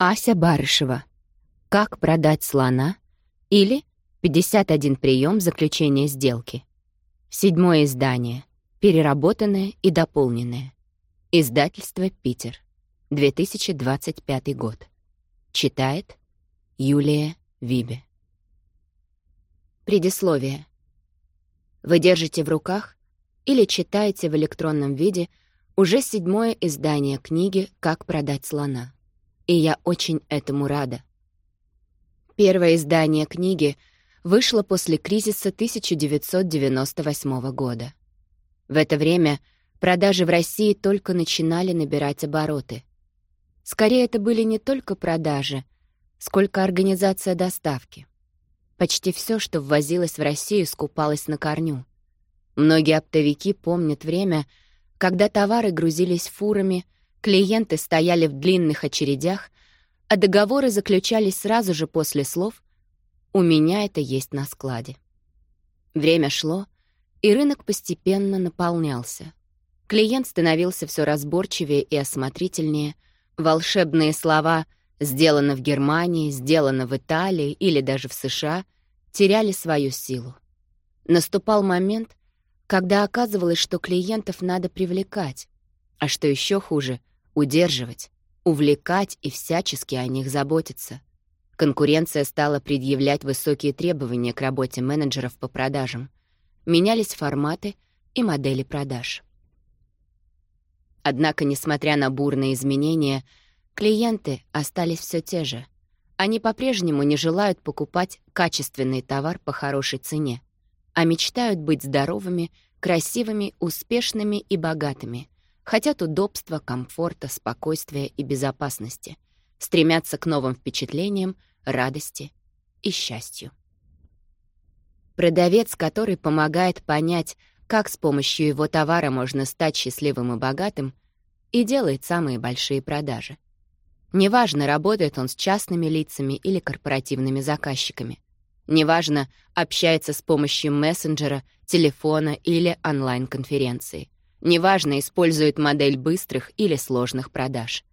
Ася Барышева. Как продать слона? Или 51 прием заключения сделки. Седьмое издание. Переработанное и дополненное. Издательство «Питер». 2025 год. Читает Юлия Вибе. Предисловие. Вы держите в руках или читаете в электронном виде уже седьмое издание книги «Как продать слона» и я очень этому рада. Первое издание книги вышло после кризиса 1998 года. В это время продажи в России только начинали набирать обороты. Скорее, это были не только продажи, сколько организация доставки. Почти все, что ввозилось в Россию, скупалось на корню. Многие оптовики помнят время, когда товары грузились фурами — Клиенты стояли в длинных очередях, а договоры заключались сразу же после слов «У меня это есть на складе». Время шло, и рынок постепенно наполнялся. Клиент становился все разборчивее и осмотрительнее. Волшебные слова «сделано в Германии», «сделано в Италии» или даже в США теряли свою силу. Наступал момент, когда оказывалось, что клиентов надо привлекать, а что еще хуже — удерживать, увлекать и всячески о них заботиться. Конкуренция стала предъявлять высокие требования к работе менеджеров по продажам. Менялись форматы и модели продаж. Однако, несмотря на бурные изменения, клиенты остались все те же. Они по-прежнему не желают покупать качественный товар по хорошей цене, а мечтают быть здоровыми, красивыми, успешными и богатыми, хотят удобства, комфорта, спокойствия и безопасности, стремятся к новым впечатлениям, радости и счастью. Продавец, который помогает понять, как с помощью его товара можно стать счастливым и богатым, и делает самые большие продажи. Неважно, работает он с частными лицами или корпоративными заказчиками. Неважно, общается с помощью мессенджера, телефона или онлайн-конференции неважно, использует модель быстрых или сложных продаж.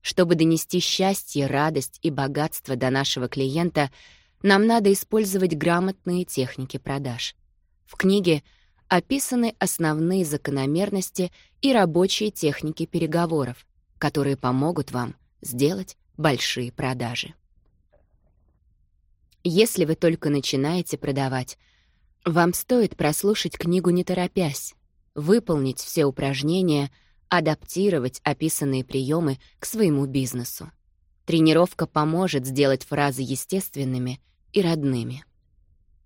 Чтобы донести счастье, радость и богатство до нашего клиента, нам надо использовать грамотные техники продаж. В книге описаны основные закономерности и рабочие техники переговоров, которые помогут вам сделать большие продажи. Если вы только начинаете продавать, вам стоит прослушать книгу не торопясь, выполнить все упражнения, адаптировать описанные приемы к своему бизнесу. Тренировка поможет сделать фразы естественными и родными.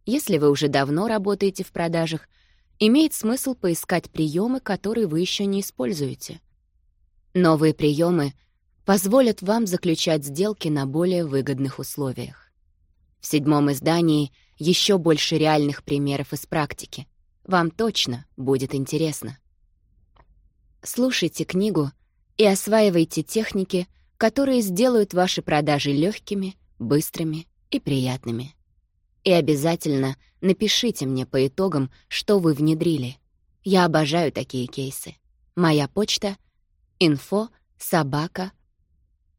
Если вы уже давно работаете в продажах, имеет смысл поискать приемы, которые вы еще не используете. Новые приемы позволят вам заключать сделки на более выгодных условиях. В седьмом издании еще больше реальных примеров из практики. Вам точно будет интересно. Слушайте книгу и осваивайте техники, которые сделают ваши продажи легкими, быстрыми и приятными. И обязательно напишите мне по итогам, что вы внедрили. Я обожаю такие кейсы. Моя почта — info собака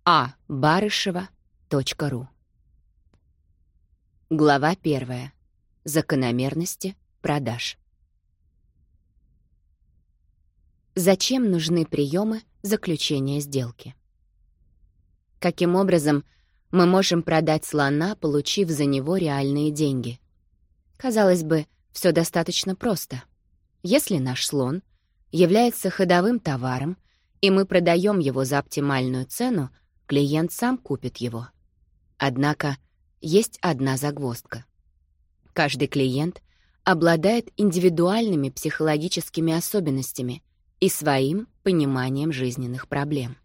а барышева.ру Глава первая. Закономерности продаж. Зачем нужны приемы заключения сделки? Каким образом мы можем продать слона, получив за него реальные деньги? Казалось бы, все достаточно просто. Если наш слон является ходовым товаром, и мы продаем его за оптимальную цену, клиент сам купит его. Однако есть одна загвоздка. Каждый клиент обладает индивидуальными психологическими особенностями — и своим пониманием жизненных проблем.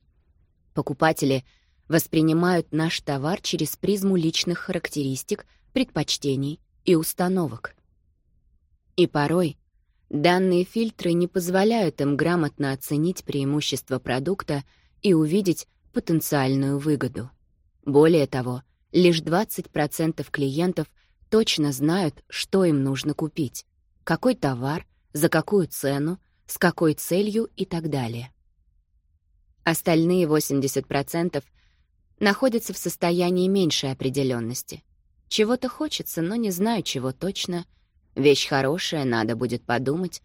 Покупатели воспринимают наш товар через призму личных характеристик, предпочтений и установок. И порой данные фильтры не позволяют им грамотно оценить преимущества продукта и увидеть потенциальную выгоду. Более того, лишь 20% клиентов точно знают, что им нужно купить, какой товар, за какую цену с какой целью и так далее. Остальные 80% находятся в состоянии меньшей определенности. Чего-то хочется, но не знаю, чего точно. Вещь хорошая, надо будет подумать.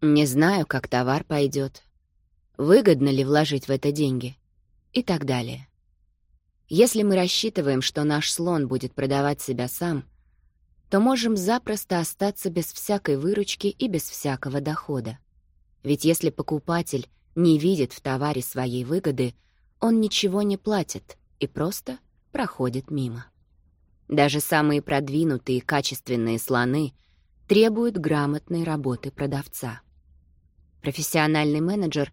Не знаю, как товар пойдет. Выгодно ли вложить в это деньги? И так далее. Если мы рассчитываем, что наш слон будет продавать себя сам — то можем запросто остаться без всякой выручки и без всякого дохода. Ведь если покупатель не видит в товаре своей выгоды, он ничего не платит и просто проходит мимо. Даже самые продвинутые качественные слоны требуют грамотной работы продавца. Профессиональный менеджер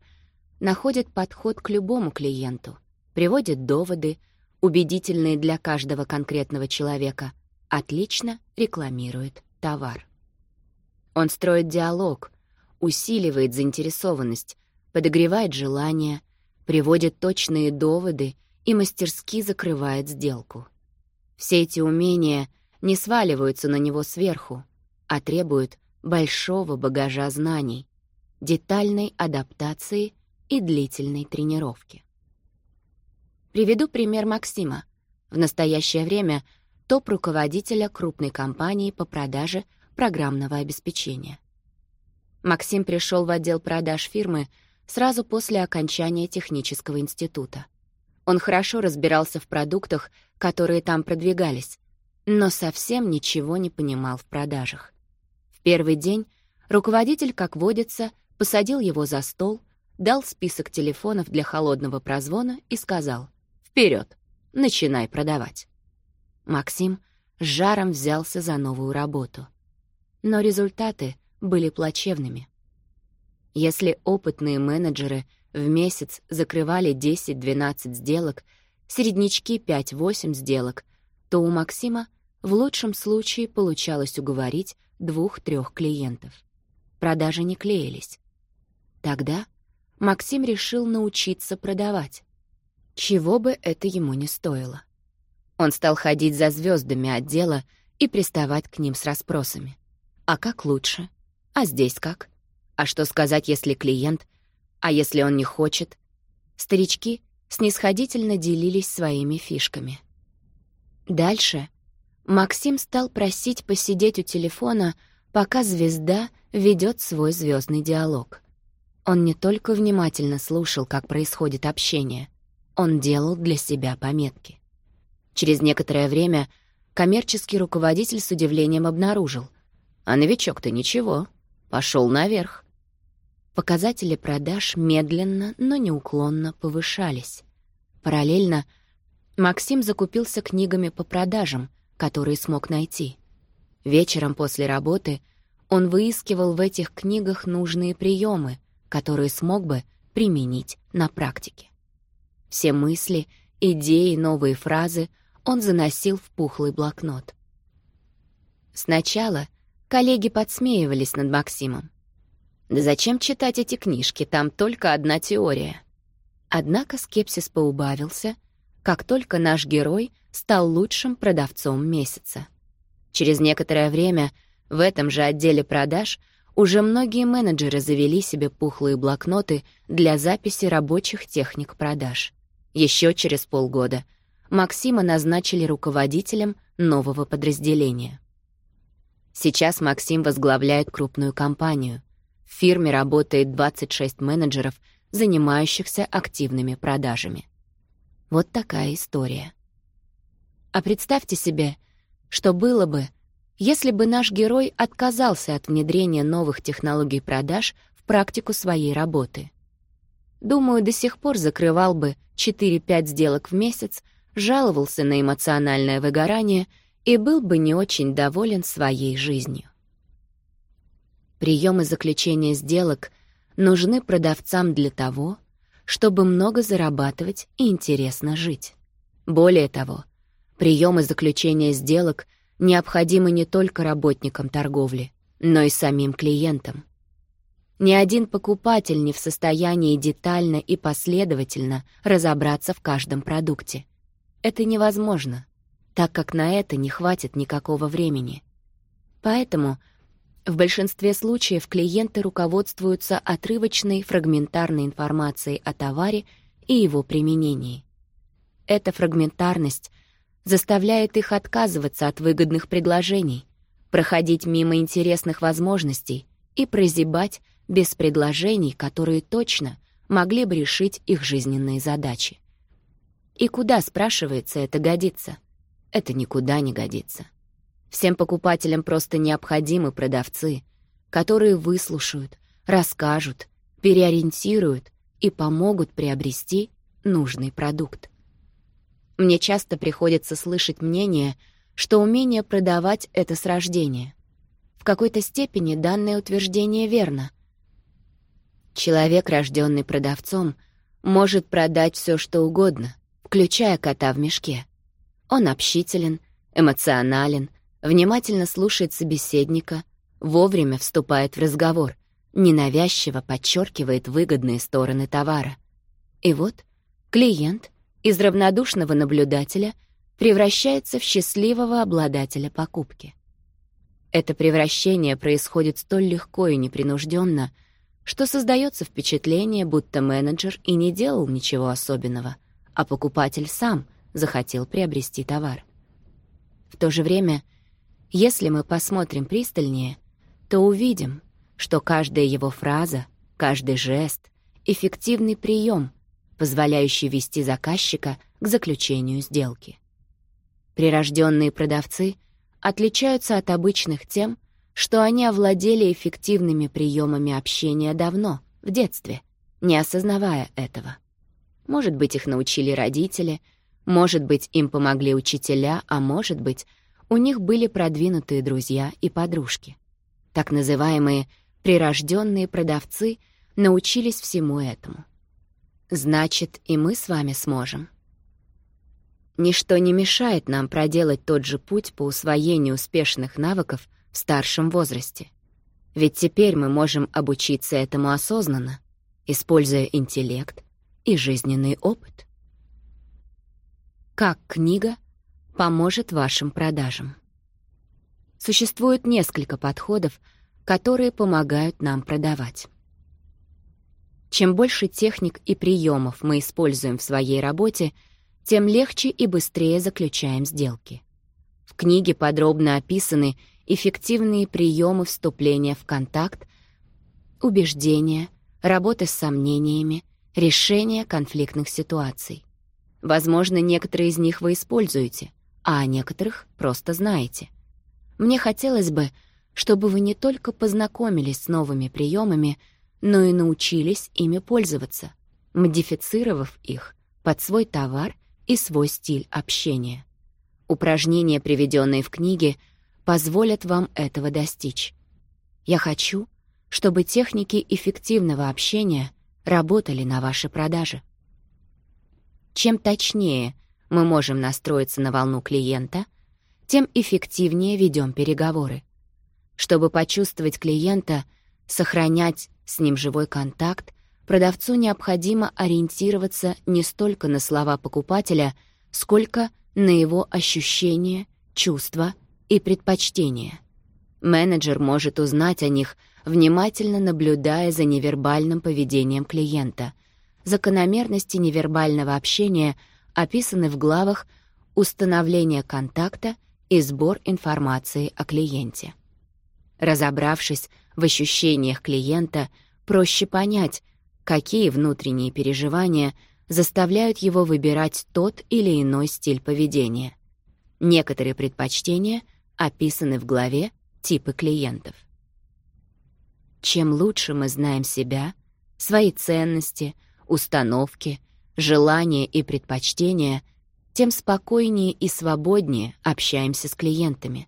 находит подход к любому клиенту, приводит доводы, убедительные для каждого конкретного человека — отлично рекламирует товар. Он строит диалог, усиливает заинтересованность, подогревает желание, приводит точные доводы и мастерски закрывает сделку. Все эти умения не сваливаются на него сверху, а требуют большого багажа знаний, детальной адаптации и длительной тренировки. Приведу пример Максима. В настоящее время топ руководителя крупной компании по продаже программного обеспечения. Максим пришел в отдел продаж фирмы сразу после окончания технического института. Он хорошо разбирался в продуктах, которые там продвигались, но совсем ничего не понимал в продажах. В первый день руководитель, как водится, посадил его за стол, дал список телефонов для холодного прозвона и сказал «Вперед, начинай продавать». Максим с жаром взялся за новую работу. Но результаты были плачевными. Если опытные менеджеры в месяц закрывали 10-12 сделок, середнячки 5-8 сделок, то у Максима в лучшем случае получалось уговорить двух-трех клиентов. Продажи не клеились. Тогда Максим решил научиться продавать. Чего бы это ему не стоило. Он стал ходить за звездами отдела и приставать к ним с расспросами. «А как лучше? А здесь как? А что сказать, если клиент? А если он не хочет?» Старички снисходительно делились своими фишками. Дальше Максим стал просить посидеть у телефона, пока звезда ведет свой звездный диалог. Он не только внимательно слушал, как происходит общение, он делал для себя пометки. Через некоторое время коммерческий руководитель с удивлением обнаружил. «А новичок-то ничего. пошел наверх». Показатели продаж медленно, но неуклонно повышались. Параллельно Максим закупился книгами по продажам, которые смог найти. Вечером после работы он выискивал в этих книгах нужные приемы, которые смог бы применить на практике. Все мысли, идеи, новые фразы — он заносил в пухлый блокнот. Сначала коллеги подсмеивались над Максимом. «Да зачем читать эти книжки? Там только одна теория». Однако скепсис поубавился, как только наш герой стал лучшим продавцом месяца. Через некоторое время в этом же отделе продаж уже многие менеджеры завели себе пухлые блокноты для записи рабочих техник продаж. Еще через полгода Максима назначили руководителем нового подразделения. Сейчас Максим возглавляет крупную компанию. В фирме работает 26 менеджеров, занимающихся активными продажами. Вот такая история. А представьте себе, что было бы, если бы наш герой отказался от внедрения новых технологий продаж в практику своей работы. Думаю, до сих пор закрывал бы 4-5 сделок в месяц, жаловался на эмоциональное выгорание и был бы не очень доволен своей жизнью. Приемы заключения сделок нужны продавцам для того, чтобы много зарабатывать и интересно жить. Более того, приемы заключения сделок необходимы не только работникам торговли, но и самим клиентам. Ни один покупатель не в состоянии детально и последовательно разобраться в каждом продукте. Это невозможно, так как на это не хватит никакого времени. Поэтому в большинстве случаев клиенты руководствуются отрывочной фрагментарной информацией о товаре и его применении. Эта фрагментарность заставляет их отказываться от выгодных предложений, проходить мимо интересных возможностей и прозябать без предложений, которые точно могли бы решить их жизненные задачи. И куда, спрашивается, это годится? Это никуда не годится. Всем покупателям просто необходимы продавцы, которые выслушают, расскажут, переориентируют и помогут приобрести нужный продукт. Мне часто приходится слышать мнение, что умение продавать — это с рождения. В какой-то степени данное утверждение верно. Человек, рожденный продавцом, может продать все, что угодно, включая кота в мешке. Он общителен, эмоционален, внимательно слушает собеседника, вовремя вступает в разговор, ненавязчиво подчеркивает выгодные стороны товара. И вот клиент из равнодушного наблюдателя превращается в счастливого обладателя покупки. Это превращение происходит столь легко и непринужденно, что создается впечатление, будто менеджер и не делал ничего особенного — а покупатель сам захотел приобрести товар. В то же время, если мы посмотрим пристальнее, то увидим, что каждая его фраза, каждый жест — эффективный прием, позволяющий вести заказчика к заключению сделки. Прирожденные продавцы отличаются от обычных тем, что они овладели эффективными приемами общения давно, в детстве, не осознавая этого. Может быть, их научили родители, может быть, им помогли учителя, а может быть, у них были продвинутые друзья и подружки. Так называемые прирожденные продавцы научились всему этому. Значит, и мы с вами сможем. Ничто не мешает нам проделать тот же путь по усвоению успешных навыков в старшем возрасте. Ведь теперь мы можем обучиться этому осознанно, используя интеллект, и жизненный опыт. Как книга поможет вашим продажам? Существует несколько подходов, которые помогают нам продавать. Чем больше техник и приемов мы используем в своей работе, тем легче и быстрее заключаем сделки. В книге подробно описаны эффективные приемы вступления в контакт, убеждения, работы с сомнениями, решение конфликтных ситуаций. Возможно, некоторые из них вы используете, а о некоторых просто знаете. Мне хотелось бы, чтобы вы не только познакомились с новыми приемами, но и научились ими пользоваться, модифицировав их под свой товар и свой стиль общения. Упражнения, приведенные в книге, позволят вам этого достичь. Я хочу, чтобы техники эффективного общения работали на ваши продажи. Чем точнее мы можем настроиться на волну клиента, тем эффективнее ведем переговоры. Чтобы почувствовать клиента, сохранять с ним живой контакт, продавцу необходимо ориентироваться не столько на слова покупателя, сколько на его ощущения, чувства и предпочтения. Менеджер может узнать о них – внимательно наблюдая за невербальным поведением клиента. Закономерности невербального общения описаны в главах «Установление контакта» и «Сбор информации о клиенте». Разобравшись в ощущениях клиента, проще понять, какие внутренние переживания заставляют его выбирать тот или иной стиль поведения. Некоторые предпочтения описаны в главе «Типы клиентов». Чем лучше мы знаем себя, свои ценности, установки, желания и предпочтения, тем спокойнее и свободнее общаемся с клиентами.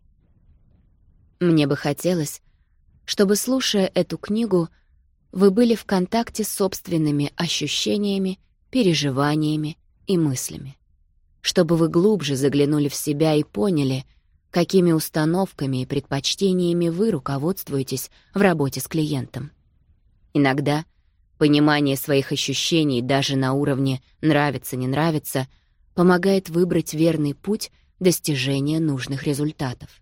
Мне бы хотелось, чтобы, слушая эту книгу, вы были в контакте с собственными ощущениями, переживаниями и мыслями. Чтобы вы глубже заглянули в себя и поняли — Какими установками и предпочтениями вы руководствуетесь в работе с клиентом? Иногда понимание своих ощущений даже на уровне «нравится-не нравится» помогает выбрать верный путь достижения нужных результатов.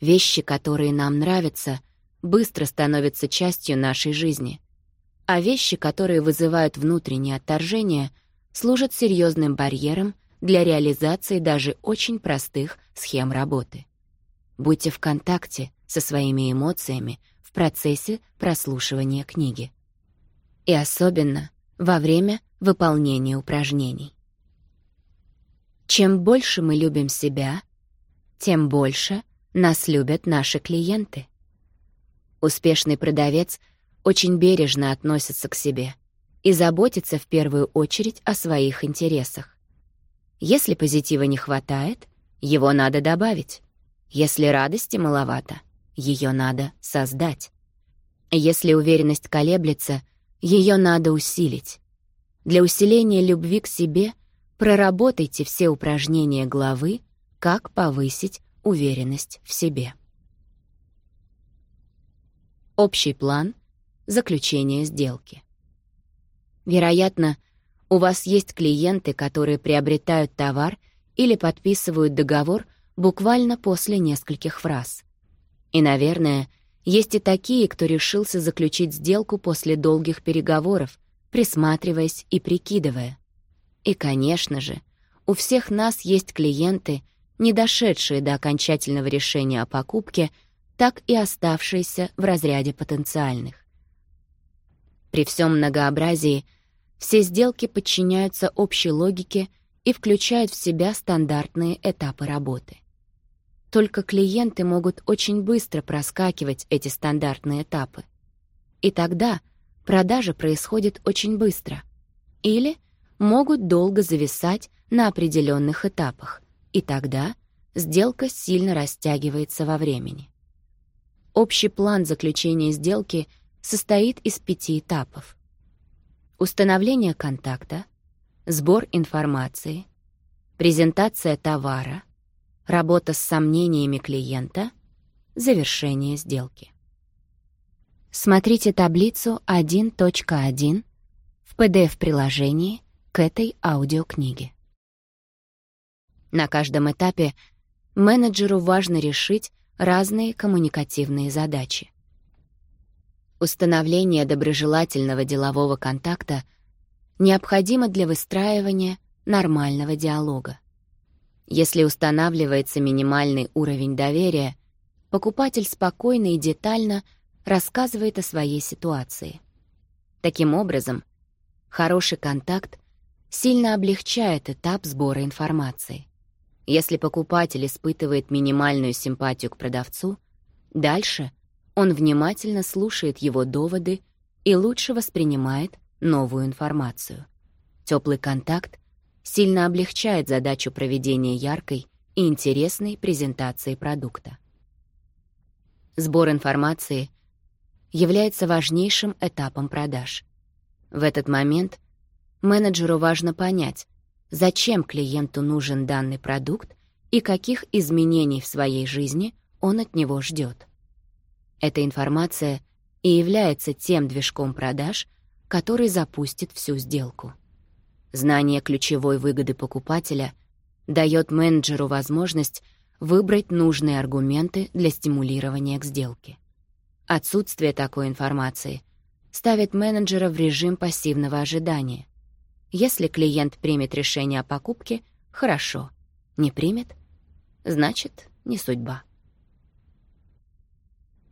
Вещи, которые нам нравятся, быстро становятся частью нашей жизни, а вещи, которые вызывают внутреннее отторжение, служат серьезным барьером для реализации даже очень простых схем работы. Будьте в контакте со своими эмоциями в процессе прослушивания книги. И особенно во время выполнения упражнений. Чем больше мы любим себя, тем больше нас любят наши клиенты. Успешный продавец очень бережно относится к себе и заботится в первую очередь о своих интересах. Если позитива не хватает, его надо добавить. Если радости маловато, ее надо создать. Если уверенность колеблется, ее надо усилить. Для усиления любви к себе проработайте все упражнения главы «Как повысить уверенность в себе». Общий план — заключения сделки. Вероятно, у вас есть клиенты, которые приобретают товар или подписывают договор буквально после нескольких фраз. И, наверное, есть и такие, кто решился заключить сделку после долгих переговоров, присматриваясь и прикидывая. И, конечно же, у всех нас есть клиенты, не дошедшие до окончательного решения о покупке, так и оставшиеся в разряде потенциальных. При всем многообразии — все сделки подчиняются общей логике и включают в себя стандартные этапы работы. Только клиенты могут очень быстро проскакивать эти стандартные этапы. И тогда продажа происходит очень быстро. Или могут долго зависать на определенных этапах, и тогда сделка сильно растягивается во времени. Общий план заключения сделки состоит из пяти этапов установление контакта, сбор информации, презентация товара, работа с сомнениями клиента, завершение сделки. Смотрите таблицу 1.1 в PDF-приложении к этой аудиокниге. На каждом этапе менеджеру важно решить разные коммуникативные задачи установление доброжелательного делового контакта необходимо для выстраивания нормального диалога. Если устанавливается минимальный уровень доверия, покупатель спокойно и детально рассказывает о своей ситуации. Таким образом, хороший контакт сильно облегчает этап сбора информации. Если покупатель испытывает минимальную симпатию к продавцу, дальше — он внимательно слушает его доводы и лучше воспринимает новую информацию. Теплый контакт сильно облегчает задачу проведения яркой и интересной презентации продукта. Сбор информации является важнейшим этапом продаж. В этот момент менеджеру важно понять, зачем клиенту нужен данный продукт и каких изменений в своей жизни он от него ждет. Эта информация и является тем движком продаж, который запустит всю сделку. Знание ключевой выгоды покупателя дает менеджеру возможность выбрать нужные аргументы для стимулирования к сделке. Отсутствие такой информации ставит менеджера в режим пассивного ожидания. Если клиент примет решение о покупке, хорошо. Не примет — значит, не судьба.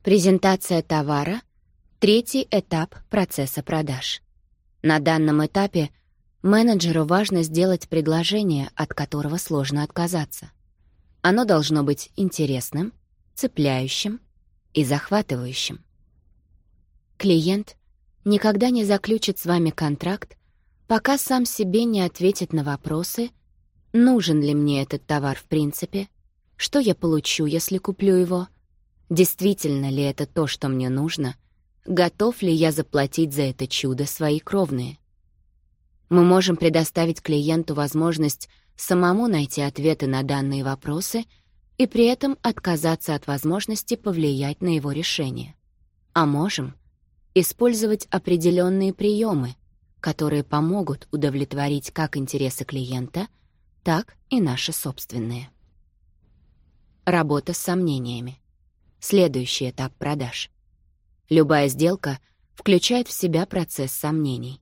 Презентация товара — третий этап процесса продаж. На данном этапе менеджеру важно сделать предложение, от которого сложно отказаться. Оно должно быть интересным, цепляющим и захватывающим. Клиент никогда не заключит с вами контракт, пока сам себе не ответит на вопросы, нужен ли мне этот товар в принципе, что я получу, если куплю его — действительно ли это то, что мне нужно, готов ли я заплатить за это чудо свои кровные. Мы можем предоставить клиенту возможность самому найти ответы на данные вопросы и при этом отказаться от возможности повлиять на его решение. А можем использовать определенные приемы, которые помогут удовлетворить как интересы клиента, так и наши собственные. Работа с сомнениями следующий этап продаж. Любая сделка включает в себя процесс сомнений.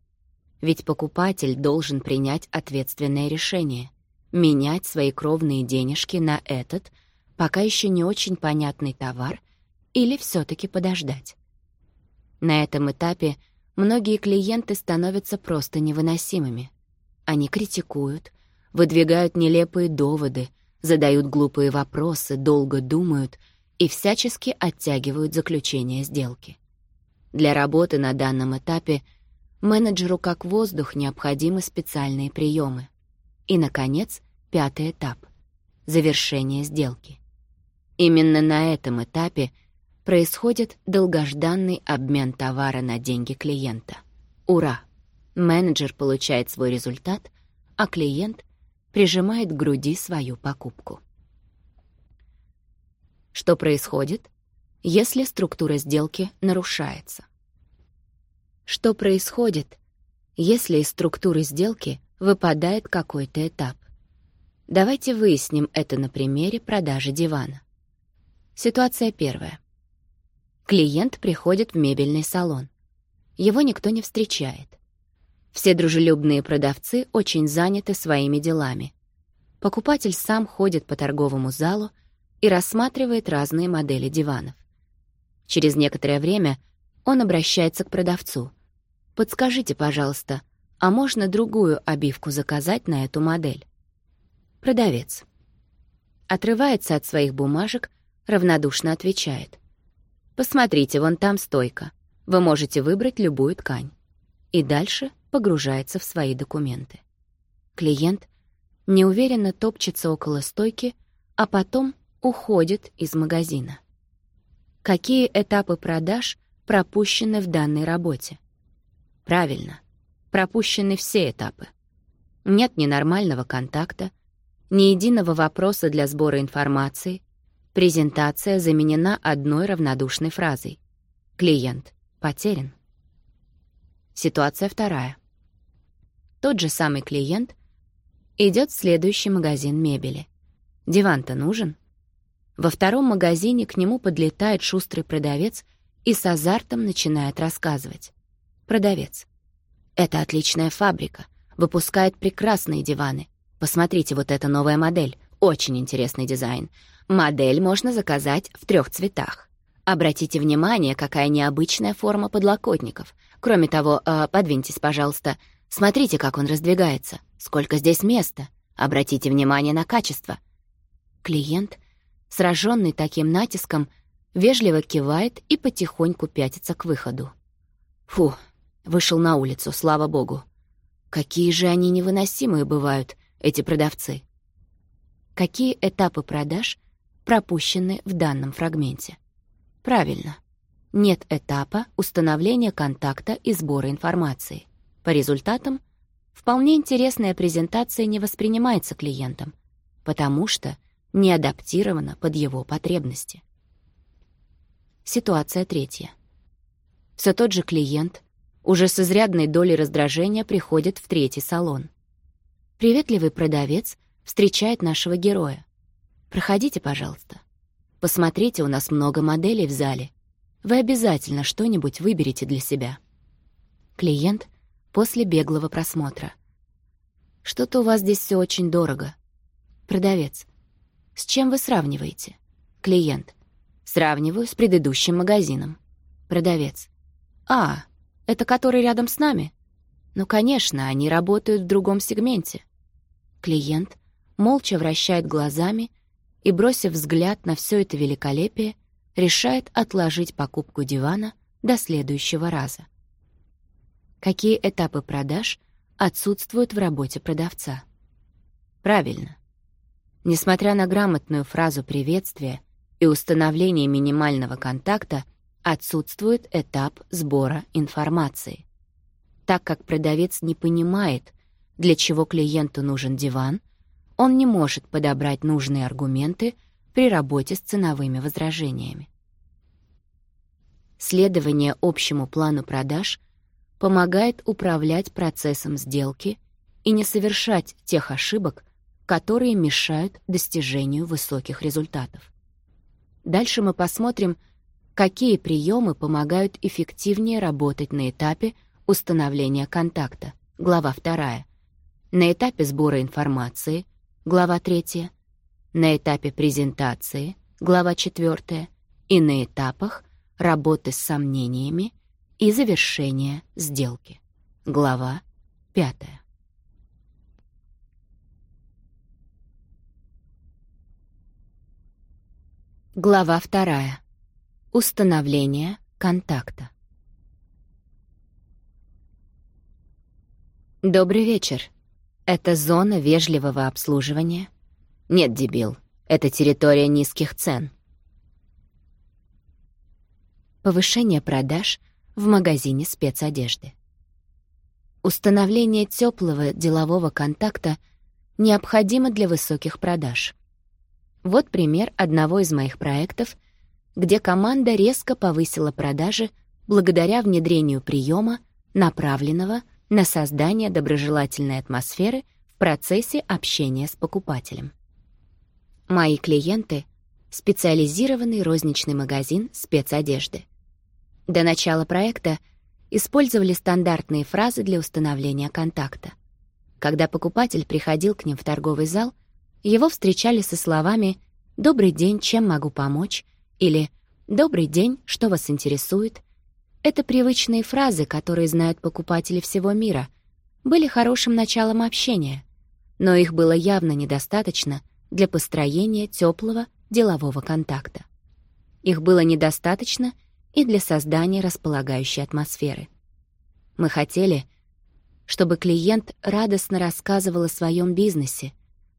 Ведь покупатель должен принять ответственное решение — менять свои кровные денежки на этот, пока еще не очень понятный товар, или все таки подождать. На этом этапе многие клиенты становятся просто невыносимыми. Они критикуют, выдвигают нелепые доводы, задают глупые вопросы, долго думают — и всячески оттягивают заключение сделки. Для работы на данном этапе менеджеру как воздух необходимы специальные приемы. И, наконец, пятый этап — завершение сделки. Именно на этом этапе происходит долгожданный обмен товара на деньги клиента. Ура! Менеджер получает свой результат, а клиент прижимает к груди свою покупку. Что происходит, если структура сделки нарушается? Что происходит, если из структуры сделки выпадает какой-то этап? Давайте выясним это на примере продажи дивана. Ситуация первая. Клиент приходит в мебельный салон. Его никто не встречает. Все дружелюбные продавцы очень заняты своими делами. Покупатель сам ходит по торговому залу, и рассматривает разные модели диванов. Через некоторое время он обращается к продавцу. «Подскажите, пожалуйста, а можно другую обивку заказать на эту модель?» Продавец. Отрывается от своих бумажек, равнодушно отвечает. «Посмотрите, вон там стойка. Вы можете выбрать любую ткань». И дальше погружается в свои документы. Клиент неуверенно топчется около стойки, а потом уходит из магазина. Какие этапы продаж пропущены в данной работе? Правильно, пропущены все этапы. Нет ненормального контакта, ни единого вопроса для сбора информации, презентация заменена одной равнодушной фразой. Клиент потерян. Ситуация вторая. Тот же самый клиент идет в следующий магазин мебели. Диван-то нужен — во втором магазине к нему подлетает шустрый продавец и с азартом начинает рассказывать. Продавец. «Это отличная фабрика. Выпускает прекрасные диваны. Посмотрите, вот эта новая модель. Очень интересный дизайн. Модель можно заказать в трех цветах. Обратите внимание, какая необычная форма подлокотников. Кроме того, э, подвиньтесь, пожалуйста. Смотрите, как он раздвигается. Сколько здесь места. Обратите внимание на качество». Клиент — сраженный таким натиском, вежливо кивает и потихоньку пятится к выходу. Фу, вышел на улицу, слава богу. Какие же они невыносимые бывают, эти продавцы. Какие этапы продаж пропущены в данном фрагменте? Правильно. Нет этапа установления контакта и сбора информации. По результатам, вполне интересная презентация не воспринимается клиентом, потому что — не адаптирована под его потребности. Ситуация третья. Все тот же клиент уже с изрядной долей раздражения приходит в третий салон. Приветливый продавец встречает нашего героя. «Проходите, пожалуйста. Посмотрите, у нас много моделей в зале. Вы обязательно что-нибудь выберете для себя». Клиент после беглого просмотра. «Что-то у вас здесь все очень дорого». Продавец. С чем вы сравниваете? Клиент. Сравниваю с предыдущим магазином. Продавец. А, это который рядом с нами? Ну, конечно, они работают в другом сегменте. Клиент молча вращает глазами и, бросив взгляд на все это великолепие, решает отложить покупку дивана до следующего раза. Какие этапы продаж отсутствуют в работе продавца? Правильно. Несмотря на грамотную фразу приветствия и установление минимального контакта, отсутствует этап сбора информации. Так как продавец не понимает, для чего клиенту нужен диван, он не может подобрать нужные аргументы при работе с ценовыми возражениями. Следование общему плану продаж помогает управлять процессом сделки и не совершать тех ошибок, которые мешают достижению высоких результатов. Дальше мы посмотрим, какие приемы помогают эффективнее работать на этапе установления контакта, глава 2, на этапе сбора информации, глава 3, на этапе презентации, глава 4, и на этапах работы с сомнениями и завершения сделки, глава 5. Глава вторая. Установление контакта. Добрый вечер. Это зона вежливого обслуживания? Нет, дебил. Это территория низких цен. Повышение продаж в магазине спецодежды. Установление теплого делового контакта необходимо для высоких продаж. Вот пример одного из моих проектов, где команда резко повысила продажи благодаря внедрению приема, направленного на создание доброжелательной атмосферы в процессе общения с покупателем. Мои клиенты — специализированный розничный магазин спецодежды. До начала проекта использовали стандартные фразы для установления контакта. Когда покупатель приходил к ним в торговый зал — его встречали со словами «Добрый день, чем могу помочь?» или «Добрый день, что вас интересует?» Это привычные фразы, которые знают покупатели всего мира, были хорошим началом общения, но их было явно недостаточно для построения теплого делового контакта. Их было недостаточно и для создания располагающей атмосферы. Мы хотели, чтобы клиент радостно рассказывал о своем бизнесе,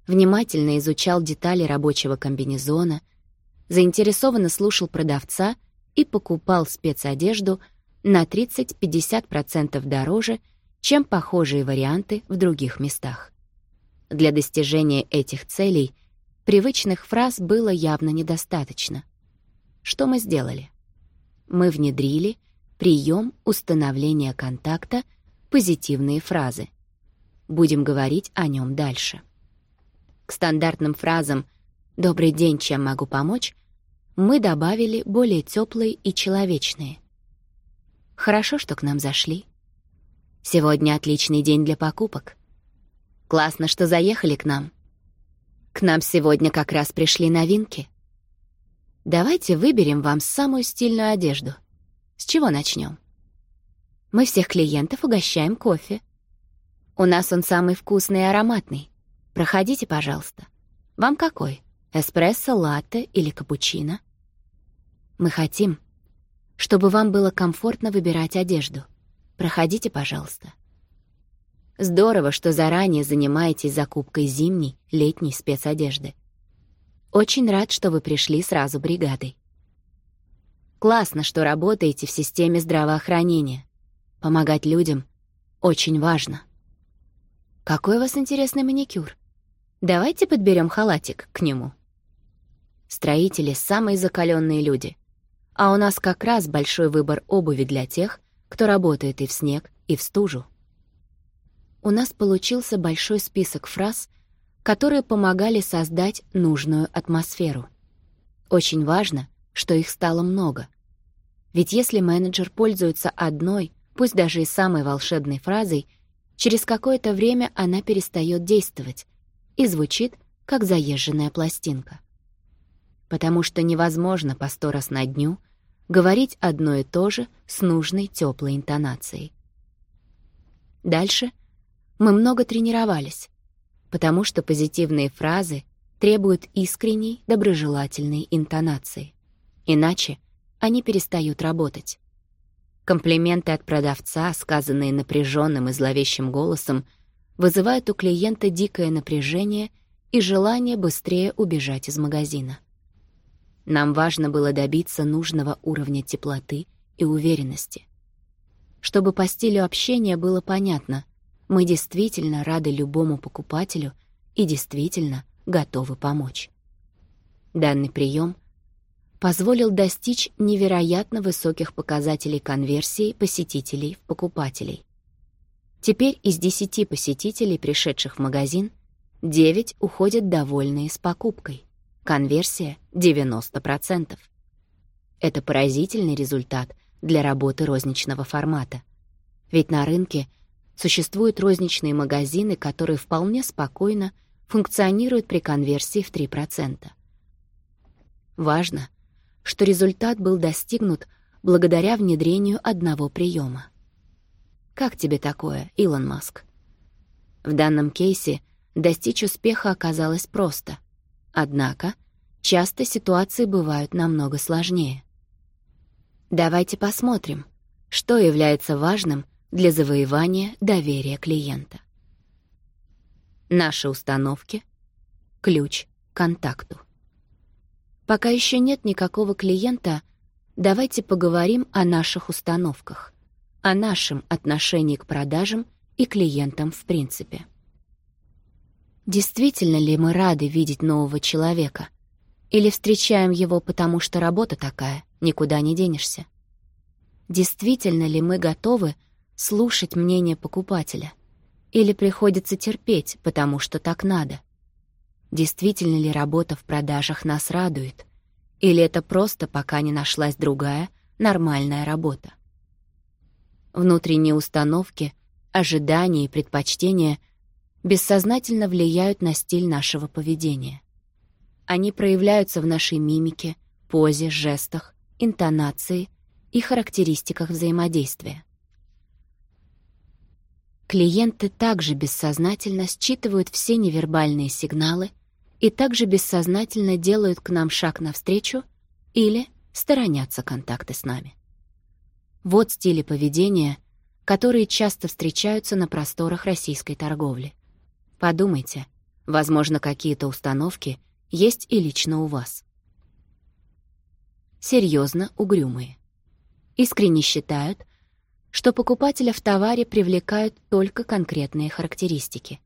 внимательно изучал детали рабочего комбинезона, заинтересованно слушал продавца и покупал спецодежду на 30-50% дороже, чем похожие варианты в других местах. Для достижения этих целей привычных фраз было явно недостаточно. Что мы сделали? Мы внедрили прием установления контакта «Позитивные фразы». Будем говорить о нем дальше. К стандартным фразам «Добрый день, чем могу помочь?» мы добавили более теплые и человечные. «Хорошо, что к нам зашли. Сегодня отличный день для покупок. Классно, что заехали к нам. К нам сегодня как раз пришли новинки. Давайте выберем вам самую стильную одежду. С чего начнем? Мы всех клиентов угощаем кофе. У нас он самый вкусный и ароматный. Проходите, пожалуйста. Вам какой? Эспрессо, латте или капучино? Мы хотим, чтобы вам было комфортно выбирать одежду. Проходите, пожалуйста. Здорово, что заранее занимаетесь закупкой зимней, летней спецодежды. Очень рад, что вы пришли сразу бригадой. Классно, что работаете в системе здравоохранения. Помогать людям очень важно. Какой у вас интересный маникюр? Давайте подберем халатик к нему. Строители — самые закаленные люди. А у нас как раз большой выбор обуви для тех, кто работает и в снег, и в стужу. У нас получился большой список фраз, которые помогали создать нужную атмосферу. Очень важно, что их стало много. Ведь если менеджер пользуется одной, пусть даже и самой волшебной фразой, через какое-то время она перестает действовать, и звучит, как заезженная пластинка. Потому что невозможно по сто раз на дню говорить одно и то же с нужной теплой интонацией. Дальше мы много тренировались, потому что позитивные фразы требуют искренней, доброжелательной интонации. Иначе они перестают работать. Комплименты от продавца, сказанные напряженным и зловещим голосом — вызывает у клиента дикое напряжение и желание быстрее убежать из магазина. Нам важно было добиться нужного уровня теплоты и уверенности. Чтобы по стилю общения было понятно, мы действительно рады любому покупателю и действительно готовы помочь. Данный прием позволил достичь невероятно высоких показателей конверсии посетителей в покупателей. Теперь из десяти посетителей, пришедших в магазин, девять уходят довольные с покупкой. Конверсия — 90%. Это поразительный результат для работы розничного формата. Ведь на рынке существуют розничные магазины, которые вполне спокойно функционируют при конверсии в 3%. Важно, что результат был достигнут благодаря внедрению одного приема. Как тебе такое, Илон Маск? В данном кейсе достичь успеха оказалось просто. Однако, часто ситуации бывают намного сложнее. Давайте посмотрим, что является важным для завоевания доверия клиента. Наши установки — ключ к контакту. Пока еще нет никакого клиента, давайте поговорим о наших установках — о нашем отношении к продажам и клиентам в принципе. Действительно ли мы рады видеть нового человека? Или встречаем его, потому что работа такая, никуда не денешься? Действительно ли мы готовы слушать мнение покупателя? Или приходится терпеть, потому что так надо? Действительно ли работа в продажах нас радует? Или это просто пока не нашлась другая, нормальная работа? внутренние установки, ожидания и предпочтения бессознательно влияют на стиль нашего поведения. Они проявляются в нашей мимике, позе, жестах, интонации и характеристиках взаимодействия. Клиенты также бессознательно считывают все невербальные сигналы и также бессознательно делают к нам шаг навстречу или сторонятся контакты с нами. Вот стили поведения, которые часто встречаются на просторах российской торговли. Подумайте, возможно, какие-то установки есть и лично у вас. Серьезно угрюмые. Искренне считают, что покупателя в товаре привлекают только конкретные характеристики.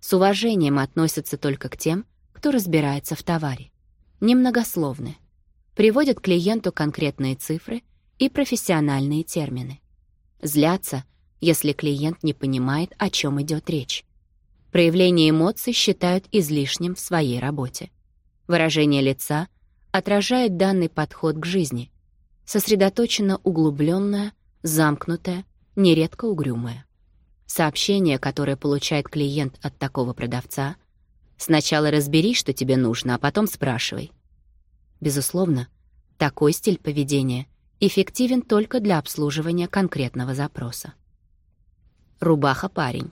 С уважением относятся только к тем, кто разбирается в товаре. Немногословны. Приводят клиенту конкретные цифры и профессиональные термины. Злятся, если клиент не понимает, о чем идет речь. Проявление эмоций считают излишним в своей работе. Выражение лица отражает данный подход к жизни. Сосредоточено углубленное, замкнутое, нередко угрюмое. Сообщение, которое получает клиент от такого продавца, сначала разбери, что тебе нужно, а потом спрашивай. Безусловно, такой стиль поведения — эффективен только для обслуживания конкретного запроса. Рубаха-парень.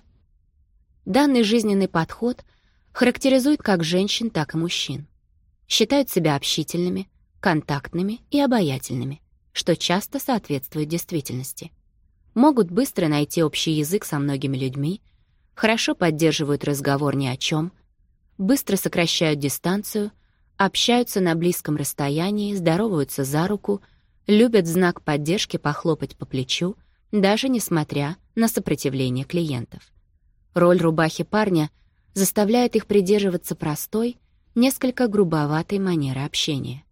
Данный жизненный подход характеризует как женщин, так и мужчин. Считают себя общительными, контактными и обаятельными, что часто соответствует действительности. Могут быстро найти общий язык со многими людьми, хорошо поддерживают разговор ни о чем, быстро сокращают дистанцию, общаются на близком расстоянии, здороваются за руку — любят знак поддержки похлопать по плечу, даже несмотря на сопротивление клиентов. Роль рубахи парня заставляет их придерживаться простой, несколько грубоватой манеры общения.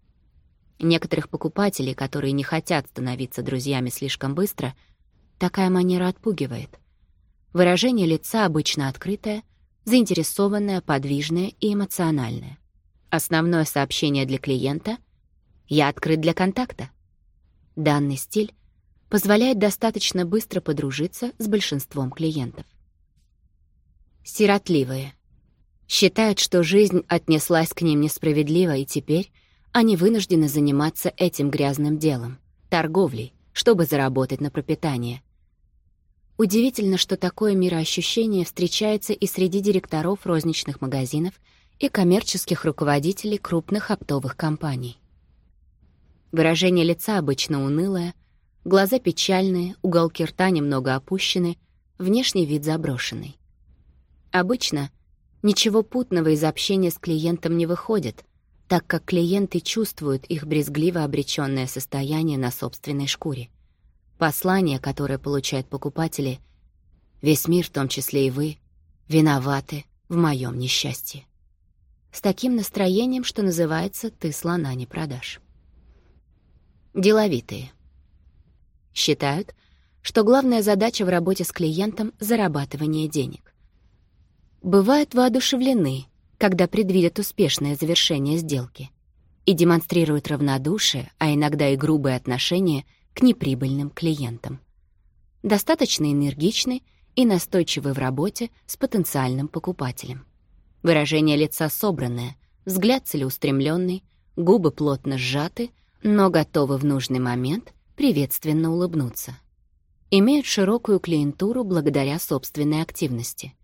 Некоторых покупателей, которые не хотят становиться друзьями слишком быстро, такая манера отпугивает. Выражение лица обычно открытое, заинтересованное, подвижное и эмоциональное. Основное сообщение для клиента — «Я открыт для контакта». Данный стиль позволяет достаточно быстро подружиться с большинством клиентов. Сиротливые. Считают, что жизнь отнеслась к ним несправедливо, и теперь они вынуждены заниматься этим грязным делом — торговлей, чтобы заработать на пропитание. Удивительно, что такое мироощущение встречается и среди директоров розничных магазинов и коммерческих руководителей крупных оптовых компаний. Выражение лица обычно унылое, глаза печальные, уголки рта немного опущены, внешний вид заброшенный. Обычно ничего путного из общения с клиентом не выходит, так как клиенты чувствуют их брезгливо обречённое состояние на собственной шкуре. Послание, которое получают покупатели, «Весь мир, в том числе и вы, виноваты в моём несчастье». С таким настроением, что называется «ты слона не продашь». Деловитые. Считают, что главная задача в работе с клиентом — зарабатывание денег. Бывают воодушевлены, когда предвидят успешное завершение сделки и демонстрируют равнодушие, а иногда и грубые отношения к неприбыльным клиентам. Достаточно энергичны и настойчивы в работе с потенциальным покупателем. Выражение лица собранное, взгляд целеустремленный, губы плотно сжаты — но готовы в нужный момент приветственно улыбнуться. Имеют широкую клиентуру благодаря собственной активности.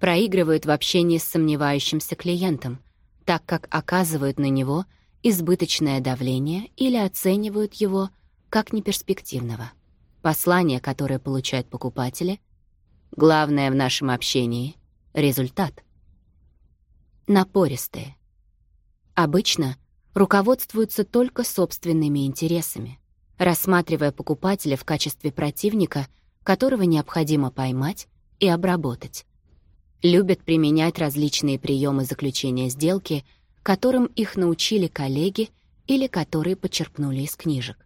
Проигрывают в общении с сомневающимся клиентом, так как оказывают на него избыточное давление или оценивают его как неперспективного. Послание, которое получают покупатели, главное в нашем общении — результат. Напористые. Обычно — руководствуются только собственными интересами, рассматривая покупателя в качестве противника, которого необходимо поймать и обработать. Любят применять различные приемы заключения сделки, которым их научили коллеги или которые почерпнули из книжек.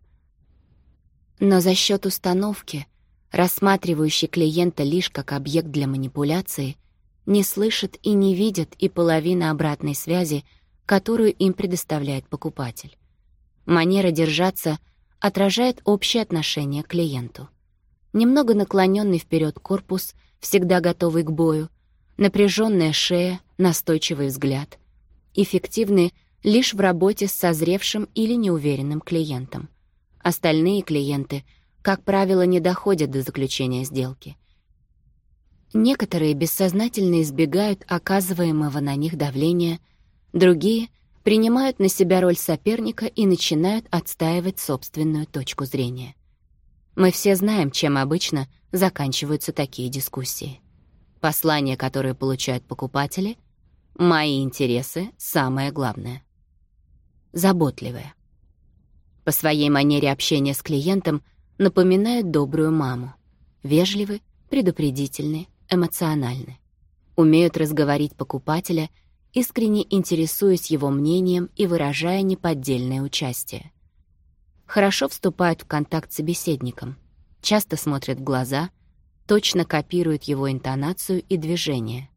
Но за счет установки, рассматривающей клиента лишь как объект для манипуляции, не слышит и не видит и половины обратной связи — которую им предоставляет покупатель. Манера держаться отражает общее отношение к клиенту. Немного наклоненный вперед корпус, всегда готовый к бою, напряженная шея, настойчивый взгляд. Эффективны лишь в работе с созревшим или неуверенным клиентом. Остальные клиенты, как правило, не доходят до заключения сделки. Некоторые бессознательно избегают оказываемого на них давления – Другие принимают на себя роль соперника и начинают отстаивать собственную точку зрения. Мы все знаем, чем обычно заканчиваются такие дискуссии. Послание, которое получают покупатели, «Мои интересы — самое главное». Заботливая. По своей манере общения с клиентом напоминает добрую маму. Вежливы, предупредительны, эмоциональны. Умеют разговорить покупателя — искренне интересуясь его мнением и выражая неподдельное участие. Хорошо вступают в контакт с собеседником, часто смотрят в глаза, точно копируют его интонацию и движение.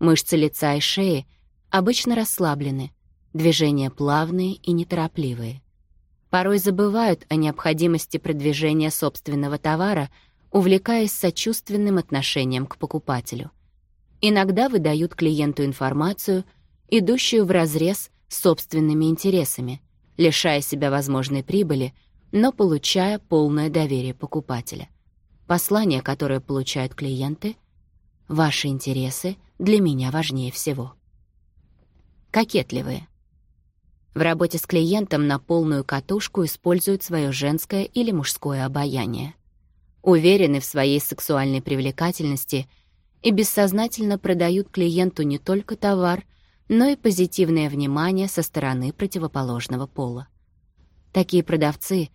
Мышцы лица и шеи обычно расслаблены, движения плавные и неторопливые. Порой забывают о необходимости продвижения собственного товара, увлекаясь сочувственным отношением к покупателю — иногда выдают клиенту информацию, идущую вразрез с собственными интересами, лишая себя возможной прибыли, но получая полное доверие покупателя. Послание, которое получают клиенты — «Ваши интересы для меня важнее всего». Кокетливые. В работе с клиентом на полную катушку используют свое женское или мужское обаяние. Уверены в своей сексуальной привлекательности и бессознательно продают клиенту не только товар, но и позитивное внимание со стороны противоположного пола. Такие продавцы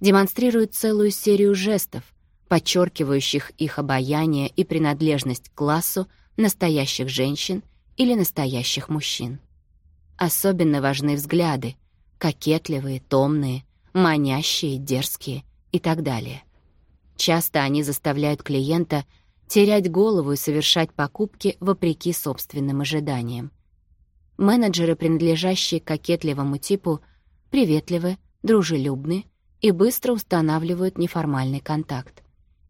демонстрируют целую серию жестов, подчеркивающих их обаяние и принадлежность к классу настоящих женщин или настоящих мужчин. Особенно важны взгляды, кокетливые, томные, манящие, дерзкие и так далее. Часто они заставляют клиента — терять голову и совершать покупки вопреки собственным ожиданиям. Менеджеры, принадлежащие к кокетливому типу, приветливы, дружелюбны и быстро устанавливают неформальный контакт.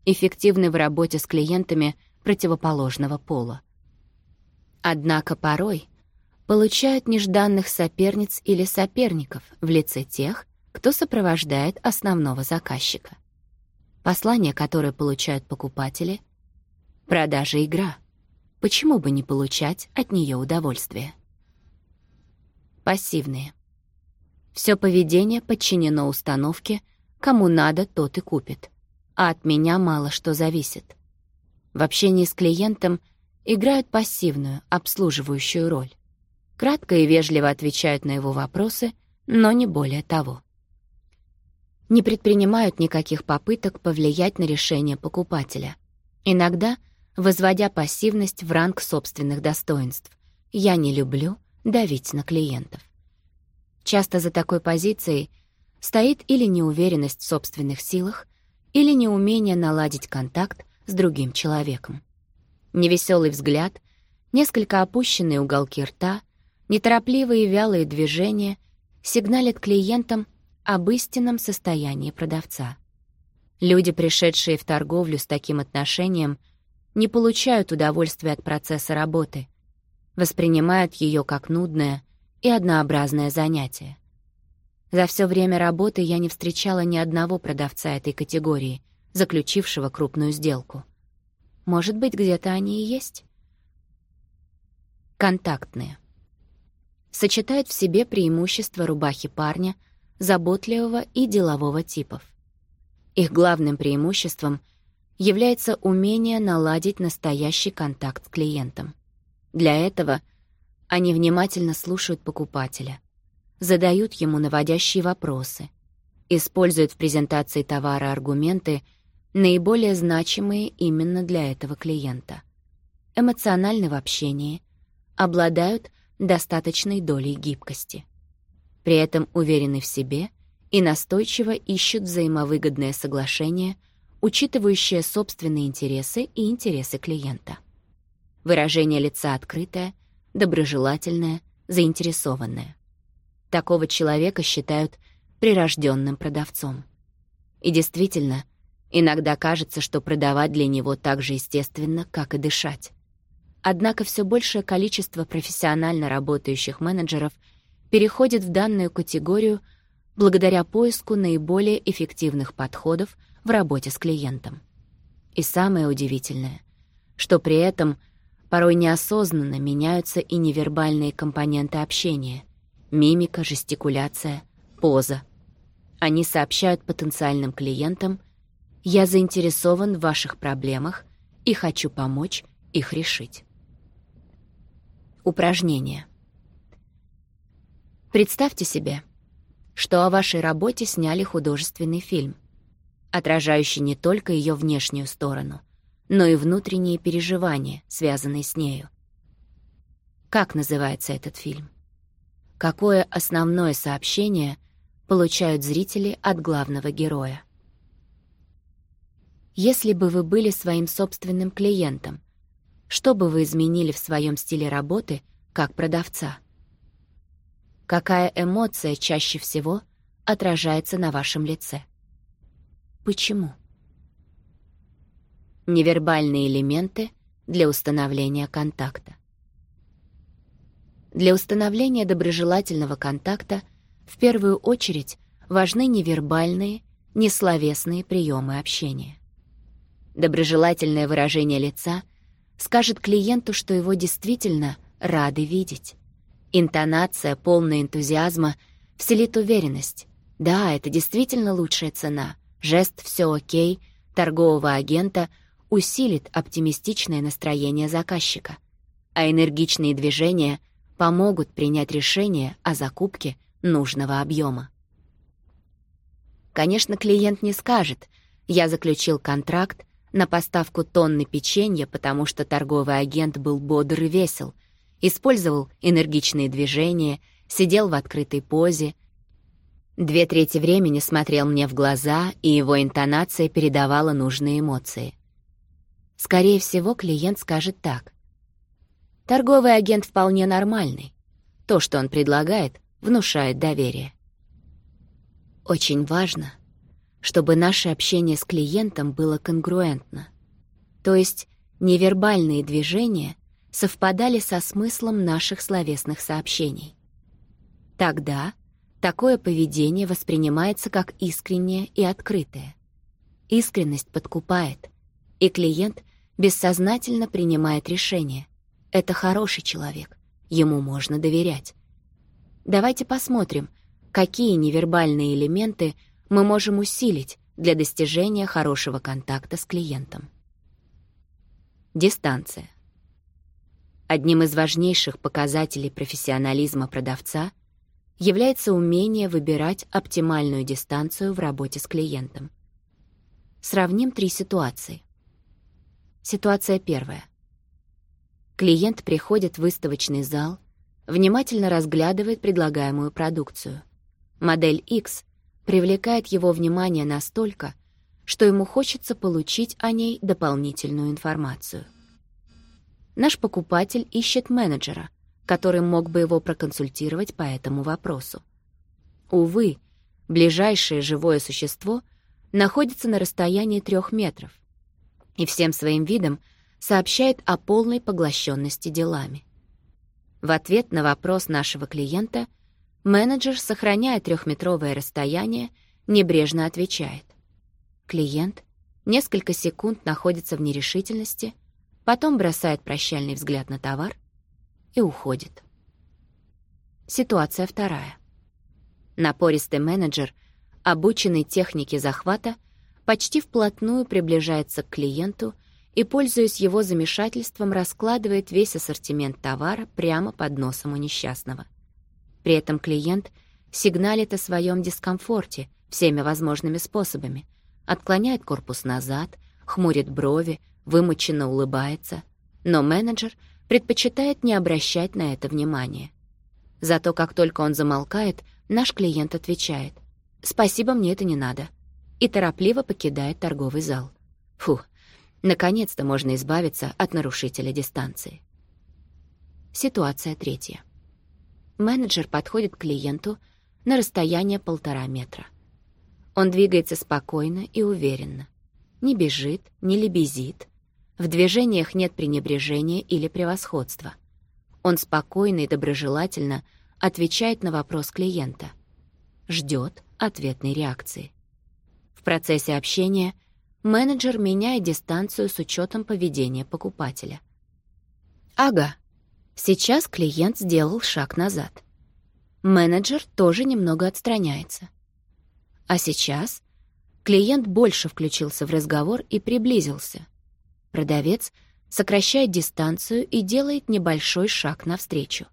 Эффективны в работе с клиентами противоположного пола. Однако порой получают нежданных соперниц или соперников в лице тех, кто сопровождает основного заказчика. Послания, которые получают покупатели — Продажа — игра. Почему бы не получать от нее удовольствие? Пассивные. Все поведение подчинено установке «кому надо, тот и купит», а от меня мало что зависит. В общении с клиентом играют пассивную, обслуживающую роль. Кратко и вежливо отвечают на его вопросы, но не более того. Не предпринимают никаких попыток повлиять на решение покупателя. Иногда — возводя пассивность в ранг собственных достоинств. «Я не люблю давить на клиентов». Часто за такой позицией стоит или неуверенность в собственных силах, или неумение наладить контакт с другим человеком. Невеселый взгляд, несколько опущенные уголки рта, неторопливые вялые движения сигналят клиентам об истинном состоянии продавца. Люди, пришедшие в торговлю с таким отношением — не получают удовольствия от процесса работы, воспринимают ее как нудное и однообразное занятие. За все время работы я не встречала ни одного продавца этой категории, заключившего крупную сделку. Может быть, где-то они и есть? Контактные. Сочетают в себе преимущества рубахи парня, заботливого и делового типов. Их главным преимуществом — является умение наладить настоящий контакт с клиентом. Для этого они внимательно слушают покупателя, задают ему наводящие вопросы, используют в презентации товара аргументы, наиболее значимые именно для этого клиента, эмоциональны в общении, обладают достаточной долей гибкости. При этом уверены в себе и настойчиво ищут взаимовыгодное соглашение – учитывающая собственные интересы и интересы клиента. Выражение лица открытое, доброжелательное, заинтересованное. Такого человека считают прирожденным продавцом. И действительно, иногда кажется, что продавать для него так же естественно, как и дышать. Однако все большее количество профессионально работающих менеджеров переходит в данную категорию благодаря поиску наиболее эффективных подходов — в работе с клиентом. И самое удивительное, что при этом порой неосознанно меняются и невербальные компоненты общения — мимика, жестикуляция, поза. Они сообщают потенциальным клиентам «Я заинтересован в ваших проблемах и хочу помочь их решить». Упражнение. Представьте себе, что о вашей работе сняли художественный фильм — отражающий не только ее внешнюю сторону, но и внутренние переживания, связанные с нею. Как называется этот фильм? Какое основное сообщение получают зрители от главного героя? Если бы вы были своим собственным клиентом, что бы вы изменили в своем стиле работы как продавца? Какая эмоция чаще всего отражается на вашем лице? Почему? Невербальные элементы для установления контакта. Для установления доброжелательного контакта в первую очередь важны невербальные, несловесные приемы общения. Доброжелательное выражение лица скажет клиенту, что его действительно рады видеть. Интонация, полная энтузиазма, вселит уверенность. Да, это действительно лучшая цена. Жест «все окей» торгового агента усилит оптимистичное настроение заказчика, а энергичные движения помогут принять решение о закупке нужного объема. Конечно, клиент не скажет «я заключил контракт на поставку тонны печенья, потому что торговый агент был бодр и весел», использовал энергичные движения, сидел в открытой позе, Две трети времени смотрел мне в глаза, и его интонация передавала нужные эмоции. Скорее всего, клиент скажет так. Торговый агент вполне нормальный. То, что он предлагает, внушает доверие. Очень важно, чтобы наше общение с клиентом было конгруентно. То есть невербальные движения совпадали со смыслом наших словесных сообщений. Тогда Такое поведение воспринимается как искреннее и открытое. Искренность подкупает, и клиент бессознательно принимает решение. Это хороший человек, ему можно доверять. Давайте посмотрим, какие невербальные элементы мы можем усилить для достижения хорошего контакта с клиентом. Дистанция. Одним из важнейших показателей профессионализма продавца — является умение выбирать оптимальную дистанцию в работе с клиентом. Сравним три ситуации. Ситуация первая. Клиент приходит в выставочный зал, внимательно разглядывает предлагаемую продукцию. Модель X привлекает его внимание настолько, что ему хочется получить о ней дополнительную информацию. Наш покупатель ищет менеджера, который мог бы его проконсультировать по этому вопросу. Увы, ближайшее живое существо находится на расстоянии трех метров и всем своим видом сообщает о полной поглощенности делами. В ответ на вопрос нашего клиента менеджер, сохраняя трехметровое расстояние, небрежно отвечает. Клиент несколько секунд находится в нерешительности, потом бросает прощальный взгляд на товар и уходит. Ситуация вторая. Напористый менеджер, обученный технике захвата, почти вплотную приближается к клиенту и, пользуясь его замешательством, раскладывает весь ассортимент товара прямо под носом у несчастного. При этом клиент сигналит о своем дискомфорте всеми возможными способами, отклоняет корпус назад, хмурит брови, вымученно улыбается, но менеджер — предпочитает не обращать на это внимания. Зато как только он замолкает, наш клиент отвечает «Спасибо, мне это не надо» и торопливо покидает торговый зал. Фух, наконец-то можно избавиться от нарушителя дистанции. Ситуация третья. Менеджер подходит к клиенту на расстояние полтора метра. Он двигается спокойно и уверенно. Не бежит, не лебезит, в движениях нет пренебрежения или превосходства. Он спокойно и доброжелательно отвечает на вопрос клиента. Ждет ответной реакции. В процессе общения менеджер меняет дистанцию с учетом поведения покупателя. Ага, сейчас клиент сделал шаг назад. Менеджер тоже немного отстраняется. А сейчас клиент больше включился в разговор и приблизился — Продавец сокращает дистанцию и делает небольшой шаг навстречу.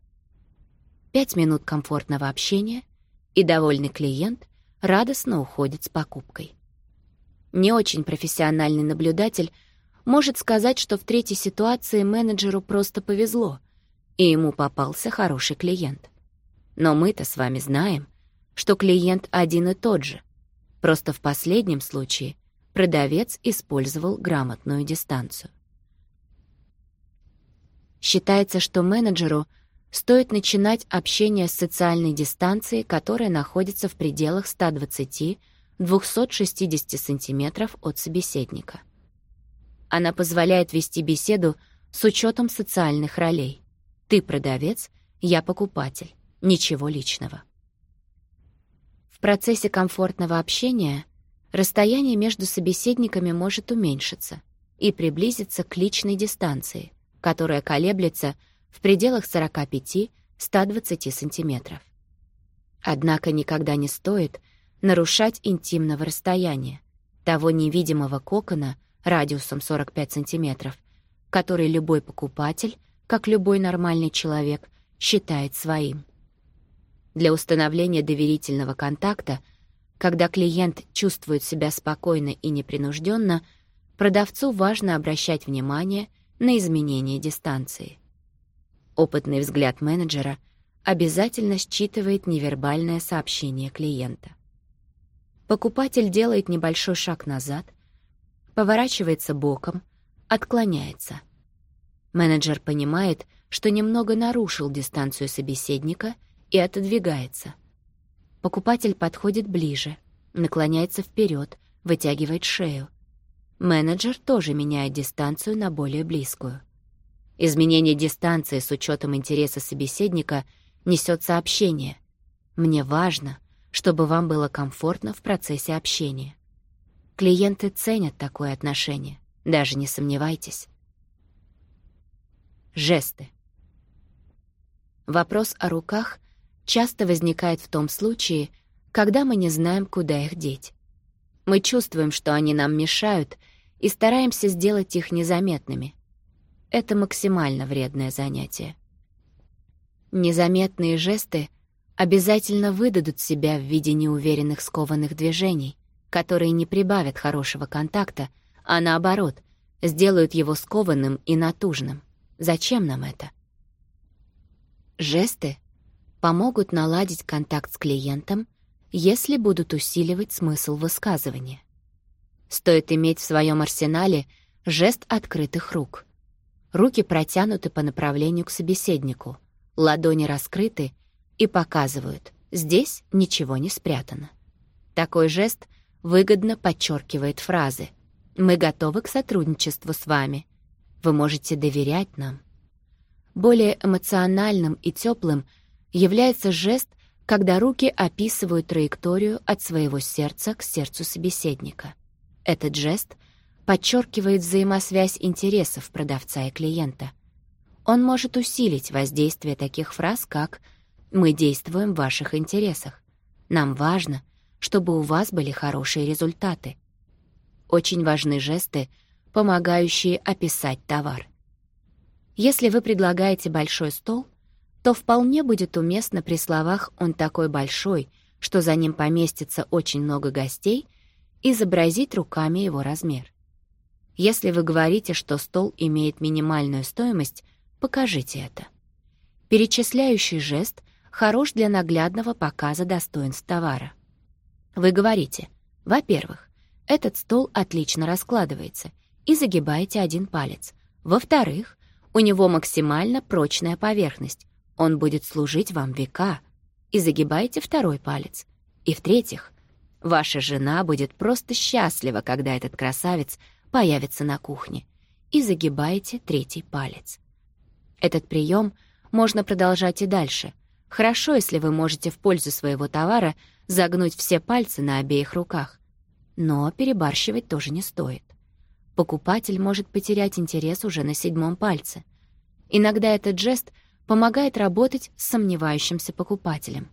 Пять минут комфортного общения, и довольный клиент радостно уходит с покупкой. Не очень профессиональный наблюдатель может сказать, что в третьей ситуации менеджеру просто повезло, и ему попался хороший клиент. Но мы-то с вами знаем, что клиент один и тот же. Просто в последнем случае продавец использовал грамотную дистанцию. Считается, что менеджеру стоит начинать общение с социальной дистанцией, которая находится в пределах 120-260 сантиметров от собеседника. Она позволяет вести беседу с учетом социальных ролей. Ты продавец, я покупатель, ничего личного. В процессе комфортного общения расстояние между собеседниками может уменьшиться и приблизиться к личной дистанции, которая колеблется в пределах 45-120 сантиметров. Однако никогда не стоит нарушать интимного расстояния, того невидимого кокона радиусом 45 сантиметров, который любой покупатель, как любой нормальный человек, считает своим. Для установления доверительного контакта – когда клиент чувствует себя спокойно и непринужденно, продавцу важно обращать внимание на изменение дистанции. Опытный взгляд менеджера обязательно считывает невербальное сообщение клиента. Покупатель делает небольшой шаг назад, поворачивается боком, отклоняется. Менеджер понимает, что немного нарушил дистанцию собеседника и отодвигается — Покупатель подходит ближе, наклоняется вперед, вытягивает шею. Менеджер тоже меняет дистанцию на более близкую. Изменение дистанции с учетом интереса собеседника несёт сообщение. «Мне важно, чтобы вам было комфортно в процессе общения». Клиенты ценят такое отношение, даже не сомневайтесь. Жесты. Вопрос о руках — часто возникает в том случае, когда мы не знаем, куда их деть. Мы чувствуем, что они нам мешают, и стараемся сделать их незаметными. Это максимально вредное занятие. Незаметные жесты обязательно выдадут себя в виде неуверенных скованных движений, которые не прибавят хорошего контакта, а наоборот, сделают его скованным и натужным. Зачем нам это? Жесты помогут наладить контакт с клиентом, если будут усиливать смысл высказывания. Стоит иметь в своем арсенале жест открытых рук. Руки протянуты по направлению к собеседнику, ладони раскрыты и показывают «здесь ничего не спрятано». Такой жест выгодно подчеркивает фразы «Мы готовы к сотрудничеству с вами», «Вы можете доверять нам». Более эмоциональным и теплым – является жест, когда руки описывают траекторию от своего сердца к сердцу собеседника. Этот жест подчеркивает взаимосвязь интересов продавца и клиента. Он может усилить воздействие таких фраз, как «Мы действуем в ваших интересах», «Нам важно», чтобы у вас были хорошие результаты. Очень важны жесты, помогающие описать товар. Если вы предлагаете большой стол, то вполне будет уместно при словах «он такой большой», что за ним поместится очень много гостей, изобразить руками его размер. Если вы говорите, что стол имеет минимальную стоимость, покажите это. Перечисляющий жест хорош для наглядного показа достоинств товара. Вы говорите, во-первых, этот стол отлично раскладывается, и загибаете один палец. Во-вторых, у него максимально прочная поверхность, он будет служить вам века. И загибайте второй палец. И в-третьих, ваша жена будет просто счастлива, когда этот красавец появится на кухне. И загибайте третий палец. Этот прием можно продолжать и дальше. Хорошо, если вы можете в пользу своего товара загнуть все пальцы на обеих руках. Но перебарщивать тоже не стоит. Покупатель может потерять интерес уже на седьмом пальце. Иногда этот жест помогает работать с сомневающимся покупателем.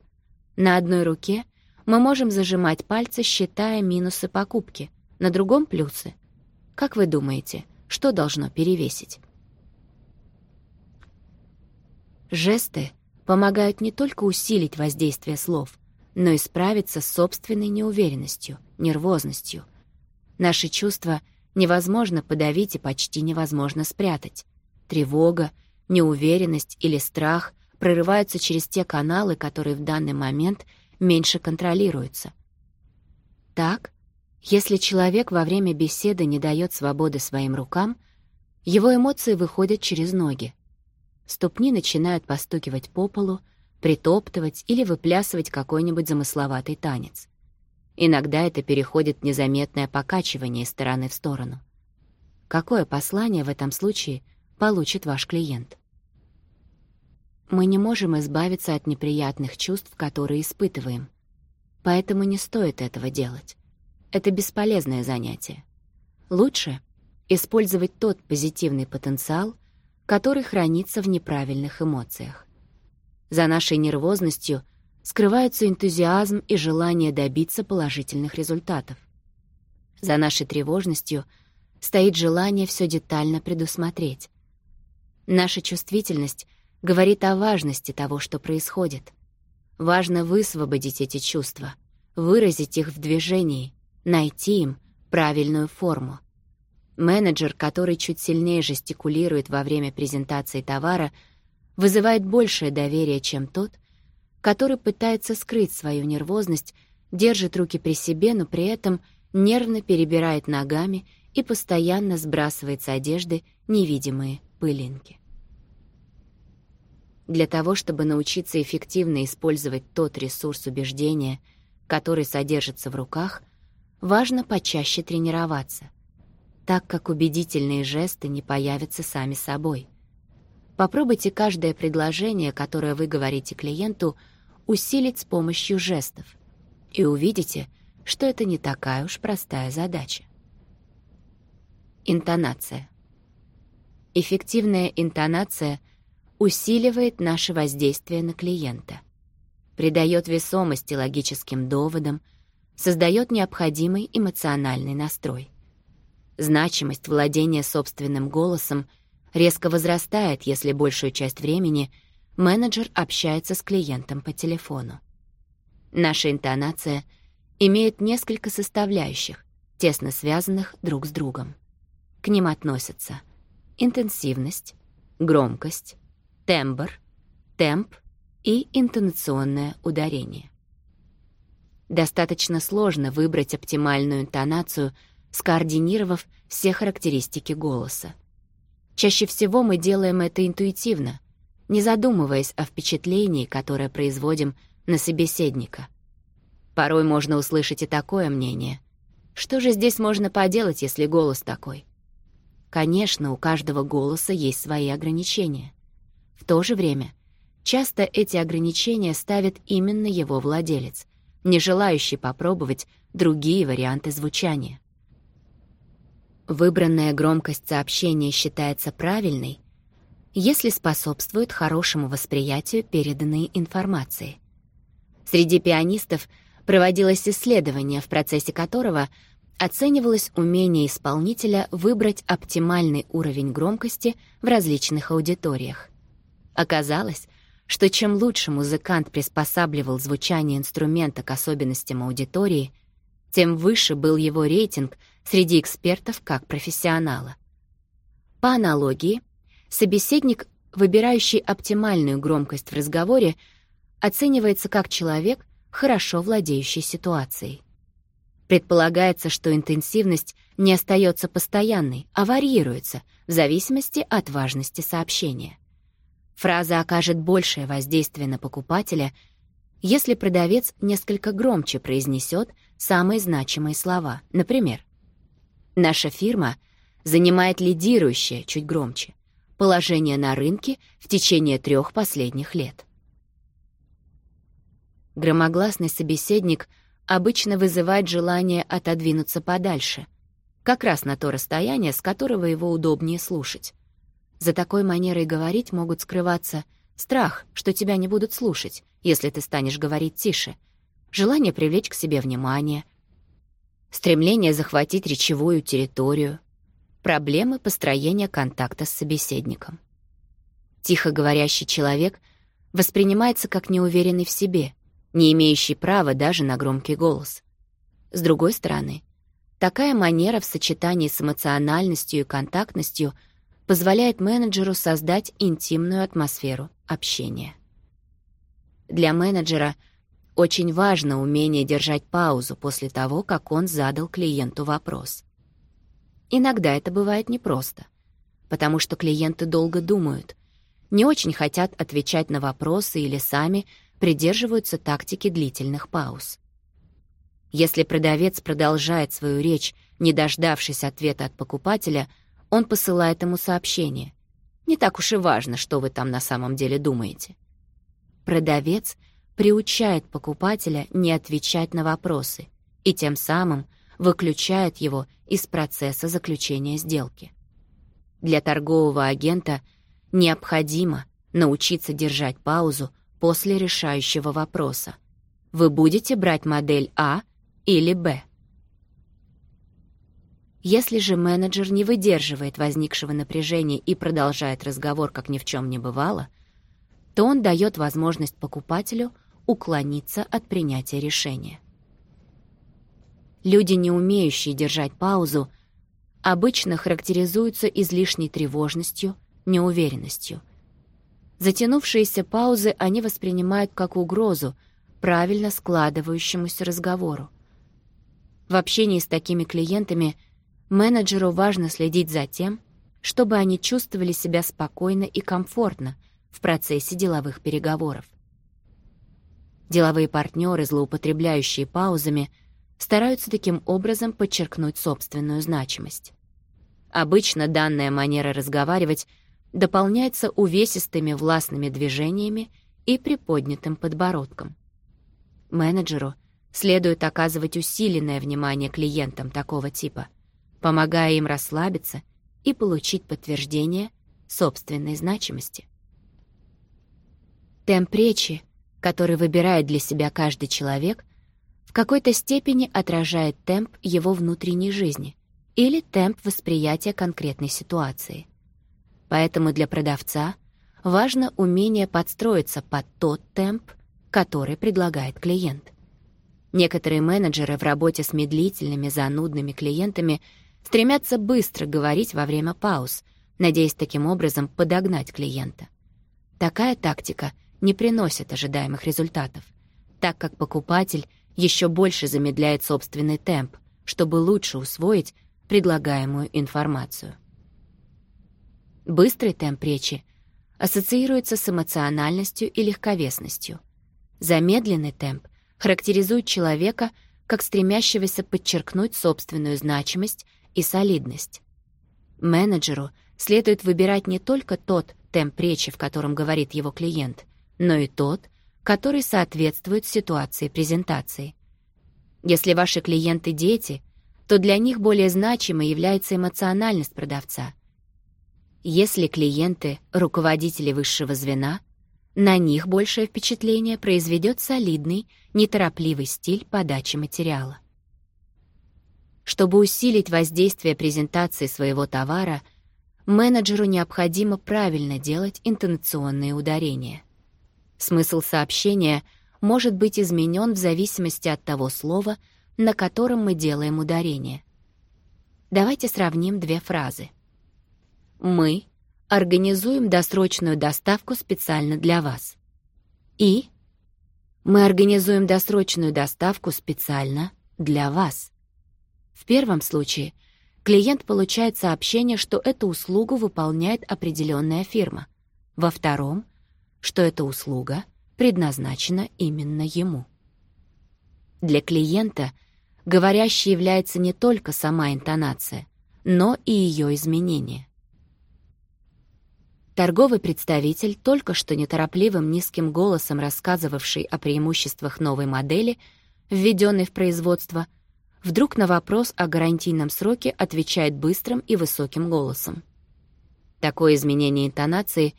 На одной руке мы можем зажимать пальцы, считая минусы покупки, на другом — плюсы. Как вы думаете, что должно перевесить? Жесты помогают не только усилить воздействие слов, но и справиться с собственной неуверенностью, нервозностью. Наши чувства невозможно подавить и почти невозможно спрятать. Тревога — неуверенность или страх прорываются через те каналы, которые в данный момент меньше контролируются. Так, если человек во время беседы не дает свободы своим рукам, его эмоции выходят через ноги. Ступни начинают постукивать по полу, притоптывать или выплясывать какой-нибудь замысловатый танец. Иногда это переходит в незаметное покачивание из стороны в сторону. Какое послание в этом случае — получит ваш клиент. Мы не можем избавиться от неприятных чувств, которые испытываем. Поэтому не стоит этого делать. Это бесполезное занятие. Лучше использовать тот позитивный потенциал, который хранится в неправильных эмоциях. За нашей нервозностью скрываются энтузиазм и желание добиться положительных результатов. За нашей тревожностью стоит желание все детально предусмотреть, Наша чувствительность говорит о важности того, что происходит. Важно высвободить эти чувства, выразить их в движении, найти им правильную форму. Менеджер, который чуть сильнее жестикулирует во время презентации товара, вызывает большее доверие, чем тот, который пытается скрыть свою нервозность, держит руки при себе, но при этом нервно перебирает ногами и постоянно сбрасывает с одежды невидимые пылинки для того, чтобы научиться эффективно использовать тот ресурс убеждения, который содержится в руках, важно почаще тренироваться, так как убедительные жесты не появятся сами собой. Попробуйте каждое предложение, которое вы говорите клиенту, усилить с помощью жестов, и увидите, что это не такая уж простая задача. Интонация. Эффективная интонация усиливает наше воздействие на клиента, придает весомости логическим доводам, создает необходимый эмоциональный настрой. Значимость владения собственным голосом резко возрастает, если большую часть времени менеджер общается с клиентом по телефону. Наша интонация имеет несколько составляющих, тесно связанных друг с другом. К ним относятся интенсивность, громкость, тембр, темп и интонационное ударение. Достаточно сложно выбрать оптимальную интонацию, скоординировав все характеристики голоса. Чаще всего мы делаем это интуитивно, не задумываясь о впечатлении, которое производим на собеседника. Порой можно услышать и такое мнение. Что же здесь можно поделать, если голос такой? Конечно, у каждого голоса есть свои ограничения. В то же время часто эти ограничения ставит именно его владелец, не желающий попробовать другие варианты звучания. Выбранная громкость сообщения считается правильной, если способствует хорошему восприятию переданной информации. Среди пианистов проводилось исследование, в процессе которого оценивалось умение исполнителя выбрать оптимальный уровень громкости в различных аудиториях — Оказалось, что чем лучше музыкант приспосабливал звучание инструмента к особенностям аудитории, тем выше был его рейтинг среди экспертов как профессионала. По аналогии, собеседник, выбирающий оптимальную громкость в разговоре, оценивается как человек, хорошо владеющий ситуацией. Предполагается, что интенсивность не остается постоянной, а варьируется в зависимости от важности сообщения. Фраза окажет большее воздействие на покупателя, если продавец несколько громче произнесет самые значимые слова. Например, «Наша фирма занимает лидирующее, чуть громче, положение на рынке в течение трех последних лет». Громогласный собеседник обычно вызывает желание отодвинуться подальше, как раз на то расстояние, с которого его удобнее слушать. За такой манерой говорить могут скрываться страх, что тебя не будут слушать, если ты станешь говорить тише, желание привлечь к себе внимание, стремление захватить речевую территорию, проблемы построения контакта с собеседником. Тихо говорящий человек воспринимается как неуверенный в себе, не имеющий права даже на громкий голос. С другой стороны, такая манера в сочетании с эмоциональностью и контактностью — позволяет менеджеру создать интимную атмосферу общения. Для менеджера очень важно умение держать паузу после того, как он задал клиенту вопрос. Иногда это бывает непросто, потому что клиенты долго думают, не очень хотят отвечать на вопросы или сами придерживаются тактики длительных пауз. Если продавец продолжает свою речь, не дождавшись ответа от покупателя — он посылает ему сообщение. Не так уж и важно, что вы там на самом деле думаете. Продавец приучает покупателя не отвечать на вопросы и тем самым выключает его из процесса заключения сделки. Для торгового агента необходимо научиться держать паузу после решающего вопроса. Вы будете брать модель А или Б? Если же менеджер не выдерживает возникшего напряжения и продолжает разговор, как ни в чем не бывало, то он дает возможность покупателю уклониться от принятия решения. Люди, не умеющие держать паузу, обычно характеризуются излишней тревожностью, неуверенностью. Затянувшиеся паузы они воспринимают как угрозу, правильно складывающемуся разговору. В общении с такими клиентами – Менеджеру важно следить за тем, чтобы они чувствовали себя спокойно и комфортно в процессе деловых переговоров. Деловые партнеры, злоупотребляющие паузами, стараются таким образом подчеркнуть собственную значимость. Обычно данная манера разговаривать дополняется увесистыми властными движениями и приподнятым подбородком. Менеджеру следует оказывать усиленное внимание клиентам такого типа — помогая им расслабиться и получить подтверждение собственной значимости. Темп речи, который выбирает для себя каждый человек, в какой-то степени отражает темп его внутренней жизни или темп восприятия конкретной ситуации. Поэтому для продавца важно умение подстроиться под тот темп, который предлагает клиент. Некоторые менеджеры в работе с медлительными, занудными клиентами – стремятся быстро говорить во время пауз, надеясь таким образом подогнать клиента. Такая тактика не приносит ожидаемых результатов, так как покупатель еще больше замедляет собственный темп, чтобы лучше усвоить предлагаемую информацию. Быстрый темп речи ассоциируется с эмоциональностью и легковесностью. Замедленный темп характеризует человека как стремящегося подчеркнуть собственную значимость – и солидность. Менеджеру следует выбирать не только тот темп речи, в котором говорит его клиент, но и тот, который соответствует ситуации презентации. Если ваши клиенты — дети, то для них более значимой является эмоциональность продавца. Если клиенты — руководители высшего звена, на них большее впечатление произведет солидный, неторопливый стиль подачи материала. Чтобы усилить воздействие презентации своего товара, менеджеру необходимо правильно делать интонационные ударения. Смысл сообщения может быть изменен в зависимости от того слова, на котором мы делаем ударение. Давайте сравним две фразы. «Мы организуем досрочную доставку специально для вас». И «Мы организуем досрочную доставку специально для вас». В первом случае клиент получает сообщение, что эту услугу выполняет определенная фирма. Во втором, что эта услуга предназначена именно ему. Для клиента говорящей является не только сама интонация, но и ее изменение. Торговый представитель, только что неторопливым низким голосом рассказывавший о преимуществах новой модели, введенной в производство — вдруг на вопрос о гарантийном сроке отвечает быстрым и высоким голосом. Такое изменение интонации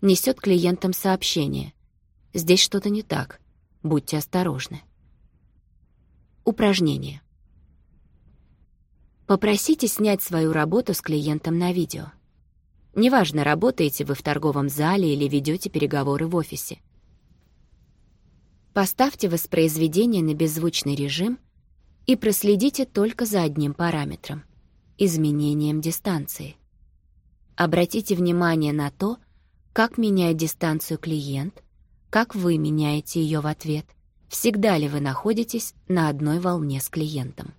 несёт клиентам сообщение. Здесь что-то не так. Будьте осторожны. Упражнение. Попросите снять свою работу с клиентом на видео. Неважно, работаете вы в торговом зале или ведёте переговоры в офисе. Поставьте воспроизведение на беззвучный режим и проследите только за одним параметром — изменением дистанции. Обратите внимание на то, как меняет дистанцию клиент, как вы меняете ее в ответ, всегда ли вы находитесь на одной волне с клиентом.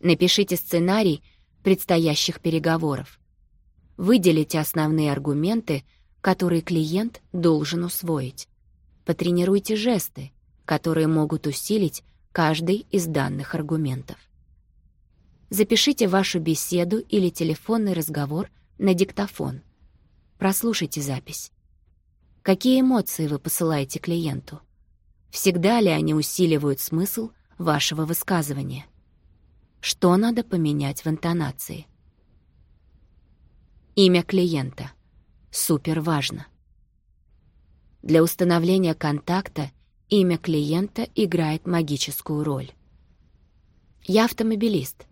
Напишите сценарий предстоящих переговоров. Выделите основные аргументы, которые клиент должен усвоить. Потренируйте жесты, которые могут усилить каждый из данных аргументов. Запишите вашу беседу или телефонный разговор на диктофон. Прослушайте запись. Какие эмоции вы посылаете клиенту? Всегда ли они усиливают смысл вашего высказывания? Что надо поменять в интонации? Имя клиента. Супер важно. Для установления контакта Имя клиента играет магическую роль. Я автомобилист,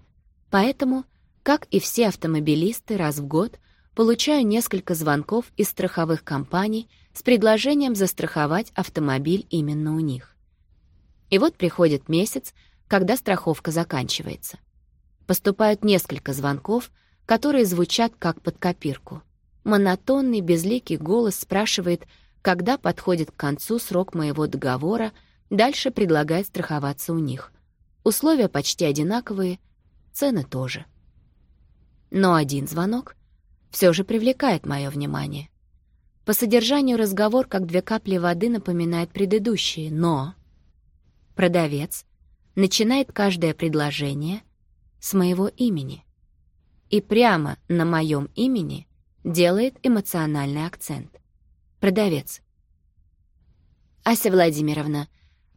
поэтому, как и все автомобилисты, раз в год получаю несколько звонков из страховых компаний с предложением застраховать автомобиль именно у них. И вот приходит месяц, когда страховка заканчивается. Поступают несколько звонков, которые звучат как под копирку. Монотонный, безликий голос спрашивает — когда подходит к концу срок моего договора, дальше предлагает страховаться у них. Условия почти одинаковые, цены тоже. Но один звонок все же привлекает мое внимание. По содержанию разговор, как две капли воды, напоминает предыдущие, но... Продавец начинает каждое предложение с моего имени и прямо на моем имени делает эмоциональный акцент продавец. «Ася Владимировна,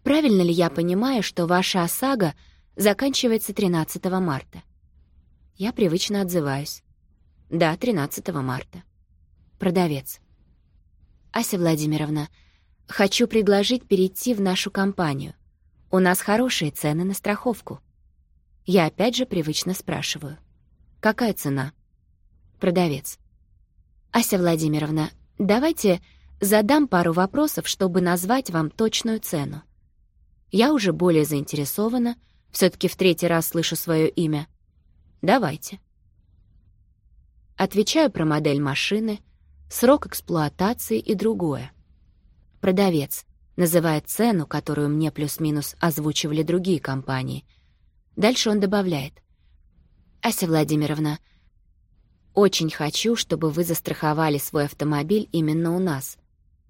правильно ли я понимаю, что ваша ОСАГО заканчивается 13 марта?» Я привычно отзываюсь. «Да, 13 марта». Продавец. «Ася Владимировна, хочу предложить перейти в нашу компанию. У нас хорошие цены на страховку». Я опять же привычно спрашиваю. «Какая цена?» Продавец. «Ася Владимировна, давайте Задам пару вопросов, чтобы назвать вам точную цену. Я уже более заинтересована, все таки в третий раз слышу свое имя. Давайте. Отвечаю про модель машины, срок эксплуатации и другое. Продавец называет цену, которую мне плюс-минус озвучивали другие компании. Дальше он добавляет. «Ася Владимировна, очень хочу, чтобы вы застраховали свой автомобиль именно у нас.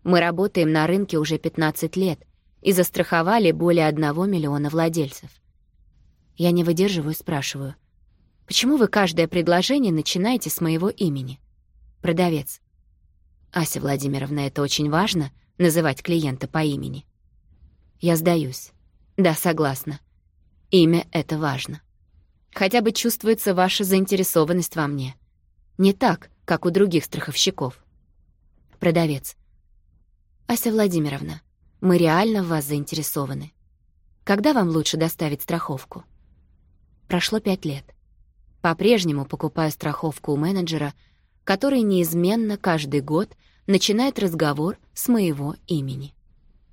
Мы работаем на рынке уже 15 лет и застраховали более 1 миллиона владельцев. Я не выдерживаю, и спрашиваю. «Почему вы каждое предложение начинаете с моего имени?» Продавец. «Ася Владимировна, это очень важно, называть клиента по имени». Я сдаюсь. «Да, согласна. Имя — это важно. Хотя бы чувствуется ваша заинтересованность во мне. Не так, как у других страховщиков». Продавец. «Ася Владимировна, мы реально в вас заинтересованы. Когда вам лучше доставить страховку?» Прошло пять лет. По-прежнему покупаю страховку у менеджера, который неизменно каждый год начинает разговор с моего имени.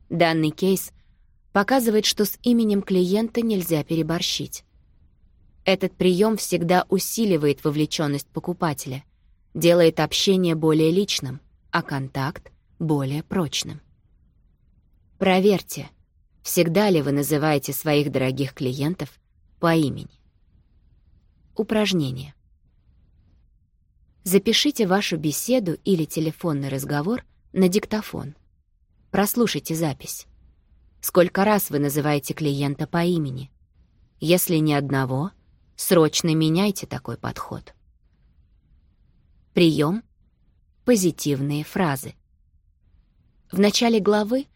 Данный кейс показывает, что с именем клиента нельзя переборщить. Этот прием всегда усиливает вовлеченность покупателя, делает общение более личным, а контакт более прочным. Проверьте, всегда ли вы называете своих дорогих клиентов по имени. Упражнение. Запишите вашу беседу или телефонный разговор на диктофон. Прослушайте запись. Сколько раз вы называете клиента по имени? Если ни одного, срочно меняйте такой подход. Прием — позитивные фразы. В начале главы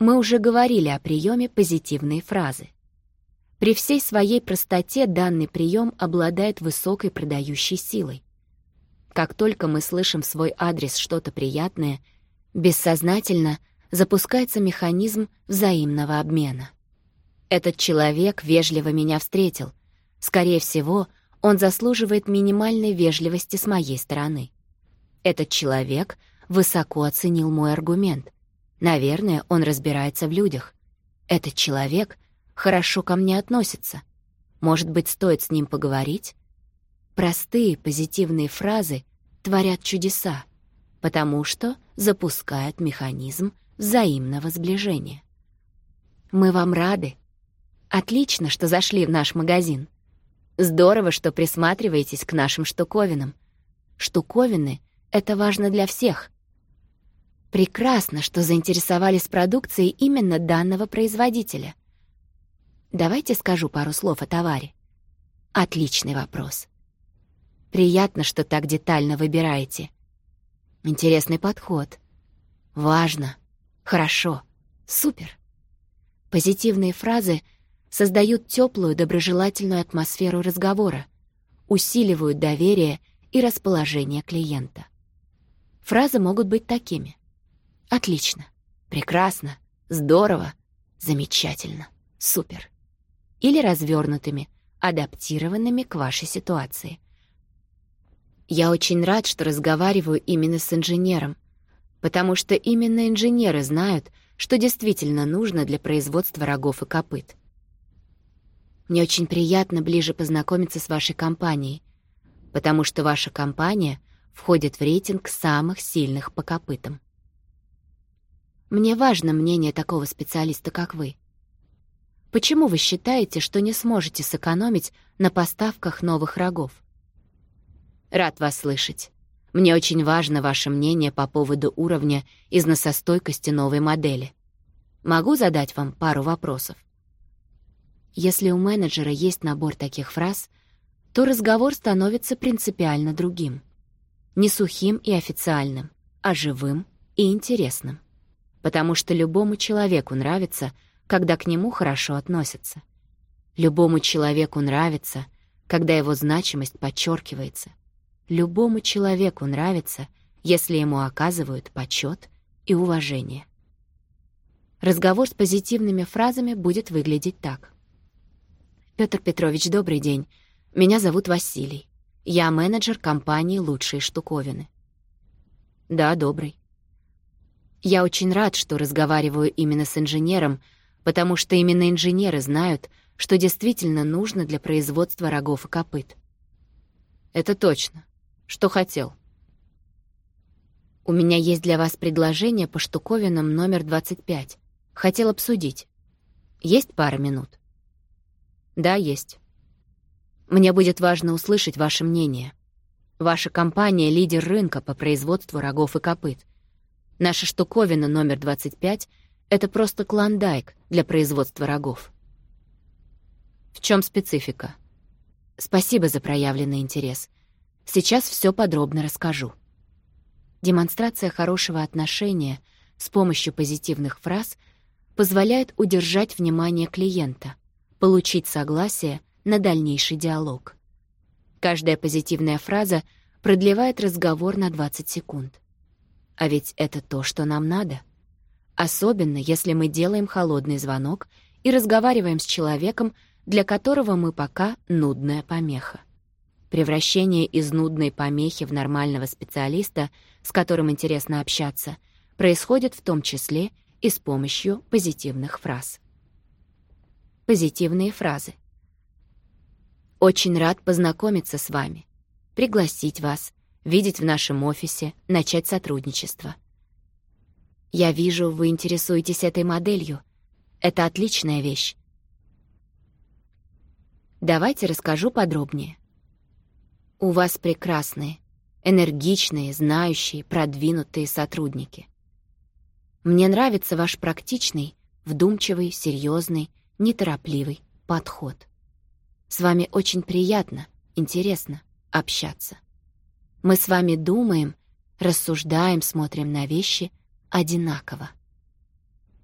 мы уже говорили о приеме позитивной фразы. При всей своей простоте данный прием обладает высокой продающей силой. Как только мы слышим в свой адрес что-то приятное, бессознательно запускается механизм взаимного обмена. Этот человек вежливо меня встретил. Скорее всего, он заслуживает минимальной вежливости с моей стороны. Этот человек — высоко оценил мой аргумент. Наверное, он разбирается в людях. Этот человек хорошо ко мне относится. Может быть, стоит с ним поговорить? Простые позитивные фразы творят чудеса, потому что запускают механизм взаимного сближения. «Мы вам рады. Отлично, что зашли в наш магазин. Здорово, что присматриваетесь к нашим штуковинам. Штуковины — это важно для всех, Прекрасно, что заинтересовались продукцией именно данного производителя. Давайте скажу пару слов о товаре. Отличный вопрос. Приятно, что так детально выбираете. Интересный подход. Важно. Хорошо. Супер. Позитивные фразы создают теплую, доброжелательную атмосферу разговора, усиливают доверие и расположение клиента. Фразы могут быть такими. Отлично. Прекрасно. Здорово. Замечательно. Супер. Или развернутыми, адаптированными к вашей ситуации. Я очень рад, что разговариваю именно с инженером, потому что именно инженеры знают, что действительно нужно для производства рогов и копыт. Мне очень приятно ближе познакомиться с вашей компанией, потому что ваша компания входит в рейтинг самых сильных по копытам. Мне важно мнение такого специалиста, как вы. Почему вы считаете, что не сможете сэкономить на поставках новых рогов? Рад вас слышать. Мне очень важно ваше мнение по поводу уровня износостойкости новой модели. Могу задать вам пару вопросов? Если у менеджера есть набор таких фраз, то разговор становится принципиально другим. Не сухим и официальным, а живым и интересным потому что любому человеку нравится, когда к нему хорошо относятся. Любому человеку нравится, когда его значимость подчеркивается. Любому человеку нравится, если ему оказывают почет и уважение. Разговор с позитивными фразами будет выглядеть так. «Пётр Петрович, добрый день. Меня зовут Василий. Я менеджер компании «Лучшие штуковины». «Да, добрый. Я очень рад, что разговариваю именно с инженером, потому что именно инженеры знают, что действительно нужно для производства рогов и копыт. Это точно. Что хотел? У меня есть для вас предложение по штуковинам номер 25. Хотел обсудить. Есть пара минут? Да, есть. Мне будет важно услышать ваше мнение. Ваша компания — лидер рынка по производству рогов и копыт — Наша штуковина номер 25 — это просто клондайк для производства рогов. В чем специфика? Спасибо за проявленный интерес. Сейчас все подробно расскажу. Демонстрация хорошего отношения с помощью позитивных фраз позволяет удержать внимание клиента, получить согласие на дальнейший диалог. Каждая позитивная фраза продлевает разговор на 20 секунд. А ведь это то, что нам надо. Особенно, если мы делаем холодный звонок и разговариваем с человеком, для которого мы пока нудная помеха. Превращение из нудной помехи в нормального специалиста, с которым интересно общаться, происходит в том числе и с помощью позитивных фраз. Позитивные фразы. «Очень рад познакомиться с вами», «Пригласить вас», видеть в нашем офисе, начать сотрудничество. Я вижу, вы интересуетесь этой моделью. Это отличная вещь. Давайте расскажу подробнее. У вас прекрасные, энергичные, знающие, продвинутые сотрудники. Мне нравится ваш практичный, вдумчивый, серьезный, неторопливый подход. С вами очень приятно, интересно общаться. Мы с вами думаем, рассуждаем, смотрим на вещи одинаково.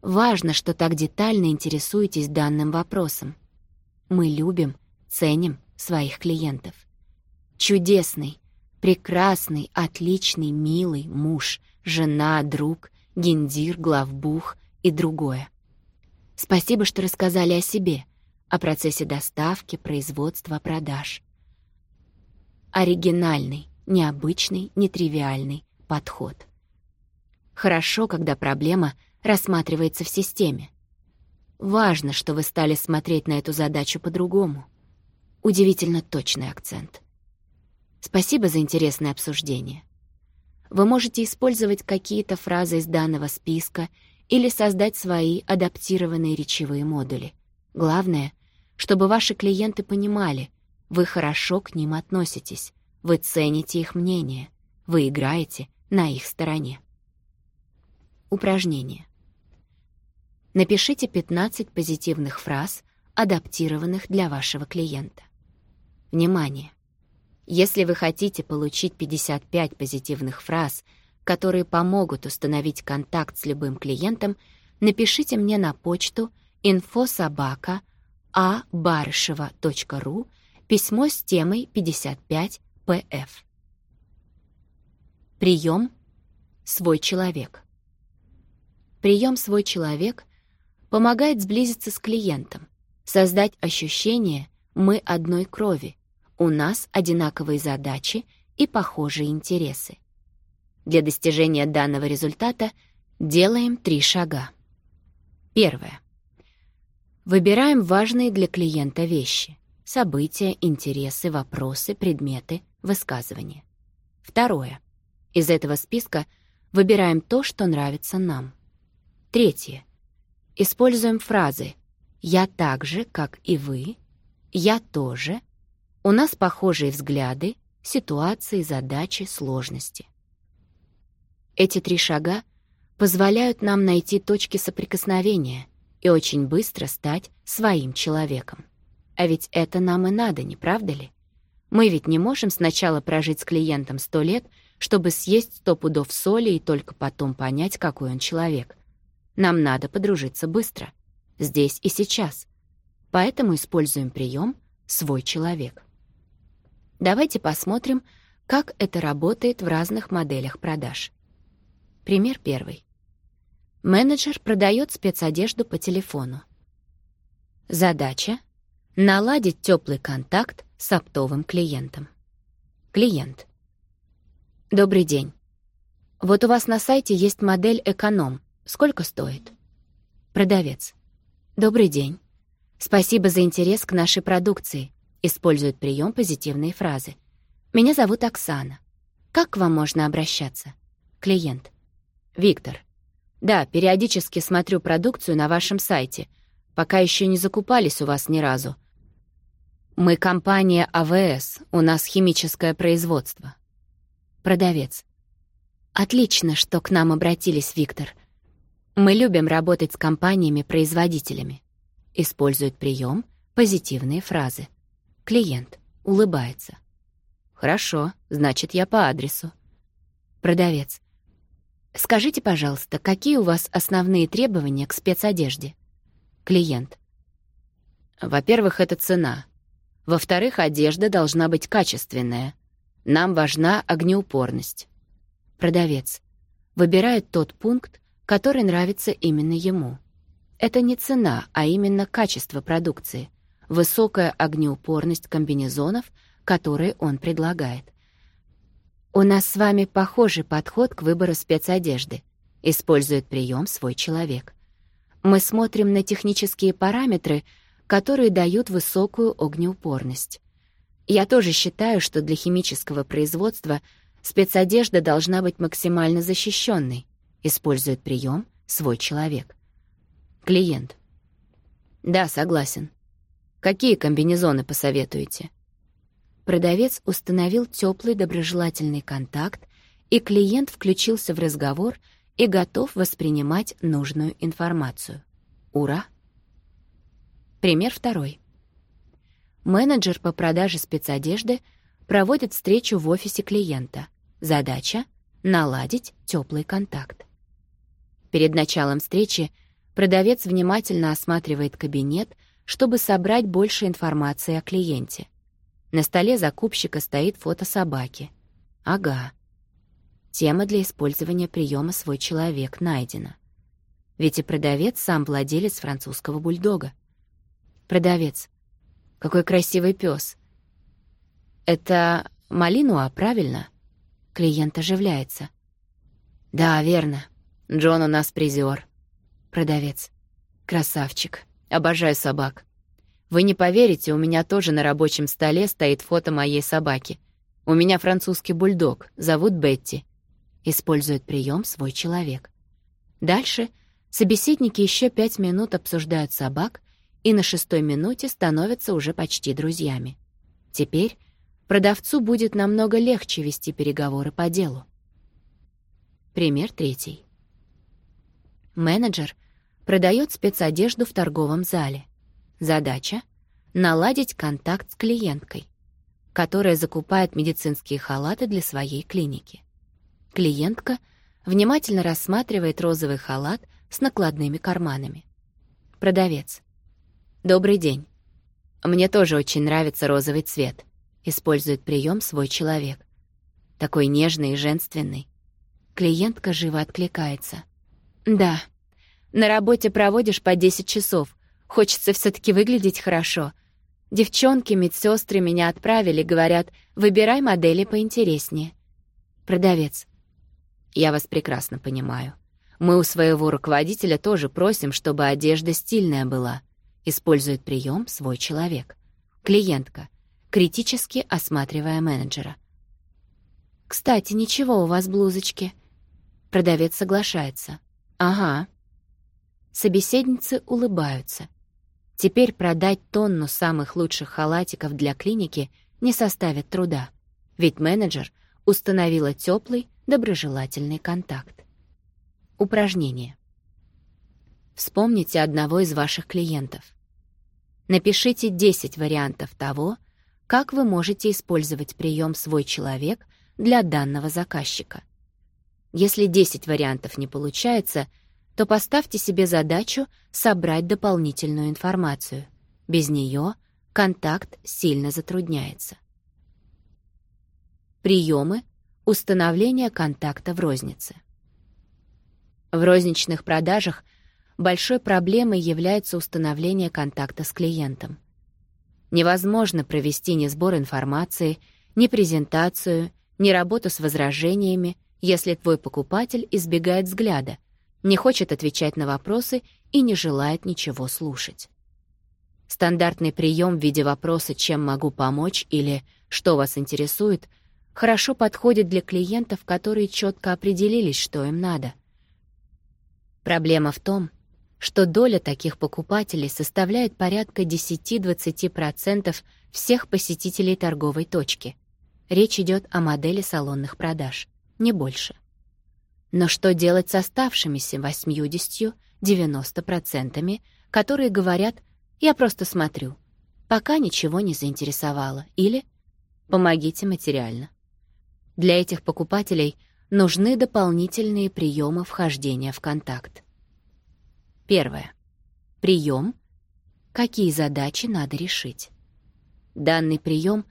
Важно, что так детально интересуетесь данным вопросом. Мы любим, ценим своих клиентов. Чудесный, прекрасный, отличный, милый муж, жена, друг, гендир, главбух и другое. Спасибо, что рассказали о себе, о процессе доставки, производства, продаж. Оригинальный, необычный, нетривиальный подход. Хорошо, когда проблема рассматривается в системе. Важно, что вы стали смотреть на эту задачу по-другому. Удивительно точный акцент. Спасибо за интересное обсуждение. Вы можете использовать какие-то фразы из данного списка или создать свои адаптированные речевые модули. Главное, чтобы ваши клиенты понимали, вы хорошо к ним относитесь, вы цените их мнение. Вы играете на их стороне. Упражнение. Напишите 15 позитивных фраз, адаптированных для вашего клиента. Внимание! Если вы хотите получить 55 позитивных фраз, которые помогут установить контакт с любым клиентом, напишите мне на почту info.собака.abarышева.ru а письмо с темой «55 ПФ. Прием «Свой человек». Прием «Свой человек» помогает сблизиться с клиентом, создать ощущение «мы одной крови», «у нас одинаковые задачи» и похожие интересы. Для достижения данного результата делаем три шага. Первое. Выбираем важные для клиента вещи — события, интересы, вопросы, предметы — высказывание. Второе. Из этого списка выбираем то, что нравится нам. Третье. Используем фразы «я так же, как и вы», «я тоже», «у нас похожие взгляды», «ситуации», «задачи», «сложности». Эти три шага позволяют нам найти точки соприкосновения и очень быстро стать своим человеком. А ведь это нам и надо, не правда ли? Мы ведь не можем сначала прожить с клиентом сто лет, чтобы съесть сто пудов соли и только потом понять, какой он человек. Нам надо подружиться быстро. Здесь и сейчас. Поэтому используем прием «свой человек». Давайте посмотрим, как это работает в разных моделях продаж. Пример первый. Менеджер продает спецодежду по телефону. Задача Наладить теплый контакт с оптовым клиентом. Клиент. Добрый день. Вот у вас на сайте есть модель «Эконом». Сколько стоит? Продавец. Добрый день. Спасибо за интерес к нашей продукции. Использует прием позитивные фразы. Меня зовут Оксана. Как к вам можно обращаться? Клиент. Виктор. Да, периодически смотрю продукцию на вашем сайте. Пока еще не закупались у вас ни разу. Мы компания АВС, у нас химическое производство. Продавец. Отлично, что к нам обратились, Виктор. Мы любим работать с компаниями-производителями. Использует прием позитивные фразы. Клиент улыбается. Хорошо, значит, я по адресу. Продавец. Скажите, пожалуйста, какие у вас основные требования к спецодежде? Клиент. Во-первых, это цена. Во-вторых, одежда должна быть качественная. Нам важна огнеупорность. Продавец выбирает тот пункт, который нравится именно ему. Это не цена, а именно качество продукции, высокая огнеупорность комбинезонов, которые он предлагает. У нас с вами похожий подход к выбору спецодежды. Использует прием свой человек. Мы смотрим на технические параметры — которые дают высокую огнеупорность. Я тоже считаю, что для химического производства спецодежда должна быть максимально защищенной, использует прием свой человек. Клиент. Да, согласен. Какие комбинезоны посоветуете? Продавец установил теплый доброжелательный контакт, и клиент включился в разговор и готов воспринимать нужную информацию. Ура! Пример второй. Менеджер по продаже спецодежды проводит встречу в офисе клиента. Задача — наладить теплый контакт. Перед началом встречи продавец внимательно осматривает кабинет, чтобы собрать больше информации о клиенте. На столе закупщика стоит фото собаки. Ага. Тема для использования приема «Свой человек» найдена. Ведь и продавец сам владелец французского бульдога продавец. «Какой красивый пес! «Это Малинуа, правильно?» Клиент оживляется. «Да, верно. Джон у нас призер. Продавец. «Красавчик. Обожаю собак. Вы не поверите, у меня тоже на рабочем столе стоит фото моей собаки. У меня французский бульдог, зовут Бетти». Использует прием свой человек. Дальше собеседники еще пять минут обсуждают собак, и на шестой минуте становятся уже почти друзьями. Теперь продавцу будет намного легче вести переговоры по делу. Пример третий. Менеджер продает спецодежду в торговом зале. Задача — наладить контакт с клиенткой, которая закупает медицинские халаты для своей клиники. Клиентка внимательно рассматривает розовый халат с накладными карманами. Продавец. «Добрый день. Мне тоже очень нравится розовый цвет», — использует прием свой человек. Такой нежный и женственный. Клиентка живо откликается. «Да. На работе проводишь по 10 часов. Хочется все таки выглядеть хорошо. Девчонки, медсестры меня отправили, говорят, выбирай модели поинтереснее». «Продавец. Я вас прекрасно понимаю. Мы у своего руководителя тоже просим, чтобы одежда стильная была». Использует прием свой человек. Клиентка. Критически осматривая менеджера. «Кстати, ничего у вас блузочки». Продавец соглашается. «Ага». Собеседницы улыбаются. Теперь продать тонну самых лучших халатиков для клиники не составит труда, ведь менеджер установила теплый, доброжелательный контакт. Упражнение вспомните одного из ваших клиентов. Напишите 10 вариантов того, как вы можете использовать прием «Свой человек» для данного заказчика. Если 10 вариантов не получается, то поставьте себе задачу собрать дополнительную информацию. Без нее контакт сильно затрудняется. Приемы установления контакта в рознице. В розничных продажах большой проблемой является установление контакта с клиентом. Невозможно провести ни сбор информации, ни презентацию, ни работу с возражениями, если твой покупатель избегает взгляда, не хочет отвечать на вопросы и не желает ничего слушать. Стандартный прием в виде вопроса «Чем могу помочь?» или «Что вас интересует?» хорошо подходит для клиентов, которые четко определились, что им надо. Проблема в том, что доля таких покупателей составляет порядка 10-20% всех посетителей торговой точки. Речь идет о модели салонных продаж, не больше. Но что делать с оставшимися 80-90%, которые говорят «я просто смотрю», пока ничего не заинтересовало, или «помогите материально». Для этих покупателей нужны дополнительные приемы вхождения в контакт. Первое. Прием. Какие задачи надо решить? Данный прием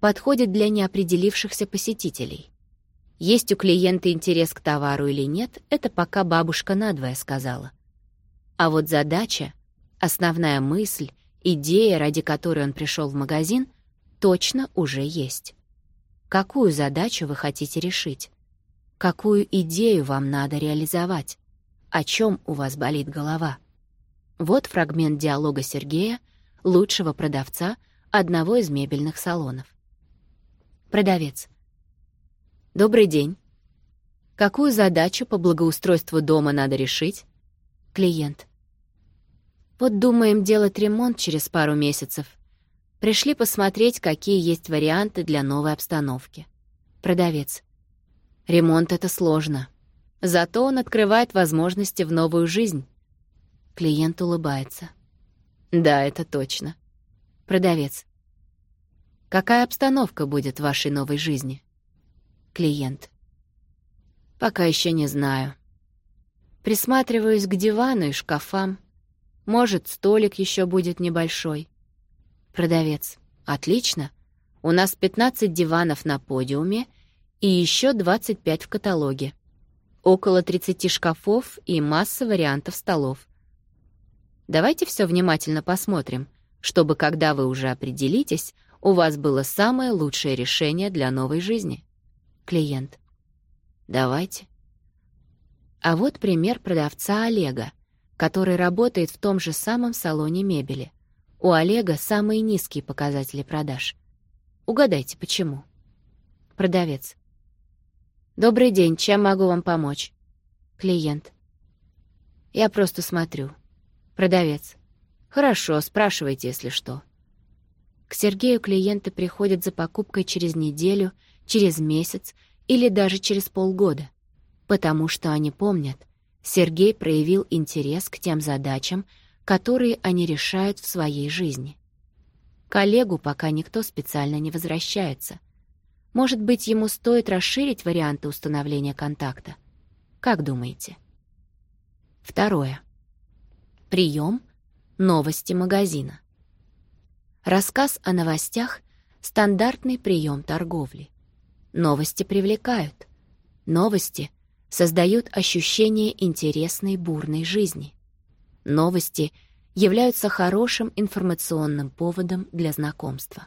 подходит для неопределившихся посетителей. Есть у клиента интерес к товару или нет, это пока бабушка надвое сказала. А вот задача, основная мысль, идея, ради которой он пришел в магазин, точно уже есть. Какую задачу вы хотите решить? Какую идею вам надо реализовать? о чем у вас болит голова. Вот фрагмент диалога Сергея, лучшего продавца одного из мебельных салонов. Продавец. «Добрый день. Какую задачу по благоустройству дома надо решить?» Клиент. «Вот думаем делать ремонт через пару месяцев. Пришли посмотреть, какие есть варианты для новой обстановки». Продавец. «Ремонт — это сложно. Зато он открывает возможности в новую жизнь. Клиент улыбается. Да, это точно. Продавец. Какая обстановка будет в вашей новой жизни? Клиент. Пока еще не знаю. Присматриваюсь к дивану и шкафам. Может, столик еще будет небольшой. Продавец. Отлично. У нас 15 диванов на подиуме и еще 25 в каталоге около 30 шкафов и масса вариантов столов. Давайте все внимательно посмотрим, чтобы, когда вы уже определитесь, у вас было самое лучшее решение для новой жизни. Клиент. Давайте. А вот пример продавца Олега, который работает в том же самом салоне мебели. У Олега самые низкие показатели продаж. Угадайте, почему? Продавец. «Добрый день, чем могу вам помочь?» Клиент. «Я просто смотрю». Продавец. «Хорошо, спрашивайте, если что». К Сергею клиенты приходят за покупкой через неделю, через месяц или даже через полгода, потому что они помнят, Сергей проявил интерес к тем задачам, которые они решают в своей жизни. Коллегу пока никто специально не возвращается, может быть, ему стоит расширить варианты установления контакта? Как думаете? Второе. Прием «Новости магазина». Рассказ о новостях — стандартный прием торговли. Новости привлекают. Новости создают ощущение интересной бурной жизни. Новости являются хорошим информационным поводом для знакомства.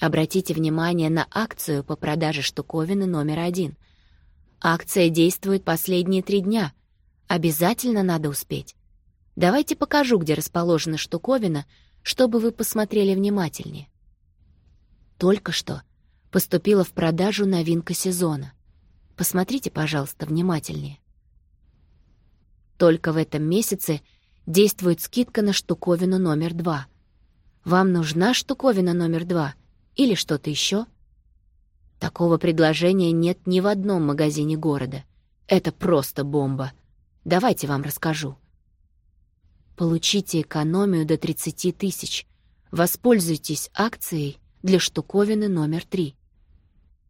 Обратите внимание на акцию по продаже штуковины номер один. Акция действует последние три дня. Обязательно надо успеть. Давайте покажу, где расположена штуковина, чтобы вы посмотрели внимательнее. Только что поступила в продажу новинка сезона. Посмотрите, пожалуйста, внимательнее. Только в этом месяце действует скидка на штуковину номер два. Вам нужна штуковина номер два — или что-то еще? Такого предложения нет ни в одном магазине города. Это просто бомба. Давайте вам расскажу. Получите экономию до 30 тысяч. Воспользуйтесь акцией для штуковины номер 3.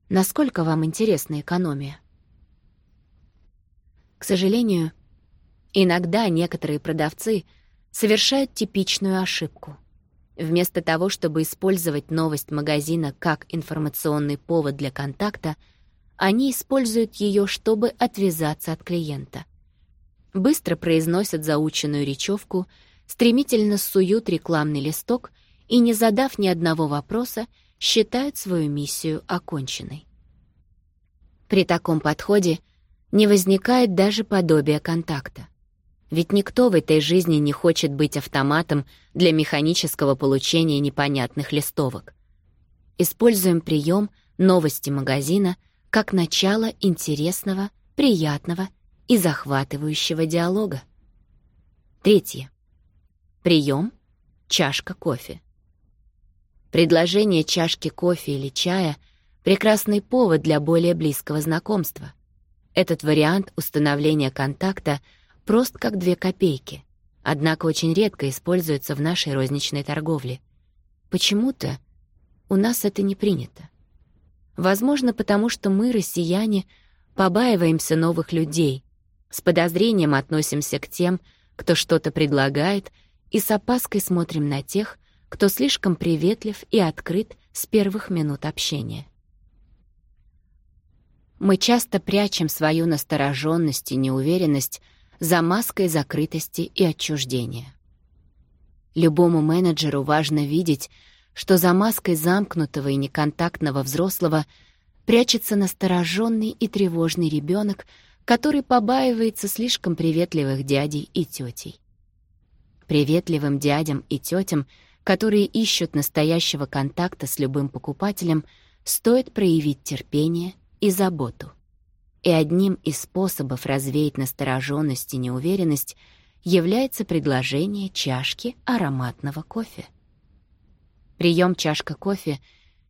Насколько вам интересна экономия? К сожалению, иногда некоторые продавцы совершают типичную ошибку — Вместо того, чтобы использовать новость магазина как информационный повод для контакта, они используют ее, чтобы отвязаться от клиента. Быстро произносят заученную речевку, стремительно суют рекламный листок и, не задав ни одного вопроса, считают свою миссию оконченной. При таком подходе не возникает даже подобия контакта. Ведь никто в этой жизни не хочет быть автоматом для механического получения непонятных листовок. Используем прием «Новости магазина» как начало интересного, приятного и захватывающего диалога. Третье. Прием «Чашка кофе». Предложение чашки кофе или чая — прекрасный повод для более близкого знакомства. Этот вариант установления контакта — прост как две копейки, однако очень редко используется в нашей розничной торговле. Почему-то у нас это не принято. Возможно, потому что мы, россияне, побаиваемся новых людей, с подозрением относимся к тем, кто что-то предлагает, и с опаской смотрим на тех, кто слишком приветлив и открыт с первых минут общения. Мы часто прячем свою настороженность и неуверенность за маской закрытости и отчуждения. Любому менеджеру важно видеть, что за маской замкнутого и неконтактного взрослого прячется настороженный и тревожный ребенок, который побаивается слишком приветливых дядей и тетей. Приветливым дядям и тетям, которые ищут настоящего контакта с любым покупателем, стоит проявить терпение и заботу. И одним из способов развеять настороженность и неуверенность является предложение чашки ароматного кофе. Прием чашка кофе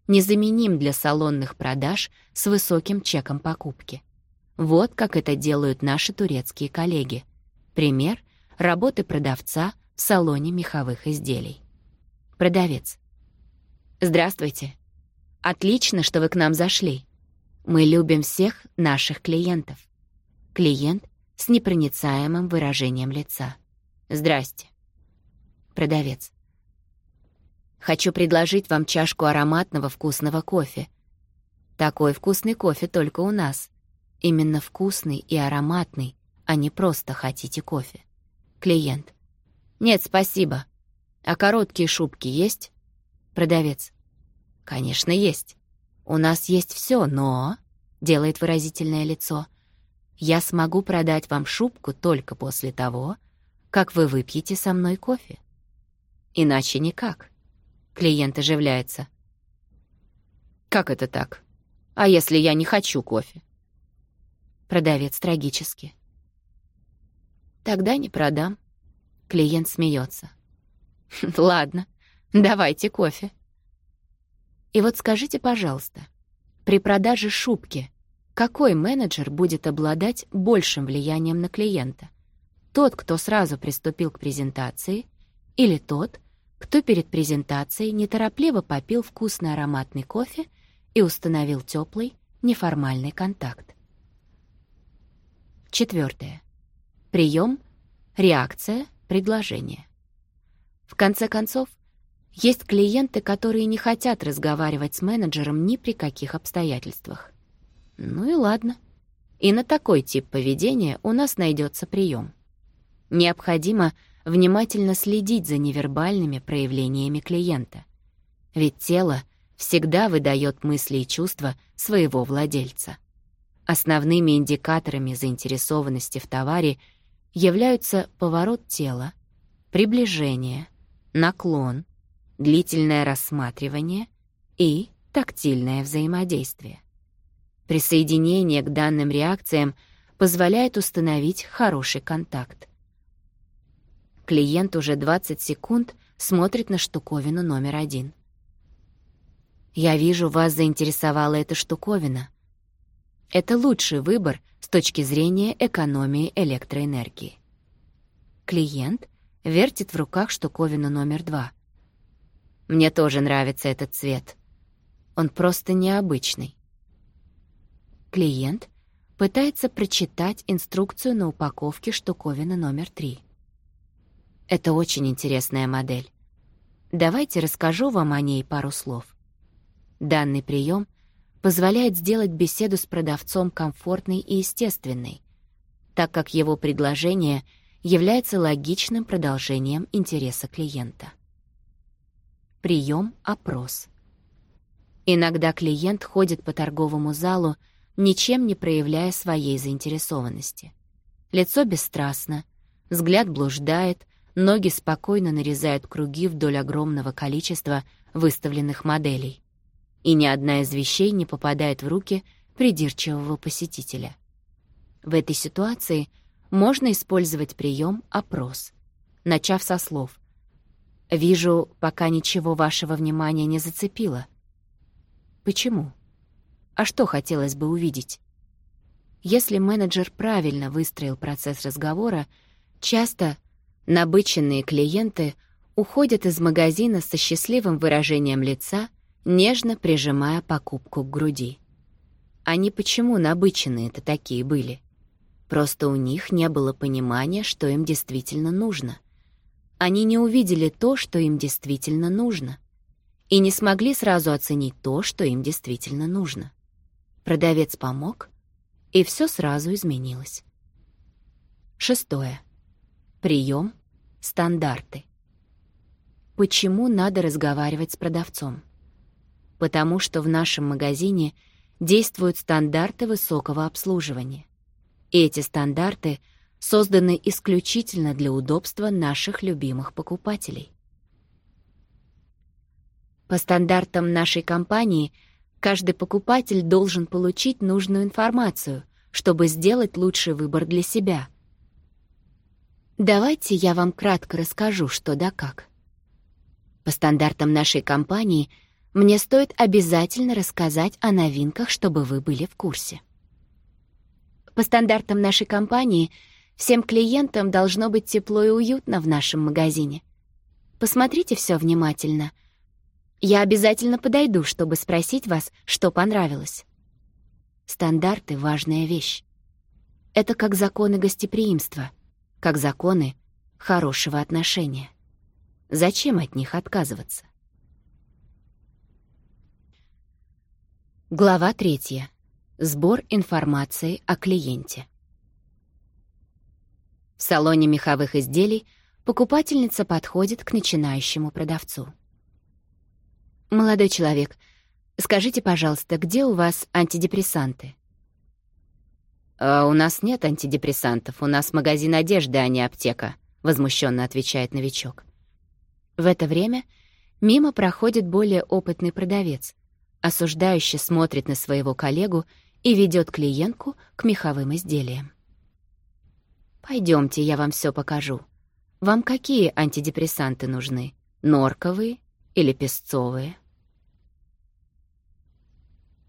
незаменим для салонных продаж с высоким чеком покупки. Вот как это делают наши турецкие коллеги. Пример — работы продавца в салоне меховых изделий. Продавец. «Здравствуйте. Отлично, что вы к нам зашли. Мы любим всех наших клиентов. Клиент с непроницаемым выражением лица. «Здрасте». Продавец. «Хочу предложить вам чашку ароматного вкусного кофе. Такой вкусный кофе только у нас. Именно вкусный и ароматный, а не просто хотите кофе». Клиент. «Нет, спасибо. А короткие шубки есть?» Продавец. «Конечно, есть. «У нас есть все, но...» — делает выразительное лицо. «Я смогу продать вам шубку только после того, как вы выпьете со мной кофе. Иначе никак». Клиент оживляется. «Как это так? А если я не хочу кофе?» Продавец трагически. «Тогда не продам». Клиент смеется. «Ладно, давайте кофе». И вот скажите, пожалуйста, при продаже шубки какой менеджер будет обладать большим влиянием на клиента? Тот, кто сразу приступил к презентации, или тот, кто перед презентацией неторопливо попил вкусный ароматный кофе и установил теплый, неформальный контакт? Четвертое. Прием, реакция, предложение. В конце концов, есть клиенты, которые не хотят разговаривать с менеджером ни при каких обстоятельствах. Ну и ладно. И на такой тип поведения у нас найдется прием. Необходимо внимательно следить за невербальными проявлениями клиента. Ведь тело всегда выдает мысли и чувства своего владельца. Основными индикаторами заинтересованности в товаре являются поворот тела, приближение, наклон, длительное рассматривание и тактильное взаимодействие. Присоединение к данным реакциям позволяет установить хороший контакт. Клиент уже 20 секунд смотрит на штуковину номер один. «Я вижу, вас заинтересовала эта штуковина», это лучший выбор с точки зрения экономии электроэнергии. Клиент вертит в руках штуковину номер два. Мне тоже нравится этот цвет. Он просто необычный. Клиент пытается прочитать инструкцию на упаковке штуковины номер три. Это очень интересная модель. Давайте расскажу вам о ней пару слов. Данный прием позволяет сделать беседу с продавцом комфортной и естественной, так как его предложение является логичным продолжением интереса клиента прием, опрос. Иногда клиент ходит по торговому залу, ничем не проявляя своей заинтересованности. Лицо бесстрастно, взгляд блуждает, ноги спокойно нарезают круги вдоль огромного количества выставленных моделей. И ни одна из вещей не попадает в руки придирчивого посетителя. В этой ситуации можно использовать прием «опрос», начав со слов Вижу, пока ничего вашего внимания не зацепило. Почему? А что хотелось бы увидеть? Если менеджер правильно выстроил процесс разговора, часто набыченные клиенты уходят из магазина со счастливым выражением лица, нежно прижимая покупку к груди. Они почему набыченные-то такие были? Просто у них не было понимания, что им действительно нужно — они не увидели то, что им действительно нужно, и не смогли сразу оценить то, что им действительно нужно. Продавец помог, и все сразу изменилось. Шестое. Прием, стандарты. Почему надо разговаривать с продавцом? Потому что в нашем магазине действуют стандарты высокого обслуживания. и Эти стандарты — созданы исключительно для удобства наших любимых покупателей. По стандартам нашей компании каждый покупатель должен получить нужную информацию, чтобы сделать лучший выбор для себя. Давайте я вам кратко расскажу, что да как. По стандартам нашей компании мне стоит обязательно рассказать о новинках, чтобы вы были в курсе. По стандартам нашей компании — Всем клиентам должно быть тепло и уютно в нашем магазине. Посмотрите все внимательно. Я обязательно подойду, чтобы спросить вас, что понравилось. Стандарты — важная вещь. Это как законы гостеприимства, как законы хорошего отношения. Зачем от них отказываться? Глава третья. Сбор информации о клиенте. В салоне меховых изделий покупательница подходит к начинающему продавцу. «Молодой человек, скажите, пожалуйста, где у вас антидепрессанты?» «А у нас нет антидепрессантов, у нас магазин одежды, а не аптека», — возмущенно отвечает новичок. В это время мимо проходит более опытный продавец, осуждающе смотрит на своего коллегу и ведет клиентку к меховым изделиям. Пойдемте, я вам все покажу. Вам какие антидепрессанты нужны? Норковые или песцовые?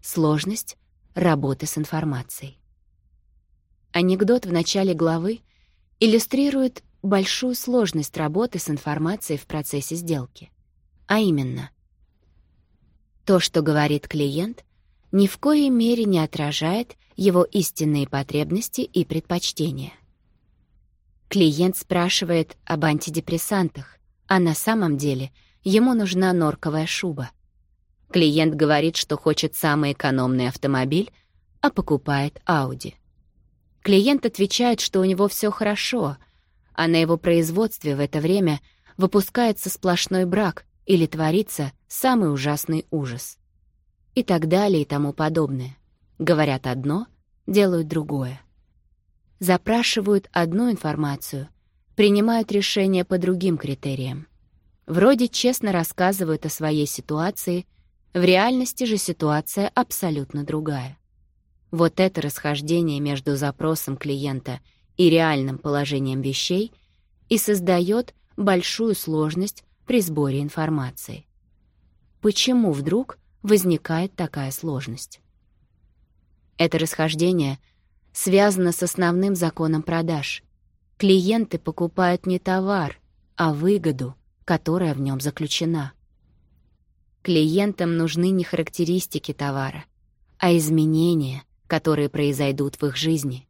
Сложность работы с информацией. Анекдот в начале главы иллюстрирует большую сложность работы с информацией в процессе сделки. А именно, то, что говорит клиент, ни в коей мере не отражает его истинные потребности и предпочтения. Клиент спрашивает об антидепрессантах, а на самом деле ему нужна норковая шуба. Клиент говорит, что хочет самый экономный автомобиль, а покупает Audi. Клиент отвечает, что у него все хорошо, а на его производстве в это время выпускается сплошной брак или творится самый ужасный ужас. И так далее и тому подобное. Говорят одно, делают другое запрашивают одну информацию, принимают решения по другим критериям. Вроде честно рассказывают о своей ситуации, в реальности же ситуация абсолютно другая. Вот это расхождение между запросом клиента и реальным положением вещей и создает большую сложность при сборе информации. Почему вдруг возникает такая сложность? Это расхождение связано с основным законом продаж. Клиенты покупают не товар, а выгоду, которая в нем заключена. Клиентам нужны не характеристики товара, а изменения, которые произойдут в их жизни.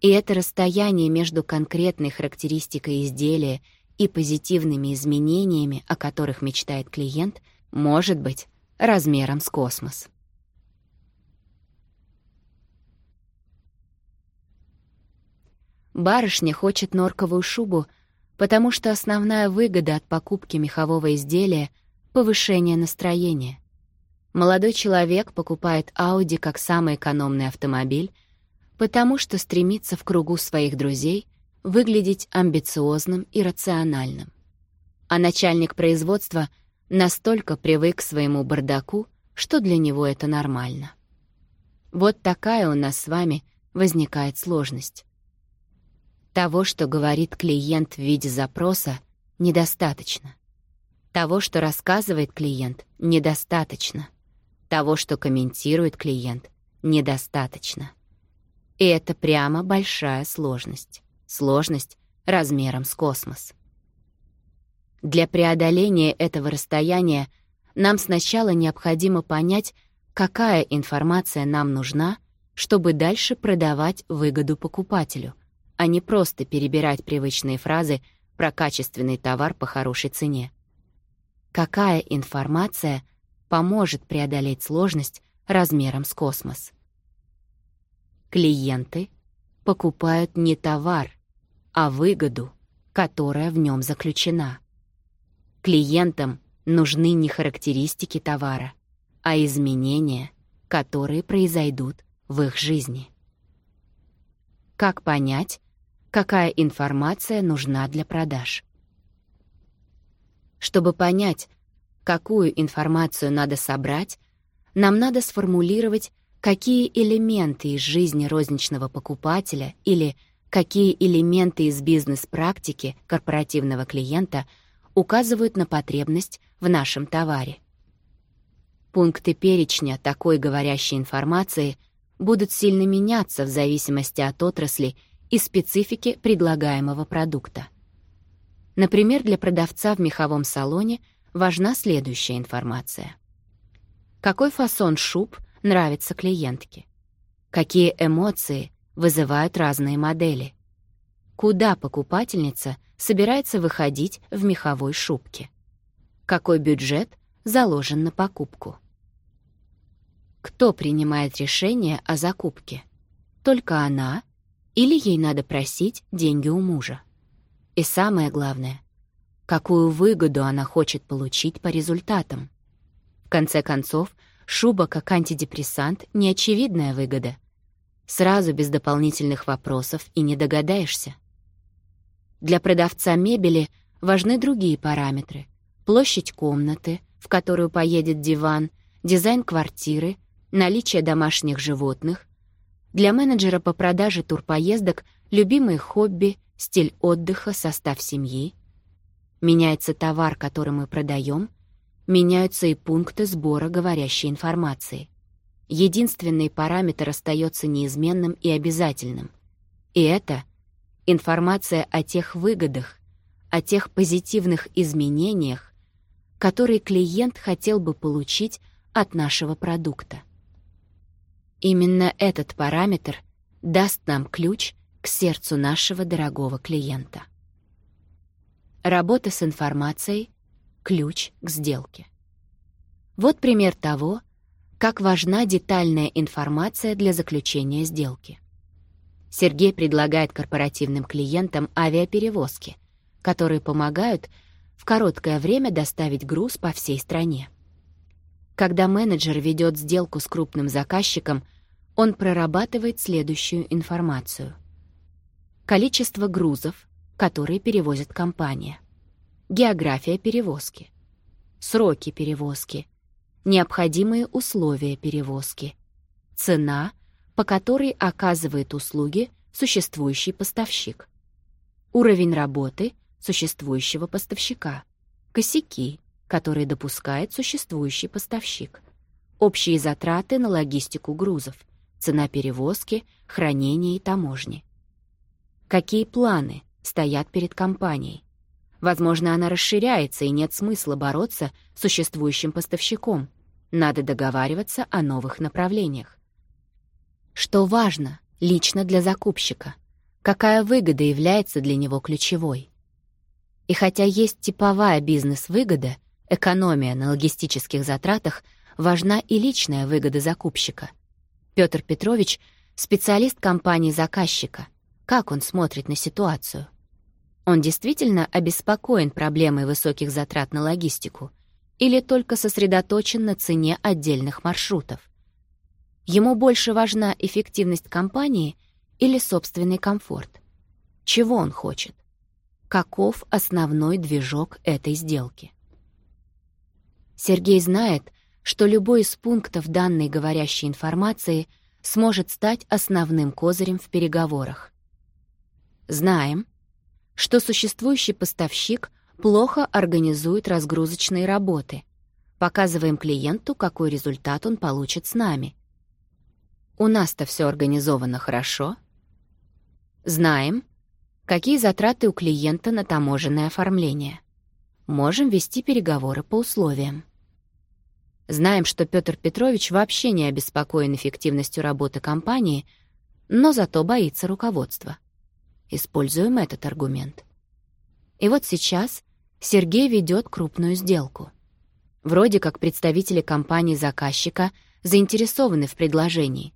И это расстояние между конкретной характеристикой изделия и позитивными изменениями, о которых мечтает клиент, может быть размером с космос. Барышня хочет норковую шубу, потому что основная выгода от покупки мехового изделия — повышение настроения. Молодой человек покупает Audi как самый экономный автомобиль, потому что стремится в кругу своих друзей выглядеть амбициозным и рациональным. А начальник производства настолько привык к своему бардаку, что для него это нормально. Вот такая у нас с вами возникает сложность. Того, что говорит клиент в виде запроса, недостаточно. Того, что рассказывает клиент, недостаточно. Того, что комментирует клиент, недостаточно. И это прямо большая сложность. Сложность размером с космос. Для преодоления этого расстояния нам сначала необходимо понять, какая информация нам нужна, чтобы дальше продавать выгоду покупателю — а не просто перебирать привычные фразы про качественный товар по хорошей цене. Какая информация поможет преодолеть сложность размером с космос? Клиенты покупают не товар, а выгоду, которая в нем заключена. Клиентам нужны не характеристики товара, а изменения, которые произойдут в их жизни. Как понять, какая информация нужна для продаж. Чтобы понять, какую информацию надо собрать, нам надо сформулировать, какие элементы из жизни розничного покупателя или какие элементы из бизнес-практики корпоративного клиента указывают на потребность в нашем товаре. Пункты перечня такой говорящей информации будут сильно меняться в зависимости от отрасли и специфики предлагаемого продукта. Например, для продавца в меховом салоне важна следующая информация. Какой фасон шуб нравится клиентке? Какие эмоции вызывают разные модели? Куда покупательница собирается выходить в меховой шубке? Какой бюджет заложен на покупку? Кто принимает решение о закупке? Только она — или ей надо просить деньги у мужа. И самое главное, какую выгоду она хочет получить по результатам. В конце концов, шуба как антидепрессант — неочевидная выгода. Сразу без дополнительных вопросов и не догадаешься. Для продавца мебели важны другие параметры. Площадь комнаты, в которую поедет диван, дизайн квартиры, наличие домашних животных — для менеджера по продаже турпоездок любимые хобби, стиль отдыха, состав семьи. Меняется товар, который мы продаем, меняются и пункты сбора говорящей информации. Единственный параметр остается неизменным и обязательным. И это информация о тех выгодах, о тех позитивных изменениях, которые клиент хотел бы получить от нашего продукта. Именно этот параметр даст нам ключ к сердцу нашего дорогого клиента. Работа с информацией — ключ к сделке. Вот пример того, как важна детальная информация для заключения сделки. Сергей предлагает корпоративным клиентам авиаперевозки, которые помогают в короткое время доставить груз по всей стране. Когда менеджер ведет сделку с крупным заказчиком, он прорабатывает следующую информацию. Количество грузов, которые перевозит компания. География перевозки. Сроки перевозки. Необходимые условия перевозки. Цена, по которой оказывает услуги существующий поставщик. Уровень работы существующего поставщика. Косяки, которые допускает существующий поставщик. Общие затраты на логистику грузов, цена перевозки, хранения и таможни. Какие планы стоят перед компанией? Возможно, она расширяется, и нет смысла бороться с существующим поставщиком. Надо договариваться о новых направлениях. Что важно лично для закупщика? Какая выгода является для него ключевой? И хотя есть типовая бизнес-выгода, Экономия на логистических затратах важна и личная выгода закупщика. Петр Петрович — специалист компании заказчика. Как он смотрит на ситуацию? Он действительно обеспокоен проблемой высоких затрат на логистику или только сосредоточен на цене отдельных маршрутов? Ему больше важна эффективность компании или собственный комфорт? Чего он хочет? Каков основной движок этой сделки? Сергей знает, что любой из пунктов данной говорящей информации сможет стать основным козырем в переговорах. Знаем, что существующий поставщик плохо организует разгрузочные работы. Показываем клиенту, какой результат он получит с нами. У нас-то все организовано хорошо. Знаем, какие затраты у клиента на таможенное оформление можем вести переговоры по условиям. Знаем, что Петр Петрович вообще не обеспокоен эффективностью работы компании, но зато боится руководства. Используем этот аргумент. И вот сейчас Сергей ведет крупную сделку. Вроде как представители компании-заказчика заинтересованы в предложении.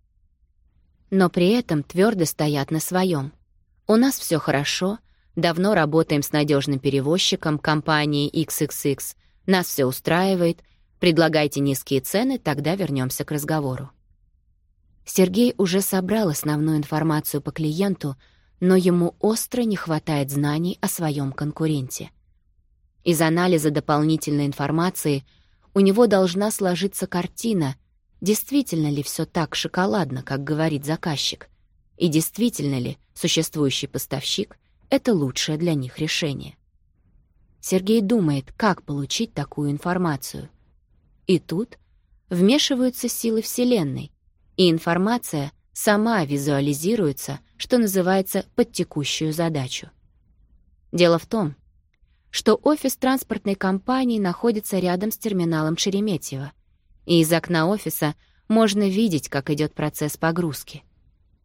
Но при этом твердо стоят на своем. У нас все хорошо — Давно работаем с надежным перевозчиком компании XXX. Нас все устраивает. Предлагайте низкие цены, тогда вернемся к разговору. Сергей уже собрал основную информацию по клиенту, но ему остро не хватает знаний о своем конкуренте. Из анализа дополнительной информации у него должна сложиться картина, действительно ли все так шоколадно, как говорит заказчик, и действительно ли существующий поставщик — это лучшее для них решение. Сергей думает, как получить такую информацию. И тут вмешиваются силы Вселенной, и информация сама визуализируется, что называется, под текущую задачу. Дело в том, что офис транспортной компании находится рядом с терминалом Шереметьево, и из окна офиса можно видеть, как идет процесс погрузки.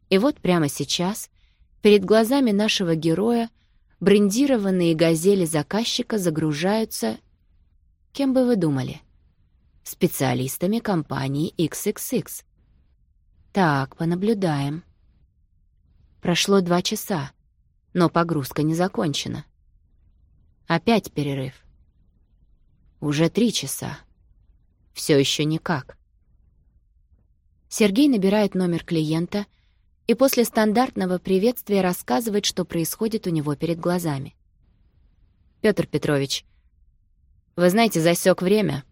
И вот прямо сейчас Перед глазами нашего героя брендированные газели заказчика загружаются... Кем бы вы думали? Специалистами компании XXX. Так, понаблюдаем. Прошло два часа, но погрузка не закончена. Опять перерыв. Уже три часа. Все еще никак. Сергей набирает номер клиента — и после стандартного приветствия рассказывает, что происходит у него перед глазами. «Пётр Петрович, вы знаете, засек время.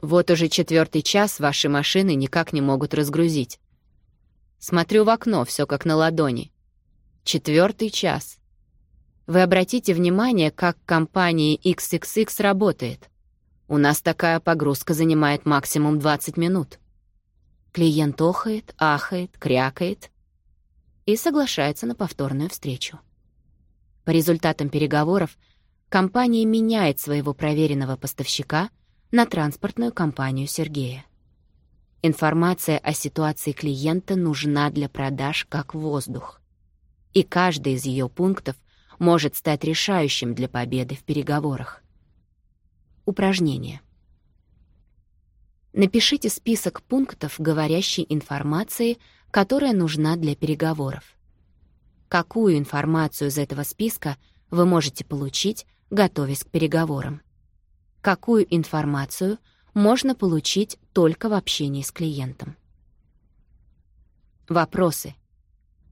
Вот уже четвертый час ваши машины никак не могут разгрузить. Смотрю в окно, все как на ладони. Четвертый час. Вы обратите внимание, как компания XXX работает. У нас такая погрузка занимает максимум 20 минут». Клиент охает, ахает, крякает и соглашается на повторную встречу. По результатам переговоров компания меняет своего проверенного поставщика на транспортную компанию Сергея. Информация о ситуации клиента нужна для продаж как воздух. И каждый из ее пунктов может стать решающим для победы в переговорах. Упражнение. Напишите список пунктов говорящей информации которая нужна для переговоров. Какую информацию из этого списка вы можете получить, готовясь к переговорам? Какую информацию можно получить только в общении с клиентом? Вопросы.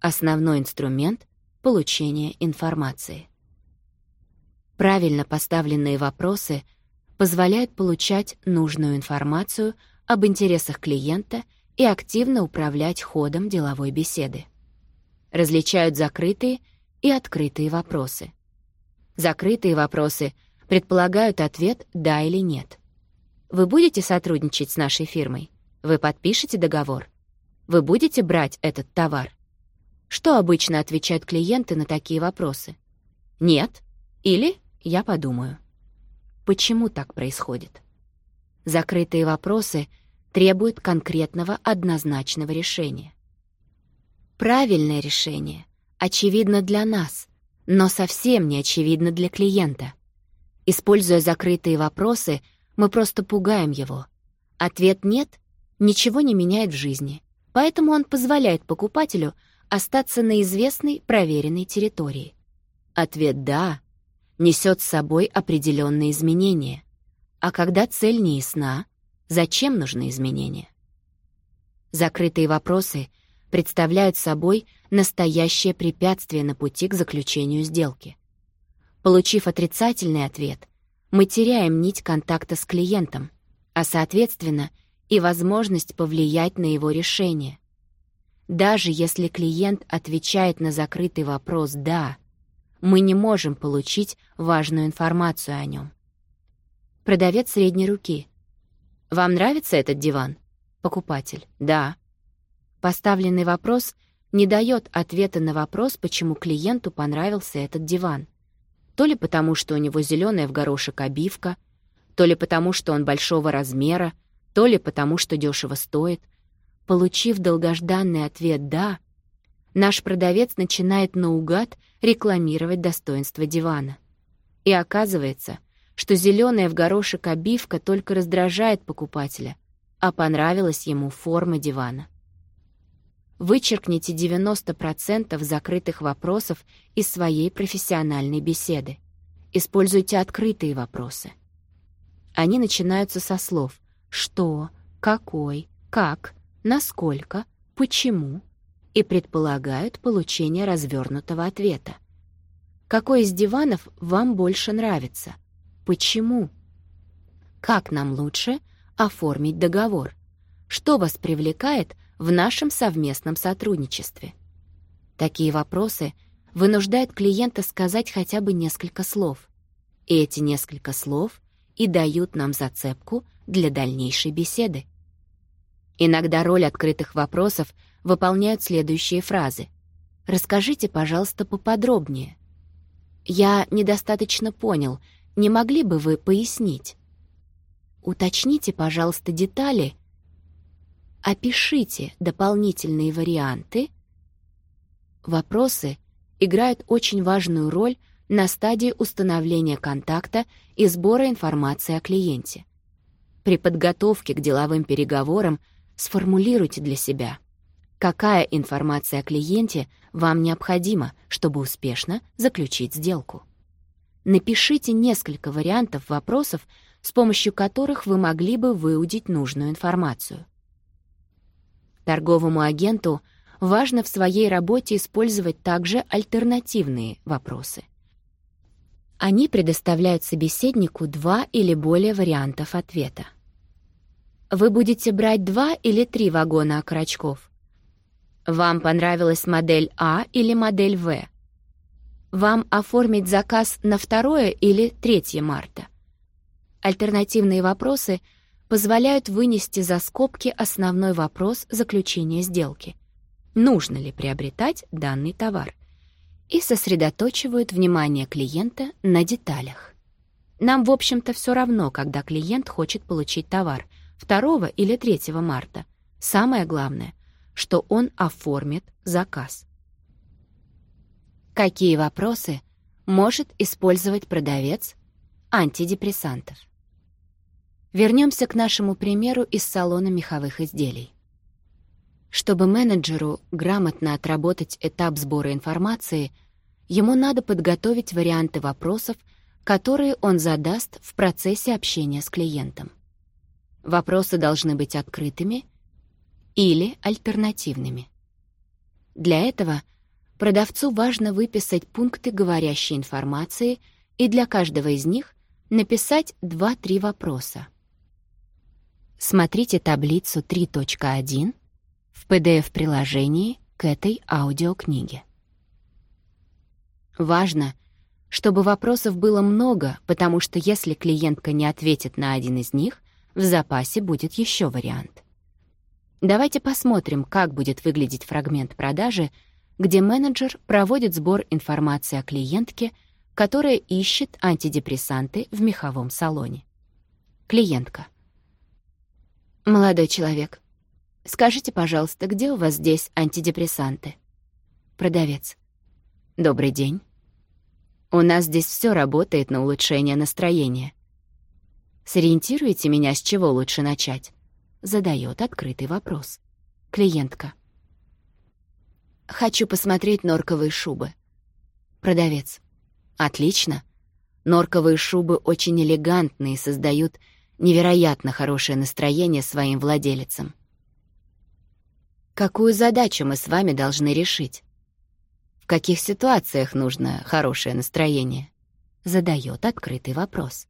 Основной инструмент — получения информации. Правильно поставленные вопросы позволяют получать нужную информацию об интересах клиента — и активно управлять ходом деловой беседы. Различают закрытые и открытые вопросы. Закрытые вопросы предполагают ответ «да» или «нет». Вы будете сотрудничать с нашей фирмой? Вы подпишете договор? Вы будете брать этот товар? Что обычно отвечают клиенты на такие вопросы? «Нет» или «я подумаю». Почему так происходит? Закрытые вопросы — требует конкретного однозначного решения. Правильное решение очевидно для нас, но совсем не очевидно для клиента. Используя закрытые вопросы, мы просто пугаем его. Ответ «нет» ничего не меняет в жизни, поэтому он позволяет покупателю остаться на известной, проверенной территории. Ответ «да» несет с собой определенные изменения. А когда цель не ясна — Зачем нужны изменения? Закрытые вопросы представляют собой настоящее препятствие на пути к заключению сделки. Получив отрицательный ответ, мы теряем нить контакта с клиентом, а, соответственно, и возможность повлиять на его решение. Даже если клиент отвечает на закрытый вопрос «да», мы не можем получить важную информацию о нем. Продавец средней руки — «Вам нравится этот диван?» Покупатель. «Да». Поставленный вопрос не дает ответа на вопрос, почему клиенту понравился этот диван. То ли потому, что у него зеленая в горошек обивка, то ли потому, что он большого размера, то ли потому, что дешево стоит. Получив долгожданный ответ «да», наш продавец начинает наугад рекламировать достоинство дивана. И оказывается — что зеленая в горошек обивка только раздражает покупателя, а понравилась ему форма дивана. Вычеркните 90% закрытых вопросов из своей профессиональной беседы. Используйте открытые вопросы. Они начинаются со слов «что», «какой», «как», «насколько», «почему» и предполагают получение развернутого ответа. Какой из диванов вам больше нравится — почему. Как нам лучше оформить договор? Что вас привлекает в нашем совместном сотрудничестве? Такие вопросы вынуждают клиента сказать хотя бы несколько слов. И эти несколько слов и дают нам зацепку для дальнейшей беседы. Иногда роль открытых вопросов выполняют следующие фразы. «Расскажите, пожалуйста, поподробнее». «Я недостаточно понял, не могли бы вы пояснить? Уточните, пожалуйста, детали. Опишите дополнительные варианты. Вопросы играют очень важную роль на стадии установления контакта и сбора информации о клиенте. При подготовке к деловым переговорам сформулируйте для себя, какая информация о клиенте вам необходима, чтобы успешно заключить сделку. Напишите несколько вариантов вопросов, с помощью которых вы могли бы выудить нужную информацию. Торговому агенту важно в своей работе использовать также альтернативные вопросы. Они предоставляют собеседнику два или более вариантов ответа. Вы будете брать два или три вагона окорочков. Вам понравилась модель А или модель В? Вам оформить заказ на 2 или 3 марта. Альтернативные вопросы позволяют вынести за скобки основной вопрос заключения сделки. Нужно ли приобретать данный товар? И сосредоточивают внимание клиента на деталях. Нам, в общем-то, все равно, когда клиент хочет получить товар 2 или 3 марта. Самое главное, что он оформит заказ какие вопросы может использовать продавец антидепрессантов. Вернемся к нашему примеру из салона меховых изделий. Чтобы менеджеру грамотно отработать этап сбора информации, ему надо подготовить варианты вопросов, которые он задаст в процессе общения с клиентом. Вопросы должны быть открытыми или альтернативными. Для этого — продавцу важно выписать пункты говорящей информации и для каждого из них написать 2-3 вопроса. Смотрите таблицу 3.1 в PDF-приложении к этой аудиокниге. Важно, чтобы вопросов было много, потому что если клиентка не ответит на один из них, в запасе будет еще вариант. Давайте посмотрим, как будет выглядеть фрагмент продажи — где менеджер проводит сбор информации о клиентке, которая ищет антидепрессанты в меховом салоне. Клиентка. «Молодой человек, скажите, пожалуйста, где у вас здесь антидепрессанты?» Продавец. «Добрый день. У нас здесь все работает на улучшение настроения. Сориентируйте меня, с чего лучше начать?» Задает открытый вопрос. Клиентка. «Хочу посмотреть норковые шубы». Продавец. «Отлично. Норковые шубы очень элегантные и создают невероятно хорошее настроение своим владелицам». «Какую задачу мы с вами должны решить?» «В каких ситуациях нужно хорошее настроение?» Задает открытый вопрос.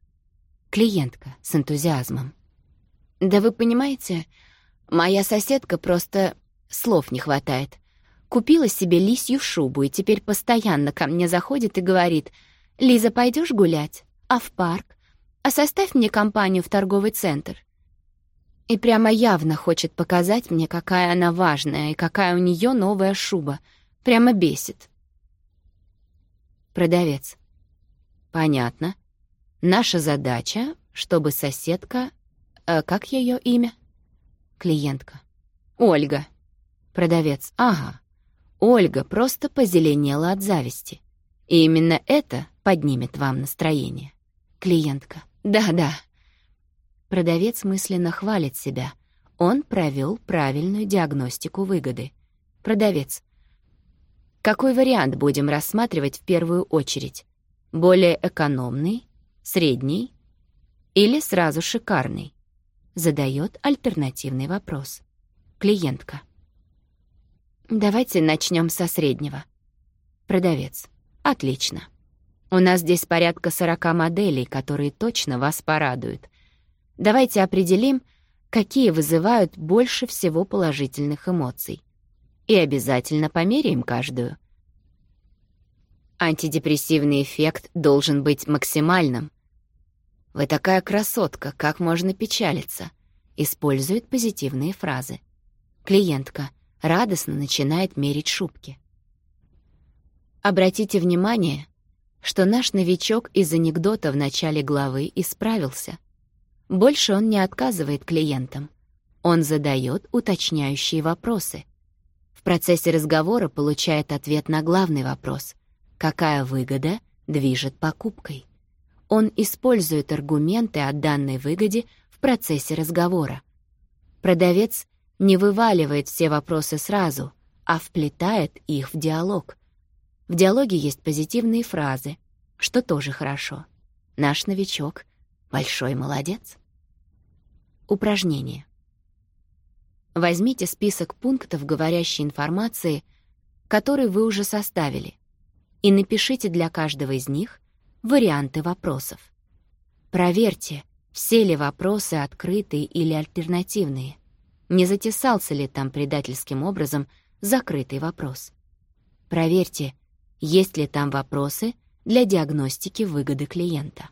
Клиентка с энтузиазмом. «Да вы понимаете, моя соседка просто слов не хватает. Купила себе лисью шубу и теперь постоянно ко мне заходит и говорит, «Лиза, пойдешь гулять? А в парк? А составь мне компанию в торговый центр». И прямо явно хочет показать мне, какая она важная и какая у нее новая шуба. Прямо бесит. Продавец. Понятно. Наша задача, чтобы соседка... Э, как ее имя? Клиентка. Ольга. Продавец. Ага. Ольга просто позеленела от зависти. И именно это поднимет вам настроение. Клиентка. Да-да. Продавец мысленно хвалит себя. Он провел правильную диагностику выгоды. Продавец. Какой вариант будем рассматривать в первую очередь? Более экономный, средний или сразу шикарный? Задает альтернативный вопрос. Клиентка. «Давайте начнем со среднего». «Продавец. Отлично. У нас здесь порядка 40 моделей, которые точно вас порадуют. Давайте определим, какие вызывают больше всего положительных эмоций. И обязательно померяем каждую». Антидепрессивный эффект должен быть максимальным. «Вы такая красотка, как можно печалиться?» Использует позитивные фразы. Клиентка радостно начинает мерить шубки. Обратите внимание, что наш новичок из анекдота в начале главы исправился. Больше он не отказывает клиентам. Он задает уточняющие вопросы. В процессе разговора получает ответ на главный вопрос — какая выгода движет покупкой? Он использует аргументы о данной выгоде в процессе разговора. Продавец не вываливает все вопросы сразу, а вплетает их в диалог. В диалоге есть позитивные фразы, что тоже хорошо. Наш новичок — большой молодец. Упражнение. Возьмите список пунктов говорящей информации, который вы уже составили, и напишите для каждого из них варианты вопросов. Проверьте, все ли вопросы открытые или альтернативные не затесался ли там предательским образом закрытый вопрос. Проверьте, есть ли там вопросы для диагностики выгоды клиента.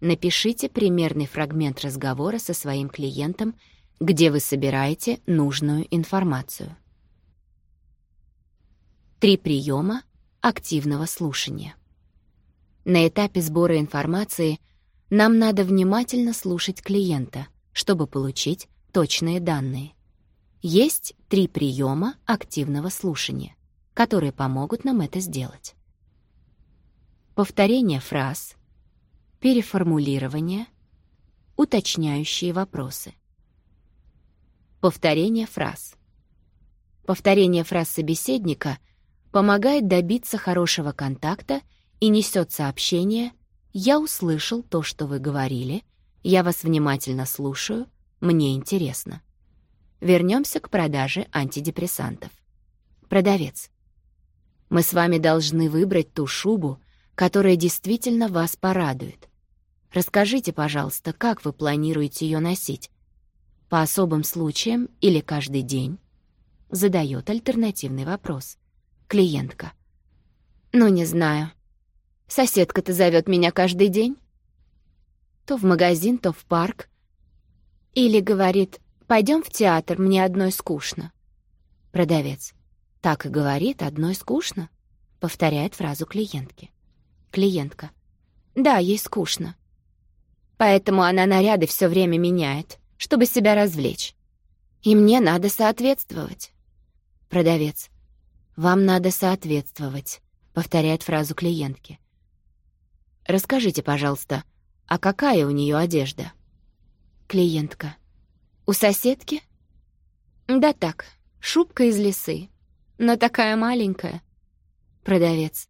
Напишите примерный фрагмент разговора со своим клиентом, где вы собираете нужную информацию. Три приема активного слушания. На этапе сбора информации нам надо внимательно слушать клиента, чтобы получить точные данные. Есть три приема активного слушания, которые помогут нам это сделать. Повторение фраз, переформулирование, уточняющие вопросы. Повторение фраз. Повторение фраз собеседника помогает добиться хорошего контакта и несет сообщение «Я услышал то, что вы говорили», «Я вас внимательно слушаю», мне интересно. Вернемся к продаже антидепрессантов. Продавец. Мы с вами должны выбрать ту шубу, которая действительно вас порадует. Расскажите, пожалуйста, как вы планируете ее носить? По особым случаям или каждый день? Задает альтернативный вопрос. Клиентка. Ну, не знаю. Соседка-то зовет меня каждый день. То в магазин, то в парк. Или говорит «Пойдем в театр, мне одной скучно». Продавец. «Так и говорит, одной скучно», — повторяет фразу клиентки. Клиентка. «Да, ей скучно». Поэтому она наряды все время меняет, чтобы себя развлечь. И мне надо соответствовать. Продавец. «Вам надо соответствовать», — повторяет фразу клиентки. «Расскажите, пожалуйста, а какая у нее одежда?» клиентка. «У соседки?» «Да так, шубка из лисы, но такая маленькая». Продавец.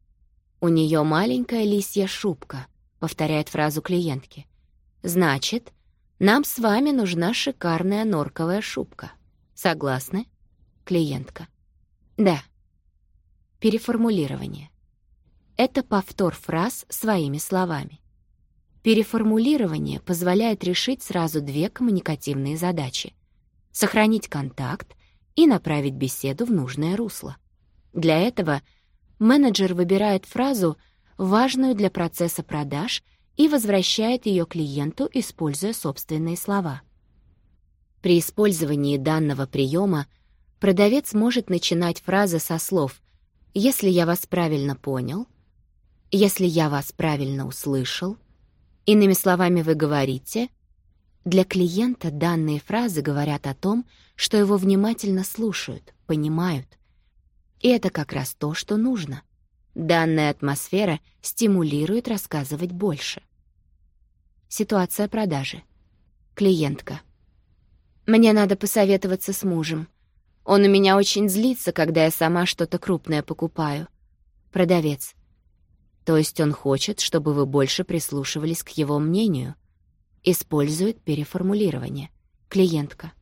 «У нее маленькая лисья шубка», — повторяет фразу клиентки. «Значит, нам с вами нужна шикарная норковая шубка. Согласны?» Клиентка. «Да». Переформулирование. Это повтор фраз своими словами. Переформулирование позволяет решить сразу две коммуникативные задачи — сохранить контакт и направить беседу в нужное русло. Для этого менеджер выбирает фразу, важную для процесса продаж, и возвращает ее клиенту, используя собственные слова. При использовании данного приема продавец может начинать фразы со слов «Если я вас правильно понял», «Если я вас правильно услышал», Иными словами, вы говорите... Для клиента данные фразы говорят о том, что его внимательно слушают, понимают. И это как раз то, что нужно. Данная атмосфера стимулирует рассказывать больше. Ситуация продажи. Клиентка. «Мне надо посоветоваться с мужем. Он у меня очень злится, когда я сама что-то крупное покупаю». Продавец. То есть он хочет, чтобы вы больше прислушивались к его мнению. Использует переформулирование. Клиентка.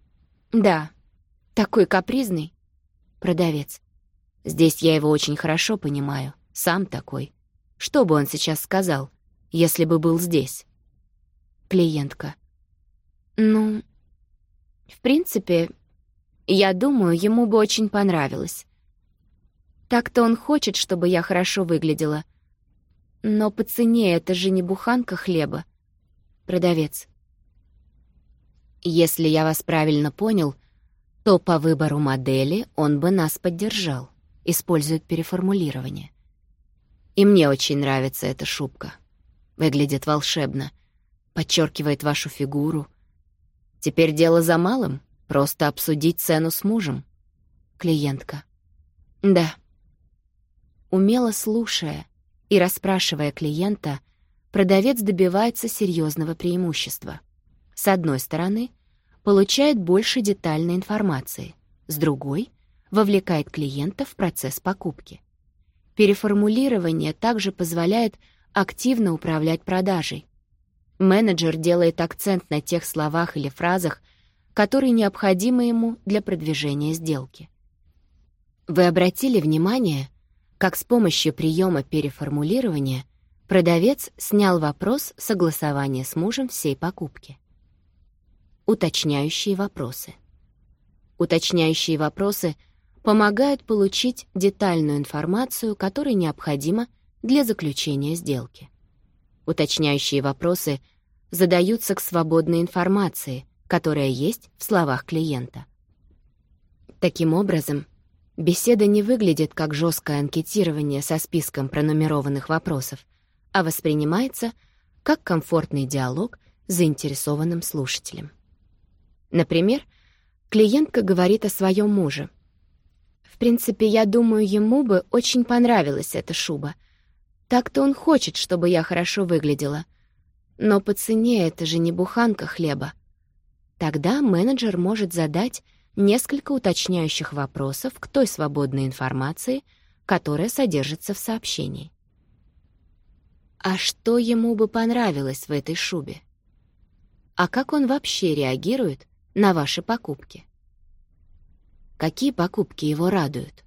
Да. Такой капризный. Продавец. Здесь я его очень хорошо понимаю. Сам такой. Что бы он сейчас сказал, если бы был здесь? Клиентка. Ну, в принципе, я думаю, ему бы очень понравилось. Так-то он хочет, чтобы я хорошо выглядела, но по цене это же не буханка хлеба. Продавец. Если я вас правильно понял, то по выбору модели он бы нас поддержал. Использует переформулирование. И мне очень нравится эта шубка. Выглядит волшебно. Подчеркивает вашу фигуру. Теперь дело за малым. Просто обсудить цену с мужем. Клиентка. Да. Умело слушая, и расспрашивая клиента, продавец добивается серьезного преимущества. С одной стороны, получает больше детальной информации, с другой — вовлекает клиента в процесс покупки. Переформулирование также позволяет активно управлять продажей. Менеджер делает акцент на тех словах или фразах, которые необходимы ему для продвижения сделки. Вы обратили внимание — как с помощью приема переформулирования продавец снял вопрос согласования с мужем всей покупки. Уточняющие вопросы. Уточняющие вопросы помогают получить детальную информацию, которая необходима для заключения сделки. Уточняющие вопросы задаются к свободной информации, которая есть в словах клиента. Таким образом, Беседа не выглядит как жесткое анкетирование со списком пронумерованных вопросов, а воспринимается как комфортный диалог с заинтересованным слушателем. Например, клиентка говорит о своем муже. «В принципе, я думаю, ему бы очень понравилась эта шуба. Так-то он хочет, чтобы я хорошо выглядела. Но по цене это же не буханка хлеба». Тогда менеджер может задать несколько уточняющих вопросов к той свободной информации, которая содержится в сообщении. А что ему бы понравилось в этой шубе? А как он вообще реагирует на ваши покупки? Какие покупки его радуют?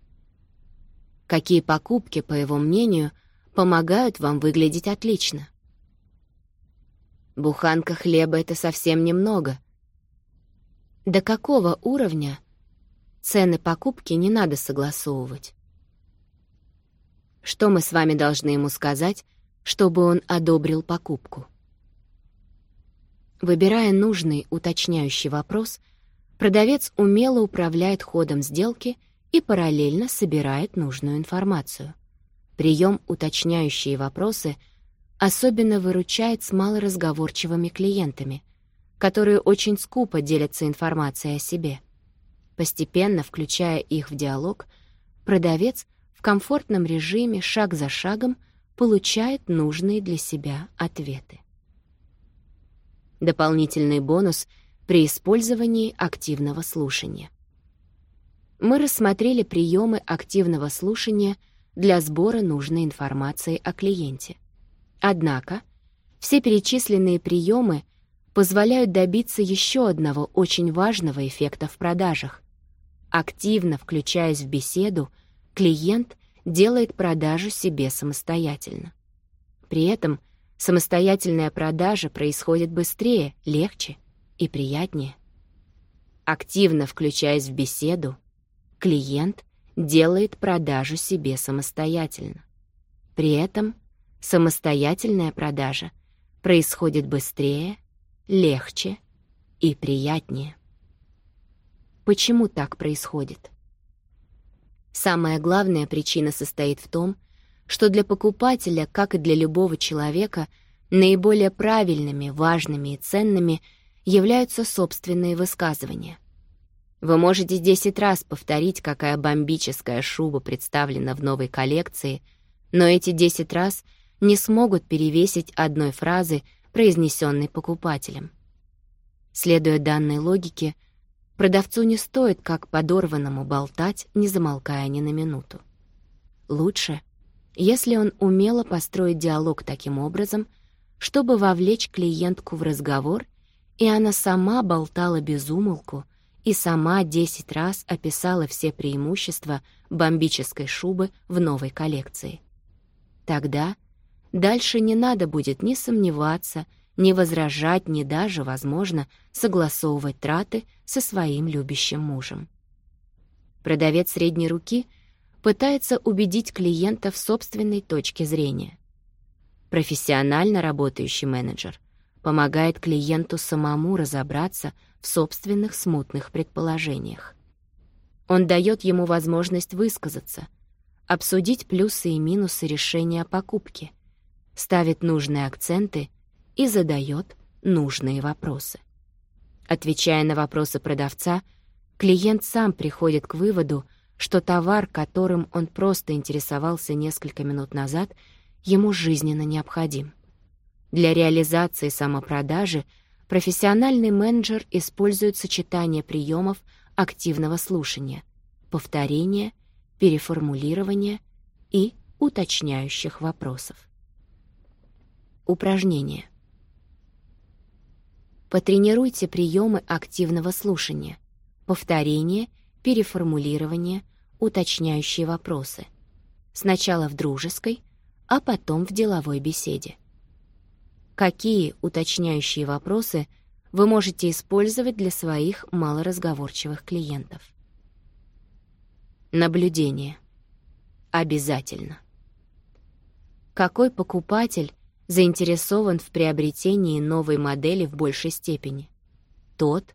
Какие покупки, по его мнению, помогают вам выглядеть отлично? Буханка хлеба — это совсем немного, до какого уровня цены покупки не надо согласовывать? Что мы с вами должны ему сказать, чтобы он одобрил покупку? Выбирая нужный уточняющий вопрос, продавец умело управляет ходом сделки и параллельно собирает нужную информацию. Прием «уточняющие вопросы» особенно выручает с малоразговорчивыми клиентами — которые очень скупо делятся информацией о себе. Постепенно включая их в диалог, продавец в комфортном режиме шаг за шагом получает нужные для себя ответы. Дополнительный бонус при использовании активного слушания. Мы рассмотрели приемы активного слушания для сбора нужной информации о клиенте. Однако, все перечисленные приемы позволяют добиться еще одного очень важного эффекта в продажах. Активно включаясь в беседу, клиент делает продажу себе самостоятельно. При этом самостоятельная продажа происходит быстрее, легче и приятнее. Активно включаясь в беседу, клиент делает продажу себе самостоятельно. При этом самостоятельная продажа происходит быстрее, легче и приятнее. Почему так происходит? Самая главная причина состоит в том, что для покупателя, как и для любого человека, наиболее правильными, важными и ценными являются собственные высказывания. Вы можете 10 раз повторить, какая бомбическая шуба представлена в новой коллекции, но эти 10 раз не смогут перевесить одной фразы — произнесенный покупателем. Следуя данной логике, продавцу не стоит как подорванному болтать, не замолкая ни на минуту. Лучше, если он умело построит диалог таким образом, чтобы вовлечь клиентку в разговор, и она сама болтала без умолку и сама десять раз описала все преимущества бомбической шубы в новой коллекции. Тогда — Дальше не надо будет ни сомневаться, ни возражать, ни даже, возможно, согласовывать траты со своим любящим мужем. Продавец средней руки пытается убедить клиента в собственной точке зрения. Профессионально работающий менеджер помогает клиенту самому разобраться в собственных смутных предположениях. Он дает ему возможность высказаться, обсудить плюсы и минусы решения о покупке — ставит нужные акценты и задает нужные вопросы. Отвечая на вопросы продавца, клиент сам приходит к выводу, что товар, которым он просто интересовался несколько минут назад, ему жизненно необходим. Для реализации самопродажи профессиональный менеджер использует сочетание приемов активного слушания, повторения, переформулирования и уточняющих вопросов. Упражнение. Потренируйте приемы активного слушания, повторение, переформулирование, уточняющие вопросы. Сначала в дружеской, а потом в деловой беседе. Какие уточняющие вопросы вы можете использовать для своих малоразговорчивых клиентов? Наблюдение. Обязательно. Какой покупатель заинтересован в приобретении новой модели в большей степени. Тот,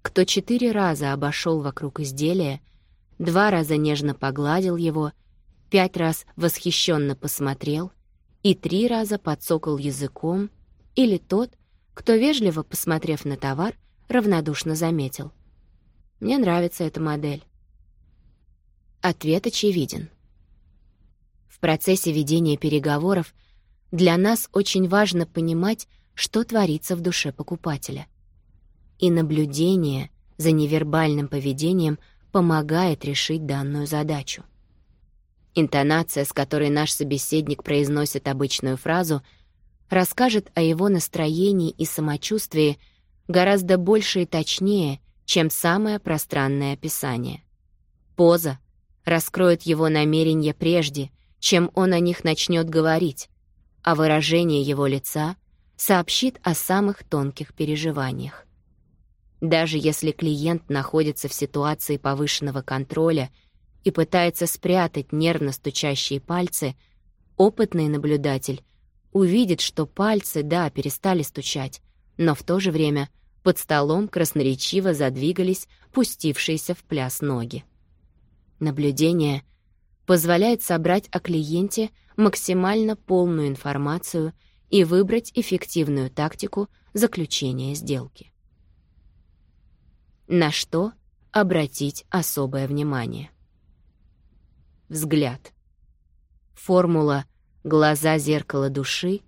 кто четыре раза обошел вокруг изделия, два раза нежно погладил его, пять раз восхищенно посмотрел и три раза подсокал языком, или тот, кто, вежливо посмотрев на товар, равнодушно заметил. «Мне нравится эта модель». Ответ очевиден. В процессе ведения переговоров — для нас очень важно понимать, что творится в душе покупателя. И наблюдение за невербальным поведением помогает решить данную задачу. Интонация, с которой наш собеседник произносит обычную фразу, расскажет о его настроении и самочувствии гораздо больше и точнее, чем самое пространное описание. Поза раскроет его намерения прежде, чем он о них начнет говорить, а выражение его лица сообщит о самых тонких переживаниях. Даже если клиент находится в ситуации повышенного контроля и пытается спрятать нервно стучащие пальцы, опытный наблюдатель увидит, что пальцы, да, перестали стучать, но в то же время под столом красноречиво задвигались пустившиеся в пляс ноги. Наблюдение позволяет собрать о клиенте максимально полную информацию и выбрать эффективную тактику заключения сделки. На что обратить особое внимание? Взгляд. Формула «глаза зеркала души»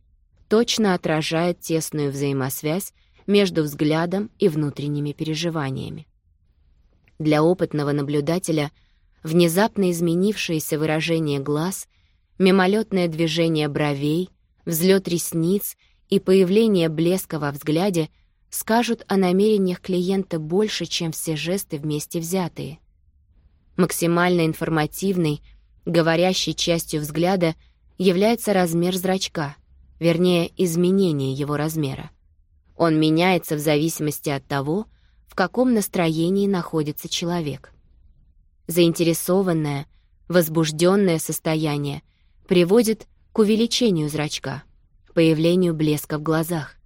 точно отражает тесную взаимосвязь между взглядом и внутренними переживаниями. Для опытного наблюдателя внезапно изменившееся выражение глаз мимолетное движение бровей, взлет ресниц и появление блеска во взгляде скажут о намерениях клиента больше, чем все жесты вместе взятые. Максимально информативной, говорящей частью взгляда является размер зрачка, вернее, изменение его размера. Он меняется в зависимости от того, в каком настроении находится человек. Заинтересованное, возбужденное состояние — приводит к увеличению зрачка, появлению блеска в глазах.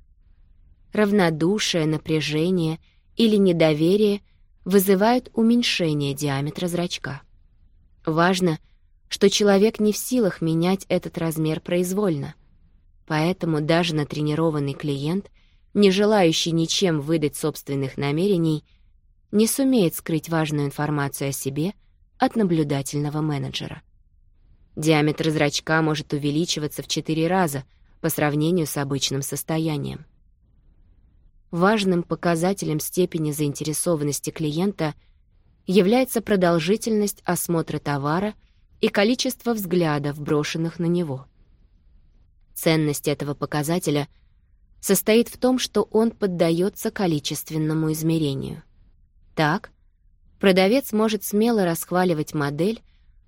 Равнодушие, напряжение или недоверие вызывают уменьшение диаметра зрачка. Важно, что человек не в силах менять этот размер произвольно. Поэтому даже натренированный клиент, не желающий ничем выдать собственных намерений, не сумеет скрыть важную информацию о себе от наблюдательного менеджера. Диаметр зрачка может увеличиваться в 4 раза по сравнению с обычным состоянием. Важным показателем степени заинтересованности клиента является продолжительность осмотра товара и количество взглядов, брошенных на него. Ценность этого показателя состоит в том, что он поддается количественному измерению. Так, продавец может смело расхваливать модель,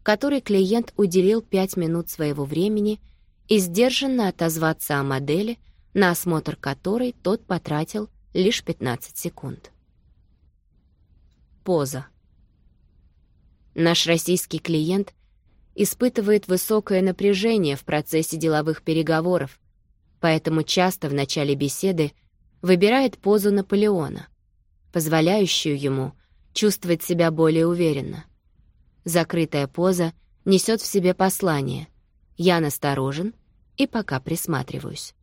который клиент уделил 5 минут своего времени и сдержанно отозваться о модели, на осмотр которой тот потратил лишь 15 секунд. Поза. Наш российский клиент испытывает высокое напряжение в процессе деловых переговоров, поэтому часто в начале беседы выбирает позу Наполеона, позволяющую ему чувствовать себя более уверенно закрытая поза несет в себе послание. Я насторожен и пока присматриваюсь.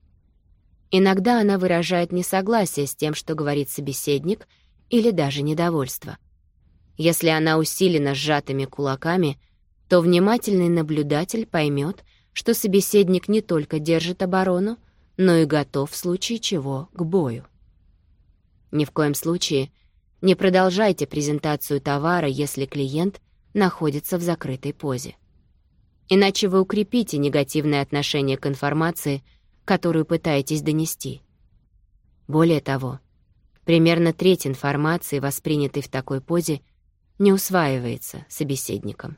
Иногда она выражает несогласие с тем, что говорит собеседник, или даже недовольство. Если она усилена сжатыми кулаками, то внимательный наблюдатель поймет, что собеседник не только держит оборону, но и готов в случае чего к бою. Ни в коем случае не продолжайте презентацию товара, если клиент находится в закрытой позе. Иначе вы укрепите негативное отношение к информации, которую пытаетесь донести. Более того, примерно треть информации, воспринятой в такой позе, не усваивается собеседником.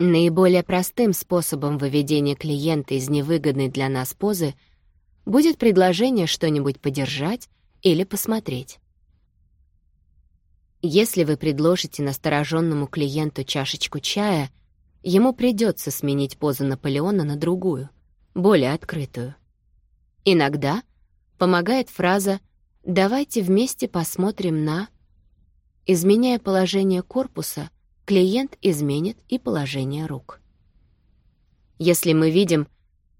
Наиболее простым способом выведения клиента из невыгодной для нас позы будет предложение что-нибудь подержать или посмотреть. Если вы предложите настороженному клиенту чашечку чая, ему придется сменить позу Наполеона на другую, более открытую. Иногда помогает фраза «давайте вместе посмотрим на...» Изменяя положение корпуса, клиент изменит и положение рук. Если мы видим,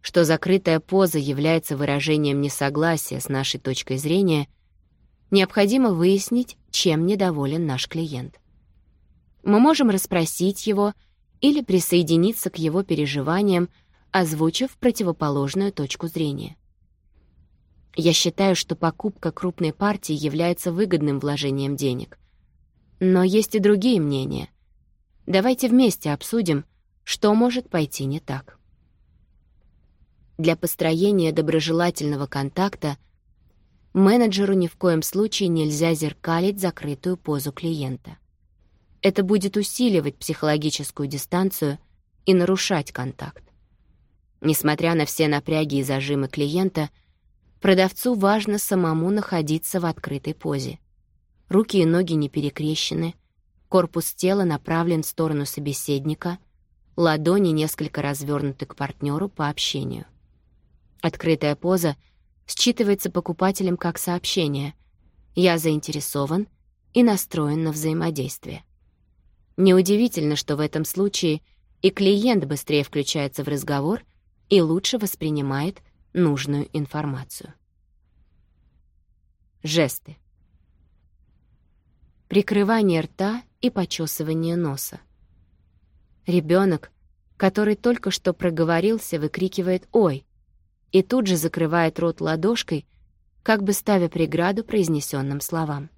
что закрытая поза является выражением несогласия с нашей точкой зрения, необходимо выяснить, чем недоволен наш клиент. Мы можем расспросить его или присоединиться к его переживаниям, озвучив противоположную точку зрения. Я считаю, что покупка крупной партии является выгодным вложением денег. Но есть и другие мнения. Давайте вместе обсудим, что может пойти не так. Для построения доброжелательного контакта Менеджеру ни в коем случае нельзя зеркалить закрытую позу клиента. Это будет усиливать психологическую дистанцию и нарушать контакт. Несмотря на все напряги и зажимы клиента, продавцу важно самому находиться в открытой позе. Руки и ноги не перекрещены, корпус тела направлен в сторону собеседника, ладони несколько развернуты к партнеру по общению. Открытая поза — считывается покупателем как сообщение «Я заинтересован и настроен на взаимодействие». Неудивительно, что в этом случае и клиент быстрее включается в разговор и лучше воспринимает нужную информацию. Жесты. Прикрывание рта и почесывание носа. Ребенок, который только что проговорился, выкрикивает «Ой!», и тут же закрывает рот ладошкой, как бы ставя преграду произнесенным словам.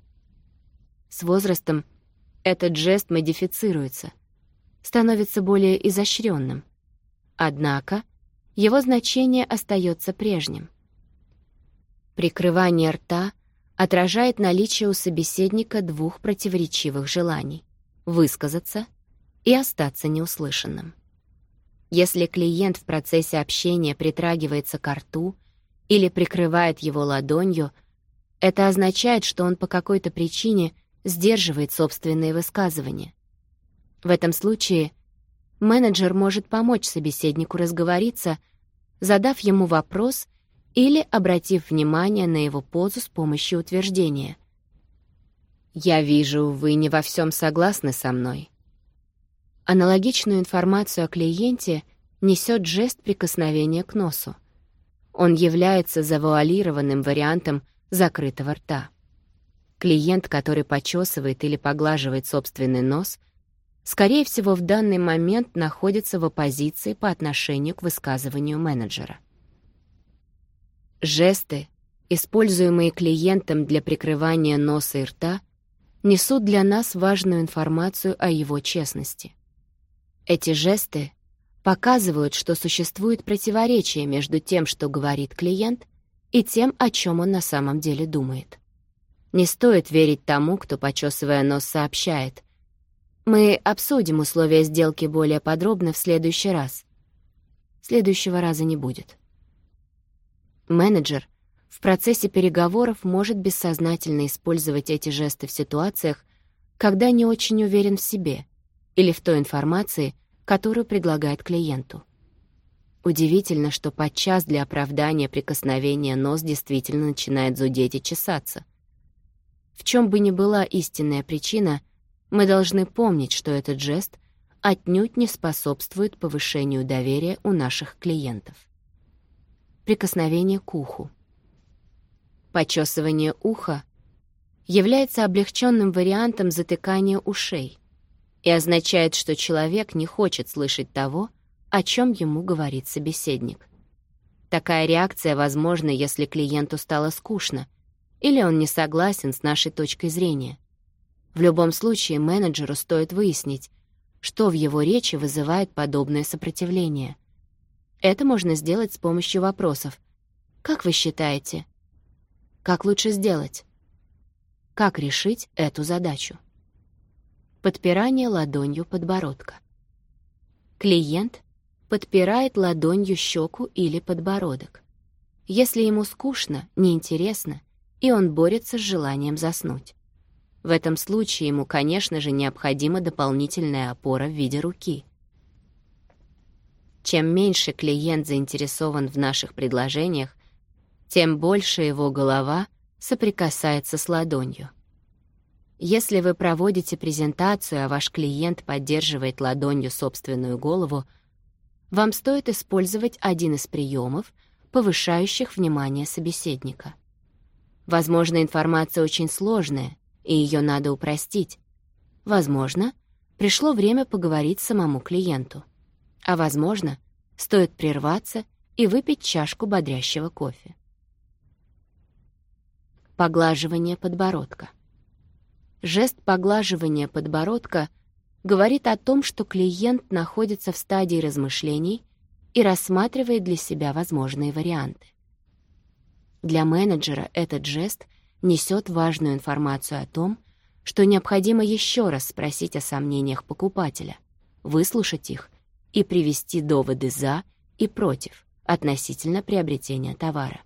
С возрастом этот жест модифицируется, становится более изощренным. Однако его значение остается прежним. Прикрывание рта отражает наличие у собеседника двух противоречивых желаний — высказаться и остаться неуслышанным. Если клиент в процессе общения притрагивается к рту или прикрывает его ладонью, это означает, что он по какой-то причине сдерживает собственные высказывания. В этом случае менеджер может помочь собеседнику разговориться, задав ему вопрос или обратив внимание на его позу с помощью утверждения. «Я вижу, вы не во всем согласны со мной. Аналогичную информацию о клиенте несет жест прикосновения к носу. Он является завуалированным вариантом закрытого рта. Клиент, который почесывает или поглаживает собственный нос, скорее всего, в данный момент находится в оппозиции по отношению к высказыванию менеджера. Жесты, используемые клиентом для прикрывания носа и рта, несут для нас важную информацию о его честности. Эти жесты показывают, что существует противоречие между тем, что говорит клиент, и тем, о чем он на самом деле думает. Не стоит верить тому, кто, почесывая нос, сообщает. Мы обсудим условия сделки более подробно в следующий раз. Следующего раза не будет. Менеджер в процессе переговоров может бессознательно использовать эти жесты в ситуациях, когда не очень уверен в себе — или в той информации, которую предлагает клиенту. Удивительно, что подчас для оправдания прикосновения нос действительно начинает зудеть и чесаться. В чем бы ни была истинная причина, мы должны помнить, что этот жест отнюдь не способствует повышению доверия у наших клиентов. Прикосновение к уху. Почесывание уха является облегченным вариантом затыкания ушей и означает, что человек не хочет слышать того, о чем ему говорит собеседник. Такая реакция возможна, если клиенту стало скучно или он не согласен с нашей точкой зрения. В любом случае менеджеру стоит выяснить, что в его речи вызывает подобное сопротивление. Это можно сделать с помощью вопросов. «Как вы считаете?» «Как лучше сделать?» «Как решить эту задачу?» подпирание ладонью подбородка. Клиент подпирает ладонью щеку или подбородок. Если ему скучно, неинтересно, и он борется с желанием заснуть. В этом случае ему, конечно же, необходима дополнительная опора в виде руки. Чем меньше клиент заинтересован в наших предложениях, тем больше его голова соприкасается с ладонью. Если вы проводите презентацию, а ваш клиент поддерживает ладонью собственную голову, вам стоит использовать один из приемов, повышающих внимание собеседника. Возможно, информация очень сложная, и ее надо упростить. Возможно, пришло время поговорить самому клиенту. А возможно, стоит прерваться и выпить чашку бодрящего кофе. Поглаживание подбородка. Жест поглаживания подбородка говорит о том, что клиент находится в стадии размышлений и рассматривает для себя возможные варианты. Для менеджера этот жест несет важную информацию о том, что необходимо еще раз спросить о сомнениях покупателя, выслушать их и привести доводы «за» и «против» относительно приобретения товара.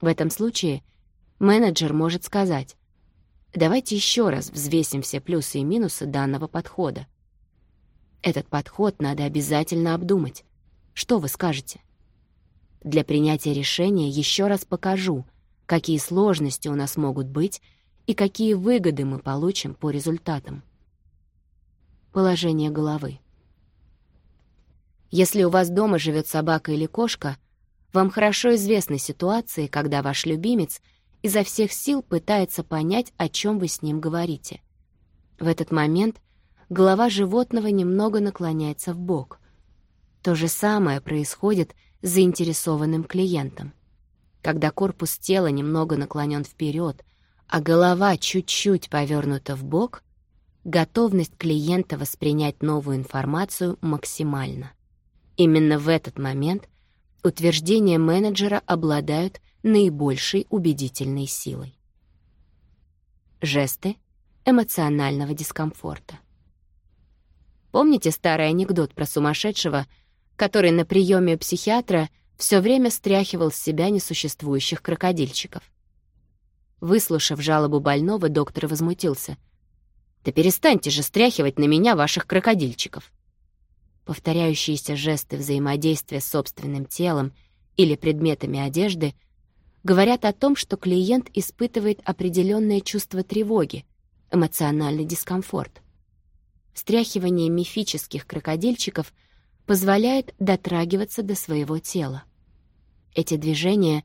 В этом случае менеджер может сказать Давайте еще раз взвесим все плюсы и минусы данного подхода. Этот подход надо обязательно обдумать. Что вы скажете? Для принятия решения еще раз покажу, какие сложности у нас могут быть и какие выгоды мы получим по результатам. Положение головы. Если у вас дома живет собака или кошка, вам хорошо известны ситуации, когда ваш любимец — изо всех сил пытается понять, о чем вы с ним говорите. В этот момент голова животного немного наклоняется в бок. То же самое происходит с заинтересованным клиентом. Когда корпус тела немного наклонен вперед, а голова чуть-чуть повернута в бок, готовность клиента воспринять новую информацию максимальна. Именно в этот момент утверждения менеджера обладают наибольшей убедительной силой. Жесты эмоционального дискомфорта. Помните старый анекдот про сумасшедшего, который на приеме у психиатра все время стряхивал с себя несуществующих крокодильчиков? Выслушав жалобу больного, доктор возмутился. «Да перестаньте же стряхивать на меня ваших крокодильчиков!» Повторяющиеся жесты взаимодействия с собственным телом или предметами одежды — говорят о том, что клиент испытывает определенное чувство тревоги, эмоциональный дискомфорт. Стряхивание мифических крокодильчиков позволяет дотрагиваться до своего тела. Эти движения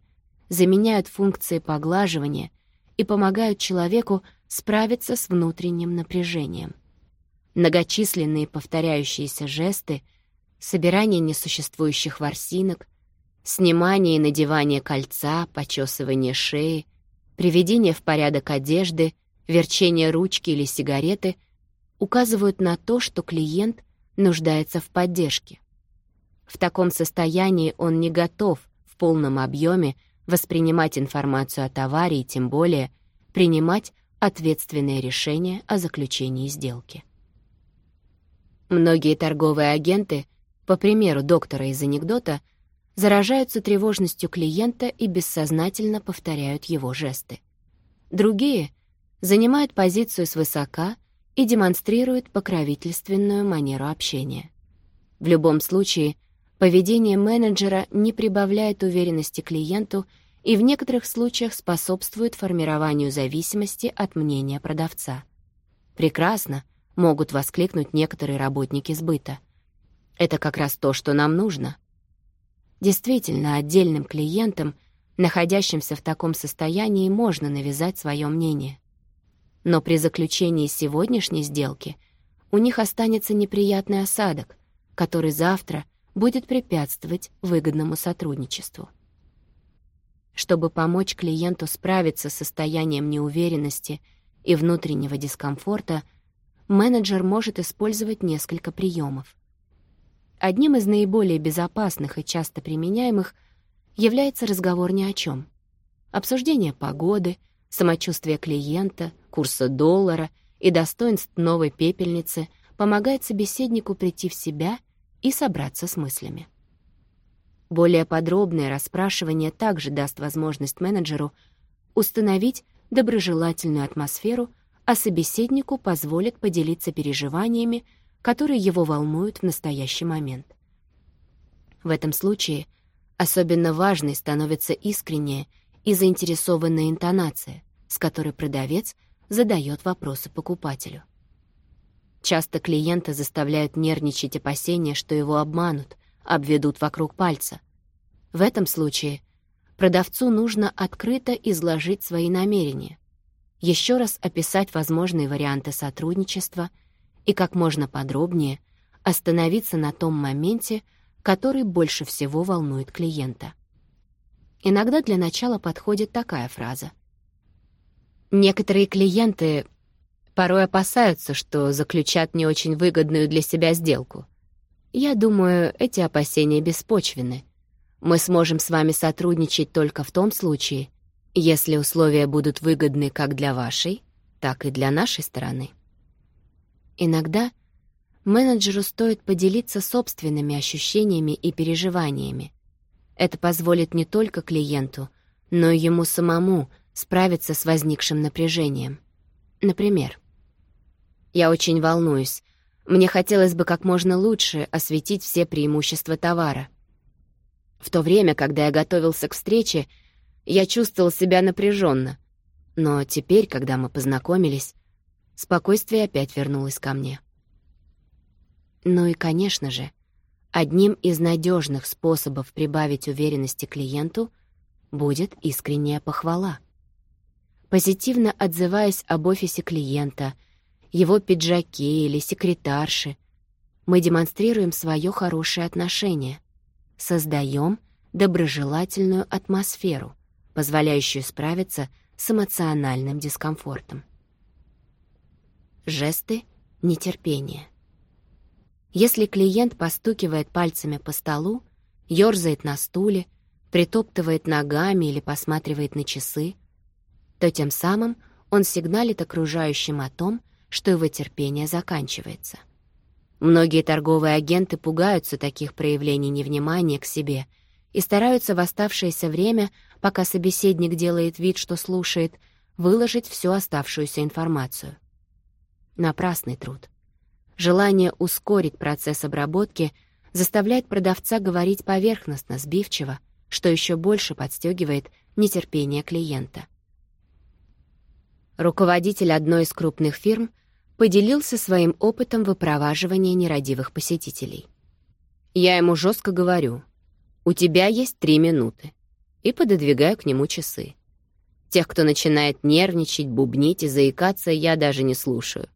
заменяют функции поглаживания и помогают человеку справиться с внутренним напряжением. Многочисленные повторяющиеся жесты, собирание несуществующих ворсинок, снимание и надевание кольца, почесывание шеи, приведение в порядок одежды, верчение ручки или сигареты указывают на то, что клиент нуждается в поддержке. В таком состоянии он не готов в полном объеме воспринимать информацию о товаре и тем более принимать ответственное решение о заключении сделки. Многие торговые агенты, по примеру доктора из анекдота, заражаются тревожностью клиента и бессознательно повторяют его жесты. Другие занимают позицию свысока и демонстрируют покровительственную манеру общения. В любом случае, поведение менеджера не прибавляет уверенности клиенту и в некоторых случаях способствует формированию зависимости от мнения продавца. «Прекрасно!» — могут воскликнуть некоторые работники сбыта. «Это как раз то, что нам нужно!» Действительно, отдельным клиентам, находящимся в таком состоянии, можно навязать свое мнение. Но при заключении сегодняшней сделки у них останется неприятный осадок, который завтра будет препятствовать выгодному сотрудничеству. Чтобы помочь клиенту справиться с состоянием неуверенности и внутреннего дискомфорта, менеджер может использовать несколько приемов. Одним из наиболее безопасных и часто применяемых является разговор ни о чем. Обсуждение погоды, самочувствие клиента, курса доллара и достоинств новой пепельницы помогает собеседнику прийти в себя и собраться с мыслями. Более подробное расспрашивание также даст возможность менеджеру установить доброжелательную атмосферу, а собеседнику позволит поделиться переживаниями, которые его волнуют в настоящий момент. В этом случае особенно важной становится искренняя и заинтересованная интонация, с которой продавец задает вопросы покупателю. Часто клиента заставляют нервничать опасения, что его обманут, обведут вокруг пальца. В этом случае продавцу нужно открыто изложить свои намерения, еще раз описать возможные варианты сотрудничества — и как можно подробнее остановиться на том моменте, который больше всего волнует клиента. Иногда для начала подходит такая фраза. Некоторые клиенты порой опасаются, что заключат не очень выгодную для себя сделку. Я думаю, эти опасения беспочвены. Мы сможем с вами сотрудничать только в том случае, если условия будут выгодны как для вашей, так и для нашей стороны. Иногда менеджеру стоит поделиться собственными ощущениями и переживаниями. Это позволит не только клиенту, но и ему самому справиться с возникшим напряжением. Например, «Я очень волнуюсь. Мне хотелось бы как можно лучше осветить все преимущества товара. В то время, когда я готовился к встрече, я чувствовал себя напряженно. Но теперь, когда мы познакомились, Спокойствие опять вернулось ко мне. Ну и, конечно же, одним из надежных способов прибавить уверенности клиенту будет искренняя похвала. Позитивно отзываясь об офисе клиента, его пиджаке или секретарше, мы демонстрируем свое хорошее отношение, создаем доброжелательную атмосферу, позволяющую справиться с эмоциональным дискомфортом жесты, нетерпение. Если клиент постукивает пальцами по столу, ёрзает на стуле, притоптывает ногами или посматривает на часы, то тем самым он сигналит окружающим о том, что его терпение заканчивается. Многие торговые агенты пугаются таких проявлений невнимания к себе и стараются в оставшееся время, пока собеседник делает вид, что слушает, выложить всю оставшуюся информацию — напрасный труд. Желание ускорить процесс обработки заставляет продавца говорить поверхностно, сбивчиво, что еще больше подстегивает нетерпение клиента. Руководитель одной из крупных фирм поделился своим опытом выпроваживания нерадивых посетителей. Я ему жестко говорю, «У тебя есть три минуты», и пододвигаю к нему часы. Тех, кто начинает нервничать, бубнить и заикаться, я даже не слушаю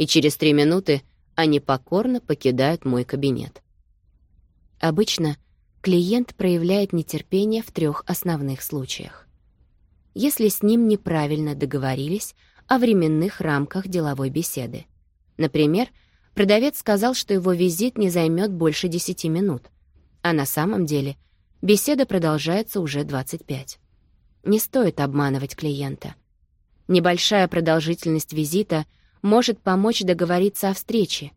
и через три минуты они покорно покидают мой кабинет. Обычно клиент проявляет нетерпение в трех основных случаях. Если с ним неправильно договорились о временных рамках деловой беседы. Например, продавец сказал, что его визит не займет больше 10 минут, а на самом деле беседа продолжается уже 25. Не стоит обманывать клиента. Небольшая продолжительность визита — может помочь договориться о встрече,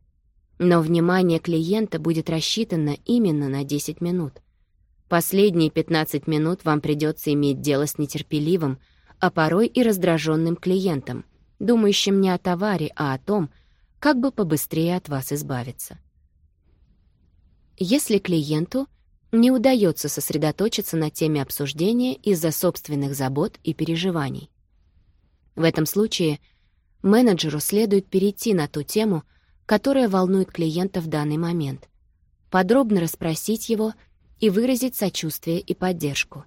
но внимание клиента будет рассчитано именно на 10 минут. Последние 15 минут вам придется иметь дело с нетерпеливым, а порой и раздраженным клиентом, думающим не о товаре, а о том, как бы побыстрее от вас избавиться. Если клиенту не удается сосредоточиться на теме обсуждения из-за собственных забот и переживаний. В этом случае – Менеджеру следует перейти на ту тему, которая волнует клиента в данный момент, подробно расспросить его и выразить сочувствие и поддержку.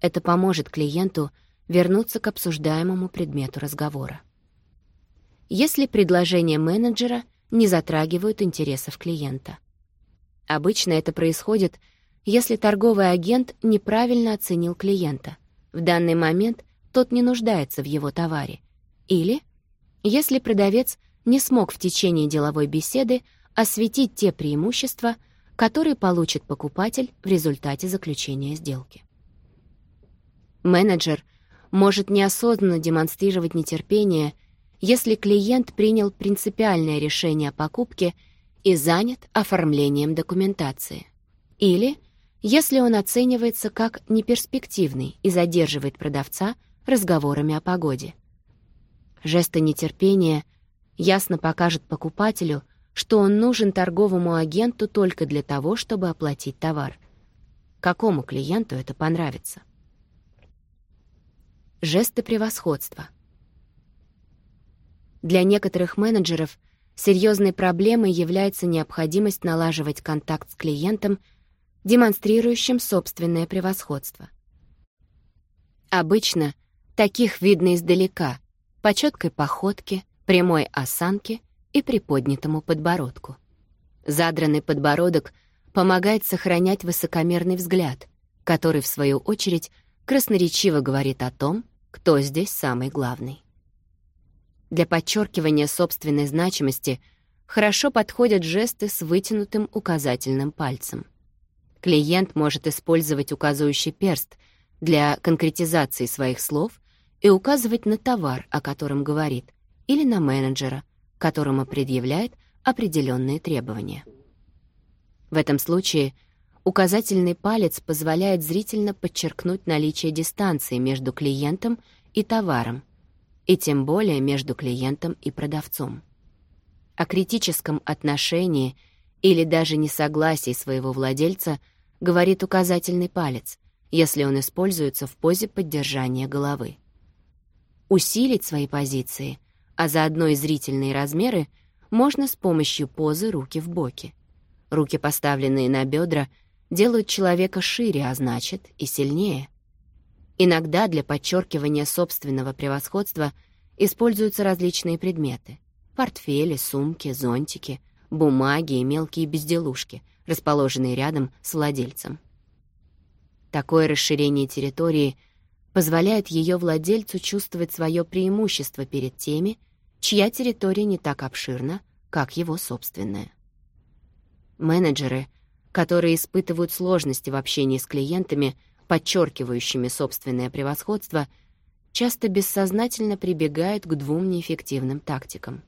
Это поможет клиенту вернуться к обсуждаемому предмету разговора. Если предложения менеджера не затрагивают интересов клиента. Обычно это происходит, если торговый агент неправильно оценил клиента. В данный момент тот не нуждается в его товаре. Или если продавец не смог в течение деловой беседы осветить те преимущества, которые получит покупатель в результате заключения сделки. Менеджер может неосознанно демонстрировать нетерпение, если клиент принял принципиальное решение о покупке и занят оформлением документации. Или если он оценивается как неперспективный и задерживает продавца разговорами о погоде. Жеста нетерпения ясно покажет покупателю, что он нужен торговому агенту только для того, чтобы оплатить товар. Какому клиенту это понравится? Жесты превосходства. Для некоторых менеджеров серьезной проблемой является необходимость налаживать контакт с клиентом, демонстрирующим собственное превосходство. Обычно таких видно издалека — по четкой походке, прямой осанке и приподнятому подбородку. Задранный подбородок помогает сохранять высокомерный взгляд, который, в свою очередь, красноречиво говорит о том, кто здесь самый главный. Для подчеркивания собственной значимости хорошо подходят жесты с вытянутым указательным пальцем. Клиент может использовать указывающий перст для конкретизации своих слов и указывать на товар, о котором говорит, или на менеджера, которому предъявляет определенные требования. В этом случае указательный палец позволяет зрительно подчеркнуть наличие дистанции между клиентом и товаром, и тем более между клиентом и продавцом. О критическом отношении или даже несогласии своего владельца говорит указательный палец, если он используется в позе поддержания головы усилить свои позиции, а заодно и зрительные размеры, можно с помощью позы руки в боки. Руки, поставленные на бедра, делают человека шире, а значит и сильнее. Иногда для подчеркивания собственного превосходства используются различные предметы — портфели, сумки, зонтики, бумаги и мелкие безделушки, расположенные рядом с владельцем. Такое расширение территории — позволяет ее владельцу чувствовать свое преимущество перед теми, чья территория не так обширна, как его собственная. Менеджеры, которые испытывают сложности в общении с клиентами, подчеркивающими собственное превосходство, часто бессознательно прибегают к двум неэффективным тактикам.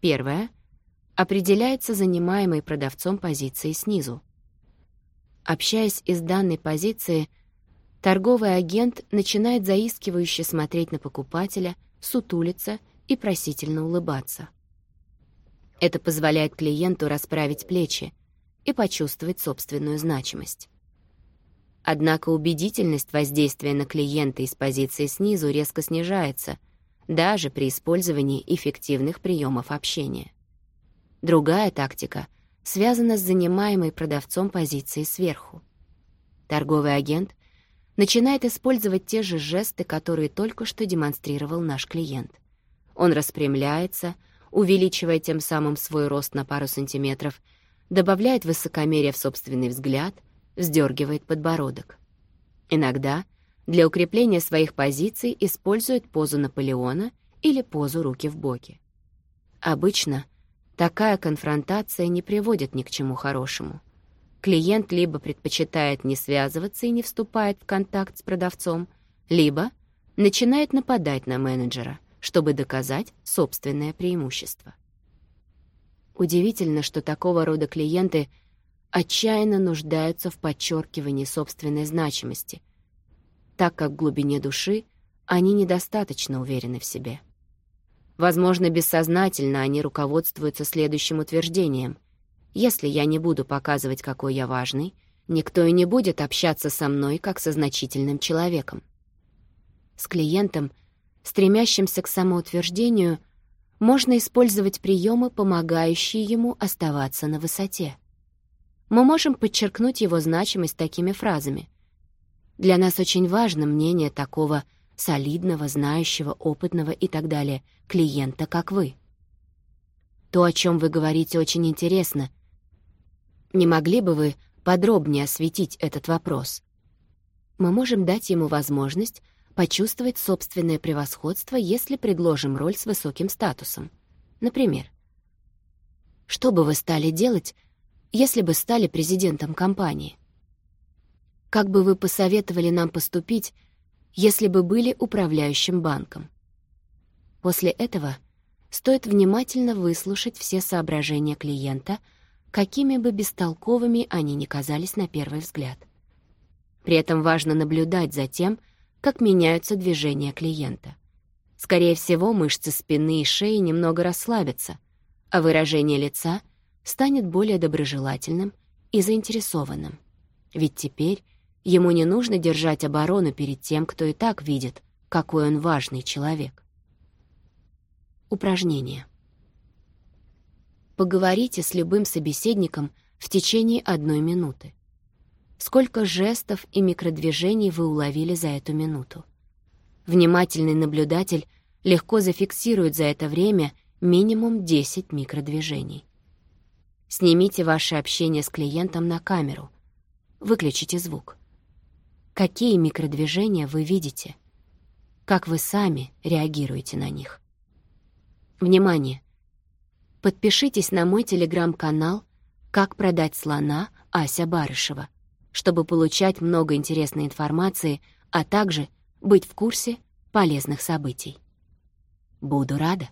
Первое — определяется занимаемой продавцом позицией снизу. Общаясь из данной позиции — торговый агент начинает заискивающе смотреть на покупателя, сутулиться и просительно улыбаться. Это позволяет клиенту расправить плечи и почувствовать собственную значимость. Однако убедительность воздействия на клиента из позиции снизу резко снижается, даже при использовании эффективных приемов общения. Другая тактика связана с занимаемой продавцом позицией сверху. Торговый агент начинает использовать те же жесты, которые только что демонстрировал наш клиент. Он распрямляется, увеличивая тем самым свой рост на пару сантиметров, добавляет высокомерие в собственный взгляд, вздергивает подбородок. Иногда для укрепления своих позиций использует позу Наполеона или позу руки в боки. Обычно такая конфронтация не приводит ни к чему хорошему клиент либо предпочитает не связываться и не вступает в контакт с продавцом, либо начинает нападать на менеджера, чтобы доказать собственное преимущество. Удивительно, что такого рода клиенты отчаянно нуждаются в подчеркивании собственной значимости, так как в глубине души они недостаточно уверены в себе. Возможно, бессознательно они руководствуются следующим утверждением. Если я не буду показывать, какой я важный, никто и не будет общаться со мной как со значительным человеком. С клиентом, стремящимся к самоутверждению, можно использовать приемы, помогающие ему оставаться на высоте. Мы можем подчеркнуть его значимость такими фразами. «Для нас очень важно мнение такого солидного, знающего, опытного и так далее клиента, как вы». «То, о чем вы говорите, очень интересно», не могли бы вы подробнее осветить этот вопрос? Мы можем дать ему возможность почувствовать собственное превосходство, если предложим роль с высоким статусом. Например, «Что бы вы стали делать, если бы стали президентом компании?» «Как бы вы посоветовали нам поступить, если бы были управляющим банком?» После этого стоит внимательно выслушать все соображения клиента — какими бы бестолковыми они ни казались на первый взгляд. При этом важно наблюдать за тем, как меняются движения клиента. Скорее всего, мышцы спины и шеи немного расслабятся, а выражение лица станет более доброжелательным и заинтересованным. Ведь теперь ему не нужно держать оборону перед тем, кто и так видит, какой он важный человек. Упражнение поговорите с любым собеседником в течение одной минуты. Сколько жестов и микродвижений вы уловили за эту минуту? Внимательный наблюдатель легко зафиксирует за это время минимум 10 микродвижений. Снимите ваше общение с клиентом на камеру. Выключите звук. Какие микродвижения вы видите? Как вы сами реагируете на них? Внимание! подпишитесь на мой телеграм-канал «Как продать слона» Ася Барышева, чтобы получать много интересной информации, а также быть в курсе полезных событий. Буду рада.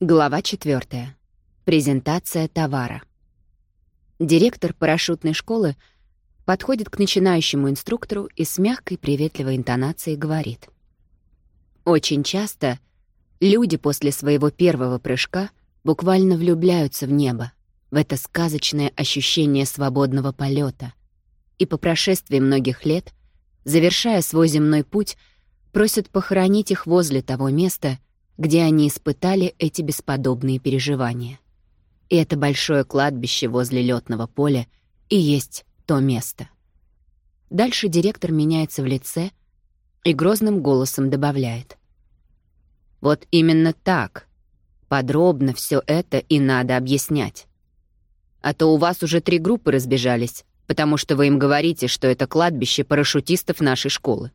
Глава 4. Презентация товара. Директор парашютной школы подходит к начинающему инструктору и с мягкой приветливой интонацией говорит. «Очень часто — Люди после своего первого прыжка буквально влюбляются в небо, в это сказочное ощущение свободного полета. И по прошествии многих лет, завершая свой земной путь, просят похоронить их возле того места, где они испытали эти бесподобные переживания. И это большое кладбище возле летного поля и есть то место. Дальше директор меняется в лице и грозным голосом добавляет — вот именно так. Подробно все это и надо объяснять. А то у вас уже три группы разбежались, потому что вы им говорите, что это кладбище парашютистов нашей школы.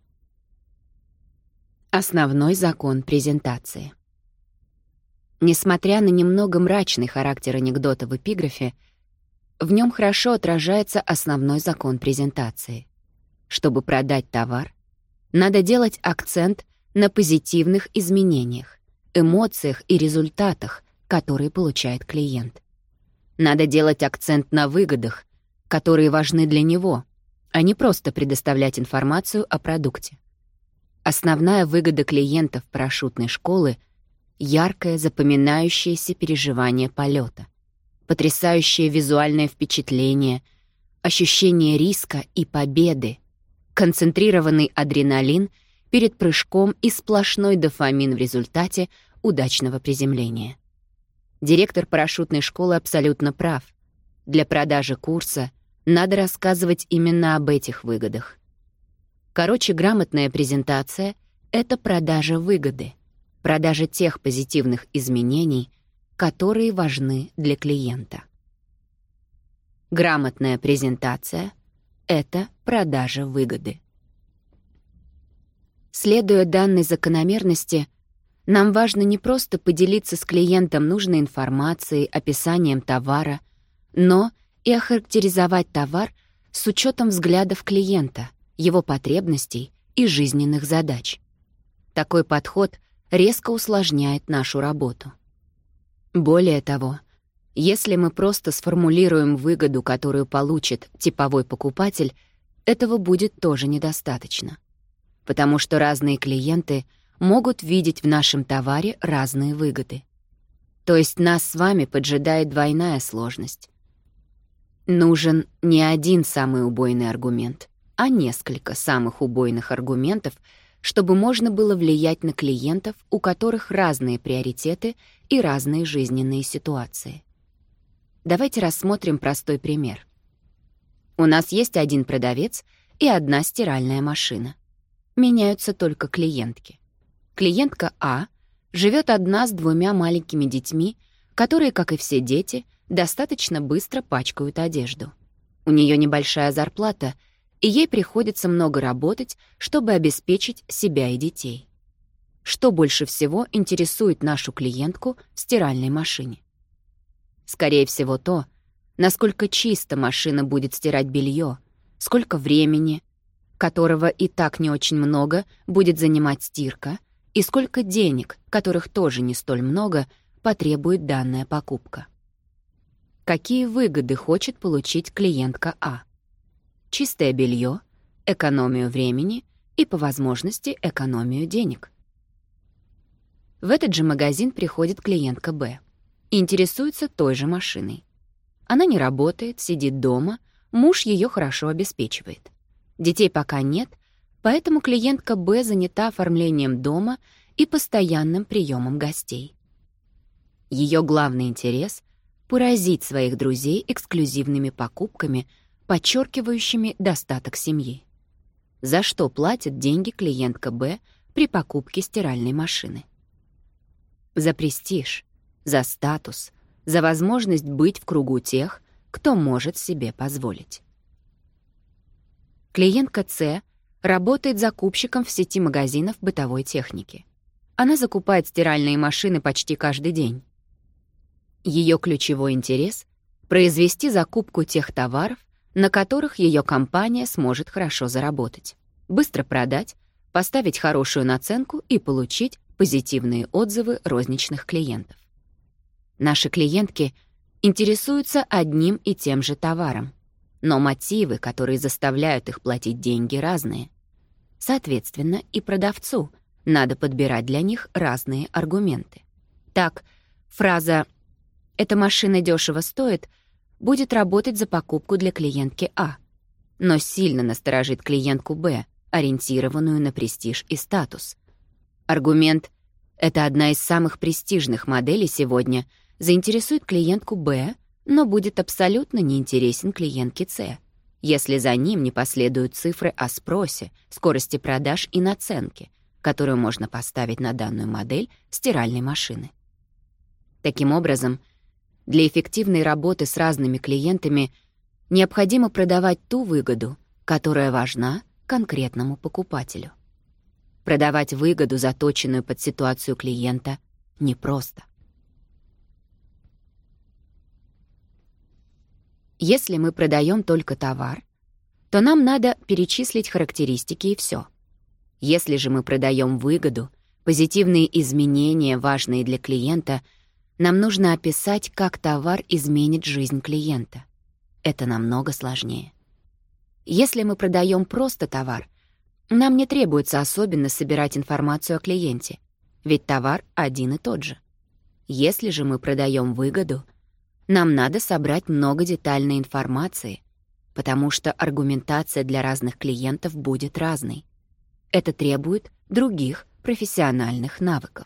Основной закон презентации. Несмотря на немного мрачный характер анекдота в эпиграфе, в нем хорошо отражается основной закон презентации. Чтобы продать товар, надо делать акцент на позитивных изменениях, эмоциях и результатах, которые получает клиент. Надо делать акцент на выгодах, которые важны для него, а не просто предоставлять информацию о продукте. Основная выгода клиентов парашютной школы — яркое запоминающееся переживание полета, потрясающее визуальное впечатление, ощущение риска и победы, концентрированный адреналин — перед прыжком и сплошной дофамин в результате удачного приземления. Директор парашютной школы абсолютно прав. Для продажи курса надо рассказывать именно об этих выгодах. Короче, грамотная презентация — это продажа выгоды, продажа тех позитивных изменений, которые важны для клиента. Грамотная презентация — это продажа выгоды. Следуя данной закономерности, нам важно не просто поделиться с клиентом нужной информацией, описанием товара, но и охарактеризовать товар с учетом взглядов клиента, его потребностей и жизненных задач. Такой подход резко усложняет нашу работу. Более того, если мы просто сформулируем выгоду, которую получит типовой покупатель, этого будет тоже недостаточно потому что разные клиенты могут видеть в нашем товаре разные выгоды. То есть нас с вами поджидает двойная сложность. Нужен не один самый убойный аргумент, а несколько самых убойных аргументов, чтобы можно было влиять на клиентов, у которых разные приоритеты и разные жизненные ситуации. Давайте рассмотрим простой пример. У нас есть один продавец и одна стиральная машина — меняются только клиентки. Клиентка А живет одна с двумя маленькими детьми, которые, как и все дети, достаточно быстро пачкают одежду. У нее небольшая зарплата, и ей приходится много работать, чтобы обеспечить себя и детей. Что больше всего интересует нашу клиентку в стиральной машине? Скорее всего, то, насколько чисто машина будет стирать белье, сколько времени, которого и так не очень много, будет занимать стирка, и сколько денег, которых тоже не столь много, потребует данная покупка. Какие выгоды хочет получить клиентка А? Чистое белье, экономию времени и, по возможности, экономию денег. В этот же магазин приходит клиентка Б. Интересуется той же машиной. Она не работает, сидит дома, муж ее хорошо обеспечивает. Детей пока нет, поэтому клиентка Б занята оформлением дома и постоянным приемом гостей. Ее главный интерес — поразить своих друзей эксклюзивными покупками, подчеркивающими достаток семьи. За что платит деньги клиентка Б при покупке стиральной машины? За престиж, за статус, за возможность быть в кругу тех, кто может себе позволить. Клиентка С работает закупщиком в сети магазинов бытовой техники. Она закупает стиральные машины почти каждый день. Ее ключевой интерес — произвести закупку тех товаров, на которых ее компания сможет хорошо заработать, быстро продать, поставить хорошую наценку и получить позитивные отзывы розничных клиентов. Наши клиентки интересуются одним и тем же товаром, но мотивы, которые заставляют их платить деньги, разные. Соответственно, и продавцу надо подбирать для них разные аргументы. Так, фраза «эта машина дешево стоит» будет работать за покупку для клиентки А, но сильно насторожит клиентку Б, ориентированную на престиж и статус. Аргумент «это одна из самых престижных моделей сегодня» заинтересует клиентку Б — но будет абсолютно неинтересен клиентке С, если за ним не последуют цифры о спросе, скорости продаж и наценке, которую можно поставить на данную модель стиральной машины. Таким образом, для эффективной работы с разными клиентами необходимо продавать ту выгоду, которая важна конкретному покупателю. Продавать выгоду, заточенную под ситуацию клиента, непросто. Если мы продаем только товар, то нам надо перечислить характеристики и все. Если же мы продаем выгоду, позитивные изменения, важные для клиента, нам нужно описать, как товар изменит жизнь клиента. Это намного сложнее. Если мы продаем просто товар, нам не требуется особенно собирать информацию о клиенте, ведь товар один и тот же. Если же мы продаем выгоду — нам надо собрать много детальной информации, потому что аргументация для разных клиентов будет разной. Это требует других профессиональных навыков.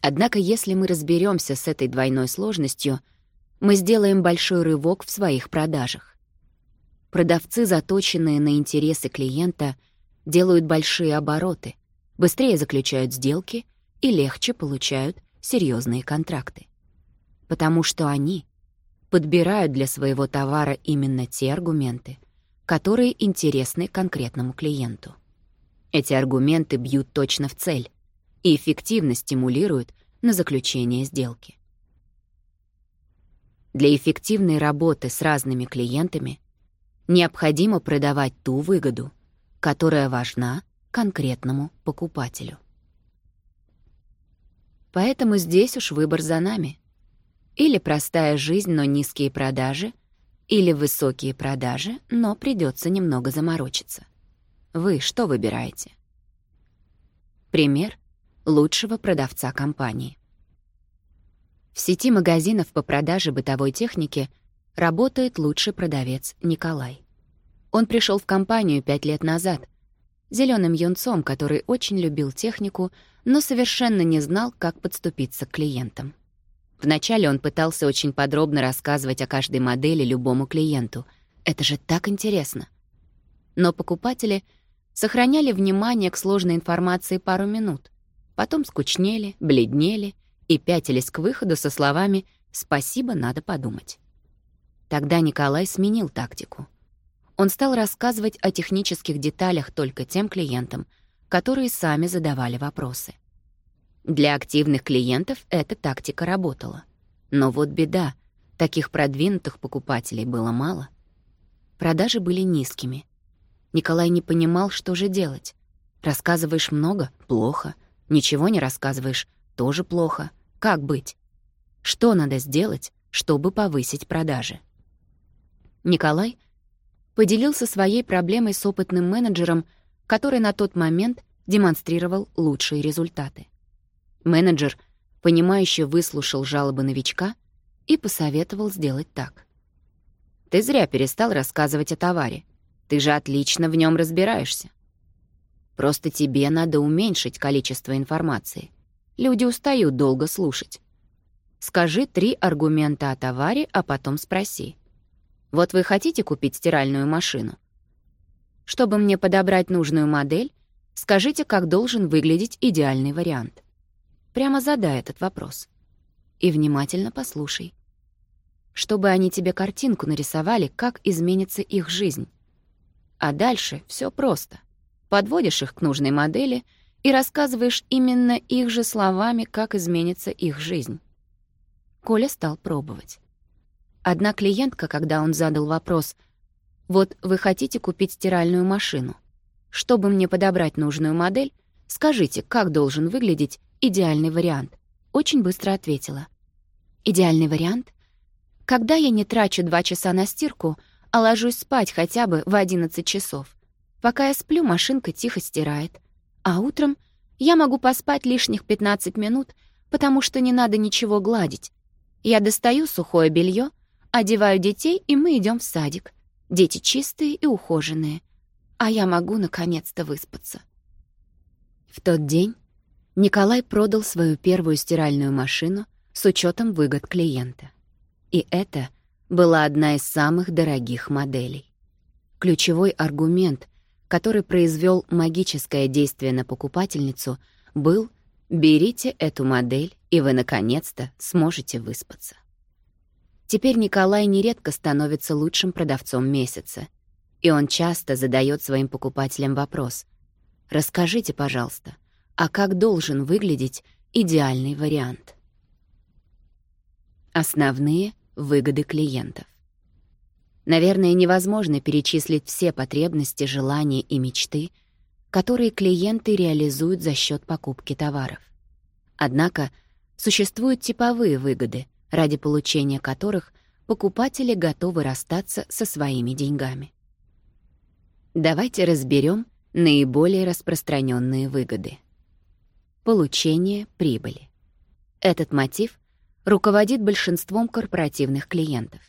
Однако если мы разберемся с этой двойной сложностью, мы сделаем большой рывок в своих продажах. Продавцы, заточенные на интересы клиента, делают большие обороты, быстрее заключают сделки и легче получают серьезные контракты потому что они подбирают для своего товара именно те аргументы, которые интересны конкретному клиенту. Эти аргументы бьют точно в цель и эффективно стимулируют на заключение сделки. Для эффективной работы с разными клиентами необходимо продавать ту выгоду, которая важна конкретному покупателю. Поэтому здесь уж выбор за нами. Или простая жизнь, но низкие продажи, или высокие продажи, но придется немного заморочиться. Вы что выбираете? Пример лучшего продавца компании. В сети магазинов по продаже бытовой техники работает лучший продавец Николай. Он пришел в компанию пять лет назад, зеленым юнцом, который очень любил технику, но совершенно не знал, как подступиться к клиентам. Вначале он пытался очень подробно рассказывать о каждой модели любому клиенту. Это же так интересно. Но покупатели сохраняли внимание к сложной информации пару минут. Потом скучнели, бледнели и пятились к выходу со словами «Спасибо, надо подумать». Тогда Николай сменил тактику. Он стал рассказывать о технических деталях только тем клиентам, которые сами задавали вопросы. Для активных клиентов эта тактика работала. Но вот беда, таких продвинутых покупателей было мало. Продажи были низкими. Николай не понимал, что же делать. Рассказываешь много — плохо. Ничего не рассказываешь — тоже плохо. Как быть? Что надо сделать, чтобы повысить продажи? Николай поделился своей проблемой с опытным менеджером, который на тот момент демонстрировал лучшие результаты. Менеджер, понимающе выслушал жалобы новичка и посоветовал сделать так. «Ты зря перестал рассказывать о товаре. Ты же отлично в нем разбираешься. Просто тебе надо уменьшить количество информации. Люди устают долго слушать. Скажи три аргумента о товаре, а потом спроси. Вот вы хотите купить стиральную машину? Чтобы мне подобрать нужную модель, скажите, как должен выглядеть идеальный вариант» прямо задай этот вопрос. И внимательно послушай. Чтобы они тебе картинку нарисовали, как изменится их жизнь. А дальше все просто. Подводишь их к нужной модели и рассказываешь именно их же словами, как изменится их жизнь. Коля стал пробовать. Одна клиентка, когда он задал вопрос, «Вот вы хотите купить стиральную машину. Чтобы мне подобрать нужную модель, скажите, как должен выглядеть идеальный вариант», — очень быстро ответила. «Идеальный вариант? Когда я не трачу два часа на стирку, а ложусь спать хотя бы в 11 часов. Пока я сплю, машинка тихо стирает. А утром я могу поспать лишних 15 минут, потому что не надо ничего гладить. Я достаю сухое белье, одеваю детей, и мы идем в садик. Дети чистые и ухоженные. А я могу наконец-то выспаться. В тот день Николай продал свою первую стиральную машину с учетом выгод клиента. И это была одна из самых дорогих моделей. Ключевой аргумент, который произвел магическое действие на покупательницу, был «берите эту модель, и вы, наконец-то, сможете выспаться». Теперь Николай нередко становится лучшим продавцом месяца. И он часто задает своим покупателям вопрос. «Расскажите, пожалуйста, — а как должен выглядеть идеальный вариант. Основные выгоды клиентов. Наверное, невозможно перечислить все потребности, желания и мечты, которые клиенты реализуют за счет покупки товаров. Однако существуют типовые выгоды, ради получения которых покупатели готовы расстаться со своими деньгами. Давайте разберем наиболее распространенные выгоды получение прибыли. Этот мотив руководит большинством корпоративных клиентов.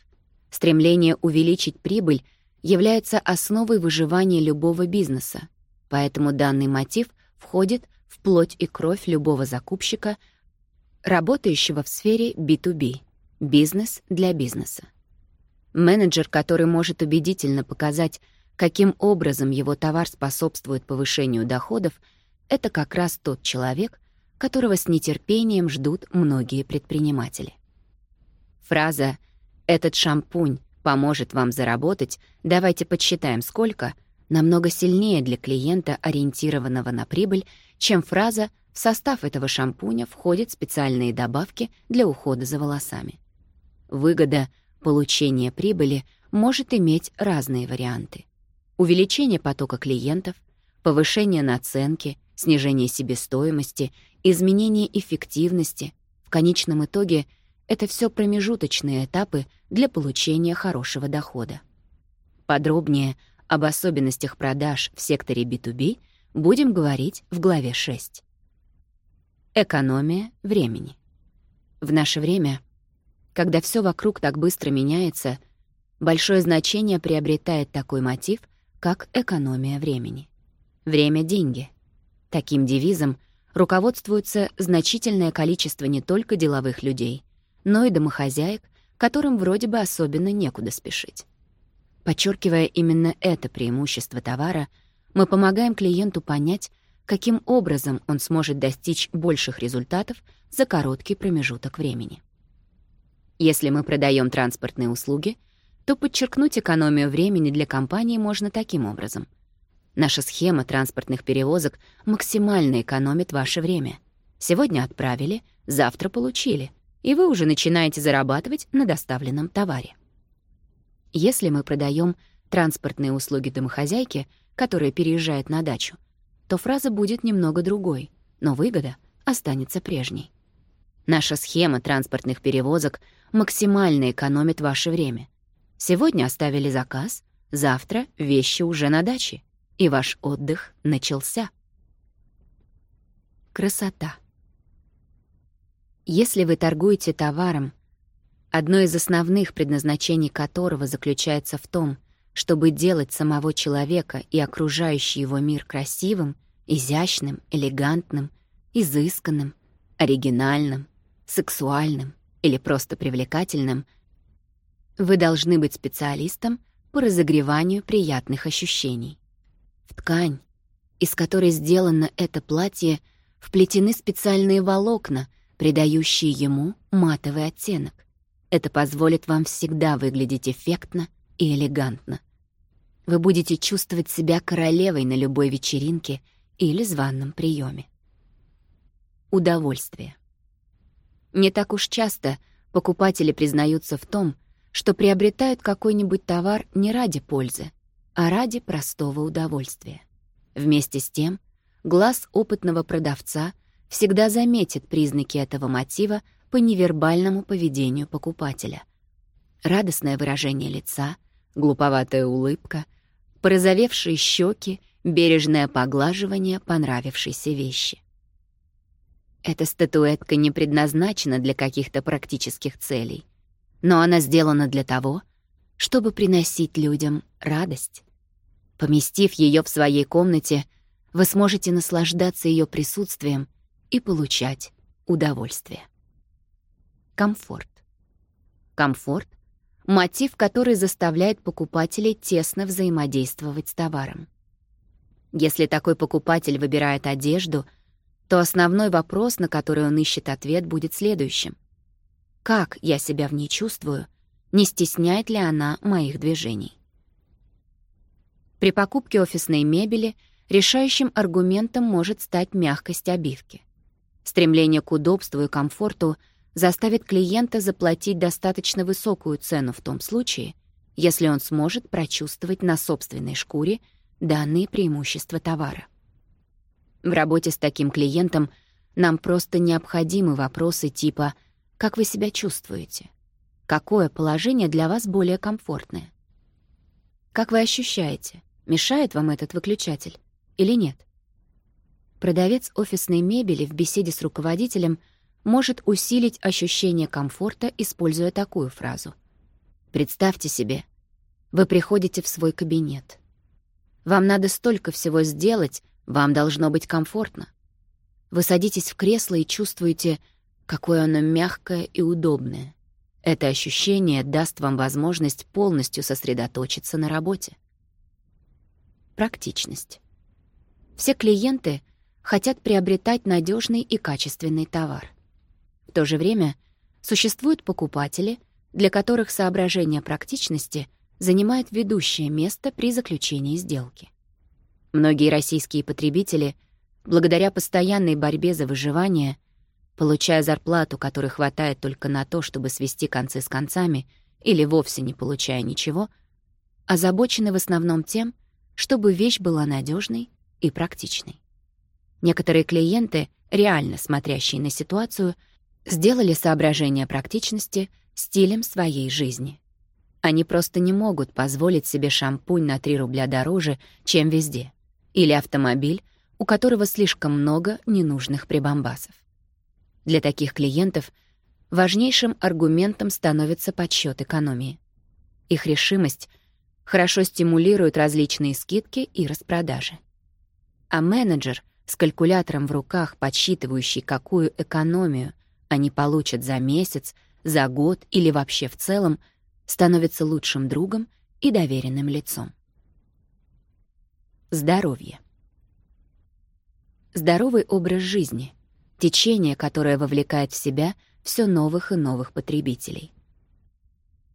Стремление увеличить прибыль является основой выживания любого бизнеса, поэтому данный мотив входит в плоть и кровь любого закупщика, работающего в сфере B2B — бизнес для бизнеса. Менеджер, который может убедительно показать, каким образом его товар способствует повышению доходов — это как раз тот человек, которого с нетерпением ждут многие предприниматели. Фраза «этот шампунь поможет вам заработать, давайте подсчитаем сколько» намного сильнее для клиента, ориентированного на прибыль, чем фраза «в состав этого шампуня входят специальные добавки для ухода за волосами». Выгода получения прибыли может иметь разные варианты. Увеличение потока клиентов, повышение наценки, снижение себестоимости, изменение эффективности. В конечном итоге это все промежуточные этапы для получения хорошего дохода. Подробнее об особенностях продаж в секторе B2B будем говорить в главе 6. Экономия времени. В наше время, когда все вокруг так быстро меняется, большое значение приобретает такой мотив, как экономия времени. Время — деньги. Таким девизом руководствуется значительное количество не только деловых людей, но и домохозяек, которым вроде бы особенно некуда спешить. Подчеркивая именно это преимущество товара, мы помогаем клиенту понять, каким образом он сможет достичь больших результатов за короткий промежуток времени. Если мы продаем транспортные услуги, то подчеркнуть экономию времени для компании можно таким образом — Наша схема транспортных перевозок максимально экономит ваше время. Сегодня отправили, завтра получили, и вы уже начинаете зарабатывать на доставленном товаре. Если мы продаем транспортные услуги домохозяйке, которая переезжает на дачу, то фраза будет немного другой, но выгода останется прежней. Наша схема транспортных перевозок максимально экономит ваше время. Сегодня оставили заказ, завтра вещи уже на даче — и ваш отдых начался. Красота. Если вы торгуете товаром, одно из основных предназначений которого заключается в том, чтобы делать самого человека и окружающий его мир красивым, изящным, элегантным, изысканным, оригинальным, сексуальным или просто привлекательным, вы должны быть специалистом по разогреванию приятных ощущений в ткань, из которой сделано это платье, вплетены специальные волокна, придающие ему матовый оттенок. Это позволит вам всегда выглядеть эффектно и элегантно. Вы будете чувствовать себя королевой на любой вечеринке или званном приеме. Удовольствие. Не так уж часто покупатели признаются в том, что приобретают какой-нибудь товар не ради пользы, а ради простого удовольствия. Вместе с тем, глаз опытного продавца всегда заметит признаки этого мотива по невербальному поведению покупателя. Радостное выражение лица, глуповатая улыбка, порозовевшие щеки, бережное поглаживание понравившейся вещи. Эта статуэтка не предназначена для каких-то практических целей, но она сделана для того, чтобы приносить людям радость. Поместив ее в своей комнате, вы сможете наслаждаться ее присутствием и получать удовольствие. Комфорт. Комфорт — мотив, который заставляет покупателей тесно взаимодействовать с товаром. Если такой покупатель выбирает одежду, то основной вопрос, на который он ищет ответ, будет следующим. Как я себя в ней чувствую не стесняет ли она моих движений. При покупке офисной мебели решающим аргументом может стать мягкость обивки. Стремление к удобству и комфорту заставит клиента заплатить достаточно высокую цену в том случае, если он сможет прочувствовать на собственной шкуре данные преимущества товара. В работе с таким клиентом нам просто необходимы вопросы типа «Как вы себя чувствуете?», какое положение для вас более комфортное. Как вы ощущаете, мешает вам этот выключатель или нет? Продавец офисной мебели в беседе с руководителем может усилить ощущение комфорта, используя такую фразу. Представьте себе, вы приходите в свой кабинет. Вам надо столько всего сделать, вам должно быть комфортно. Вы садитесь в кресло и чувствуете, какое оно мягкое и удобное. Это ощущение даст вам возможность полностью сосредоточиться на работе. Практичность. Все клиенты хотят приобретать надежный и качественный товар. В то же время существуют покупатели, для которых соображение практичности занимает ведущее место при заключении сделки. Многие российские потребители, благодаря постоянной борьбе за выживание, получая зарплату, которой хватает только на то, чтобы свести концы с концами, или вовсе не получая ничего, озабочены в основном тем, чтобы вещь была надежной и практичной. Некоторые клиенты, реально смотрящие на ситуацию, сделали соображение практичности стилем своей жизни. Они просто не могут позволить себе шампунь на 3 рубля дороже, чем везде, или автомобиль, у которого слишком много ненужных прибамбасов. Для таких клиентов важнейшим аргументом становится подсчет экономии. Их решимость хорошо стимулирует различные скидки и распродажи. А менеджер с калькулятором в руках, подсчитывающий, какую экономию они получат за месяц, за год или вообще в целом, становится лучшим другом и доверенным лицом. Здоровье. Здоровый образ жизни — течение, которое вовлекает в себя все новых и новых потребителей.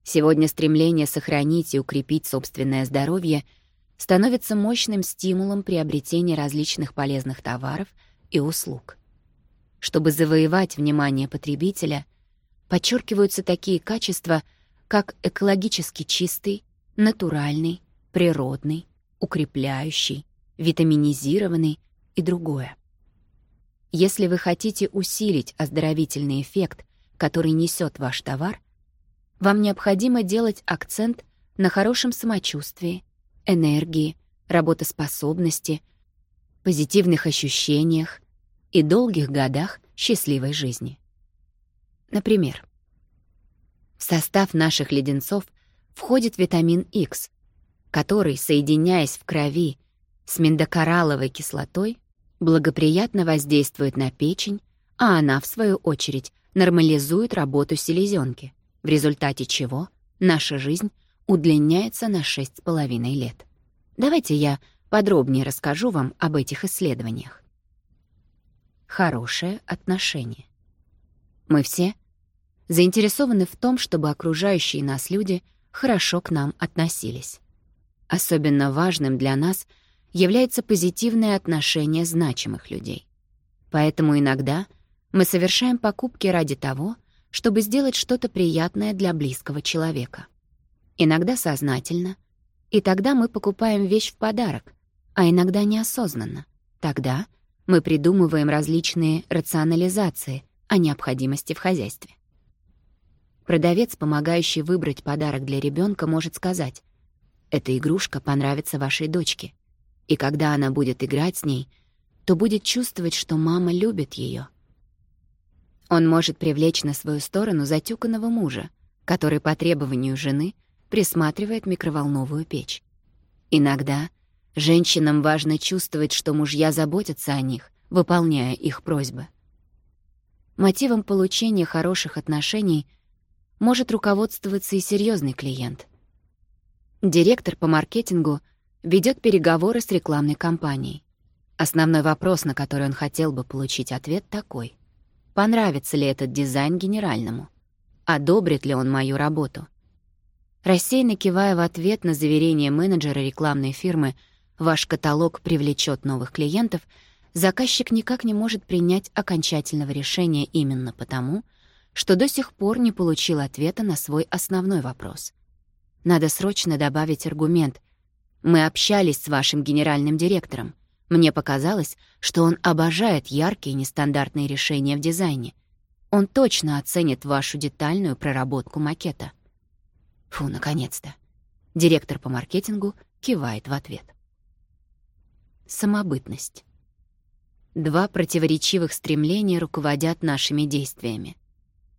Сегодня стремление сохранить и укрепить собственное здоровье становится мощным стимулом приобретения различных полезных товаров и услуг. Чтобы завоевать внимание потребителя, подчеркиваются такие качества, как экологически чистый, натуральный, природный, укрепляющий, витаминизированный и другое. Если вы хотите усилить оздоровительный эффект, который несет ваш товар, вам необходимо делать акцент на хорошем самочувствии, энергии, работоспособности, позитивных ощущениях и долгих годах счастливой жизни. Например, в состав наших леденцов входит витамин X, который, соединяясь в крови с миндокоралловой кислотой, благоприятно воздействует на печень, а она, в свою очередь, нормализует работу селезенки, в результате чего наша жизнь удлиняется на 6,5 лет. Давайте я подробнее расскажу вам об этих исследованиях. Хорошее отношение. Мы все заинтересованы в том, чтобы окружающие нас люди хорошо к нам относились. Особенно важным для нас является позитивное отношение значимых людей. Поэтому иногда мы совершаем покупки ради того, чтобы сделать что-то приятное для близкого человека. Иногда сознательно, и тогда мы покупаем вещь в подарок, а иногда неосознанно. Тогда мы придумываем различные рационализации о необходимости в хозяйстве. Продавец, помогающий выбрать подарок для ребенка, может сказать, «Эта игрушка понравится вашей дочке. И когда она будет играть с ней, то будет чувствовать, что мама любит ее. Он может привлечь на свою сторону затюканного мужа, который по требованию жены присматривает микроволновую печь. Иногда женщинам важно чувствовать, что мужья заботятся о них, выполняя их просьбы. Мотивом получения хороших отношений может руководствоваться и серьезный клиент. Директор по маркетингу — ведет переговоры с рекламной компанией. Основной вопрос, на который он хотел бы получить ответ, такой. Понравится ли этот дизайн генеральному? Одобрит ли он мою работу? Рассеянно кивая в ответ на заверение менеджера рекламной фирмы «Ваш каталог привлечет новых клиентов», заказчик никак не может принять окончательного решения именно потому, что до сих пор не получил ответа на свой основной вопрос. Надо срочно добавить аргумент, мы общались с вашим генеральным директором. Мне показалось, что он обожает яркие нестандартные решения в дизайне. Он точно оценит вашу детальную проработку макета. Фу, наконец-то. Директор по маркетингу кивает в ответ. Самобытность. Два противоречивых стремления руководят нашими действиями.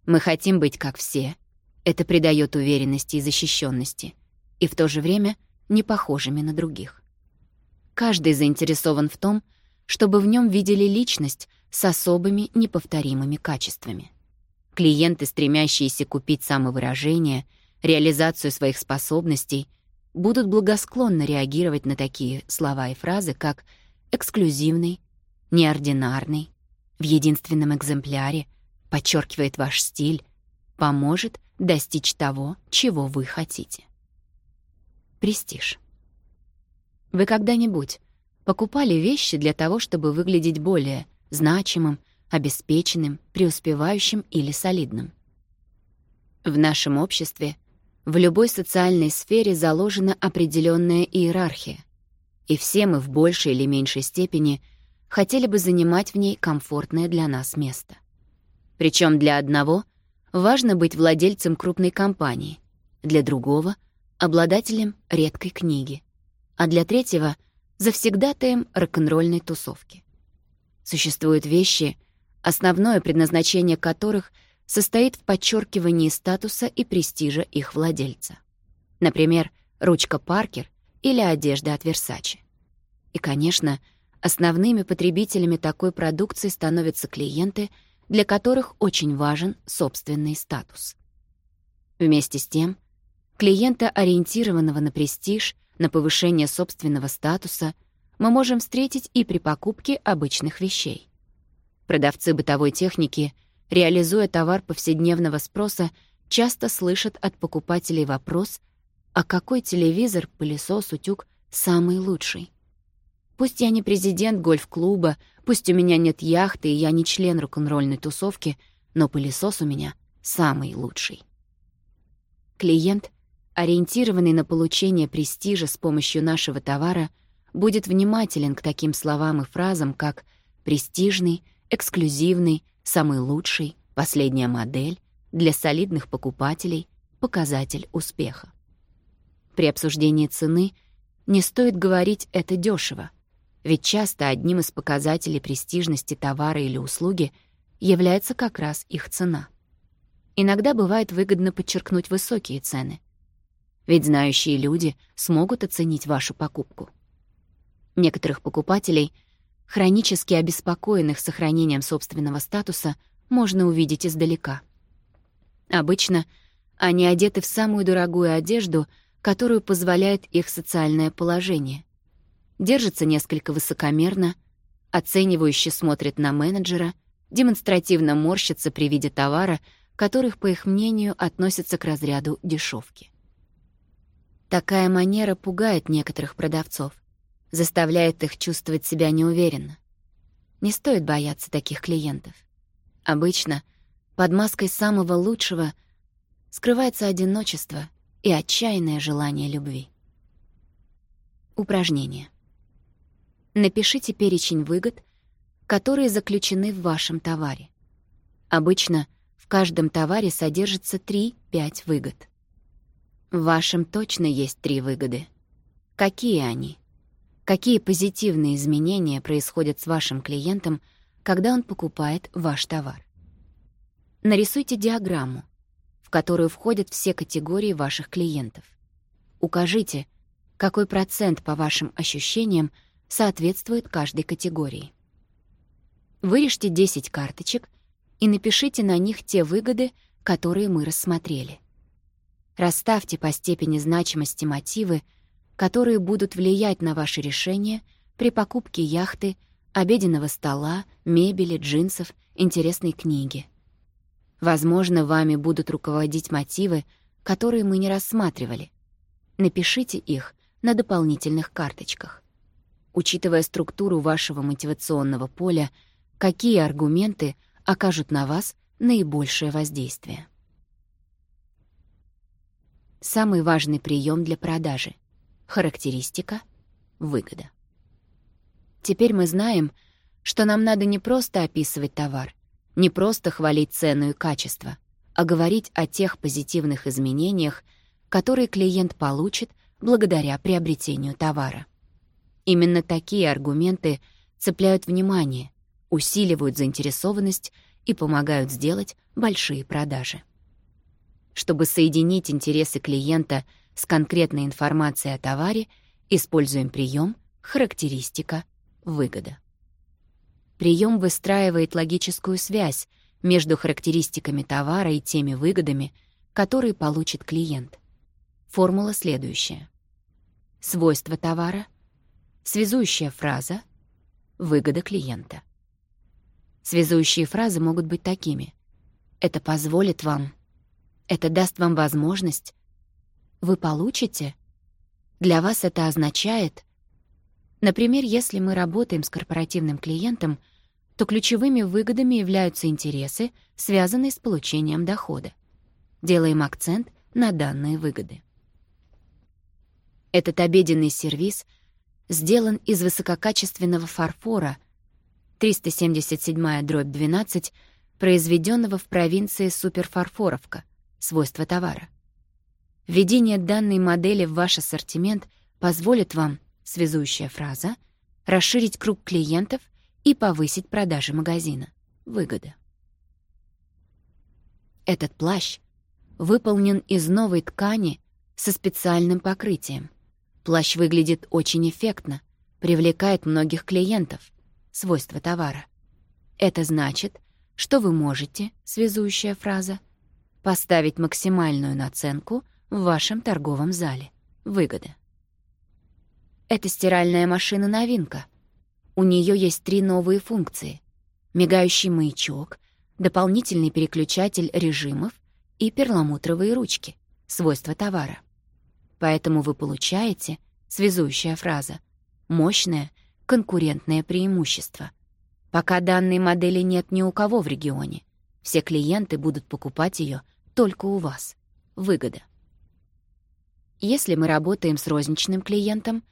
Мы хотим быть как все. Это придает уверенности и защищенности. И в то же время — не похожими на других. Каждый заинтересован в том, чтобы в нем видели личность с особыми неповторимыми качествами. Клиенты, стремящиеся купить самовыражение, реализацию своих способностей, будут благосклонно реагировать на такие слова и фразы, как «эксклюзивный», «неординарный», «в единственном экземпляре», «подчеркивает ваш стиль», «поможет», достичь того, чего вы хотите. Престиж. Вы когда-нибудь покупали вещи для того, чтобы выглядеть более значимым, обеспеченным, преуспевающим или солидным? В нашем обществе в любой социальной сфере заложена определенная иерархия, и все мы в большей или меньшей степени хотели бы занимать в ней комфортное для нас место. Причем для одного важно быть владельцем крупной компании, для другого — обладателем редкой книги, а для третьего — завсегдатаем рок-н-ролльной тусовки. Существуют вещи, основное предназначение которых состоит в подчеркивании статуса и престижа их владельца. Например, ручка Паркер или одежда от Версачи. И, конечно, основными потребителями такой продукции становятся клиенты, для которых очень важен собственный статус. Вместе с тем — клиента, ориентированного на престиж, на повышение собственного статуса, мы можем встретить и при покупке обычных вещей. Продавцы бытовой техники, реализуя товар повседневного спроса, часто слышат от покупателей вопрос, а какой телевизор, пылесос, утюг самый лучший? Пусть я не президент гольф-клуба, пусть у меня нет яхты и я не член рок-н-ролльной тусовки, но пылесос у меня самый лучший. Клиент ориентированный на получение престижа с помощью нашего товара, будет внимателен к таким словам и фразам, как «престижный», «эксклюзивный», «самый лучший», «последняя модель», «для солидных покупателей», «показатель успеха». При обсуждении цены не стоит говорить «это дёшево, ведь часто одним из показателей престижности товара или услуги является как раз их цена. Иногда бывает выгодно подчеркнуть высокие цены, ведь знающие люди смогут оценить вашу покупку. Некоторых покупателей, хронически обеспокоенных сохранением собственного статуса, можно увидеть издалека. Обычно они одеты в самую дорогую одежду, которую позволяет их социальное положение. Держатся несколько высокомерно, оценивающе смотрят на менеджера, демонстративно морщатся при виде товара, которых, по их мнению, относятся к разряду дешевки. Такая манера пугает некоторых продавцов, заставляет их чувствовать себя неуверенно. Не стоит бояться таких клиентов. Обычно под маской самого лучшего скрывается одиночество и отчаянное желание любви. Упражнение. Напишите перечень выгод, которые заключены в вашем товаре. Обычно в каждом товаре содержится 3-5 выгод. В вашем точно есть три выгоды. Какие они? Какие позитивные изменения происходят с вашим клиентом, когда он покупает ваш товар? Нарисуйте диаграмму, в которую входят все категории ваших клиентов. Укажите, какой процент, по вашим ощущениям, соответствует каждой категории. Вырежьте 10 карточек и напишите на них те выгоды, которые мы рассмотрели. Расставьте по степени значимости мотивы, которые будут влиять на ваши решения при покупке яхты, обеденного стола, мебели, джинсов, интересной книги. Возможно, вами будут руководить мотивы, которые мы не рассматривали. Напишите их на дополнительных карточках. Учитывая структуру вашего мотивационного поля, какие аргументы окажут на вас наибольшее воздействие. Самый важный прием для продажи. Характеристика — выгода. Теперь мы знаем, что нам надо не просто описывать товар, не просто хвалить цену и качество, а говорить о тех позитивных изменениях, которые клиент получит благодаря приобретению товара. Именно такие аргументы цепляют внимание, усиливают заинтересованность и помогают сделать большие продажи чтобы соединить интересы клиента с конкретной информацией о товаре, используем прием «Характеристика. Выгода». Прием выстраивает логическую связь между характеристиками товара и теми выгодами, которые получит клиент. Формула следующая. Свойство товара, связующая фраза, выгода клиента. Связующие фразы могут быть такими. Это позволит вам это даст вам возможность. Вы получите. Для вас это означает... Например, если мы работаем с корпоративным клиентом, то ключевыми выгодами являются интересы, связанные с получением дохода. Делаем акцент на данные выгоды. Этот обеденный сервис сделан из высококачественного фарфора 377-12, произведенного в провинции Суперфарфоровка, свойства товара. Введение данной модели в ваш ассортимент позволит вам, связующая фраза, расширить круг клиентов и повысить продажи магазина. Выгода. Этот плащ выполнен из новой ткани со специальным покрытием. Плащ выглядит очень эффектно, привлекает многих клиентов. Свойства товара. Это значит, что вы можете, связующая фраза, Поставить максимальную наценку в вашем торговом зале. Выгода. Это стиральная машина-новинка. У нее есть три новые функции. Мигающий маячок, дополнительный переключатель режимов и перламутровые ручки, свойства товара. Поэтому вы получаете, связующая фраза, мощное конкурентное преимущество. Пока данной модели нет ни у кого в регионе. Все клиенты будут покупать ее только у вас. Выгода. Если мы работаем с розничным клиентом,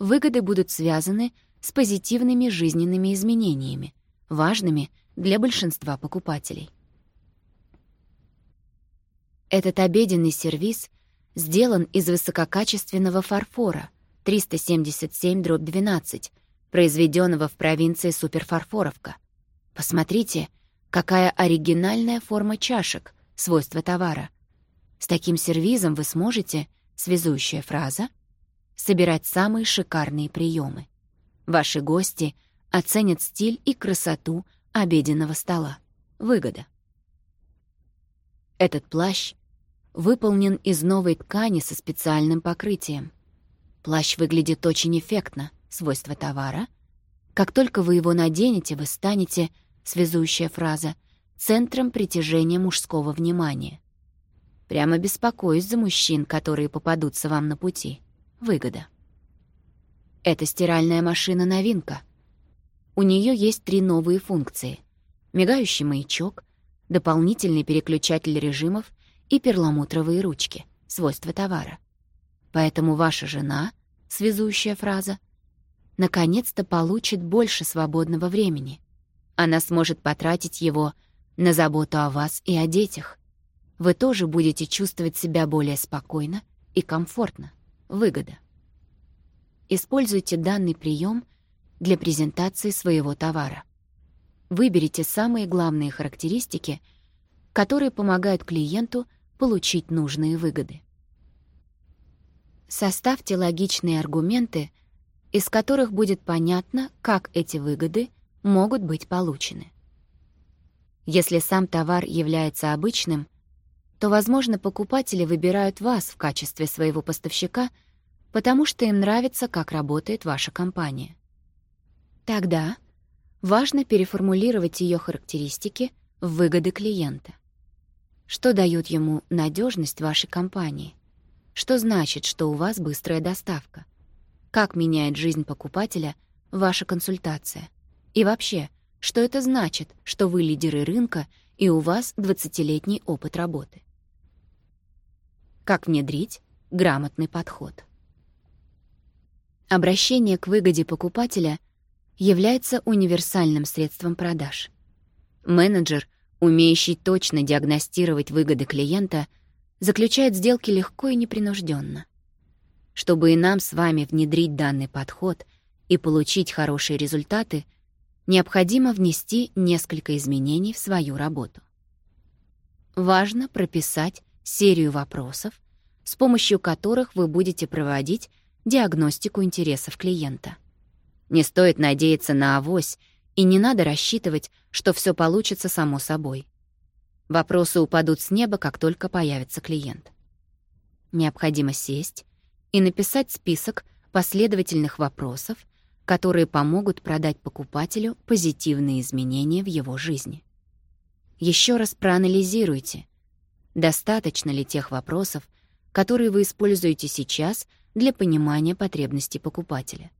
выгоды будут связаны с позитивными жизненными изменениями, важными для большинства покупателей. Этот обеденный сервис сделан из высококачественного фарфора 377-12, произведенного в провинции Суперфарфоровка. Посмотрите — Какая оригинальная форма чашек, свойства товара. С таким сервизом вы сможете, связующая фраза, собирать самые шикарные приемы. Ваши гости оценят стиль и красоту обеденного стола. Выгода. Этот плащ выполнен из новой ткани со специальным покрытием. Плащ выглядит очень эффектно, свойство товара. Как только вы его наденете, вы станете – связующая фраза, центром притяжения мужского внимания. Прямо беспокоюсь за мужчин, которые попадутся вам на пути. Выгода. Эта стиральная машина — новинка. У нее есть три новые функции. Мигающий маячок, дополнительный переключатель режимов и перламутровые ручки — свойства товара. Поэтому ваша жена, связующая фраза, наконец-то получит больше свободного времени. Она сможет потратить его на заботу о вас и о детях. Вы тоже будете чувствовать себя более спокойно и комфортно. Выгода. Используйте данный прием для презентации своего товара. Выберите самые главные характеристики, которые помогают клиенту получить нужные выгоды. Составьте логичные аргументы, из которых будет понятно, как эти выгоды – могут быть получены. Если сам товар является обычным, то, возможно, покупатели выбирают вас в качестве своего поставщика, потому что им нравится, как работает ваша компания. Тогда важно переформулировать ее характеристики в выгоды клиента. Что дает ему надежность вашей компании? Что значит, что у вас быстрая доставка? Как меняет жизнь покупателя ваша консультация? И вообще, что это значит, что вы лидеры рынка и у вас 20-летний опыт работы? Как внедрить грамотный подход? Обращение к выгоде покупателя является универсальным средством продаж. Менеджер, умеющий точно диагностировать выгоды клиента, заключает сделки легко и непринужденно. Чтобы и нам с вами внедрить данный подход и получить хорошие результаты, необходимо внести несколько изменений в свою работу. Важно прописать серию вопросов, с помощью которых вы будете проводить диагностику интересов клиента. Не стоит надеяться на авось, и не надо рассчитывать, что все получится само собой. Вопросы упадут с неба, как только появится клиент. Необходимо сесть и написать список последовательных вопросов, которые помогут продать покупателю позитивные изменения в его жизни. Еще раз проанализируйте, достаточно ли тех вопросов, которые вы используете сейчас для понимания потребностей покупателя.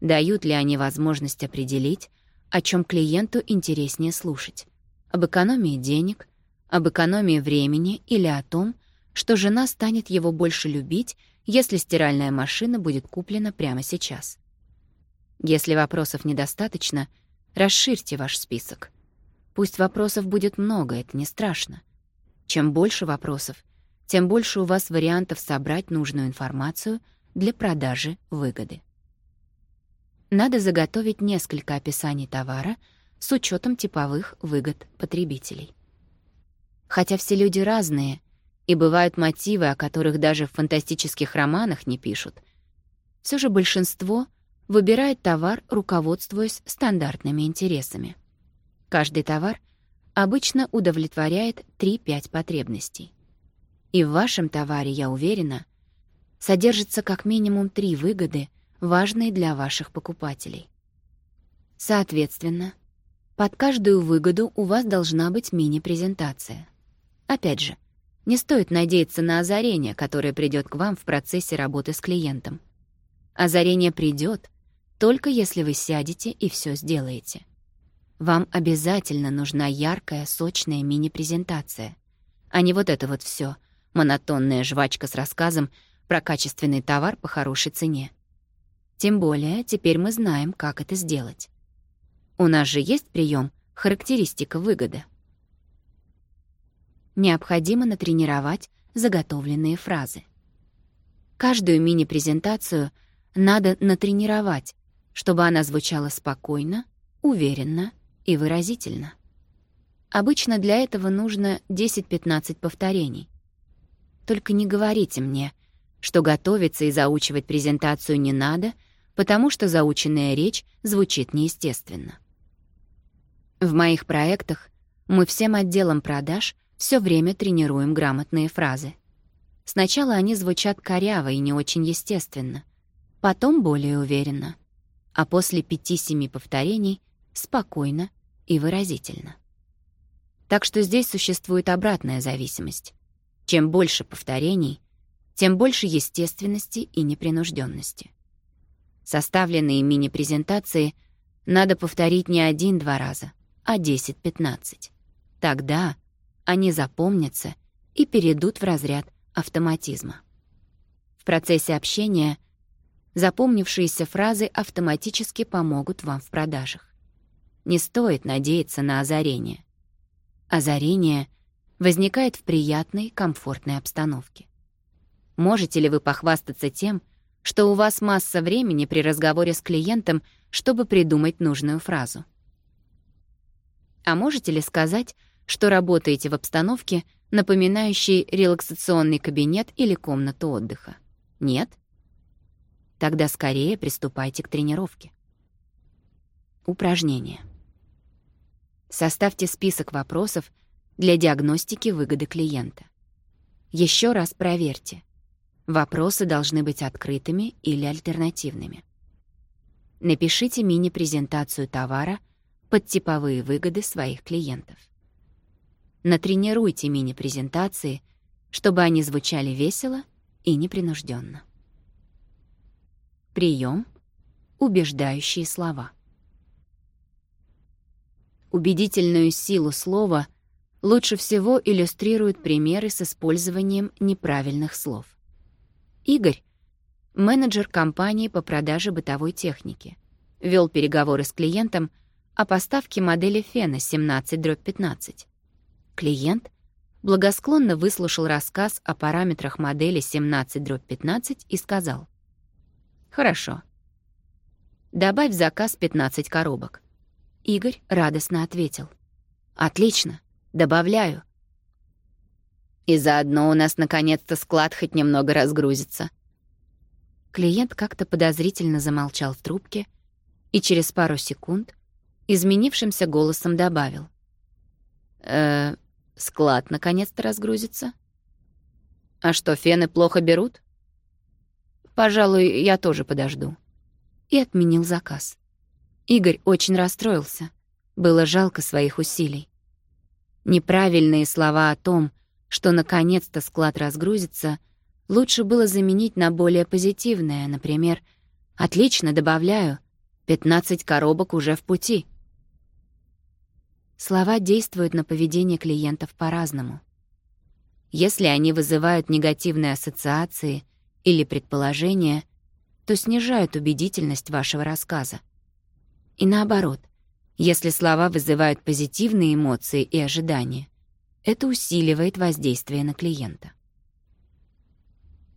Дают ли они возможность определить, о чем клиенту интереснее слушать, об экономии денег, об экономии времени или о том, что жена станет его больше любить, если стиральная машина будет куплена прямо сейчас. Если вопросов недостаточно, расширьте ваш список. Пусть вопросов будет много, это не страшно. Чем больше вопросов, тем больше у вас вариантов собрать нужную информацию для продажи выгоды. Надо заготовить несколько описаний товара с учетом типовых выгод потребителей. Хотя все люди разные, и бывают мотивы, о которых даже в фантастических романах не пишут, все же большинство — выбирает товар, руководствуясь стандартными интересами. Каждый товар обычно удовлетворяет 3-5 потребностей. И в вашем товаре, я уверена, содержится как минимум три выгоды, важные для ваших покупателей. Соответственно, под каждую выгоду у вас должна быть мини-презентация. Опять же, не стоит надеяться на озарение, которое придет к вам в процессе работы с клиентом. Озарение придет, только если вы сядете и все сделаете. Вам обязательно нужна яркая, сочная мини-презентация, а не вот это вот все монотонная жвачка с рассказом про качественный товар по хорошей цене. Тем более, теперь мы знаем, как это сделать. У нас же есть прием «Характеристика выгода». Необходимо натренировать заготовленные фразы. Каждую мини-презентацию надо натренировать, чтобы она звучала спокойно, уверенно и выразительно. Обычно для этого нужно 10-15 повторений. Только не говорите мне, что готовиться и заучивать презентацию не надо, потому что заученная речь звучит неестественно. В моих проектах мы всем отделом продаж все время тренируем грамотные фразы. Сначала они звучат коряво и не очень естественно, потом более уверенно, а после пяти-семи повторений — спокойно и выразительно. Так что здесь существует обратная зависимость. Чем больше повторений, тем больше естественности и непринужденности. Составленные мини-презентации надо повторить не один-два раза, а 10-15. Тогда они запомнятся и перейдут в разряд автоматизма. В процессе общения — запомнившиеся фразы автоматически помогут вам в продажах. Не стоит надеяться на озарение. Озарение возникает в приятной, комфортной обстановке. Можете ли вы похвастаться тем, что у вас масса времени при разговоре с клиентом, чтобы придумать нужную фразу? А можете ли сказать, что работаете в обстановке, напоминающей релаксационный кабинет или комнату отдыха? Нет? Тогда скорее приступайте к тренировке. Упражнение. Составьте список вопросов для диагностики выгоды клиента. Еще раз проверьте. Вопросы должны быть открытыми или альтернативными. Напишите мини-презентацию товара под типовые выгоды своих клиентов. Натренируйте мини-презентации, чтобы они звучали весело и непринужденно. Прием. Убеждающие слова. Убедительную силу слова лучше всего иллюстрируют примеры с использованием неправильных слов. Игорь, менеджер компании по продаже бытовой техники, вел переговоры с клиентом о поставке модели Фена 17-15. Клиент благосклонно выслушал рассказ о параметрах модели 17-15 и сказал, «Хорошо». «Добавь в заказ 15 коробок». Игорь радостно ответил. «Отлично. Добавляю». «И заодно у нас наконец-то склад хоть немного разгрузится». Клиент как-то подозрительно замолчал в трубке и через пару секунд изменившимся голосом добавил. «Э, склад наконец-то разгрузится?» «А что, фены плохо берут?» Пожалуй, я тоже подожду». И отменил заказ. Игорь очень расстроился. Было жалко своих усилий. Неправильные слова о том, что наконец-то склад разгрузится, лучше было заменить на более позитивное, например, «Отлично, добавляю, 15 коробок уже в пути». Слова действуют на поведение клиентов по-разному. Если они вызывают негативные ассоциации — или предположения, то снижают убедительность вашего рассказа. И наоборот, если слова вызывают позитивные эмоции и ожидания, это усиливает воздействие на клиента.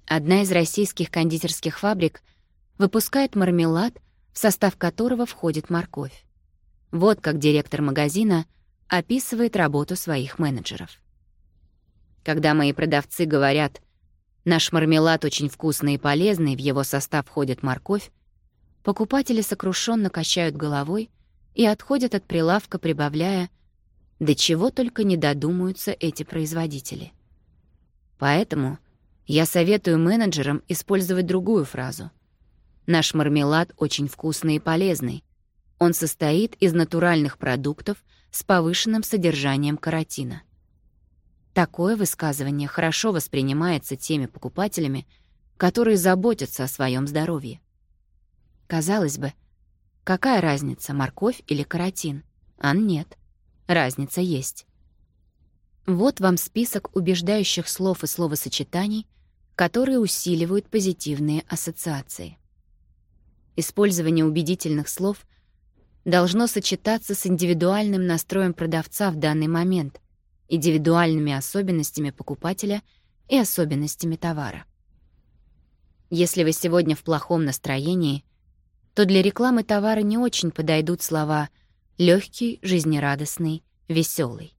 Одна из российских кондитерских фабрик выпускает мармелад, в состав которого входит морковь. Вот как директор магазина описывает работу своих менеджеров. Когда мои продавцы говорят Наш мармелад очень вкусный и полезный, в его состав входит морковь. Покупатели сокрушенно качают головой и отходят от прилавка, прибавляя «До чего только не додумаются эти производители». Поэтому я советую менеджерам использовать другую фразу. Наш мармелад очень вкусный и полезный. Он состоит из натуральных продуктов с повышенным содержанием каротина. Такое высказывание хорошо воспринимается теми покупателями, которые заботятся о своем здоровье. Казалось бы, какая разница, морковь или каротин? А нет, разница есть. Вот вам список убеждающих слов и словосочетаний, которые усиливают позитивные ассоциации. Использование убедительных слов должно сочетаться с индивидуальным настроем продавца в данный момент, индивидуальными особенностями покупателя и особенностями товара. Если вы сегодня в плохом настроении, то для рекламы товара не очень подойдут слова легкий, жизнерадостный, веселый.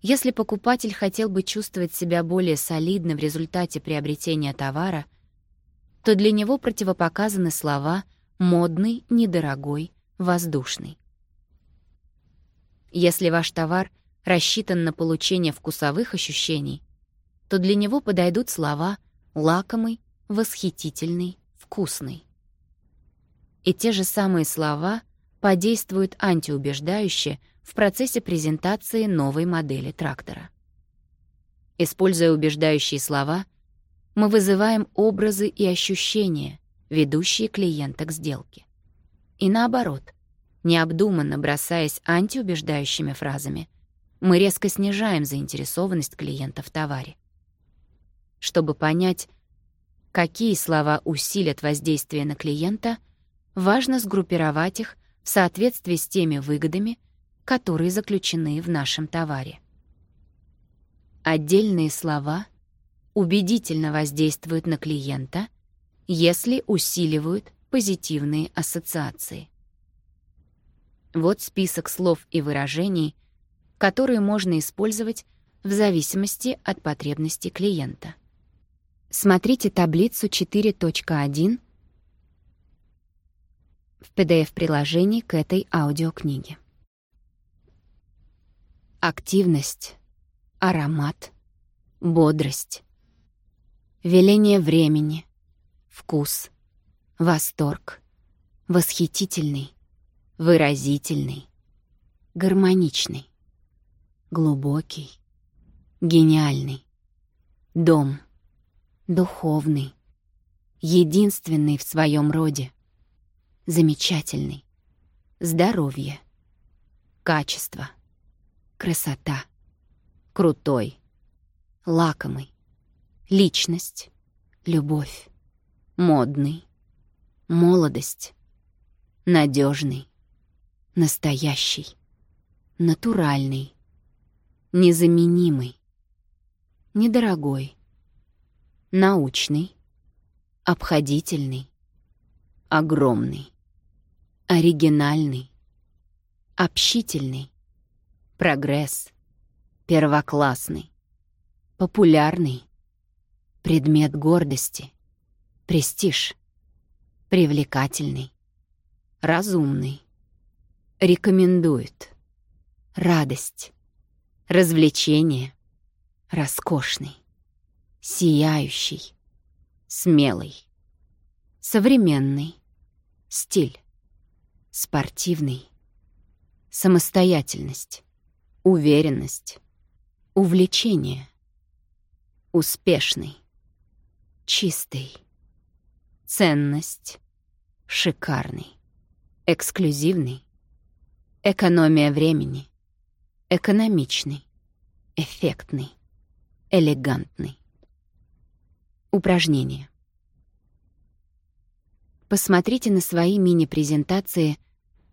Если покупатель хотел бы чувствовать себя более солидно в результате приобретения товара, то для него противопоказаны слова «модный», «недорогой», «воздушный». Если ваш товар — рассчитан на получение вкусовых ощущений, то для него подойдут слова «лакомый», «восхитительный», «вкусный». И те же самые слова подействуют антиубеждающе в процессе презентации новой модели трактора. Используя убеждающие слова, мы вызываем образы и ощущения, ведущие клиента к сделке. И наоборот, необдуманно бросаясь антиубеждающими фразами, мы резко снижаем заинтересованность клиента в товаре. Чтобы понять, какие слова усилят воздействие на клиента, важно сгруппировать их в соответствии с теми выгодами, которые заключены в нашем товаре. Отдельные слова убедительно воздействуют на клиента, если усиливают позитивные ассоциации. Вот список слов и выражений — которые можно использовать в зависимости от потребности клиента. Смотрите таблицу 4.1 в PDF-приложении к этой аудиокниге. Активность, аромат, бодрость, веление времени, вкус, восторг, восхитительный, выразительный, гармоничный глубокий, гениальный. Дом, духовный, единственный в своем роде, замечательный. Здоровье, качество, красота, крутой, лакомый, личность, любовь, модный, молодость, надежный, настоящий, натуральный, незаменимый, недорогой, научный, обходительный, огромный, оригинальный, общительный, прогресс, первоклассный, популярный, предмет гордости, престиж, привлекательный, разумный, рекомендует, радость, развлечение, роскошный, сияющий, смелый, современный, стиль, спортивный, самостоятельность, уверенность, увлечение, успешный, чистый, ценность, шикарный, эксклюзивный, экономия времени — экономичный, эффектный, элегантный. Упражнение. Посмотрите на свои мини-презентации,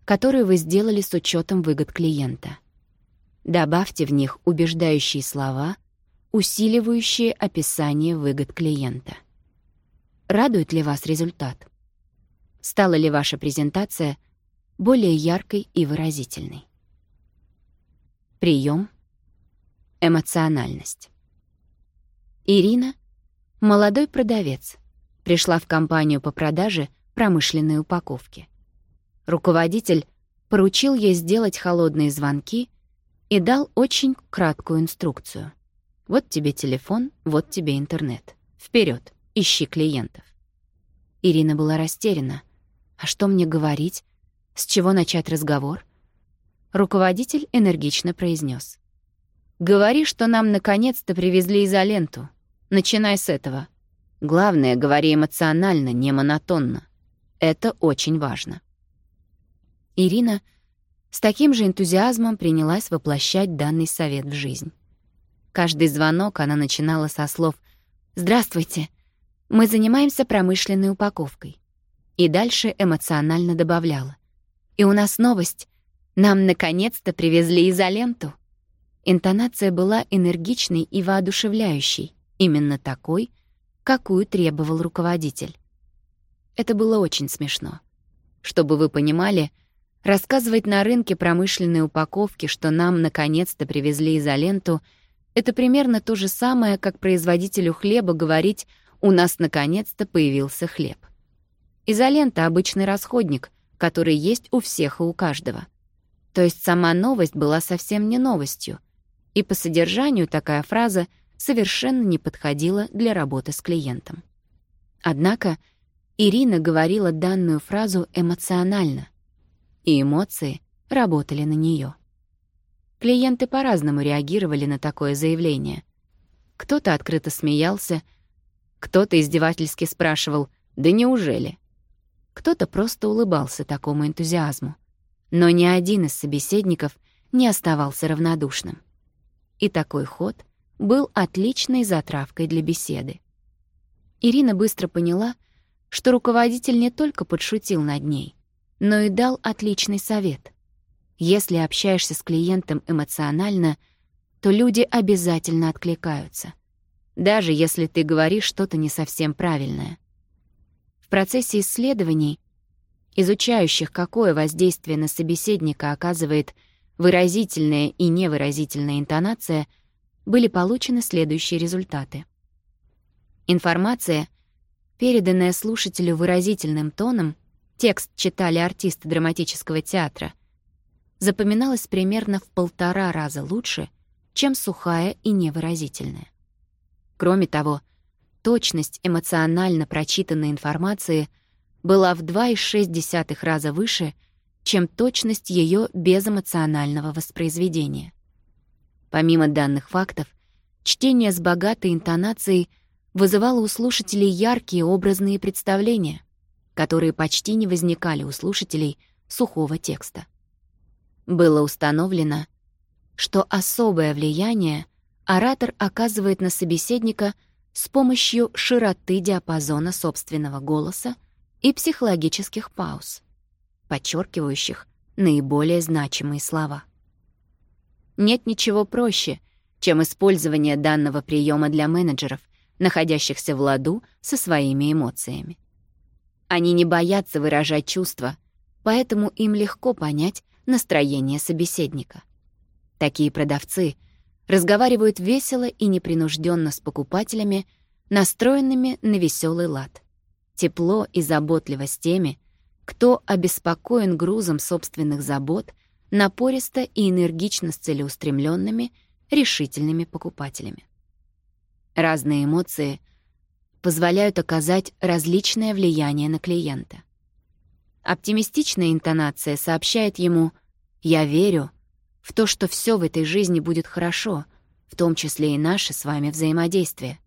которые вы сделали с учетом выгод клиента. Добавьте в них убеждающие слова, усиливающие описание выгод клиента. Радует ли вас результат? Стала ли ваша презентация более яркой и выразительной? Прием. Эмоциональность. Ирина — молодой продавец. Пришла в компанию по продаже промышленной упаковки. Руководитель поручил ей сделать холодные звонки и дал очень краткую инструкцию. «Вот тебе телефон, вот тебе интернет. Вперед, ищи клиентов». Ирина была растеряна. «А что мне говорить? С чего начать разговор?» Руководитель энергично произнес: «Говори, что нам наконец-то привезли изоленту. Начинай с этого. Главное, говори эмоционально, не монотонно. Это очень важно». Ирина с таким же энтузиазмом принялась воплощать данный совет в жизнь. Каждый звонок она начинала со слов «Здравствуйте, мы занимаемся промышленной упаковкой». И дальше эмоционально добавляла. «И у нас новость. Нам наконец-то привезли изоленту». Интонация была энергичной и воодушевляющей, именно такой, какую требовал руководитель. Это было очень смешно. Чтобы вы понимали — Рассказывать на рынке промышленной упаковки, что нам наконец-то привезли изоленту, это примерно то же самое, как производителю хлеба говорить «у нас наконец-то появился хлеб». Изолента — обычный расходник, который есть у всех и у каждого. То есть сама новость была совсем не новостью, и по содержанию такая фраза совершенно не подходила для работы с клиентом. Однако Ирина говорила данную фразу эмоционально, и эмоции работали на нее. Клиенты по-разному реагировали на такое заявление. Кто-то открыто смеялся, кто-то издевательски спрашивал «Да неужели?». Кто-то просто улыбался такому энтузиазму. Но ни один из собеседников не оставался равнодушным. И такой ход был отличной затравкой для беседы. Ирина быстро поняла, что руководитель не только подшутил над ней, но и дал отличный совет. Если общаешься с клиентом эмоционально, то люди обязательно откликаются, даже если ты говоришь что-то не совсем правильное. В процессе исследований изучающих, какое воздействие на собеседника оказывает выразительная и невыразительная интонация, были получены следующие результаты. Информация, переданная слушателю выразительным тоном, текст читали артисты драматического театра, запоминалась примерно в полтора раза лучше, чем сухая и невыразительная. Кроме того, точность эмоционально прочитанной информации — была в 2,6 раза выше, чем точность ее безэмоционального воспроизведения. Помимо данных фактов, чтение с богатой интонацией вызывало у слушателей яркие образные представления, которые почти не возникали у слушателей сухого текста. Было установлено, что особое влияние оратор оказывает на собеседника с помощью широты диапазона собственного голоса и психологических пауз, подчеркивающих наиболее значимые слова. Нет ничего проще, чем использование данного приема для менеджеров, находящихся в ладу со своими эмоциями. Они не боятся выражать чувства, поэтому им легко понять настроение собеседника. Такие продавцы разговаривают весело и непринужденно с покупателями, настроенными на веселый лад тепло и заботливость теми, кто обеспокоен грузом собственных забот, напористо и энергично с целеустремленными, решительными покупателями. Разные эмоции позволяют оказать различное влияние на клиента. Оптимистичная интонация сообщает ему «Я верю в то, что все в этой жизни будет хорошо», в том числе и наше с вами взаимодействие.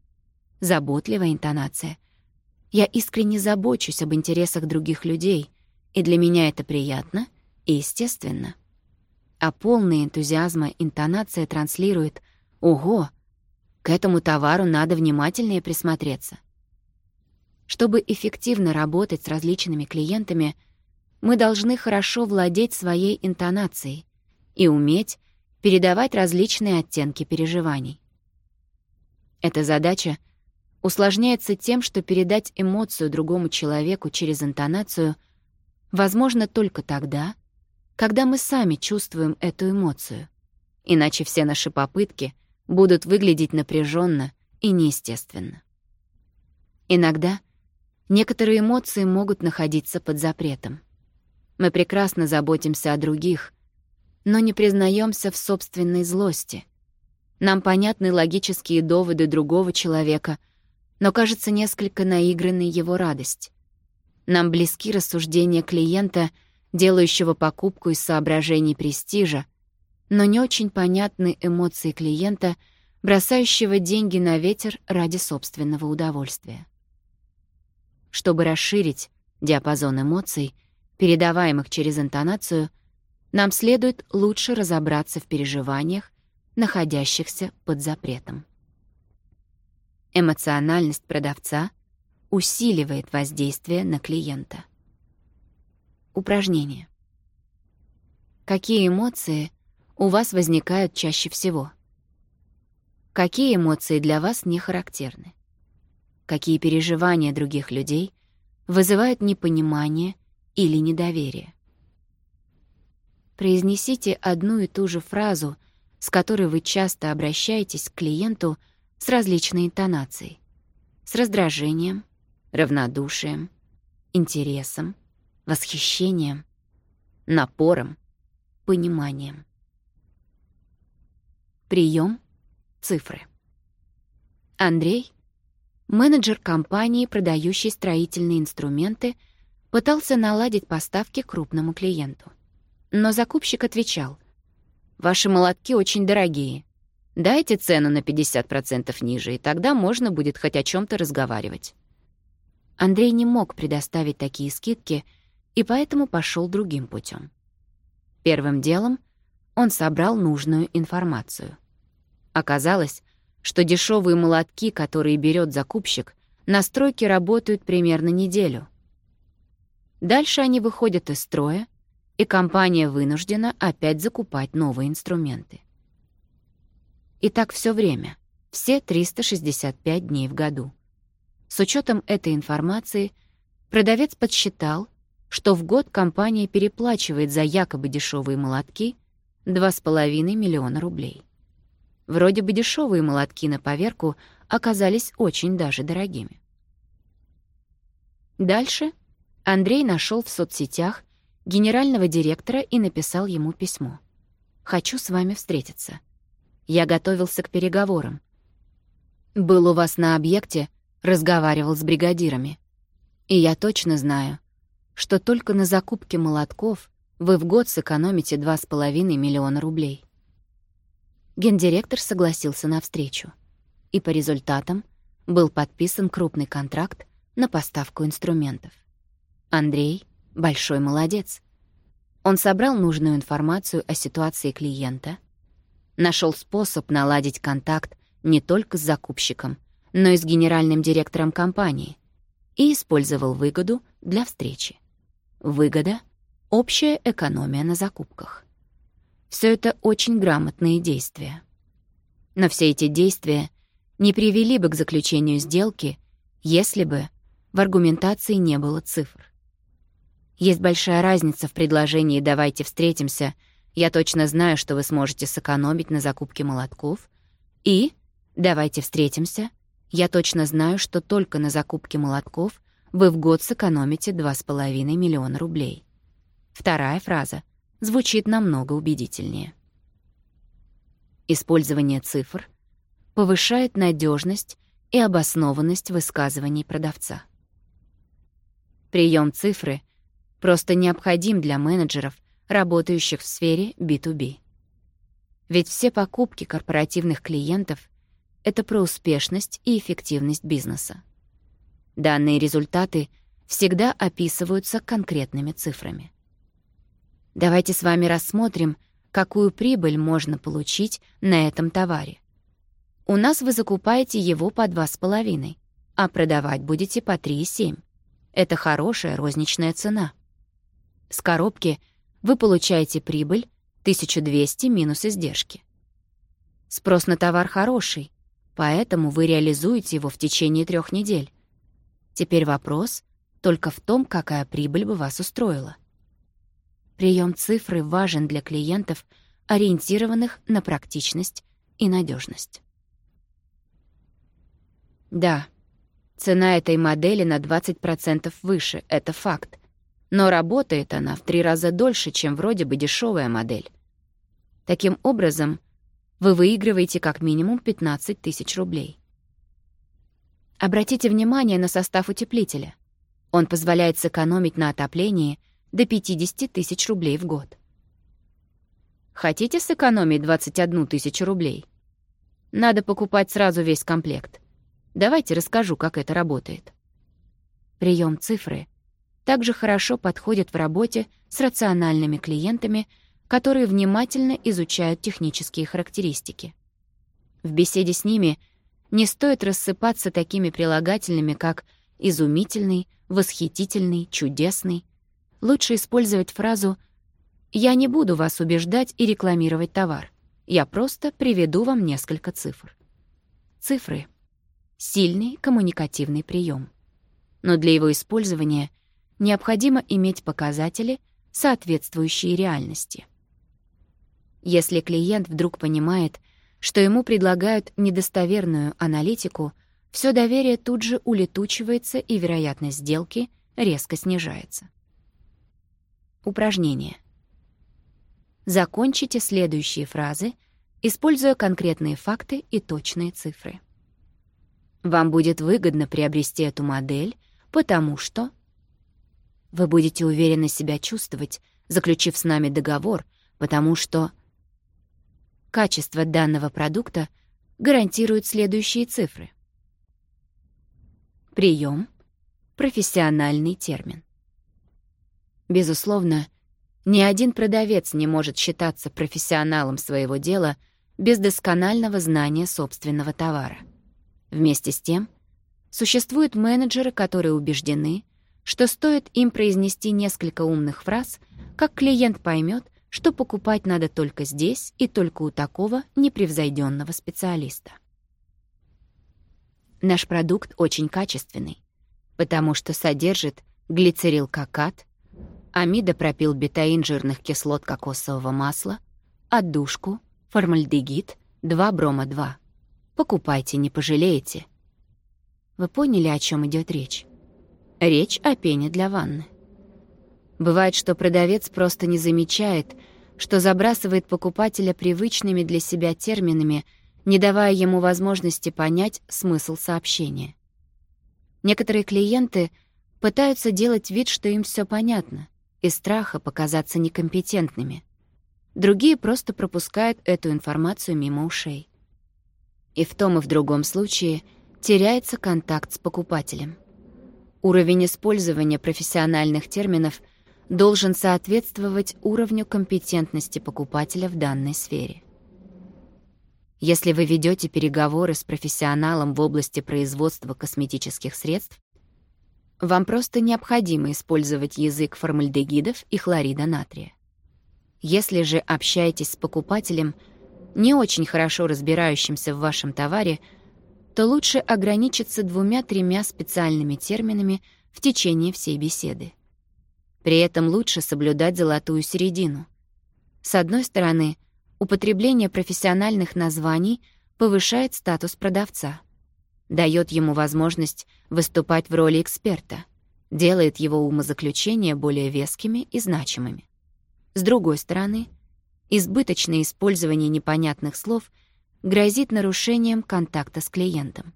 Заботливая интонация — я искренне забочусь об интересах других людей, и для меня это приятно и естественно. А полный энтузиазма интонация транслирует «Ого! К этому товару надо внимательнее присмотреться». Чтобы эффективно работать с различными клиентами, мы должны хорошо владеть своей интонацией и уметь передавать различные оттенки переживаний. Эта задача — усложняется тем, что передать эмоцию другому человеку через интонацию возможно только тогда, когда мы сами чувствуем эту эмоцию. Иначе все наши попытки будут выглядеть напряженно и неестественно. Иногда некоторые эмоции могут находиться под запретом. Мы прекрасно заботимся о других, но не признаемся в собственной злости. Нам понятны логические доводы другого человека — но, кажется, несколько наигранной его радость. Нам близки рассуждения клиента, делающего покупку из соображений престижа, но не очень понятны эмоции клиента, бросающего деньги на ветер ради собственного удовольствия. Чтобы расширить диапазон эмоций, передаваемых через интонацию, нам следует лучше разобраться в переживаниях, находящихся под запретом. Эмоциональность продавца усиливает воздействие на клиента. Упражнение. Какие эмоции у вас возникают чаще всего? Какие эмоции для вас не характерны? Какие переживания других людей вызывают непонимание или недоверие? Произнесите одну и ту же фразу, с которой вы часто обращаетесь к клиенту — с различной интонацией, с раздражением, равнодушием, интересом, восхищением, напором, пониманием. Прием цифры. Андрей, менеджер компании, продающей строительные инструменты, пытался наладить поставки крупному клиенту. Но закупщик отвечал, «Ваши молотки очень дорогие. Дайте цену на 50% ниже, и тогда можно будет хоть о чем то разговаривать». Андрей не мог предоставить такие скидки, и поэтому пошел другим путем. Первым делом он собрал нужную информацию. Оказалось, что дешевые молотки, которые берет закупщик, на стройке работают примерно неделю. Дальше они выходят из строя, и компания вынуждена опять закупать новые инструменты. И так все время, все 365 дней в году. С учетом этой информации продавец подсчитал, что в год компания переплачивает за якобы дешевые молотки 2,5 миллиона рублей. Вроде бы дешевые молотки на поверку оказались очень даже дорогими. Дальше Андрей нашел в соцсетях генерального директора и написал ему письмо. «Хочу с вами встретиться. Я готовился к переговорам. Был у вас на объекте, разговаривал с бригадирами. И я точно знаю, что только на закупке молотков вы в год сэкономите 2,5 миллиона рублей. Гендиректор согласился на встречу. И по результатам был подписан крупный контракт на поставку инструментов. Андрей — большой молодец. Он собрал нужную информацию о ситуации клиента — нашел способ наладить контакт не только с закупщиком, но и с генеральным директором компании и использовал выгоду для встречи. Выгода — общая экономия на закупках. Все это очень грамотные действия. Но все эти действия не привели бы к заключению сделки, если бы в аргументации не было цифр. Есть большая разница в предложении «давайте встретимся» — я точно знаю, что вы сможете сэкономить на закупке молотков. И давайте встретимся. Я точно знаю, что только на закупке молотков вы в год сэкономите 2,5 миллиона рублей. Вторая фраза звучит намного убедительнее. Использование цифр повышает надежность и обоснованность высказываний продавца. Прием цифры просто необходим для менеджеров — работающих в сфере B2B. Ведь все покупки корпоративных клиентов — это про успешность и эффективность бизнеса. Данные результаты всегда описываются конкретными цифрами. Давайте с вами рассмотрим, какую прибыль можно получить на этом товаре. У нас вы закупаете его по 2,5, а продавать будете по 3,7. Это хорошая розничная цена. С коробки — вы получаете прибыль 1200 минус издержки. Спрос на товар хороший, поэтому вы реализуете его в течение трех недель. Теперь вопрос только в том, какая прибыль бы вас устроила. Прием цифры важен для клиентов, ориентированных на практичность и надежность. Да, цена этой модели на 20% выше, это факт но работает она в три раза дольше, чем вроде бы дешевая модель. Таким образом, вы выигрываете как минимум 15 тысяч рублей. Обратите внимание на состав утеплителя. Он позволяет сэкономить на отоплении до 50 тысяч рублей в год. Хотите сэкономить 21 тысячу рублей? Надо покупать сразу весь комплект. Давайте расскажу, как это работает. Прием цифры — также хорошо подходит в работе с рациональными клиентами, которые внимательно изучают технические характеристики. В беседе с ними не стоит рассыпаться такими прилагательными, как «изумительный», «восхитительный», «чудесный». Лучше использовать фразу «Я не буду вас убеждать и рекламировать товар. Я просто приведу вам несколько цифр». Цифры — сильный коммуникативный прием, Но для его использования необходимо иметь показатели, соответствующие реальности. Если клиент вдруг понимает, что ему предлагают недостоверную аналитику, все доверие тут же улетучивается и вероятность сделки резко снижается. Упражнение. Закончите следующие фразы, используя конкретные факты и точные цифры. Вам будет выгодно приобрести эту модель, потому что вы будете уверенно себя чувствовать, заключив с нами договор, потому что качество данного продукта гарантирует следующие цифры. Прием — профессиональный термин. Безусловно, ни один продавец не может считаться профессионалом своего дела без досконального знания собственного товара. Вместе с тем, существуют менеджеры, которые убеждены, что стоит им произнести несколько умных фраз, как клиент поймет, что покупать надо только здесь и только у такого непревзойденного специалиста. Наш продукт очень качественный, потому что содержит глицерилкокат, амидопропилбетаин жирных кислот кокосового масла, отдушку, формальдегид, 2-брома-2. Покупайте, не пожалеете. Вы поняли, о чем идет речь? Речь о пене для ванны. Бывает, что продавец просто не замечает, что забрасывает покупателя привычными для себя терминами, не давая ему возможности понять смысл сообщения. Некоторые клиенты пытаются делать вид, что им все понятно, из страха показаться некомпетентными. Другие просто пропускают эту информацию мимо ушей. И в том и в другом случае теряется контакт с покупателем. Уровень использования профессиональных терминов должен соответствовать уровню компетентности покупателя в данной сфере. Если вы ведете переговоры с профессионалом в области производства косметических средств, вам просто необходимо использовать язык формальдегидов и хлорида натрия. Если же общаетесь с покупателем, не очень хорошо разбирающимся в вашем товаре – то лучше ограничиться двумя-тремя специальными терминами в течение всей беседы. При этом лучше соблюдать золотую середину. С одной стороны, употребление профессиональных названий повышает статус продавца, дает ему возможность выступать в роли эксперта, делает его умозаключения более вескими и значимыми. С другой стороны, избыточное использование непонятных слов — грозит нарушением контакта с клиентом.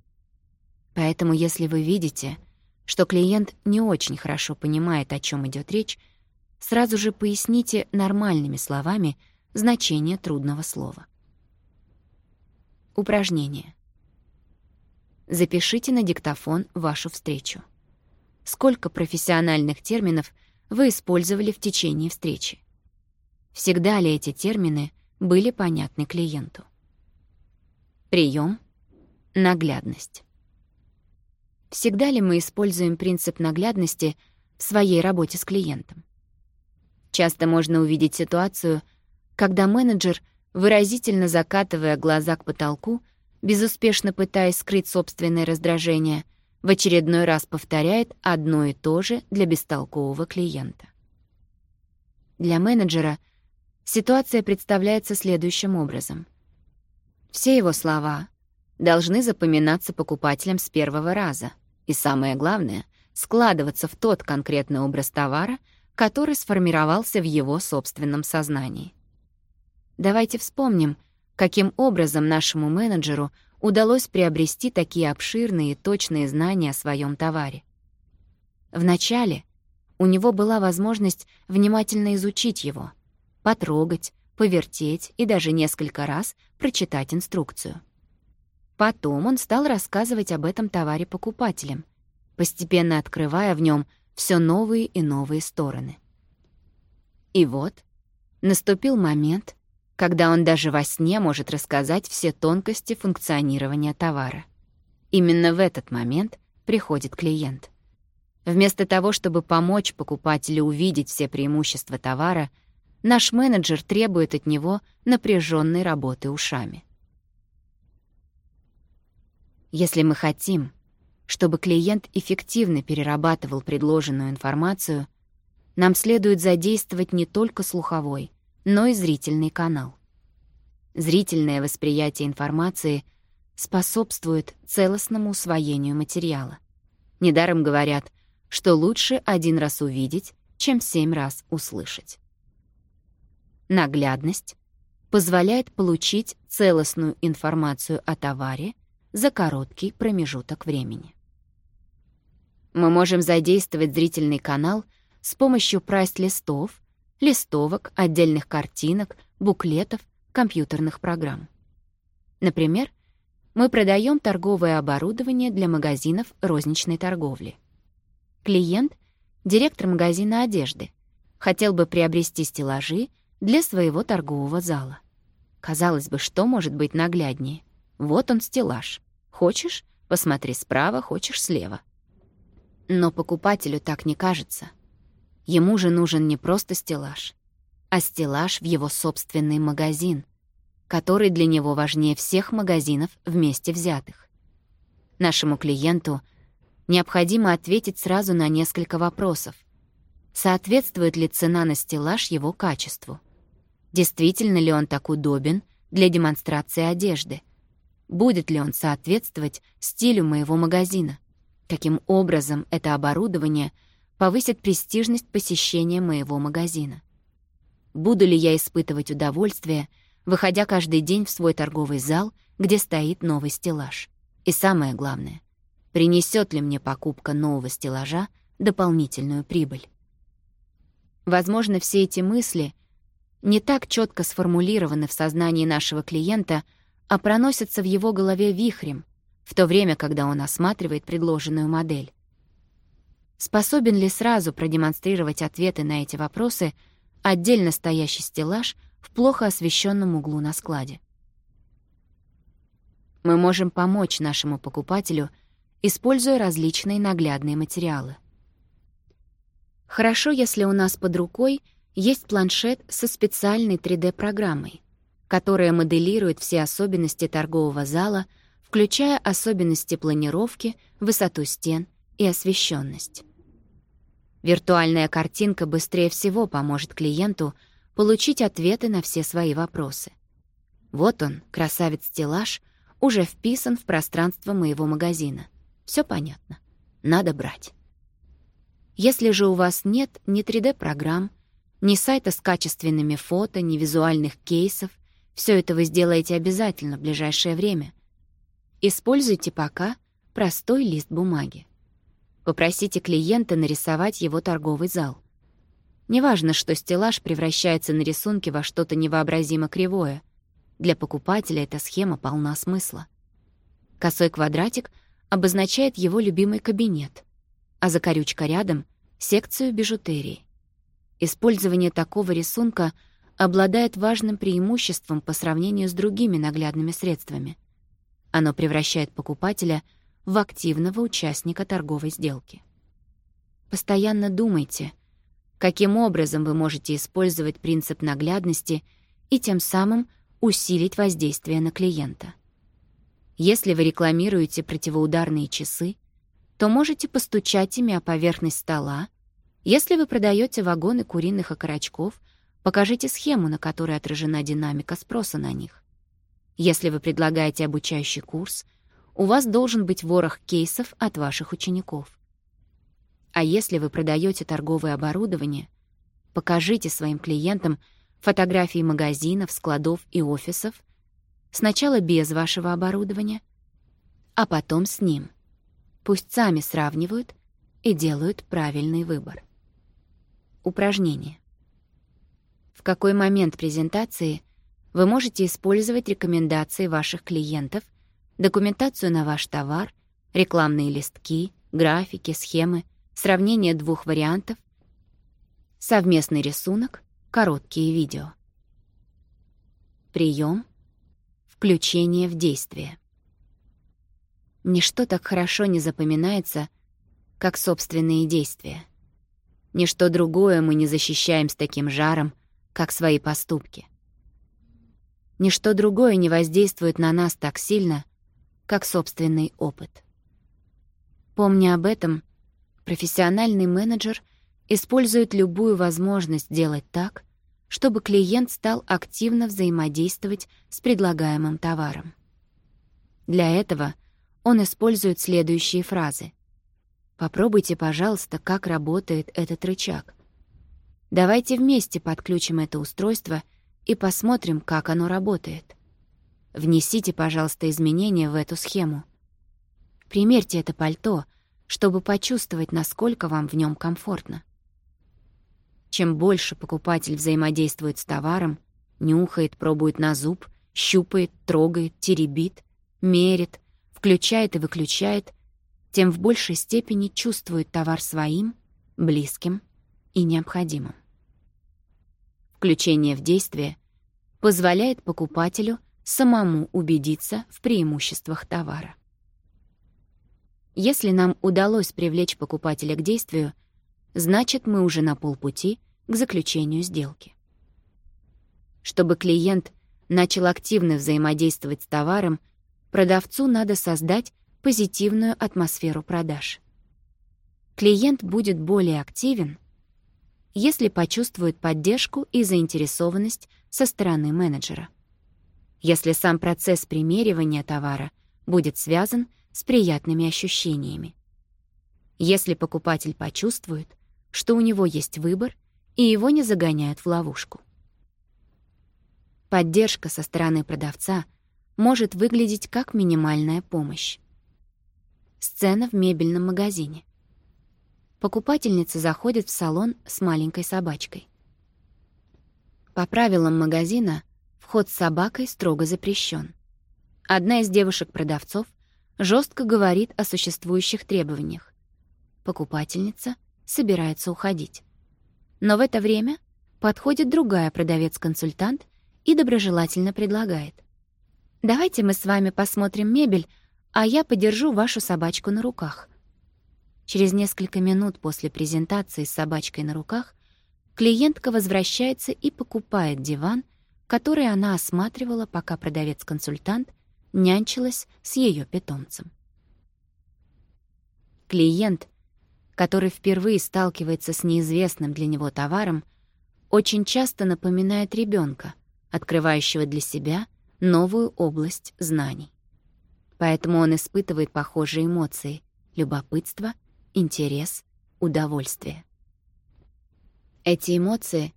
Поэтому если вы видите, что клиент не очень хорошо понимает, о чем идет речь, сразу же поясните нормальными словами значение трудного слова. Упражнение. Запишите на диктофон вашу встречу. Сколько профессиональных терминов вы использовали в течение встречи? Всегда ли эти термины были понятны клиенту? Прием — наглядность. Всегда ли мы используем принцип наглядности в своей работе с клиентом? Часто можно увидеть ситуацию, когда менеджер, выразительно закатывая глаза к потолку, безуспешно пытаясь скрыть собственное раздражение, в очередной раз повторяет одно и то же для бестолкового клиента. Для менеджера ситуация представляется следующим образом. Все его слова должны запоминаться покупателям с первого раза, и самое главное — складываться в тот конкретный образ товара, который сформировался в его собственном сознании. Давайте вспомним, каким образом нашему менеджеру удалось приобрести такие обширные и точные знания о своем товаре. Вначале у него была возможность внимательно изучить его, потрогать, повертеть и даже несколько раз прочитать инструкцию. Потом он стал рассказывать об этом товаре покупателям, постепенно открывая в нем все новые и новые стороны. И вот наступил момент, когда он даже во сне может рассказать все тонкости функционирования товара. Именно в этот момент приходит клиент. Вместо того, чтобы помочь покупателю увидеть все преимущества товара, Наш менеджер требует от него напряженной работы ушами. Если мы хотим, чтобы клиент эффективно перерабатывал предложенную информацию, нам следует задействовать не только слуховой, но и зрительный канал. Зрительное восприятие информации способствует целостному усвоению материала. Недаром говорят, что лучше один раз увидеть, чем семь раз услышать. Наглядность позволяет получить целостную информацию о товаре за короткий промежуток времени. Мы можем задействовать зрительный канал с помощью прайс-листов, листовок, отдельных картинок, буклетов, компьютерных программ. Например, мы продаем торговое оборудование для магазинов розничной торговли. Клиент — директор магазина одежды, хотел бы приобрести стеллажи — для своего торгового зала. Казалось бы, что может быть нагляднее? Вот он стеллаж. Хочешь — посмотри справа, хочешь — слева. Но покупателю так не кажется. Ему же нужен не просто стеллаж, а стеллаж в его собственный магазин, который для него важнее всех магазинов вместе взятых. Нашему клиенту необходимо ответить сразу на несколько вопросов. Соответствует ли цена на стеллаж его качеству? действительно ли он так удобен для демонстрации одежды, будет ли он соответствовать стилю моего магазина, каким образом это оборудование повысит престижность посещения моего магазина. Буду ли я испытывать удовольствие, выходя каждый день в свой торговый зал, где стоит новый стеллаж. И самое главное, принесет ли мне покупка нового стеллажа дополнительную прибыль. Возможно, все эти мысли не так четко сформулированы в сознании нашего клиента, а проносятся в его голове вихрем, в то время, когда он осматривает предложенную модель. Способен ли сразу продемонстрировать ответы на эти вопросы отдельно стоящий стеллаж в плохо освещенном углу на складе? Мы можем помочь нашему покупателю, используя различные наглядные материалы. Хорошо, если у нас под рукой — есть планшет со специальной 3D-программой, которая моделирует все особенности торгового зала, включая особенности планировки, высоту стен и освещенность. Виртуальная картинка быстрее всего поможет клиенту получить ответы на все свои вопросы. Вот он, красавец-стеллаж, уже вписан в пространство моего магазина. Все понятно. Надо брать. Если же у вас нет ни 3D-программ, ни сайта с качественными фото, ни визуальных кейсов. Все это вы сделаете обязательно в ближайшее время. Используйте пока простой лист бумаги. Попросите клиента нарисовать его торговый зал. Неважно, что стеллаж превращается на рисунке во что-то невообразимо кривое. Для покупателя эта схема полна смысла. Косой квадратик обозначает его любимый кабинет, а закорючка рядом — секцию бижутерии. Использование такого рисунка обладает важным преимуществом по сравнению с другими наглядными средствами. Оно превращает покупателя в активного участника торговой сделки. Постоянно думайте, каким образом вы можете использовать принцип наглядности и тем самым усилить воздействие на клиента. Если вы рекламируете противоударные часы, то можете постучать ими о поверхность стола если вы продаете вагоны куриных окорочков, покажите схему, на которой отражена динамика спроса на них. Если вы предлагаете обучающий курс, у вас должен быть ворох кейсов от ваших учеников. А если вы продаете торговое оборудование, покажите своим клиентам фотографии магазинов, складов и офисов, сначала без вашего оборудования, а потом с ним. Пусть сами сравнивают и делают правильный выбор упражнение. В какой момент презентации вы можете использовать рекомендации ваших клиентов, документацию на ваш товар, рекламные листки, графики, схемы, сравнение двух вариантов, совместный рисунок, короткие видео. Прием. Включение в действие. Ничто так хорошо не запоминается, как собственные действия. Ничто другое мы не защищаем с таким жаром, как свои поступки. Ничто другое не воздействует на нас так сильно, как собственный опыт. Помня об этом, профессиональный менеджер использует любую возможность делать так, чтобы клиент стал активно взаимодействовать с предлагаемым товаром. Для этого он использует следующие фразы. Попробуйте, пожалуйста, как работает этот рычаг. Давайте вместе подключим это устройство и посмотрим, как оно работает. Внесите, пожалуйста, изменения в эту схему. Примерьте это пальто, чтобы почувствовать, насколько вам в нем комфортно. Чем больше покупатель взаимодействует с товаром, нюхает, пробует на зуб, щупает, трогает, теребит, мерит, включает и выключает — тем в большей степени чувствует товар своим, близким и необходимым. Включение в действие позволяет покупателю самому убедиться в преимуществах товара. Если нам удалось привлечь покупателя к действию, значит, мы уже на полпути к заключению сделки. Чтобы клиент начал активно взаимодействовать с товаром, продавцу надо создать позитивную атмосферу продаж. Клиент будет более активен, если почувствует поддержку и заинтересованность со стороны менеджера. Если сам процесс примеривания товара будет связан с приятными ощущениями. Если покупатель почувствует, что у него есть выбор и его не загоняют в ловушку. Поддержка со стороны продавца может выглядеть как минимальная помощь. Сцена в мебельном магазине. Покупательница заходит в салон с маленькой собачкой. По правилам магазина вход с собакой строго запрещен. Одна из девушек-продавцов жестко говорит о существующих требованиях. Покупательница собирается уходить. Но в это время подходит другая продавец-консультант и доброжелательно предлагает. «Давайте мы с вами посмотрим мебель, а я подержу вашу собачку на руках». Через несколько минут после презентации с собачкой на руках клиентка возвращается и покупает диван, который она осматривала, пока продавец-консультант нянчилась с ее питомцем. Клиент, который впервые сталкивается с неизвестным для него товаром, очень часто напоминает ребенка, открывающего для себя новую область знаний поэтому он испытывает похожие эмоции — любопытство, интерес, удовольствие. Эти эмоции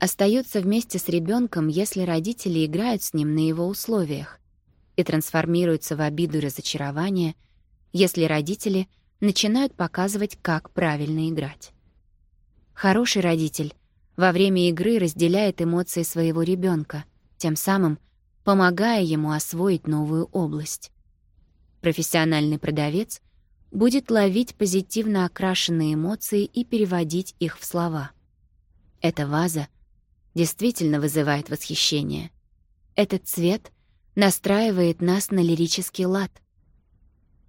остаются вместе с ребенком, если родители играют с ним на его условиях, и трансформируются в обиду и разочарование, если родители начинают показывать, как правильно играть. Хороший родитель во время игры разделяет эмоции своего ребенка, тем самым помогая ему освоить новую область. Профессиональный продавец будет ловить позитивно окрашенные эмоции и переводить их в слова. Эта ваза действительно вызывает восхищение. Этот цвет настраивает нас на лирический лад.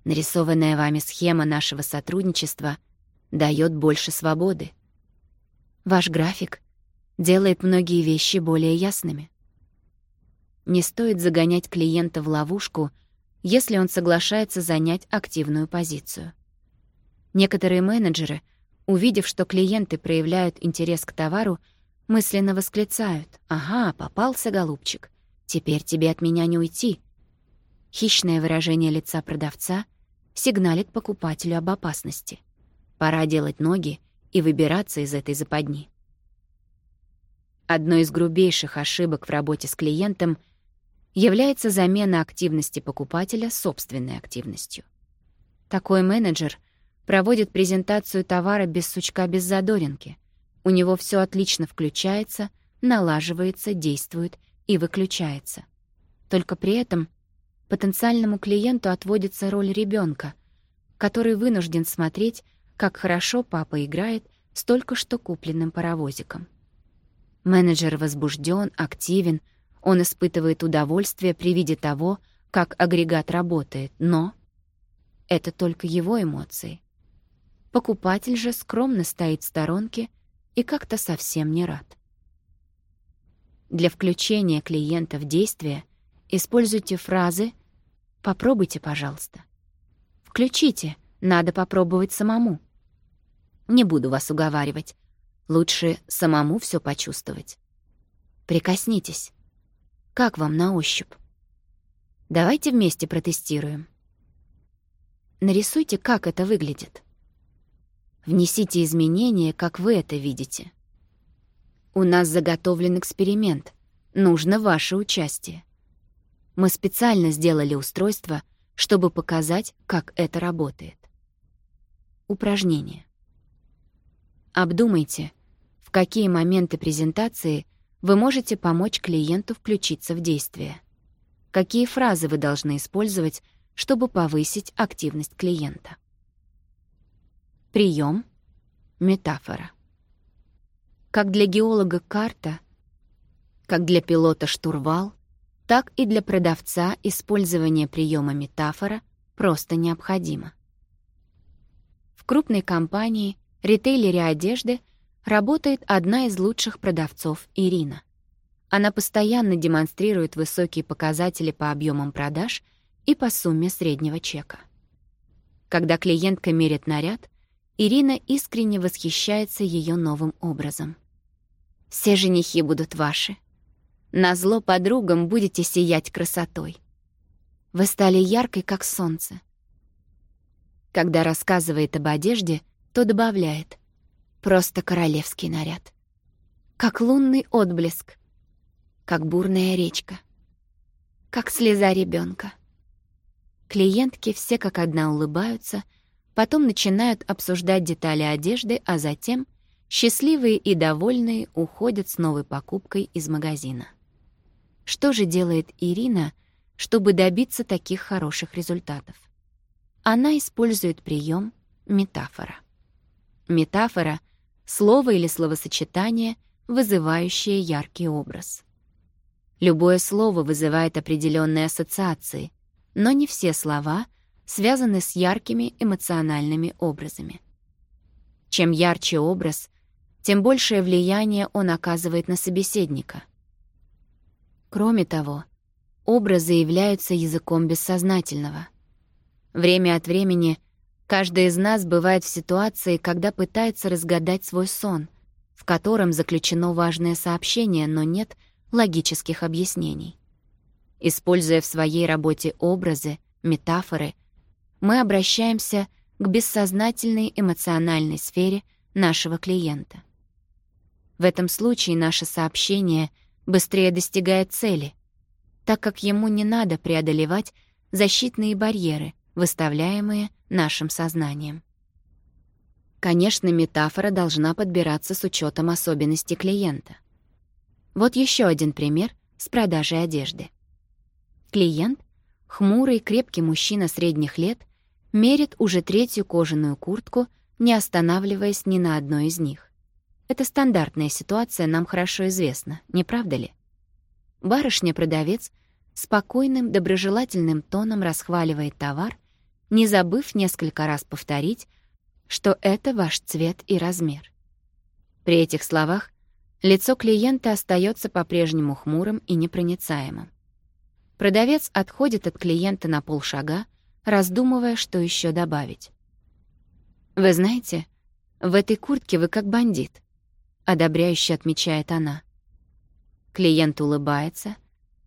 Нарисованная вами схема нашего сотрудничества дает больше свободы. Ваш график делает многие вещи более ясными. Не стоит загонять клиента в ловушку — если он соглашается занять активную позицию. Некоторые менеджеры, увидев, что клиенты проявляют интерес к товару, мысленно восклицают «Ага, попался, голубчик, теперь тебе от меня не уйти». Хищное выражение лица продавца сигналит покупателю об опасности. Пора делать ноги и выбираться из этой западни. Одной из грубейших ошибок в работе с клиентом — является замена активности покупателя собственной активностью. Такой менеджер проводит презентацию товара без сучка, без задоринки. У него все отлично включается, налаживается, действует и выключается. Только при этом потенциальному клиенту отводится роль ребенка, который вынужден смотреть, как хорошо папа играет с только что купленным паровозиком. Менеджер возбужден, активен, он испытывает удовольствие при виде того, как агрегат работает, но это только его эмоции. Покупатель же скромно стоит в сторонке и как-то совсем не рад. Для включения клиента в действие используйте фразы «попробуйте, пожалуйста». «Включите, надо попробовать самому». Не буду вас уговаривать. Лучше самому все почувствовать. Прикоснитесь. Как вам на ощупь? Давайте вместе протестируем. Нарисуйте, как это выглядит. Внесите изменения, как вы это видите. У нас заготовлен эксперимент. Нужно ваше участие. Мы специально сделали устройство, чтобы показать, как это работает. Упражнение. Обдумайте, в какие моменты презентации – вы можете помочь клиенту включиться в действие. Какие фразы вы должны использовать, чтобы повысить активность клиента? Прием. Метафора. Как для геолога карта, как для пилота штурвал, так и для продавца использование приема метафора просто необходимо. В крупной компании ритейлере одежды – работает одна из лучших продавцов Ирина. Она постоянно демонстрирует высокие показатели по объемам продаж и по сумме среднего чека. Когда клиентка мерит наряд, Ирина искренне восхищается ее новым образом. «Все женихи будут ваши. На зло подругам будете сиять красотой. Вы стали яркой, как солнце». Когда рассказывает об одежде, то добавляет. Просто королевский наряд. Как лунный отблеск. Как бурная речка. Как слеза ребенка. Клиентки все как одна улыбаются, потом начинают обсуждать детали одежды, а затем, счастливые и довольные, уходят с новой покупкой из магазина. Что же делает Ирина, чтобы добиться таких хороших результатов? Она использует прием метафора. Метафора — слово или словосочетание, вызывающее яркий образ. Любое слово вызывает определенные ассоциации, но не все слова связаны с яркими эмоциональными образами. Чем ярче образ, тем большее влияние он оказывает на собеседника. Кроме того, образы являются языком бессознательного. Время от времени — Каждый из нас бывает в ситуации, когда пытается разгадать свой сон, в котором заключено важное сообщение, но нет логических объяснений. Используя в своей работе образы, метафоры, мы обращаемся к бессознательной эмоциональной сфере нашего клиента. В этом случае наше сообщение быстрее достигает цели, так как ему не надо преодолевать защитные барьеры, выставляемые – нашим сознанием. Конечно, метафора должна подбираться с учетом особенностей клиента. Вот еще один пример с продажей одежды. Клиент, хмурый, крепкий мужчина средних лет, мерит уже третью кожаную куртку, не останавливаясь ни на одной из них. Эта стандартная ситуация нам хорошо известна, не правда ли? Барышня-продавец спокойным, доброжелательным тоном расхваливает товар, не забыв несколько раз повторить, что это ваш цвет и размер. При этих словах лицо клиента остается по-прежнему хмурым и непроницаемым. Продавец отходит от клиента на полшага, раздумывая, что еще добавить. «Вы знаете, в этой куртке вы как бандит», — одобряюще отмечает она. Клиент улыбается,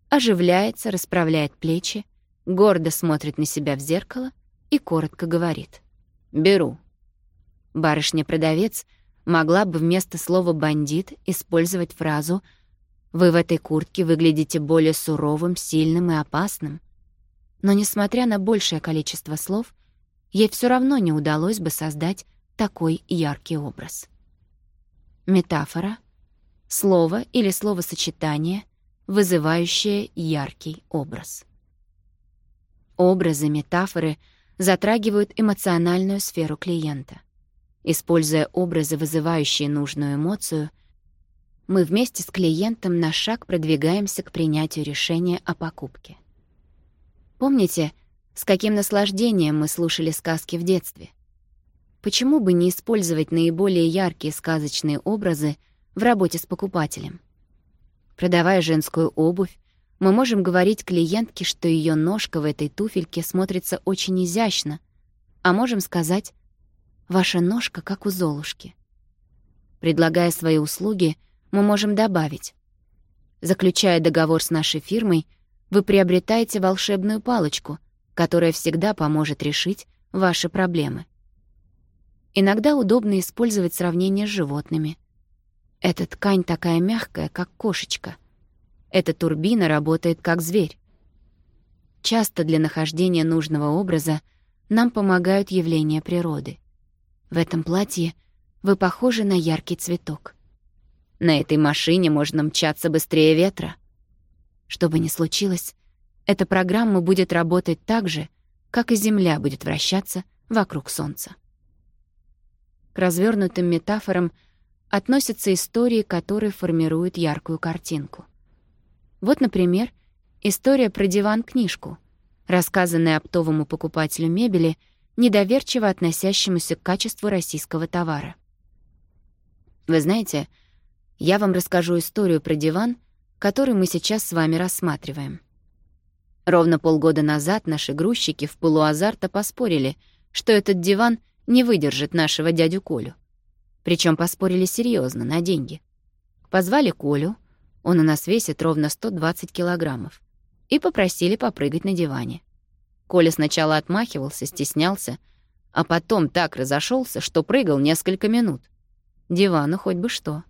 оживляется, расправляет плечи, гордо смотрит на себя в зеркало — и коротко говорит. «Беру». Барышня-продавец могла бы вместо слова «бандит» использовать фразу «Вы в этой куртке выглядите более суровым, сильным и опасным». Но, несмотря на большее количество слов, ей все равно не удалось бы создать такой яркий образ. Метафора — слово или словосочетание, вызывающее яркий образ. Образы, метафоры — затрагивают эмоциональную сферу клиента. Используя образы, вызывающие нужную эмоцию, мы вместе с клиентом на шаг продвигаемся к принятию решения о покупке. Помните, с каким наслаждением мы слушали сказки в детстве? Почему бы не использовать наиболее яркие сказочные образы в работе с покупателем? Продавая женскую обувь, мы можем говорить клиентке, что ее ножка в этой туфельке смотрится очень изящно, а можем сказать «Ваша ножка как у Золушки». Предлагая свои услуги, мы можем добавить «Заключая договор с нашей фирмой, вы приобретаете волшебную палочку, которая всегда поможет решить ваши проблемы». Иногда удобно использовать сравнение с животными. Эта ткань такая мягкая, как кошечка — эта турбина работает как зверь. Часто для нахождения нужного образа нам помогают явления природы. В этом платье вы похожи на яркий цветок. На этой машине можно мчаться быстрее ветра. Что бы ни случилось, эта программа будет работать так же, как и Земля будет вращаться вокруг Солнца. К развернутым метафорам относятся истории, которые формируют яркую картинку. Вот, например, история про диван-книжку, рассказанная оптовому покупателю мебели, недоверчиво относящемуся к качеству российского товара. Вы знаете, я вам расскажу историю про диван, который мы сейчас с вами рассматриваем. Ровно полгода назад наши грузчики в полуазарта поспорили, что этот диван не выдержит нашего дядю Колю. Причем поспорили серьезно на деньги. Позвали Колю — он у нас весит ровно 120 килограммов, и попросили попрыгать на диване. Коля сначала отмахивался, стеснялся, а потом так разошелся, что прыгал несколько минут. Дивану хоть бы что.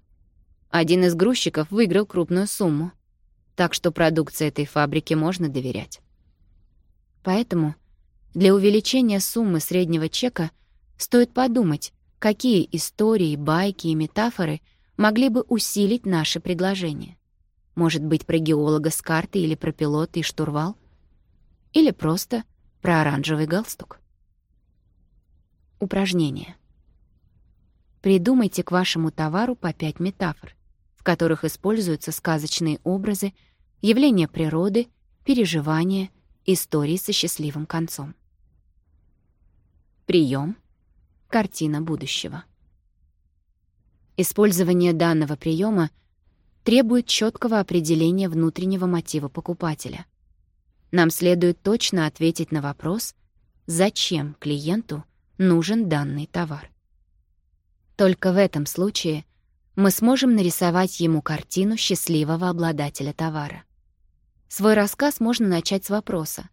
Один из грузчиков выиграл крупную сумму, так что продукции этой фабрики можно доверять. Поэтому для увеличения суммы среднего чека стоит подумать, какие истории, байки и метафоры могли бы усилить наше предложение. Может быть, про геолога с карты или про пилота и штурвал? Или просто про оранжевый галстук? Упражнение. Придумайте к вашему товару по пять метафор, в которых используются сказочные образы, явления природы, переживания, истории со счастливым концом. Прием. Картина будущего. Использование данного приема — требует четкого определения внутреннего мотива покупателя. Нам следует точно ответить на вопрос, зачем клиенту нужен данный товар. Только в этом случае мы сможем нарисовать ему картину счастливого обладателя товара. Свой рассказ можно начать с вопроса.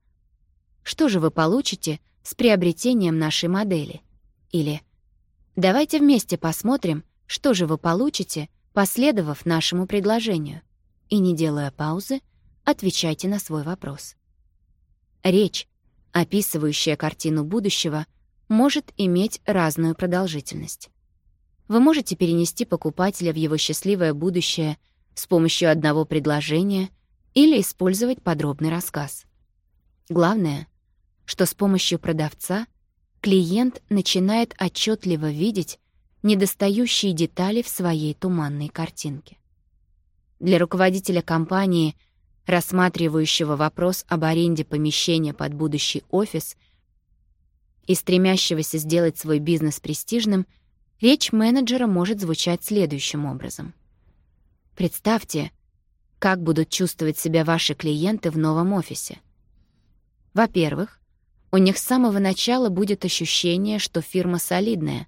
Что же вы получите с приобретением нашей модели? Или «Давайте вместе посмотрим, что же вы получите, Последовав нашему предложению и не делая паузы, отвечайте на свой вопрос. Речь, описывающая картину будущего, может иметь разную продолжительность. Вы можете перенести покупателя в его счастливое будущее с помощью одного предложения или использовать подробный рассказ. Главное, что с помощью продавца клиент начинает отчетливо видеть, недостающие детали в своей туманной картинке. Для руководителя компании, рассматривающего вопрос об аренде помещения под будущий офис и стремящегося сделать свой бизнес престижным, речь менеджера может звучать следующим образом. Представьте, как будут чувствовать себя ваши клиенты в новом офисе. Во-первых, у них с самого начала будет ощущение, что фирма солидная,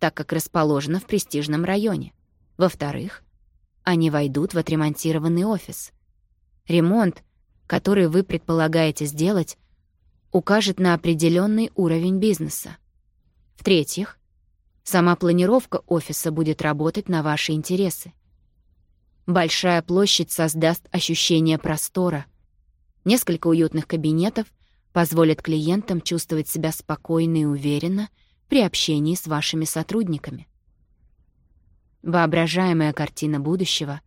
так как расположена в престижном районе. Во-вторых, они войдут в отремонтированный офис. Ремонт, который вы предполагаете сделать, укажет на определенный уровень бизнеса. В-третьих, сама планировка офиса будет работать на ваши интересы. Большая площадь создаст ощущение простора. Несколько уютных кабинетов позволят клиентам чувствовать себя спокойно и уверенно — при общении с вашими сотрудниками. Воображаемая картина будущего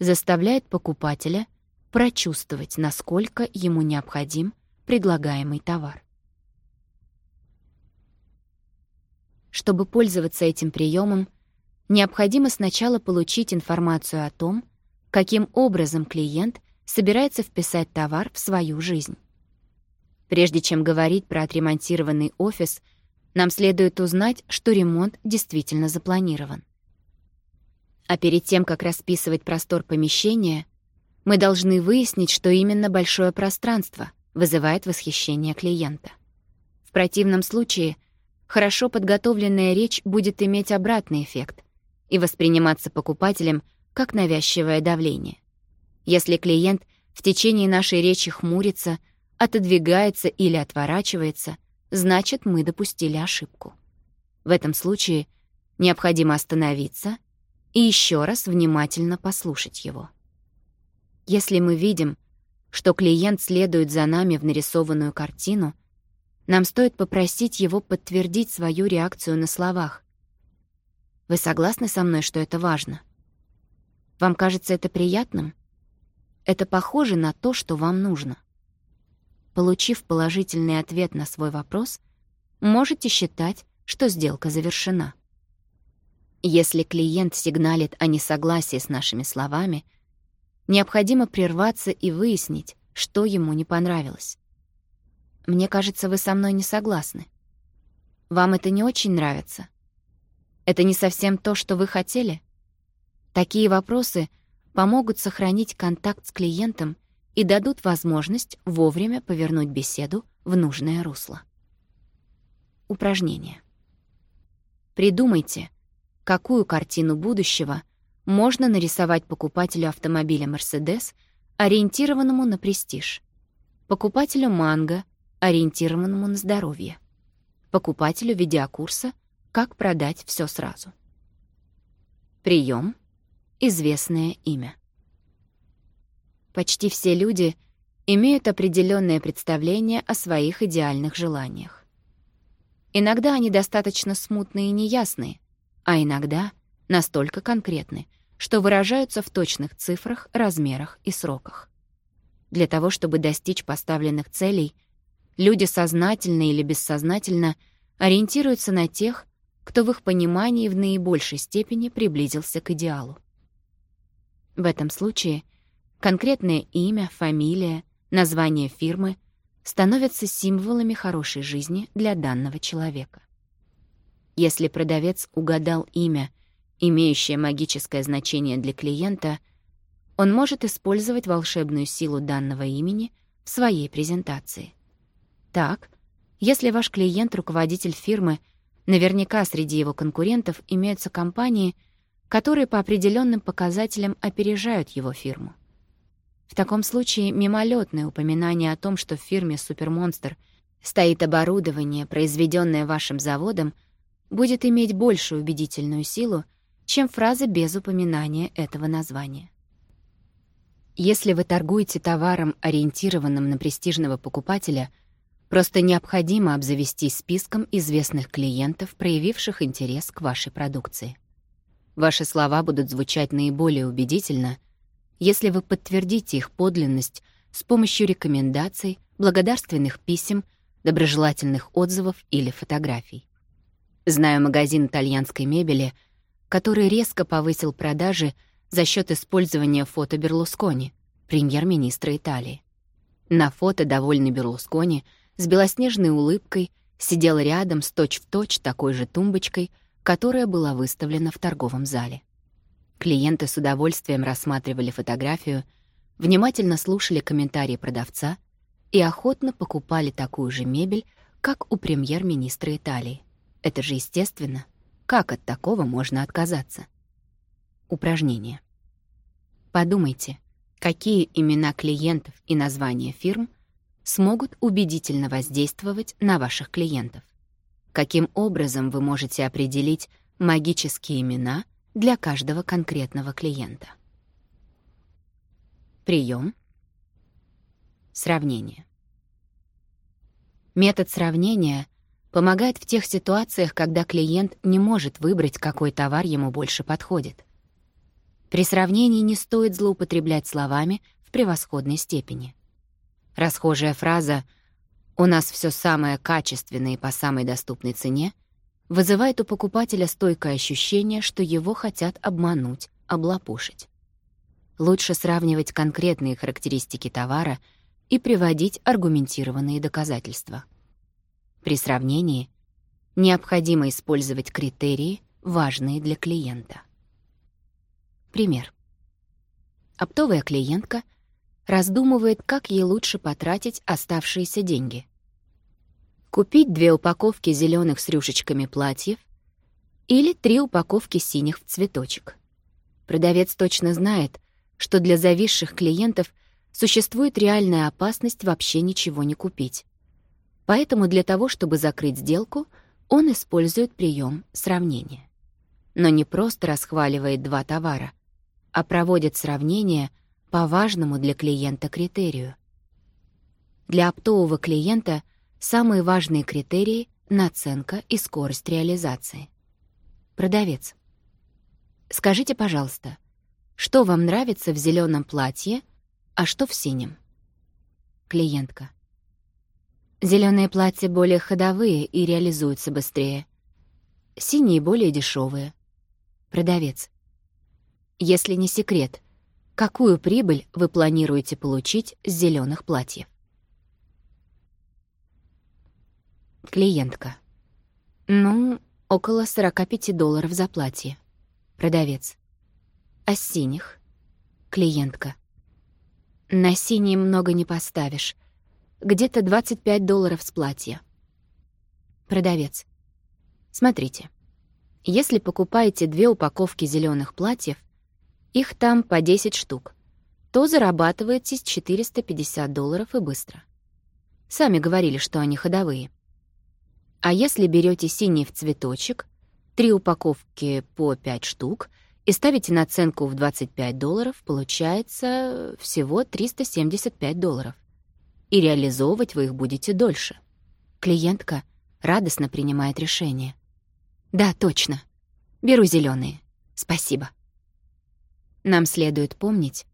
заставляет покупателя прочувствовать, насколько ему необходим предлагаемый товар. Чтобы пользоваться этим приемом, необходимо сначала получить информацию о том, каким образом клиент собирается вписать товар в свою жизнь. Прежде чем говорить про отремонтированный офис – нам следует узнать, что ремонт действительно запланирован. А перед тем, как расписывать простор помещения, мы должны выяснить, что именно большое пространство вызывает восхищение клиента. В противном случае хорошо подготовленная речь будет иметь обратный эффект и восприниматься покупателем как навязчивое давление. Если клиент в течение нашей речи хмурится, отодвигается или отворачивается — значит, мы допустили ошибку. В этом случае необходимо остановиться и еще раз внимательно послушать его. Если мы видим, что клиент следует за нами в нарисованную картину, нам стоит попросить его подтвердить свою реакцию на словах. «Вы согласны со мной, что это важно? Вам кажется это приятным? Это похоже на то, что вам нужно?» Получив положительный ответ на свой вопрос, можете считать, что сделка завершена. Если клиент сигналит о несогласии с нашими словами, необходимо прерваться и выяснить, что ему не понравилось. «Мне кажется, вы со мной не согласны. Вам это не очень нравится? Это не совсем то, что вы хотели?» Такие вопросы помогут сохранить контакт с клиентом и дадут возможность вовремя повернуть беседу в нужное русло. Упражнение. Придумайте, какую картину будущего можно нарисовать покупателю автомобиля Mercedes, ориентированному на престиж, покупателю манго, ориентированному на здоровье, покупателю видеокурса «Как продать все сразу». Прием. Известное имя. Почти все люди имеют определенное представление о своих идеальных желаниях. Иногда они достаточно смутные и неясные, а иногда настолько конкретны, что выражаются в точных цифрах, размерах и сроках. Для того, чтобы достичь поставленных целей, люди сознательно или бессознательно ориентируются на тех, кто в их понимании в наибольшей степени приблизился к идеалу. В этом случае — Конкретное имя, фамилия, название фирмы становятся символами хорошей жизни для данного человека. Если продавец угадал имя, имеющее магическое значение для клиента, он может использовать волшебную силу данного имени в своей презентации. Так, если ваш клиент — руководитель фирмы, наверняка среди его конкурентов имеются компании, которые по определенным показателям опережают его фирму. В таком случае мимолетное упоминание о том, что в фирме «Супермонстр» стоит оборудование, произведенное вашим заводом, будет иметь большую убедительную силу, чем фраза без упоминания этого названия. Если вы торгуете товаром, ориентированным на престижного покупателя, просто необходимо обзавестись списком известных клиентов, проявивших интерес к вашей продукции. Ваши слова будут звучать наиболее убедительно, если вы подтвердите их подлинность с помощью рекомендаций, благодарственных писем, доброжелательных отзывов или фотографий. Знаю магазин итальянской мебели, который резко повысил продажи за счет использования фото Берлускони, премьер-министра Италии. На фото довольный Берлускони с белоснежной улыбкой сидел рядом с точь-в-точь -точь такой же тумбочкой, которая была выставлена в торговом зале. Клиенты с удовольствием рассматривали фотографию, внимательно слушали комментарии продавца и охотно покупали такую же мебель, как у премьер-министра Италии. Это же естественно. Как от такого можно отказаться? Упражнение. Подумайте, какие имена клиентов и названия фирм смогут убедительно воздействовать на ваших клиентов. Каким образом вы можете определить магические имена — для каждого конкретного клиента. Прием. Сравнение. Метод сравнения помогает в тех ситуациях, когда клиент не может выбрать, какой товар ему больше подходит. При сравнении не стоит злоупотреблять словами в превосходной степени. Расхожая фраза «У нас все самое качественное и по самой доступной цене» — вызывает у покупателя стойкое ощущение, что его хотят обмануть, облапушить. Лучше сравнивать конкретные характеристики товара и приводить аргументированные доказательства. При сравнении необходимо использовать критерии, важные для клиента. Пример. Оптовая клиентка раздумывает, как ей лучше потратить оставшиеся деньги — купить две упаковки зеленых с рюшечками платьев или три упаковки синих в цветочек. Продавец точно знает, что для зависших клиентов существует реальная опасность вообще ничего не купить. Поэтому для того, чтобы закрыть сделку, он использует прием сравнения. Но не просто расхваливает два товара, а проводит сравнение по важному для клиента критерию. Для оптового клиента — Самые важные критерии — наценка и скорость реализации. Продавец. Скажите, пожалуйста, что вам нравится в зеленом платье, а что в синем? Клиентка. Зеленые платья более ходовые и реализуются быстрее. Синие более дешевые. Продавец. Если не секрет, какую прибыль вы планируете получить с зеленых платьев? Клиентка. Ну, около 45 долларов за платье. Продавец. А синих? Клиентка. На синие много не поставишь. Где-то 25 долларов с платья. Продавец. Смотрите. Если покупаете две упаковки зеленых платьев, их там по 10 штук, то зарабатываете 450 долларов и быстро. Сами говорили, что они ходовые. А если берете синий в цветочек, три упаковки по 5 штук и ставите наценку в 25 долларов, получается всего 375 долларов. И реализовывать вы их будете дольше. Клиентка радостно принимает решение. «Да, точно. Беру зеленые. Спасибо». Нам следует помнить,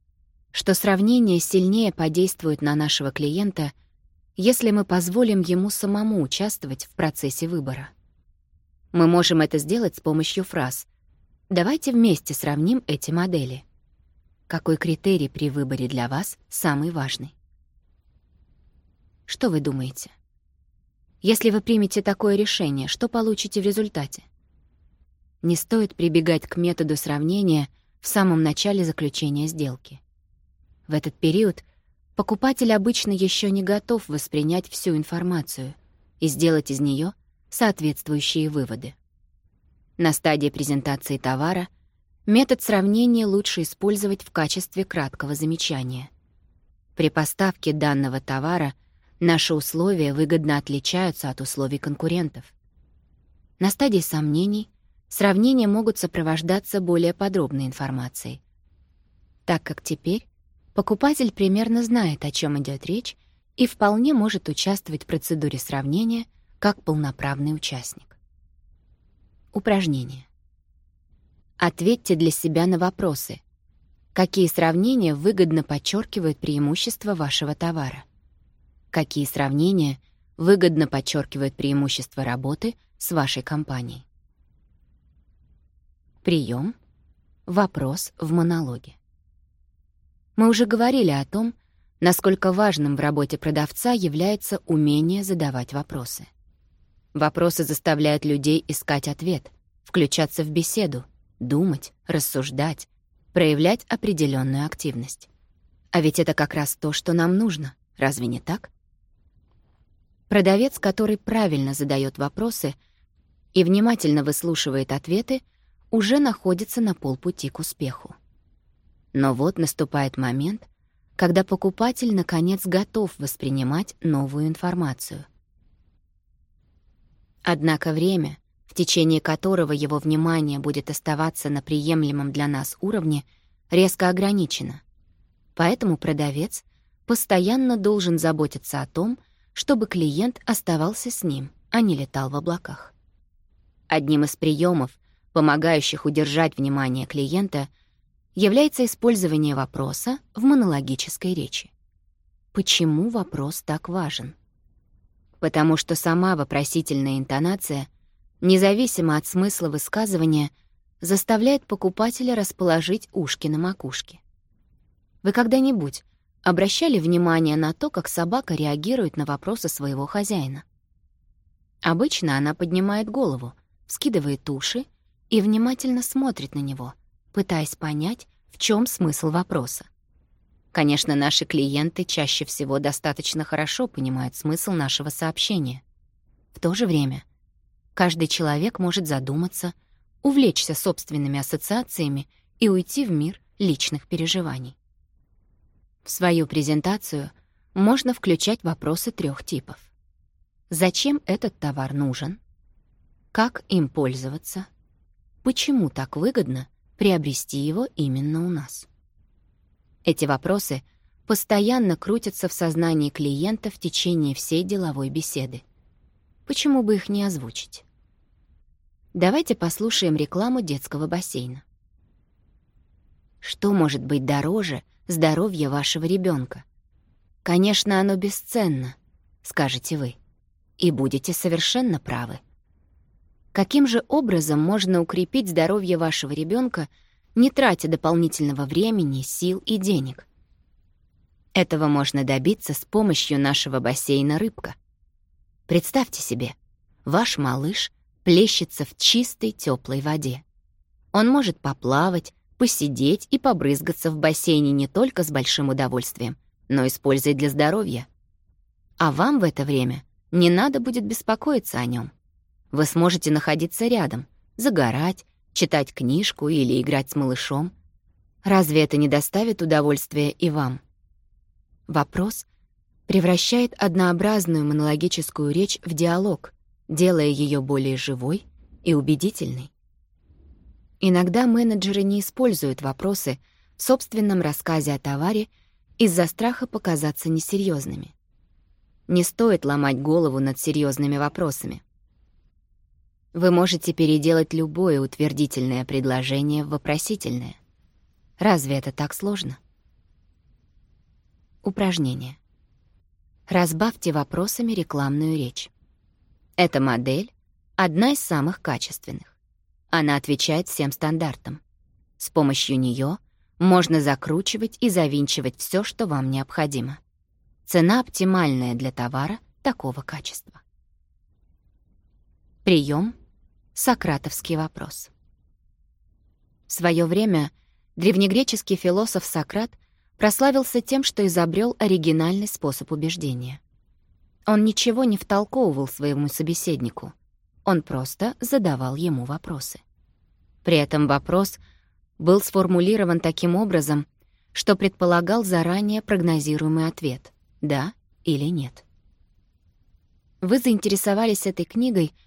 что сравнение сильнее подействует на нашего клиента — если мы позволим ему самому участвовать в процессе выбора. Мы можем это сделать с помощью фраз. Давайте вместе сравним эти модели. Какой критерий при выборе для вас самый важный? Что вы думаете? Если вы примете такое решение, что получите в результате? Не стоит прибегать к методу сравнения в самом начале заключения сделки. В этот период покупатель обычно еще не готов воспринять всю информацию и сделать из нее соответствующие выводы. На стадии презентации товара метод сравнения лучше использовать в качестве краткого замечания. При поставке данного товара наши условия выгодно отличаются от условий конкурентов. На стадии сомнений сравнения могут сопровождаться более подробной информацией, так как теперь покупатель примерно знает, о чем идет речь, и вполне может участвовать в процедуре сравнения как полноправный участник. Упражнение. Ответьте для себя на вопросы. Какие сравнения выгодно подчеркивают преимущества вашего товара? Какие сравнения выгодно подчеркивают преимущества работы с вашей компанией? Прием. Вопрос в монологе. Мы уже говорили о том, насколько важным в работе продавца является умение задавать вопросы. Вопросы заставляют людей искать ответ, включаться в беседу, думать, рассуждать, проявлять определенную активность. А ведь это как раз то, что нам нужно, разве не так? Продавец, который правильно задает вопросы и внимательно выслушивает ответы, уже находится на полпути к успеху. Но вот наступает момент, когда покупатель, наконец, готов воспринимать новую информацию. Однако время, в течение которого его внимание будет оставаться на приемлемом для нас уровне, резко ограничено. Поэтому продавец постоянно должен заботиться о том, чтобы клиент оставался с ним, а не летал в облаках. Одним из приемов, помогающих удержать внимание клиента — является использование вопроса в монологической речи. Почему вопрос так важен? Потому что сама вопросительная интонация, независимо от смысла высказывания, заставляет покупателя расположить ушки на макушке. Вы когда-нибудь обращали внимание на то, как собака реагирует на вопросы своего хозяина? Обычно она поднимает голову, вскидывает уши и внимательно смотрит на него — пытаясь понять, в чем смысл вопроса. Конечно, наши клиенты чаще всего достаточно хорошо понимают смысл нашего сообщения. В то же время каждый человек может задуматься, увлечься собственными ассоциациями и уйти в мир личных переживаний. В свою презентацию можно включать вопросы трех типов. Зачем этот товар нужен? Как им пользоваться? Почему так выгодно приобрести его именно у нас. Эти вопросы постоянно крутятся в сознании клиента в течение всей деловой беседы. Почему бы их не озвучить? Давайте послушаем рекламу детского бассейна. Что может быть дороже здоровья вашего ребенка? Конечно, оно бесценно, скажете вы. И будете совершенно правы. Каким же образом можно укрепить здоровье вашего ребенка, не тратя дополнительного времени, сил и денег? Этого можно добиться с помощью нашего бассейна «Рыбка». Представьте себе, ваш малыш плещется в чистой теплой воде. Он может поплавать, посидеть и побрызгаться в бассейне не только с большим удовольствием, но и с пользой для здоровья. А вам в это время не надо будет беспокоиться о нем. Вы сможете находиться рядом, загорать, читать книжку или играть с малышом. Разве это не доставит удовольствия и вам? Вопрос превращает однообразную монологическую речь в диалог, делая ее более живой и убедительной. Иногда менеджеры не используют вопросы в собственном рассказе о товаре из-за страха показаться несерьезными. Не стоит ломать голову над серьезными вопросами. Вы можете переделать любое утвердительное предложение в вопросительное. Разве это так сложно? Упражнение. Разбавьте вопросами рекламную речь. Эта модель — одна из самых качественных. Она отвечает всем стандартам. С помощью нее можно закручивать и завинчивать все, что вам необходимо. Цена оптимальная для товара такого качества. Прием Сократовский вопрос. В свое время древнегреческий философ Сократ прославился тем, что изобрел оригинальный способ убеждения. Он ничего не втолковывал своему собеседнику, он просто задавал ему вопросы. При этом вопрос был сформулирован таким образом, что предполагал заранее прогнозируемый ответ «да» или «нет». Вы заинтересовались этой книгой —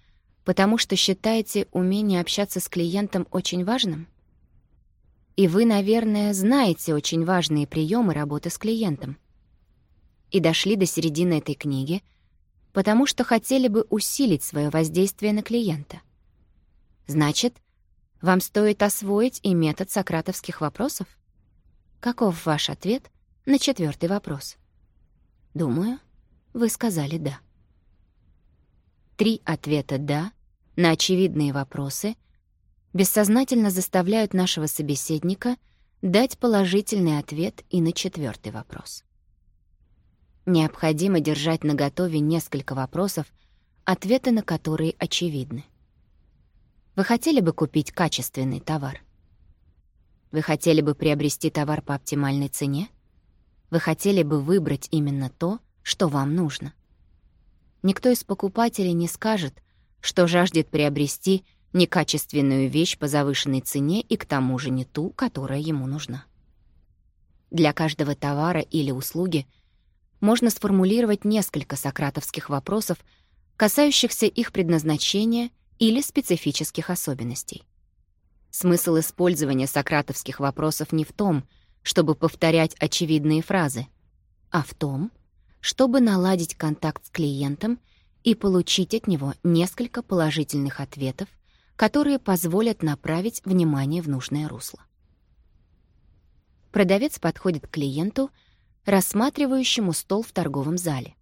потому что считаете умение общаться с клиентом очень важным? И вы, наверное, знаете очень важные приемы работы с клиентом. И дошли до середины этой книги, потому что хотели бы усилить свое воздействие на клиента. Значит, вам стоит освоить и метод сократовских вопросов? Каков ваш ответ на четвертый вопрос? Думаю, вы сказали «да». Три ответа «да» на очевидные вопросы, бессознательно заставляют нашего собеседника дать положительный ответ и на четвертый вопрос. Необходимо держать наготове несколько вопросов, ответы на которые очевидны. Вы хотели бы купить качественный товар? Вы хотели бы приобрести товар по оптимальной цене? Вы хотели бы выбрать именно то, что вам нужно? Никто из покупателей не скажет, что жаждет приобрести некачественную вещь по завышенной цене и к тому же не ту, которая ему нужна. Для каждого товара или услуги можно сформулировать несколько сократовских вопросов, касающихся их предназначения или специфических особенностей. Смысл использования сократовских вопросов не в том, чтобы повторять очевидные фразы, а в том, чтобы наладить контакт с клиентом — и получить от него несколько положительных ответов, которые позволят направить внимание в нужное русло. Продавец подходит к клиенту, рассматривающему стол в торговом зале.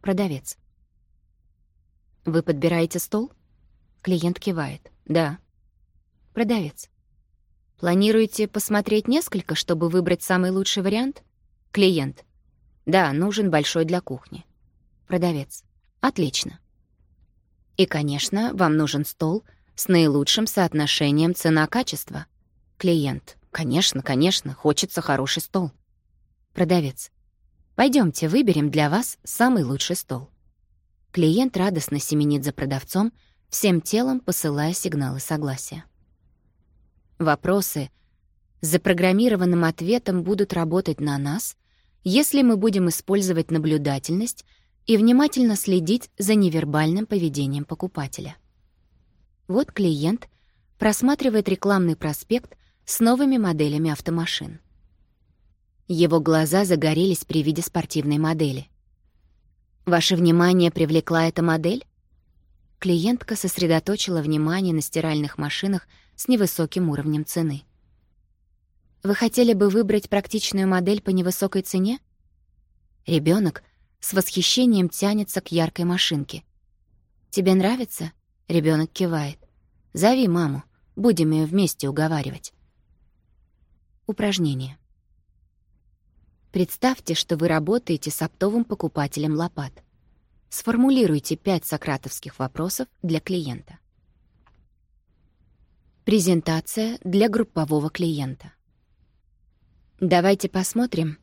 Продавец. «Вы подбираете стол?» Клиент кивает. «Да». Продавец. «Планируете посмотреть несколько, чтобы выбрать самый лучший вариант?» Клиент. «Да, нужен большой для кухни». Продавец. Отлично. И, конечно, вам нужен стол с наилучшим соотношением цена-качество. Клиент. Конечно, конечно, хочется хороший стол. Продавец. Пойдемте выберем для вас самый лучший стол. Клиент радостно семенит за продавцом, всем телом посылая сигналы согласия. Вопросы с запрограммированным ответом будут работать на нас, если мы будем использовать наблюдательность — и внимательно следить за невербальным поведением покупателя. Вот клиент просматривает рекламный проспект с новыми моделями автомашин. Его глаза загорелись при виде спортивной модели. «Ваше внимание привлекла эта модель?» Клиентка сосредоточила внимание на стиральных машинах с невысоким уровнем цены. «Вы хотели бы выбрать практичную модель по невысокой цене?» Ребенок с восхищением тянется к яркой машинке. «Тебе нравится?» — ребенок кивает. «Зови маму, будем ее вместе уговаривать». Упражнение. Представьте, что вы работаете с оптовым покупателем лопат. Сформулируйте пять сократовских вопросов для клиента. Презентация для группового клиента. Давайте посмотрим,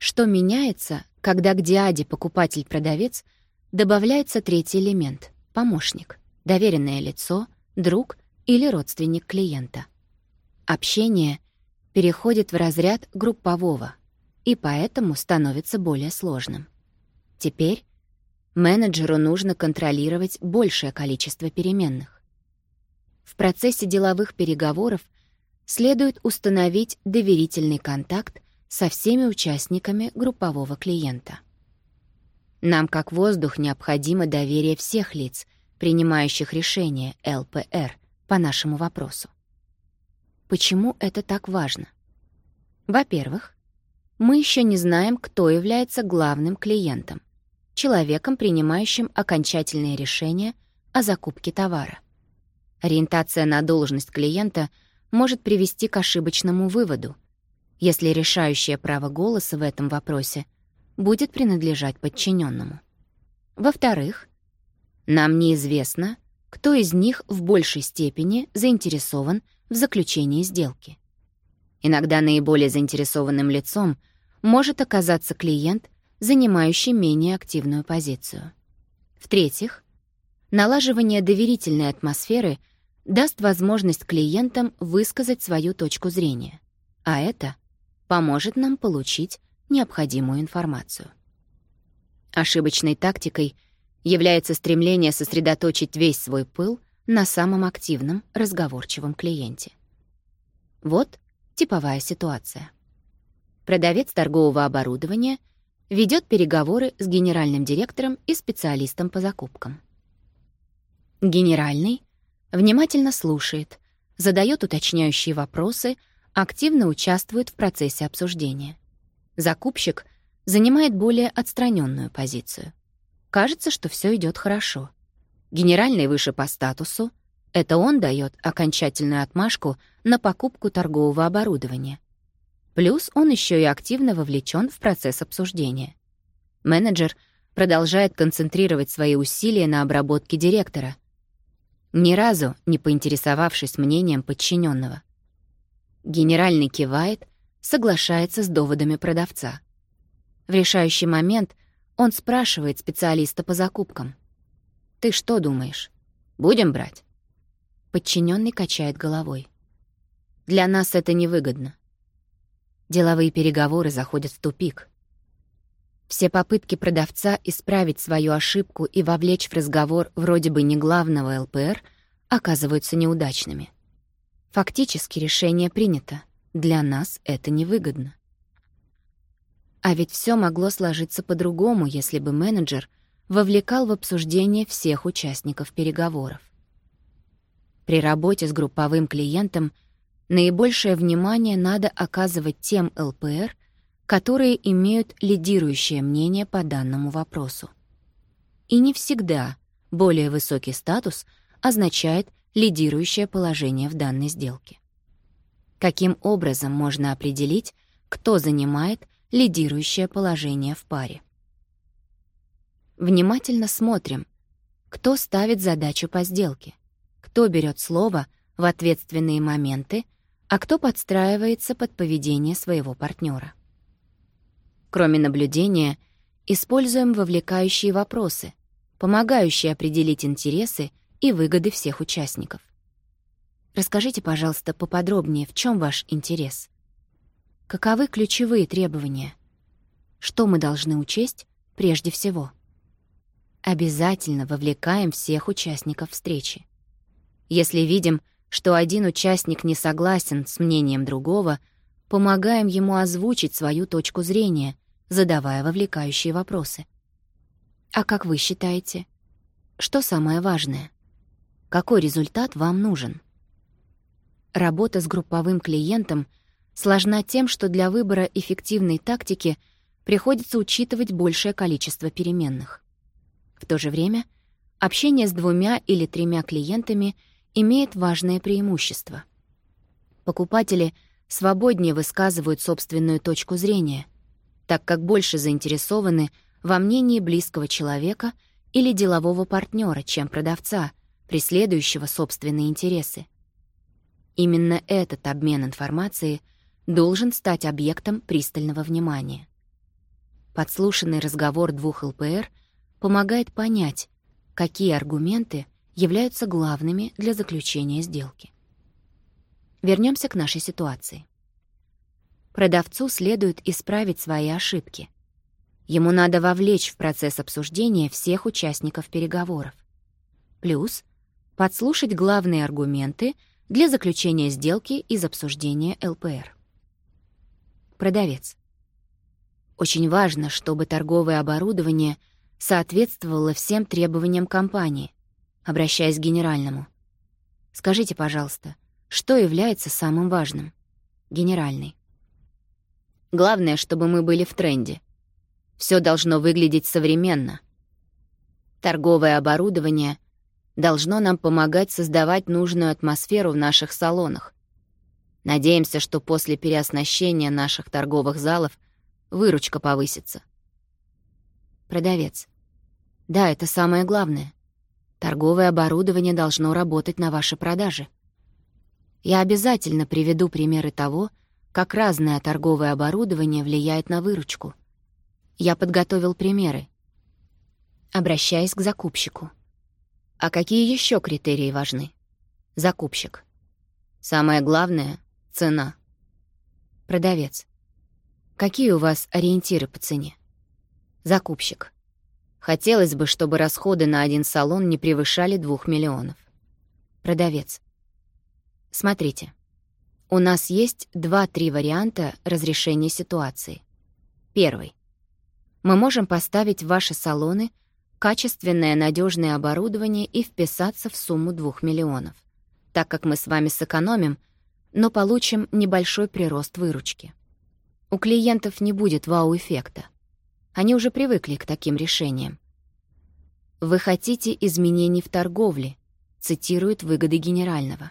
что меняется, когда к диаде покупатель-продавец добавляется третий элемент — помощник, доверенное лицо, друг или родственник клиента. Общение переходит в разряд группового и поэтому становится более сложным. Теперь менеджеру нужно контролировать большее количество переменных. В процессе деловых переговоров следует установить доверительный контакт со всеми участниками группового клиента. Нам, как воздух, необходимо доверие всех лиц, принимающих решения ЛПР по нашему вопросу. Почему это так важно? Во-первых, мы еще не знаем, кто является главным клиентом, человеком, принимающим окончательные решения о закупке товара. Ориентация на должность клиента может привести к ошибочному выводу — если решающее право голоса в этом вопросе будет принадлежать подчиненному. Во-вторых, нам неизвестно, кто из них в большей степени заинтересован в заключении сделки. Иногда наиболее заинтересованным лицом может оказаться клиент, занимающий менее активную позицию. В-третьих, налаживание доверительной атмосферы даст возможность клиентам высказать свою точку зрения, а это поможет нам получить необходимую информацию. Ошибочной тактикой является стремление сосредоточить весь свой пыл на самом активном, разговорчивом клиенте. Вот типовая ситуация. Продавец торгового оборудования ведет переговоры с генеральным директором и специалистом по закупкам. Генеральный внимательно слушает, задает уточняющие вопросы — активно участвует в процессе обсуждения. Закупщик занимает более отстраненную позицию. Кажется, что все идет хорошо. Генеральный выше по статусу, это он дает окончательную отмашку на покупку торгового оборудования. Плюс он еще и активно вовлечен в процесс обсуждения. Менеджер продолжает концентрировать свои усилия на обработке директора, ни разу не поинтересовавшись мнением подчиненного. Генеральный кивает, соглашается с доводами продавца. В решающий момент он спрашивает специалиста по закупкам. «Ты что думаешь? Будем брать?» Подчиненный качает головой. «Для нас это невыгодно». Деловые переговоры заходят в тупик. Все попытки продавца исправить свою ошибку и вовлечь в разговор вроде бы не главного ЛПР оказываются неудачными — Фактически решение принято. Для нас это невыгодно. А ведь все могло сложиться по-другому, если бы менеджер вовлекал в обсуждение всех участников переговоров. При работе с групповым клиентом наибольшее внимание надо оказывать тем ЛПР, которые имеют лидирующее мнение по данному вопросу. И не всегда более высокий статус означает – лидирующее положение в данной сделке. Каким образом можно определить, кто занимает лидирующее положение в паре? Внимательно смотрим, кто ставит задачу по сделке, кто берет слово в ответственные моменты, а кто подстраивается под поведение своего партнера. Кроме наблюдения, используем вовлекающие вопросы, помогающие определить интересы и выгоды всех участников. Расскажите, пожалуйста, поподробнее, в чем ваш интерес? Каковы ключевые требования? Что мы должны учесть прежде всего? Обязательно вовлекаем всех участников встречи. Если видим, что один участник не согласен с мнением другого, помогаем ему озвучить свою точку зрения, задавая вовлекающие вопросы. А как вы считаете, что самое важное — какой результат вам нужен. Работа с групповым клиентом сложна тем, что для выбора эффективной тактики приходится учитывать большее количество переменных. В то же время общение с двумя или тремя клиентами имеет важное преимущество. Покупатели свободнее высказывают собственную точку зрения, так как больше заинтересованы во мнении близкого человека или делового партнера, чем продавца — преследующего собственные интересы. Именно этот обмен информации должен стать объектом пристального внимания. Подслушанный разговор двух ЛПР помогает понять, какие аргументы являются главными для заключения сделки. Вернемся к нашей ситуации. Продавцу следует исправить свои ошибки. Ему надо вовлечь в процесс обсуждения всех участников переговоров. Плюс подслушать главные аргументы для заключения сделки из обсуждения ЛПР. Продавец. Очень важно, чтобы торговое оборудование соответствовало всем требованиям компании, обращаясь к генеральному. Скажите, пожалуйста, что является самым важным? Генеральный. Главное, чтобы мы были в тренде. Все должно выглядеть современно. Торговое оборудование — должно нам помогать создавать нужную атмосферу в наших салонах. Надеемся, что после переоснащения наших торговых залов выручка повысится. Продавец. Да, это самое главное. Торговое оборудование должно работать на ваши продажи. Я обязательно приведу примеры того, как разное торговое оборудование влияет на выручку. Я подготовил примеры. Обращаясь к закупщику. А какие еще критерии важны? Закупщик. Самое главное — цена. Продавец. Какие у вас ориентиры по цене? Закупщик. Хотелось бы, чтобы расходы на один салон не превышали 2 миллионов. Продавец. Смотрите. У нас есть 2-3 варианта разрешения ситуации. Первый. Мы можем поставить ваши салоны — качественное надежное оборудование и вписаться в сумму 2 миллионов, так как мы с вами сэкономим, но получим небольшой прирост выручки. У клиентов не будет вау-эффекта. Они уже привыкли к таким решениям. «Вы хотите изменений в торговле», цитирует выгоды генерального.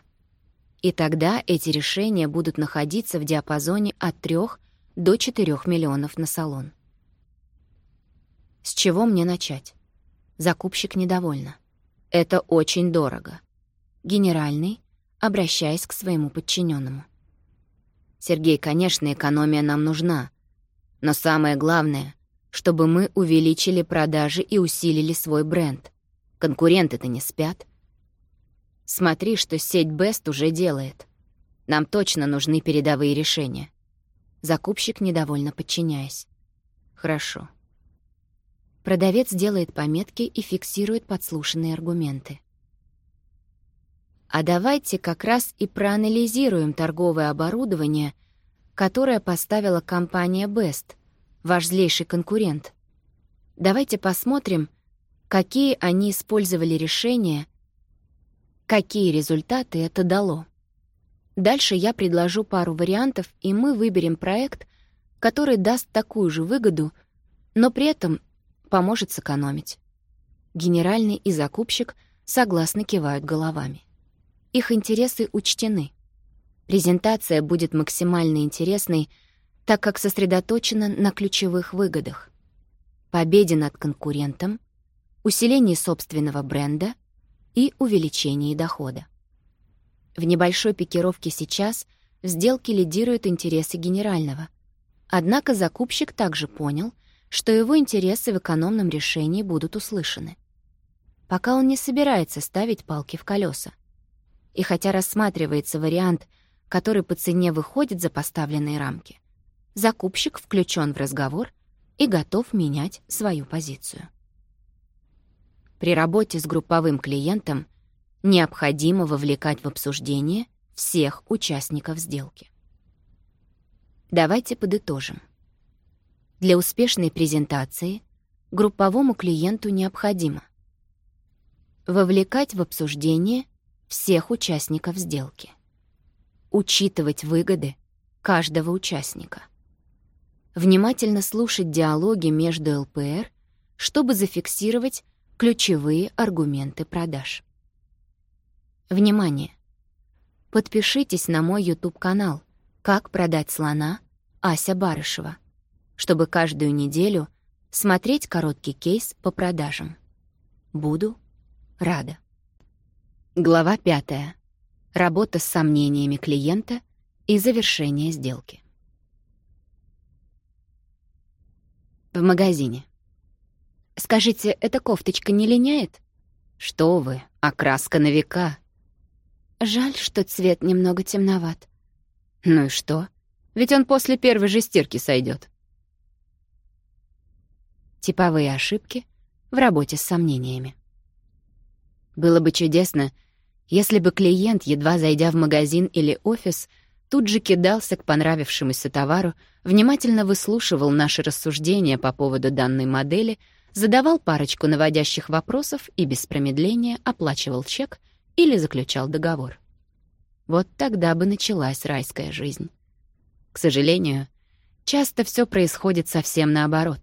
И тогда эти решения будут находиться в диапазоне от 3 до 4 миллионов на салон. С чего мне начать? Закупщик недовольна. «Это очень дорого». Генеральный, обращаясь к своему подчиненному. «Сергей, конечно, экономия нам нужна. Но самое главное, чтобы мы увеличили продажи и усилили свой бренд. Конкуренты-то не спят. Смотри, что сеть Best уже делает. Нам точно нужны передовые решения». Закупщик недовольно подчиняясь. «Хорошо». Продавец делает пометки и фиксирует подслушанные аргументы. А давайте как раз и проанализируем торговое оборудование, которое поставила компания Best, ваш злейший конкурент. Давайте посмотрим, какие они использовали решения, какие результаты это дало. Дальше я предложу пару вариантов, и мы выберем проект, который даст такую же выгоду, но при этом поможет сэкономить. Генеральный и закупщик согласно кивают головами. Их интересы учтены. Презентация будет максимально интересной, так как сосредоточена на ключевых выгодах. Победе над конкурентом, усилении собственного бренда и увеличении дохода. В небольшой пикировке сейчас в сделке лидируют интересы генерального. Однако закупщик также понял — что его интересы в экономном решении будут услышаны. Пока он не собирается ставить палки в колеса. И хотя рассматривается вариант, который по цене выходит за поставленные рамки, закупщик включен в разговор и готов менять свою позицию. При работе с групповым клиентом необходимо вовлекать в обсуждение всех участников сделки. Давайте подытожим. Для успешной презентации групповому клиенту необходимо вовлекать в обсуждение всех участников сделки, учитывать выгоды каждого участника, внимательно слушать диалоги между ЛПР, чтобы зафиксировать ключевые аргументы продаж. Внимание! Подпишитесь на мой YouTube-канал «Как продать слона» Ася Барышева – чтобы каждую неделю смотреть короткий кейс по продажам. Буду рада. Глава 5. Работа с сомнениями клиента и завершение сделки. В магазине. «Скажите, эта кофточка не линяет?» «Что вы, окраска на века». «Жаль, что цвет немного темноват». «Ну и что? Ведь он после первой же стирки сойдет типовые ошибки в работе с сомнениями. Было бы чудесно, если бы клиент, едва зайдя в магазин или офис, тут же кидался к понравившемуся товару, внимательно выслушивал наши рассуждения по поводу данной модели, задавал парочку наводящих вопросов и без промедления оплачивал чек или заключал договор. Вот тогда бы началась райская жизнь. К сожалению, часто все происходит совсем наоборот.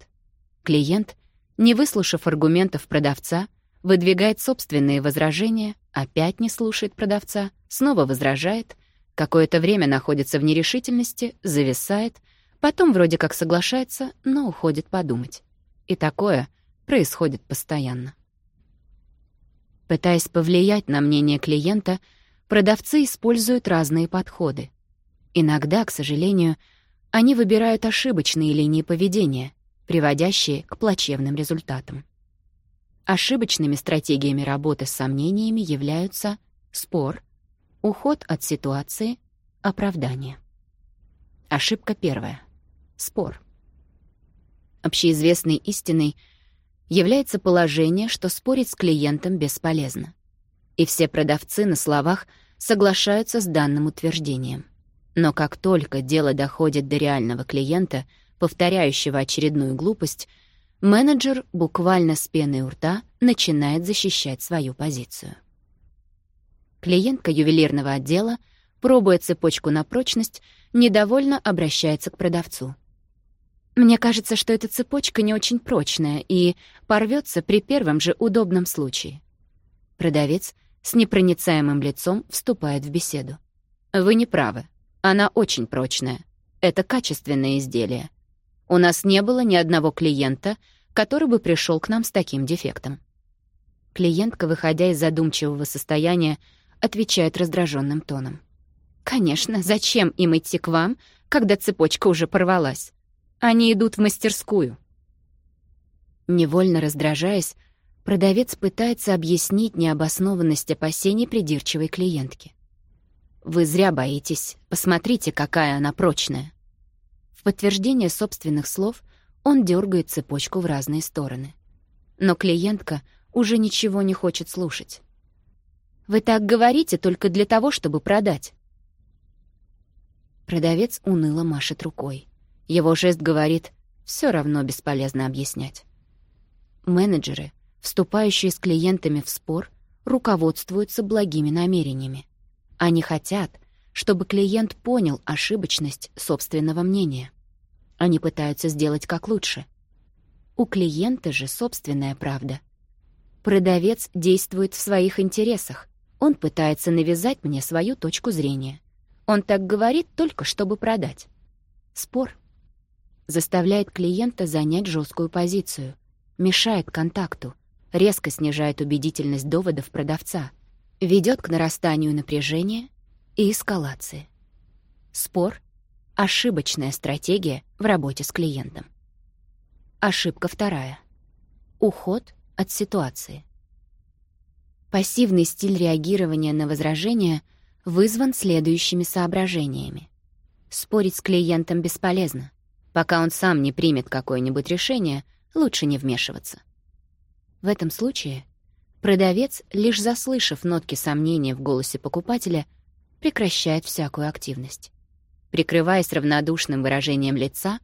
Клиент, не выслушав аргументов продавца, выдвигает собственные возражения, опять не слушает продавца, снова возражает, какое-то время находится в нерешительности, зависает, потом вроде как соглашается, но уходит подумать. И такое происходит постоянно. Пытаясь повлиять на мнение клиента, продавцы используют разные подходы. Иногда, к сожалению, они выбирают ошибочные линии поведения, приводящие к плачевным результатам. Ошибочными стратегиями работы с сомнениями являются спор, уход от ситуации, оправдание. Ошибка первая. Спор. Общеизвестной истиной является положение, что спорить с клиентом бесполезно. И все продавцы на словах соглашаются с данным утверждением. Но как только дело доходит до реального клиента — повторяющего очередную глупость, менеджер буквально с пеной у рта начинает защищать свою позицию. Клиентка ювелирного отдела, пробуя цепочку на прочность, недовольно обращается к продавцу. «Мне кажется, что эта цепочка не очень прочная и порвется при первом же удобном случае». Продавец с непроницаемым лицом вступает в беседу. «Вы не правы. Она очень прочная. Это качественное изделие. У нас не было ни одного клиента, который бы пришел к нам с таким дефектом. Клиентка, выходя из задумчивого состояния, отвечает раздраженным тоном. «Конечно, зачем им идти к вам, когда цепочка уже порвалась? Они идут в мастерскую». Невольно раздражаясь, продавец пытается объяснить необоснованность опасений придирчивой клиентки. «Вы зря боитесь. Посмотрите, какая она прочная» подтверждение собственных слов он дергает цепочку в разные стороны. Но клиентка уже ничего не хочет слушать. «Вы так говорите только для того, чтобы продать». Продавец уныло машет рукой. Его жест говорит все равно бесполезно объяснять». Менеджеры, вступающие с клиентами в спор, руководствуются благими намерениями. Они хотят, чтобы клиент понял ошибочность собственного мнения. Они пытаются сделать как лучше. У клиента же собственная правда. Продавец действует в своих интересах. Он пытается навязать мне свою точку зрения. Он так говорит только, чтобы продать. Спор. Заставляет клиента занять жесткую позицию. Мешает контакту. Резко снижает убедительность доводов продавца. Ведет к нарастанию напряжения и эскалации. Спор — ошибочная стратегия, в работе с клиентом. Ошибка вторая. Уход от ситуации. Пассивный стиль реагирования на возражения вызван следующими соображениями. Спорить с клиентом бесполезно. Пока он сам не примет какое-нибудь решение, лучше не вмешиваться. В этом случае продавец, лишь заслышав нотки сомнения в голосе покупателя, прекращает всякую активность. Прикрываясь равнодушным выражением лица,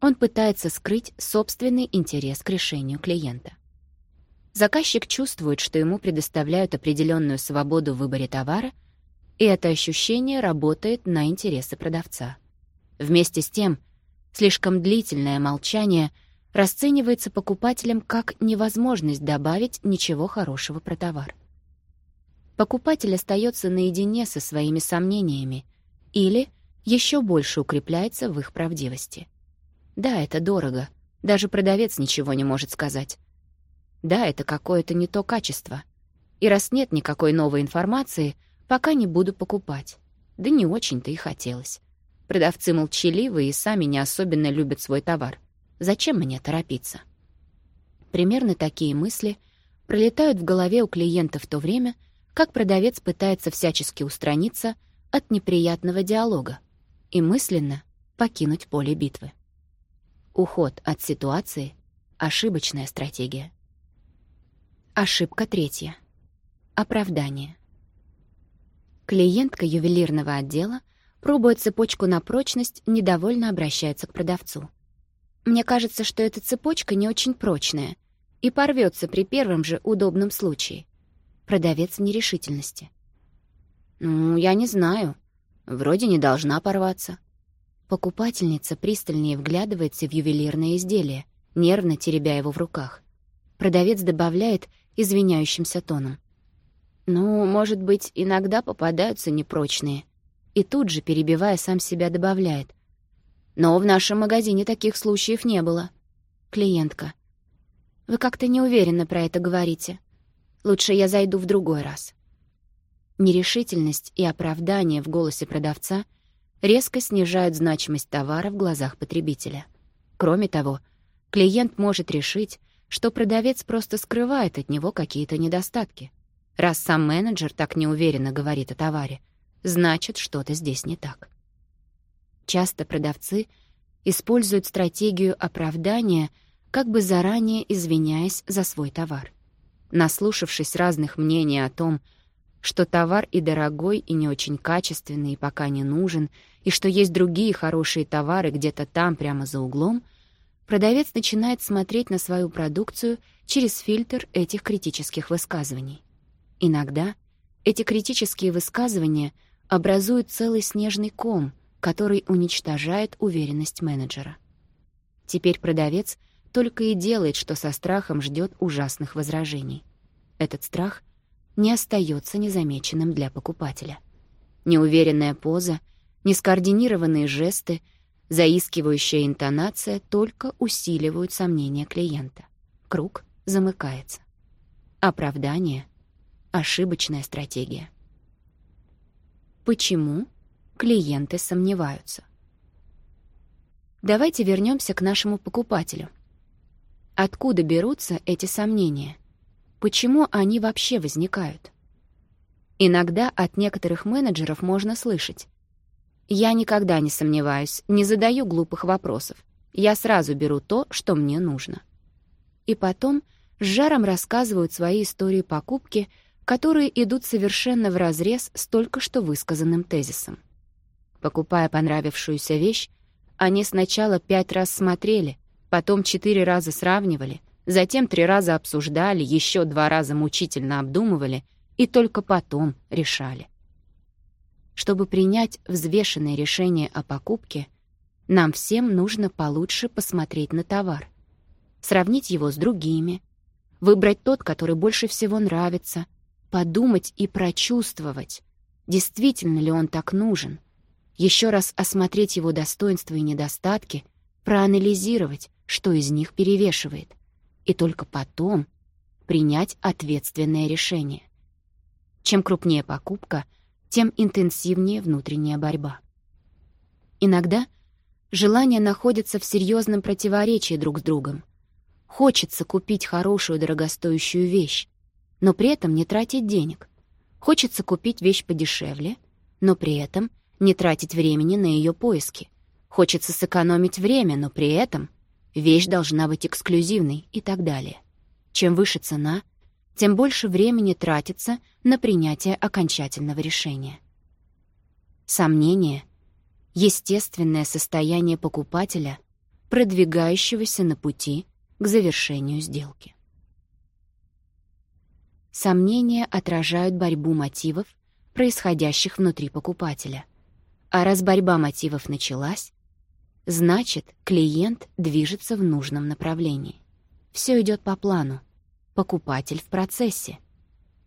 он пытается скрыть собственный интерес к решению клиента. Заказчик чувствует, что ему предоставляют определенную свободу в выборе товара, и это ощущение работает на интересы продавца. Вместе с тем, слишком длительное молчание расценивается покупателем как невозможность добавить ничего хорошего про товар. Покупатель остается наедине со своими сомнениями или — еще больше укрепляется в их правдивости. Да, это дорого. Даже продавец ничего не может сказать. Да, это какое-то не то качество. И раз нет никакой новой информации, пока не буду покупать. Да не очень-то и хотелось. Продавцы молчаливы и сами не особенно любят свой товар. Зачем мне торопиться? Примерно такие мысли пролетают в голове у клиента в то время, как продавец пытается всячески устраниться от неприятного диалога, и мысленно покинуть поле битвы. Уход от ситуации — ошибочная стратегия. Ошибка третья. Оправдание. Клиентка ювелирного отдела, пробуя цепочку на прочность, недовольно обращается к продавцу. «Мне кажется, что эта цепочка не очень прочная и порвется при первом же удобном случае». Продавец в нерешительности. «Ну, я не знаю. Вроде не должна порваться. Покупательница пристальнее вглядывается в ювелирное изделие, нервно теребя его в руках. Продавец добавляет извиняющимся тоном. «Ну, может быть, иногда попадаются непрочные». И тут же, перебивая, сам себя добавляет. «Но в нашем магазине таких случаев не было». Клиентка. «Вы как-то неуверенно про это говорите. Лучше я зайду в другой раз». Нерешительность и оправдание в голосе продавца резко снижают значимость товара в глазах потребителя. Кроме того, клиент может решить, что продавец просто скрывает от него какие-то недостатки. Раз сам менеджер так неуверенно говорит о товаре, значит, что-то здесь не так. Часто продавцы используют стратегию оправдания, как бы заранее извиняясь за свой товар. Наслушавшись разных мнений о том, что что товар и дорогой, и не очень качественный, и пока не нужен, и что есть другие хорошие товары где-то там, прямо за углом, продавец начинает смотреть на свою продукцию через фильтр этих критических высказываний. Иногда эти критические высказывания образуют целый снежный ком, который уничтожает уверенность менеджера. Теперь продавец только и делает, что со страхом ждет ужасных возражений. Этот страх — не остается незамеченным для покупателя. Неуверенная поза, нескоординированные жесты, заискивающая интонация только усиливают сомнения клиента. Круг замыкается. Оправдание — ошибочная стратегия. Почему клиенты сомневаются? Давайте вернемся к нашему покупателю. Откуда берутся эти сомнения? почему они вообще возникают. Иногда от некоторых менеджеров можно слышать. «Я никогда не сомневаюсь, не задаю глупых вопросов. Я сразу беру то, что мне нужно». И потом с жаром рассказывают свои истории покупки, которые идут совершенно вразрез с только что высказанным тезисом. Покупая понравившуюся вещь, они сначала пять раз смотрели, потом четыре раза сравнивали — Затем три раза обсуждали, еще два раза мучительно обдумывали и только потом решали. Чтобы принять взвешенное решение о покупке, нам всем нужно получше посмотреть на товар, сравнить его с другими, выбрать тот, который больше всего нравится, подумать и прочувствовать, действительно ли он так нужен, еще раз осмотреть его достоинства и недостатки, проанализировать, что из них перевешивает — и только потом принять ответственное решение. Чем крупнее покупка, тем интенсивнее внутренняя борьба. Иногда желания находятся в серьезном противоречии друг с другом. Хочется купить хорошую дорогостоящую вещь, но при этом не тратить денег. Хочется купить вещь подешевле, но при этом не тратить времени на ее поиски. Хочется сэкономить время, но при этом вещь должна быть эксклюзивной и так далее. Чем выше цена, тем больше времени тратится на принятие окончательного решения. Сомнение — естественное состояние покупателя, продвигающегося на пути к завершению сделки. Сомнения отражают борьбу мотивов, происходящих внутри покупателя. А раз борьба мотивов началась, Значит, клиент движется в нужном направлении. Все идет по плану. Покупатель в процессе.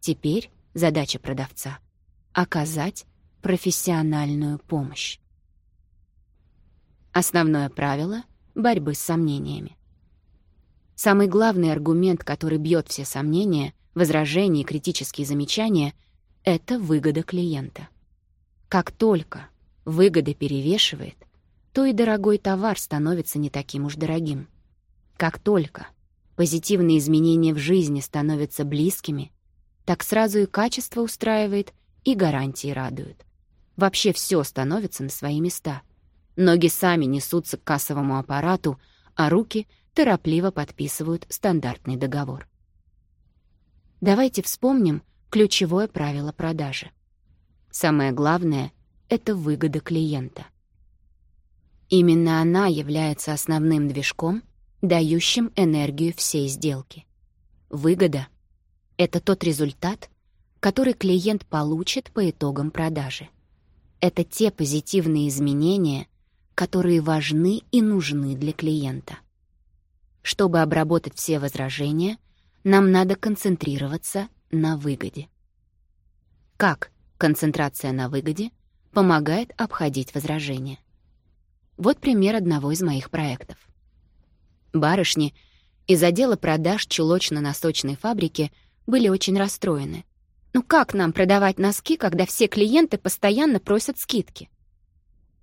Теперь задача продавца — оказать профессиональную помощь. Основное правило борьбы с сомнениями. Самый главный аргумент, который бьет все сомнения, возражения и критические замечания — это выгода клиента. Как только выгода перевешивает — то и дорогой товар становится не таким уж дорогим. Как только позитивные изменения в жизни становятся близкими, так сразу и качество устраивает, и гарантии радуют. Вообще все становится на свои места. Ноги сами несутся к кассовому аппарату, а руки торопливо подписывают стандартный договор. Давайте вспомним ключевое правило продажи. Самое главное — это выгода клиента. Именно она является основным движком, дающим энергию всей сделки. Выгода — это тот результат, который клиент получит по итогам продажи. Это те позитивные изменения, которые важны и нужны для клиента. Чтобы обработать все возражения, нам надо концентрироваться на выгоде. Как концентрация на выгоде помогает обходить возражения? Вот пример одного из моих проектов. Барышни из отдела продаж чулочно-носочной фабрики были очень расстроены. «Ну как нам продавать носки, когда все клиенты постоянно просят скидки?»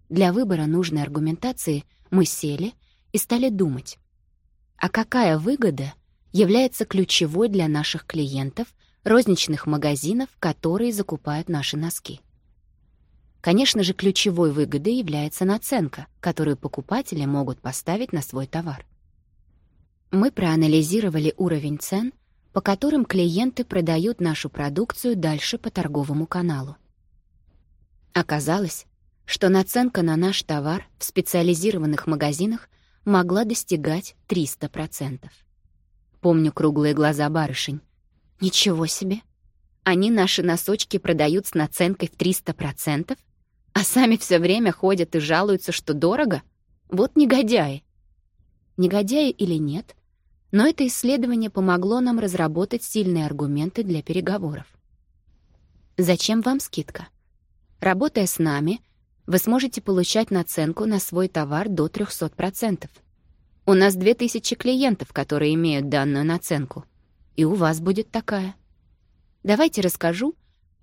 Для выбора нужной аргументации мы сели и стали думать, а какая выгода является ключевой для наших клиентов розничных магазинов, которые закупают наши носки? Конечно же, ключевой выгодой является наценка, которую покупатели могут поставить на свой товар. Мы проанализировали уровень цен, по которым клиенты продают нашу продукцию дальше по торговому каналу. Оказалось, что наценка на наш товар в специализированных магазинах могла достигать 300%. Помню круглые глаза барышень. «Ничего себе! Они наши носочки продают с наценкой в 300%?» а сами все время ходят и жалуются, что дорого? Вот негодяи. Негодяи или нет, но это исследование помогло нам разработать сильные аргументы для переговоров. Зачем вам скидка? Работая с нами, вы сможете получать наценку на свой товар до 300%. У нас 2000 клиентов, которые имеют данную наценку, и у вас будет такая. Давайте расскажу,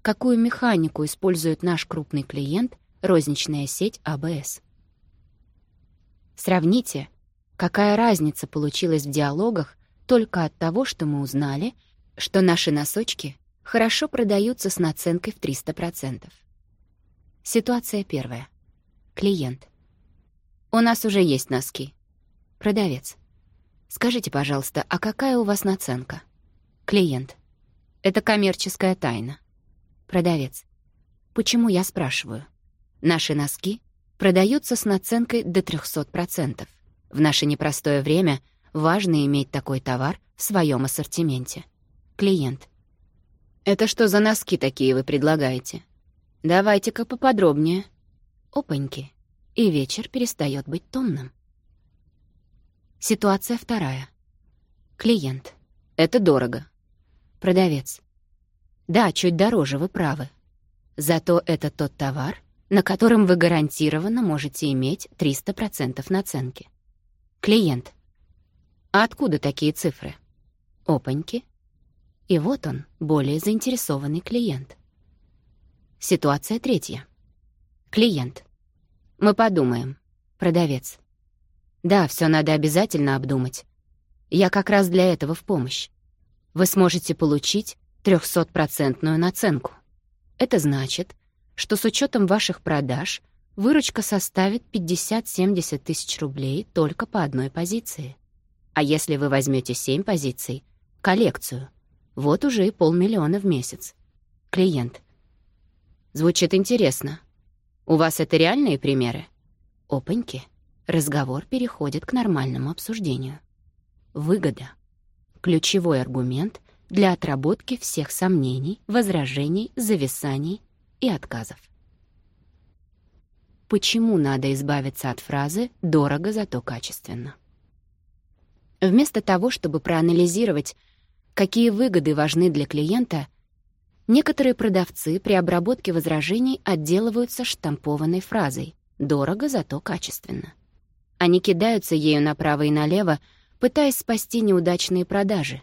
какую механику использует наш крупный клиент, розничная сеть АБС. Сравните, какая разница получилась в диалогах только от того, что мы узнали, что наши носочки хорошо продаются с наценкой в 300%. Ситуация первая. Клиент. «У нас уже есть носки». Продавец. «Скажите, пожалуйста, а какая у вас наценка?» Клиент. «Это коммерческая тайна» продавец. Почему я спрашиваю? Наши носки продаются с наценкой до 300%. В наше непростое время важно иметь такой товар в своем ассортименте. Клиент. «Это что за носки такие вы предлагаете? Давайте-ка поподробнее». Опаньки. И вечер перестает быть томным. Ситуация вторая. Клиент. «Это дорого». Продавец. Да, чуть дороже, вы правы. Зато это тот товар, на котором вы гарантированно можете иметь 300% наценки. Клиент. А откуда такие цифры? Опаньки. И вот он, более заинтересованный клиент. Ситуация третья. Клиент. Мы подумаем. Продавец. Да, все надо обязательно обдумать. Я как раз для этого в помощь. Вы сможете получить 300-процентную наценку. Это значит, что с учетом ваших продаж выручка составит 50-70 тысяч рублей только по одной позиции. А если вы возьмете 7 позиций, коллекцию, вот уже и полмиллиона в месяц. Клиент. Звучит интересно. У вас это реальные примеры? Опаньки. Разговор переходит к нормальному обсуждению. Выгода. Ключевой аргумент, для отработки всех сомнений, возражений, зависаний и отказов. Почему надо избавиться от фразы «дорого, зато качественно»? Вместо того, чтобы проанализировать, какие выгоды важны для клиента, некоторые продавцы при обработке возражений отделываются штампованной фразой «дорого, зато качественно». Они кидаются ею направо и налево, пытаясь спасти неудачные продажи,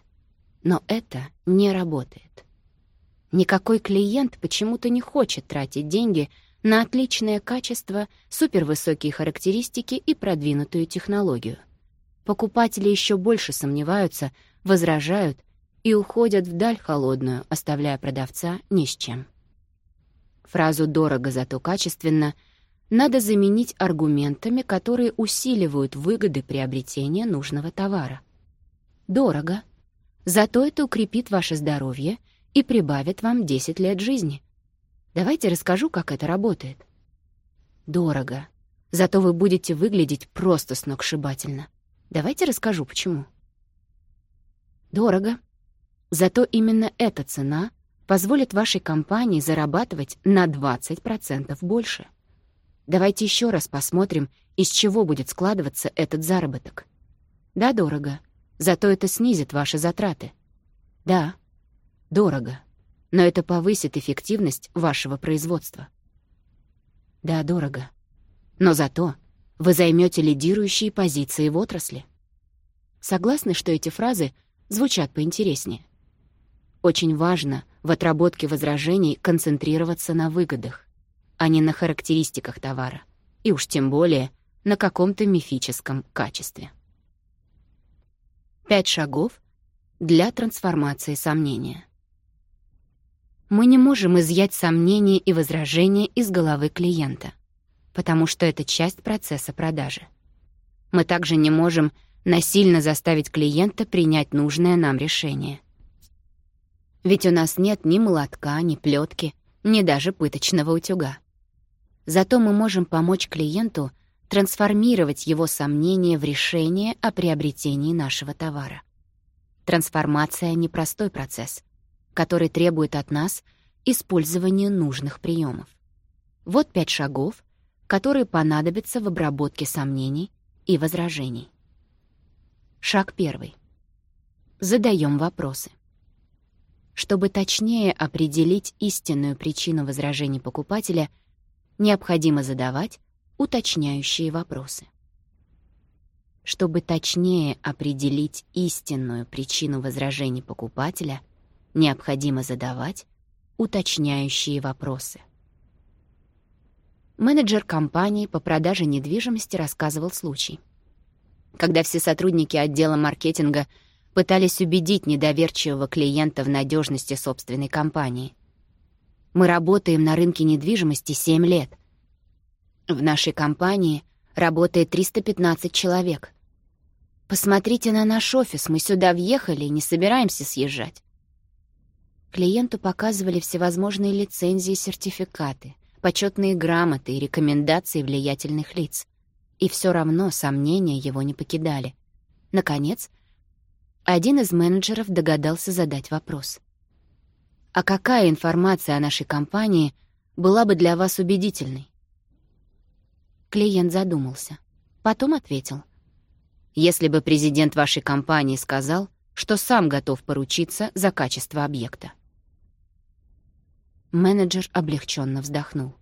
но это не работает. Никакой клиент почему-то не хочет тратить деньги на отличное качество, супервысокие характеристики и продвинутую технологию. Покупатели еще больше сомневаются, возражают и уходят вдаль холодную, оставляя продавца ни с чем. Фразу «дорого, зато качественно» надо заменить аргументами, которые усиливают выгоды приобретения нужного товара. Дорого, Зато это укрепит ваше здоровье и прибавит вам 10 лет жизни. Давайте расскажу, как это работает. Дорого. Зато вы будете выглядеть просто сногсшибательно. Давайте расскажу, почему. Дорого. Зато именно эта цена позволит вашей компании зарабатывать на 20% больше. Давайте еще раз посмотрим, из чего будет складываться этот заработок. Да, дорого. Зато это снизит ваши затраты. Да, дорого, но это повысит эффективность вашего производства. Да, дорого. Но зато вы займете лидирующие позиции в отрасли. Согласны, что эти фразы звучат поинтереснее? Очень важно в отработке возражений концентрироваться на выгодах, а не на характеристиках товара, и уж тем более на каком-то мифическом качестве. Пять шагов для трансформации сомнения. Мы не можем изъять сомнения и возражения из головы клиента, потому что это часть процесса продажи. Мы также не можем насильно заставить клиента принять нужное нам решение. Ведь у нас нет ни молотка, ни плетки, ни даже пыточного утюга. Зато мы можем помочь клиенту — трансформировать его сомнения в решение о приобретении нашего товара. Трансформация — непростой процесс, который требует от нас использования нужных приемов. Вот пять шагов, которые понадобятся в обработке сомнений и возражений. Шаг первый. Задаем вопросы. Чтобы точнее определить истинную причину возражений покупателя, необходимо задавать уточняющие вопросы. Чтобы точнее определить истинную причину возражений покупателя, необходимо задавать уточняющие вопросы. Менеджер компании по продаже недвижимости рассказывал случай. Когда все сотрудники отдела маркетинга пытались убедить недоверчивого клиента в надежности собственной компании. «Мы работаем на рынке недвижимости 7 лет», в нашей компании работает 315 человек. Посмотрите на наш офис, мы сюда въехали и не собираемся съезжать. Клиенту показывали всевозможные лицензии и сертификаты, почетные грамоты и рекомендации влиятельных лиц. И все равно сомнения его не покидали. Наконец, один из менеджеров догадался задать вопрос. «А какая информация о нашей компании была бы для вас убедительной?» Клиент задумался. Потом ответил. «Если бы президент вашей компании сказал, что сам готов поручиться за качество объекта». Менеджер облегченно вздохнул.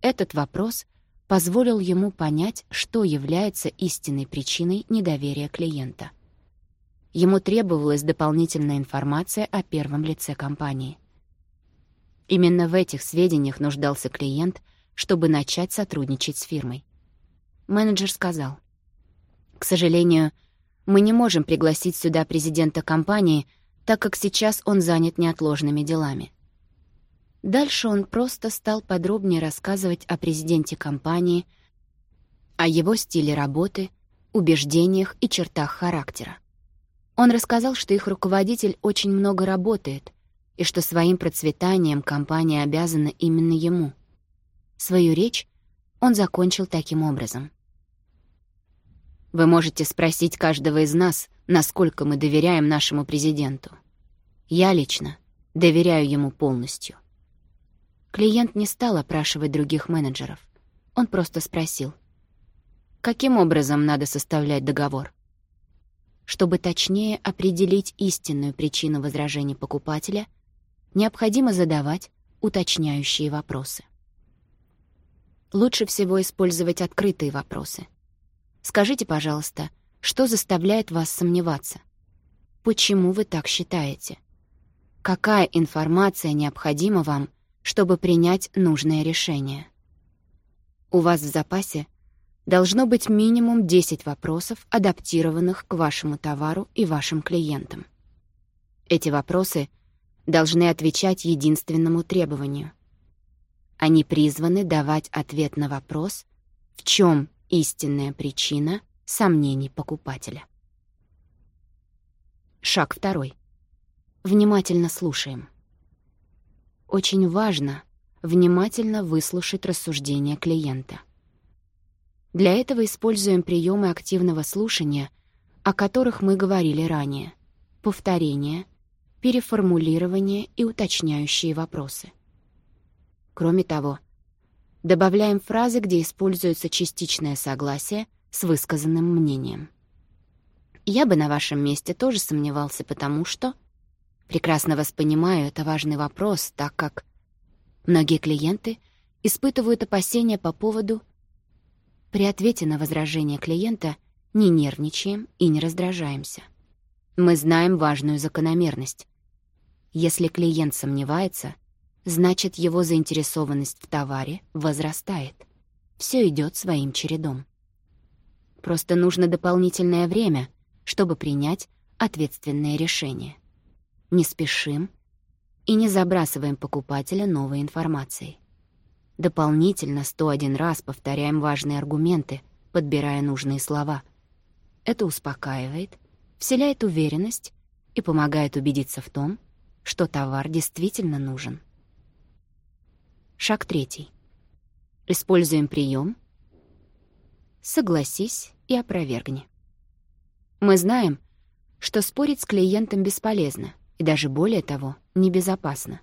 Этот вопрос позволил ему понять, что является истинной причиной недоверия клиента. Ему требовалась дополнительная информация о первом лице компании. Именно в этих сведениях нуждался клиент — чтобы начать сотрудничать с фирмой. Менеджер сказал, «К сожалению, мы не можем пригласить сюда президента компании, так как сейчас он занят неотложными делами». Дальше он просто стал подробнее рассказывать о президенте компании, о его стиле работы, убеждениях и чертах характера. Он рассказал, что их руководитель очень много работает и что своим процветанием компания обязана именно ему — Свою речь он закончил таким образом. «Вы можете спросить каждого из нас, насколько мы доверяем нашему президенту. Я лично доверяю ему полностью». Клиент не стал опрашивать других менеджеров. Он просто спросил, каким образом надо составлять договор. Чтобы точнее определить истинную причину возражения покупателя, необходимо задавать уточняющие вопросы лучше всего использовать открытые вопросы. Скажите, пожалуйста, что заставляет вас сомневаться? Почему вы так считаете? Какая информация необходима вам, чтобы принять нужное решение? У вас в запасе должно быть минимум 10 вопросов, адаптированных к вашему товару и вашим клиентам. Эти вопросы должны отвечать единственному требованию — они призваны давать ответ на вопрос, в чем истинная причина сомнений покупателя. Шаг второй. Внимательно слушаем. Очень важно внимательно выслушать рассуждения клиента. Для этого используем приемы активного слушания, о которых мы говорили ранее. Повторение, переформулирование и уточняющие вопросы. Кроме того, добавляем фразы, где используется частичное согласие с высказанным мнением. Я бы на вашем месте тоже сомневался, потому что... Прекрасно вас понимаю, это важный вопрос, так как многие клиенты испытывают опасения по поводу... При ответе на возражение клиента не нервничаем и не раздражаемся. Мы знаем важную закономерность. Если клиент сомневается — Значит, его заинтересованность в товаре возрастает. Все идет своим чередом. Просто нужно дополнительное время, чтобы принять ответственное решение. Не спешим и не забрасываем покупателя новой информацией. Дополнительно 101 раз повторяем важные аргументы, подбирая нужные слова. Это успокаивает, вселяет уверенность и помогает убедиться в том, что товар действительно нужен. Шаг третий. Используем прием. Согласись и опровергни. Мы знаем, что спорить с клиентом бесполезно и даже более того, небезопасно.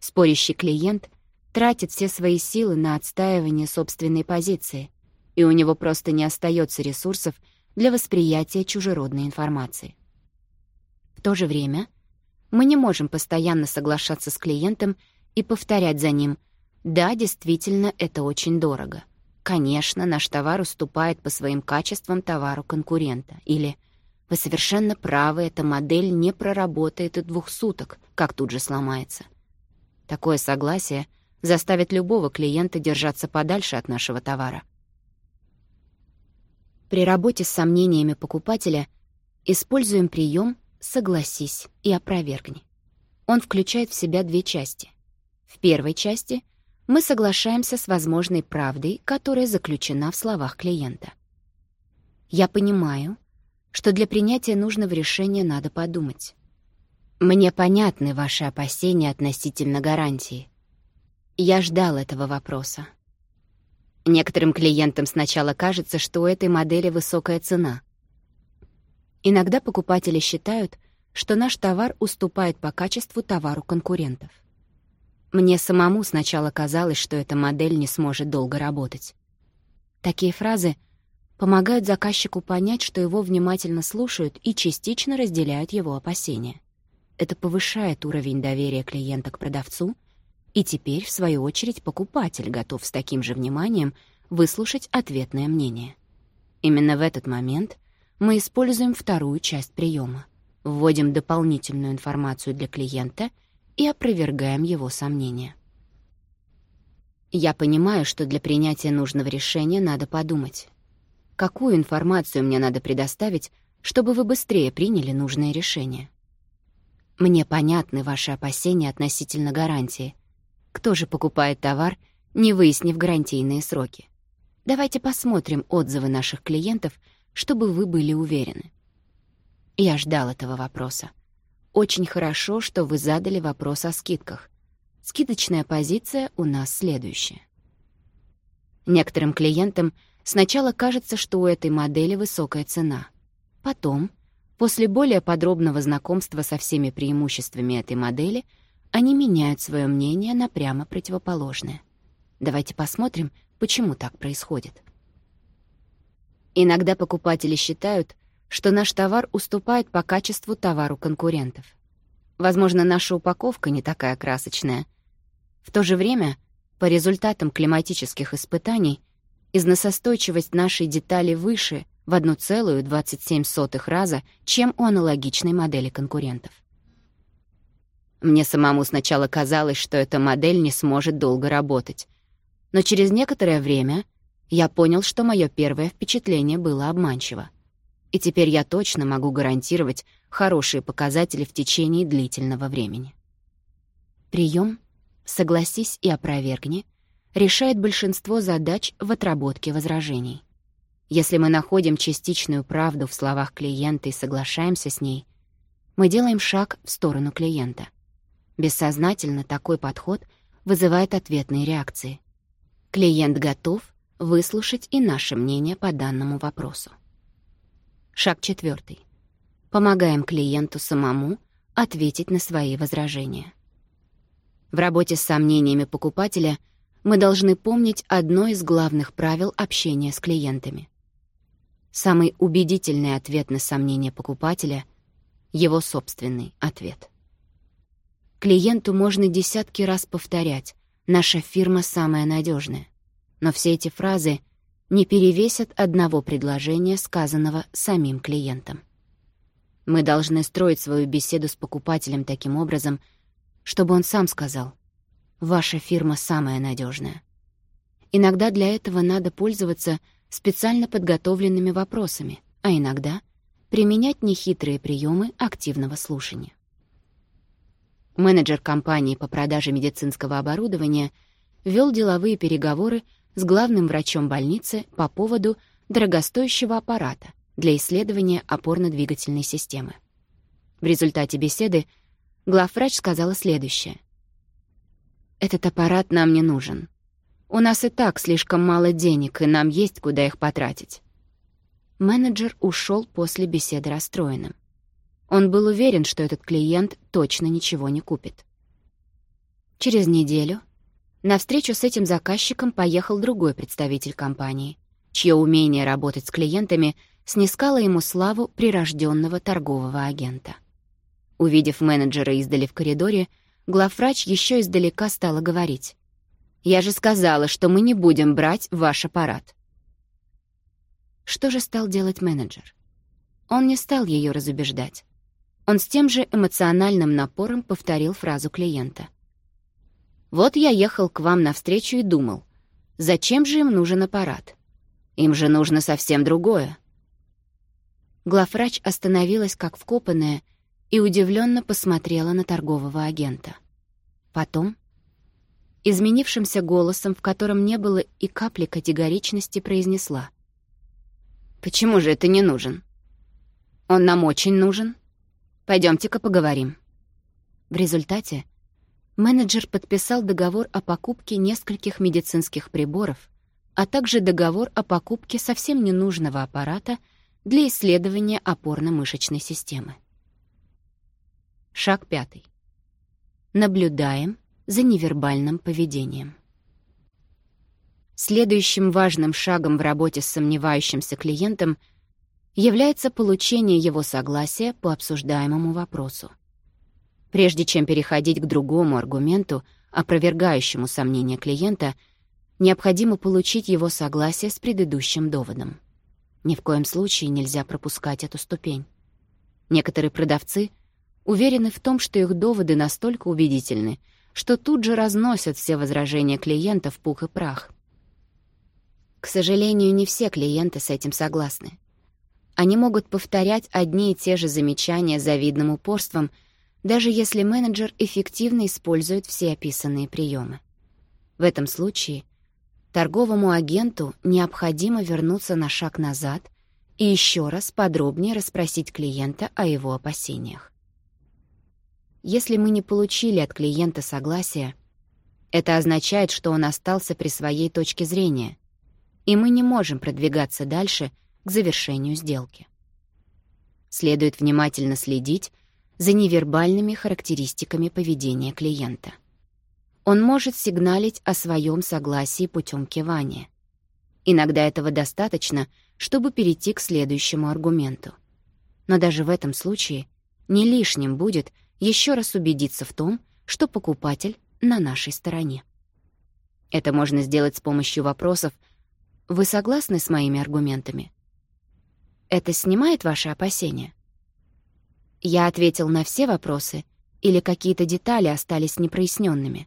Спорящий клиент тратит все свои силы на отстаивание собственной позиции, и у него просто не остается ресурсов для восприятия чужеродной информации. В то же время мы не можем постоянно соглашаться с клиентом и повторять за ним — да, действительно, это очень дорого. Конечно, наш товар уступает по своим качествам товару конкурента. Или «Вы совершенно правы, эта модель не проработает и двух суток, как тут же сломается». Такое согласие заставит любого клиента держаться подальше от нашего товара. При работе с сомнениями покупателя используем прием «согласись и опровергни». Он включает в себя две части. В первой части — мы соглашаемся с возможной правдой, которая заключена в словах клиента. Я понимаю, что для принятия нужного решения надо подумать. Мне понятны ваши опасения относительно гарантии. Я ждал этого вопроса. Некоторым клиентам сначала кажется, что у этой модели высокая цена. Иногда покупатели считают, что наш товар уступает по качеству товару конкурентов. Мне самому сначала казалось, что эта модель не сможет долго работать. Такие фразы помогают заказчику понять, что его внимательно слушают и частично разделяют его опасения. Это повышает уровень доверия клиента к продавцу, и теперь, в свою очередь, покупатель готов с таким же вниманием выслушать ответное мнение. Именно в этот момент мы используем вторую часть приема, вводим дополнительную информацию для клиента — и опровергаем его сомнения. Я понимаю, что для принятия нужного решения надо подумать. Какую информацию мне надо предоставить, чтобы вы быстрее приняли нужное решение? Мне понятны ваши опасения относительно гарантии. Кто же покупает товар, не выяснив гарантийные сроки? Давайте посмотрим отзывы наших клиентов, чтобы вы были уверены. Я ждал этого вопроса. Очень хорошо, что вы задали вопрос о скидках. Скидочная позиция у нас следующая. Некоторым клиентам сначала кажется, что у этой модели высокая цена. Потом, после более подробного знакомства со всеми преимуществами этой модели, они меняют свое мнение на прямо противоположное. Давайте посмотрим, почему так происходит. Иногда покупатели считают, что наш товар уступает по качеству товару конкурентов. Возможно, наша упаковка не такая красочная. В то же время, по результатам климатических испытаний, износостойчивость нашей детали выше в 1,27 раза, чем у аналогичной модели конкурентов. Мне самому сначала казалось, что эта модель не сможет долго работать. Но через некоторое время я понял, что мое первое впечатление было обманчиво и теперь я точно могу гарантировать хорошие показатели в течение длительного времени. Прием «Согласись и опровергни» решает большинство задач в отработке возражений. Если мы находим частичную правду в словах клиента и соглашаемся с ней, мы делаем шаг в сторону клиента. Бессознательно такой подход вызывает ответные реакции. Клиент готов выслушать и наше мнение по данному вопросу. Шаг четвертый. Помогаем клиенту самому ответить на свои возражения. В работе с сомнениями покупателя мы должны помнить одно из главных правил общения с клиентами. Самый убедительный ответ на сомнения покупателя — его собственный ответ. Клиенту можно десятки раз повторять «наша фирма самая надежная», но все эти фразы — не перевесят одного предложения, сказанного самим клиентом. Мы должны строить свою беседу с покупателем таким образом, чтобы он сам сказал «Ваша фирма самая надежная. Иногда для этого надо пользоваться специально подготовленными вопросами, а иногда применять нехитрые приемы активного слушания. Менеджер компании по продаже медицинского оборудования вел деловые переговоры с главным врачом больницы по поводу дорогостоящего аппарата для исследования опорно-двигательной системы. В результате беседы главврач сказала следующее. «Этот аппарат нам не нужен. У нас и так слишком мало денег, и нам есть куда их потратить». Менеджер ушел после беседы расстроенным. Он был уверен, что этот клиент точно ничего не купит. Через неделю на встречу с этим заказчиком поехал другой представитель компании, чье умение работать с клиентами снискало ему славу прирожденного торгового агента. Увидев менеджера издали в коридоре, главврач еще издалека стала говорить. «Я же сказала, что мы не будем брать ваш аппарат». Что же стал делать менеджер? Он не стал ее разубеждать. Он с тем же эмоциональным напором повторил фразу клиента. Вот я ехал к вам навстречу и думал, зачем же им нужен аппарат? Им же нужно совсем другое. Главврач остановилась как вкопанная и удивленно посмотрела на торгового агента. Потом, изменившимся голосом, в котором не было и капли категоричности, произнесла. «Почему же это не нужен? Он нам очень нужен. Пойдемте-ка поговорим». В результате Менеджер подписал договор о покупке нескольких медицинских приборов, а также договор о покупке совсем ненужного аппарата для исследования опорно-мышечной системы. Шаг пятый. Наблюдаем за невербальным поведением. Следующим важным шагом в работе с сомневающимся клиентом является получение его согласия по обсуждаемому вопросу. Прежде чем переходить к другому аргументу, опровергающему сомнения клиента, необходимо получить его согласие с предыдущим доводом. Ни в коем случае нельзя пропускать эту ступень. Некоторые продавцы уверены в том, что их доводы настолько убедительны, что тут же разносят все возражения клиента в пух и прах. К сожалению, не все клиенты с этим согласны. Они могут повторять одни и те же замечания завидным упорством — даже если менеджер эффективно использует все описанные приемы. В этом случае торговому агенту необходимо вернуться на шаг назад и еще раз подробнее расспросить клиента о его опасениях. Если мы не получили от клиента согласия, это означает, что он остался при своей точке зрения, и мы не можем продвигаться дальше к завершению сделки. Следует внимательно следить, за невербальными характеристиками поведения клиента. Он может сигналить о своем согласии путем кивания. Иногда этого достаточно, чтобы перейти к следующему аргументу. Но даже в этом случае не лишним будет еще раз убедиться в том, что покупатель на нашей стороне. Это можно сделать с помощью вопросов «Вы согласны с моими аргументами?» Это снимает ваши опасения? Я ответил на все вопросы или какие-то детали остались непроясненными.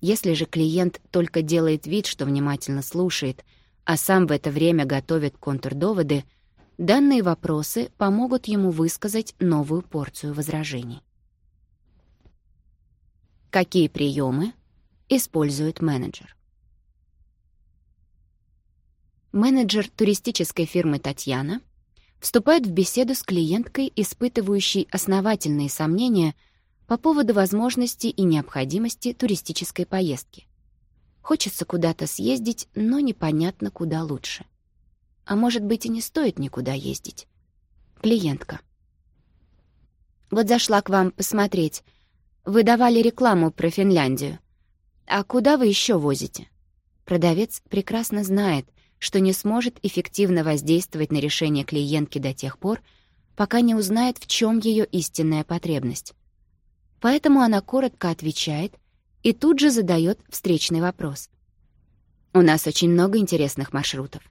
Если же клиент только делает вид, что внимательно слушает, а сам в это время готовит контрдоводы, данные вопросы помогут ему высказать новую порцию возражений. Какие приемы использует менеджер? Менеджер туристической фирмы «Татьяна» Вступают в беседу с клиенткой, испытывающей основательные сомнения по поводу возможности и необходимости туристической поездки. Хочется куда-то съездить, но непонятно, куда лучше. А может быть, и не стоит никуда ездить. Клиентка. Вот зашла к вам посмотреть. Вы давали рекламу про Финляндию. А куда вы еще возите? Продавец прекрасно знает, что не сможет эффективно воздействовать на решение клиентки до тех пор, пока не узнает, в чем ее истинная потребность. Поэтому она коротко отвечает и тут же задает встречный вопрос. «У нас очень много интересных маршрутов.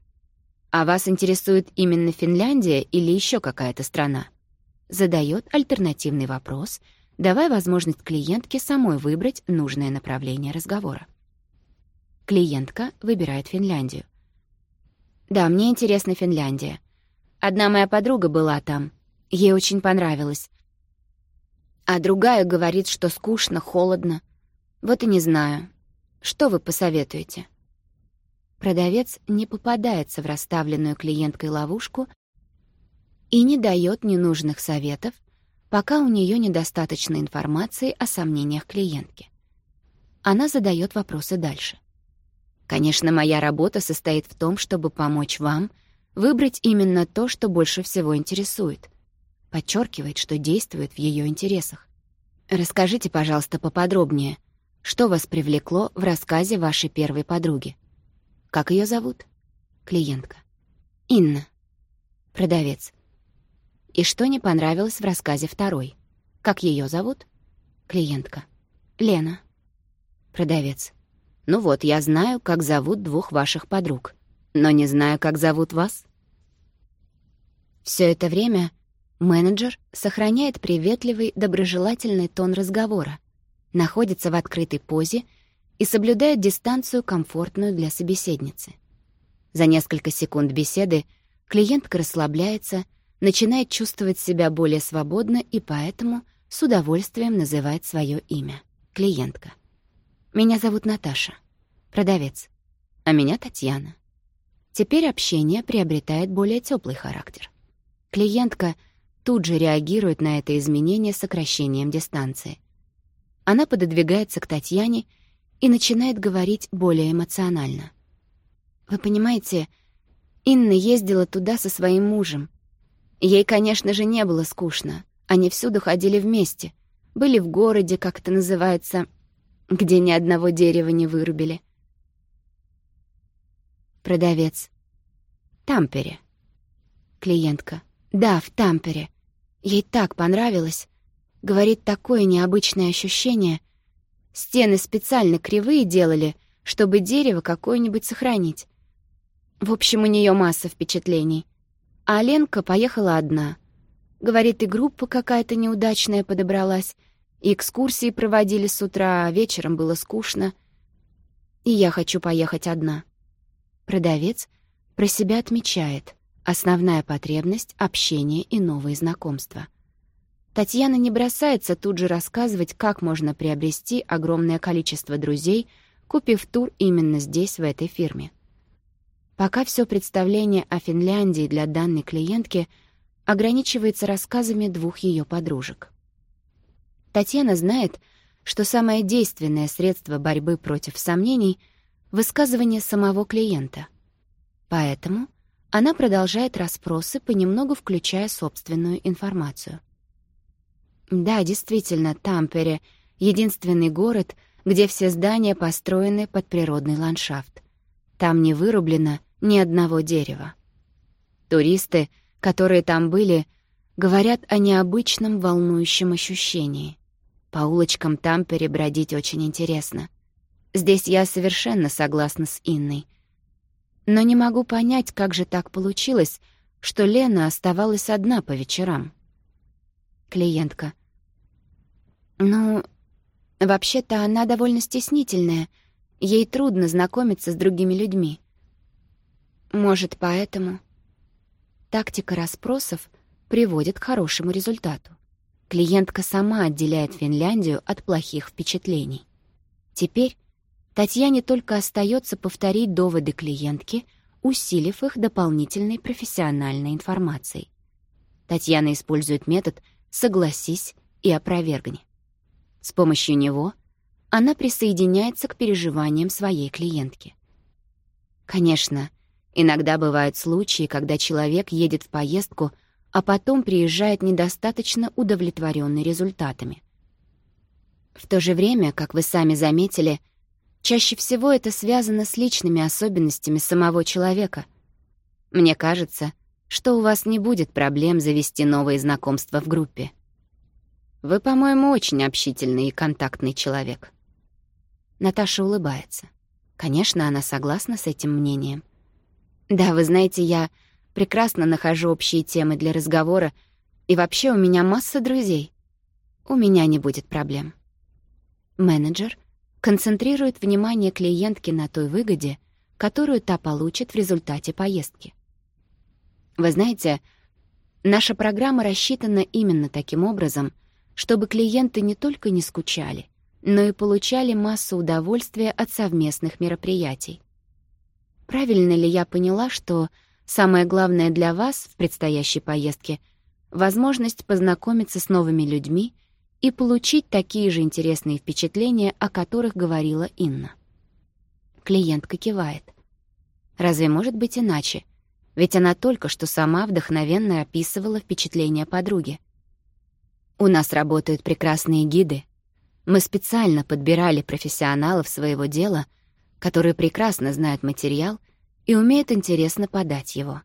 А вас интересует именно Финляндия или еще какая-то страна?» Задает альтернативный вопрос, давая возможность клиентке самой выбрать нужное направление разговора. Клиентка выбирает Финляндию. Да, мне интересна Финляндия. Одна моя подруга была там. Ей очень понравилось. А другая говорит, что скучно, холодно. Вот и не знаю. Что вы посоветуете?» Продавец не попадается в расставленную клиенткой ловушку и не дает ненужных советов, пока у нее недостаточно информации о сомнениях клиентки. Она задает вопросы дальше. Конечно, моя работа состоит в том, чтобы помочь вам выбрать именно то, что больше всего интересует. Подчеркивает, что действует в ее интересах. Расскажите, пожалуйста, поподробнее, что вас привлекло в рассказе вашей первой подруги? Как ее зовут? Клиентка. Инна. Продавец. И что не понравилось в рассказе второй? Как ее зовут? Клиентка. Лена. Продавец. Ну вот, я знаю, как зовут двух ваших подруг, но не знаю, как зовут вас. Все это время менеджер сохраняет приветливый, доброжелательный тон разговора, находится в открытой позе и соблюдает дистанцию, комфортную для собеседницы. За несколько секунд беседы клиентка расслабляется, начинает чувствовать себя более свободно и поэтому с удовольствием называет свое имя — клиентка. Меня зовут Наташа. Продавец. А меня Татьяна. Теперь общение приобретает более теплый характер. Клиентка тут же реагирует на это изменение сокращением дистанции. Она пододвигается к Татьяне и начинает говорить более эмоционально. «Вы понимаете, Инна ездила туда со своим мужем. Ей, конечно же, не было скучно. Они всюду ходили вместе. Были в городе, как это называется, где ни одного дерева не вырубили. Продавец. Тампере. Клиентка. Да, в Тампере. Ей так понравилось. Говорит, такое необычное ощущение. Стены специально кривые делали, чтобы дерево какое-нибудь сохранить. В общем, у нее масса впечатлений. А Ленка поехала одна. Говорит, и группа какая-то неудачная подобралась — Экскурсии проводили с утра, а вечером было скучно. И я хочу поехать одна. Продавец про себя отмечает. Основная потребность — общение и новые знакомства. Татьяна не бросается тут же рассказывать, как можно приобрести огромное количество друзей, купив тур именно здесь, в этой фирме. Пока все представление о Финляндии для данной клиентки ограничивается рассказами двух ее подружек. Татьяна знает, что самое действенное средство борьбы против сомнений — высказывание самого клиента. Поэтому она продолжает расспросы, понемногу включая собственную информацию. Да, действительно, Тампере — единственный город, где все здания построены под природный ландшафт. Там не вырублено ни одного дерева. Туристы, которые там были, говорят о необычном волнующем ощущении — по улочкам там перебродить очень интересно. Здесь я совершенно согласна с Инной. Но не могу понять, как же так получилось, что Лена оставалась одна по вечерам. Клиентка. «Ну, вообще-то она довольно стеснительная. Ей трудно знакомиться с другими людьми. Может, поэтому...» Тактика расспросов приводит к хорошему результату. Клиентка сама отделяет Финляндию от плохих впечатлений. Теперь Татьяне только остается повторить доводы клиентки, усилив их дополнительной профессиональной информацией. Татьяна использует метод «согласись и опровергни». С помощью него она присоединяется к переживаниям своей клиентки. Конечно, иногда бывают случаи, когда человек едет в поездку – а потом приезжает недостаточно удовлетворенный результатами. В то же время, как вы сами заметили, чаще всего это связано с личными особенностями самого человека. Мне кажется, что у вас не будет проблем завести новые знакомства в группе. Вы, по-моему, очень общительный и контактный человек. Наташа улыбается. Конечно, она согласна с этим мнением. Да, вы знаете, я прекрасно нахожу общие темы для разговора, и вообще у меня масса друзей. У меня не будет проблем. Менеджер концентрирует внимание клиентки на той выгоде, которую та получит в результате поездки. Вы знаете, наша программа рассчитана именно таким образом, чтобы клиенты не только не скучали, но и получали массу удовольствия от совместных мероприятий. Правильно ли я поняла, что Самое главное для вас в предстоящей поездке — возможность познакомиться с новыми людьми и получить такие же интересные впечатления, о которых говорила Инна. Клиентка кивает. Разве может быть иначе? Ведь она только что сама вдохновенно описывала впечатления подруги. У нас работают прекрасные гиды. Мы специально подбирали профессионалов своего дела, которые прекрасно знают материал — и умеет интересно подать его.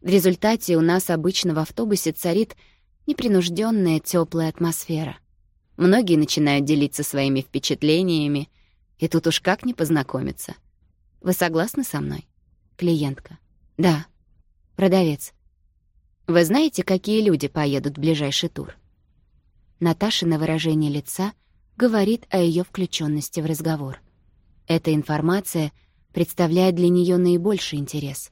В результате у нас обычно в автобусе царит непринужденная теплая атмосфера. Многие начинают делиться своими впечатлениями, и тут уж как не познакомиться. Вы согласны со мной? Клиентка. Да. Продавец. Вы знаете, какие люди поедут в ближайший тур? Наташа на выражение лица говорит о ее включенности в разговор. Эта информация — представляет для нее наибольший интерес.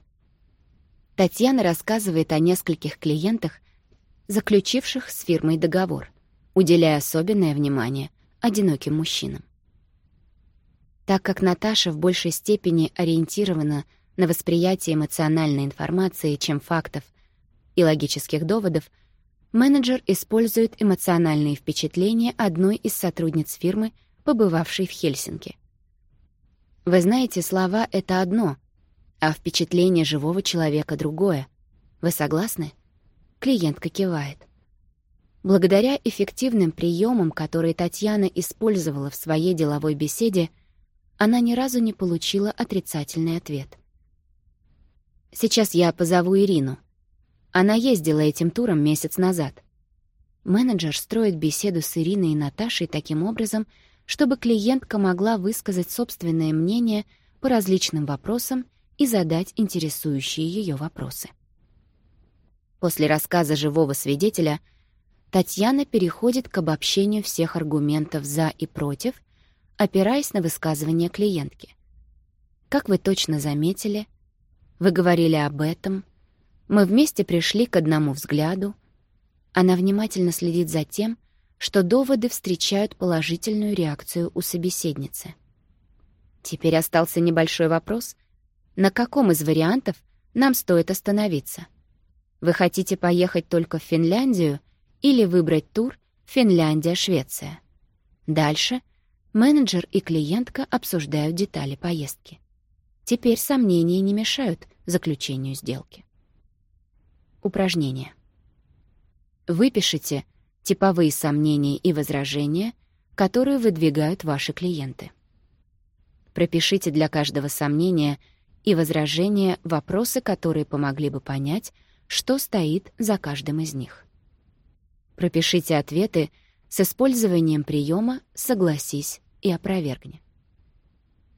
Татьяна рассказывает о нескольких клиентах, заключивших с фирмой договор, уделяя особенное внимание одиноким мужчинам. Так как Наташа в большей степени ориентирована на восприятие эмоциональной информации, чем фактов и логических доводов, менеджер использует эмоциональные впечатления одной из сотрудниц фирмы, побывавшей в Хельсинки — вы знаете, слова — это одно, а впечатление живого человека — другое. Вы согласны? Клиентка кивает. Благодаря эффективным приемам, которые Татьяна использовала в своей деловой беседе, она ни разу не получила отрицательный ответ. «Сейчас я позову Ирину. Она ездила этим туром месяц назад». Менеджер строит беседу с Ириной и Наташей таким образом, чтобы клиентка могла высказать собственное мнение по различным вопросам и задать интересующие ее вопросы. После рассказа живого свидетеля Татьяна переходит к обобщению всех аргументов «за» и «против», опираясь на высказывания клиентки. «Как вы точно заметили, вы говорили об этом, мы вместе пришли к одному взгляду». Она внимательно следит за тем, что доводы встречают положительную реакцию у собеседницы. Теперь остался небольшой вопрос. На каком из вариантов нам стоит остановиться? Вы хотите поехать только в Финляндию или выбрать тур «Финляндия-Швеция»? Дальше менеджер и клиентка обсуждают детали поездки. Теперь сомнения не мешают заключению сделки. Упражнение. Выпишите — типовые сомнения и возражения, которые выдвигают ваши клиенты. Пропишите для каждого сомнения и возражения вопросы, которые помогли бы понять, что стоит за каждым из них. Пропишите ответы с использованием приема «Согласись и опровергни».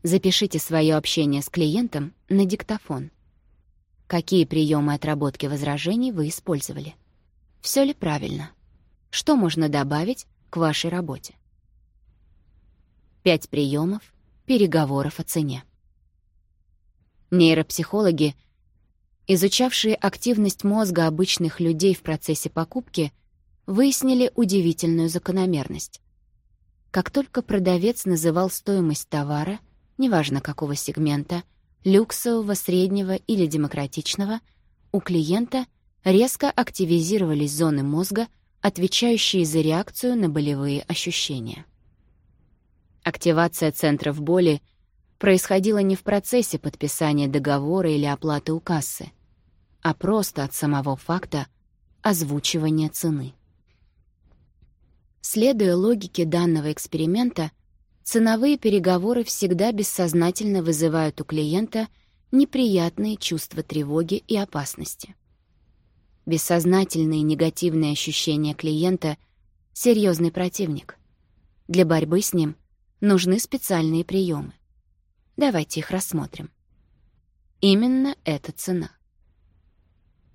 Запишите свое общение с клиентом на диктофон. Какие приемы отработки возражений вы использовали? Все ли правильно? Что можно добавить к вашей работе? Пять приемов переговоров о цене. Нейропсихологи, изучавшие активность мозга обычных людей в процессе покупки, выяснили удивительную закономерность. Как только продавец называл стоимость товара, неважно какого сегмента, люксового, среднего или демократичного, у клиента резко активизировались зоны мозга — отвечающие за реакцию на болевые ощущения. Активация центров боли происходила не в процессе подписания договора или оплаты у кассы, а просто от самого факта озвучивания цены. Следуя логике данного эксперимента, ценовые переговоры всегда бессознательно вызывают у клиента неприятные чувства тревоги и опасности бессознательные негативные ощущения клиента — серьезный противник. Для борьбы с ним нужны специальные приемы. Давайте их рассмотрим. Именно эта цена.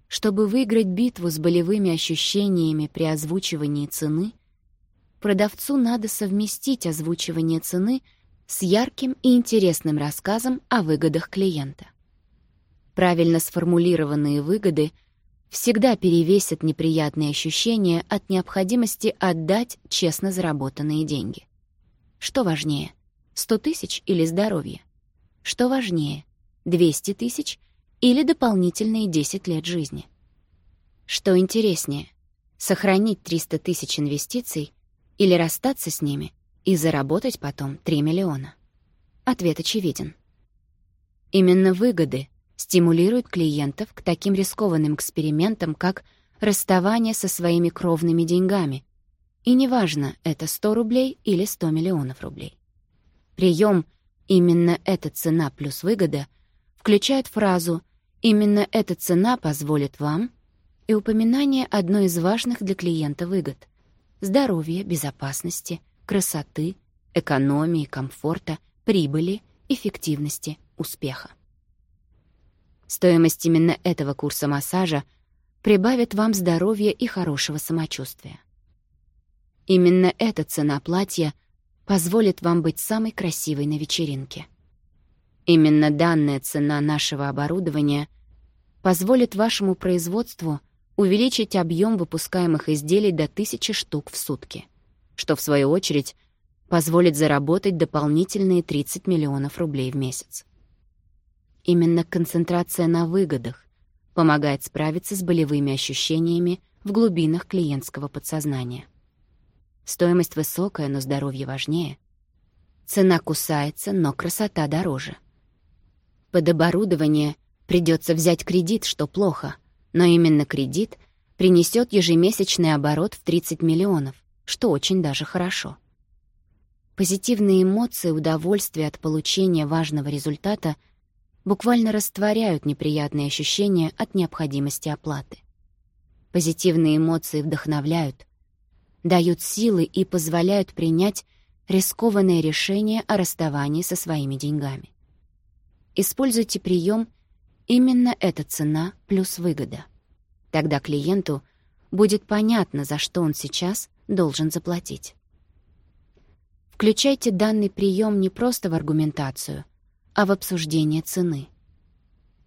Чтобы выиграть битву с болевыми ощущениями при озвучивании цены, продавцу надо совместить озвучивание цены с ярким и интересным рассказом о выгодах клиента. Правильно сформулированные выгоды — всегда перевесят неприятные ощущения от необходимости отдать честно заработанные деньги. Что важнее, 100 тысяч или здоровье? Что важнее, 200 тысяч или дополнительные 10 лет жизни? Что интереснее, сохранить 300 тысяч инвестиций или расстаться с ними и заработать потом 3 миллиона? Ответ очевиден. Именно выгоды стимулирует клиентов к таким рискованным экспериментам, как расставание со своими кровными деньгами. И неважно, это 100 рублей или 100 миллионов рублей. Прием «именно эта цена плюс выгода» включает фразу «именно эта цена позволит вам» и упоминание одной из важных для клиента выгод — здоровья, безопасности, красоты, экономии, комфорта, прибыли, эффективности, успеха. Стоимость именно этого курса массажа прибавит вам здоровья и хорошего самочувствия. Именно эта цена платья позволит вам быть самой красивой на вечеринке. Именно данная цена нашего оборудования позволит вашему производству увеличить объем выпускаемых изделий до 1000 штук в сутки, что, в свою очередь, позволит заработать дополнительные 30 миллионов рублей в месяц. Именно концентрация на выгодах помогает справиться с болевыми ощущениями в глубинах клиентского подсознания. Стоимость высокая, но здоровье важнее. Цена кусается, но красота дороже. Под оборудование придется взять кредит, что плохо, но именно кредит принесет ежемесячный оборот в 30 миллионов, что очень даже хорошо. Позитивные эмоции, удовольствие от получения важного результата буквально растворяют неприятные ощущения от необходимости оплаты. Позитивные эмоции вдохновляют, дают силы и позволяют принять рискованное решение о расставании со своими деньгами. Используйте прием «Именно эта цена плюс выгода». Тогда клиенту будет понятно, за что он сейчас должен заплатить. Включайте данный прием не просто в аргументацию — а в обсуждение цены.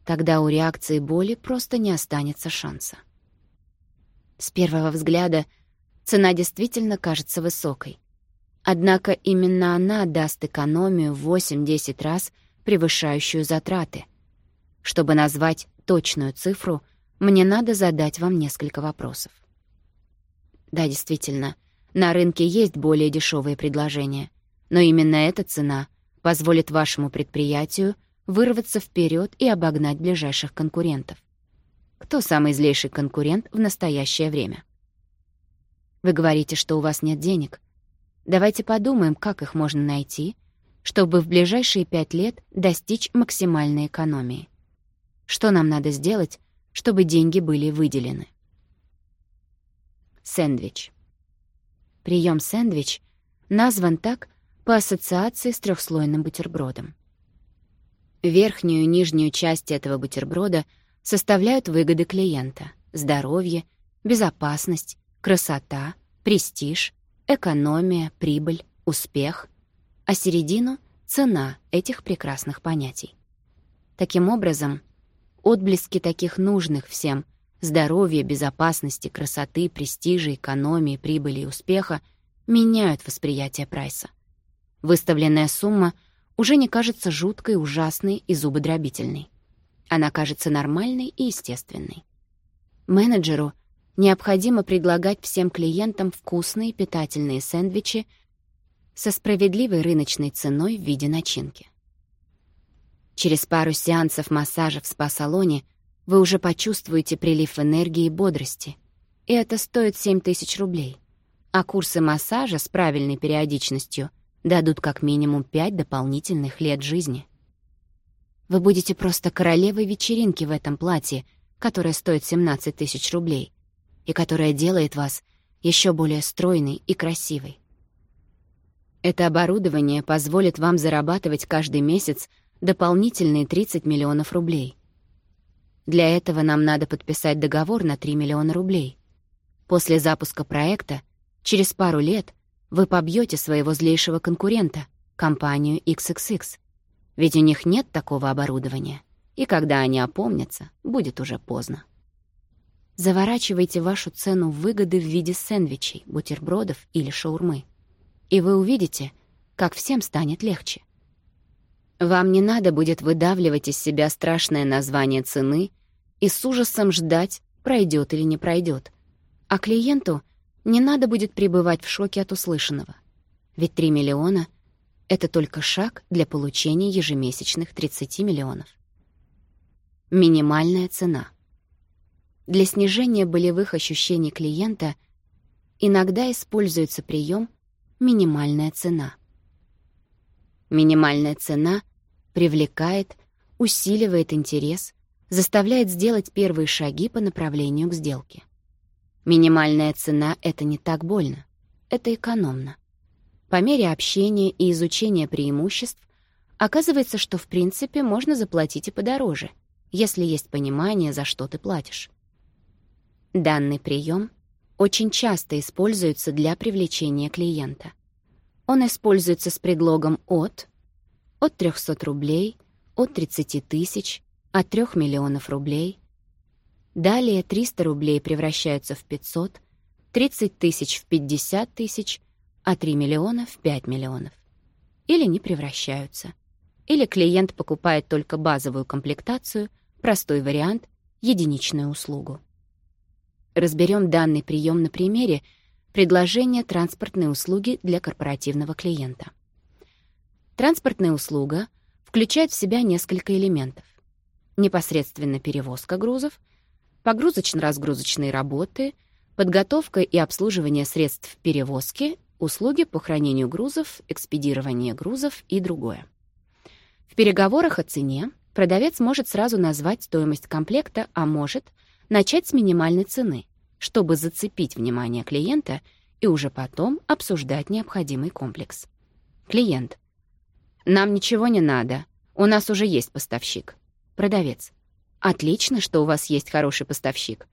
Тогда у реакции боли просто не останется шанса. С первого взгляда цена действительно кажется высокой. Однако именно она даст экономию в 8-10 раз превышающую затраты. Чтобы назвать точную цифру, мне надо задать вам несколько вопросов. Да, действительно, на рынке есть более дешевые предложения, но именно эта цена — позволит вашему предприятию вырваться вперед и обогнать ближайших конкурентов. Кто самый злейший конкурент в настоящее время? Вы говорите, что у вас нет денег. Давайте подумаем, как их можно найти, чтобы в ближайшие пять лет достичь максимальной экономии. Что нам надо сделать, чтобы деньги были выделены? Сэндвич. Прием сэндвич назван так, по ассоциации с трехслойным бутербродом. Верхнюю и нижнюю части этого бутерброда составляют выгоды клиента — здоровье, безопасность, красота, престиж, экономия, прибыль, успех, а середину — цена этих прекрасных понятий. Таким образом, отблески таких нужных всем — здоровья, безопасности, красоты, престижа, экономии, прибыли и успеха — меняют восприятие прайса. Выставленная сумма уже не кажется жуткой, ужасной и зубодробительной. Она кажется нормальной и естественной. Менеджеру необходимо предлагать всем клиентам вкусные питательные сэндвичи со справедливой рыночной ценой в виде начинки. Через пару сеансов массажа в спа-салоне вы уже почувствуете прилив энергии и бодрости, и это стоит 7 тысяч рублей, а курсы массажа с правильной периодичностью дадут как минимум пять дополнительных лет жизни. Вы будете просто королевой вечеринки в этом платье, которое стоит 17 тысяч рублей, и которое делает вас еще более стройной и красивой. Это оборудование позволит вам зарабатывать каждый месяц дополнительные 30 миллионов рублей. Для этого нам надо подписать договор на 3 миллиона рублей. После запуска проекта, через пару лет — вы побьете своего злейшего конкурента, компанию XXX. Ведь у них нет такого оборудования. И когда они опомнятся, будет уже поздно. Заворачивайте вашу цену выгоды в виде сэндвичей, бутербродов или шаурмы. И вы увидите, как всем станет легче. Вам не надо будет выдавливать из себя страшное название цены и с ужасом ждать, пройдет или не пройдет. А клиенту не надо будет пребывать в шоке от услышанного. Ведь 3 миллиона — это только шаг для получения ежемесячных 30 миллионов. Минимальная цена. Для снижения болевых ощущений клиента иногда используется прием «минимальная цена». Минимальная цена привлекает, усиливает интерес, заставляет сделать первые шаги по направлению к сделке. Минимальная цена — это не так больно, это экономно. По мере общения и изучения преимуществ оказывается, что в принципе можно заплатить и подороже, если есть понимание, за что ты платишь. Данный прием очень часто используется для привлечения клиента. Он используется с предлогом «от», от 300 рублей, от 30 тысяч, от 3 миллионов рублей, Далее 300 рублей превращаются в 500, 30 тысяч в 50 тысяч, а 3 миллиона в 5 миллионов. Или не превращаются. Или клиент покупает только базовую комплектацию, простой вариант, единичную услугу. Разберем данный прием на примере предложения транспортной услуги для корпоративного клиента. Транспортная услуга включает в себя несколько элементов. Непосредственно перевозка грузов — погрузочно-разгрузочные работы, подготовка и обслуживание средств перевозки, услуги по хранению грузов, экспедирование грузов и другое. В переговорах о цене продавец может сразу назвать стоимость комплекта, а может начать с минимальной цены, чтобы зацепить внимание клиента и уже потом обсуждать необходимый комплекс. Клиент. «Нам ничего не надо. У нас уже есть поставщик». Продавец. Отлично, что у вас есть хороший поставщик.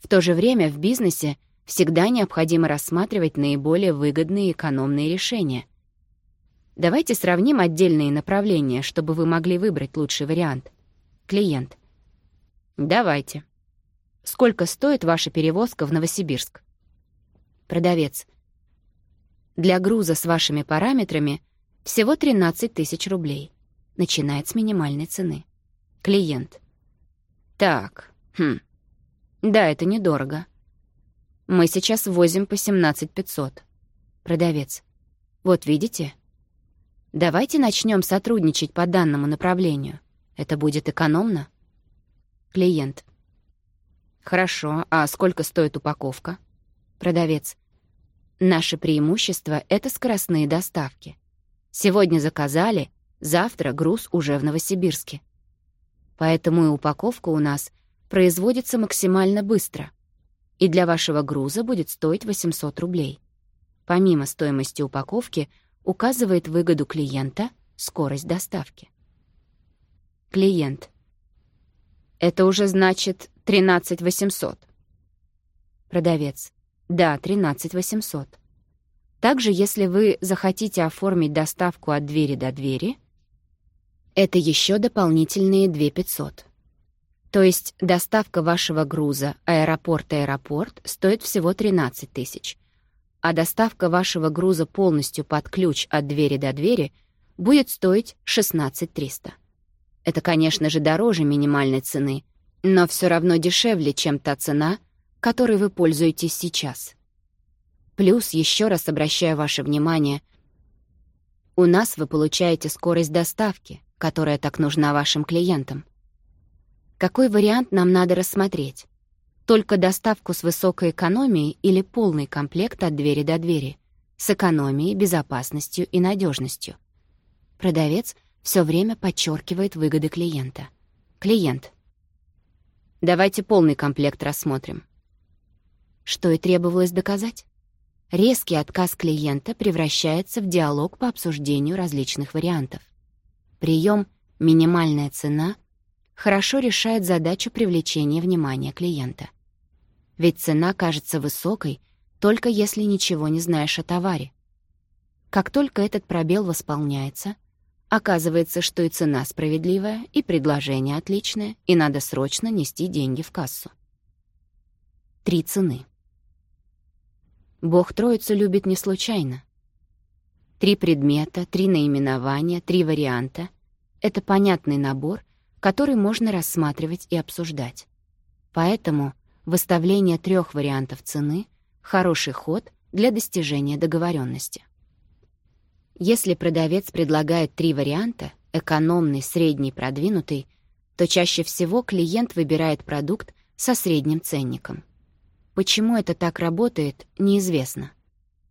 В то же время в бизнесе всегда необходимо рассматривать наиболее выгодные экономные решения. Давайте сравним отдельные направления, чтобы вы могли выбрать лучший вариант. Клиент. Давайте. Сколько стоит ваша перевозка в Новосибирск? Продавец. Для груза с вашими параметрами всего 13 тысяч рублей. Начинает с минимальной цены. Клиент. Так, хм. Да, это недорого. Мы сейчас возим по 17 500. Продавец. Вот видите? Давайте начнем сотрудничать по данному направлению. Это будет экономно. Клиент. Хорошо, а сколько стоит упаковка? Продавец. Наше преимущество — это скоростные доставки. Сегодня заказали, завтра груз уже в Новосибирске поэтому и упаковка у нас производится максимально быстро. И для вашего груза будет стоить 800 рублей. Помимо стоимости упаковки, указывает выгоду клиента, скорость доставки. Клиент. Это уже значит 13 800. Продавец. Да, 13 800. Также, если вы захотите оформить доставку от двери до двери — это еще дополнительные 2 500. То есть доставка вашего груза аэропорт-аэропорт стоит всего 13 тысяч, а доставка вашего груза полностью под ключ от двери до двери будет стоить 16 300. Это, конечно же, дороже минимальной цены, но все равно дешевле, чем та цена, которой вы пользуетесь сейчас. Плюс, еще раз обращаю ваше внимание, у нас вы получаете скорость доставки — которая так нужна вашим клиентам. Какой вариант нам надо рассмотреть? Только доставку с высокой экономией или полный комплект от двери до двери, с экономией, безопасностью и надежностью. Продавец все время подчеркивает выгоды клиента. Клиент. Давайте полный комплект рассмотрим. Что и требовалось доказать. Резкий отказ клиента превращается в диалог по обсуждению различных вариантов. Прием «минимальная цена» хорошо решает задачу привлечения внимания клиента. Ведь цена кажется высокой, только если ничего не знаешь о товаре. Как только этот пробел восполняется, оказывается, что и цена справедливая, и предложение отличное, и надо срочно нести деньги в кассу. Три цены. Бог Троицу любит не случайно. Три предмета, три наименования, три варианта — это понятный набор, который можно рассматривать и обсуждать. Поэтому выставление трех вариантов цены — хороший ход для достижения договорённости. Если продавец предлагает три варианта — экономный, средний, продвинутый — то чаще всего клиент выбирает продукт со средним ценником. Почему это так работает, неизвестно.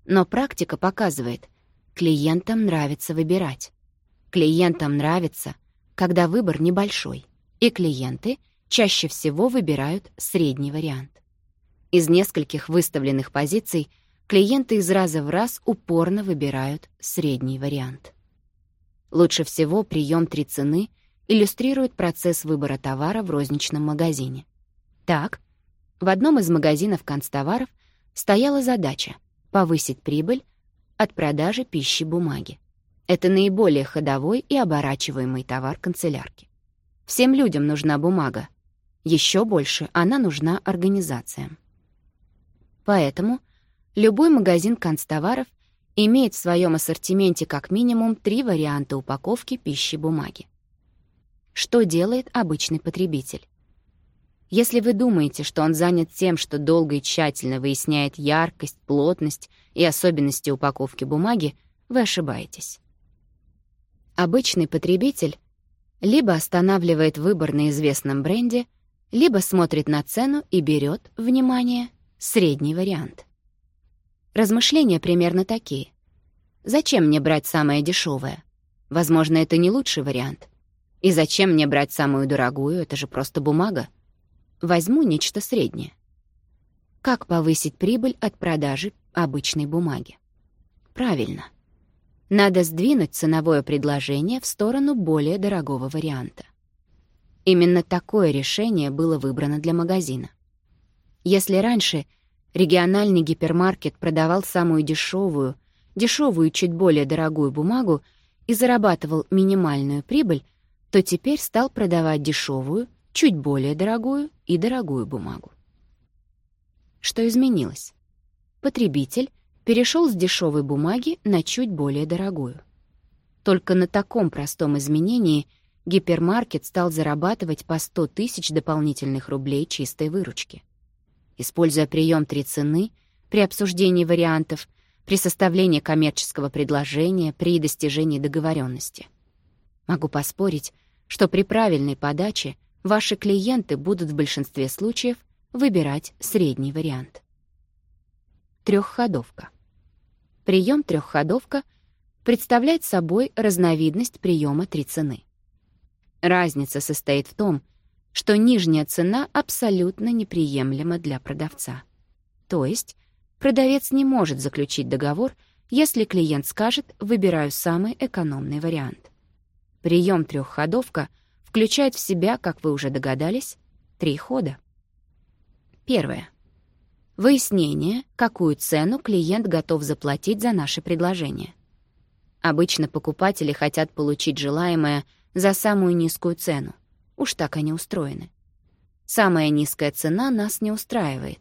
Но практика показывает — Клиентам нравится выбирать. Клиентам нравится, когда выбор небольшой, и клиенты чаще всего выбирают средний вариант. Из нескольких выставленных позиций клиенты из раза в раз упорно выбирают средний вариант. Лучше всего прием «Три цены» иллюстрирует процесс выбора товара в розничном магазине. Так, в одном из магазинов констоваров стояла задача повысить прибыль от продажи пищи бумаги. Это наиболее ходовой и оборачиваемый товар канцелярки. Всем людям нужна бумага. Еще больше она нужна организациям. Поэтому любой магазин канцтоваров имеет в своем ассортименте как минимум три варианта упаковки пищи бумаги. Что делает обычный потребитель? Если вы думаете, что он занят тем, что долго и тщательно выясняет яркость, плотность и особенности упаковки бумаги, вы ошибаетесь. Обычный потребитель либо останавливает выбор на известном бренде, либо смотрит на цену и берет, внимание, средний вариант. Размышления примерно такие. Зачем мне брать самое дешевое? Возможно, это не лучший вариант. И зачем мне брать самую дорогую? Это же просто бумага. Возьму нечто среднее. Как повысить прибыль от продажи обычной бумаги? Правильно. Надо сдвинуть ценовое предложение в сторону более дорогого варианта. Именно такое решение было выбрано для магазина. Если раньше региональный гипермаркет продавал самую дешевую, дешевую чуть более дорогую бумагу и зарабатывал минимальную прибыль, то теперь стал продавать дешевую, чуть более дорогую и дорогую бумагу. Что изменилось? Потребитель перешел с дешевой бумаги на чуть более дорогую. Только на таком простом изменении гипермаркет стал зарабатывать по 100 тысяч дополнительных рублей чистой выручки. Используя прием «три цены», при обсуждении вариантов, при составлении коммерческого предложения, при достижении договоренности. Могу поспорить, что при правильной подаче ваши клиенты будут в большинстве случаев выбирать средний вариант. Трехходовка. Прием трехходовка представляет собой разновидность приема три цены. Разница состоит в том, что нижняя цена абсолютно неприемлема для продавца. То есть продавец не может заключить договор, если клиент скажет «выбираю самый экономный вариант». Прием трехходовка — включает в себя, как вы уже догадались, три хода. Первое. Выяснение, какую цену клиент готов заплатить за наше предложение. Обычно покупатели хотят получить желаемое за самую низкую цену. Уж так они устроены. Самая низкая цена нас не устраивает.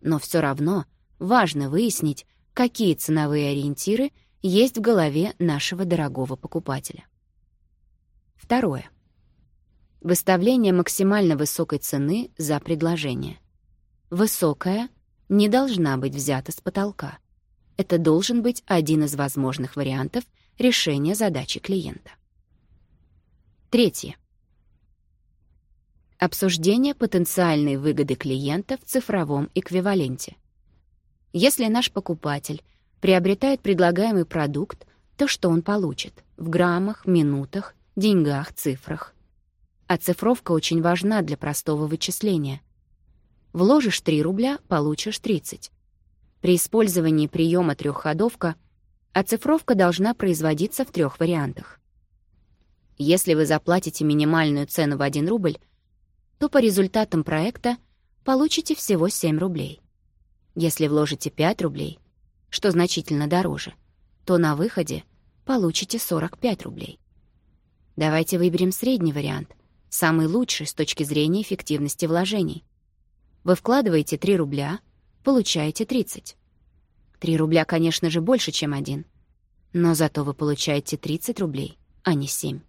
Но все равно важно выяснить, какие ценовые ориентиры есть в голове нашего дорогого покупателя. Второе. Выставление максимально высокой цены за предложение. Высокая не должна быть взята с потолка. Это должен быть один из возможных вариантов решения задачи клиента. Третье. Обсуждение потенциальной выгоды клиента в цифровом эквиваленте. Если наш покупатель приобретает предлагаемый продукт, то что он получит в граммах, минутах, деньгах, цифрах – Оцифровка а очень важна для простого вычисления. Вложишь 3 рубля — получишь 30. При использовании приема трехходовка оцифровка а должна производиться в трех вариантах. Если вы заплатите минимальную цену в 1 рубль, то по результатам проекта получите всего 7 рублей. Если вложите 5 рублей, что значительно дороже, то на выходе получите 45 рублей. Давайте выберем средний вариант самый лучший с точки зрения эффективности вложений. Вы вкладываете 3 рубля, получаете 30. 3 рубля, конечно же, больше, чем 1. Но зато вы получаете 30 рублей, а не 7.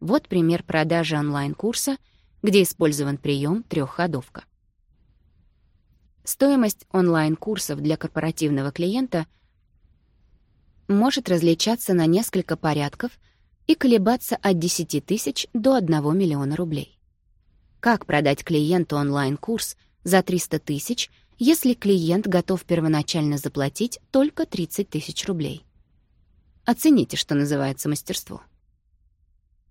Вот пример продажи онлайн-курса, где использован прием трехходовка. Стоимость онлайн-курсов для корпоративного клиента может различаться на несколько порядков и колебаться от 10 тысяч до 1 миллиона рублей. Как продать клиенту онлайн-курс за 300 тысяч, если клиент готов первоначально заплатить только 30 тысяч рублей? Оцените, что называется мастерство.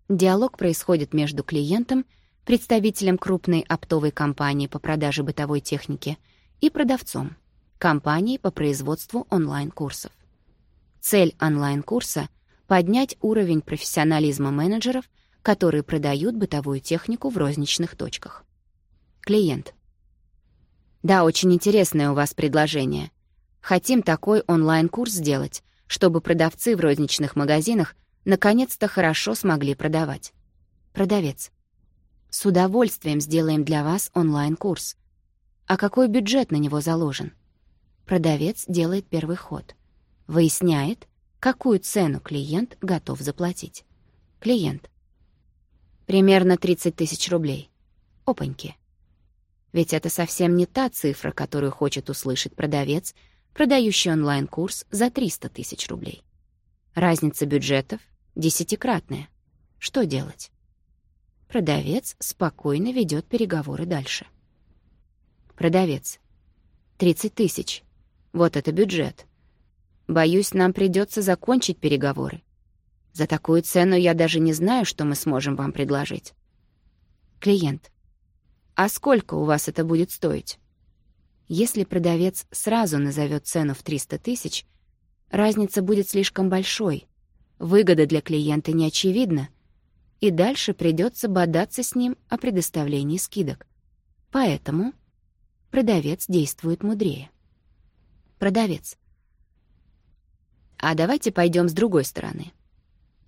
Диалог происходит между клиентом, представителем крупной оптовой компании по продаже бытовой техники и продавцом, компании по производству онлайн-курсов. Цель онлайн-курса поднять уровень профессионализма менеджеров, которые продают бытовую технику в розничных точках. Клиент. Да, очень интересное у вас предложение. Хотим такой онлайн-курс сделать, чтобы продавцы в розничных магазинах наконец-то хорошо смогли продавать. Продавец. С удовольствием сделаем для вас онлайн-курс. А какой бюджет на него заложен? Продавец делает первый ход. Выясняет, какую цену клиент готов заплатить. Клиент. Примерно 30 тысяч рублей. Опаньки. Ведь это совсем не та цифра, которую хочет услышать продавец, продающий онлайн-курс за 300 тысяч рублей. Разница бюджетов десятикратная. Что делать? Продавец спокойно ведет переговоры дальше. Продавец. 30 тысяч. Вот это бюджет. Боюсь, нам придется закончить переговоры. За такую цену я даже не знаю, что мы сможем вам предложить. Клиент. А сколько у вас это будет стоить? Если продавец сразу назовет цену в 300 тысяч, разница будет слишком большой. Выгода для клиента не очевидна. И дальше придется бодаться с ним о предоставлении скидок. Поэтому продавец действует мудрее. Продавец. А давайте пойдем с другой стороны.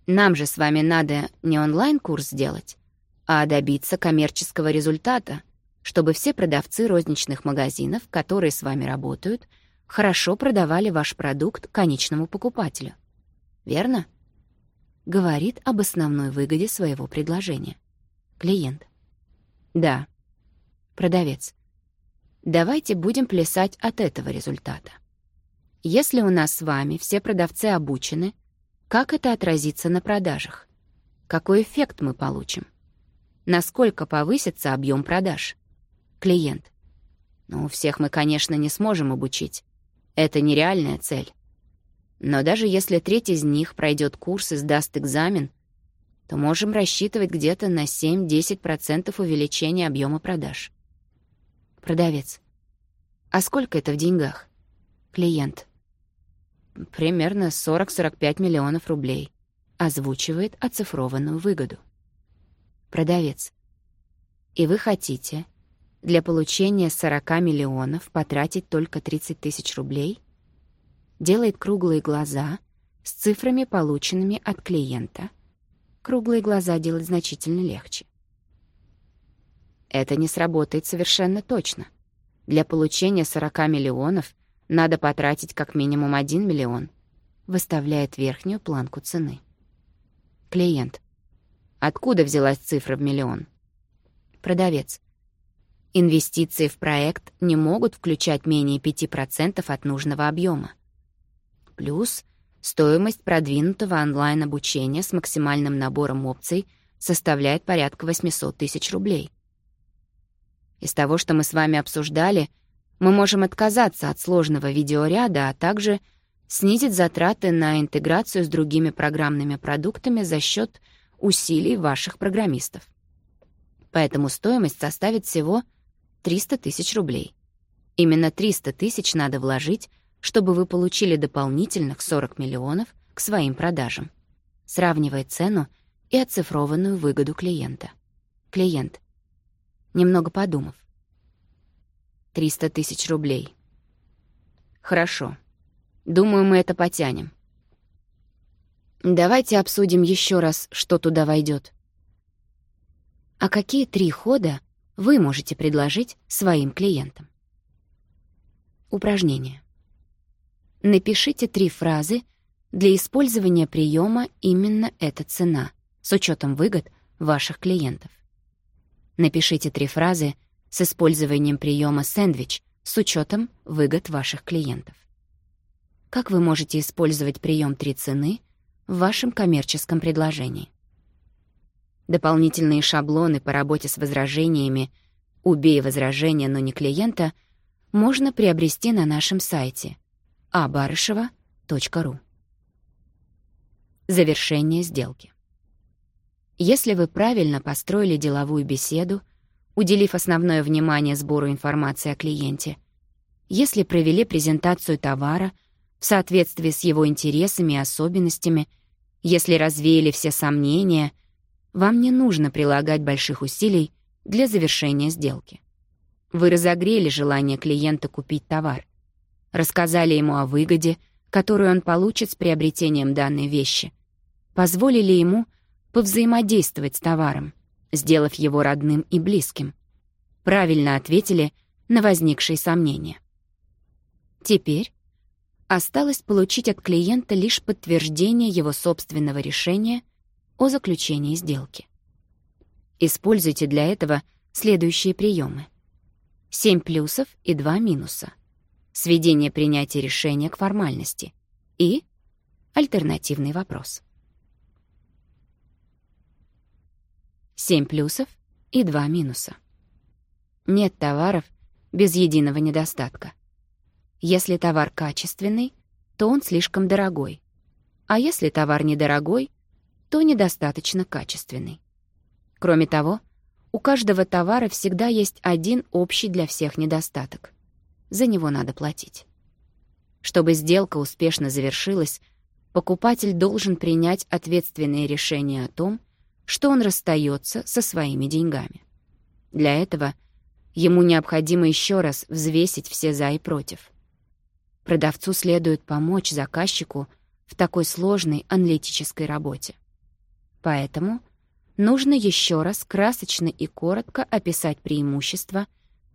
Нам же с вами надо не онлайн-курс сделать, а добиться коммерческого результата, чтобы все продавцы розничных магазинов, которые с вами работают, хорошо продавали ваш продукт конечному покупателю. Верно? Говорит об основной выгоде своего предложения. Клиент. Да. Продавец. Давайте будем плясать от этого результата. Если у нас с вами все продавцы обучены, как это отразится на продажах? Какой эффект мы получим? Насколько повысится объем продаж? Клиент. Ну, всех мы, конечно, не сможем обучить. Это нереальная цель. Но даже если треть из них пройдет курс и сдаст экзамен, то можем рассчитывать где-то на 7-10% увеличения объема продаж. Продавец. А сколько это в деньгах? Клиент примерно 40-45 миллионов рублей, озвучивает оцифрованную выгоду. Продавец. И вы хотите для получения 40 миллионов потратить только 30 тысяч рублей? Делает круглые глаза с цифрами, полученными от клиента. Круглые глаза делать значительно легче. Это не сработает совершенно точно. Для получения 40 миллионов надо потратить как минимум 1 миллион. Выставляет верхнюю планку цены. Клиент. Откуда взялась цифра в миллион? Продавец. Инвестиции в проект не могут включать менее 5% от нужного объема. Плюс стоимость продвинутого онлайн-обучения с максимальным набором опций составляет порядка 800 тысяч рублей. Из того, что мы с вами обсуждали — мы можем отказаться от сложного видеоряда, а также снизить затраты на интеграцию с другими программными продуктами за счет усилий ваших программистов. Поэтому стоимость составит всего 300 тысяч рублей. Именно 300 тысяч надо вложить, чтобы вы получили дополнительных 40 миллионов к своим продажам. Сравнивая цену и оцифрованную выгоду клиента. Клиент. Немного подумав. 300 тысяч рублей. Хорошо. Думаю, мы это потянем. Давайте обсудим еще раз, что туда войдет. А какие три хода вы можете предложить своим клиентам? Упражнение. Напишите три фразы для использования приема именно эта цена с учетом выгод ваших клиентов. Напишите три фразы — с использованием приема «сэндвич» с учетом выгод ваших клиентов. Как вы можете использовать прием «три цены» в вашем коммерческом предложении? Дополнительные шаблоны по работе с возражениями «Убей возражения, но не клиента» можно приобрести на нашем сайте abarышева.ru. Завершение сделки. Если вы правильно построили деловую беседу, уделив основное внимание сбору информации о клиенте. Если провели презентацию товара в соответствии с его интересами и особенностями, если развеяли все сомнения, вам не нужно прилагать больших усилий для завершения сделки. Вы разогрели желание клиента купить товар, рассказали ему о выгоде, которую он получит с приобретением данной вещи, позволили ему повзаимодействовать с товаром — сделав его родным и близким. Правильно ответили на возникшие сомнения. Теперь осталось получить от клиента лишь подтверждение его собственного решения о заключении сделки. Используйте для этого следующие приемы. 7 плюсов и 2 минуса. Сведение принятия решения к формальности и альтернативный вопрос. 7 плюсов и 2 минуса. Нет товаров без единого недостатка. Если товар качественный, то он слишком дорогой. А если товар недорогой, то недостаточно качественный. Кроме того, у каждого товара всегда есть один общий для всех недостаток. За него надо платить. Чтобы сделка успешно завершилась, покупатель должен принять ответственные решения о том, что он расстается со своими деньгами. Для этого ему необходимо еще раз взвесить все «за» и «против». Продавцу следует помочь заказчику в такой сложной аналитической работе. Поэтому нужно еще раз красочно и коротко описать преимущества,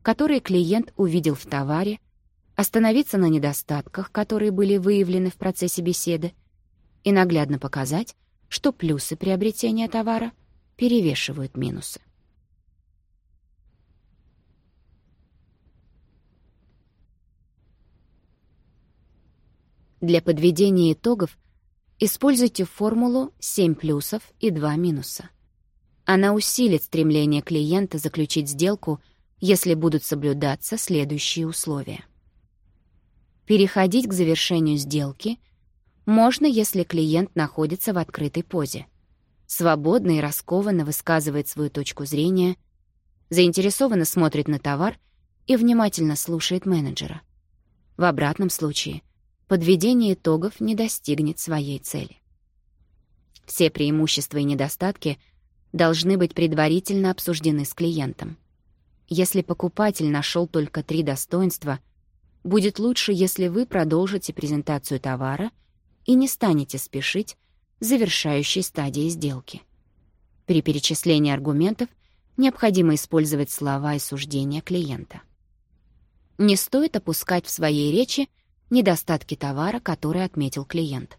которые клиент увидел в товаре, остановиться на недостатках, которые были выявлены в процессе беседы, и наглядно показать, что плюсы приобретения товара перевешивают минусы. Для подведения итогов используйте формулу 7 плюсов и 2 минуса. Она усилит стремление клиента заключить сделку, если будут соблюдаться следующие условия. Переходить к завершению сделки — можно, если клиент находится в открытой позе. Свободно и раскованно высказывает свою точку зрения, заинтересованно смотрит на товар и внимательно слушает менеджера. В обратном случае подведение итогов не достигнет своей цели. Все преимущества и недостатки должны быть предварительно обсуждены с клиентом. Если покупатель нашел только три достоинства, будет лучше, если вы продолжите презентацию товара — и не станете спешить завершающей стадии сделки. При перечислении аргументов необходимо использовать слова и суждения клиента. Не стоит опускать в своей речи недостатки товара, которые отметил клиент.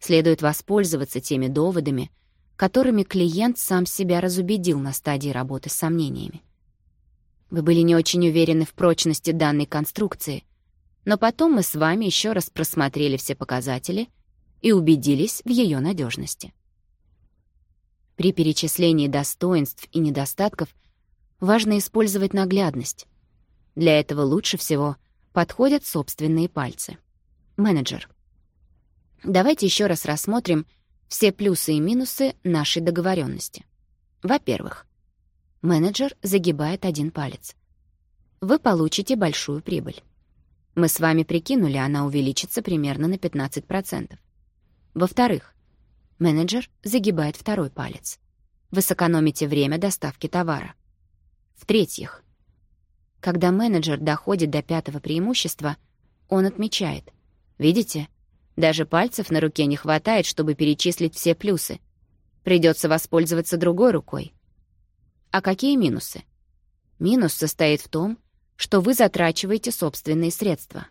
Следует воспользоваться теми доводами, которыми клиент сам себя разубедил на стадии работы с сомнениями. Вы были не очень уверены в прочности данной конструкции — но потом мы с вами еще раз просмотрели все показатели и убедились в ее надежности. При перечислении достоинств и недостатков важно использовать наглядность. Для этого лучше всего подходят собственные пальцы. Менеджер. Давайте еще раз рассмотрим все плюсы и минусы нашей договоренности. Во-первых, менеджер загибает один палец. Вы получите большую прибыль. Мы с вами прикинули, она увеличится примерно на 15%. Во-вторых, менеджер загибает второй палец. Вы сэкономите время доставки товара. В-третьих, когда менеджер доходит до пятого преимущества, он отмечает. Видите? Даже пальцев на руке не хватает, чтобы перечислить все плюсы. Придется воспользоваться другой рукой. А какие минусы? Минус состоит в том, что вы затрачиваете собственные средства.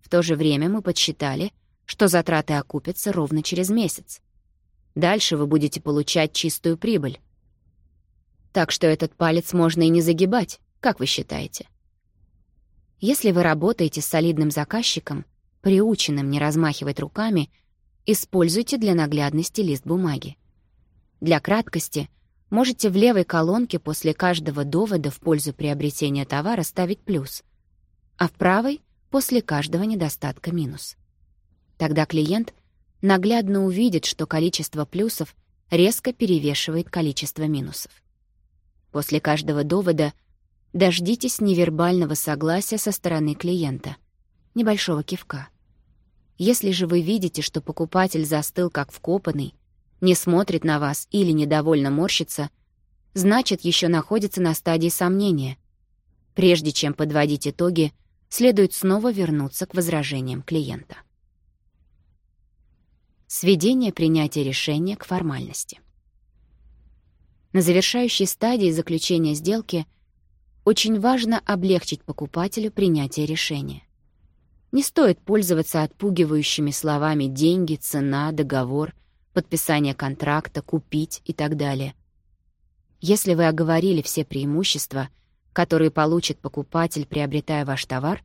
В то же время мы подсчитали, что затраты окупятся ровно через месяц. Дальше вы будете получать чистую прибыль. Так что этот палец можно и не загибать, как вы считаете? Если вы работаете с солидным заказчиком, приученным не размахивать руками, используйте для наглядности лист бумаги. Для краткости — Можете в левой колонке после каждого довода в пользу приобретения товара ставить плюс, а в правой — после каждого недостатка минус. Тогда клиент наглядно увидит, что количество плюсов резко перевешивает количество минусов. После каждого довода дождитесь невербального согласия со стороны клиента, небольшого кивка. Если же вы видите, что покупатель застыл как вкопанный, не смотрит на вас или недовольно морщится, значит, еще находится на стадии сомнения. Прежде чем подводить итоги, следует снова вернуться к возражениям клиента. Сведение принятия решения к формальности. На завершающей стадии заключения сделки очень важно облегчить покупателю принятие решения. Не стоит пользоваться отпугивающими словами «деньги», «цена», «договор», подписание контракта, купить и так далее. Если вы оговорили все преимущества, которые получит покупатель, приобретая ваш товар,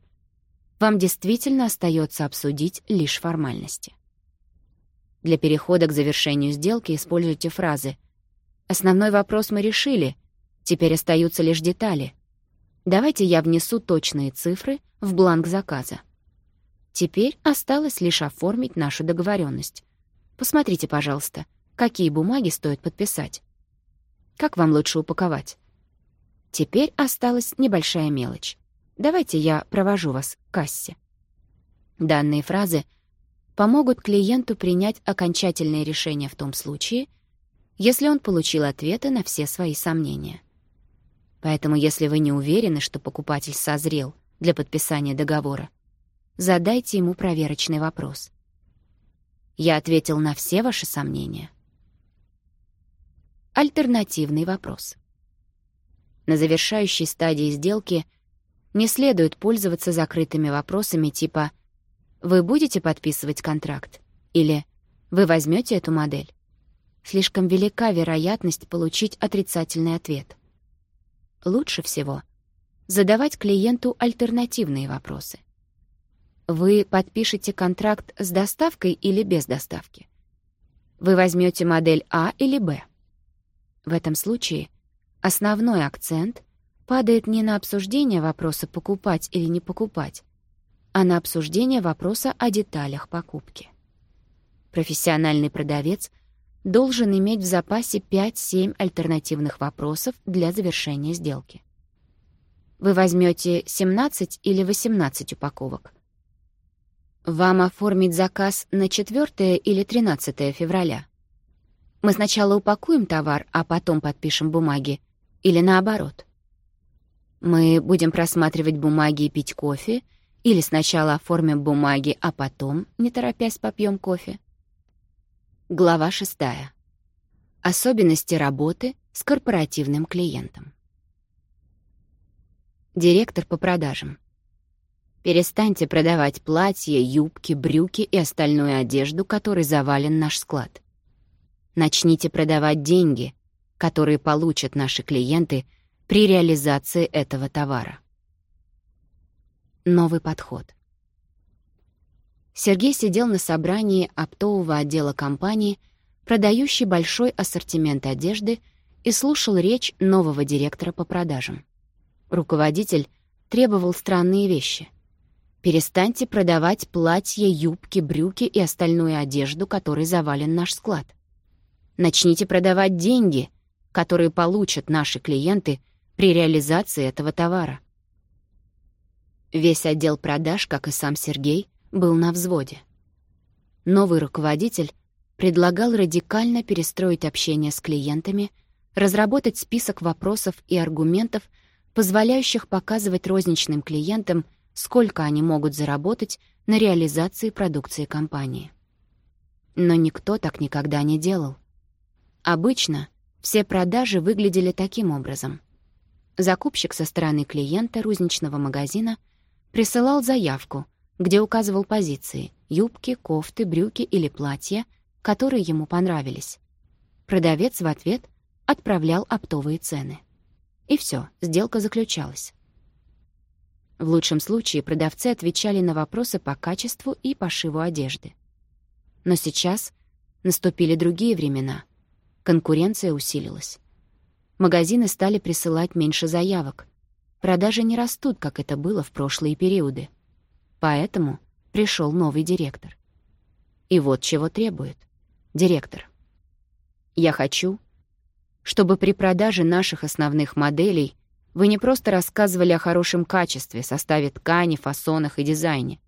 вам действительно остается обсудить лишь формальности. Для перехода к завершению сделки используйте фразы «Основной вопрос мы решили, теперь остаются лишь детали. Давайте я внесу точные цифры в бланк заказа. Теперь осталось лишь оформить нашу договоренность. Посмотрите, пожалуйста, какие бумаги стоит подписать. Как вам лучше упаковать? Теперь осталась небольшая мелочь. Давайте я провожу вас к кассе. Данные фразы помогут клиенту принять окончательное решение в том случае, если он получил ответы на все свои сомнения. Поэтому, если вы не уверены, что покупатель созрел для подписания договора, задайте ему проверочный вопрос — я ответил на все ваши сомнения. Альтернативный вопрос. На завершающей стадии сделки не следует пользоваться закрытыми вопросами типа «Вы будете подписывать контракт?» или «Вы возьмете эту модель?» Слишком велика вероятность получить отрицательный ответ. Лучше всего задавать клиенту альтернативные вопросы — вы подпишете контракт с доставкой или без доставки? Вы возьмете модель А или Б? В этом случае основной акцент падает не на обсуждение вопроса «покупать или не покупать», а на обсуждение вопроса о деталях покупки. Профессиональный продавец должен иметь в запасе 5-7 альтернативных вопросов для завершения сделки. Вы возьмете 17 или 18 упаковок – вам оформить заказ на 4 или 13 февраля. Мы сначала упакуем товар, а потом подпишем бумаги. Или наоборот. Мы будем просматривать бумаги и пить кофе, или сначала оформим бумаги, а потом, не торопясь, попьем кофе. Глава 6. Особенности работы с корпоративным клиентом. Директор по продажам. Перестаньте продавать платья, юбки, брюки и остальную одежду, которой завален наш склад. Начните продавать деньги, которые получат наши клиенты при реализации этого товара. Новый подход. Сергей сидел на собрании оптового отдела компании, продающей большой ассортимент одежды, и слушал речь нового директора по продажам. Руководитель требовал странные вещи — Перестаньте продавать платья, юбки, брюки и остальную одежду, которой завален наш склад. Начните продавать деньги, которые получат наши клиенты при реализации этого товара. Весь отдел продаж, как и сам Сергей, был на взводе. Новый руководитель предлагал радикально перестроить общение с клиентами, разработать список вопросов и аргументов, позволяющих показывать розничным клиентам — сколько они могут заработать на реализации продукции компании. Но никто так никогда не делал. Обычно все продажи выглядели таким образом. Закупщик со стороны клиента розничного магазина присылал заявку, где указывал позиции — юбки, кофты, брюки или платья, которые ему понравились. Продавец в ответ отправлял оптовые цены. И все, сделка заключалась. В лучшем случае продавцы отвечали на вопросы по качеству и пошиву одежды. Но сейчас наступили другие времена. Конкуренция усилилась. Магазины стали присылать меньше заявок. Продажи не растут, как это было в прошлые периоды. Поэтому пришел новый директор. И вот чего требует. Директор. Я хочу, чтобы при продаже наших основных моделей вы не просто рассказывали о хорошем качестве, составе ткани, фасонах и дизайне.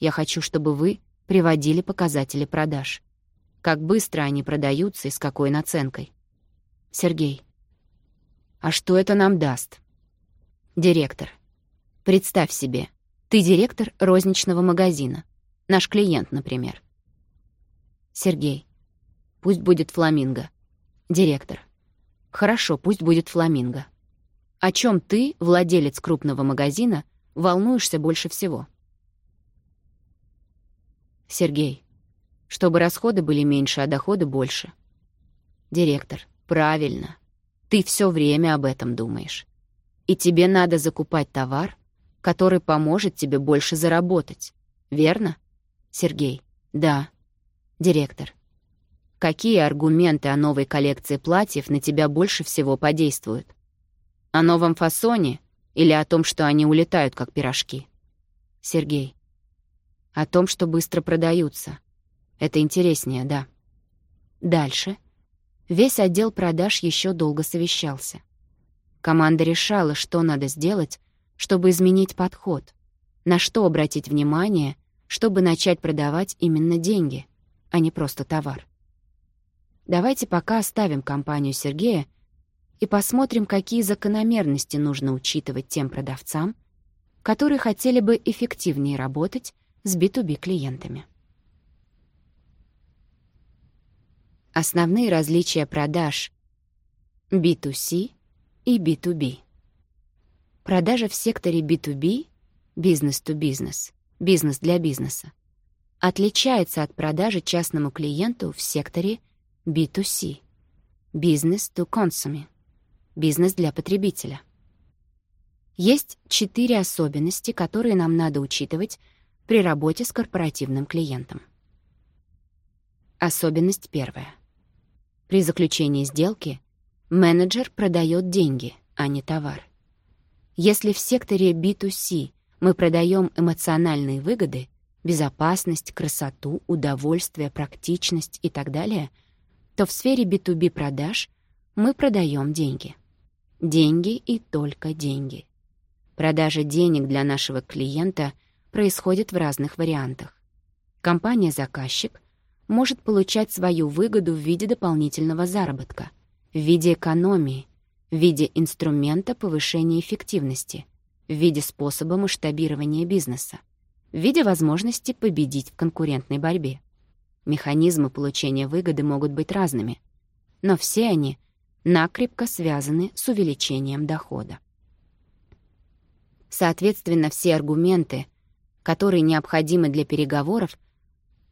Я хочу, чтобы вы приводили показатели продаж. Как быстро они продаются и с какой наценкой. Сергей. А что это нам даст? Директор. Представь себе, ты директор розничного магазина. Наш клиент, например. Сергей. Пусть будет фламинго. Директор. Хорошо, пусть будет фламинго о чем ты, владелец крупного магазина, волнуешься больше всего? Сергей. Чтобы расходы были меньше, а доходы больше. Директор. Правильно. Ты все время об этом думаешь. И тебе надо закупать товар, который поможет тебе больше заработать. Верно? Сергей. Да. Директор. Какие аргументы о новой коллекции платьев на тебя больше всего подействуют? О новом фасоне или о том, что они улетают, как пирожки? Сергей. О том, что быстро продаются. Это интереснее, да. Дальше. Весь отдел продаж еще долго совещался. Команда решала, что надо сделать, чтобы изменить подход, на что обратить внимание, чтобы начать продавать именно деньги, а не просто товар. Давайте пока оставим компанию Сергея и посмотрим, какие закономерности нужно учитывать тем продавцам, которые хотели бы эффективнее работать с B2B клиентами. Основные различия продаж B2C и B2B. Продажа в секторе B2B — бизнес-то-бизнес, бизнес для бизнеса — отличается от продажи частному клиенту в секторе B2C — бизнес-то-консуме. Бизнес для потребителя. Есть четыре особенности, которые нам надо учитывать при работе с корпоративным клиентом. Особенность первая. При заключении сделки менеджер продает деньги, а не товар. Если в секторе B2C мы продаем эмоциональные выгоды, безопасность, красоту, удовольствие, практичность и так далее, то в сфере B2B продаж мы продаем деньги — деньги и только деньги. Продажа денег для нашего клиента происходит в разных вариантах. Компания-заказчик может получать свою выгоду в виде дополнительного заработка, в виде экономии, в виде инструмента повышения эффективности, в виде способа масштабирования бизнеса, в виде возможности победить в конкурентной борьбе. Механизмы получения выгоды могут быть разными, но все они — накрепко связаны с увеличением дохода. Соответственно, все аргументы, которые необходимы для переговоров,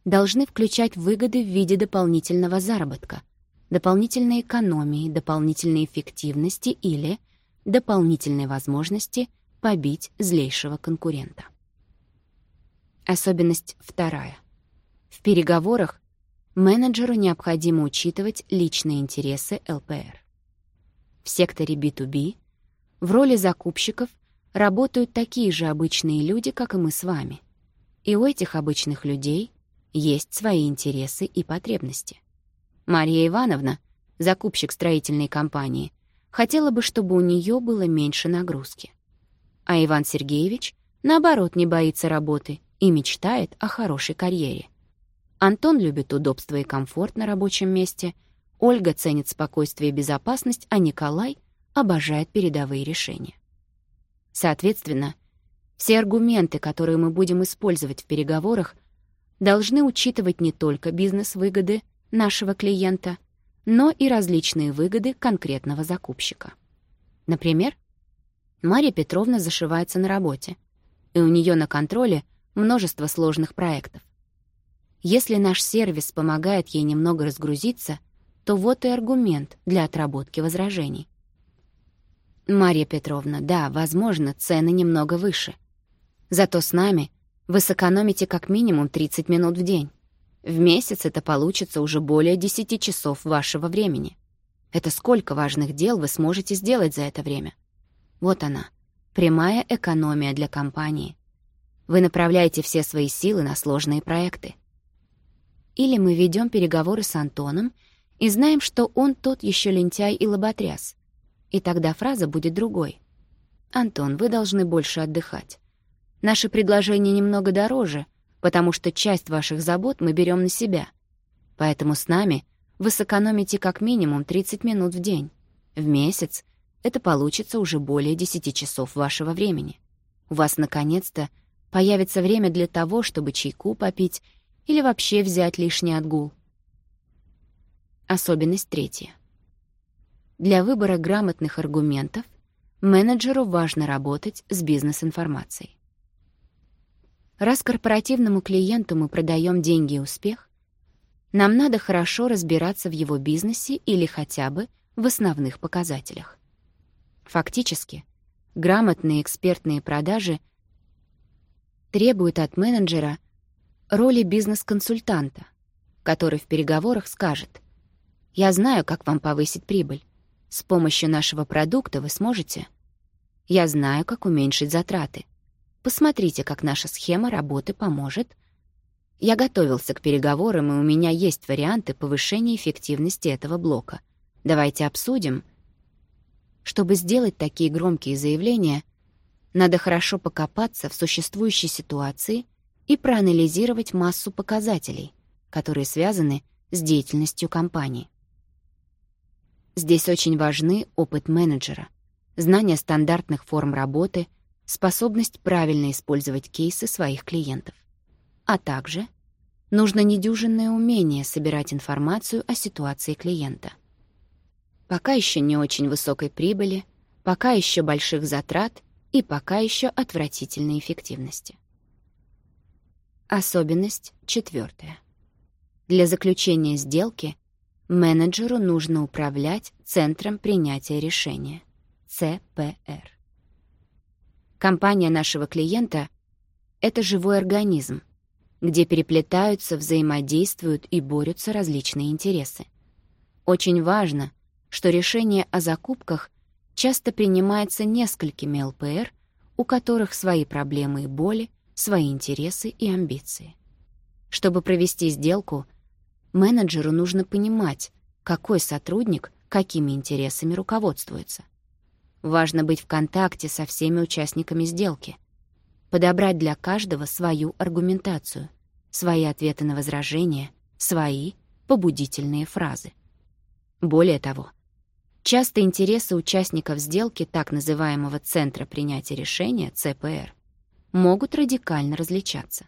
должны включать выгоды в виде дополнительного заработка, дополнительной экономии, дополнительной эффективности или дополнительной возможности побить злейшего конкурента. Особенность вторая. В переговорах менеджеру необходимо учитывать личные интересы ЛПР. В секторе B2B в роли закупщиков работают такие же обычные люди, как и мы с вами. И у этих обычных людей есть свои интересы и потребности. Мария Ивановна, закупщик строительной компании, хотела бы, чтобы у нее было меньше нагрузки. А Иван Сергеевич, наоборот, не боится работы и мечтает о хорошей карьере. Антон любит удобство и комфорт на рабочем месте — Ольга ценит спокойствие и безопасность, а Николай обожает передовые решения. Соответственно, все аргументы, которые мы будем использовать в переговорах, должны учитывать не только бизнес-выгоды нашего клиента, но и различные выгоды конкретного закупщика. Например, Мария Петровна зашивается на работе, и у нее на контроле множество сложных проектов. Если наш сервис помогает ей немного разгрузиться — то вот и аргумент для отработки возражений. Марья Петровна, да, возможно, цены немного выше. Зато с нами вы сэкономите как минимум 30 минут в день. В месяц это получится уже более 10 часов вашего времени. Это сколько важных дел вы сможете сделать за это время? Вот она, прямая экономия для компании. Вы направляете все свои силы на сложные проекты. Или мы ведем переговоры с Антоном — и знаем, что он тот еще лентяй и лоботряс. И тогда фраза будет другой. «Антон, вы должны больше отдыхать. Наши предложения немного дороже, потому что часть ваших забот мы берем на себя. Поэтому с нами вы сэкономите как минимум 30 минут в день. В месяц это получится уже более 10 часов вашего времени. У вас, наконец-то, появится время для того, чтобы чайку попить или вообще взять лишний отгул. Особенность третья. Для выбора грамотных аргументов менеджеру важно работать с бизнес-информацией. Раз корпоративному клиенту мы продаем деньги и успех, нам надо хорошо разбираться в его бизнесе или хотя бы в основных показателях. Фактически, грамотные экспертные продажи требуют от менеджера роли бизнес-консультанта, который в переговорах скажет — я знаю, как вам повысить прибыль. С помощью нашего продукта вы сможете. Я знаю, как уменьшить затраты. Посмотрите, как наша схема работы поможет. Я готовился к переговорам, и у меня есть варианты повышения эффективности этого блока. Давайте обсудим. Чтобы сделать такие громкие заявления, надо хорошо покопаться в существующей ситуации и проанализировать массу показателей, которые связаны с деятельностью компании. Здесь очень важны опыт менеджера, знание стандартных форм работы, способность правильно использовать кейсы своих клиентов. А также нужно недюжинное умение собирать информацию о ситуации клиента. Пока еще не очень высокой прибыли, пока еще больших затрат и пока еще отвратительной эффективности. Особенность четвертая. Для заключения сделки Менеджеру нужно управлять Центром принятия решения, ЦПР. Компания нашего клиента — это живой организм, где переплетаются, взаимодействуют и борются различные интересы. Очень важно, что решение о закупках часто принимается несколькими ЛПР, у которых свои проблемы и боли, свои интересы и амбиции. Чтобы провести сделку — Менеджеру нужно понимать, какой сотрудник какими интересами руководствуется. Важно быть в контакте со всеми участниками сделки. Подобрать для каждого свою аргументацию, свои ответы на возражения, свои побудительные фразы. Более того, часто интересы участников сделки так называемого «центра принятия решения» ЦПР могут радикально различаться.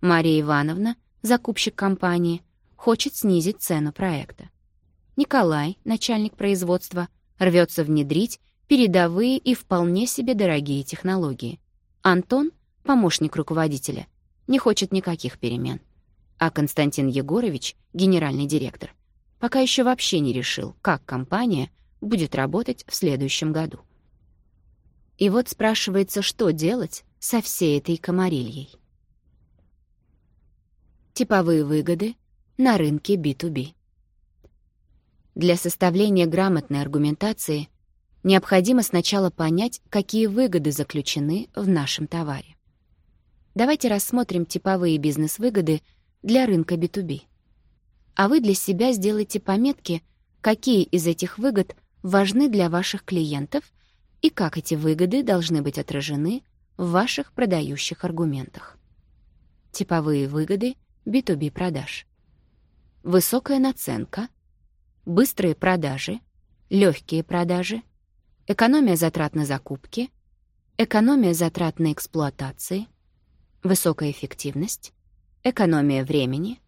Мария Ивановна, закупщик компании, хочет снизить цену проекта. Николай, начальник производства, рвется внедрить передовые и вполне себе дорогие технологии. Антон, помощник руководителя, не хочет никаких перемен. А Константин Егорович, генеральный директор, пока еще вообще не решил, как компания будет работать в следующем году. И вот спрашивается, что делать со всей этой комарильей. Типовые выгоды — на рынке B2B. Для составления грамотной аргументации необходимо сначала понять, какие выгоды заключены в нашем товаре. Давайте рассмотрим типовые бизнес-выгоды для рынка B2B. А вы для себя сделайте пометки, какие из этих выгод важны для ваших клиентов и как эти выгоды должны быть отражены в ваших продающих аргументах. Типовые выгоды B2B продаж высокая наценка, быстрые продажи, легкие продажи, экономия затрат на закупки, экономия затрат на эксплуатации, высокая эффективность, экономия времени,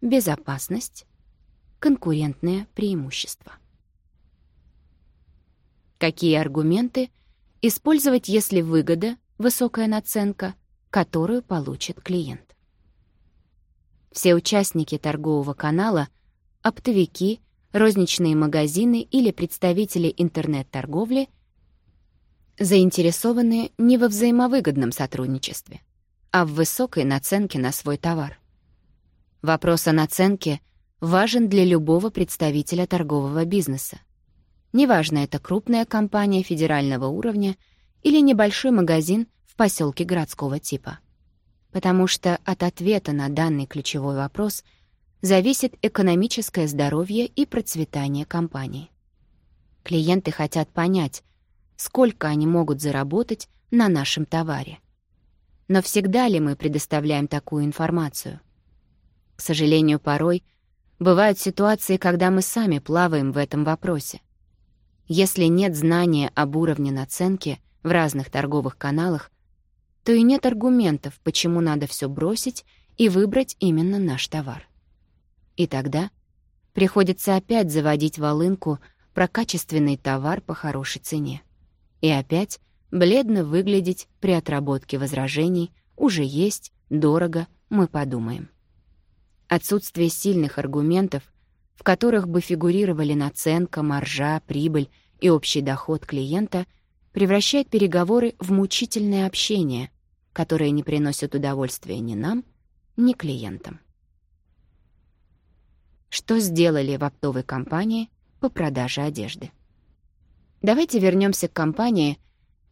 безопасность, конкурентное преимущество. Какие аргументы использовать, если выгода — высокая наценка, которую получит клиент? Все участники торгового канала — оптовики, розничные магазины или представители интернет-торговли — заинтересованы не во взаимовыгодном сотрудничестве, а в высокой наценке на свой товар. Вопрос о наценке важен для любого представителя торгового бизнеса. Неважно, это крупная компания федерального уровня или небольшой магазин в поселке городского типа потому что от ответа на данный ключевой вопрос зависит экономическое здоровье и процветание компании. Клиенты хотят понять, сколько они могут заработать на нашем товаре. Но всегда ли мы предоставляем такую информацию? К сожалению, порой бывают ситуации, когда мы сами плаваем в этом вопросе. Если нет знания об уровне наценки в разных торговых каналах, то и нет аргументов, почему надо все бросить и выбрать именно наш товар. И тогда приходится опять заводить волынку про качественный товар по хорошей цене. И опять бледно выглядеть при отработке возражений «уже есть», «дорого», «мы подумаем». Отсутствие сильных аргументов, в которых бы фигурировали наценка, маржа, прибыль и общий доход клиента, превращает переговоры в мучительное общение, которые не приносят удовольствия ни нам, ни клиентам. Что сделали в оптовой компании по продаже одежды? Давайте вернемся к компании,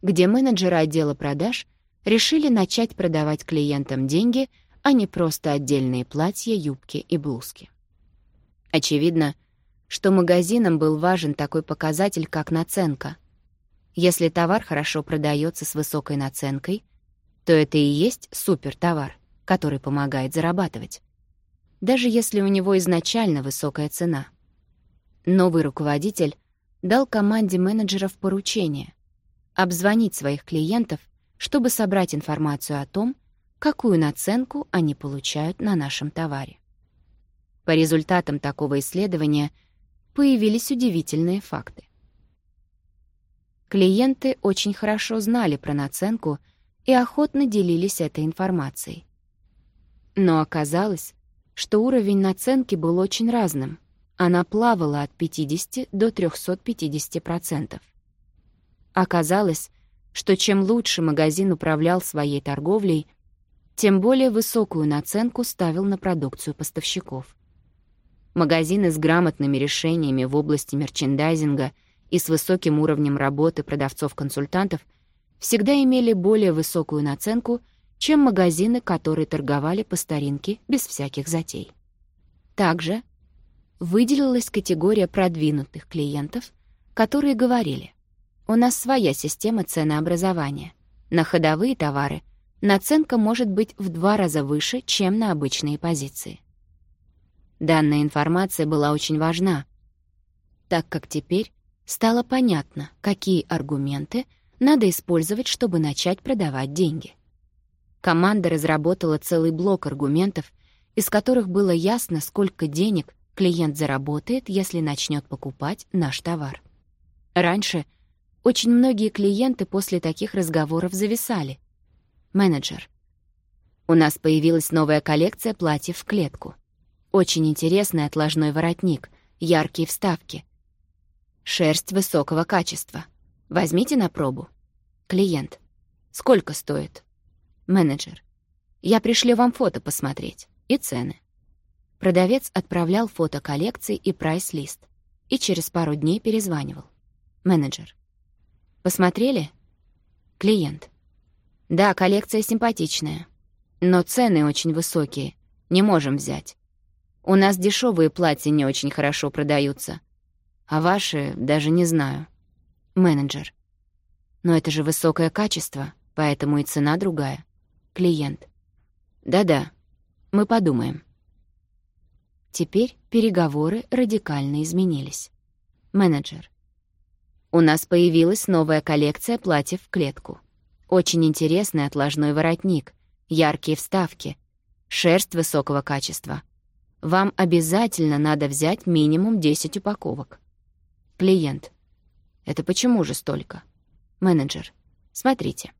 где менеджеры отдела продаж решили начать продавать клиентам деньги, а не просто отдельные платья, юбки и блузки. Очевидно, что магазинам был важен такой показатель, как наценка. Если товар хорошо продается с высокой наценкой, то это и есть супертовар, который помогает зарабатывать. Даже если у него изначально высокая цена. Новый руководитель дал команде менеджеров поручение обзвонить своих клиентов, чтобы собрать информацию о том, какую наценку они получают на нашем товаре. По результатам такого исследования появились удивительные факты. Клиенты очень хорошо знали про наценку — и охотно делились этой информацией. Но оказалось, что уровень наценки был очень разным. Она плавала от 50 до 350%. Оказалось, что чем лучше магазин управлял своей торговлей, тем более высокую наценку ставил на продукцию поставщиков. Магазины с грамотными решениями в области мерчендайзинга и с высоким уровнем работы продавцов-консультантов — всегда имели более высокую наценку, чем магазины, которые торговали по старинке без всяких затей. Также выделилась категория продвинутых клиентов, которые говорили, «У нас своя система ценообразования. На ходовые товары наценка может быть в два раза выше, чем на обычные позиции». Данная информация была очень важна, так как теперь стало понятно, какие аргументы надо использовать, чтобы начать продавать деньги. Команда разработала целый блок аргументов, из которых было ясно, сколько денег клиент заработает, если начнет покупать наш товар. Раньше очень многие клиенты после таких разговоров зависали. Менеджер. У нас появилась новая коллекция платьев в клетку. Очень интересный отложной воротник, яркие вставки. Шерсть высокого качества — Возьмите на пробу. Клиент. Сколько стоит? Менеджер. Я пришлю вам фото посмотреть. И цены. Продавец отправлял фото коллекции и прайс-лист. И через пару дней перезванивал. Менеджер. Посмотрели? Клиент. Да, коллекция симпатичная. Но цены очень высокие. Не можем взять. У нас дешевые платья не очень хорошо продаются. А ваши даже не знаю менеджер. Но это же высокое качество, поэтому и цена другая. Клиент. Да-да, мы подумаем. Теперь переговоры радикально изменились. Менеджер. У нас появилась новая коллекция платьев в клетку. Очень интересный отложной воротник, яркие вставки, шерсть высокого качества. Вам обязательно надо взять минимум 10 упаковок. Клиент. Это почему же столько? Менеджер, смотрите.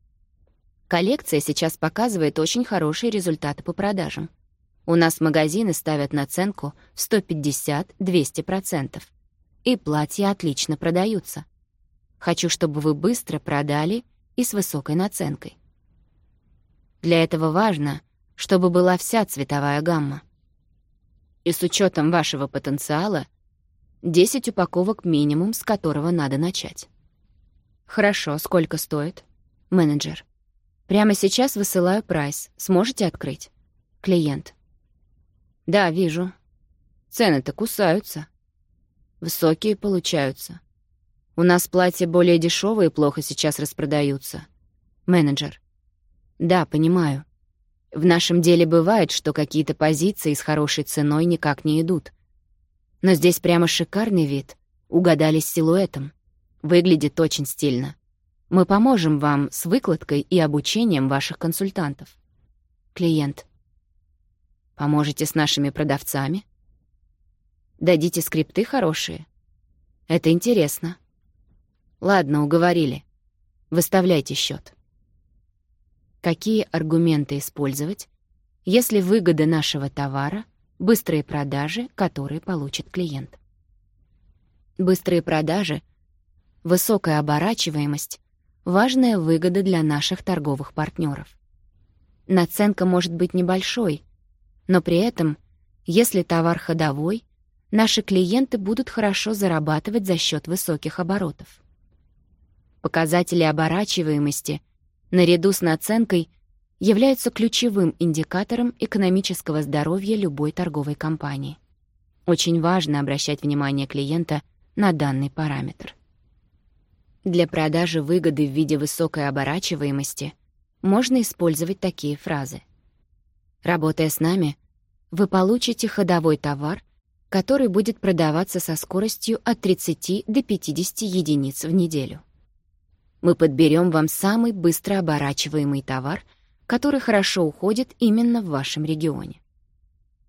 Коллекция сейчас показывает очень хорошие результаты по продажам. У нас магазины ставят наценку 150-200%. И платья отлично продаются. Хочу, чтобы вы быстро продали и с высокой наценкой. Для этого важно, чтобы была вся цветовая гамма. И с учетом вашего потенциала — 10 упаковок минимум, с которого надо начать. Хорошо, сколько стоит? Менеджер. Прямо сейчас высылаю прайс. Сможете открыть? Клиент. Да, вижу. Цены-то кусаются. Высокие получаются. У нас платья более дешевые плохо сейчас распродаются. Менеджер. Да, понимаю. В нашем деле бывает, что какие-то позиции с хорошей ценой никак не идут. Но здесь прямо шикарный вид. Угадали с силуэтом. Выглядит очень стильно. Мы поможем вам с выкладкой и обучением ваших консультантов. Клиент. Поможете с нашими продавцами? Дадите скрипты хорошие. Это интересно. Ладно, уговорили. Выставляйте счет. Какие аргументы использовать, если выгода нашего товара — быстрые продажи, которые получит клиент. Быстрые продажи, высокая оборачиваемость — важная выгода для наших торговых партнеров. Наценка может быть небольшой, но при этом, если товар ходовой, наши клиенты будут хорошо зарабатывать за счет высоких оборотов. Показатели оборачиваемости наряду с наценкой являются ключевым индикатором экономического здоровья любой торговой компании. Очень важно обращать внимание клиента на данный параметр. Для продажи выгоды в виде высокой оборачиваемости можно использовать такие фразы. Работая с нами, вы получите ходовой товар, который будет продаваться со скоростью от 30 до 50 единиц в неделю. Мы подберем вам самый быстро оборачиваемый товар — который хорошо уходит именно в вашем регионе.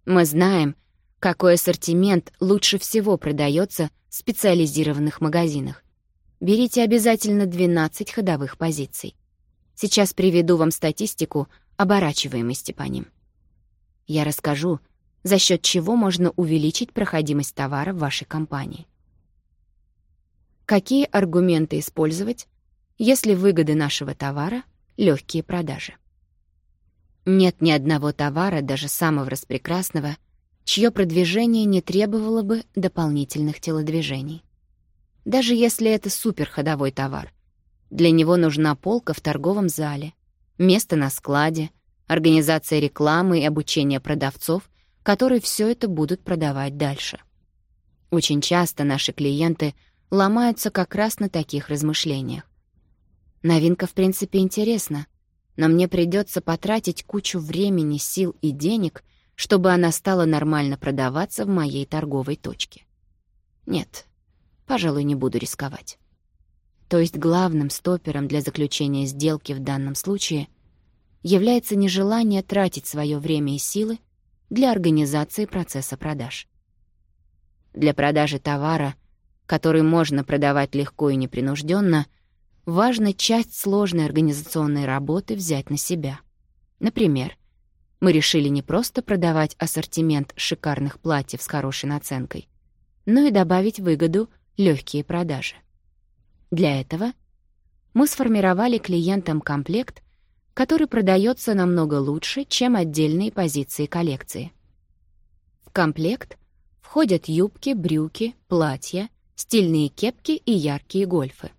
Мы знаем, какой ассортимент лучше всего продается в специализированных магазинах. Берите обязательно 12 ходовых позиций. Сейчас приведу вам статистику оборачиваемости по ним. Я расскажу, за счет чего можно увеличить проходимость товара в вашей компании. Какие аргументы использовать, если выгоды нашего товара — легкие продажи? Нет ни одного товара, даже самого распрекрасного, чье продвижение не требовало бы дополнительных телодвижений. Даже если это суперходовой товар. Для него нужна полка в торговом зале, место на складе, организация рекламы и обучение продавцов, которые все это будут продавать дальше. Очень часто наши клиенты ломаются как раз на таких размышлениях. Новинка, в принципе, интересна — но мне придется потратить кучу времени, сил и денег, чтобы она стала нормально продаваться в моей торговой точке. Нет, пожалуй, не буду рисковать. То есть главным стопером для заключения сделки в данном случае является нежелание тратить свое время и силы для организации процесса продаж. Для продажи товара, который можно продавать легко и непринужденно, — важно часть сложной организационной работы взять на себя. Например, мы решили не просто продавать ассортимент шикарных платьев с хорошей наценкой, но и добавить выгоду легкие продажи. Для этого мы сформировали клиентам комплект, который продается намного лучше, чем отдельные позиции коллекции. В комплект входят юбки, брюки, платья, стильные кепки и яркие гольфы.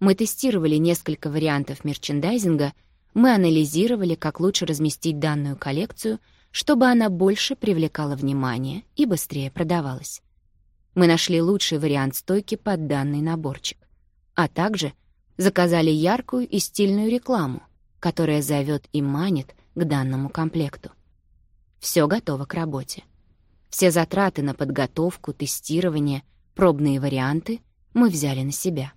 Мы тестировали несколько вариантов мерчендайзинга, мы анализировали, как лучше разместить данную коллекцию, чтобы она больше привлекала внимание и быстрее продавалась. Мы нашли лучший вариант стойки под данный наборчик, а также заказали яркую и стильную рекламу, которая зовет и манит к данному комплекту. Все готово к работе. Все затраты на подготовку, тестирование, пробные варианты мы взяли на себя.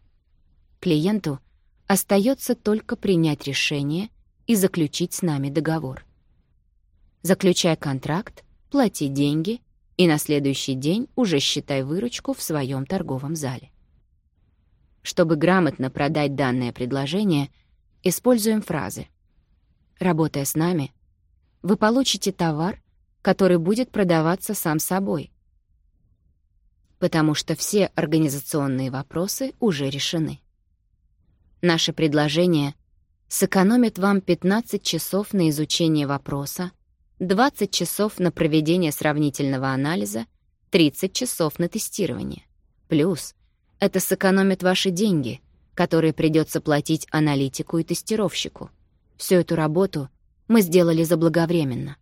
Клиенту остается только принять решение и заключить с нами договор. Заключай контракт, плати деньги и на следующий день уже считай выручку в своем торговом зале. Чтобы грамотно продать данное предложение, используем фразы. Работая с нами, вы получите товар, который будет продаваться сам собой — потому что все организационные вопросы уже решены. Наше предложение сэкономит вам 15 часов на изучение вопроса, 20 часов на проведение сравнительного анализа, 30 часов на тестирование. Плюс это сэкономит ваши деньги, которые придется платить аналитику и тестировщику. Всю эту работу мы сделали заблаговременно.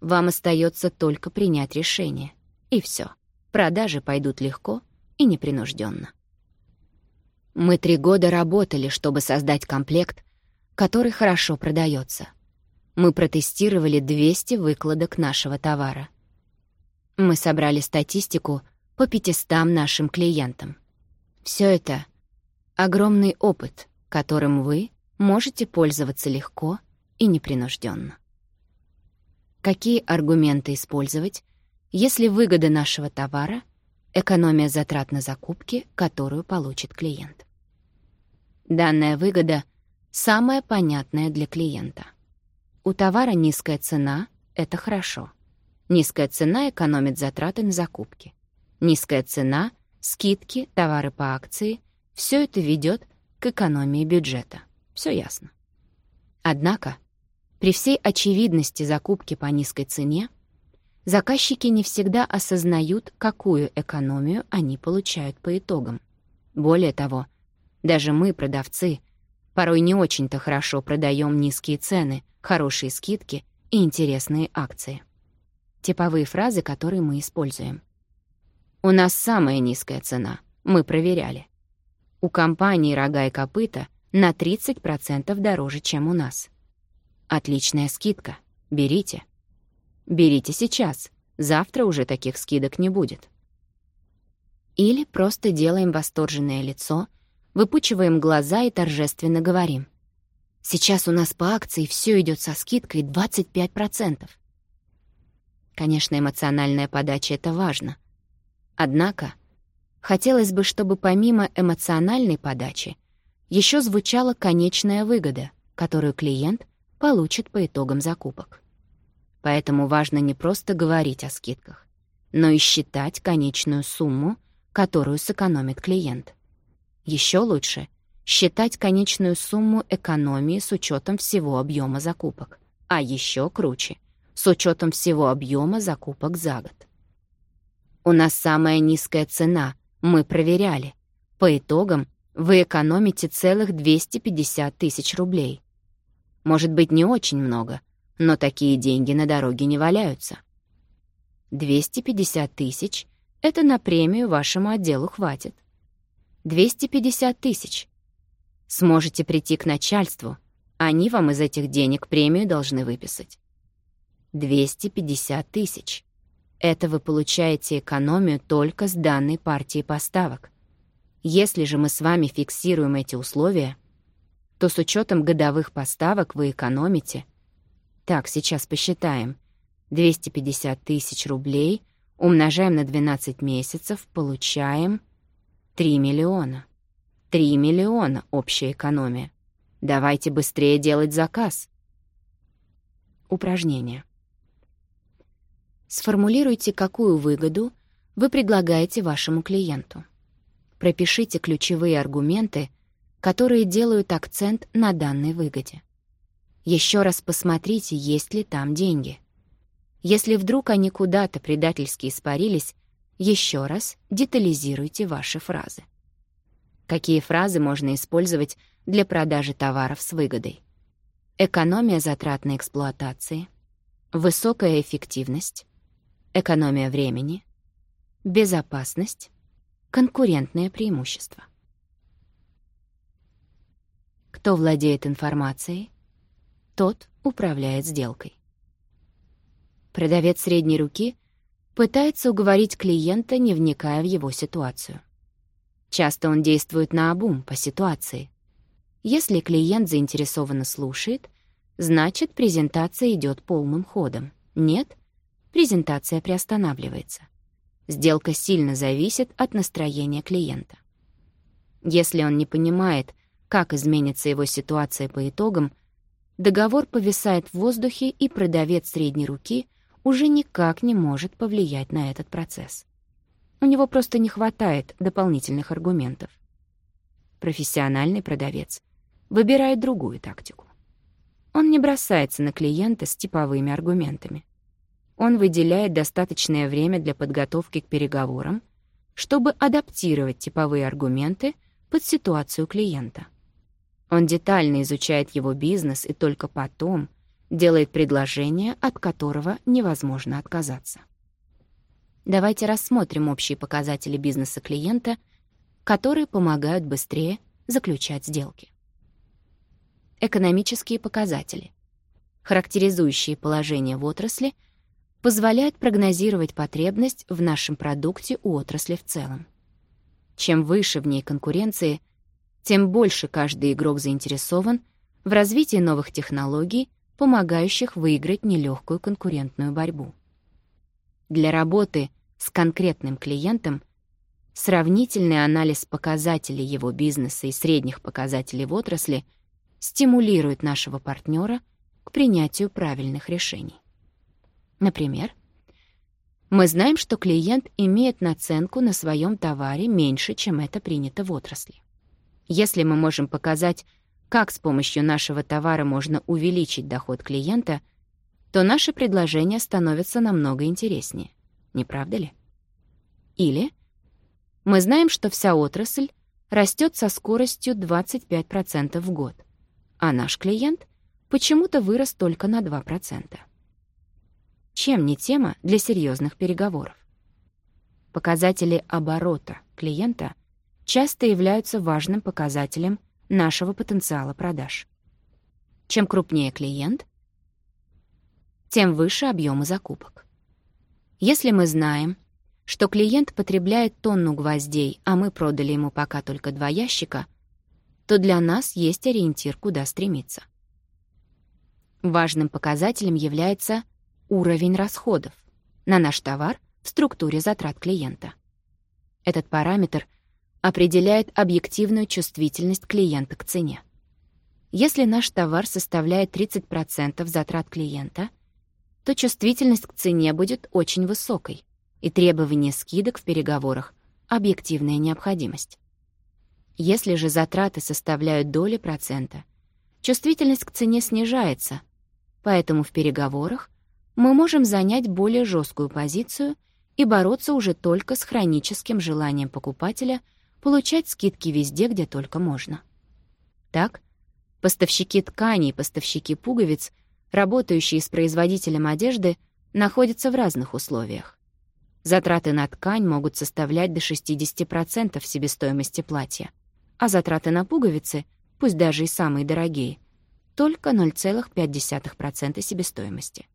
Вам остается только принять решение. И все. Продажи пойдут легко и непринужденно. Мы три года работали, чтобы создать комплект, который хорошо продается. Мы протестировали 200 выкладок нашего товара. Мы собрали статистику по 500 нашим клиентам. Все это — огромный опыт, которым вы можете пользоваться легко и непринужденно. Какие аргументы использовать, если выгода нашего товара — экономия затрат на закупки, которую получит клиент? Данная выгода — самая понятная для клиента. У товара низкая цена — это хорошо. Низкая цена экономит затраты на закупки. Низкая цена, скидки, товары по акции — все это ведет к экономии бюджета. Все ясно. Однако, при всей очевидности закупки по низкой цене, заказчики не всегда осознают, какую экономию они получают по итогам. Более того, — даже мы, продавцы, порой не очень-то хорошо продаем низкие цены, хорошие скидки и интересные акции. Типовые фразы, которые мы используем. «У нас самая низкая цена. Мы проверяли». «У компании «Рога и копыта» на 30% дороже, чем у нас». «Отличная скидка. Берите». «Берите сейчас. Завтра уже таких скидок не будет». Или просто делаем восторженное лицо — выпучиваем глаза и торжественно говорим. Сейчас у нас по акции все идет со скидкой 25%. Конечно, эмоциональная подача — это важно. Однако, хотелось бы, чтобы помимо эмоциональной подачи еще звучала конечная выгода, которую клиент получит по итогам закупок. Поэтому важно не просто говорить о скидках, но и считать конечную сумму, которую сэкономит клиент. Еще лучше — считать конечную сумму экономии с учетом всего объема закупок. А еще круче — с учетом всего объема закупок за год. У нас самая низкая цена, мы проверяли. По итогам вы экономите целых 250 тысяч рублей. Может быть, не очень много, но такие деньги на дороге не валяются. 250 тысяч — это на премию вашему отделу хватит. 250 тысяч. Сможете прийти к начальству. Они вам из этих денег премию должны выписать. 250 тысяч. Это вы получаете экономию только с данной партии поставок. Если же мы с вами фиксируем эти условия, то с учетом годовых поставок вы экономите. Так, сейчас посчитаем. 250 тысяч рублей умножаем на 12 месяцев, получаем Три миллиона. Три миллиона общая экономия. Давайте быстрее делать заказ. Упражнение. Сформулируйте, какую выгоду вы предлагаете вашему клиенту. Пропишите ключевые аргументы, которые делают акцент на данной выгоде. Еще раз посмотрите, есть ли там деньги. Если вдруг они куда-то предательски испарились, еще раз детализируйте ваши фразы. Какие фразы можно использовать для продажи товаров с выгодой? Экономия затрат на эксплуатации, высокая эффективность, экономия времени, безопасность, конкурентное преимущество. Кто владеет информацией, тот управляет сделкой. Продавец средней руки — пытается уговорить клиента, не вникая в его ситуацию. Часто он действует наобум, по ситуации. Если клиент заинтересованно слушает, значит, презентация идет полным ходом. Нет, презентация приостанавливается. Сделка сильно зависит от настроения клиента. Если он не понимает, как изменится его ситуация по итогам, договор повисает в воздухе, и продавец средней руки — уже никак не может повлиять на этот процесс. У него просто не хватает дополнительных аргументов. Профессиональный продавец выбирает другую тактику. Он не бросается на клиента с типовыми аргументами. Он выделяет достаточное время для подготовки к переговорам, чтобы адаптировать типовые аргументы под ситуацию клиента. Он детально изучает его бизнес и только потом делает предложение, от которого невозможно отказаться. Давайте рассмотрим общие показатели бизнеса клиента, которые помогают быстрее заключать сделки. Экономические показатели, характеризующие положение в отрасли, позволяют прогнозировать потребность в нашем продукте у отрасли в целом. Чем выше в ней конкуренции, тем больше каждый игрок заинтересован в развитии новых технологий помогающих выиграть нелегкую конкурентную борьбу. Для работы с конкретным клиентом сравнительный анализ показателей его бизнеса и средних показателей в отрасли стимулирует нашего партнера к принятию правильных решений. Например, мы знаем, что клиент имеет наценку на своем товаре меньше, чем это принято в отрасли. Если мы можем показать, как с помощью нашего товара можно увеличить доход клиента, то наши предложения становятся намного интереснее. Не правда ли? Или мы знаем, что вся отрасль растет со скоростью 25% в год, а наш клиент почему-то вырос только на 2%. Чем не тема для серьезных переговоров? Показатели оборота клиента часто являются важным показателем нашего потенциала продаж. Чем крупнее клиент, тем выше объемы закупок. Если мы знаем, что клиент потребляет тонну гвоздей, а мы продали ему пока только два ящика, то для нас есть ориентир, куда стремиться. Важным показателем является уровень расходов на наш товар в структуре затрат клиента. Этот параметр определяет объективную чувствительность клиента к цене. Если наш товар составляет 30% затрат клиента, то чувствительность к цене будет очень высокой, и требование скидок в переговорах — объективная необходимость. Если же затраты составляют доли процента, чувствительность к цене снижается, поэтому в переговорах мы можем занять более жесткую позицию и бороться уже только с хроническим желанием покупателя — получать скидки везде, где только можно. Так, поставщики тканей, поставщики пуговиц, работающие с производителем одежды, находятся в разных условиях. Затраты на ткань могут составлять до 60% себестоимости платья, а затраты на пуговицы, пусть даже и самые дорогие, только 0,5% себестоимости.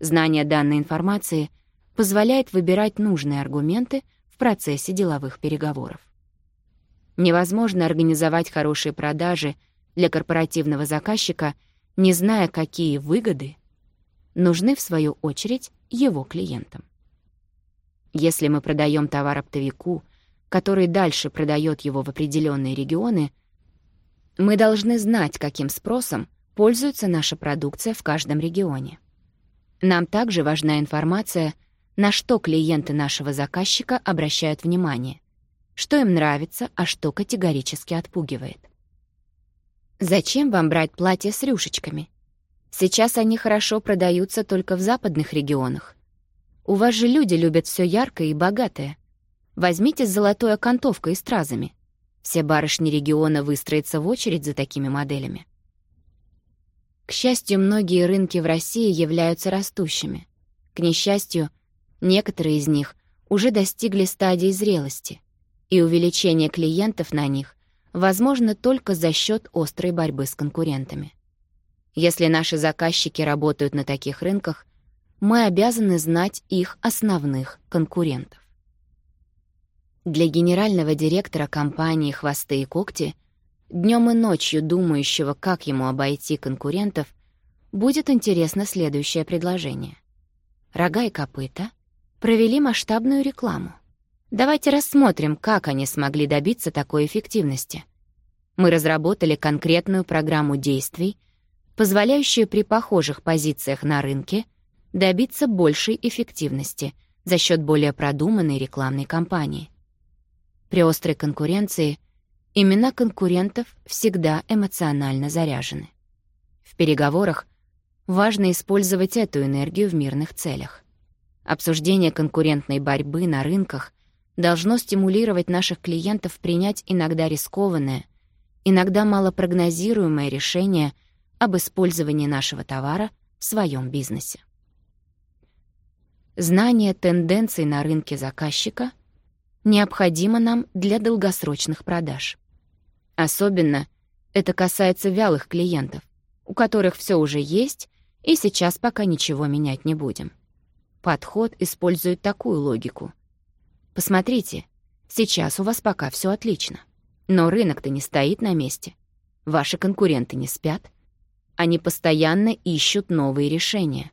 Знание данной информации позволяет выбирать нужные аргументы в процессе деловых переговоров. Невозможно организовать хорошие продажи для корпоративного заказчика, не зная, какие выгоды нужны, в свою очередь, его клиентам. Если мы продаем товар оптовику, который дальше продает его в определенные регионы, мы должны знать, каким спросом пользуется наша продукция в каждом регионе. Нам также важна информация, на что клиенты нашего заказчика обращают внимание, что им нравится, а что категорически отпугивает. Зачем вам брать платья с рюшечками? Сейчас они хорошо продаются только в западных регионах. У вас же люди любят все яркое и богатое. Возьмите с золотой окантовкой и стразами. Все барышни региона выстроятся в очередь за такими моделями. К счастью, многие рынки в России являются растущими. К несчастью, некоторые из них уже достигли стадии зрелости и увеличение клиентов на них возможно только за счет острой борьбы с конкурентами. Если наши заказчики работают на таких рынках, мы обязаны знать их основных конкурентов. Для генерального директора компании «Хвосты и когти» днем и ночью думающего, как ему обойти конкурентов, будет интересно следующее предложение. «Рога и копыта» провели масштабную рекламу. Давайте рассмотрим, как они смогли добиться такой эффективности. Мы разработали конкретную программу действий, позволяющую при похожих позициях на рынке добиться большей эффективности за счет более продуманной рекламной кампании. При острой конкуренции имена конкурентов всегда эмоционально заряжены. В переговорах важно использовать эту энергию в мирных целях. Обсуждение конкурентной борьбы на рынках должно стимулировать наших клиентов принять иногда рискованное, иногда малопрогнозируемое решение об использовании нашего товара в своем бизнесе. Знание тенденций на рынке заказчика необходимо нам для долгосрочных продаж. Особенно это касается вялых клиентов, у которых все уже есть, и сейчас пока ничего менять не будем. Подход использует такую логику. Посмотрите, сейчас у вас пока все отлично. Но рынок-то не стоит на месте. Ваши конкуренты не спят. Они постоянно ищут новые решения.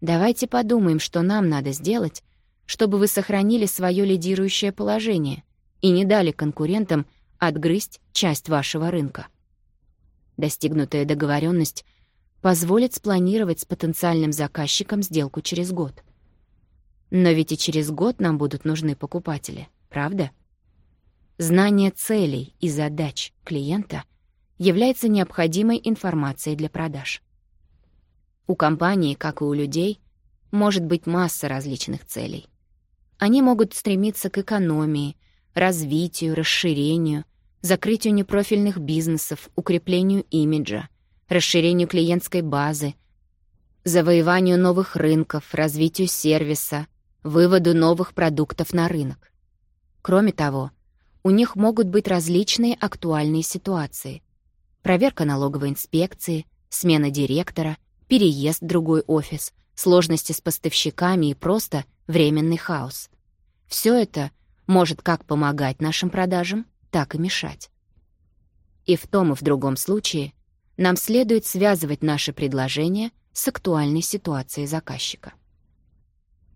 Давайте подумаем, что нам надо сделать, чтобы вы сохранили свое лидирующее положение и не дали конкурентам отгрызть часть вашего рынка. Достигнутая договоренность позволит спланировать с потенциальным заказчиком сделку через год — но ведь и через год нам будут нужны покупатели, правда? Знание целей и задач клиента является необходимой информацией для продаж. У компании, как и у людей, может быть масса различных целей. Они могут стремиться к экономии, развитию, расширению, закрытию непрофильных бизнесов, укреплению имиджа, расширению клиентской базы, завоеванию новых рынков, развитию сервиса, выводу новых продуктов на рынок. Кроме того, у них могут быть различные актуальные ситуации. Проверка налоговой инспекции, смена директора, переезд в другой офис, сложности с поставщиками и просто временный хаос. Все это может как помогать нашим продажам, так и мешать. И в том и в другом случае нам следует связывать наши предложения с актуальной ситуацией заказчика.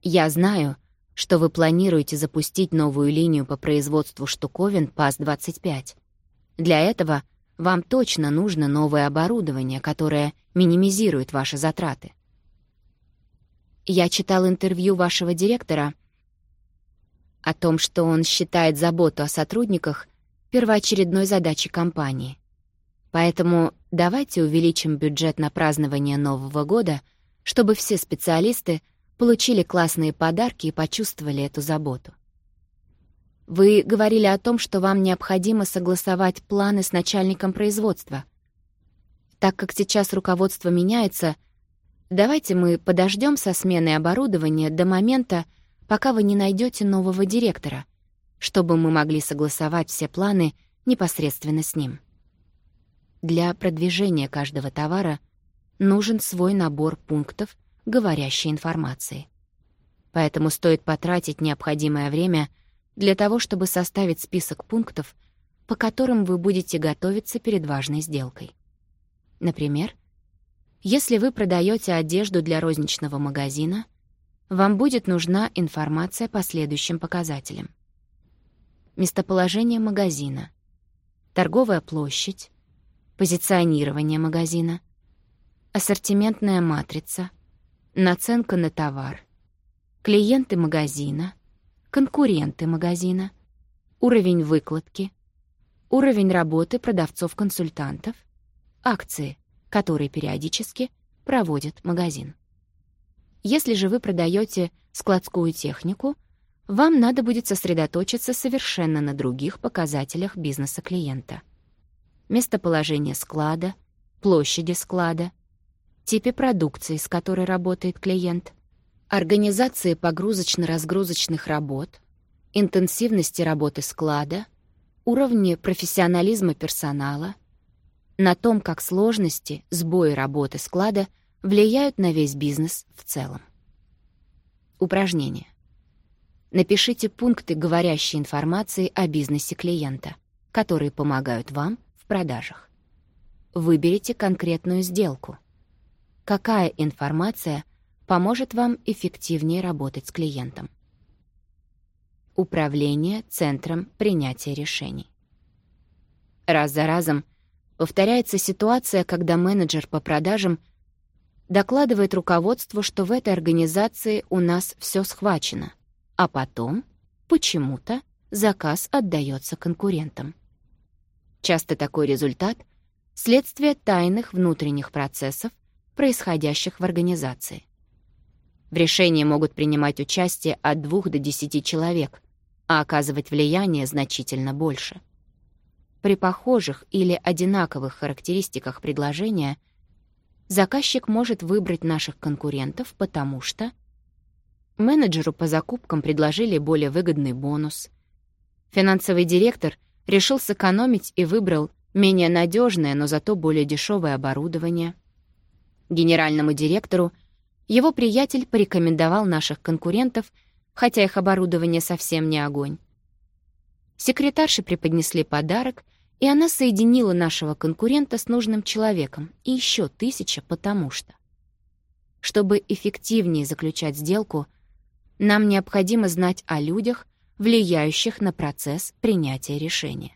Я знаю, что вы планируете запустить новую линию по производству штуковин ПАС-25. Для этого вам точно нужно новое оборудование, которое минимизирует ваши затраты. Я читал интервью вашего директора о том, что он считает заботу о сотрудниках первоочередной задачей компании. Поэтому давайте увеличим бюджет на празднование Нового года, чтобы все специалисты — получили классные подарки и почувствовали эту заботу. Вы говорили о том, что вам необходимо согласовать планы с начальником производства. Так как сейчас руководство меняется, давайте мы подождем со сменой оборудования до момента, пока вы не найдете нового директора, чтобы мы могли согласовать все планы непосредственно с ним. Для продвижения каждого товара нужен свой набор пунктов — говорящей информации. Поэтому стоит потратить необходимое время для того, чтобы составить список пунктов, по которым вы будете готовиться перед важной сделкой. Например, если вы продаете одежду для розничного магазина, вам будет нужна информация по следующим показателям. Местоположение магазина, торговая площадь, позиционирование магазина, ассортиментная матрица — наценка на товар, клиенты магазина, конкуренты магазина, уровень выкладки, уровень работы продавцов-консультантов, акции, которые периодически проводит магазин. Если же вы продаете складскую технику, вам надо будет сосредоточиться совершенно на других показателях бизнеса клиента. Местоположение склада, площади склада, типе продукции, с которой работает клиент, организации погрузочно-разгрузочных работ, интенсивности работы склада, уровне профессионализма персонала, на том, как сложности, сбои работы склада влияют на весь бизнес в целом. Упражнение. Напишите пункты говорящей информации о бизнесе клиента, которые помогают вам в продажах. Выберите конкретную сделку — какая информация поможет вам эффективнее работать с клиентом. Управление центром принятия решений. Раз за разом повторяется ситуация, когда менеджер по продажам докладывает руководству, что в этой организации у нас все схвачено, а потом почему-то заказ отдается конкурентам. Часто такой результат — следствие тайных внутренних процессов, происходящих в организации. В решении могут принимать участие от 2 до 10 человек, а оказывать влияние значительно больше. При похожих или одинаковых характеристиках предложения заказчик может выбрать наших конкурентов, потому что менеджеру по закупкам предложили более выгодный бонус, финансовый директор решил сэкономить и выбрал менее надежное, но зато более дешевое оборудование — генеральному директору, его приятель порекомендовал наших конкурентов, хотя их оборудование совсем не огонь. Секретарши преподнесли подарок, и она соединила нашего конкурента с нужным человеком и еще тысяча потому что. Чтобы эффективнее заключать сделку, нам необходимо знать о людях, влияющих на процесс принятия решения.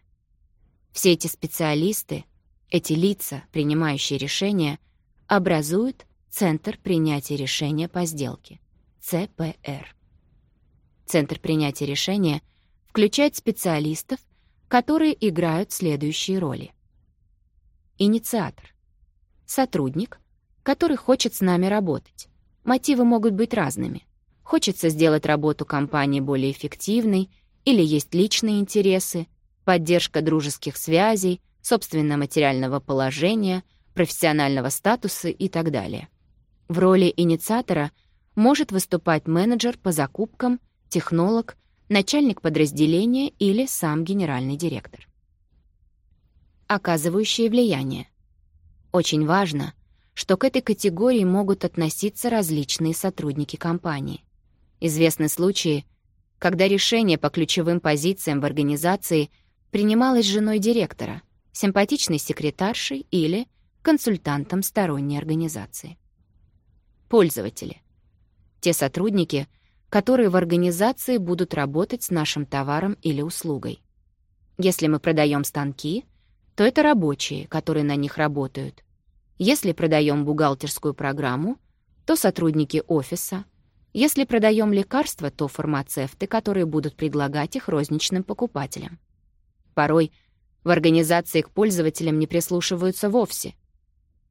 Все эти специалисты, эти лица, принимающие решения — образует Центр принятия решения по сделке, ЦПР. Центр принятия решения включает специалистов, которые играют следующие роли. Инициатор. Сотрудник, который хочет с нами работать. Мотивы могут быть разными. Хочется сделать работу компании более эффективной, или есть личные интересы, поддержка дружеских связей, собственно материального положения — профессионального статуса и так далее. В роли инициатора может выступать менеджер по закупкам, технолог, начальник подразделения или сам генеральный директор. Оказывающее влияние. Очень важно, что к этой категории могут относиться различные сотрудники компании. Известны случаи, когда решение по ключевым позициям в организации принималось женой директора, симпатичной секретаршей или консультантом сторонней организации. Пользователи. Те сотрудники, которые в организации будут работать с нашим товаром или услугой. Если мы продаем станки, то это рабочие, которые на них работают. Если продаем бухгалтерскую программу, то сотрудники офиса. Если продаем лекарства, то фармацевты, которые будут предлагать их розничным покупателям. Порой в организации к пользователям не прислушиваются вовсе —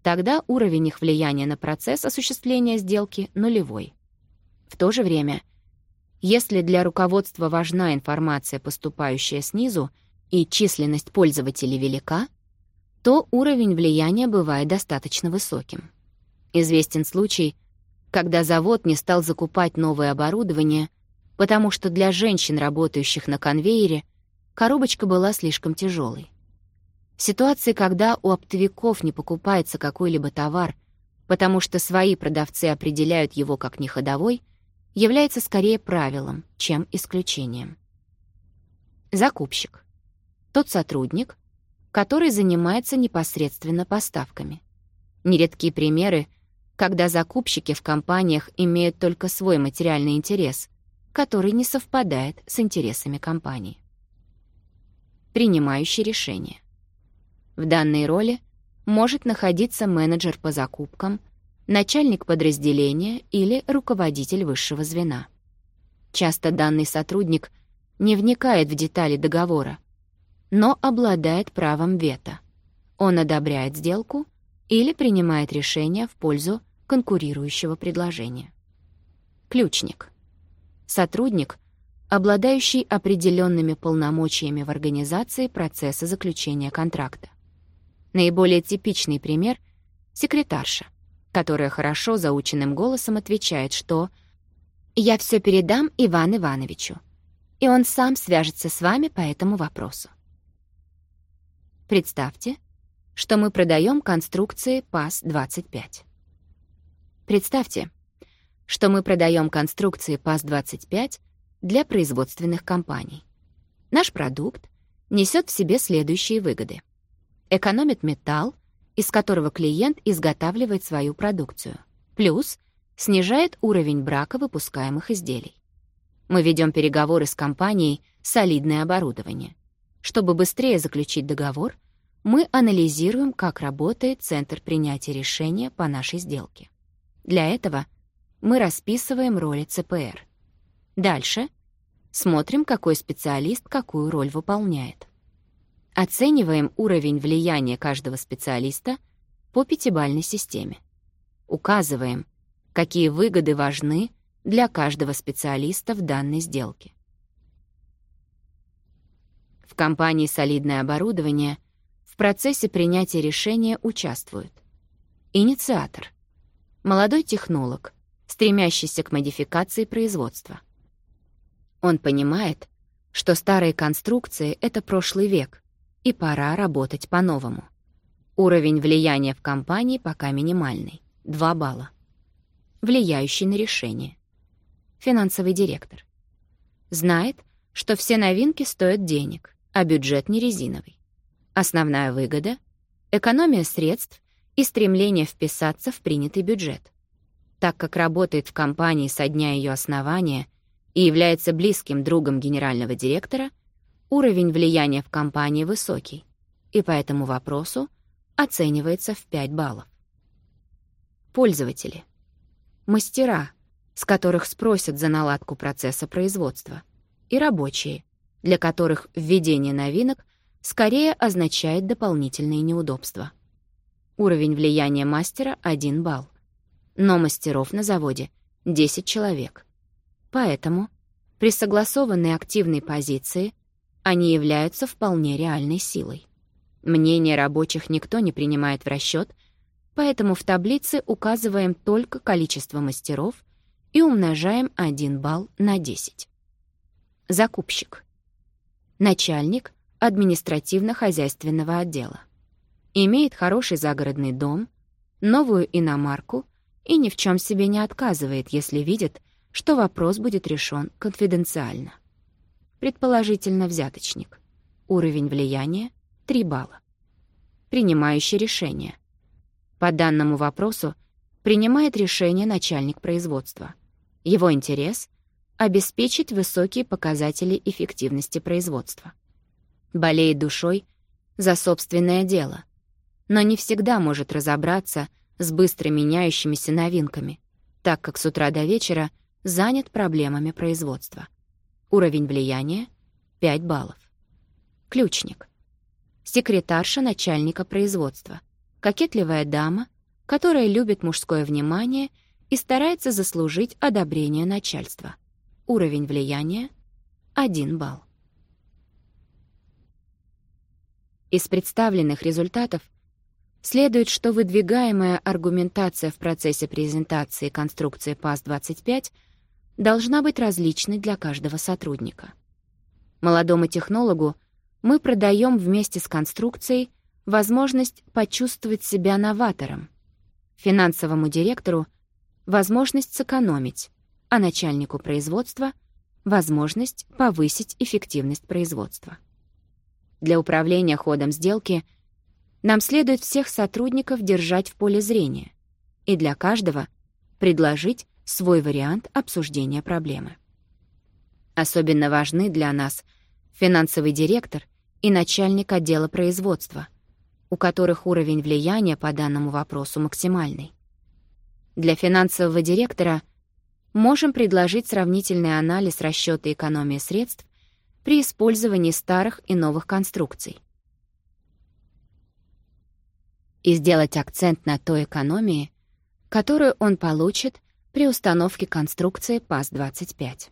Тогда уровень их влияния на процесс осуществления сделки нулевой. В то же время, если для руководства важна информация, поступающая снизу, и численность пользователей велика, то уровень влияния бывает достаточно высоким. Известен случай, когда завод не стал закупать новое оборудование, потому что для женщин, работающих на конвейере, коробочка была слишком тяжелой. Ситуация, когда у оптовиков не покупается какой-либо товар, потому что свои продавцы определяют его как неходовой, является скорее правилом, чем исключением. Закупщик. Тот сотрудник, который занимается непосредственно поставками. Нередки примеры, когда закупщики в компаниях имеют только свой материальный интерес, который не совпадает с интересами компании. Принимающий решение. В данной роли может находиться менеджер по закупкам, начальник подразделения или руководитель высшего звена. Часто данный сотрудник не вникает в детали договора, но обладает правом вето. Он одобряет сделку или принимает решение в пользу конкурирующего предложения. Ключник. Сотрудник, обладающий определенными полномочиями в организации процесса заключения контракта. Наиболее типичный пример — секретарша, которая хорошо заученным голосом отвечает, что «Я все передам Иван Ивановичу, и он сам свяжется с вами по этому вопросу». Представьте, что мы продаем конструкции ПАС-25. Представьте, что мы продаем конструкции ПАС-25 для производственных компаний. Наш продукт несет в себе следующие выгоды экономит металл, из которого клиент изготавливает свою продукцию, плюс снижает уровень брака выпускаемых изделий. Мы ведем переговоры с компанией «Солидное оборудование». Чтобы быстрее заключить договор, мы анализируем, как работает центр принятия решения по нашей сделке. Для этого мы расписываем роли ЦПР. Дальше смотрим, какой специалист какую роль выполняет. Оцениваем уровень влияния каждого специалиста по пятибалльной системе. Указываем, какие выгоды важны для каждого специалиста в данной сделке. В компании «Солидное оборудование» в процессе принятия решения участвуют инициатор, молодой технолог, стремящийся к модификации производства. Он понимает, что старые конструкции — это прошлый век, и пора работать по-новому. Уровень влияния в компании пока минимальный — 2 балла. Влияющий на решение. Финансовый директор. Знает, что все новинки стоят денег, а бюджет не резиновый. Основная выгода — экономия средств и стремление вписаться в принятый бюджет. Так как работает в компании со дня ее основания и является близким другом генерального директора — уровень влияния в компании высокий, и по этому вопросу оценивается в 5 баллов. Пользователи. Мастера, с которых спросят за наладку процесса производства, и рабочие, для которых введение новинок скорее означает дополнительные неудобства. Уровень влияния мастера — 1 балл. Но мастеров на заводе — 10 человек. Поэтому при согласованной активной позиции — они являются вполне реальной силой. Мнение рабочих никто не принимает в расчет, поэтому в таблице указываем только количество мастеров и умножаем 1 балл на 10. Закупщик. Начальник административно-хозяйственного отдела. Имеет хороший загородный дом, новую иномарку и ни в чем себе не отказывает, если видит, что вопрос будет решен конфиденциально предположительно взяточник. Уровень влияния — 3 балла. Принимающий решение. По данному вопросу принимает решение начальник производства. Его интерес — обеспечить высокие показатели эффективности производства. Болеет душой за собственное дело, но не всегда может разобраться с быстро меняющимися новинками, так как с утра до вечера занят проблемами производства. Уровень влияния — 5 баллов. Ключник. Секретарша начальника производства. Кокетливая дама, которая любит мужское внимание и старается заслужить одобрение начальства. Уровень влияния — 1 балл. Из представленных результатов следует, что выдвигаемая аргументация в процессе презентации конструкции ПАС-25 — должна быть различной для каждого сотрудника. Молодому технологу мы продаем вместе с конструкцией возможность почувствовать себя новатором, финансовому директору — возможность сэкономить, а начальнику производства — возможность повысить эффективность производства. Для управления ходом сделки нам следует всех сотрудников держать в поле зрения и для каждого предложить свой вариант обсуждения проблемы. Особенно важны для нас финансовый директор и начальник отдела производства, у которых уровень влияния по данному вопросу максимальный. Для финансового директора можем предложить сравнительный анализ расчета экономии средств при использовании старых и новых конструкций. И сделать акцент на той экономии, которую он получит при установке конструкции паз 25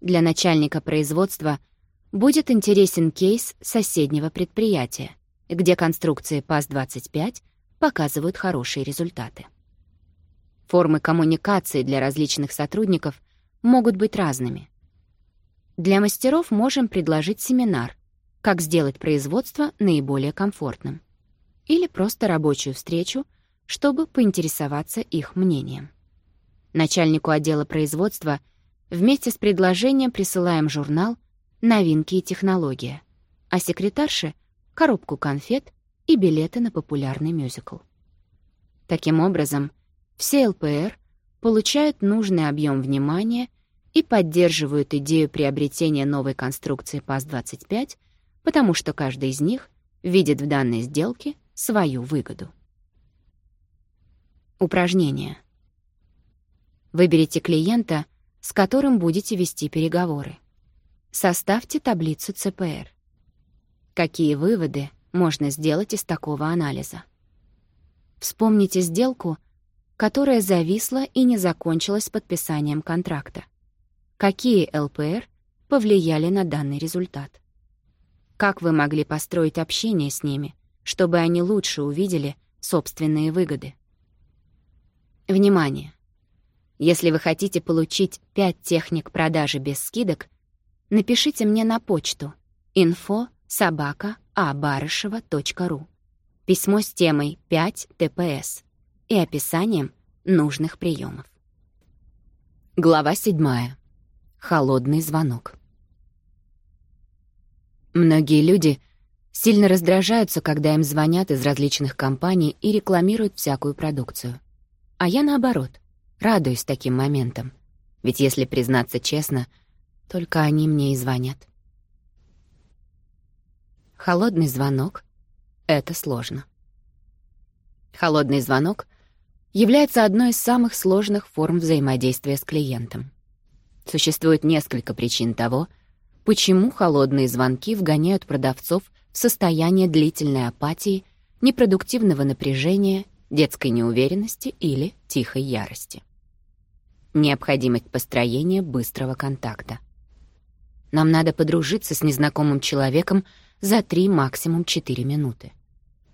Для начальника производства будет интересен кейс соседнего предприятия, где конструкции паз 25 показывают хорошие результаты. Формы коммуникации для различных сотрудников могут быть разными. Для мастеров можем предложить семинар «Как сделать производство наиболее комфортным» или просто рабочую встречу, чтобы поинтересоваться их мнением начальнику отдела производства, вместе с предложением присылаем журнал «Новинки и технологии», а секретарше — коробку конфет и билеты на популярный мюзикл. Таким образом, все ЛПР получают нужный объем внимания и поддерживают идею приобретения новой конструкции паз 25 потому что каждый из них видит в данной сделке свою выгоду. Упражнение. Выберите клиента, с которым будете вести переговоры. Составьте таблицу ЦПР. Какие выводы можно сделать из такого анализа? Вспомните сделку, которая зависла и не закончилась подписанием контракта. Какие ЛПР повлияли на данный результат? Как вы могли построить общение с ними, чтобы они лучше увидели собственные выгоды? Внимание! Если вы хотите получить пять техник продажи без скидок, напишите мне на почту info собака abarышева.ру а письмо с темой 5 ТПС и описанием нужных приемов. Глава 7. Холодный звонок. Многие люди сильно раздражаются, когда им звонят из различных компаний и рекламируют всякую продукцию. А я наоборот. Радуюсь таким моментам. Ведь если признаться честно, только они мне и звонят. Холодный звонок — это сложно. Холодный звонок является одной из самых сложных форм взаимодействия с клиентом. Существует несколько причин того, почему холодные звонки вгоняют продавцов в состояние длительной апатии, непродуктивного напряжения, детской неуверенности или тихой ярости необходимость построения быстрого контакта. Нам надо подружиться с незнакомым человеком за три, максимум четыре минуты.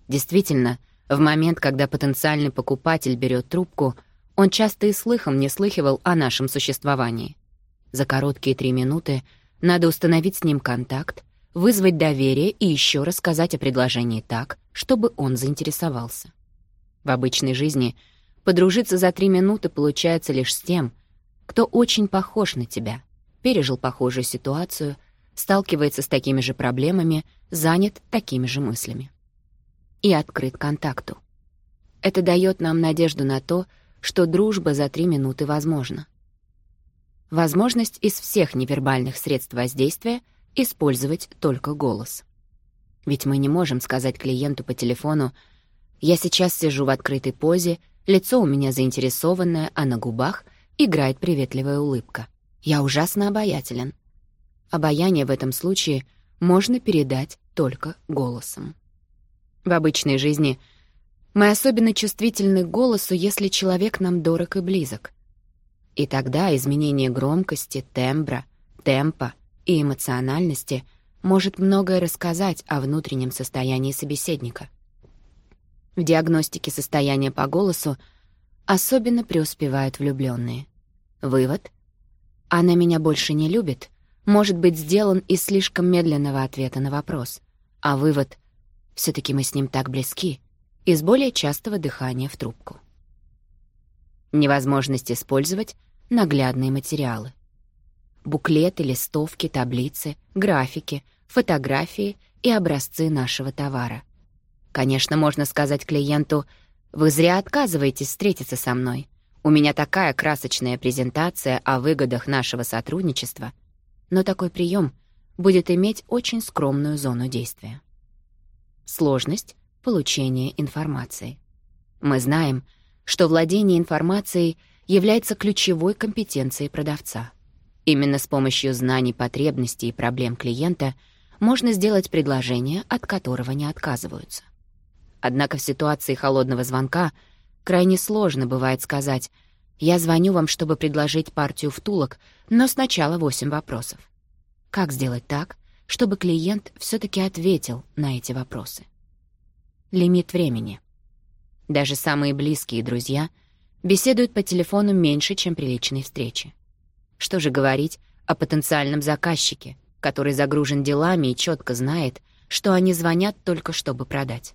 Действительно, в момент, когда потенциальный покупатель берет трубку, он часто и слыхом не слыхивал о нашем существовании. За короткие три минуты надо установить с ним контакт, вызвать доверие и еще рассказать о предложении так, чтобы он заинтересовался. В обычной жизни — Подружиться за три минуты получается лишь с тем, кто очень похож на тебя, пережил похожую ситуацию, сталкивается с такими же проблемами, занят такими же мыслями. И открыт контакту. Это дает нам надежду на то, что дружба за три минуты возможна. Возможность из всех невербальных средств воздействия использовать только голос. Ведь мы не можем сказать клиенту по телефону «Я сейчас сижу в открытой позе», Лицо у меня заинтересованное, а на губах играет приветливая улыбка. Я ужасно обаятелен. Обаяние в этом случае можно передать только голосом. В обычной жизни мы особенно чувствительны к голосу, если человек нам дорог и близок. И тогда изменение громкости, тембра, темпа и эмоциональности может многое рассказать о внутреннем состоянии собеседника — в диагностике состояния по голосу особенно преуспевают влюбленные. Вывод? Она меня больше не любит, может быть сделан из слишком медленного ответа на вопрос. А вывод все таки мы с ним так близки» из более частого дыхания в трубку. Невозможность использовать наглядные материалы. Буклеты, листовки, таблицы, графики, фотографии и образцы нашего товара. Конечно, можно сказать клиенту «Вы зря отказываетесь встретиться со мной. У меня такая красочная презентация о выгодах нашего сотрудничества». Но такой прием будет иметь очень скромную зону действия. Сложность — получения информации. Мы знаем, что владение информацией является ключевой компетенцией продавца. Именно с помощью знаний потребностей и проблем клиента можно сделать предложение, от которого не отказываются. Однако в ситуации холодного звонка крайне сложно бывает сказать «Я звоню вам, чтобы предложить партию втулок, но сначала восемь вопросов». Как сделать так, чтобы клиент все таки ответил на эти вопросы? Лимит времени. Даже самые близкие друзья беседуют по телефону меньше, чем при личной встрече. Что же говорить о потенциальном заказчике, который загружен делами и четко знает, что они звонят только чтобы продать.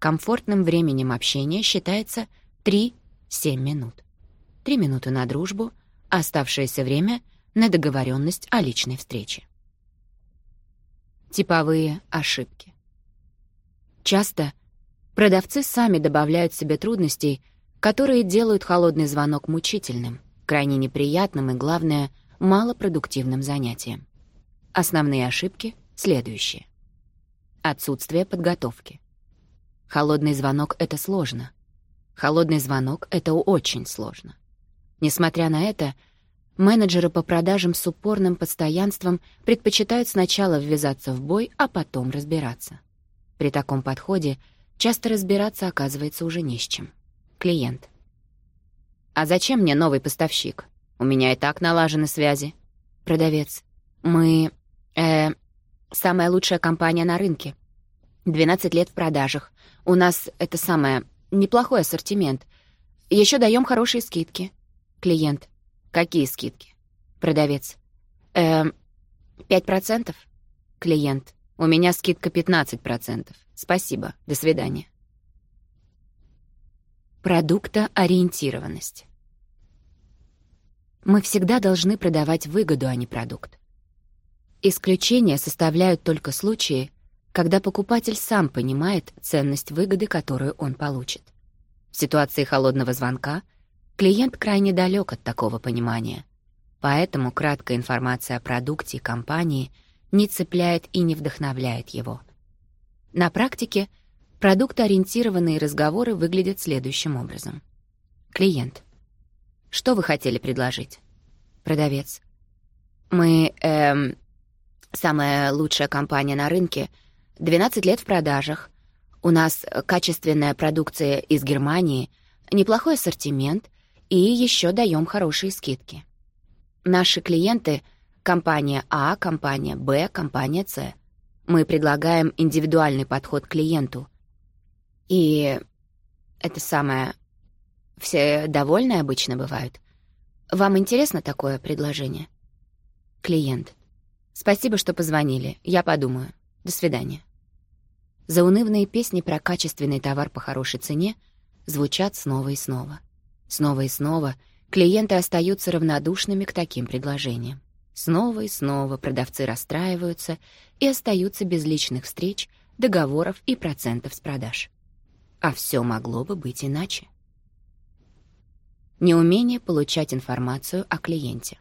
Комфортным временем общения считается 3-7 минут. 3 минуты на дружбу, оставшееся время — на договоренность о личной встрече. Типовые ошибки. Часто продавцы сами добавляют себе трудностей, которые делают холодный звонок мучительным, крайне неприятным и, главное, малопродуктивным занятием. Основные ошибки — следующие. Отсутствие подготовки. Холодный звонок — это сложно. Холодный звонок — это очень сложно. Несмотря на это, менеджеры по продажам с упорным постоянством предпочитают сначала ввязаться в бой, а потом разбираться. При таком подходе часто разбираться оказывается уже не с чем. Клиент. «А зачем мне новый поставщик? У меня и так налажены связи». Продавец. «Мы... э... самая лучшая компания на рынке. 12 лет в продажах. У нас это самое... Неплохой ассортимент. Еще даем хорошие скидки. Клиент. Какие скидки? Продавец. Эм, 5%? Клиент. У меня скидка 15%. Спасибо. До свидания. Продуктоориентированность. Мы всегда должны продавать выгоду, а не продукт. Исключения составляют только случаи, когда покупатель сам понимает ценность выгоды, которую он получит. В ситуации холодного звонка клиент крайне далек от такого понимания. Поэтому краткая информация о продукте и компании не цепляет и не вдохновляет его. На практике продуктоориентированные разговоры выглядят следующим образом. Клиент. Что вы хотели предложить? Продавец. Мы, эм, самая лучшая компания на рынке — 12 лет в продажах. У нас э, качественная продукция из Германии, неплохой ассортимент и еще даем хорошие скидки. Наши клиенты — компания А, компания Б, компания С. Мы предлагаем индивидуальный подход к клиенту. И это самое... Все довольны обычно бывают. Вам интересно такое предложение? Клиент. Спасибо, что позвонили. Я подумаю. До свидания. Заунывные песни про качественный товар по хорошей цене звучат снова и снова. Снова и снова клиенты остаются равнодушными к таким предложениям. Снова и снова продавцы расстраиваются и остаются без личных встреч, договоров и процентов с продаж. А все могло бы быть иначе. Неумение получать информацию о клиенте.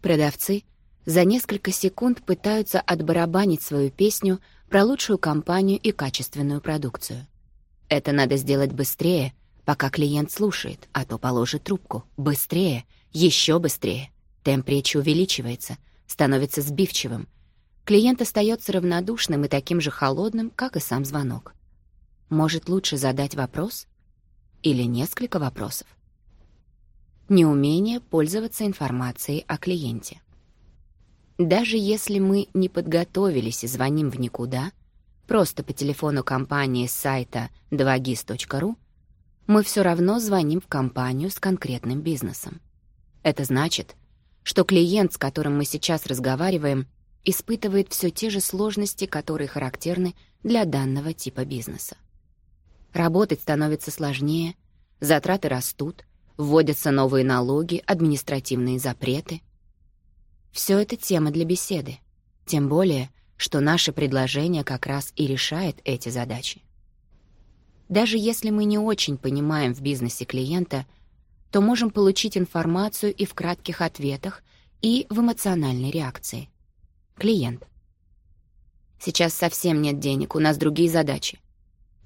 Продавцы за несколько секунд пытаются отбарабанить свою песню про лучшую компанию и качественную продукцию. Это надо сделать быстрее, пока клиент слушает, а то положит трубку. Быстрее, еще быстрее. Темп речи увеличивается, становится сбивчивым. Клиент остается равнодушным и таким же холодным, как и сам звонок. Может, лучше задать вопрос? Или несколько вопросов? Неумение пользоваться информацией о клиенте. Даже если мы не подготовились и звоним в никуда, просто по телефону компании с сайта 2gis.ru, мы все равно звоним в компанию с конкретным бизнесом. Это значит, что клиент, с которым мы сейчас разговариваем, испытывает все те же сложности, которые характерны для данного типа бизнеса. Работать становится сложнее, затраты растут, вводятся новые налоги, административные запреты — все это тема для беседы. Тем более, что наше предложение как раз и решает эти задачи. Даже если мы не очень понимаем в бизнесе клиента, то можем получить информацию и в кратких ответах, и в эмоциональной реакции. Клиент. Сейчас совсем нет денег, у нас другие задачи.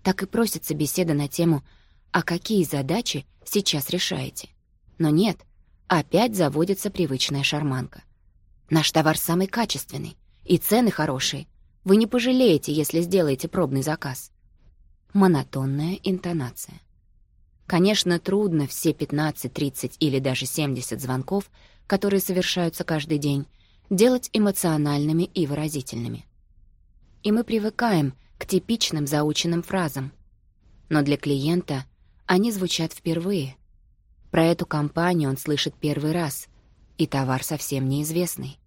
Так и просится беседа на тему «А какие задачи сейчас решаете?» Но нет, опять заводится привычная шарманка. Наш товар самый качественный, и цены хорошие. Вы не пожалеете, если сделаете пробный заказ. Монотонная интонация. Конечно, трудно все 15, 30 или даже 70 звонков, которые совершаются каждый день, делать эмоциональными и выразительными. И мы привыкаем к типичным заученным фразам. Но для клиента они звучат впервые. Про эту компанию он слышит первый раз, и товар совсем неизвестный.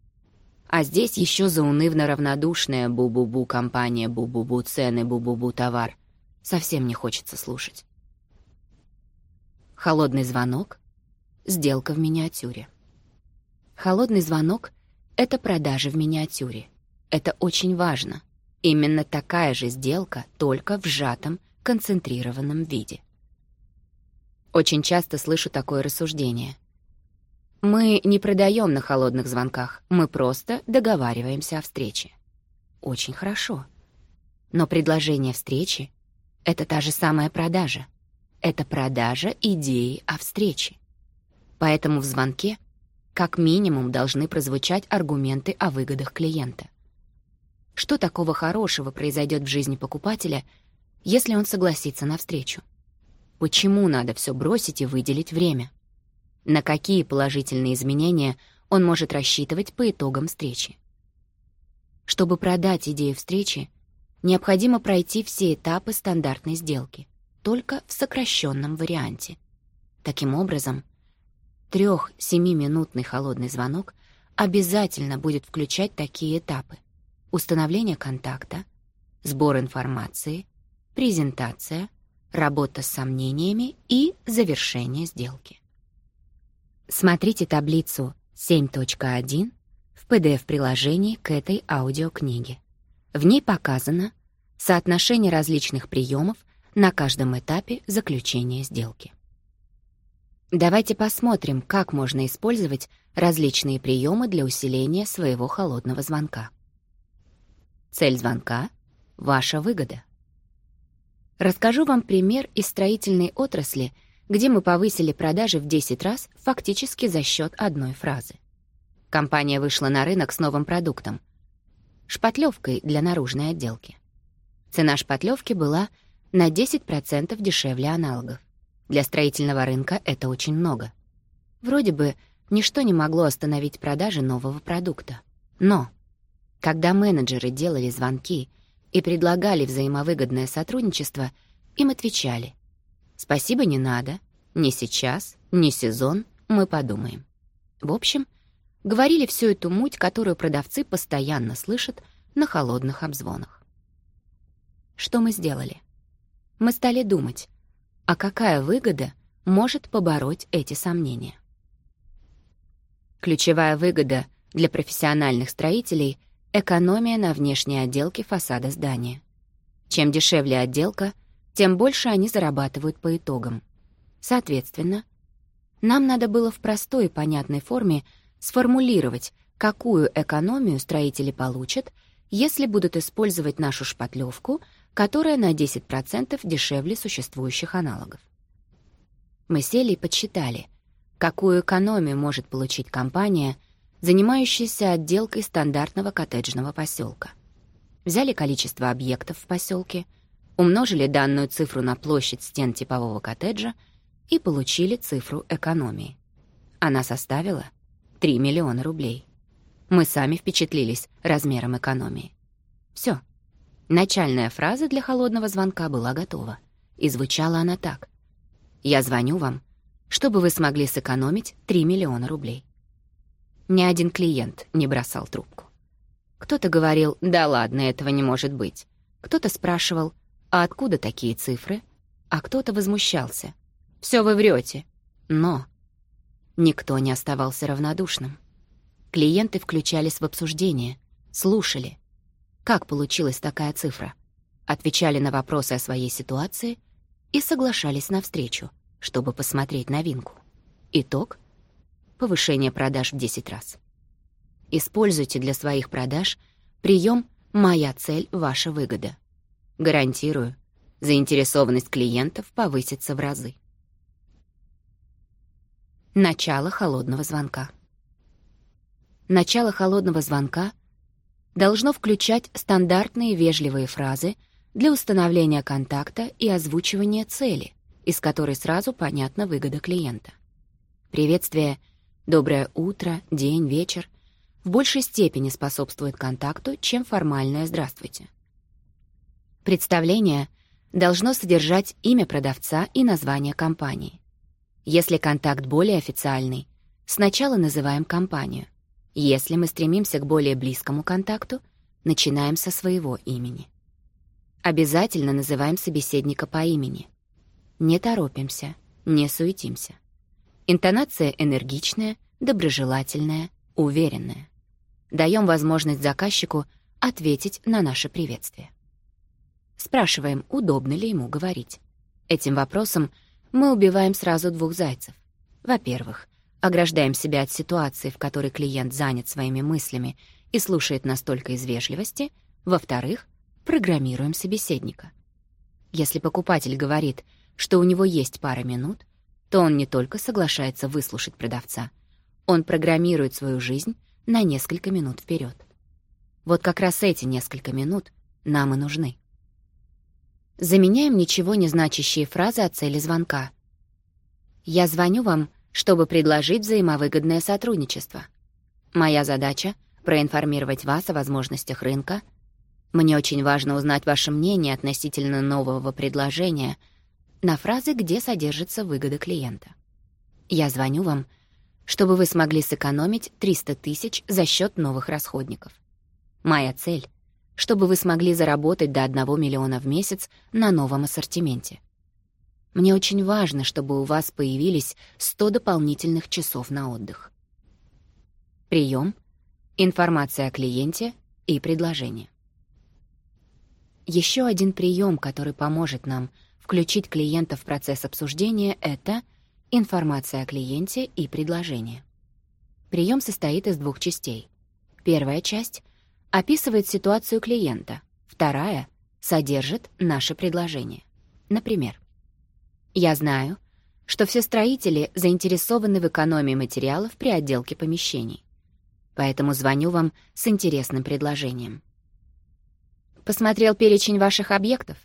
А здесь еще заунывно-равнодушная бу-бу-бу компания, бу-бу-бу цены, бу-бу-бу товар. Совсем не хочется слушать. Холодный звонок. Сделка в миниатюре. Холодный звонок — это продажи в миниатюре. Это очень важно. Именно такая же сделка, только в сжатом, концентрированном виде. Очень часто слышу такое рассуждение. Мы не продаем на холодных звонках, мы просто договариваемся о встрече. Очень хорошо. Но предложение встречи — это та же самая продажа. Это продажа идеи о встрече. Поэтому в звонке как минимум должны прозвучать аргументы о выгодах клиента. Что такого хорошего произойдет в жизни покупателя, если он согласится на встречу? Почему надо все бросить и выделить время? на какие положительные изменения он может рассчитывать по итогам встречи. Чтобы продать идею встречи, необходимо пройти все этапы стандартной сделки, только в сокращенном варианте. Таким образом, трех минутный холодный звонок обязательно будет включать такие этапы. Установление контакта, сбор информации, презентация, работа с сомнениями и завершение сделки. Смотрите таблицу 7.1 в PDF-приложении к этой аудиокниге. В ней показано соотношение различных приемов на каждом этапе заключения сделки. Давайте посмотрим, как можно использовать различные приемы для усиления своего холодного звонка. Цель звонка — ваша выгода. Расскажу вам пример из строительной отрасли — где мы повысили продажи в 10 раз фактически за счет одной фразы. Компания вышла на рынок с новым продуктом — шпатлевкой для наружной отделки. Цена шпатлевки была на 10% дешевле аналогов. Для строительного рынка это очень много. Вроде бы ничто не могло остановить продажи нового продукта. Но когда менеджеры делали звонки и предлагали взаимовыгодное сотрудничество, им отвечали — Спасибо не надо. Не сейчас, не сезон, мы подумаем. В общем, говорили всю эту муть, которую продавцы постоянно слышат на холодных обзвонах. Что мы сделали? Мы стали думать, а какая выгода может побороть эти сомнения? Ключевая выгода для профессиональных строителей — экономия на внешней отделке фасада здания. Чем дешевле отделка, тем больше они зарабатывают по итогам. Соответственно, нам надо было в простой и понятной форме сформулировать, какую экономию строители получат, если будут использовать нашу шпатлевку, которая на 10% дешевле существующих аналогов. Мы сели и подсчитали, какую экономию может получить компания, занимающаяся отделкой стандартного коттеджного поселка. Взяли количество объектов в поселке — умножили данную цифру на площадь стен типового коттеджа и получили цифру экономии. Она составила 3 миллиона рублей. Мы сами впечатлились размером экономии. Все. Начальная фраза для холодного звонка была готова. И звучала она так. «Я звоню вам, чтобы вы смогли сэкономить 3 миллиона рублей». Ни один клиент не бросал трубку. Кто-то говорил «Да ладно, этого не может быть». Кто-то спрашивал а откуда такие цифры? А кто-то возмущался. «Всё вы врёте». Но никто не оставался равнодушным. Клиенты включались в обсуждение, слушали. Как получилась такая цифра? Отвечали на вопросы о своей ситуации и соглашались на встречу, чтобы посмотреть новинку. Итог — повышение продаж в 10 раз. Используйте для своих продаж приём «Моя цель — ваша выгода». Гарантирую, заинтересованность клиентов повысится в разы. Начало холодного звонка. Начало холодного звонка должно включать стандартные вежливые фразы для установления контакта и озвучивания цели, из которой сразу понятна выгода клиента. Приветствие «доброе утро», «день», «вечер» в большей степени способствует контакту, чем формальное «здравствуйте». Представление должно содержать имя продавца и название компании. Если контакт более официальный, сначала называем компанию. Если мы стремимся к более близкому контакту, начинаем со своего имени. Обязательно называем собеседника по имени. Не торопимся, не суетимся. Интонация энергичная, доброжелательная, уверенная. Даем возможность заказчику ответить на наше приветствие спрашиваем, удобно ли ему говорить. Этим вопросом мы убиваем сразу двух зайцев. Во-первых, ограждаем себя от ситуации, в которой клиент занят своими мыслями и слушает настолько только из вежливости. Во-вторых, программируем собеседника. Если покупатель говорит, что у него есть пара минут, то он не только соглашается выслушать продавца, он программирует свою жизнь на несколько минут вперед. Вот как раз эти несколько минут нам и нужны заменяем ничего не значащие фразы о цели звонка. «Я звоню вам, чтобы предложить взаимовыгодное сотрудничество. Моя задача — проинформировать вас о возможностях рынка. Мне очень важно узнать ваше мнение относительно нового предложения на фразы, где содержится выгода клиента. Я звоню вам, чтобы вы смогли сэкономить 300 тысяч за счет новых расходников. Моя цель — чтобы вы смогли заработать до 1 миллиона в месяц на новом ассортименте. Мне очень важно, чтобы у вас появились 100 дополнительных часов на отдых. Прием, информация о клиенте и предложение. Еще один прием, который поможет нам включить клиента в процесс обсуждения, это информация о клиенте и предложение. Прием состоит из двух частей. Первая часть описывает ситуацию клиента. Вторая содержит наше предложение. Например, «Я знаю, что все строители заинтересованы в экономии материалов при отделке помещений. Поэтому звоню вам с интересным предложением». Посмотрел перечень ваших объектов.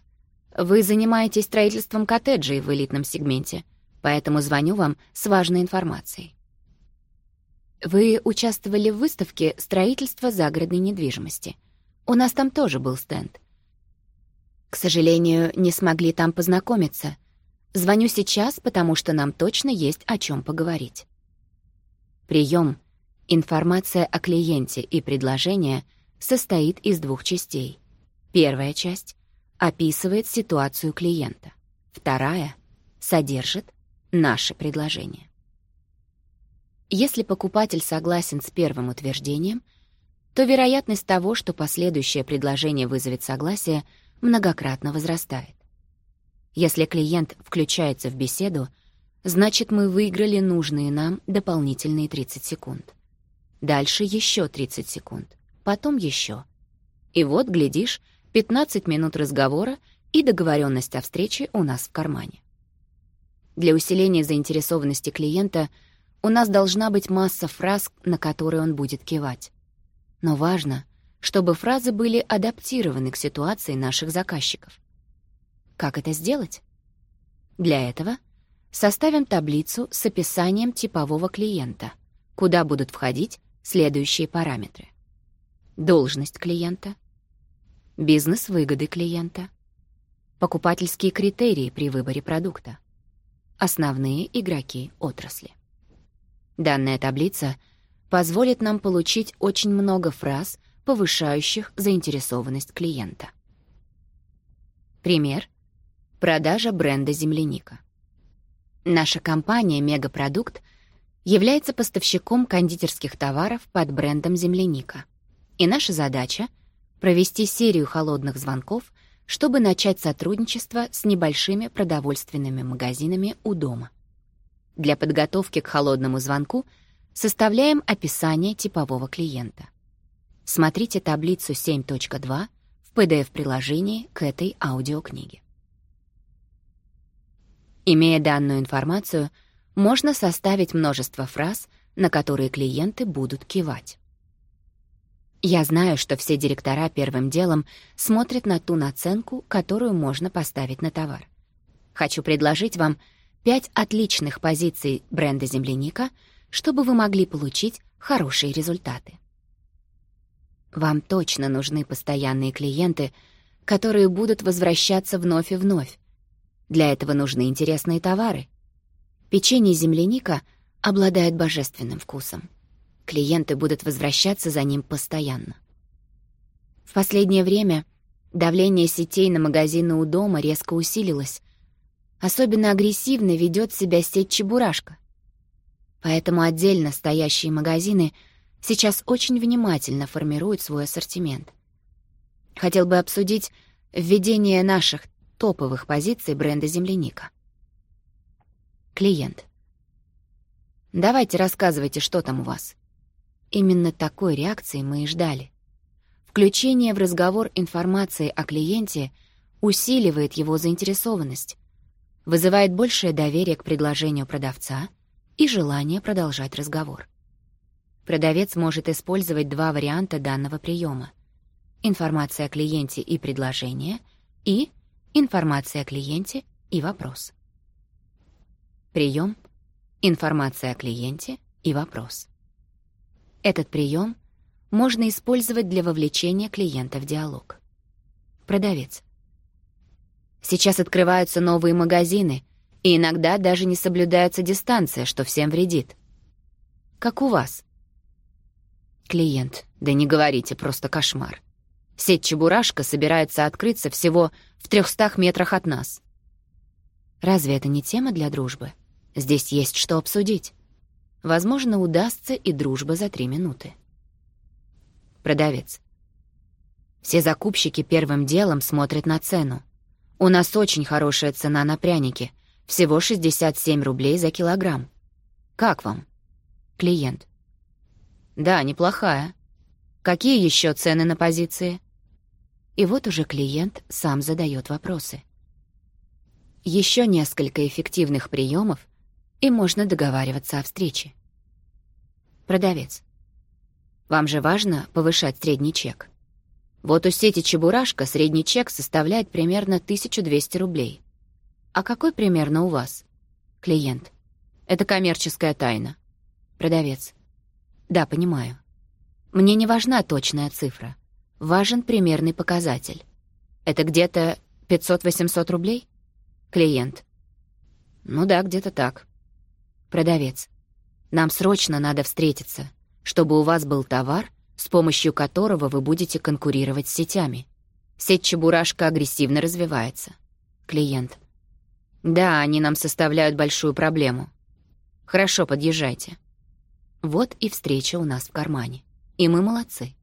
Вы занимаетесь строительством коттеджей в элитном сегменте, поэтому звоню вам с важной информацией. Вы участвовали в выставке строительства загородной недвижимости». У нас там тоже был стенд. К сожалению, не смогли там познакомиться. Звоню сейчас, потому что нам точно есть о чем поговорить. Прием. Информация о клиенте и предложение состоит из двух частей. Первая часть описывает ситуацию клиента. Вторая содержит наше предложение. Если покупатель согласен с первым утверждением, то вероятность того, что последующее предложение вызовет согласие, многократно возрастает. Если клиент включается в беседу, значит, мы выиграли нужные нам дополнительные 30 секунд. Дальше еще 30 секунд, потом еще. И вот, глядишь, 15 минут разговора и договоренность о встрече у нас в кармане. Для усиления заинтересованности клиента — у нас должна быть масса фраз, на которые он будет кивать. Но важно, чтобы фразы были адаптированы к ситуации наших заказчиков. Как это сделать? Для этого составим таблицу с описанием типового клиента, куда будут входить следующие параметры. Должность клиента, бизнес-выгоды клиента, покупательские критерии при выборе продукта, основные игроки отрасли. Данная таблица позволит нам получить очень много фраз, повышающих заинтересованность клиента. Пример. Продажа бренда «Земляника». Наша компания «Мегапродукт» является поставщиком кондитерских товаров под брендом «Земляника». И наша задача — провести серию холодных звонков, чтобы начать сотрудничество с небольшими продовольственными магазинами у дома. Для подготовки к холодному звонку составляем описание типового клиента. Смотрите таблицу 7.2 в PDF-приложении к этой аудиокниге. Имея данную информацию, можно составить множество фраз, на которые клиенты будут кивать. Я знаю, что все директора первым делом смотрят на ту наценку, которую можно поставить на товар. Хочу предложить вам — пять отличных позиций бренда «Земляника», чтобы вы могли получить хорошие результаты. Вам точно нужны постоянные клиенты, которые будут возвращаться вновь и вновь. Для этого нужны интересные товары. Печенье «Земляника» обладает божественным вкусом. Клиенты будут возвращаться за ним постоянно. В последнее время давление сетей на магазины у дома резко усилилось, Особенно агрессивно ведет себя сеть «Чебурашка». Поэтому отдельно стоящие магазины сейчас очень внимательно формируют свой ассортимент. Хотел бы обсудить введение наших топовых позиций бренда «Земляника». Клиент. «Давайте рассказывайте, что там у вас». Именно такой реакции мы и ждали. Включение в разговор информации о клиенте усиливает его заинтересованность, вызывает большее доверие к предложению продавца и желание продолжать разговор. Продавец может использовать два варианта данного приема: информация о клиенте и предложение и информация о клиенте и вопрос. Прием информация о клиенте и вопрос. Этот прием можно использовать для вовлечения клиента в диалог. Продавец. Сейчас открываются новые магазины, и иногда даже не соблюдается дистанция, что всем вредит. Как у вас? Клиент. Да не говорите, просто кошмар. Сеть «Чебурашка» собирается открыться всего в 300 метрах от нас. Разве это не тема для дружбы? Здесь есть что обсудить. Возможно, удастся и дружба за три минуты. Продавец. Все закупщики первым делом смотрят на цену. У нас очень хорошая цена на пряники. Всего 67 рублей за килограмм. Как вам? Клиент. Да, неплохая. Какие еще цены на позиции? И вот уже клиент сам задает вопросы. Еще несколько эффективных приемов, и можно договариваться о встрече. Продавец. Вам же важно повышать средний чек. Вот у сети «Чебурашка» средний чек составляет примерно 1200 рублей. А какой примерно у вас? Клиент. Это коммерческая тайна. Продавец. Да, понимаю. Мне не важна точная цифра. Важен примерный показатель. Это где-то 500-800 рублей? Клиент. Ну да, где-то так. Продавец. Нам срочно надо встретиться, чтобы у вас был товар, с помощью которого вы будете конкурировать с сетями. Сеть Чебурашка агрессивно развивается. Клиент. Да, они нам составляют большую проблему. Хорошо, подъезжайте. Вот и встреча у нас в кармане. И мы молодцы.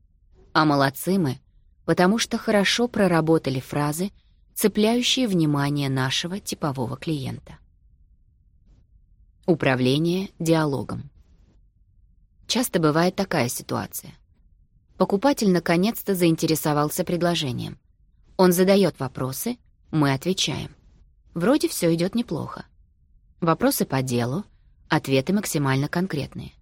А молодцы мы, потому что хорошо проработали фразы, цепляющие внимание нашего типового клиента. Управление диалогом. Часто бывает такая ситуация. Покупатель, наконец-то, заинтересовался предложением. Он задает вопросы, мы отвечаем. Вроде все идет неплохо. Вопросы по делу, ответы максимально конкретные.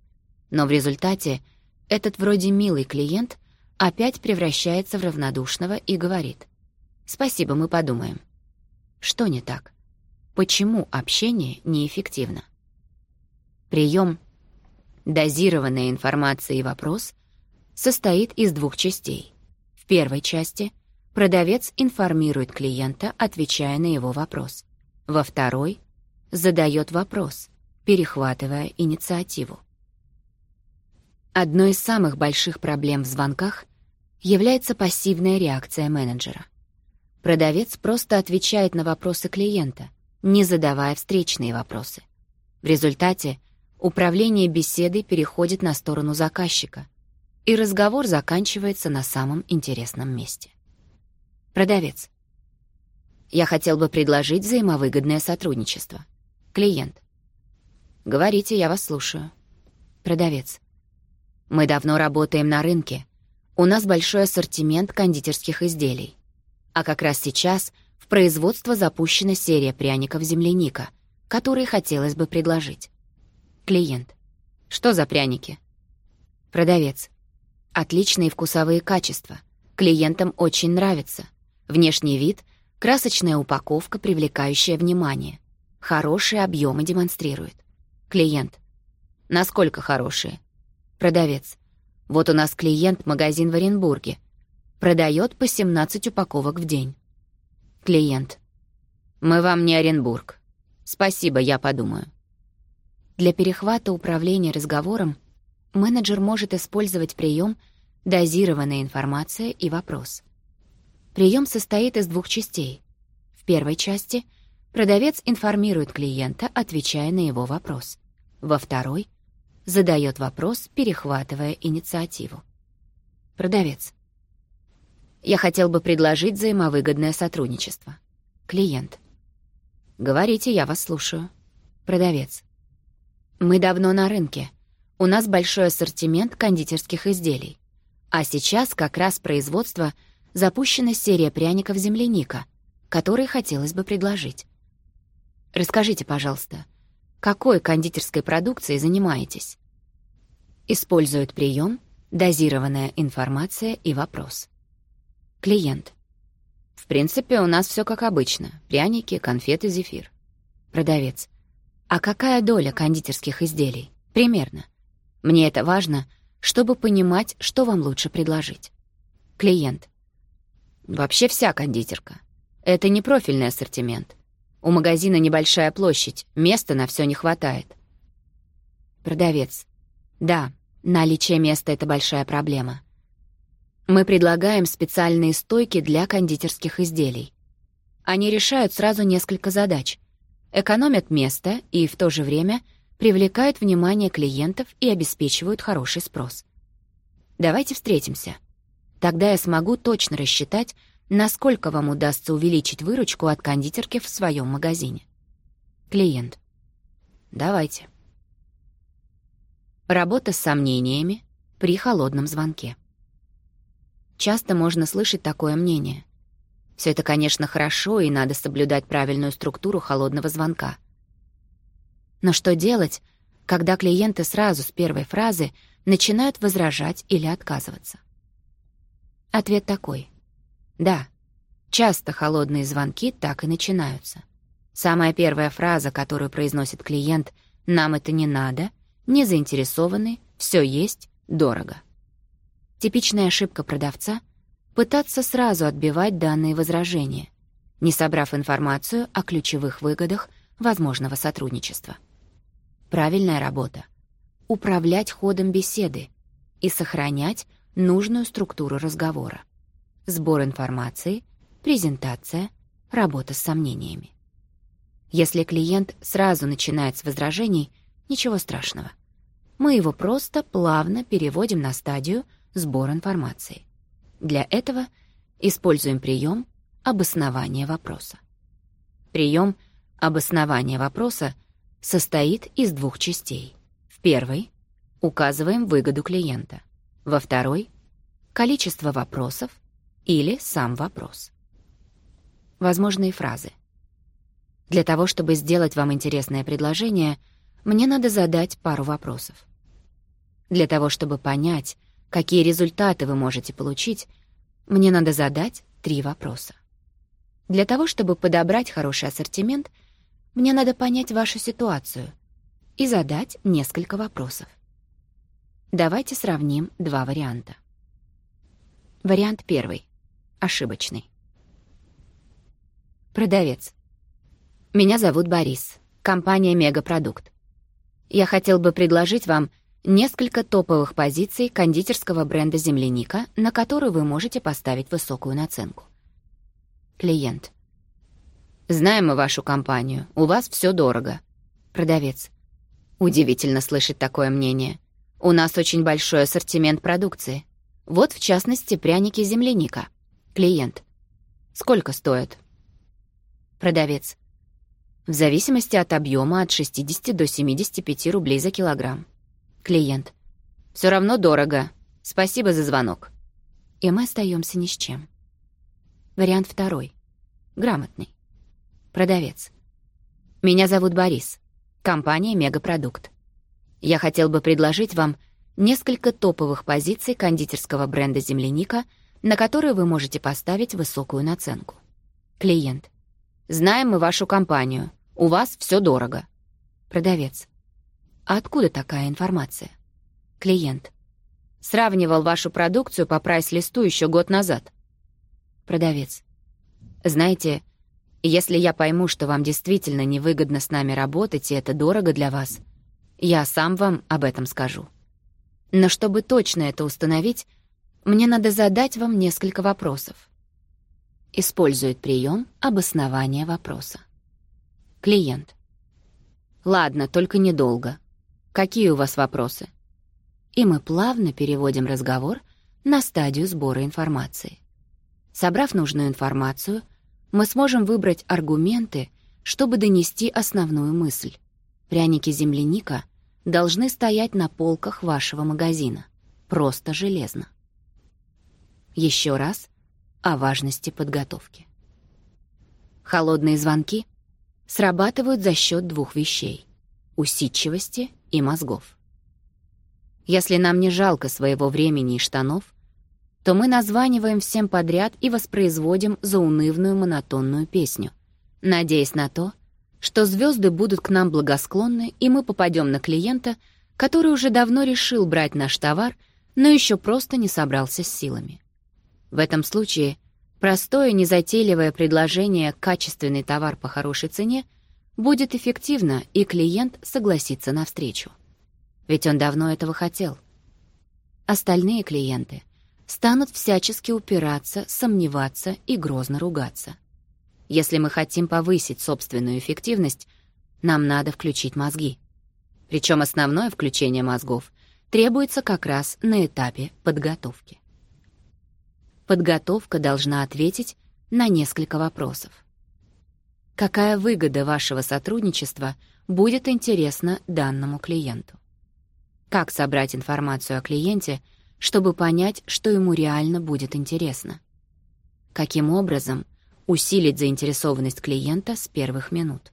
Но в результате этот вроде милый клиент опять превращается в равнодушного и говорит «Спасибо, мы подумаем». Что не так? Почему общение неэффективно? Прием дозированная информация и вопрос состоит из двух частей. В первой части продавец информирует клиента, отвечая на его вопрос. Во второй задает вопрос, перехватывая инициативу. Одной из самых больших проблем в звонках является пассивная реакция менеджера. Продавец просто отвечает на вопросы клиента, не задавая встречные вопросы. В результате управление беседой переходит на сторону заказчика, и разговор заканчивается на самом интересном месте. Продавец. Я хотел бы предложить взаимовыгодное сотрудничество. Клиент. Говорите, я вас слушаю. Продавец. Мы давно работаем на рынке. У нас большой ассортимент кондитерских изделий. А как раз сейчас в производство запущена серия пряников «Земляника», которые хотелось бы предложить. Клиент. Что за пряники? Продавец. отличные вкусовые качества, клиентам очень нравится, внешний вид, красочная упаковка, привлекающая внимание, хорошие объемы демонстрирует. Клиент. Насколько хорошие? Продавец. Вот у нас клиент магазин в Оренбурге. Продает по 17 упаковок в день. Клиент. Мы вам не Оренбург. Спасибо, я подумаю. Для перехвата управления разговором менеджер может использовать прием «дозированная информация и вопрос». Прием состоит из двух частей. В первой части продавец информирует клиента, отвечая на его вопрос. Во второй — задает вопрос, перехватывая инициативу. Продавец. Я хотел бы предложить взаимовыгодное сотрудничество. Клиент. Говорите, я вас слушаю. Продавец. Мы давно на рынке — у нас большой ассортимент кондитерских изделий. А сейчас как раз производство запущена серия пряников земляника, которые хотелось бы предложить. Расскажите, пожалуйста, какой кондитерской продукцией занимаетесь? Используют прием, дозированная информация и вопрос. Клиент. В принципе, у нас все как обычно. Пряники, конфеты, зефир. Продавец. А какая доля кондитерских изделий? Примерно. Мне это важно, чтобы понимать, что вам лучше предложить. Клиент. Вообще вся кондитерка. Это не профильный ассортимент. У магазина небольшая площадь, места на все не хватает. Продавец. Да, наличие места — это большая проблема. Мы предлагаем специальные стойки для кондитерских изделий. Они решают сразу несколько задач. Экономят место и в то же время — привлекают внимание клиентов и обеспечивают хороший спрос. Давайте встретимся. Тогда я смогу точно рассчитать, насколько вам удастся увеличить выручку от кондитерки в своем магазине. Клиент. Давайте. Работа с сомнениями при холодном звонке. Часто можно слышать такое мнение. Все это, конечно, хорошо, и надо соблюдать правильную структуру холодного звонка — но что делать, когда клиенты сразу с первой фразы начинают возражать или отказываться? Ответ такой. Да, часто холодные звонки так и начинаются. Самая первая фраза, которую произносит клиент «нам это не надо», «не заинтересованы», «все есть», «дорого». Типичная ошибка продавца — пытаться сразу отбивать данные возражения, не собрав информацию о ключевых выгодах возможного сотрудничества правильная работа, управлять ходом беседы и сохранять нужную структуру разговора, сбор информации, презентация, работа с сомнениями. Если клиент сразу начинает с возражений, ничего страшного. Мы его просто плавно переводим на стадию сбор информации. Для этого используем прием обоснования вопроса. Прием обоснования вопроса — состоит из двух частей. В первой указываем выгоду клиента. Во второй — количество вопросов или сам вопрос. Возможные фразы. Для того, чтобы сделать вам интересное предложение, мне надо задать пару вопросов. Для того, чтобы понять, какие результаты вы можете получить, мне надо задать три вопроса. Для того, чтобы подобрать хороший ассортимент — мне надо понять вашу ситуацию и задать несколько вопросов. Давайте сравним два варианта. Вариант первый. Ошибочный. Продавец. Меня зовут Борис. Компания «Мегапродукт». Я хотел бы предложить вам несколько топовых позиций кондитерского бренда «Земляника», на которую вы можете поставить высокую наценку. Клиент. Знаем мы вашу компанию. У вас все дорого. Продавец. Удивительно слышать такое мнение. У нас очень большой ассортимент продукции. Вот, в частности, пряники земляника. Клиент. Сколько стоят? Продавец. В зависимости от объема от 60 до 75 рублей за килограмм. Клиент. Все равно дорого. Спасибо за звонок. И мы остаемся ни с чем. Вариант второй. Грамотный продавец. «Меня зовут Борис, компания «Мегапродукт». Я хотел бы предложить вам несколько топовых позиций кондитерского бренда «Земляника», на которые вы можете поставить высокую наценку. Клиент. «Знаем мы вашу компанию. У вас все дорого». Продавец. «А откуда такая информация?» Клиент. «Сравнивал вашу продукцию по прайс-листу еще год назад». Продавец. «Знаете, если я пойму, что вам действительно невыгодно с нами работать, и это дорого для вас, я сам вам об этом скажу. Но чтобы точно это установить, мне надо задать вам несколько вопросов. Использует прием обоснования вопроса. Клиент. Ладно, только недолго. Какие у вас вопросы? И мы плавно переводим разговор на стадию сбора информации. Собрав нужную информацию, мы сможем выбрать аргументы, чтобы донести основную мысль. Пряники земляника должны стоять на полках вашего магазина. Просто железно. Еще раз о важности подготовки. Холодные звонки срабатывают за счет двух вещей — усидчивости и мозгов. Если нам не жалко своего времени и штанов — то мы названиваем всем подряд и воспроизводим заунывную монотонную песню, надеясь на то, что звезды будут к нам благосклонны, и мы попадем на клиента, который уже давно решил брать наш товар, но еще просто не собрался с силами. В этом случае простое незатейливое предложение «качественный товар по хорошей цене» будет эффективно, и клиент согласится на встречу. Ведь он давно этого хотел. Остальные клиенты — станут всячески упираться, сомневаться и грозно ругаться. Если мы хотим повысить собственную эффективность, нам надо включить мозги. Причем основное включение мозгов требуется как раз на этапе подготовки. Подготовка должна ответить на несколько вопросов. Какая выгода вашего сотрудничества будет интересна данному клиенту? Как собрать информацию о клиенте — чтобы понять, что ему реально будет интересно. Каким образом усилить заинтересованность клиента с первых минут?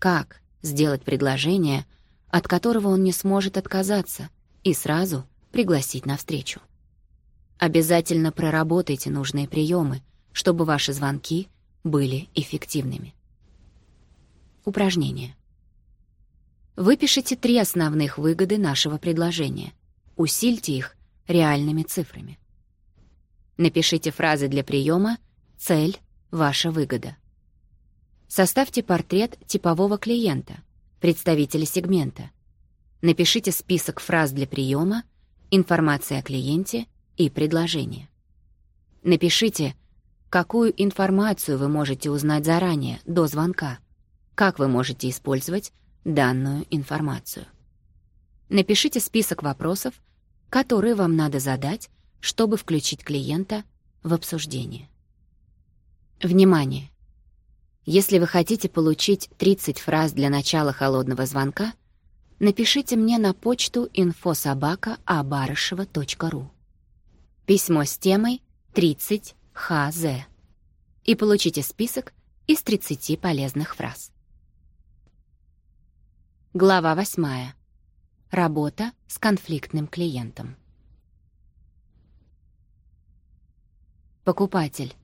Как сделать предложение, от которого он не сможет отказаться, и сразу пригласить на встречу? Обязательно проработайте нужные приемы, чтобы ваши звонки были эффективными. Упражнение. Выпишите три основных выгоды нашего предложения. Усильте их реальными цифрами. Напишите фразы для приема «Цель – ваша выгода». Составьте портрет типового клиента, представителя сегмента. Напишите список фраз для приема, информация о клиенте и предложение. Напишите, какую информацию вы можете узнать заранее, до звонка, как вы можете использовать данную информацию. Напишите список вопросов, которые вам надо задать, чтобы включить клиента в обсуждение. Внимание! Если вы хотите получить 30 фраз для начала холодного звонка, напишите мне на почту infosobaka.abarышева.ru а письмо с темой 30 ХЗ и получите список из 30 полезных фраз. Глава восьмая. Работа с конфликтным клиентом. Покупатель.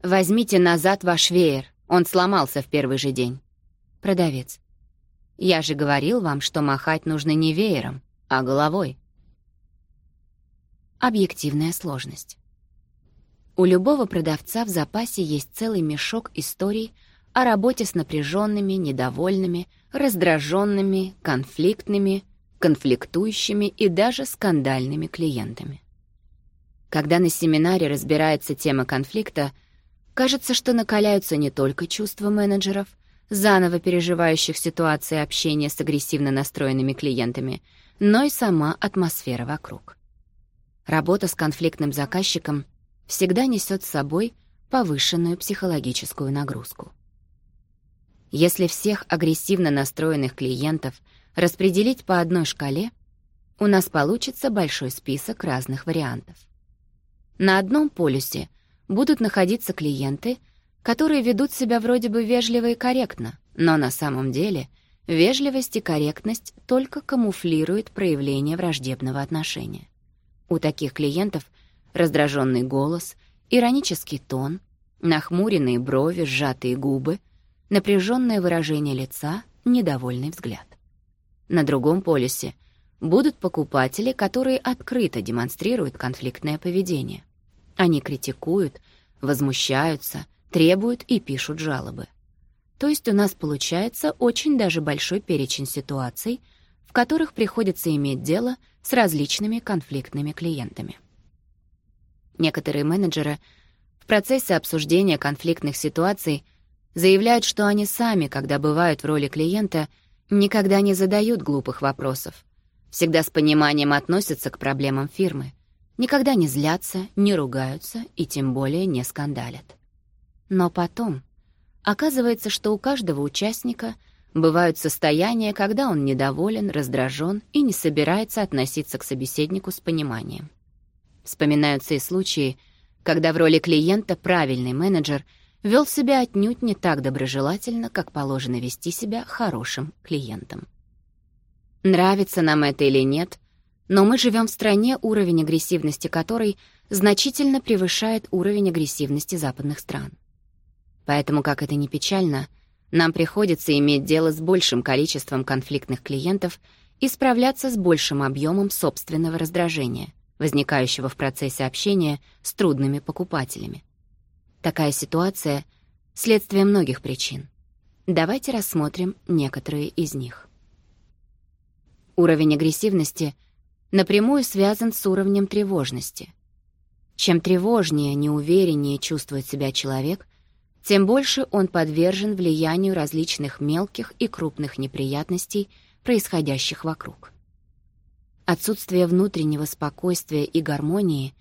«Возьмите назад ваш веер, он сломался в первый же день». Продавец. «Я же говорил вам, что махать нужно не веером, а головой». Объективная сложность. У любого продавца в запасе есть целый мешок историй о работе с напряженными, недовольными, раздраженными, конфликтными, конфликтующими и даже скандальными клиентами. Когда на семинаре разбирается тема конфликта, кажется, что накаляются не только чувства менеджеров, заново переживающих ситуации общения с агрессивно настроенными клиентами, но и сама атмосфера вокруг. Работа с конфликтным заказчиком всегда несет с собой повышенную психологическую нагрузку. Если всех агрессивно настроенных клиентов — распределить по одной шкале, у нас получится большой список разных вариантов. На одном полюсе будут находиться клиенты, которые ведут себя вроде бы вежливо и корректно, но на самом деле вежливость и корректность только камуфлируют проявление враждебного отношения. У таких клиентов раздраженный голос, иронический тон, нахмуренные брови, сжатые губы, напряженное выражение лица, недовольный взгляд. На другом полюсе будут покупатели, которые открыто демонстрируют конфликтное поведение. Они критикуют, возмущаются, требуют и пишут жалобы. То есть у нас получается очень даже большой перечень ситуаций, в которых приходится иметь дело с различными конфликтными клиентами. Некоторые менеджеры в процессе обсуждения конфликтных ситуаций заявляют, что они сами, когда бывают в роли клиента — никогда не задают глупых вопросов. Всегда с пониманием относятся к проблемам фирмы. Никогда не злятся, не ругаются и тем более не скандалят. Но потом оказывается, что у каждого участника бывают состояния, когда он недоволен, раздражен и не собирается относиться к собеседнику с пониманием. Вспоминаются и случаи, когда в роли клиента правильный менеджер — вел себя отнюдь не так доброжелательно, как положено вести себя хорошим клиентом. Нравится нам это или нет, но мы живем в стране, уровень агрессивности которой значительно превышает уровень агрессивности западных стран. Поэтому, как это ни печально, нам приходится иметь дело с большим количеством конфликтных клиентов и справляться с большим объемом собственного раздражения, возникающего в процессе общения с трудными покупателями. Такая ситуация — следствие многих причин. Давайте рассмотрим некоторые из них. Уровень агрессивности напрямую связан с уровнем тревожности. Чем тревожнее, неувереннее чувствует себя человек, тем больше он подвержен влиянию различных мелких и крупных неприятностей, происходящих вокруг. Отсутствие внутреннего спокойствия и гармонии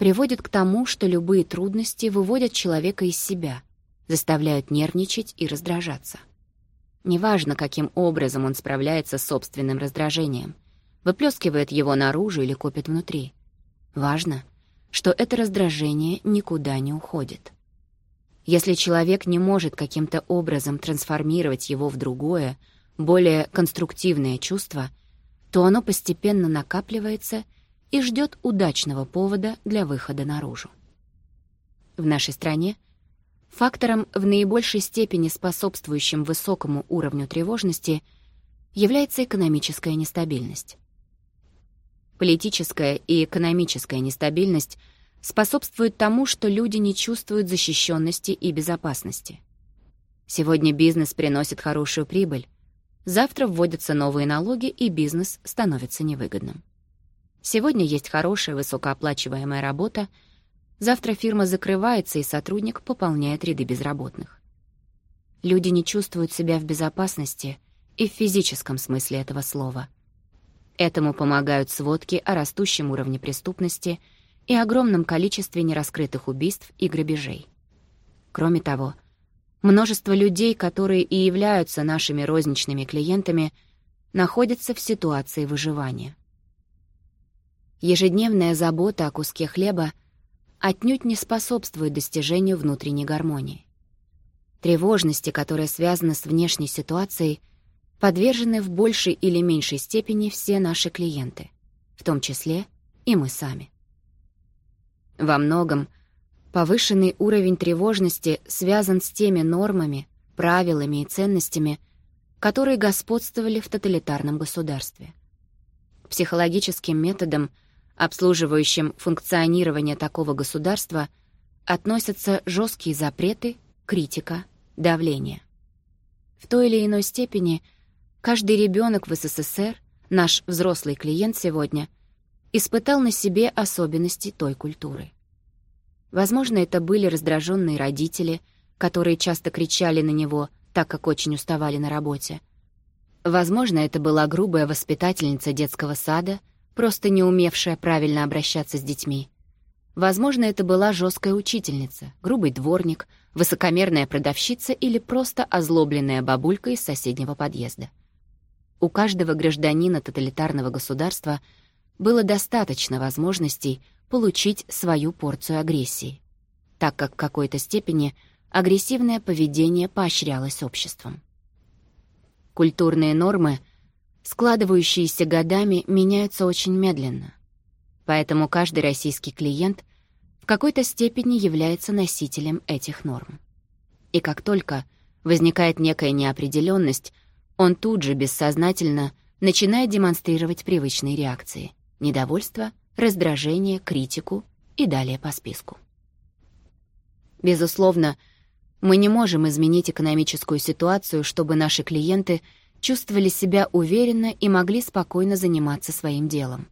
приводит к тому, что любые трудности выводят человека из себя, заставляют нервничать и раздражаться. Неважно, каким образом он справляется с собственным раздражением, выплескивает его наружу или копит внутри. Важно, что это раздражение никуда не уходит. Если человек не может каким-то образом трансформировать его в другое, более конструктивное чувство, то оно постепенно накапливается и и ждет удачного повода для выхода наружу. В нашей стране фактором в наибольшей степени способствующим высокому уровню тревожности является экономическая нестабильность. Политическая и экономическая нестабильность способствуют тому, что люди не чувствуют защищенности и безопасности. Сегодня бизнес приносит хорошую прибыль, завтра вводятся новые налоги, и бизнес становится невыгодным. Сегодня есть хорошая, высокооплачиваемая работа, завтра фирма закрывается, и сотрудник пополняет ряды безработных. Люди не чувствуют себя в безопасности и в физическом смысле этого слова. Этому помогают сводки о растущем уровне преступности и огромном количестве нераскрытых убийств и грабежей. Кроме того, множество людей, которые и являются нашими розничными клиентами, находятся в ситуации выживания ежедневная забота о куске хлеба отнюдь не способствует достижению внутренней гармонии. Тревожности, которые связаны с внешней ситуацией, подвержены в большей или меньшей степени все наши клиенты, в том числе и мы сами. Во многом повышенный уровень тревожности связан с теми нормами, правилами и ценностями, которые господствовали в тоталитарном государстве. Психологическим методом — обслуживающим функционирование такого государства, относятся жесткие запреты, критика, давление. В той или иной степени каждый ребенок в СССР, наш взрослый клиент сегодня, испытал на себе особенности той культуры. Возможно, это были раздраженные родители, которые часто кричали на него, так как очень уставали на работе. Возможно, это была грубая воспитательница детского сада — просто не умевшая правильно обращаться с детьми. Возможно, это была жесткая учительница, грубый дворник, высокомерная продавщица или просто озлобленная бабулька из соседнего подъезда. У каждого гражданина тоталитарного государства было достаточно возможностей получить свою порцию агрессии, так как в какой-то степени агрессивное поведение поощрялось обществом. Культурные нормы — складывающиеся годами, меняются очень медленно. Поэтому каждый российский клиент в какой-то степени является носителем этих норм. И как только возникает некая неопределенность, он тут же бессознательно начинает демонстрировать привычные реакции — недовольство, раздражение, критику и далее по списку. Безусловно, мы не можем изменить экономическую ситуацию, чтобы наши клиенты — чувствовали себя уверенно и могли спокойно заниматься своим делом.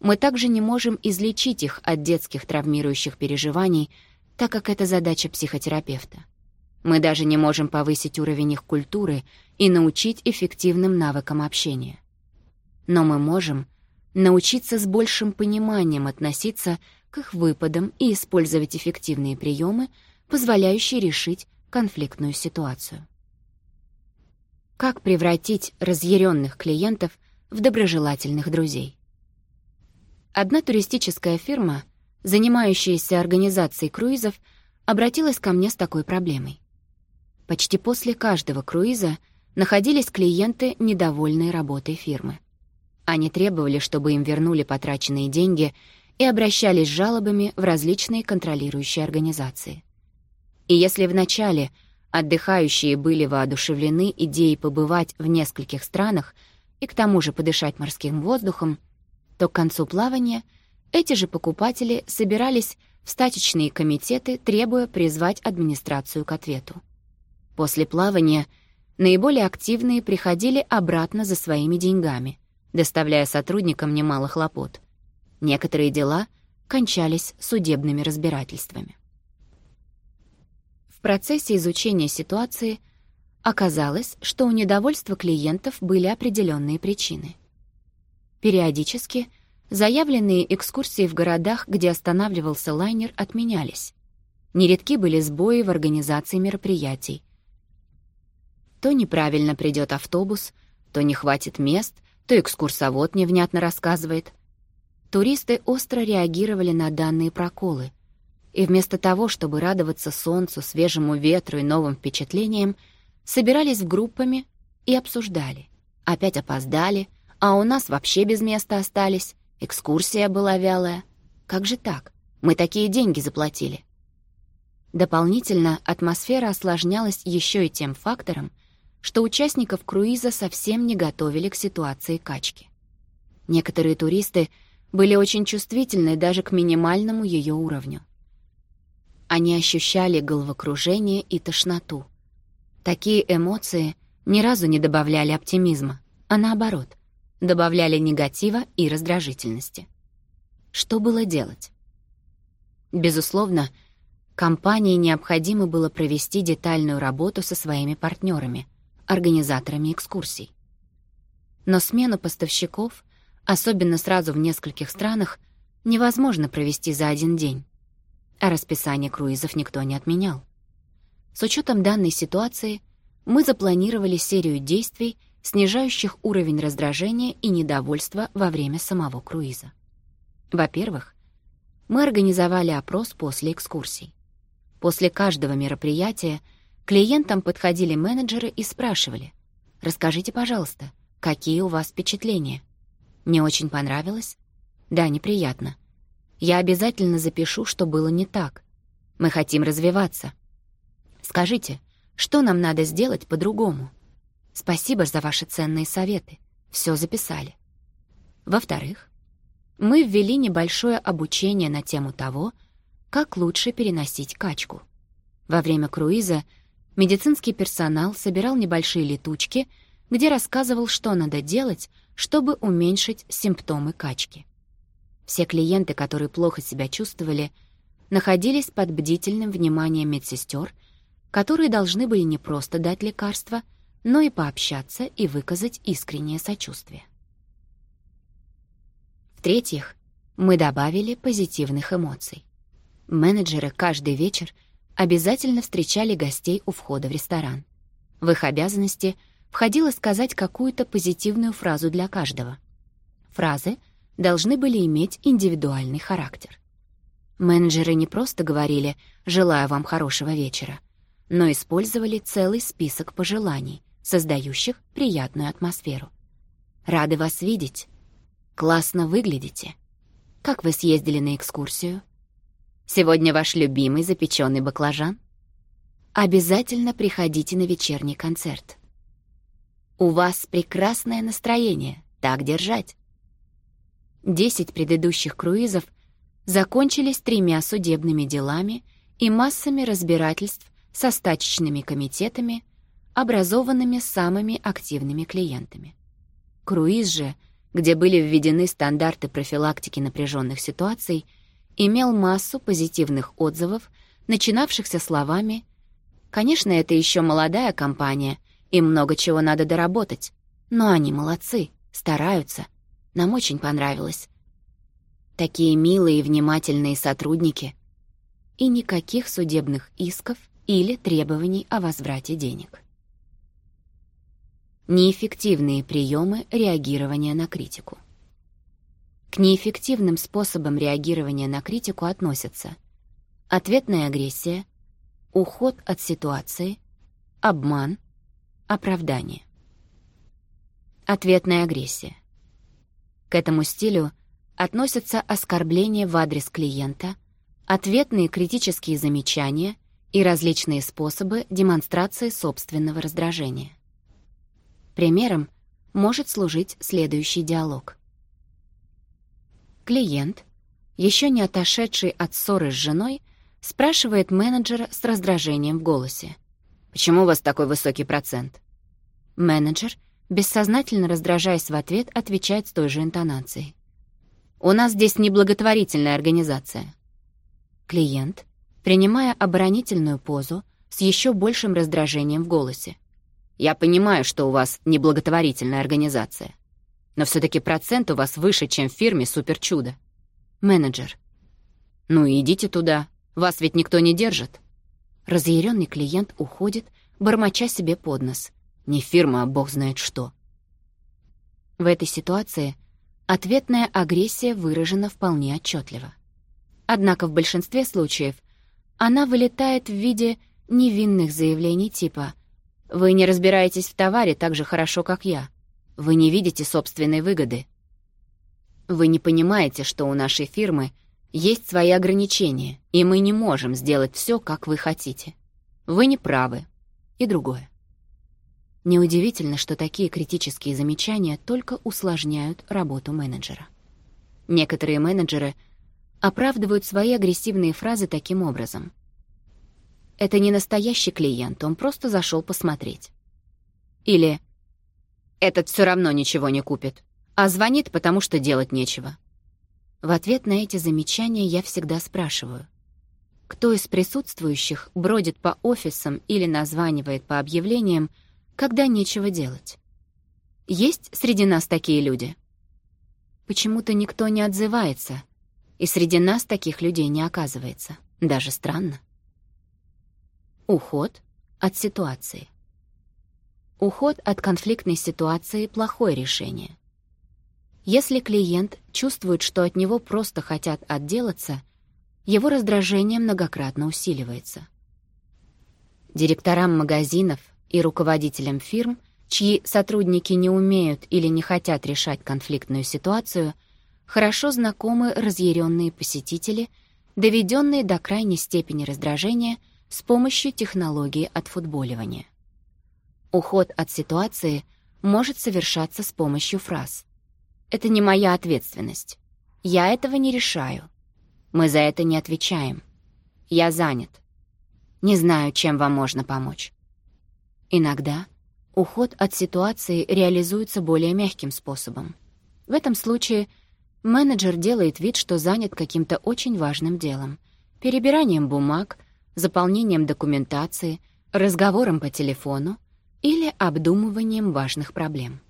Мы также не можем излечить их от детских травмирующих переживаний, так как это задача психотерапевта. Мы даже не можем повысить уровень их культуры и научить эффективным навыкам общения. Но мы можем научиться с большим пониманием относиться к их выпадам и использовать эффективные приемы, позволяющие решить конфликтную ситуацию как превратить разъяренных клиентов в доброжелательных друзей. Одна туристическая фирма, занимающаяся организацией круизов, обратилась ко мне с такой проблемой. Почти после каждого круиза находились клиенты, недовольные работой фирмы. Они требовали, чтобы им вернули потраченные деньги и обращались с жалобами в различные контролирующие организации. И если вначале начале – Отдыхающие были воодушевлены идеей побывать в нескольких странах и к тому же подышать морским воздухом, то к концу плавания эти же покупатели собирались в статичные комитеты, требуя призвать администрацию к ответу. После плавания наиболее активные приходили обратно за своими деньгами, доставляя сотрудникам немало хлопот. Некоторые дела кончались судебными разбирательствами. В процессе изучения ситуации оказалось, что у недовольства клиентов были определенные причины. Периодически заявленные экскурсии в городах, где останавливался лайнер, отменялись. Нередки были сбои в организации мероприятий. То неправильно придет автобус, то не хватит мест, то экскурсовод невнятно рассказывает. Туристы остро реагировали на данные проколы — и вместо того, чтобы радоваться солнцу, свежему ветру и новым впечатлениям, собирались в группами и обсуждали. Опять опоздали, а у нас вообще без места остались, экскурсия была вялая. Как же так? Мы такие деньги заплатили. Дополнительно атмосфера осложнялась еще и тем фактором, что участников круиза совсем не готовили к ситуации качки. Некоторые туристы были очень чувствительны даже к минимальному ее уровню. Они ощущали головокружение и тошноту. Такие эмоции ни разу не добавляли оптимизма, а наоборот, добавляли негатива и раздражительности. Что было делать? Безусловно, компании необходимо было провести детальную работу со своими партнерами, организаторами экскурсий. Но смену поставщиков, особенно сразу в нескольких странах, невозможно провести за один день, а расписание круизов никто не отменял. С учетом данной ситуации мы запланировали серию действий, снижающих уровень раздражения и недовольства во время самого круиза. Во-первых, мы организовали опрос после экскурсий. После каждого мероприятия клиентам подходили менеджеры и спрашивали, «Расскажите, пожалуйста, какие у вас впечатления? Не очень понравилось? Да, неприятно. Я обязательно запишу, что было не так. Мы хотим развиваться. Скажите, что нам надо сделать по-другому? Спасибо за ваши ценные советы. Все записали. Во-вторых, мы ввели небольшое обучение на тему того, как лучше переносить качку. Во время круиза медицинский персонал собирал небольшие летучки, где рассказывал, что надо делать, чтобы уменьшить симптомы качки. Все клиенты, которые плохо себя чувствовали, находились под бдительным вниманием медсестер, которые должны были не просто дать лекарства, но и пообщаться и выказать искреннее сочувствие. В-третьих, мы добавили позитивных эмоций. Менеджеры каждый вечер обязательно встречали гостей у входа в ресторан. В их обязанности входило сказать какую-то позитивную фразу для каждого. Фразы должны были иметь индивидуальный характер. Менеджеры не просто говорили «желаю вам хорошего вечера», но использовали целый список пожеланий, создающих приятную атмосферу. «Рады вас видеть», «Классно выглядите», «Как вы съездили на экскурсию», «Сегодня ваш любимый запеченный баклажан», «Обязательно приходите на вечерний концерт», «У вас прекрасное настроение, так держать», Десять предыдущих круизов закончились тремя судебными делами и массами разбирательств со стачечными комитетами, образованными самыми активными клиентами. Круиз же, где были введены стандарты профилактики напряженных ситуаций, имел массу позитивных отзывов, начинавшихся словами «Конечно, это еще молодая компания, и много чего надо доработать, но они молодцы, стараются» Нам очень понравилось. Такие милые и внимательные сотрудники. И никаких судебных исков или требований о возврате денег. Неэффективные приемы реагирования на критику. К неэффективным способам реагирования на критику относятся ответная агрессия, уход от ситуации, обман, оправдание. Ответная агрессия. К этому стилю относятся оскорбления в адрес клиента, ответные критические замечания и различные способы демонстрации собственного раздражения. Примером может служить следующий диалог. Клиент, еще не отошедший от ссоры с женой, спрашивает менеджера с раздражением в голосе. «Почему у вас такой высокий процент?» Менеджер бессознательно раздражаясь в ответ, отвечает с той же интонацией. «У нас здесь неблаготворительная организация». Клиент, принимая оборонительную позу, с еще большим раздражением в голосе. «Я понимаю, что у вас неблаготворительная организация, но все таки процент у вас выше, чем в фирме «Суперчудо». Менеджер. «Ну и идите туда, вас ведь никто не держит». Разъяренный клиент уходит, бормоча себе под нос — не фирма, а бог знает что. В этой ситуации ответная агрессия выражена вполне отчетливо. Однако в большинстве случаев она вылетает в виде невинных заявлений типа «Вы не разбираетесь в товаре так же хорошо, как я. Вы не видите собственной выгоды. Вы не понимаете, что у нашей фирмы есть свои ограничения, и мы не можем сделать все, как вы хотите. Вы не правы» и другое. Неудивительно, что такие критические замечания только усложняют работу менеджера. Некоторые менеджеры оправдывают свои агрессивные фразы таким образом. «Это не настоящий клиент, он просто зашел посмотреть». Или «Этот все равно ничего не купит, а звонит, потому что делать нечего». В ответ на эти замечания я всегда спрашиваю, кто из присутствующих бродит по офисам или названивает по объявлениям, когда нечего делать. Есть среди нас такие люди? Почему-то никто не отзывается, и среди нас таких людей не оказывается. Даже странно. Уход от ситуации. Уход от конфликтной ситуации — плохое решение. Если клиент чувствует, что от него просто хотят отделаться, его раздражение многократно усиливается. Директорам магазинов — и руководителям фирм, чьи сотрудники не умеют или не хотят решать конфликтную ситуацию, хорошо знакомы разъяренные посетители, доведенные до крайней степени раздражения с помощью технологии отфутболивания. Уход от ситуации может совершаться с помощью фраз. «Это не моя ответственность. Я этого не решаю. Мы за это не отвечаем. Я занят. Не знаю, чем вам можно помочь». Иногда уход от ситуации реализуется более мягким способом. В этом случае менеджер делает вид, что занят каким-то очень важным делом — перебиранием бумаг, заполнением документации, разговором по телефону или обдумыванием важных проблем.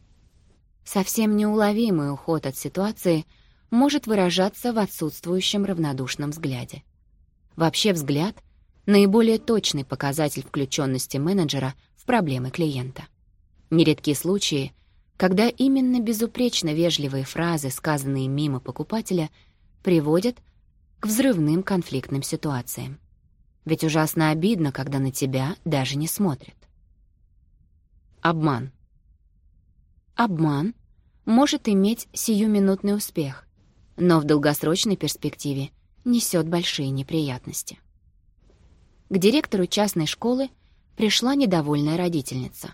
Совсем неуловимый уход от ситуации может выражаться в отсутствующем равнодушном взгляде. Вообще взгляд — наиболее точный показатель включённости менеджера — проблемы клиента. Нередки случаи, когда именно безупречно вежливые фразы, сказанные мимо покупателя, приводят к взрывным конфликтным ситуациям. Ведь ужасно обидно, когда на тебя даже не смотрят. Обман. Обман может иметь сиюминутный успех, но в долгосрочной перспективе несет большие неприятности. К директору частной школы пришла недовольная родительница.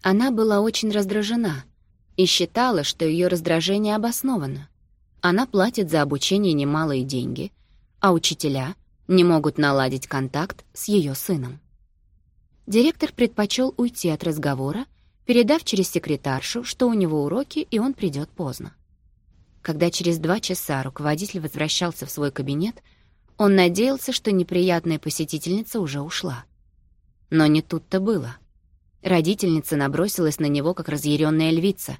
Она была очень раздражена и считала, что ее раздражение обосновано. Она платит за обучение немалые деньги, а учителя не могут наладить контакт с ее сыном. Директор предпочел уйти от разговора, передав через секретаршу, что у него уроки, и он придёт поздно. Когда через два часа руководитель возвращался в свой кабинет, он надеялся, что неприятная посетительница уже ушла — но не тут-то было. Родительница набросилась на него, как разъяренная львица,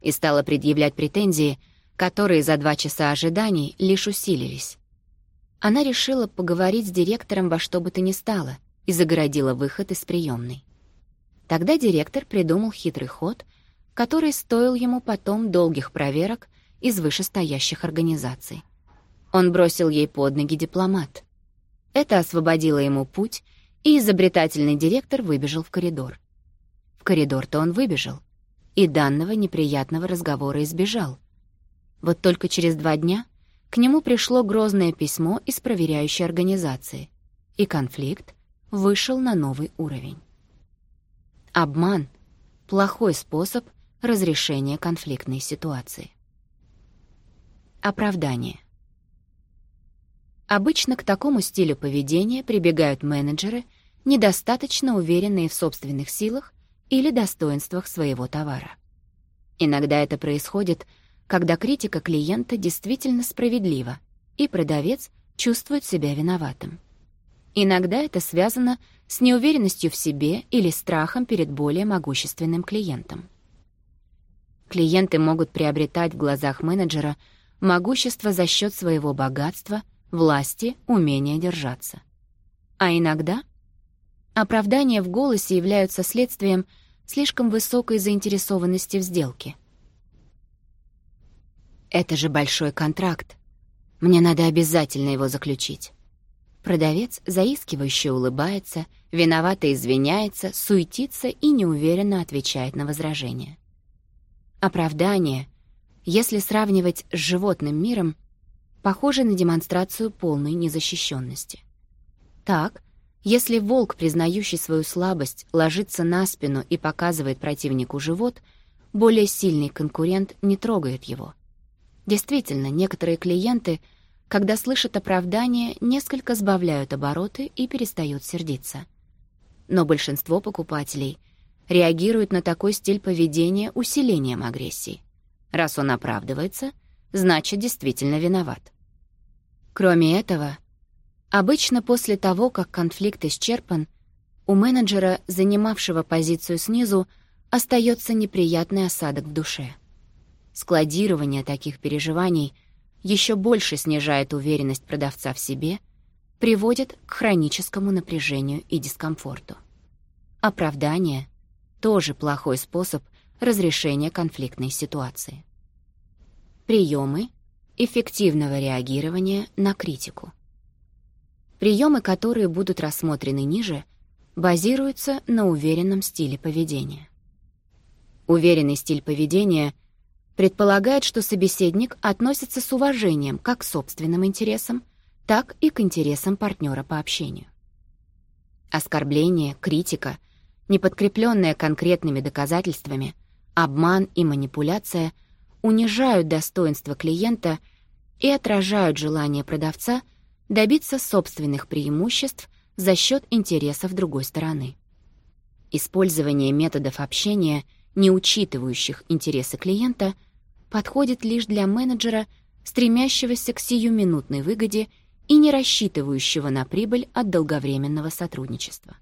и стала предъявлять претензии, которые за два часа ожиданий лишь усилились. Она решила поговорить с директором во что бы то ни стало и загородила выход из приемной. Тогда директор придумал хитрый ход, который стоил ему потом долгих проверок из вышестоящих организаций. Он бросил ей под ноги дипломат. Это освободило ему путь — и изобретательный директор выбежал в коридор. В коридор-то он выбежал, и данного неприятного разговора избежал. Вот только через два дня к нему пришло грозное письмо из проверяющей организации, и конфликт вышел на новый уровень. Обман — плохой способ разрешения конфликтной ситуации. Оправдание. Обычно к такому стилю поведения прибегают менеджеры, недостаточно уверенные в собственных силах или достоинствах своего товара. Иногда это происходит, когда критика клиента действительно справедлива, и продавец чувствует себя виноватым. Иногда это связано с неуверенностью в себе или страхом перед более могущественным клиентом. Клиенты могут приобретать в глазах менеджера могущество за счет своего богатства – власти, умения держаться. А иногда оправдания в голосе являются следствием слишком высокой заинтересованности в сделке. «Это же большой контракт. Мне надо обязательно его заключить». Продавец заискивающе улыбается, виновато извиняется, суетится и неуверенно отвечает на возражение. Оправдание, если сравнивать с животным миром, Похоже на демонстрацию полной незащищенности. Так, если волк, признающий свою слабость, ложится на спину и показывает противнику живот, более сильный конкурент не трогает его. Действительно, некоторые клиенты, когда слышат оправдание, несколько сбавляют обороты и перестают сердиться. Но большинство покупателей реагирует на такой стиль поведения усилением агрессии. Раз он оправдывается, значит, действительно виноват. Кроме этого, обычно после того, как конфликт исчерпан, у менеджера, занимавшего позицию снизу, остается неприятный осадок в душе. Складирование таких переживаний еще больше снижает уверенность продавца в себе, приводит к хроническому напряжению и дискомфорту. Оправдание — тоже плохой способ разрешения конфликтной ситуации. Приемы, эффективного реагирования на критику. Приемы, которые будут рассмотрены ниже, базируются на уверенном стиле поведения. Уверенный стиль поведения предполагает, что собеседник относится с уважением как к собственным интересам, так и к интересам партнера по общению. Оскорбление, критика, неподкрепленная конкретными доказательствами, обман и манипуляция — унижают достоинство клиента и отражают желание продавца добиться собственных преимуществ за счет интересов другой стороны. Использование методов общения, не учитывающих интересы клиента, подходит лишь для менеджера, стремящегося к сиюминутной выгоде и не рассчитывающего на прибыль от долговременного сотрудничества.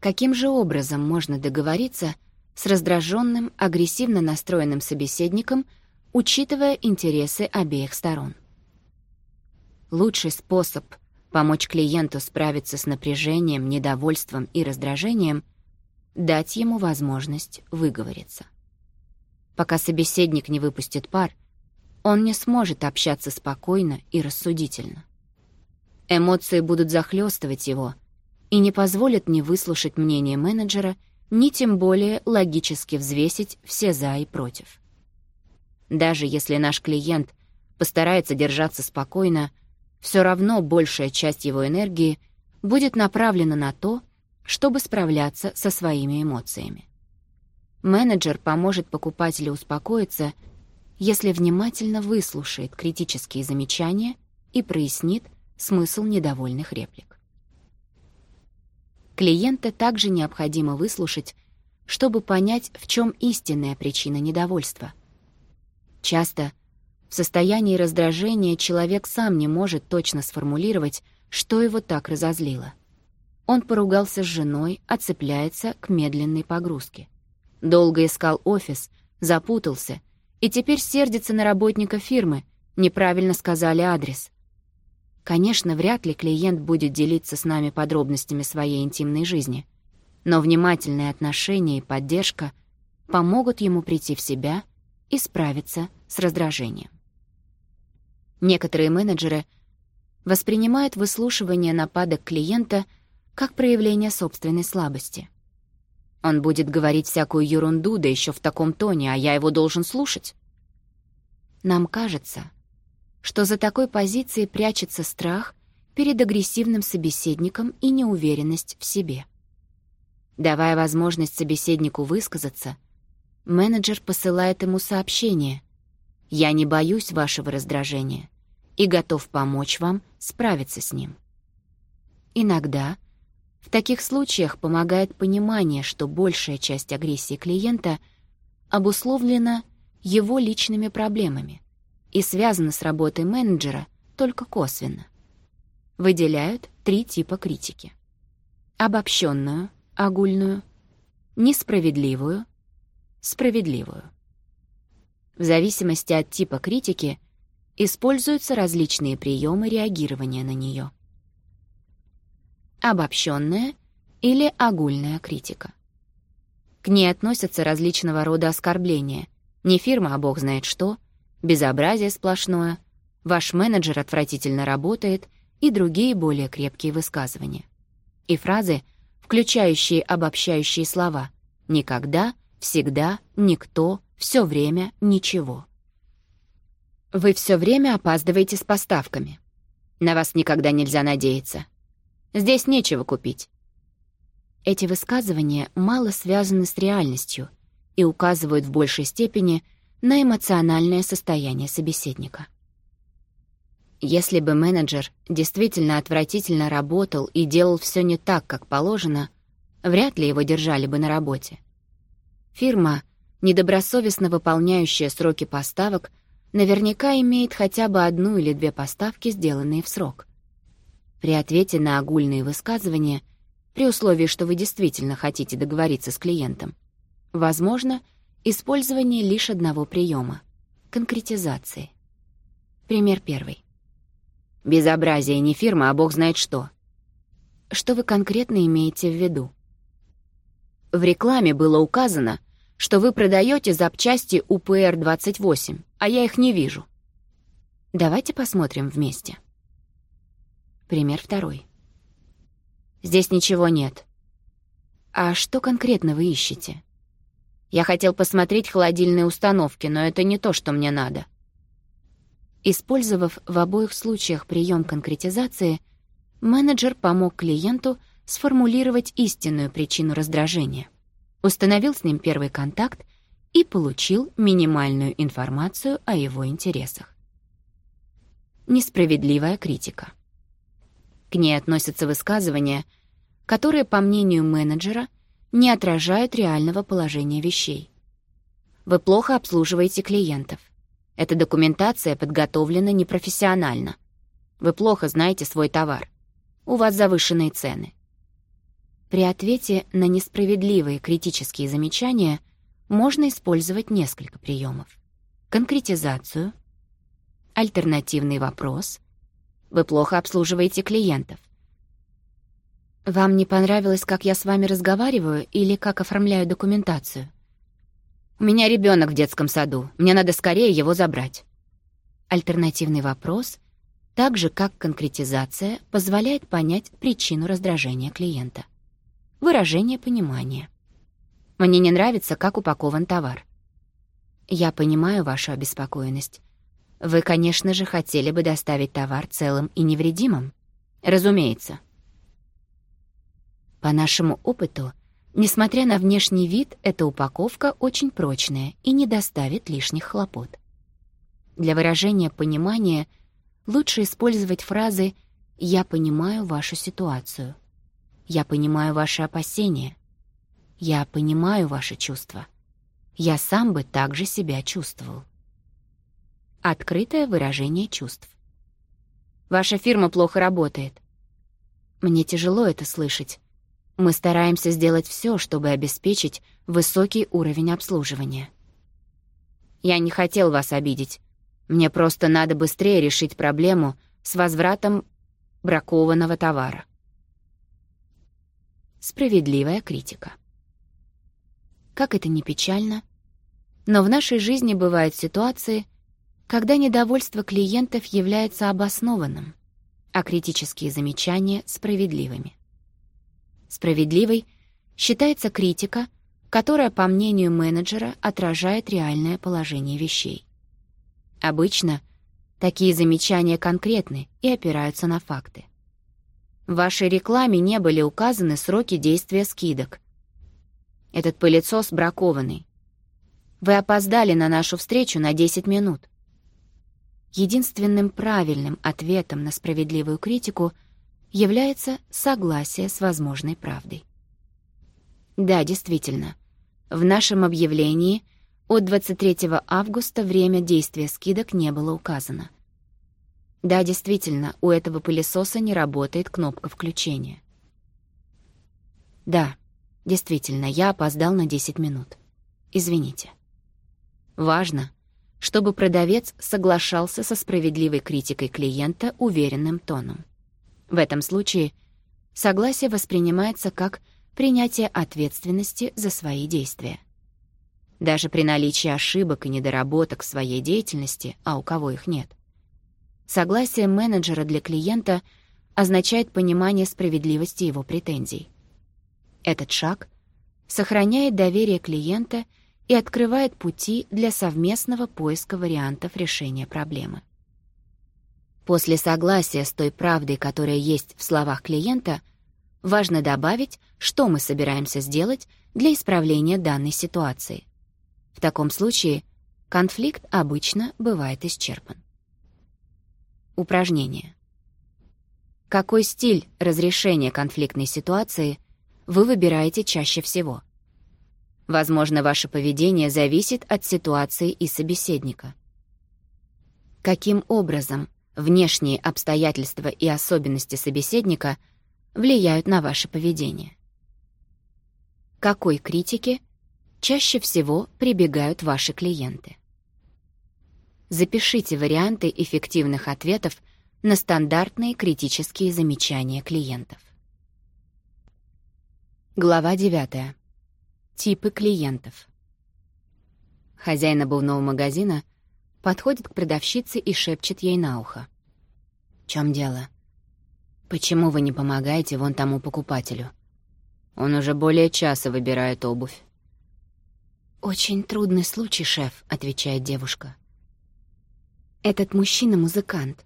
Каким же образом можно договориться – с раздраженным, агрессивно настроенным собеседником, учитывая интересы обеих сторон. Лучший способ помочь клиенту справиться с напряжением, недовольством и раздражением — дать ему возможность выговориться. Пока собеседник не выпустит пар, он не сможет общаться спокойно и рассудительно. Эмоции будут захлестывать его и не позволят не выслушать мнение менеджера — ни тем более логически взвесить все «за» и «против». Даже если наш клиент постарается держаться спокойно, все равно большая часть его энергии будет направлена на то, чтобы справляться со своими эмоциями. Менеджер поможет покупателю успокоиться, если внимательно выслушает критические замечания и прояснит смысл недовольных реплик клиента также необходимо выслушать, чтобы понять, в чем истинная причина недовольства. Часто в состоянии раздражения человек сам не может точно сформулировать, что его так разозлило. Он поругался с женой, отцепляется к медленной погрузке. Долго искал офис, запутался, и теперь сердится на работника фирмы, неправильно сказали адрес. Конечно, вряд ли клиент будет делиться с нами подробностями своей интимной жизни, но внимательные отношения и поддержка помогут ему прийти в себя и справиться с раздражением. Некоторые менеджеры воспринимают выслушивание нападок клиента как проявление собственной слабости. Он будет говорить всякую ерунду, да еще в таком тоне, а я его должен слушать. Нам кажется, что за такой позицией прячется страх перед агрессивным собеседником и неуверенность в себе. Давая возможность собеседнику высказаться, менеджер посылает ему сообщение «Я не боюсь вашего раздражения и готов помочь вам справиться с ним». Иногда в таких случаях помогает понимание, что большая часть агрессии клиента обусловлена его личными проблемами и связана с работой менеджера только косвенно. Выделяют три типа критики. Обобщенную, огульную, несправедливую, справедливую. В зависимости от типа критики используются различные приемы реагирования на нее. Обобщенная или огульная критика. К ней относятся различного рода оскорбления. Не фирма, а бог знает что — безобразие сплошное, ваш менеджер отвратительно работает и другие более крепкие высказывания. И фразы, включающие обобщающие слова «никогда», «всегда», «никто», «все время», «ничего». Вы все время опаздываете с поставками. На вас никогда нельзя надеяться. Здесь нечего купить. Эти высказывания мало связаны с реальностью и указывают в большей степени на эмоциональное состояние собеседника. Если бы менеджер действительно отвратительно работал и делал все не так, как положено, вряд ли его держали бы на работе. Фирма, недобросовестно выполняющая сроки поставок, наверняка имеет хотя бы одну или две поставки, сделанные в срок. При ответе на огульные высказывания, при условии, что вы действительно хотите договориться с клиентом, возможно, Использование лишь одного приема — конкретизации. Пример первый. Безобразие не фирма, а бог знает что. Что вы конкретно имеете в виду? В рекламе было указано, что вы продаете запчасти УПР-28, а я их не вижу. Давайте посмотрим вместе. Пример второй. Здесь ничего нет. А что конкретно вы ищете? Я хотел посмотреть холодильные установки, но это не то, что мне надо. Использовав в обоих случаях прием конкретизации, менеджер помог клиенту сформулировать истинную причину раздражения, установил с ним первый контакт и получил минимальную информацию о его интересах. Несправедливая критика. К ней относятся высказывания, которые, по мнению менеджера, не отражают реального положения вещей. Вы плохо обслуживаете клиентов. Эта документация подготовлена непрофессионально. Вы плохо знаете свой товар. У вас завышенные цены. При ответе на несправедливые критические замечания можно использовать несколько приемов. Конкретизацию, альтернативный вопрос, вы плохо обслуживаете клиентов, вам не понравилось, как я с вами разговариваю или как оформляю документацию? У меня ребенок в детском саду. Мне надо скорее его забрать. Альтернативный вопрос, так же как конкретизация, позволяет понять причину раздражения клиента. Выражение понимания. Мне не нравится, как упакован товар. Я понимаю вашу обеспокоенность. Вы, конечно же, хотели бы доставить товар целым и невредимым. Разумеется. По нашему опыту, несмотря на внешний вид, эта упаковка очень прочная и не доставит лишних хлопот. Для выражения понимания лучше использовать фразы «Я понимаю вашу ситуацию», «Я понимаю ваши опасения», «Я понимаю ваши чувства», «Я сам бы также себя чувствовал». Открытое выражение чувств. «Ваша фирма плохо работает». Мне тяжело это слышать, мы стараемся сделать все, чтобы обеспечить высокий уровень обслуживания. Я не хотел вас обидеть. Мне просто надо быстрее решить проблему с возвратом бракованного товара. Справедливая критика. Как это не печально, но в нашей жизни бывают ситуации, когда недовольство клиентов является обоснованным, а критические замечания — справедливыми справедливой считается критика, которая, по мнению менеджера, отражает реальное положение вещей. Обычно такие замечания конкретны и опираются на факты. В вашей рекламе не были указаны сроки действия скидок. Этот пылесос бракованный. Вы опоздали на нашу встречу на 10 минут. Единственным правильным ответом на справедливую критику — является согласие с возможной правдой. Да, действительно, в нашем объявлении от 23 августа время действия скидок не было указано. Да, действительно, у этого пылесоса не работает кнопка включения. Да, действительно, я опоздал на 10 минут. Извините. Важно, чтобы продавец соглашался со справедливой критикой клиента уверенным тоном. В этом случае согласие воспринимается как принятие ответственности за свои действия. Даже при наличии ошибок и недоработок в своей деятельности, а у кого их нет. Согласие менеджера для клиента означает понимание справедливости его претензий. Этот шаг сохраняет доверие клиента и открывает пути для совместного поиска вариантов решения проблемы. После согласия с той правдой, которая есть в словах клиента, важно добавить, что мы собираемся сделать для исправления данной ситуации. В таком случае конфликт обычно бывает исчерпан. Упражнение. Какой стиль разрешения конфликтной ситуации вы выбираете чаще всего? Возможно, ваше поведение зависит от ситуации и собеседника. Каким образом – внешние обстоятельства и особенности собеседника влияют на ваше поведение. Какой критике чаще всего прибегают ваши клиенты? Запишите варианты эффективных ответов на стандартные критические замечания клиентов. Глава 9. Типы клиентов. Хозяин обувного магазина подходит к продавщице и шепчет ей на ухо. «В чём дело? Почему вы не помогаете вон тому покупателю? Он уже более часа выбирает обувь». «Очень трудный случай, шеф», — отвечает девушка. «Этот мужчина — музыкант.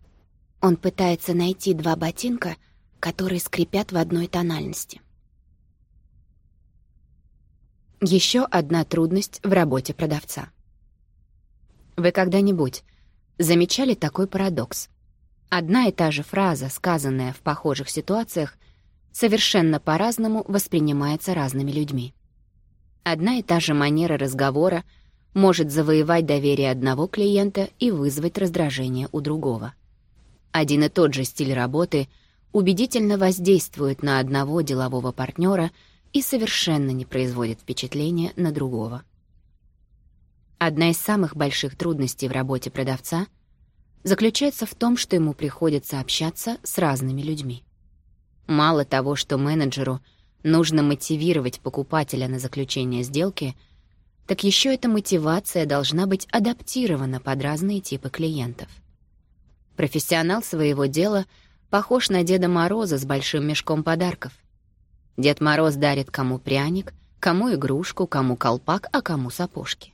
Он пытается найти два ботинка, которые скрипят в одной тональности». Еще одна трудность в работе продавца — вы когда-нибудь замечали такой парадокс? Одна и та же фраза, сказанная в похожих ситуациях, совершенно по-разному воспринимается разными людьми. Одна и та же манера разговора может завоевать доверие одного клиента и вызвать раздражение у другого. Один и тот же стиль работы убедительно воздействует на одного делового партнера и совершенно не производит впечатления на другого. Одна из самых больших трудностей в работе продавца заключается в том, что ему приходится общаться с разными людьми. Мало того, что менеджеру нужно мотивировать покупателя на заключение сделки, так еще эта мотивация должна быть адаптирована под разные типы клиентов. Профессионал своего дела похож на Деда Мороза с большим мешком подарков. Дед Мороз дарит кому пряник, кому игрушку, кому колпак, а кому сапожки.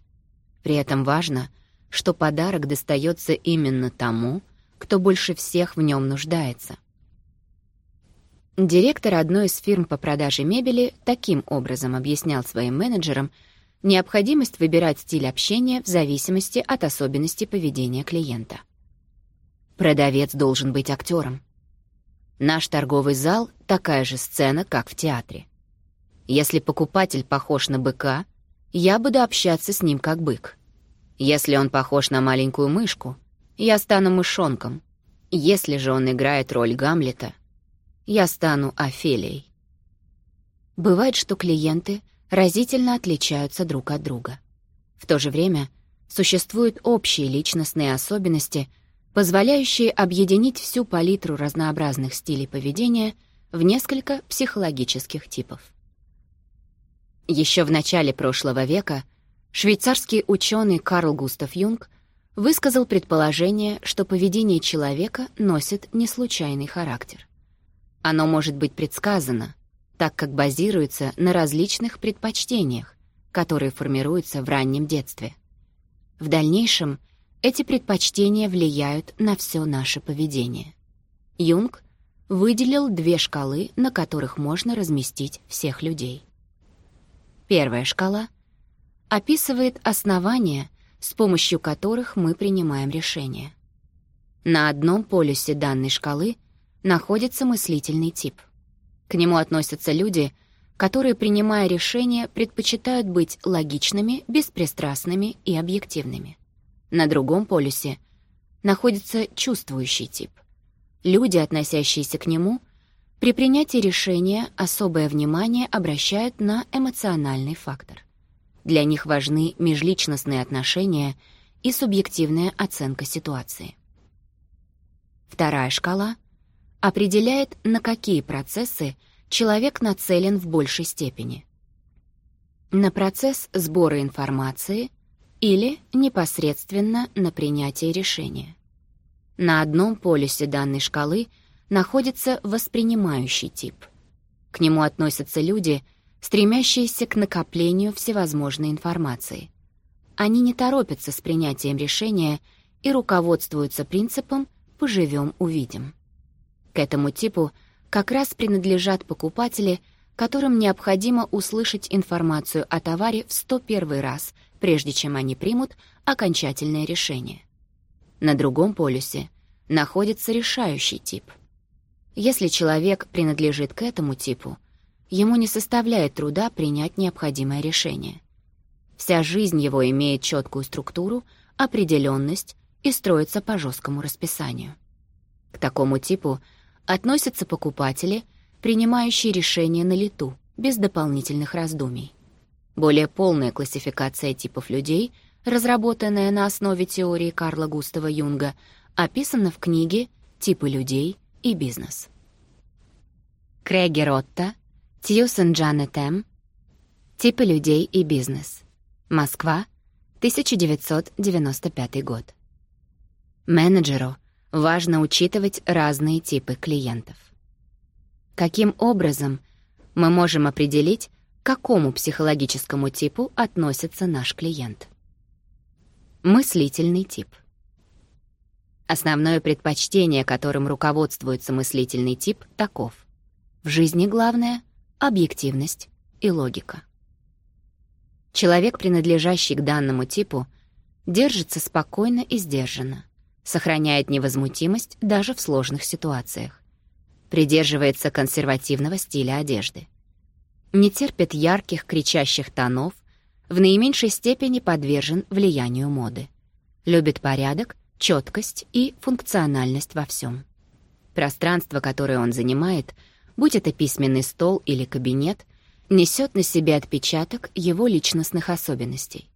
При этом важно, что подарок достается именно тому, кто больше всех в нем нуждается. Директор одной из фирм по продаже мебели таким образом объяснял своим менеджерам необходимость выбирать стиль общения в зависимости от особенностей поведения клиента. Продавец должен быть актером. Наш торговый зал — такая же сцена, как в театре. Если покупатель похож на быка, я буду общаться с ним как бык. Если он похож на маленькую мышку, я стану мышонком. Если же он играет роль Гамлета, я стану Офелией. Бывает, что клиенты разительно отличаются друг от друга. В то же время существуют общие личностные особенности, позволяющие объединить всю палитру разнообразных стилей поведения в несколько психологических типов. Еще в начале прошлого века швейцарский ученый Карл Густав Юнг высказал предположение, что поведение человека носит неслучайный характер. Оно может быть предсказано, так как базируется на различных предпочтениях, которые формируются в раннем детстве. В дальнейшем эти предпочтения влияют на все наше поведение. Юнг выделил две шкалы, на которых можно разместить всех людей. Первая шкала описывает основания, с помощью которых мы принимаем решения. На одном полюсе данной шкалы находится мыслительный тип. К нему относятся люди, которые, принимая решения, предпочитают быть логичными, беспристрастными и объективными. На другом полюсе находится чувствующий тип. Люди, относящиеся к нему — при принятии решения особое внимание обращают на эмоциональный фактор. Для них важны межличностные отношения и субъективная оценка ситуации. Вторая шкала определяет, на какие процессы человек нацелен в большей степени. На процесс сбора информации или непосредственно на принятие решения. На одном полюсе данной шкалы – находится воспринимающий тип. К нему относятся люди, стремящиеся к накоплению всевозможной информации. Они не торопятся с принятием решения и руководствуются принципом «поживем – увидим». К этому типу как раз принадлежат покупатели, которым необходимо услышать информацию о товаре в 101 раз, прежде чем они примут окончательное решение. На другом полюсе находится решающий тип – если человек принадлежит к этому типу, ему не составляет труда принять необходимое решение. Вся жизнь его имеет четкую структуру, определенность и строится по жесткому расписанию. К такому типу относятся покупатели, принимающие решения на лету, без дополнительных раздумий. Более полная классификация типов людей, разработанная на основе теории Карла Густава Юнга, описана в книге «Типы людей и бизнес. Крейгер Отто, Тьюсон Джанет М. Типы людей и бизнес. Москва, 1995 год. Менеджеру важно учитывать разные типы клиентов. Каким образом мы можем определить, к какому психологическому типу относится наш клиент? Мыслительный тип. Основное предпочтение, которым руководствуется мыслительный тип, таков. В жизни главное — объективность и логика. Человек, принадлежащий к данному типу, держится спокойно и сдержанно, сохраняет невозмутимость даже в сложных ситуациях, придерживается консервативного стиля одежды, не терпит ярких кричащих тонов, в наименьшей степени подвержен влиянию моды, любит порядок четкость и функциональность во всем. Пространство, которое он занимает, будь это письменный стол или кабинет, несет на себе отпечаток его личностных особенностей.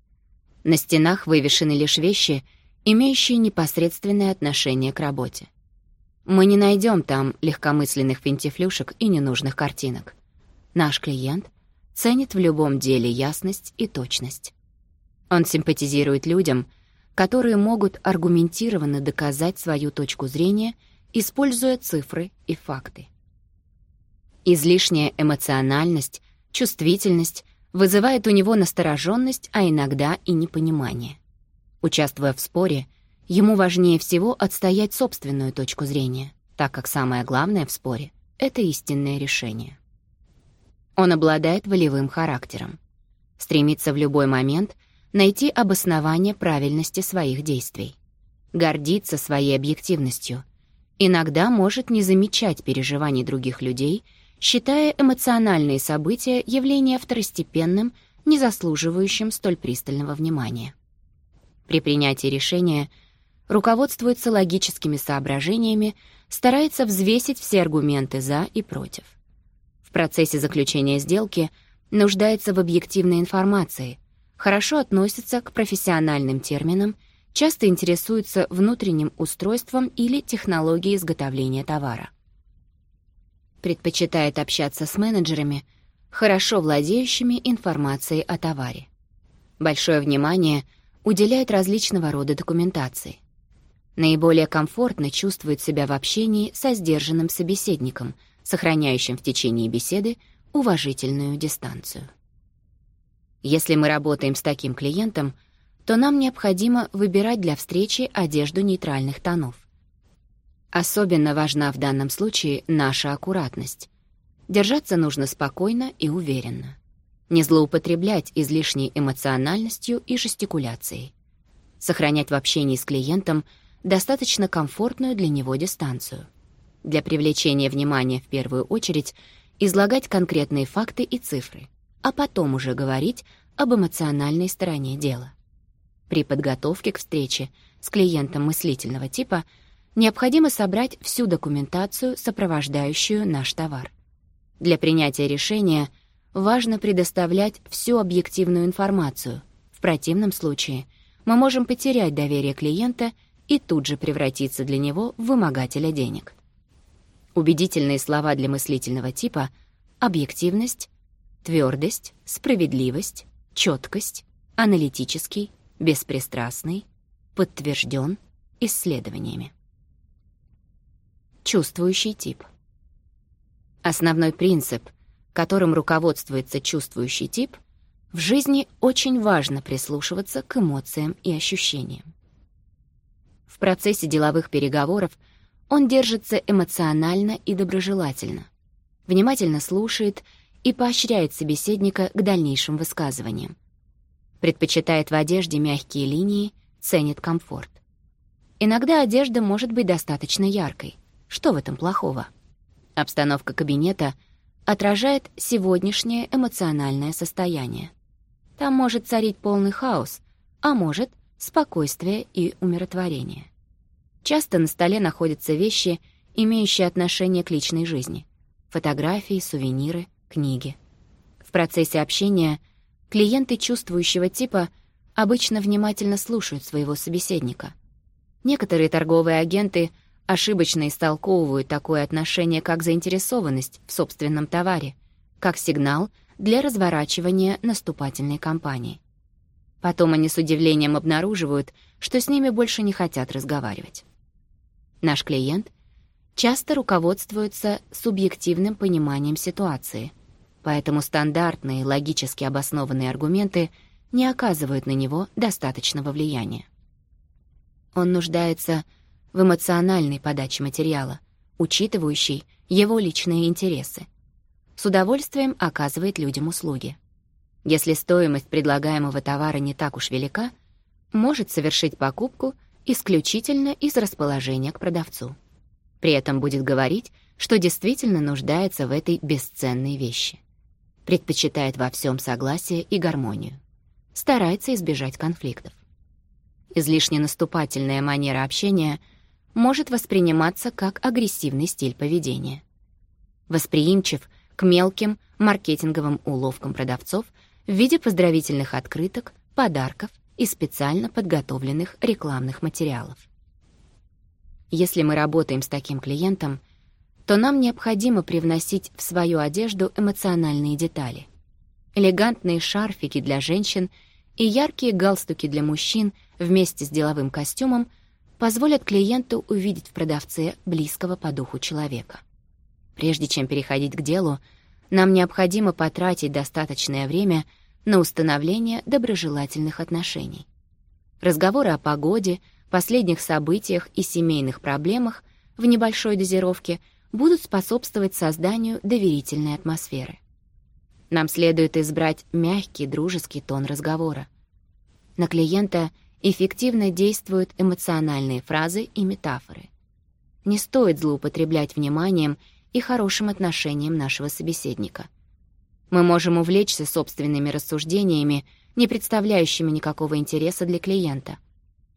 На стенах вывешены лишь вещи, имеющие непосредственное отношение к работе. Мы не найдем там легкомысленных финтифлюшек и ненужных картинок. Наш клиент ценит в любом деле ясность и точность. Он симпатизирует людям, которые могут аргументированно доказать свою точку зрения, используя цифры и факты. Излишняя эмоциональность, чувствительность вызывает у него настороженность, а иногда и непонимание. Участвуя в споре, ему важнее всего отстоять собственную точку зрения, так как самое главное в споре — это истинное решение. Он обладает волевым характером. Стремится в любой момент — найти обоснование правильности своих действий, гордиться своей объективностью, иногда может не замечать переживаний других людей, считая эмоциональные события явления второстепенным, не заслуживающим столь пристального внимания. При принятии решения руководствуется логическими соображениями, старается взвесить все аргументы «за» и «против». В процессе заключения сделки нуждается в объективной информации — хорошо относится к профессиональным терминам, часто интересуется внутренним устройством или технологией изготовления товара. Предпочитает общаться с менеджерами, хорошо владеющими информацией о товаре. Большое внимание уделяет различного рода документации. Наиболее комфортно чувствует себя в общении со сдержанным собеседником, сохраняющим в течение беседы уважительную дистанцию. Если мы работаем с таким клиентом, то нам необходимо выбирать для встречи одежду нейтральных тонов. Особенно важна в данном случае наша аккуратность. Держаться нужно спокойно и уверенно. Не злоупотреблять излишней эмоциональностью и жестикуляцией. Сохранять в общении с клиентом достаточно комфортную для него дистанцию. Для привлечения внимания в первую очередь излагать конкретные факты и цифры — а потом уже говорить об эмоциональной стороне дела. При подготовке к встрече с клиентом мыслительного типа необходимо собрать всю документацию, сопровождающую наш товар. Для принятия решения важно предоставлять всю объективную информацию. В противном случае мы можем потерять доверие клиента и тут же превратиться для него в вымогателя денег. Убедительные слова для мыслительного типа — объективность, твердость, справедливость, четкость, аналитический, беспристрастный, подтвержден исследованиями. Чувствующий тип. Основной принцип, которым руководствуется чувствующий тип, в жизни очень важно прислушиваться к эмоциям и ощущениям. В процессе деловых переговоров он держится эмоционально и доброжелательно, внимательно слушает и поощряет собеседника к дальнейшим высказываниям. Предпочитает в одежде мягкие линии, ценит комфорт. Иногда одежда может быть достаточно яркой. Что в этом плохого? Обстановка кабинета отражает сегодняшнее эмоциональное состояние. Там может царить полный хаос, а может — спокойствие и умиротворение. Часто на столе находятся вещи, имеющие отношение к личной жизни. Фотографии, сувениры — книги. В процессе общения клиенты чувствующего типа обычно внимательно слушают своего собеседника. Некоторые торговые агенты ошибочно истолковывают такое отношение как заинтересованность в собственном товаре, как сигнал для разворачивания наступательной кампании. Потом они с удивлением обнаруживают, что с ними больше не хотят разговаривать. Наш клиент часто руководствуются субъективным пониманием ситуации, поэтому стандартные логически обоснованные аргументы не оказывают на него достаточного влияния. Он нуждается в эмоциональной подаче материала, учитывающей его личные интересы. С удовольствием оказывает людям услуги. Если стоимость предлагаемого товара не так уж велика, может совершить покупку исключительно из расположения к продавцу. При этом будет говорить, что действительно нуждается в этой бесценной вещи. Предпочитает во всем согласие и гармонию. Старается избежать конфликтов. Излишне наступательная манера общения может восприниматься как агрессивный стиль поведения. Восприимчив к мелким маркетинговым уловкам продавцов в виде поздравительных открыток, подарков и специально подготовленных рекламных материалов. Если мы работаем с таким клиентом, то нам необходимо привносить в свою одежду эмоциональные детали. Элегантные шарфики для женщин и яркие галстуки для мужчин вместе с деловым костюмом позволят клиенту увидеть в продавце близкого по духу человека. Прежде чем переходить к делу, нам необходимо потратить достаточное время на установление доброжелательных отношений. Разговоры о погоде — последних событиях и семейных проблемах в небольшой дозировке будут способствовать созданию доверительной атмосферы. Нам следует избрать мягкий, дружеский тон разговора. На клиента эффективно действуют эмоциональные фразы и метафоры. Не стоит злоупотреблять вниманием и хорошим отношением нашего собеседника. Мы можем увлечься собственными рассуждениями, не представляющими никакого интереса для клиента —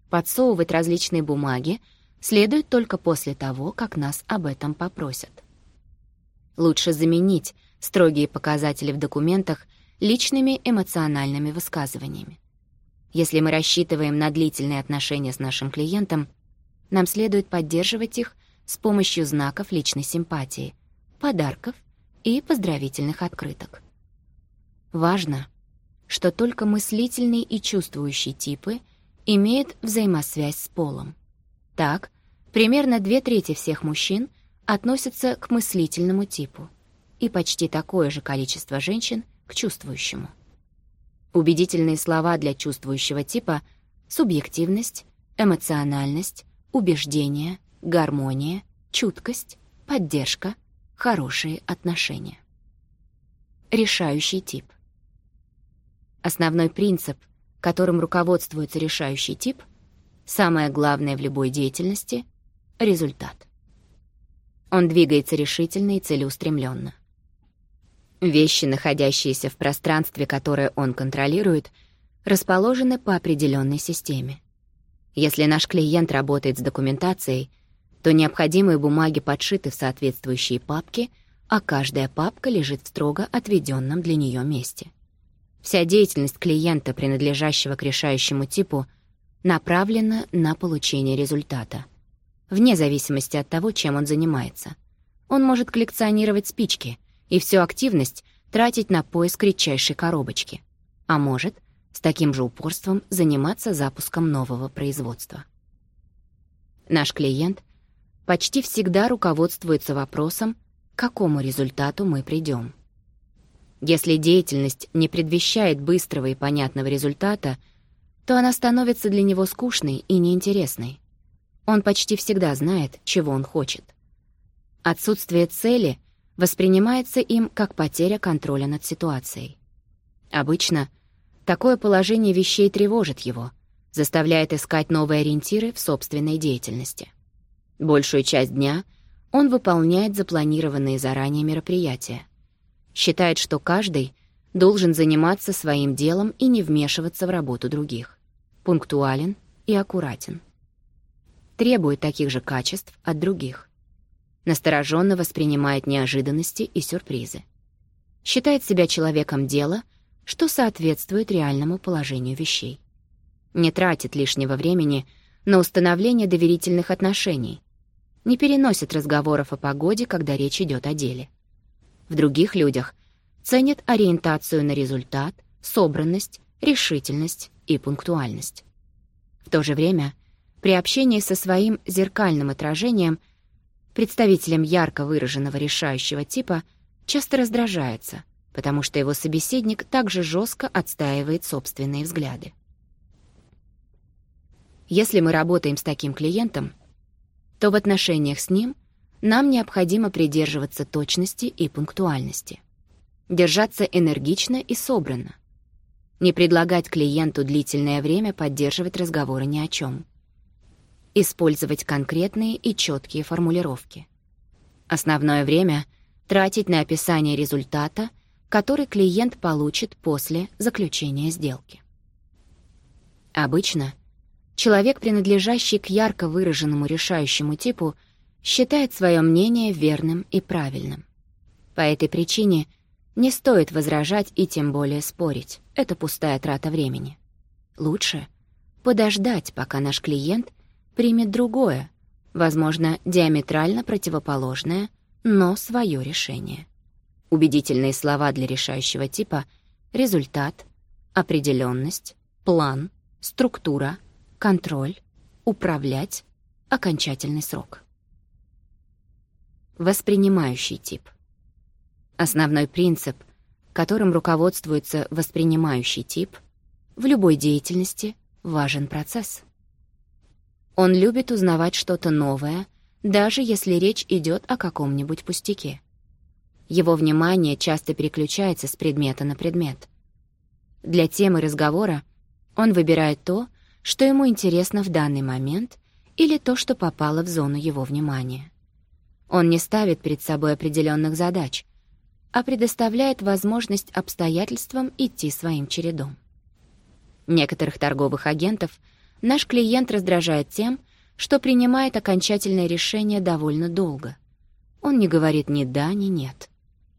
Подсовывать различные бумаги следует только после того, как нас об этом попросят. Лучше заменить строгие показатели в документах личными эмоциональными высказываниями. Если мы рассчитываем на длительные отношения с нашим клиентом, нам следует поддерживать их с помощью знаков личной симпатии, подарков и поздравительных открыток. Важно, что только мыслительные и чувствующие типы имеет взаимосвязь с полом. Так, примерно две трети всех мужчин относятся к мыслительному типу и почти такое же количество женщин к чувствующему. Убедительные слова для чувствующего типа — субъективность, эмоциональность, убеждение, гармония, чуткость, поддержка, хорошие отношения. Решающий тип. Основной принцип, которым руководствуется решающий тип, самое главное в любой деятельности — результат. Он двигается решительно и целеустремленно. Вещи, находящиеся в пространстве, которое он контролирует, расположены по определенной системе. Если наш клиент работает с документацией, то необходимые бумаги подшиты в соответствующие папки, а каждая папка лежит в строго отведенном для нее месте — Вся деятельность клиента, принадлежащего к решающему типу, направлена на получение результата. Вне зависимости от того, чем он занимается. Он может коллекционировать спички и всю активность тратить на поиск редчайшей коробочки. А может, с таким же упорством заниматься запуском нового производства. Наш клиент почти всегда руководствуется вопросом, к какому результату мы придем. Если деятельность не предвещает быстрого и понятного результата, то она становится для него скучной и неинтересной. Он почти всегда знает, чего он хочет. Отсутствие цели воспринимается им как потеря контроля над ситуацией. Обычно такое положение вещей тревожит его, заставляет искать новые ориентиры в собственной деятельности. Большую часть дня он выполняет запланированные заранее мероприятия. Считает, что каждый должен заниматься своим делом и не вмешиваться в работу других. Пунктуален и аккуратен. Требует таких же качеств от других. Настороженно воспринимает неожиданности и сюрпризы. Считает себя человеком дела, что соответствует реальному положению вещей. Не тратит лишнего времени на установление доверительных отношений. Не переносит разговоров о погоде, когда речь идет о деле в других людях, ценит ориентацию на результат, собранность, решительность и пунктуальность. В то же время, при общении со своим зеркальным отражением, представителем ярко выраженного решающего типа часто раздражается, потому что его собеседник также жестко отстаивает собственные взгляды. Если мы работаем с таким клиентом, то в отношениях с ним нам необходимо придерживаться точности и пунктуальности. Держаться энергично и собрано, Не предлагать клиенту длительное время поддерживать разговоры ни о чем. Использовать конкретные и четкие формулировки. Основное время тратить на описание результата, который клиент получит после заключения сделки. Обычно человек, принадлежащий к ярко выраженному решающему типу, — считает свое мнение верным и правильным. По этой причине не стоит возражать и тем более спорить. Это пустая трата времени. Лучше подождать, пока наш клиент примет другое, возможно, диаметрально противоположное, но свое решение. Убедительные слова для решающего типа — результат, определенность, план, структура, контроль, управлять, окончательный срок — Воспринимающий тип. Основной принцип, которым руководствуется воспринимающий тип, в любой деятельности важен процесс. Он любит узнавать что-то новое, даже если речь идет о каком-нибудь пустяке. Его внимание часто переключается с предмета на предмет. Для темы разговора он выбирает то, что ему интересно в данный момент, или то, что попало в зону его внимания. Он не ставит перед собой определенных задач, а предоставляет возможность обстоятельствам идти своим чередом. Некоторых торговых агентов наш клиент раздражает тем, что принимает окончательное решение довольно долго. Он не говорит ни «да», ни «нет».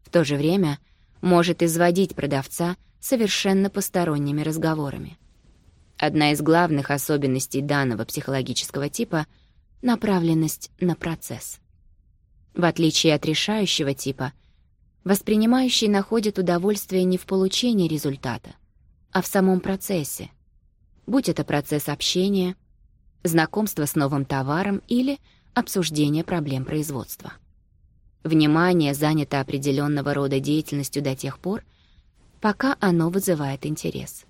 В то же время может изводить продавца совершенно посторонними разговорами. Одна из главных особенностей данного психологического типа — направленность на процесс. В отличие от решающего типа, воспринимающий находит удовольствие не в получении результата, а в самом процессе. Будь это процесс общения, знакомство с новым товаром или обсуждение проблем производства. Внимание занято определенного рода деятельностью до тех пор, пока оно вызывает интерес.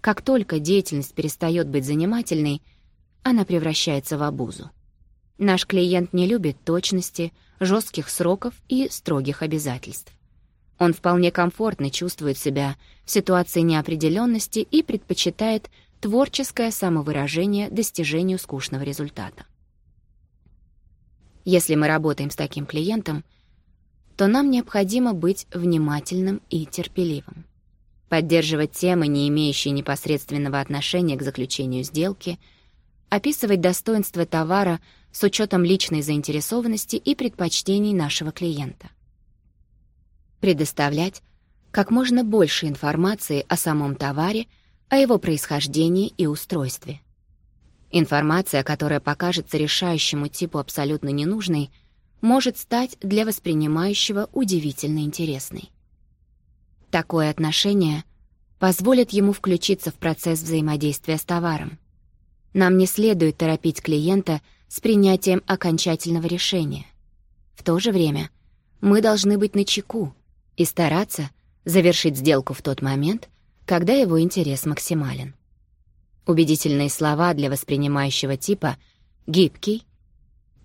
Как только деятельность перестает быть занимательной, она превращается в обузу. Наш клиент не любит точности, жестких сроков и строгих обязательств. Он вполне комфортно чувствует себя в ситуации неопределенности и предпочитает творческое самовыражение достижению скучного результата. Если мы работаем с таким клиентом, то нам необходимо быть внимательным и терпеливым. Поддерживать темы, не имеющие непосредственного отношения к заключению сделки, описывать достоинства товара – с учетом личной заинтересованности и предпочтений нашего клиента. Предоставлять как можно больше информации о самом товаре, о его происхождении и устройстве. Информация, которая покажется решающему типу абсолютно ненужной, может стать для воспринимающего удивительно интересной. Такое отношение позволит ему включиться в процесс взаимодействия с товаром. Нам не следует торопить клиента — с принятием окончательного решения. В то же время мы должны быть начеку и стараться завершить сделку в тот момент, когда его интерес максимален. Убедительные слова для воспринимающего типа «гибкий»,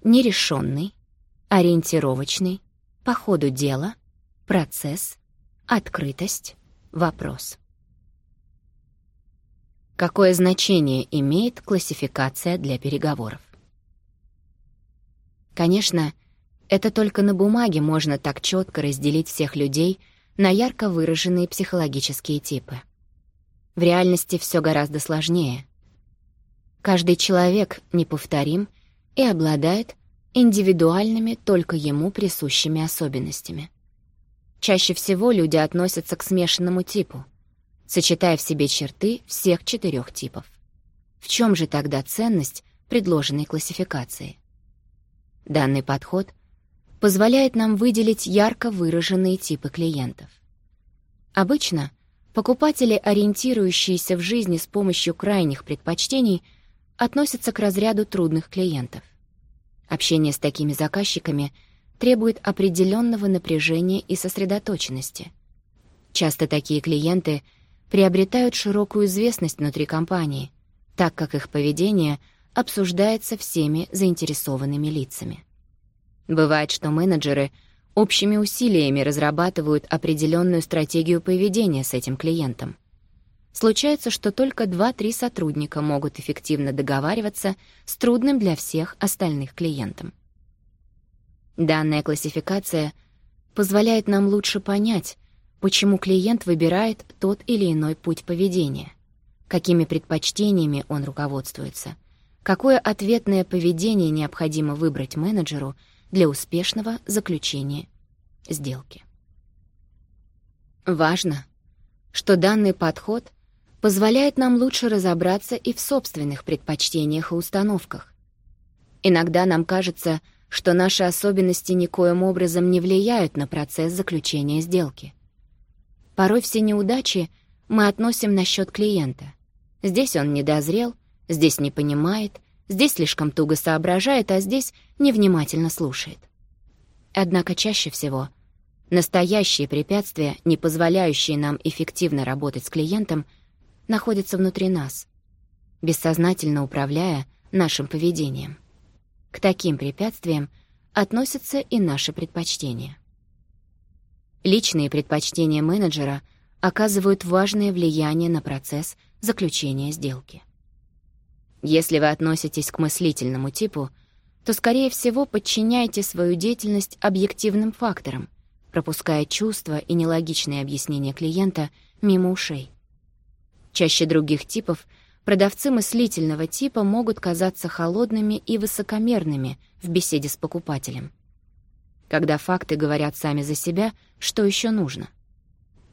«нерешенный», «ориентировочный», «по ходу дела», «процесс», «открытость», «вопрос». Какое значение имеет классификация для переговоров? Конечно, это только на бумаге можно так четко разделить всех людей на ярко выраженные психологические типы. В реальности все гораздо сложнее. Каждый человек неповторим и обладает индивидуальными, только ему присущими особенностями. Чаще всего люди относятся к смешанному типу, сочетая в себе черты всех четырех типов. В чем же тогда ценность предложенной классификации? Данный подход позволяет нам выделить ярко выраженные типы клиентов. Обычно покупатели, ориентирующиеся в жизни с помощью крайних предпочтений, относятся к разряду трудных клиентов. Общение с такими заказчиками требует определенного напряжения и сосредоточенности. Часто такие клиенты приобретают широкую известность внутри компании, так как их поведение – обсуждается всеми заинтересованными лицами. Бывает, что менеджеры общими усилиями разрабатывают определенную стратегию поведения с этим клиентом. Случается, что только 2-3 сотрудника могут эффективно договариваться с трудным для всех остальных клиентом. Данная классификация позволяет нам лучше понять, почему клиент выбирает тот или иной путь поведения, какими предпочтениями он руководствуется, какое ответное поведение необходимо выбрать менеджеру для успешного заключения сделки. Важно, что данный подход позволяет нам лучше разобраться и в собственных предпочтениях и установках. Иногда нам кажется, что наши особенности никоим образом не влияют на процесс заключения сделки. Порой все неудачи мы относим на счет клиента. Здесь он недозрел, Здесь не понимает, здесь слишком туго соображает, а здесь невнимательно слушает. Однако чаще всего настоящие препятствия, не позволяющие нам эффективно работать с клиентом, находятся внутри нас, бессознательно управляя нашим поведением. К таким препятствиям относятся и наши предпочтения. Личные предпочтения менеджера оказывают важное влияние на процесс заключения сделки. Если вы относитесь к мыслительному типу, то, скорее всего, подчиняете свою деятельность объективным факторам, пропуская чувства и нелогичные объяснения клиента мимо ушей. Чаще других типов продавцы мыслительного типа могут казаться холодными и высокомерными в беседе с покупателем. Когда факты говорят сами за себя, что еще нужно?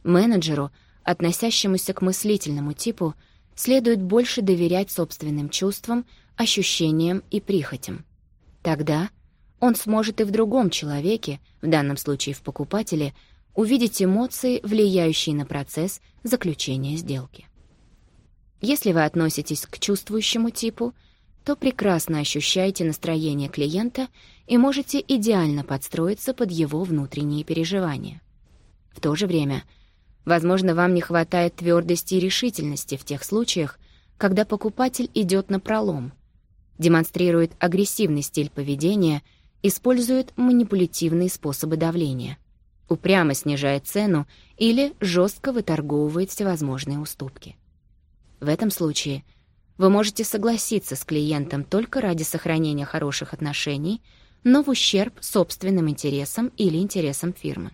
Менеджеру, относящемуся к мыслительному типу, следует больше доверять собственным чувствам, ощущениям и прихотям. Тогда он сможет и в другом человеке, в данном случае в покупателе, увидеть эмоции, влияющие на процесс заключения сделки. Если вы относитесь к чувствующему типу, то прекрасно ощущаете настроение клиента и можете идеально подстроиться под его внутренние переживания. В то же время – Возможно, вам не хватает твердости и решительности в тех случаях, когда покупатель идет на пролом, демонстрирует агрессивный стиль поведения, использует манипулятивные способы давления, упрямо снижает цену или жестко выторговывает всевозможные уступки. В этом случае вы можете согласиться с клиентом только ради сохранения хороших отношений, но в ущерб собственным интересам или интересам фирмы.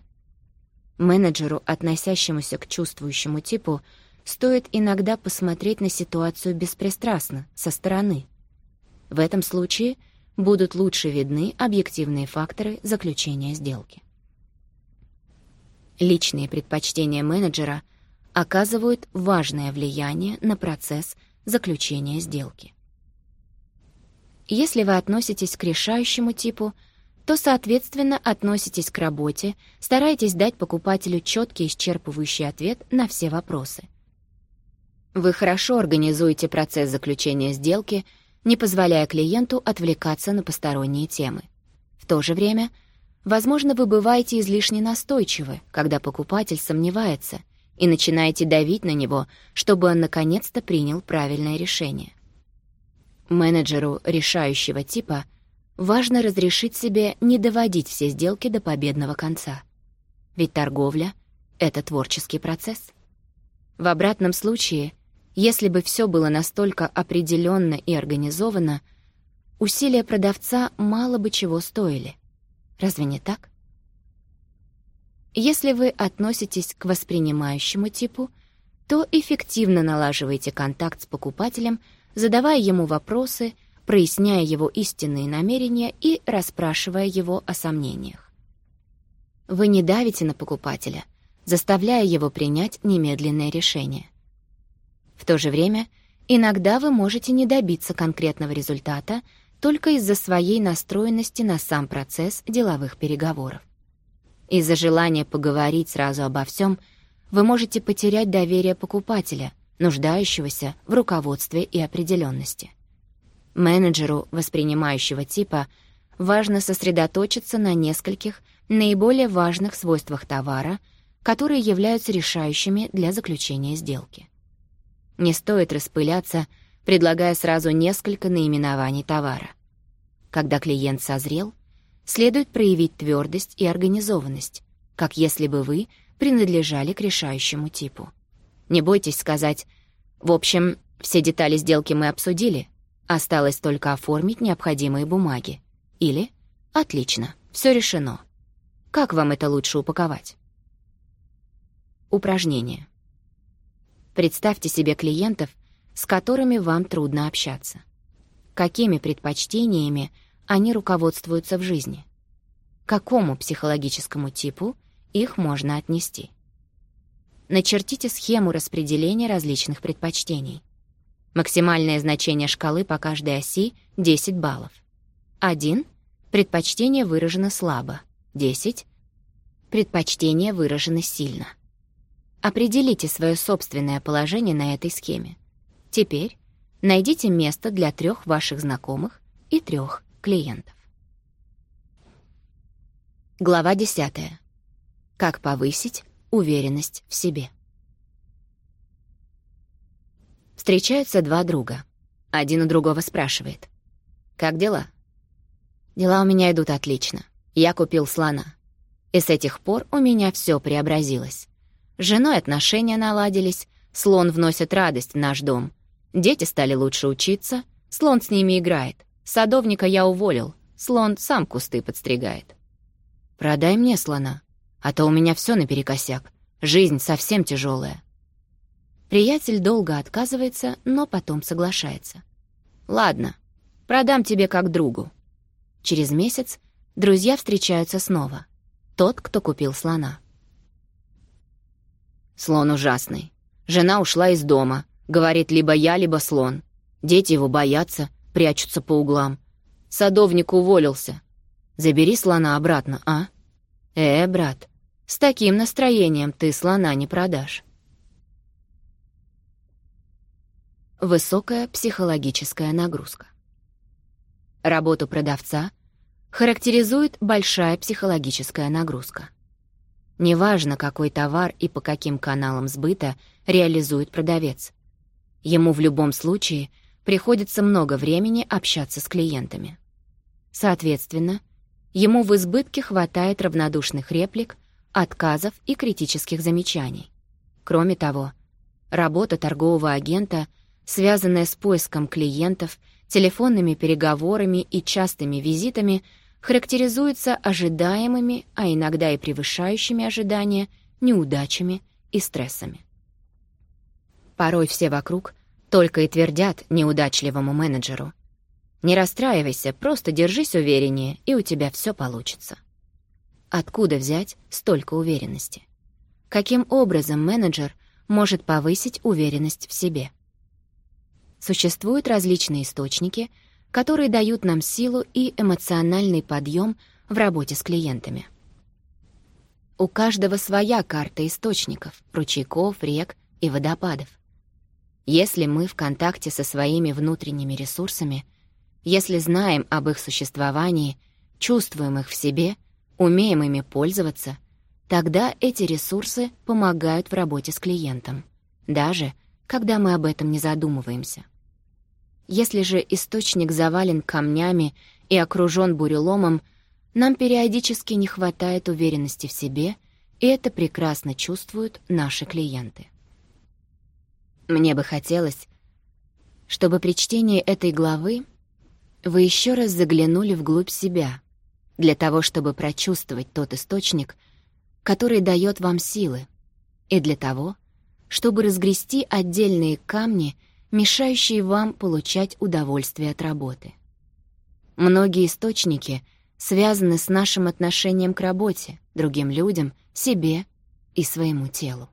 Менеджеру, относящемуся к чувствующему типу, стоит иногда посмотреть на ситуацию беспристрастно, со стороны. В этом случае будут лучше видны объективные факторы заключения сделки. Личные предпочтения менеджера оказывают важное влияние на процесс заключения сделки. Если вы относитесь к решающему типу — то, соответственно, относитесь к работе, старайтесь дать покупателю четкий исчерпывающий ответ на все вопросы. Вы хорошо организуете процесс заключения сделки, не позволяя клиенту отвлекаться на посторонние темы. В то же время, возможно, вы бываете излишне настойчивы, когда покупатель сомневается, и начинаете давить на него, чтобы он наконец-то принял правильное решение. Менеджеру решающего типа – важно разрешить себе не доводить все сделки до победного конца. Ведь торговля — это творческий процесс. В обратном случае, если бы все было настолько определенно и организовано, усилия продавца мало бы чего стоили. Разве не так? Если вы относитесь к воспринимающему типу, то эффективно налаживаете контакт с покупателем, задавая ему вопросы — проясняя его истинные намерения и расспрашивая его о сомнениях. Вы не давите на покупателя, заставляя его принять немедленное решение. В то же время, иногда вы можете не добиться конкретного результата только из-за своей настроенности на сам процесс деловых переговоров. Из-за желания поговорить сразу обо всем вы можете потерять доверие покупателя, нуждающегося в руководстве и определенности. Менеджеру, воспринимающего типа, важно сосредоточиться на нескольких наиболее важных свойствах товара, которые являются решающими для заключения сделки. Не стоит распыляться, предлагая сразу несколько наименований товара. Когда клиент созрел, следует проявить твердость и организованность, как если бы вы принадлежали к решающему типу. Не бойтесь сказать «В общем, все детали сделки мы обсудили, Осталось только оформить необходимые бумаги. Или «Отлично, все решено». Как вам это лучше упаковать? Упражнение. Представьте себе клиентов, с которыми вам трудно общаться. Какими предпочтениями они руководствуются в жизни? какому психологическому типу их можно отнести? Начертите схему распределения различных предпочтений — Максимальное значение шкалы по каждой оси — 10 баллов. 1. Предпочтение выражено слабо. 10. предпочтение выражено сильно. Определите свое собственное положение на этой схеме. Теперь найдите место для трех ваших знакомых и трех клиентов. Глава 10. Как повысить уверенность в себе. Встречаются два друга. Один у другого спрашивает. «Как дела?» «Дела у меня идут отлично. Я купил слона. И с этих пор у меня все преобразилось. С женой отношения наладились, слон вносит радость в наш дом. Дети стали лучше учиться, слон с ними играет. Садовника я уволил, слон сам кусты подстригает». «Продай мне слона, а то у меня все наперекосяк. Жизнь совсем тяжелая. Приятель долго отказывается, но потом соглашается. «Ладно, продам тебе как другу». Через месяц друзья встречаются снова. Тот, кто купил слона. Слон ужасный. Жена ушла из дома. Говорит, либо я, либо слон. Дети его боятся, прячутся по углам. Садовник уволился. Забери слона обратно, а? Э, брат, с таким настроением ты слона не продашь. высокая психологическая нагрузка. Работу продавца характеризует большая психологическая нагрузка. Неважно, какой товар и по каким каналам сбыта реализует продавец. Ему в любом случае приходится много времени общаться с клиентами. Соответственно, ему в избытке хватает равнодушных реплик, отказов и критических замечаний. Кроме того, работа торгового агента — связанная с поиском клиентов, телефонными переговорами и частыми визитами, характеризуется ожидаемыми, а иногда и превышающими ожидания, неудачами и стрессами. Порой все вокруг только и твердят неудачливому менеджеру. «Не расстраивайся, просто держись увереннее, и у тебя все получится». Откуда взять столько уверенности? Каким образом менеджер может повысить уверенность в себе? существуют различные источники, которые дают нам силу и эмоциональный подъем в работе с клиентами. У каждого своя карта источников, ручейков, рек и водопадов. Если мы в контакте со своими внутренними ресурсами, если знаем об их существовании, чувствуем их в себе, умеем ими пользоваться, тогда эти ресурсы помогают в работе с клиентом, даже когда мы об этом не задумываемся. Если же источник завален камнями и окружен буреломом, нам периодически не хватает уверенности в себе, и это прекрасно чувствуют наши клиенты. Мне бы хотелось, чтобы при чтении этой главы вы еще раз заглянули вглубь себя, для того, чтобы прочувствовать тот источник, который дает вам силы, и для того, чтобы разгрести отдельные камни мешающие вам получать удовольствие от работы. Многие источники связаны с нашим отношением к работе, другим людям, себе и своему телу.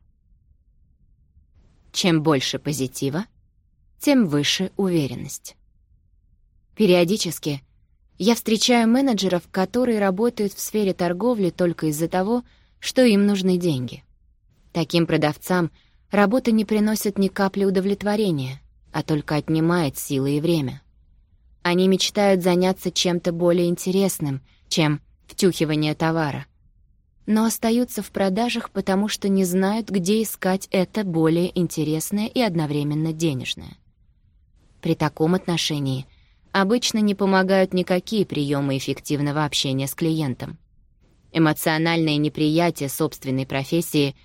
Чем больше позитива, тем выше уверенность. Периодически я встречаю менеджеров, которые работают в сфере торговли только из-за того, что им нужны деньги. Таким продавцам работа не приносит ни капли удовлетворения — а только отнимает силы и время. Они мечтают заняться чем-то более интересным, чем втюхивание товара. Но остаются в продажах, потому что не знают, где искать это более интересное и одновременно денежное. При таком отношении обычно не помогают никакие приемы эффективного общения с клиентом. Эмоциональное неприятие собственной профессии,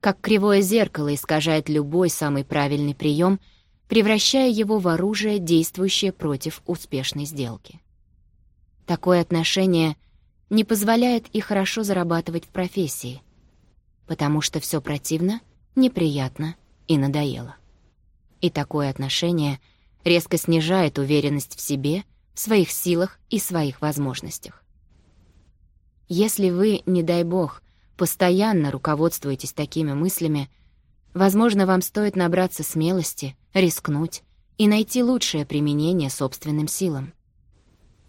как кривое зеркало, искажает любой самый правильный прием – превращая его в оружие, действующее против успешной сделки. Такое отношение не позволяет и хорошо зарабатывать в профессии, потому что все противно, неприятно и надоело. И такое отношение резко снижает уверенность в себе, в своих силах и своих возможностях. Если вы, не дай бог, постоянно руководствуетесь такими мыслями, Возможно, вам стоит набраться смелости, рискнуть и найти лучшее применение собственным силам.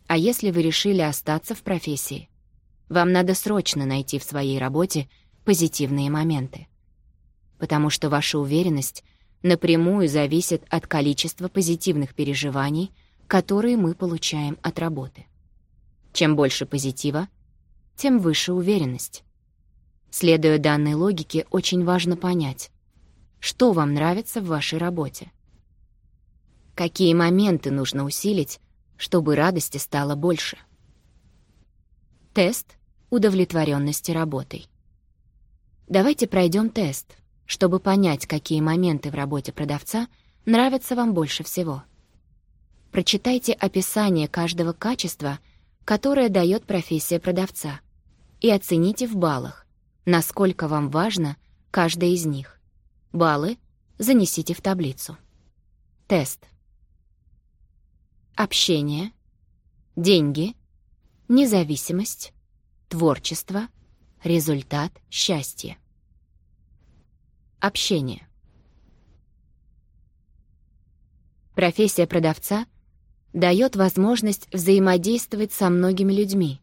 А если вы решили остаться в профессии, вам надо срочно найти в своей работе позитивные моменты. Потому что ваша уверенность напрямую зависит от количества позитивных переживаний, которые мы получаем от работы. Чем больше позитива, тем выше уверенность. Следуя данной логике, очень важно понять, что вам нравится в вашей работе? Какие моменты нужно усилить, чтобы радости стало больше? Тест удовлетворенности работой. Давайте пройдем тест, чтобы понять, какие моменты в работе продавца нравятся вам больше всего. Прочитайте описание каждого качества, которое дает профессия продавца, и оцените в баллах, насколько вам важно каждое из них. Баллы занесите в таблицу. Тест. Общение, деньги, независимость, творчество, результат, счастье. Общение. Профессия продавца дает возможность взаимодействовать со многими людьми,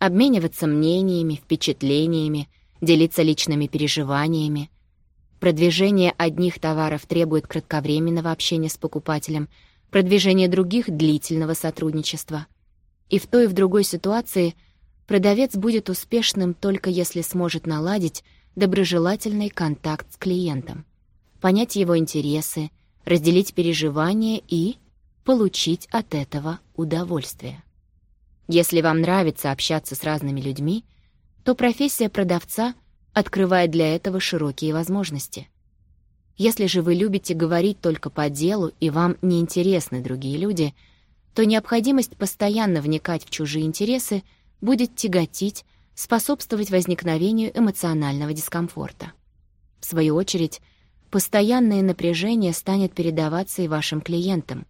обмениваться мнениями, впечатлениями, делиться личными переживаниями, Продвижение одних товаров требует кратковременного общения с покупателем, продвижение других — длительного сотрудничества. И в той и в другой ситуации продавец будет успешным только если сможет наладить доброжелательный контакт с клиентом, понять его интересы, разделить переживания и получить от этого удовольствие. Если вам нравится общаться с разными людьми, то профессия продавца открывает для этого широкие возможности. Если же вы любите говорить только по делу и вам не интересны другие люди, то необходимость постоянно вникать в чужие интересы будет тяготить, способствовать возникновению эмоционального дискомфорта. В свою очередь, постоянное напряжение станет передаваться и вашим клиентам.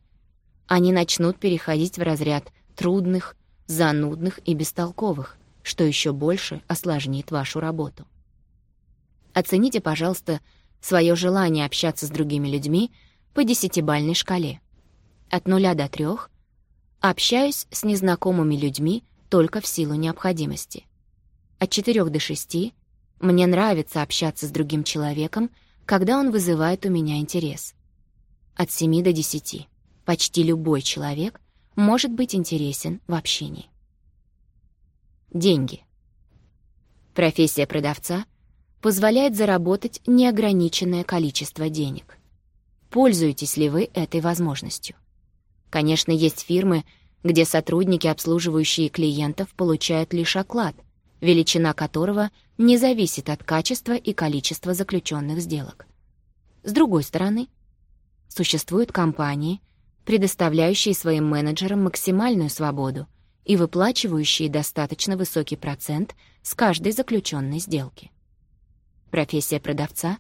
Они начнут переходить в разряд трудных, занудных и бестолковых, что еще больше осложнит вашу работу. Оцените, пожалуйста, свое желание общаться с другими людьми по десятибальной шкале. От нуля до трех общаюсь с незнакомыми людьми только в силу необходимости. От четырех до шести мне нравится общаться с другим человеком, когда он вызывает у меня интерес. От семи до десяти почти любой человек может быть интересен в общении. Деньги. Профессия продавца позволяет заработать неограниченное количество денег. Пользуетесь ли вы этой возможностью? Конечно, есть фирмы, где сотрудники, обслуживающие клиентов, получают лишь оклад, величина которого не зависит от качества и количества заключенных сделок. С другой стороны, существуют компании, предоставляющие своим менеджерам максимальную свободу и выплачивающие достаточно высокий процент с каждой заключенной сделки профессия продавца,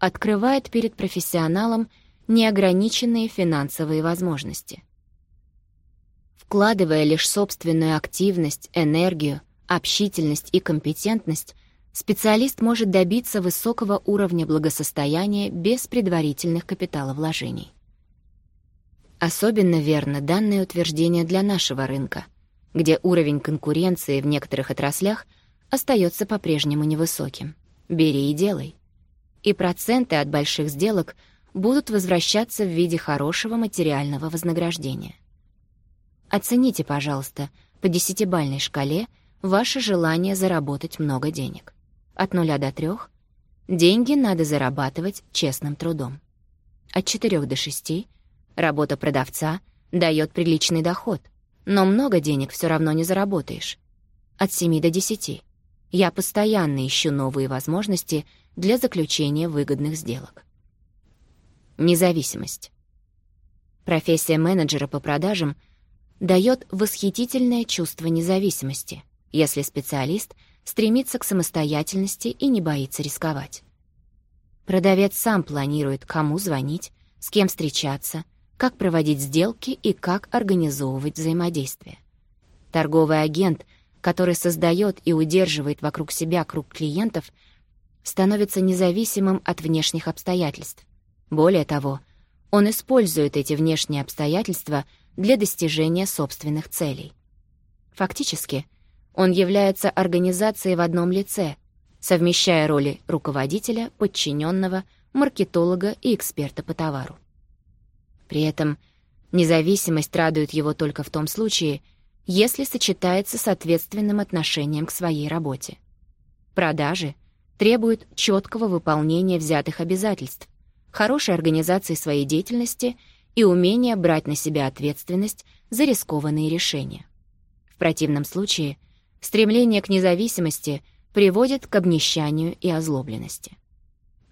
открывает перед профессионалом неограниченные финансовые возможности. Вкладывая лишь собственную активность, энергию, общительность и компетентность, специалист может добиться высокого уровня благосостояния без предварительных капиталовложений. Особенно верно данное утверждение для нашего рынка, где уровень конкуренции в некоторых отраслях остается по-прежнему невысоким бери и делай. И проценты от больших сделок будут возвращаться в виде хорошего материального вознаграждения. Оцените, пожалуйста, по десятибальной шкале ваше желание заработать много денег. От нуля до трех деньги надо зарабатывать честным трудом. От четырех до шести: работа продавца дает приличный доход, но много денег все равно не заработаешь. От семи до десяти. Я постоянно ищу новые возможности для заключения выгодных сделок. Независимость. Профессия менеджера по продажам дает восхитительное чувство независимости, если специалист стремится к самостоятельности и не боится рисковать. Продавец сам планирует, кому звонить, с кем встречаться, как проводить сделки и как организовывать взаимодействие. Торговый агент — который создает и удерживает вокруг себя круг клиентов, становится независимым от внешних обстоятельств. Более того, он использует эти внешние обстоятельства для достижения собственных целей. Фактически, он является организацией в одном лице, совмещая роли руководителя, подчиненного, маркетолога и эксперта по товару. При этом независимость радует его только в том случае, если сочетается с ответственным отношением к своей работе. Продажи требуют четкого выполнения взятых обязательств, хорошей организации своей деятельности и умения брать на себя ответственность за рискованные решения. В противном случае стремление к независимости приводит к обнищанию и озлобленности.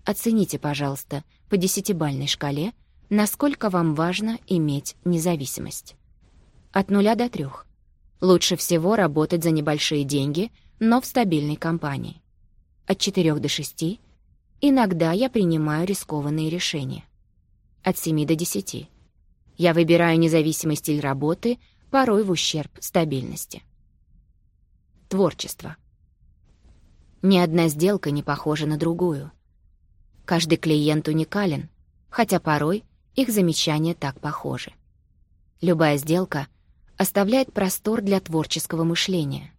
Оцените, пожалуйста, по десятибальной шкале, насколько вам важно иметь независимость. От нуля до трех. Лучше всего работать за небольшие деньги, но в стабильной компании. От 4 до 6 иногда я принимаю рискованные решения. От 7 до 10 я выбираю независимый стиль работы, порой в ущерб стабильности. Творчество. Ни одна сделка не похожа на другую. Каждый клиент уникален, хотя порой их замечания так похожи. Любая сделка оставляет простор для творческого мышления.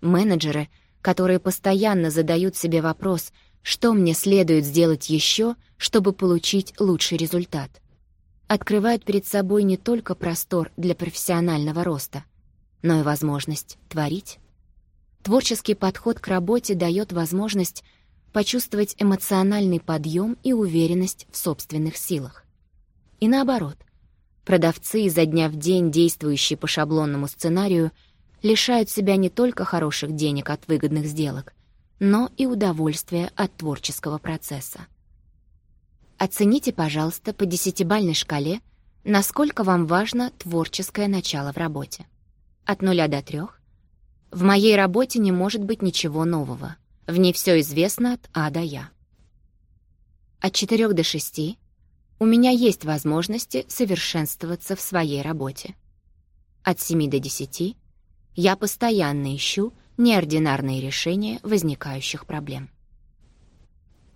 Менеджеры, которые постоянно задают себе вопрос, что мне следует сделать еще, чтобы получить лучший результат, открывают перед собой не только простор для профессионального роста, но и возможность творить. Творческий подход к работе дает возможность почувствовать эмоциональный подъем и уверенность в собственных силах. И наоборот, Продавцы изо дня в день, действующие по шаблонному сценарию, лишают себя не только хороших денег от выгодных сделок, но и удовольствия от творческого процесса. Оцените, пожалуйста, по десятибальной шкале, насколько вам важно творческое начало в работе. От нуля до трех. В моей работе не может быть ничего нового. В ней все известно от А до Я. От четырех до шести у меня есть возможности совершенствоваться в своей работе. От 7 до 10 я постоянно ищу неординарные решения возникающих проблем.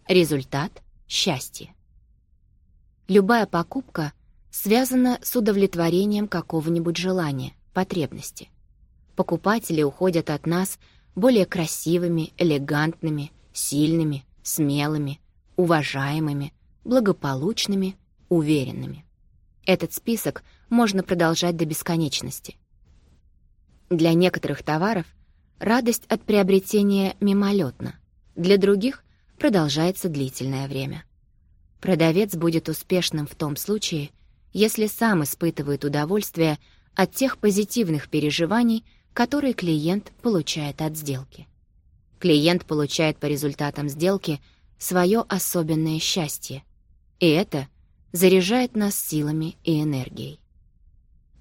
Результат — счастье. Любая покупка связана с удовлетворением какого-нибудь желания, потребности. Покупатели уходят от нас более красивыми, элегантными, сильными, смелыми, уважаемыми — благополучными, уверенными. Этот список можно продолжать до бесконечности. Для некоторых товаров радость от приобретения мимолетна, для других продолжается длительное время. Продавец будет успешным в том случае, если сам испытывает удовольствие от тех позитивных переживаний, которые клиент получает от сделки. Клиент получает по результатам сделки свое особенное счастье — и это заряжает нас силами и энергией.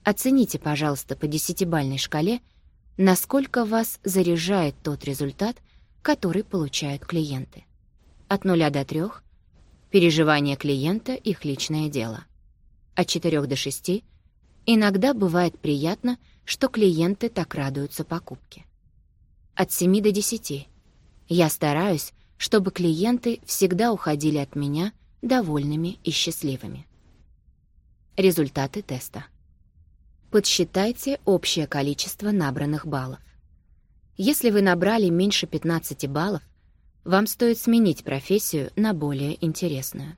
Оцените, пожалуйста, по десятибальной шкале, насколько вас заряжает тот результат, который получают клиенты. От 0 до 3 — переживание клиента, их личное дело. От 4 до 6 — иногда бывает приятно, что клиенты так радуются покупке. От 7 до 10 — я стараюсь, чтобы клиенты всегда уходили от меня довольными и счастливыми. Результаты теста. Подсчитайте общее количество набранных баллов. Если вы набрали меньше 15 баллов, вам стоит сменить профессию на более интересную.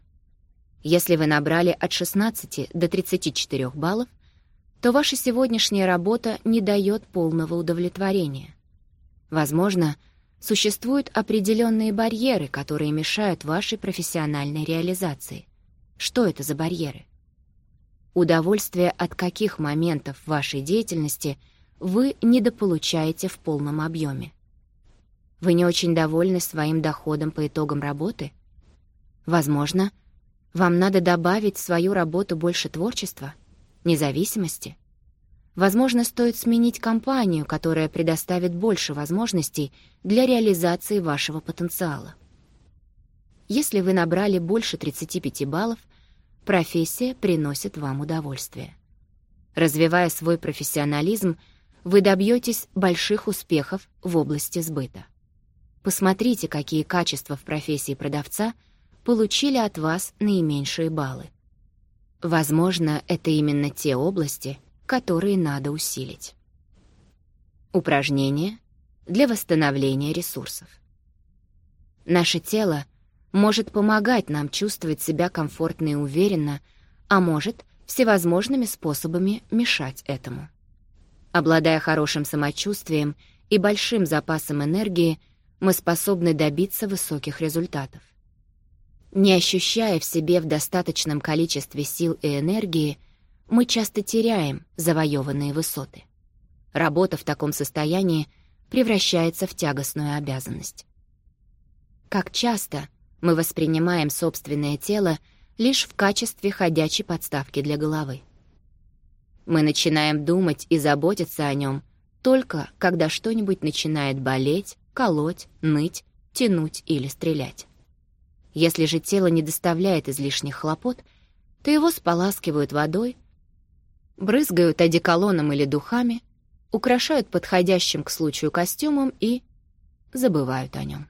Если вы набрали от 16 до 34 баллов, то ваша сегодняшняя работа не дает полного удовлетворения. Возможно, вы существуют определенные барьеры, которые мешают вашей профессиональной реализации. Что это за барьеры? удовольствие от каких моментов вашей деятельности вы недополучаете в полном объеме. Вы не очень довольны своим доходом по итогам работы? Возможно, вам надо добавить в свою работу больше творчества, независимости. Возможно, стоит сменить компанию, которая предоставит больше возможностей для реализации вашего потенциала. Если вы набрали больше 35 баллов, профессия приносит вам удовольствие. Развивая свой профессионализм, вы добьетесь больших успехов в области сбыта. Посмотрите, какие качества в профессии продавца получили от вас наименьшие баллы. Возможно, это именно те области, которые надо усилить. Упражнения для восстановления ресурсов. Наше тело может помогать нам чувствовать себя комфортно и уверенно, а может всевозможными способами мешать этому. Обладая хорошим самочувствием и большим запасом энергии, мы способны добиться высоких результатов. Не ощущая в себе в достаточном количестве сил и энергии — мы часто теряем завоеванные высоты. Работа в таком состоянии превращается в тягостную обязанность. Как часто мы воспринимаем собственное тело лишь в качестве ходячей подставки для головы. Мы начинаем думать и заботиться о нем только когда что-нибудь начинает болеть, колоть, ныть, тянуть или стрелять. Если же тело не доставляет излишних хлопот, то его споласкивают водой, брызгают одеколоном или духами, украшают подходящим к случаю костюмом и забывают о нем.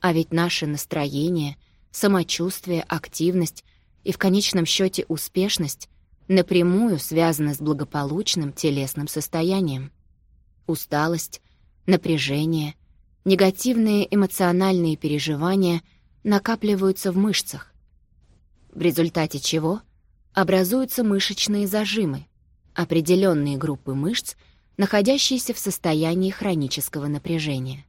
А ведь наше настроение, самочувствие, активность и в конечном счете успешность напрямую связаны с благополучным телесным состоянием. Усталость, напряжение, негативные эмоциональные переживания накапливаются в мышцах, в результате чего – образуются мышечные зажимы, определенные группы мышц, находящиеся в состоянии хронического напряжения.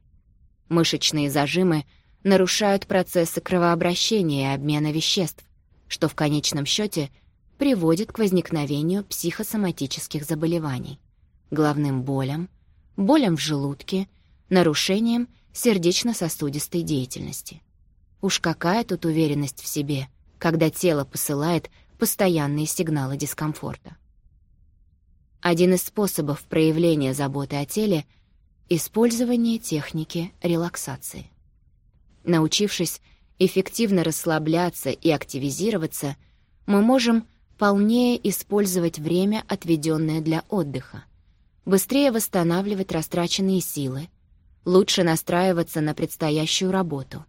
Мышечные зажимы нарушают процессы кровообращения и обмена веществ, что в конечном счете приводит к возникновению психосоматических заболеваний, главным болям, болям в желудке, нарушением сердечно-сосудистой деятельности. Уж какая тут уверенность в себе, когда тело посылает постоянные сигналы дискомфорта. Один из способов проявления заботы о теле — использование техники релаксации. Научившись эффективно расслабляться и активизироваться, мы можем полнее использовать время, отведенное для отдыха, быстрее восстанавливать растраченные силы, лучше настраиваться на предстоящую работу.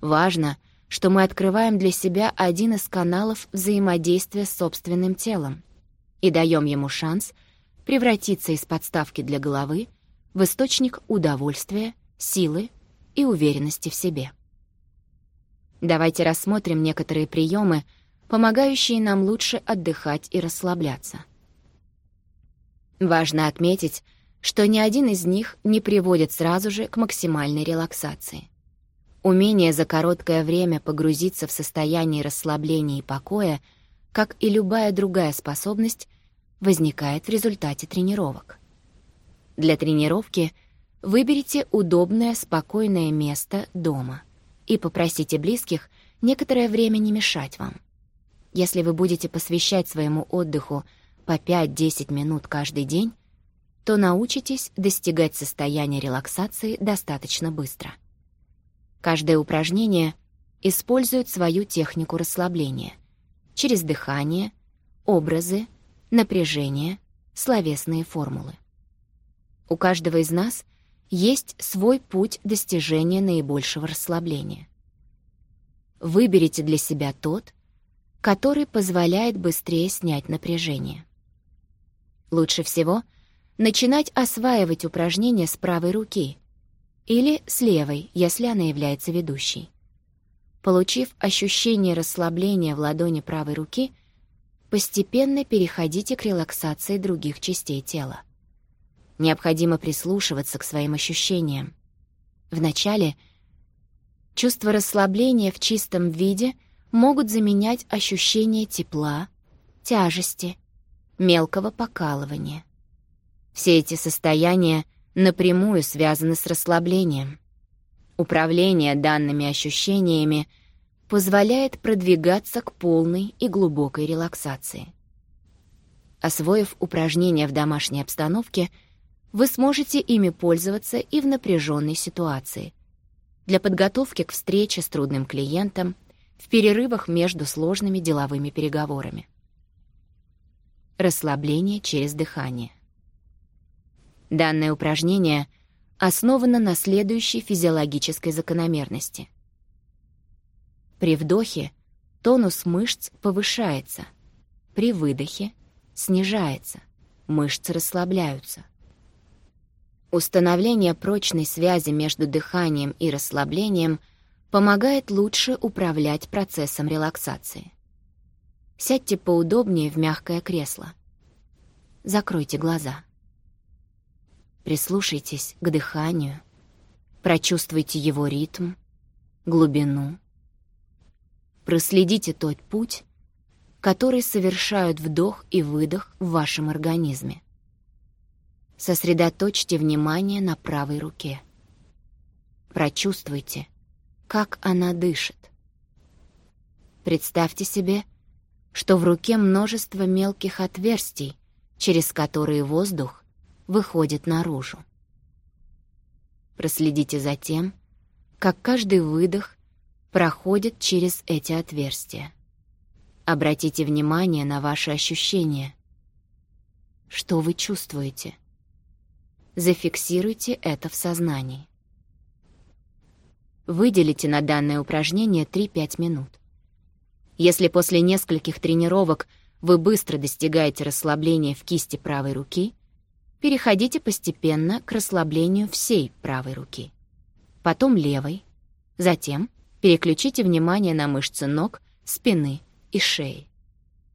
Важно — что мы открываем для себя один из каналов взаимодействия с собственным телом и даем ему шанс превратиться из подставки для головы в источник удовольствия, силы и уверенности в себе. Давайте рассмотрим некоторые приемы, помогающие нам лучше отдыхать и расслабляться. Важно отметить, что ни один из них не приводит сразу же к максимальной релаксации. Умение за короткое время погрузиться в состояние расслабления и покоя, как и любая другая способность, возникает в результате тренировок. Для тренировки выберите удобное, спокойное место дома и попросите близких некоторое время не мешать вам. Если вы будете посвящать своему отдыху по 5-10 минут каждый день, то научитесь достигать состояния релаксации достаточно быстро — Каждое упражнение использует свою технику расслабления через дыхание, образы, напряжение, словесные формулы. У каждого из нас есть свой путь достижения наибольшего расслабления. Выберите для себя тот, который позволяет быстрее снять напряжение. Лучше всего начинать осваивать упражнения с правой руки, или с левой, если она является ведущей. Получив ощущение расслабления в ладони правой руки, постепенно переходите к релаксации других частей тела. Необходимо прислушиваться к своим ощущениям. Вначале чувство расслабления в чистом виде могут заменять ощущение тепла, тяжести, мелкого покалывания. Все эти состояния — напрямую связаны с расслаблением. Управление данными ощущениями позволяет продвигаться к полной и глубокой релаксации. Освоив упражнения в домашней обстановке, вы сможете ими пользоваться и в напряженной ситуации. Для подготовки к встрече с трудным клиентом, в перерывах между сложными деловыми переговорами. Расслабление через дыхание. Данное упражнение основано на следующей физиологической закономерности. При вдохе тонус мышц повышается, при выдохе снижается, мышцы расслабляются. Установление прочной связи между дыханием и расслаблением помогает лучше управлять процессом релаксации. Сядьте поудобнее в мягкое кресло. Закройте глаза. Прислушайтесь к дыханию. Прочувствуйте его ритм, глубину. Проследите тот путь, который совершают вдох и выдох в вашем организме. Сосредоточьте внимание на правой руке. Прочувствуйте, как она дышит. Представьте себе, что в руке множество мелких отверстий, через которые воздух выходит наружу. Проследите за тем, как каждый выдох проходит через эти отверстия. Обратите внимание на ваши ощущения. Что вы чувствуете? Зафиксируйте это в сознании. Выделите на данное упражнение 3-5 минут. Если после нескольких тренировок вы быстро достигаете расслабления в кисти правой руки — Переходите постепенно к расслаблению всей правой руки. Потом левой. Затем переключите внимание на мышцы ног, спины и шеи.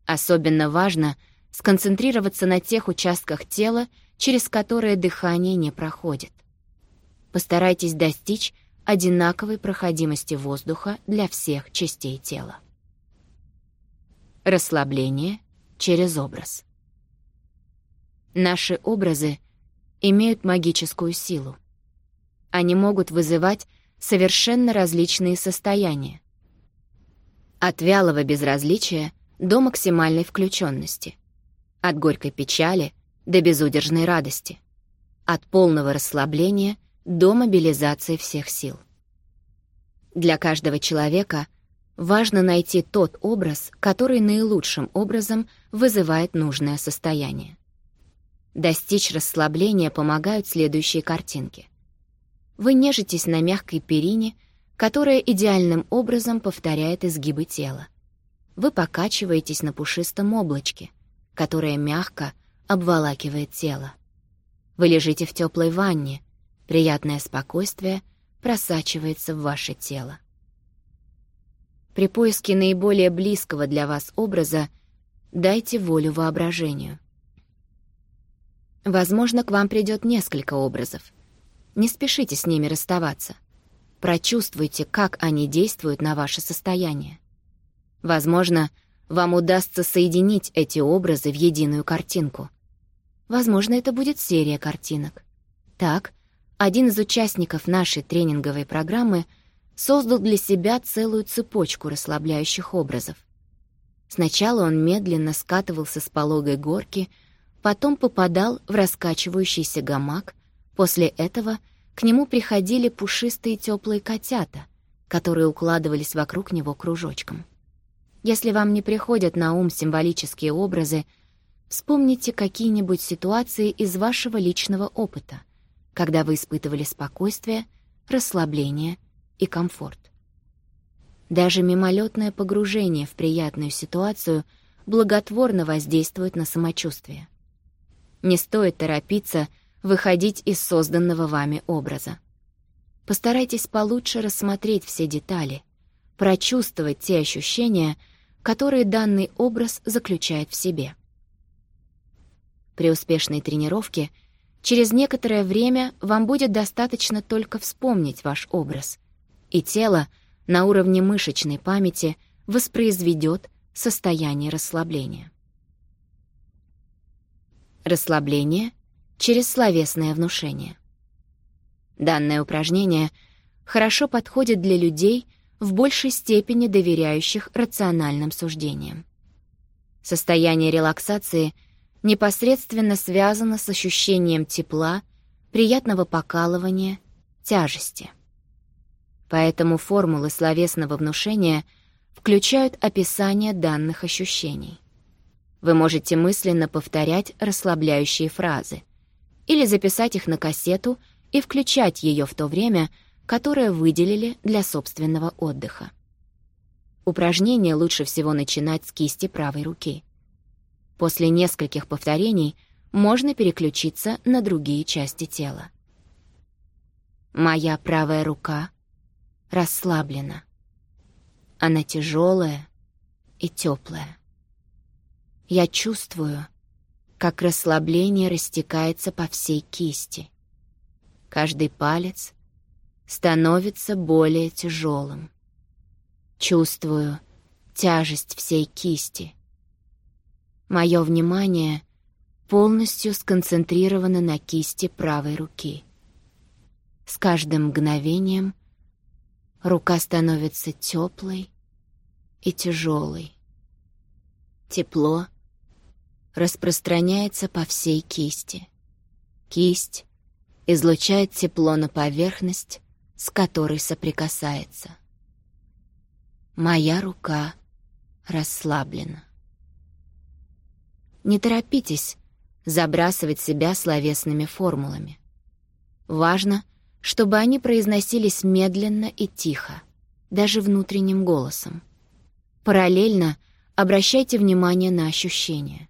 Особенно важно сконцентрироваться на тех участках тела, через которые дыхание не проходит. Постарайтесь достичь одинаковой проходимости воздуха для всех частей тела. Расслабление через образ. Наши образы имеют магическую силу. Они могут вызывать совершенно различные состояния. От вялого безразличия до максимальной включённости, От горькой печали до безудержной радости. От полного расслабления до мобилизации всех сил. Для каждого человека важно найти тот образ, который наилучшим образом вызывает нужное состояние. Достичь расслабления помогают следующие картинки. Вы нежитесь на мягкой перине, которая идеальным образом повторяет изгибы тела. Вы покачиваетесь на пушистом облачке, которое мягко обволакивает тело. Вы лежите в теплой ванне, приятное спокойствие просачивается в ваше тело. При поиске наиболее близкого для вас образа дайте волю воображению — Возможно, к вам придет несколько образов. Не спешите с ними расставаться. Прочувствуйте, как они действуют на ваше состояние. Возможно, вам удастся соединить эти образы в единую картинку. Возможно, это будет серия картинок. Так, один из участников нашей тренинговой программы создал для себя целую цепочку расслабляющих образов. Сначала он медленно скатывался с пологой горки — потом попадал в раскачивающийся гамак, после этого к нему приходили пушистые теплые котята, которые укладывались вокруг него кружочком. Если вам не приходят на ум символические образы, вспомните какие-нибудь ситуации из вашего личного опыта, когда вы испытывали спокойствие, расслабление и комфорт. Даже мимолетное погружение в приятную ситуацию благотворно воздействует на самочувствие — не стоит торопиться выходить из созданного вами образа. Постарайтесь получше рассмотреть все детали, прочувствовать те ощущения, которые данный образ заключает в себе. При успешной тренировке через некоторое время вам будет достаточно только вспомнить ваш образ, и тело на уровне мышечной памяти воспроизведет состояние расслабления расслабление через словесное внушение. Данное упражнение хорошо подходит для людей, в большей степени доверяющих рациональным суждениям. Состояние релаксации непосредственно связано с ощущением тепла, приятного покалывания, тяжести. Поэтому формулы словесного внушения включают описание данных ощущений. Вы можете мысленно повторять расслабляющие фразы или записать их на кассету и включать ее в то время, которое выделили для собственного отдыха. Упражнение лучше всего начинать с кисти правой руки. После нескольких повторений можно переключиться на другие части тела. Моя правая рука расслаблена. Она тяжелая и теплая. Я чувствую, как расслабление растекается по всей кисти. Каждый палец становится более тяжелым. Чувствую тяжесть всей кисти. Мое внимание полностью сконцентрировано на кисти правой руки. С каждым мгновением рука становится теплой и тяжелой. Тепло — распространяется по всей кисти. Кисть излучает тепло на поверхность, с которой соприкасается. Моя рука расслаблена. Не торопитесь забрасывать себя словесными формулами. Важно, чтобы они произносились медленно и тихо, даже внутренним голосом. Параллельно обращайте внимание на ощущения.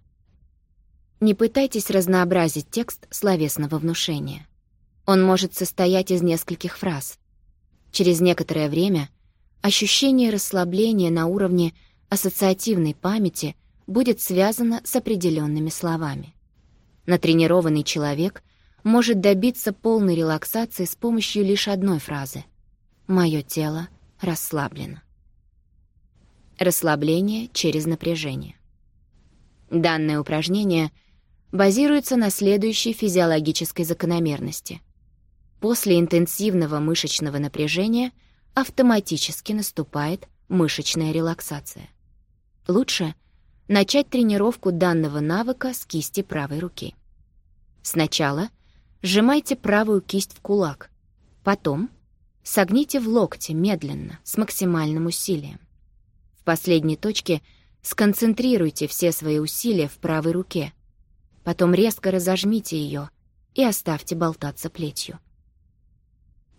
Не пытайтесь разнообразить текст словесного внушения. Он может состоять из нескольких фраз. Через некоторое время ощущение расслабления на уровне ассоциативной памяти будет связано с определенными словами. Натренированный человек может добиться полной релаксации с помощью лишь одной фразы «Мое тело расслаблено». Расслабление через напряжение. Данное упражнение базируется на следующей физиологической закономерности. После интенсивного мышечного напряжения автоматически наступает мышечная релаксация. Лучше начать тренировку данного навыка с кисти правой руки. Сначала сжимайте правую кисть в кулак, потом согните в локте медленно, с максимальным усилием. В последней точке сконцентрируйте все свои усилия в правой руке – Потом резко разожмите ее и оставьте болтаться плетью.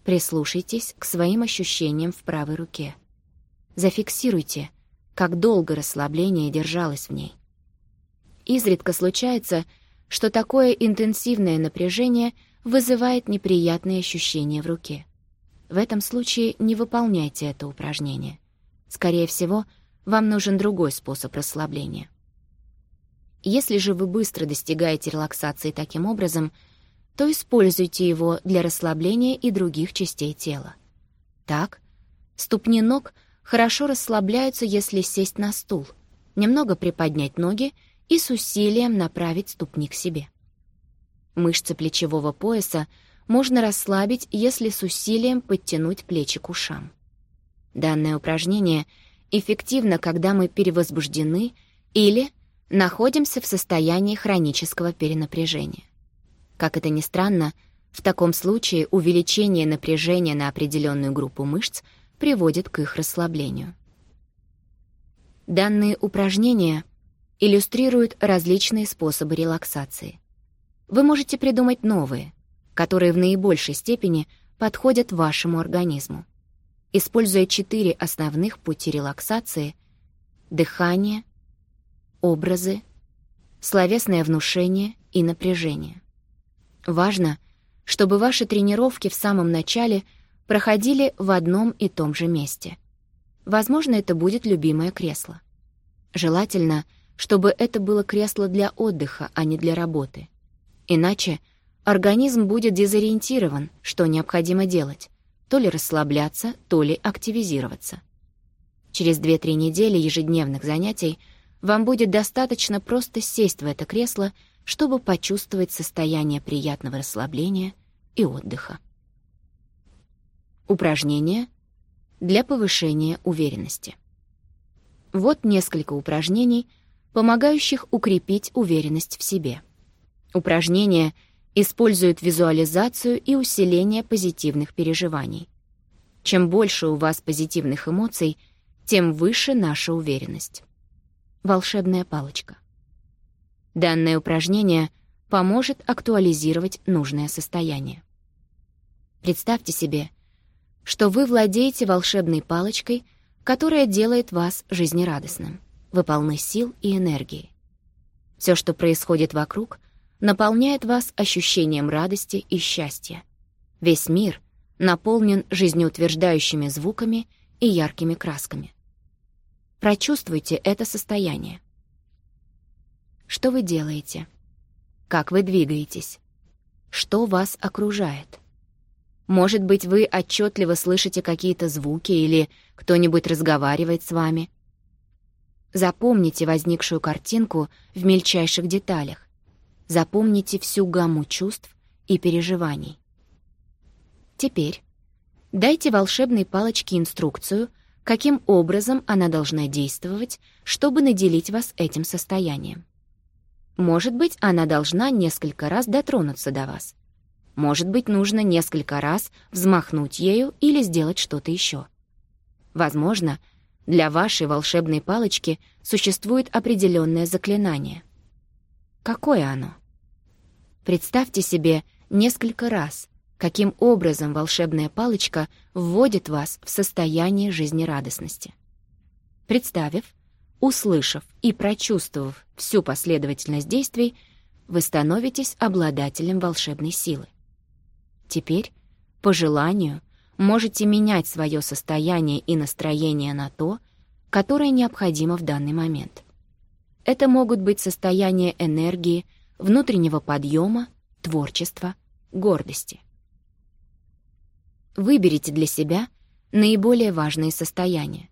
Прислушайтесь к своим ощущениям в правой руке. Зафиксируйте, как долго расслабление держалось в ней. Изредка случается, что такое интенсивное напряжение вызывает неприятные ощущения в руке. В этом случае не выполняйте это упражнение. Скорее всего, вам нужен другой способ расслабления. Если же вы быстро достигаете релаксации таким образом, то используйте его для расслабления и других частей тела. Так, ступни ног хорошо расслабляются, если сесть на стул, немного приподнять ноги и с усилием направить ступни к себе. Мышцы плечевого пояса можно расслабить, если с усилием подтянуть плечи к ушам. Данное упражнение эффективно, когда мы перевозбуждены или – находимся в состоянии хронического перенапряжения. Как это ни странно, в таком случае увеличение напряжения на определенную группу мышц приводит к их расслаблению. Данные упражнения иллюстрируют различные способы релаксации. Вы можете придумать новые, которые в наибольшей степени подходят вашему организму. Используя четыре основных пути релаксации — дыхание — образы, словесное внушение и напряжение. Важно, чтобы ваши тренировки в самом начале проходили в одном и том же месте. Возможно, это будет любимое кресло. Желательно, чтобы это было кресло для отдыха, а не для работы. Иначе организм будет дезориентирован, что необходимо делать, то ли расслабляться, то ли активизироваться. Через 2-3 недели ежедневных занятий – вам будет достаточно просто сесть в это кресло, чтобы почувствовать состояние приятного расслабления и отдыха. Упражнения для повышения уверенности. Вот несколько упражнений, помогающих укрепить уверенность в себе. Упражнения используют визуализацию и усиление позитивных переживаний. Чем больше у вас позитивных эмоций, тем выше наша уверенность волшебная палочка. Данное упражнение поможет актуализировать нужное состояние. Представьте себе, что вы владеете волшебной палочкой, которая делает вас жизнерадостным. Вы полны сил и энергии. Все, что происходит вокруг, наполняет вас ощущением радости и счастья. Весь мир наполнен жизнеутверждающими звуками и яркими красками. Прочувствуйте это состояние. Что вы делаете? Как вы двигаетесь? Что вас окружает? Может быть, вы отчетливо слышите какие-то звуки или кто-нибудь разговаривает с вами. Запомните возникшую картинку в мельчайших деталях. Запомните всю гамму чувств и переживаний. Теперь дайте волшебной палочке инструкцию — каким образом она должна действовать, чтобы наделить вас этим состоянием. Может быть, она должна несколько раз дотронуться до вас. Может быть, нужно несколько раз взмахнуть ею или сделать что-то еще. Возможно, для вашей волшебной палочки существует определенное заклинание. Какое оно? Представьте себе несколько раз — каким образом волшебная палочка вводит вас в состояние жизнерадостности. Представив, услышав и прочувствовав всю последовательность действий, вы становитесь обладателем волшебной силы. Теперь, по желанию, можете менять свое состояние и настроение на то, которое необходимо в данный момент. Это могут быть состояния энергии, внутреннего подъема, творчества, гордости. Выберите для себя наиболее важные состояния.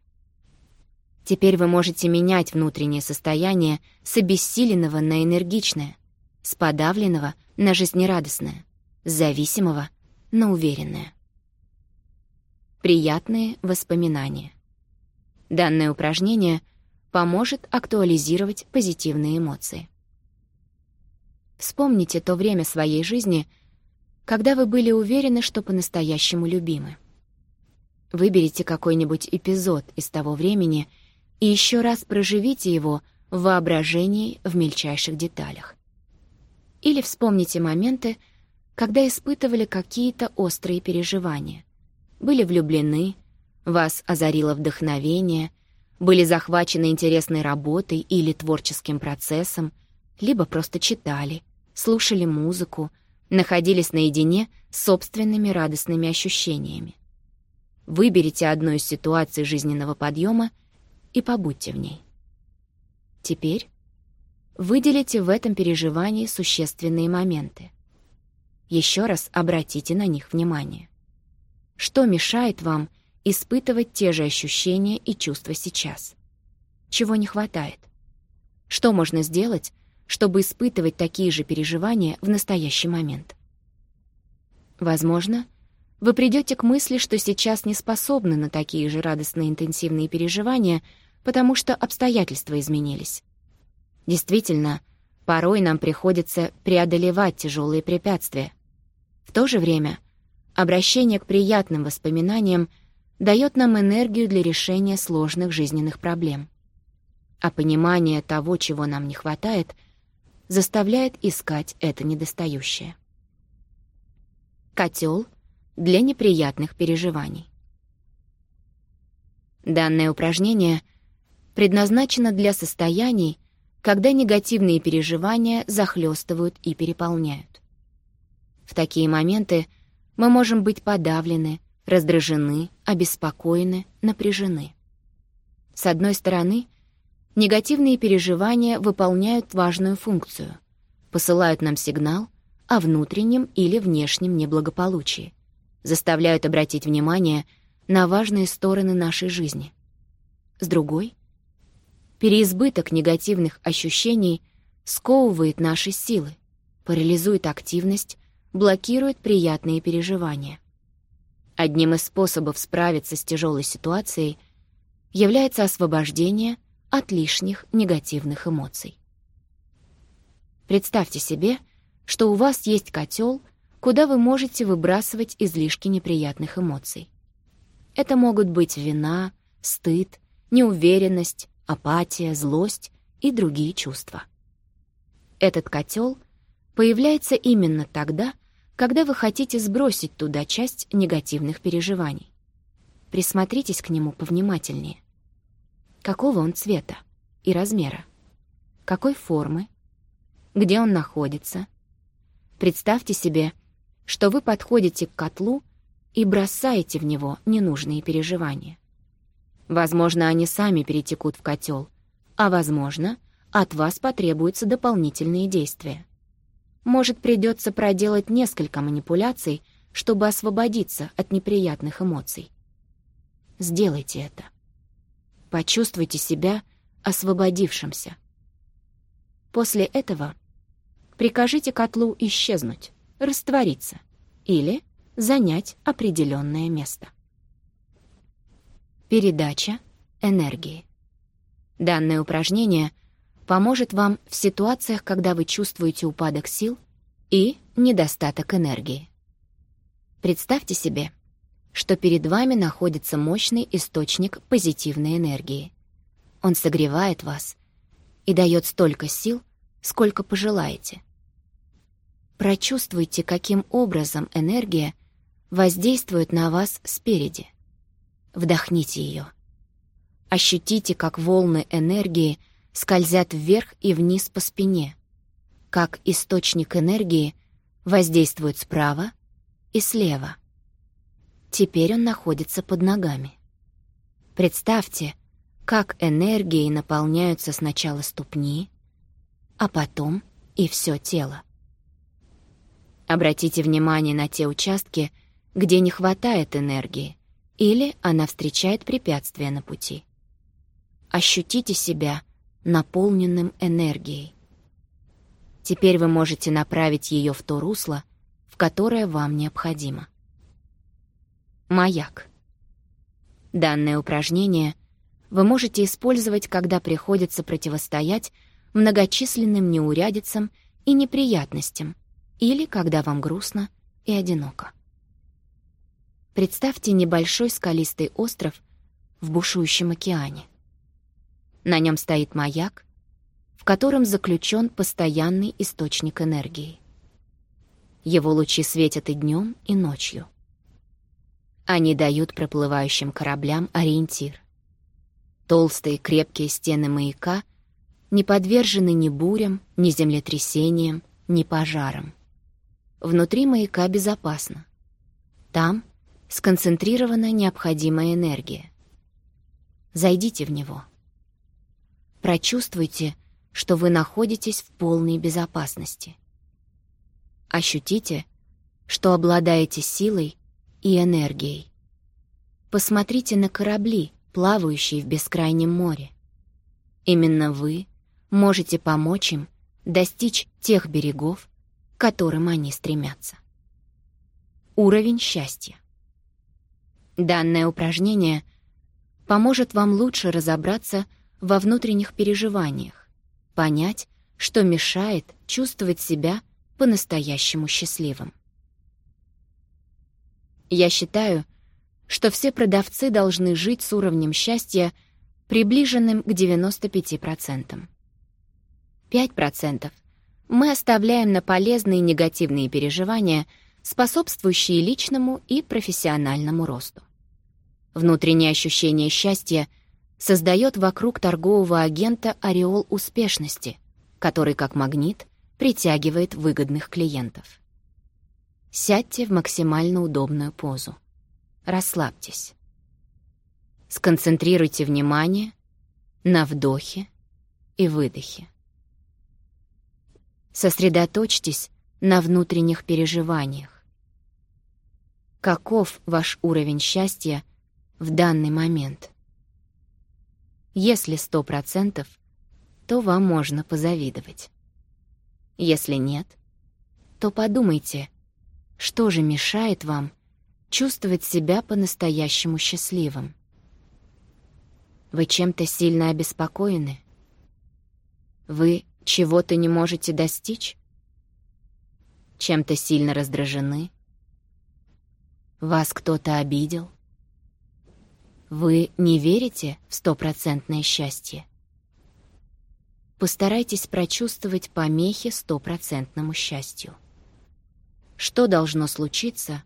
Теперь вы можете менять внутреннее состояние с обессиленного на энергичное, с подавленного на жизнерадостное, с зависимого на уверенное. Приятные воспоминания. Данное упражнение поможет актуализировать позитивные эмоции. Вспомните то время своей жизни — когда вы были уверены, что по-настоящему любимы. Выберите какой-нибудь эпизод из того времени и еще раз проживите его в воображении в мельчайших деталях. Или вспомните моменты, когда испытывали какие-то острые переживания, были влюблены, вас озарило вдохновение, были захвачены интересной работой или творческим процессом, либо просто читали, слушали музыку, находились наедине с собственными радостными ощущениями. Выберите одну из ситуаций жизненного подъема и побудьте в ней. Теперь выделите в этом переживании существенные моменты. Еще раз обратите на них внимание. Что мешает вам испытывать те же ощущения и чувства сейчас? Чего не хватает? Что можно сделать, чтобы испытывать такие же переживания в настоящий момент. Возможно, вы придете к мысли, что сейчас не способны на такие же радостные интенсивные переживания, потому что обстоятельства изменились. Действительно, порой нам приходится преодолевать тяжелые препятствия. В то же время обращение к приятным воспоминаниям дает нам энергию для решения сложных жизненных проблем. А понимание того, чего нам не хватает — заставляет искать это недостающее. Котел для неприятных переживаний. Данное упражнение предназначено для состояний, когда негативные переживания захлестывают и переполняют. В такие моменты мы можем быть подавлены, раздражены, обеспокоены, напряжены. С одной стороны — Негативные переживания выполняют важную функцию. Посылают нам сигнал о внутреннем или внешнем неблагополучии. Заставляют обратить внимание на важные стороны нашей жизни. С другой, переизбыток негативных ощущений сковывает наши силы, парализует активность, блокирует приятные переживания. Одним из способов справиться с тяжелой ситуацией является освобождение – от лишних негативных эмоций. Представьте себе, что у вас есть котел, куда вы можете выбрасывать излишки неприятных эмоций. Это могут быть вина, стыд, неуверенность, апатия, злость и другие чувства. Этот котел появляется именно тогда, когда вы хотите сбросить туда часть негативных переживаний. Присмотритесь к нему повнимательнее — Какого он цвета и размера? Какой формы? Где он находится? Представьте себе, что вы подходите к котлу и бросаете в него ненужные переживания. Возможно, они сами перетекут в котел, а, возможно, от вас потребуются дополнительные действия. Может, придется проделать несколько манипуляций, чтобы освободиться от неприятных эмоций. Сделайте это. Почувствуйте себя освободившимся. После этого прикажите котлу исчезнуть, раствориться или занять определенное место. Передача энергии. Данное упражнение поможет вам в ситуациях, когда вы чувствуете упадок сил и недостаток энергии. Представьте себе, что перед вами находится мощный источник позитивной энергии. Он согревает вас и дает столько сил, сколько пожелаете. Прочувствуйте, каким образом энергия воздействует на вас спереди. Вдохните ее. Ощутите, как волны энергии скользят вверх и вниз по спине, как источник энергии воздействует справа и слева — Теперь он находится под ногами. Представьте, как энергией наполняются сначала ступни, а потом и все тело. Обратите внимание на те участки, где не хватает энергии или она встречает препятствия на пути. Ощутите себя наполненным энергией. Теперь вы можете направить ее в то русло, в которое вам необходимо. Маяк. Данное упражнение вы можете использовать, когда приходится противостоять многочисленным неурядицам и неприятностям, или когда вам грустно и одиноко. Представьте небольшой скалистый остров в бушующем океане. На нем стоит маяк, в котором заключен постоянный источник энергии. Его лучи светят и днем, и ночью. Они дают проплывающим кораблям ориентир. Толстые крепкие стены маяка не подвержены ни бурям, ни землетрясениям, ни пожарам. Внутри маяка безопасно. Там сконцентрирована необходимая энергия. Зайдите в него. Прочувствуйте, что вы находитесь в полной безопасности. Ощутите, что обладаете силой, и энергией. Посмотрите на корабли, плавающие в бескрайнем море. Именно вы можете помочь им достичь тех берегов, к которым они стремятся. Уровень счастья. Данное упражнение поможет вам лучше разобраться во внутренних переживаниях, понять, что мешает чувствовать себя по-настоящему счастливым. Я считаю, что все продавцы должны жить с уровнем счастья, приближенным к 95%. 5% мы оставляем на полезные негативные переживания, способствующие личному и профессиональному росту. Внутреннее ощущение счастья создает вокруг торгового агента ореол успешности, который, как магнит, притягивает выгодных клиентов. Сядьте в максимально удобную позу. Расслабьтесь. Сконцентрируйте внимание на вдохе и выдохе. Сосредоточьтесь на внутренних переживаниях. Каков ваш уровень счастья в данный момент? Если 100%, то вам можно позавидовать. Если нет, то подумайте — что же мешает вам чувствовать себя по-настоящему счастливым? Вы чем-то сильно обеспокоены? Вы чего-то не можете достичь? Чем-то сильно раздражены? Вас кто-то обидел? Вы не верите в стопроцентное счастье? Постарайтесь прочувствовать помехи стопроцентному счастью что должно случиться,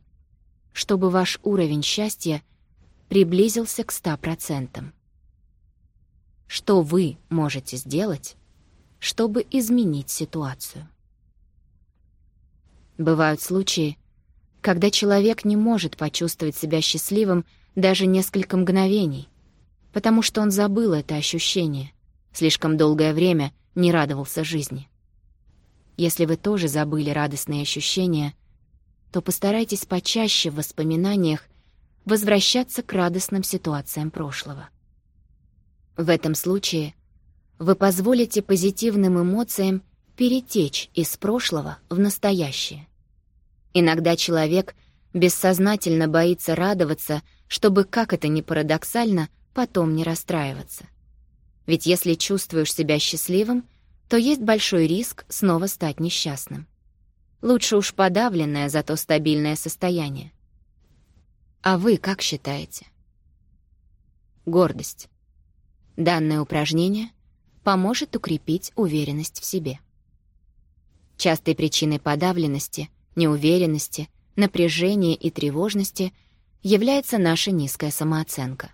чтобы ваш уровень счастья приблизился к 100%. Что вы можете сделать, чтобы изменить ситуацию? Бывают случаи, когда человек не может почувствовать себя счастливым даже несколько мгновений, потому что он забыл это ощущение, слишком долгое время не радовался жизни. Если вы тоже забыли радостные ощущения — то постарайтесь почаще в воспоминаниях возвращаться к радостным ситуациям прошлого. В этом случае вы позволите позитивным эмоциям перетечь из прошлого в настоящее. Иногда человек бессознательно боится радоваться, чтобы, как это ни парадоксально, потом не расстраиваться. Ведь если чувствуешь себя счастливым, то есть большой риск снова стать несчастным. Лучше уж подавленное, зато стабильное состояние. А вы как считаете? Гордость. Данное упражнение поможет укрепить уверенность в себе. Частой причиной подавленности, неуверенности, напряжения и тревожности является наша низкая самооценка.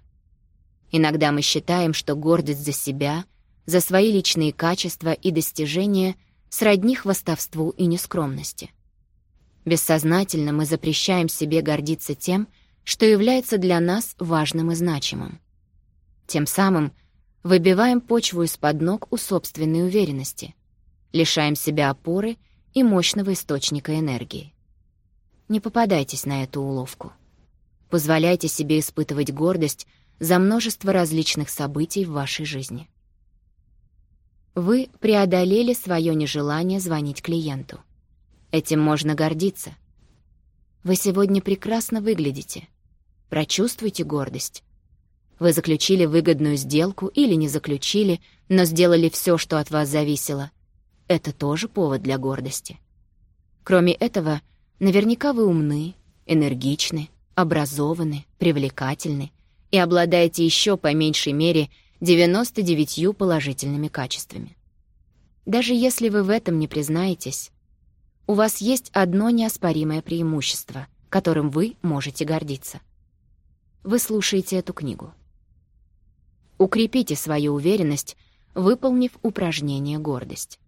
Иногда мы считаем, что гордость за себя, за свои личные качества и достижения — сродни хвостовству и нескромности. Бессознательно мы запрещаем себе гордиться тем, что является для нас важным и значимым. Тем самым выбиваем почву из-под ног у собственной уверенности, лишаем себя опоры и мощного источника энергии. Не попадайтесь на эту уловку. Позволяйте себе испытывать гордость за множество различных событий в вашей жизни. Вы преодолели свое нежелание звонить клиенту. Этим можно гордиться. Вы сегодня прекрасно выглядите. Прочувствуйте гордость. Вы заключили выгодную сделку или не заключили, но сделали все, что от вас зависело. Это тоже повод для гордости. Кроме этого, наверняка вы умны, энергичны, образованы, привлекательны и обладаете еще по меньшей мере 99 положительными качествами. Даже если вы в этом не признаетесь, у вас есть одно неоспоримое преимущество, которым вы можете гордиться. Вы слушаете эту книгу. Укрепите свою уверенность, выполнив упражнение «Гордость».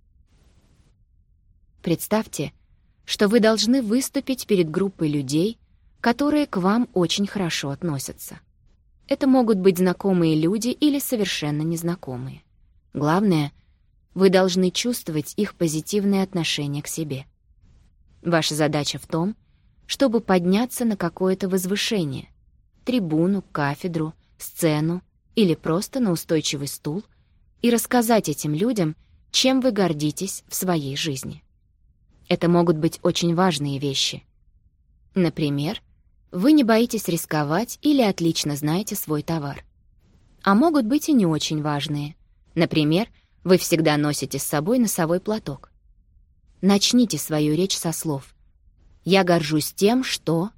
Представьте, что вы должны выступить перед группой людей, которые к вам очень хорошо относятся — это могут быть знакомые люди или совершенно незнакомые. Главное, вы должны чувствовать их позитивное отношение к себе. Ваша задача в том, чтобы подняться на какое-то возвышение — трибуну, кафедру, сцену или просто на устойчивый стул — и рассказать этим людям, чем вы гордитесь в своей жизни. Это могут быть очень важные вещи. Например, — вы не боитесь рисковать или отлично знаете свой товар. А могут быть и не очень важные. Например, вы всегда носите с собой носовой платок. Начните свою речь со слов «Я горжусь тем, что...»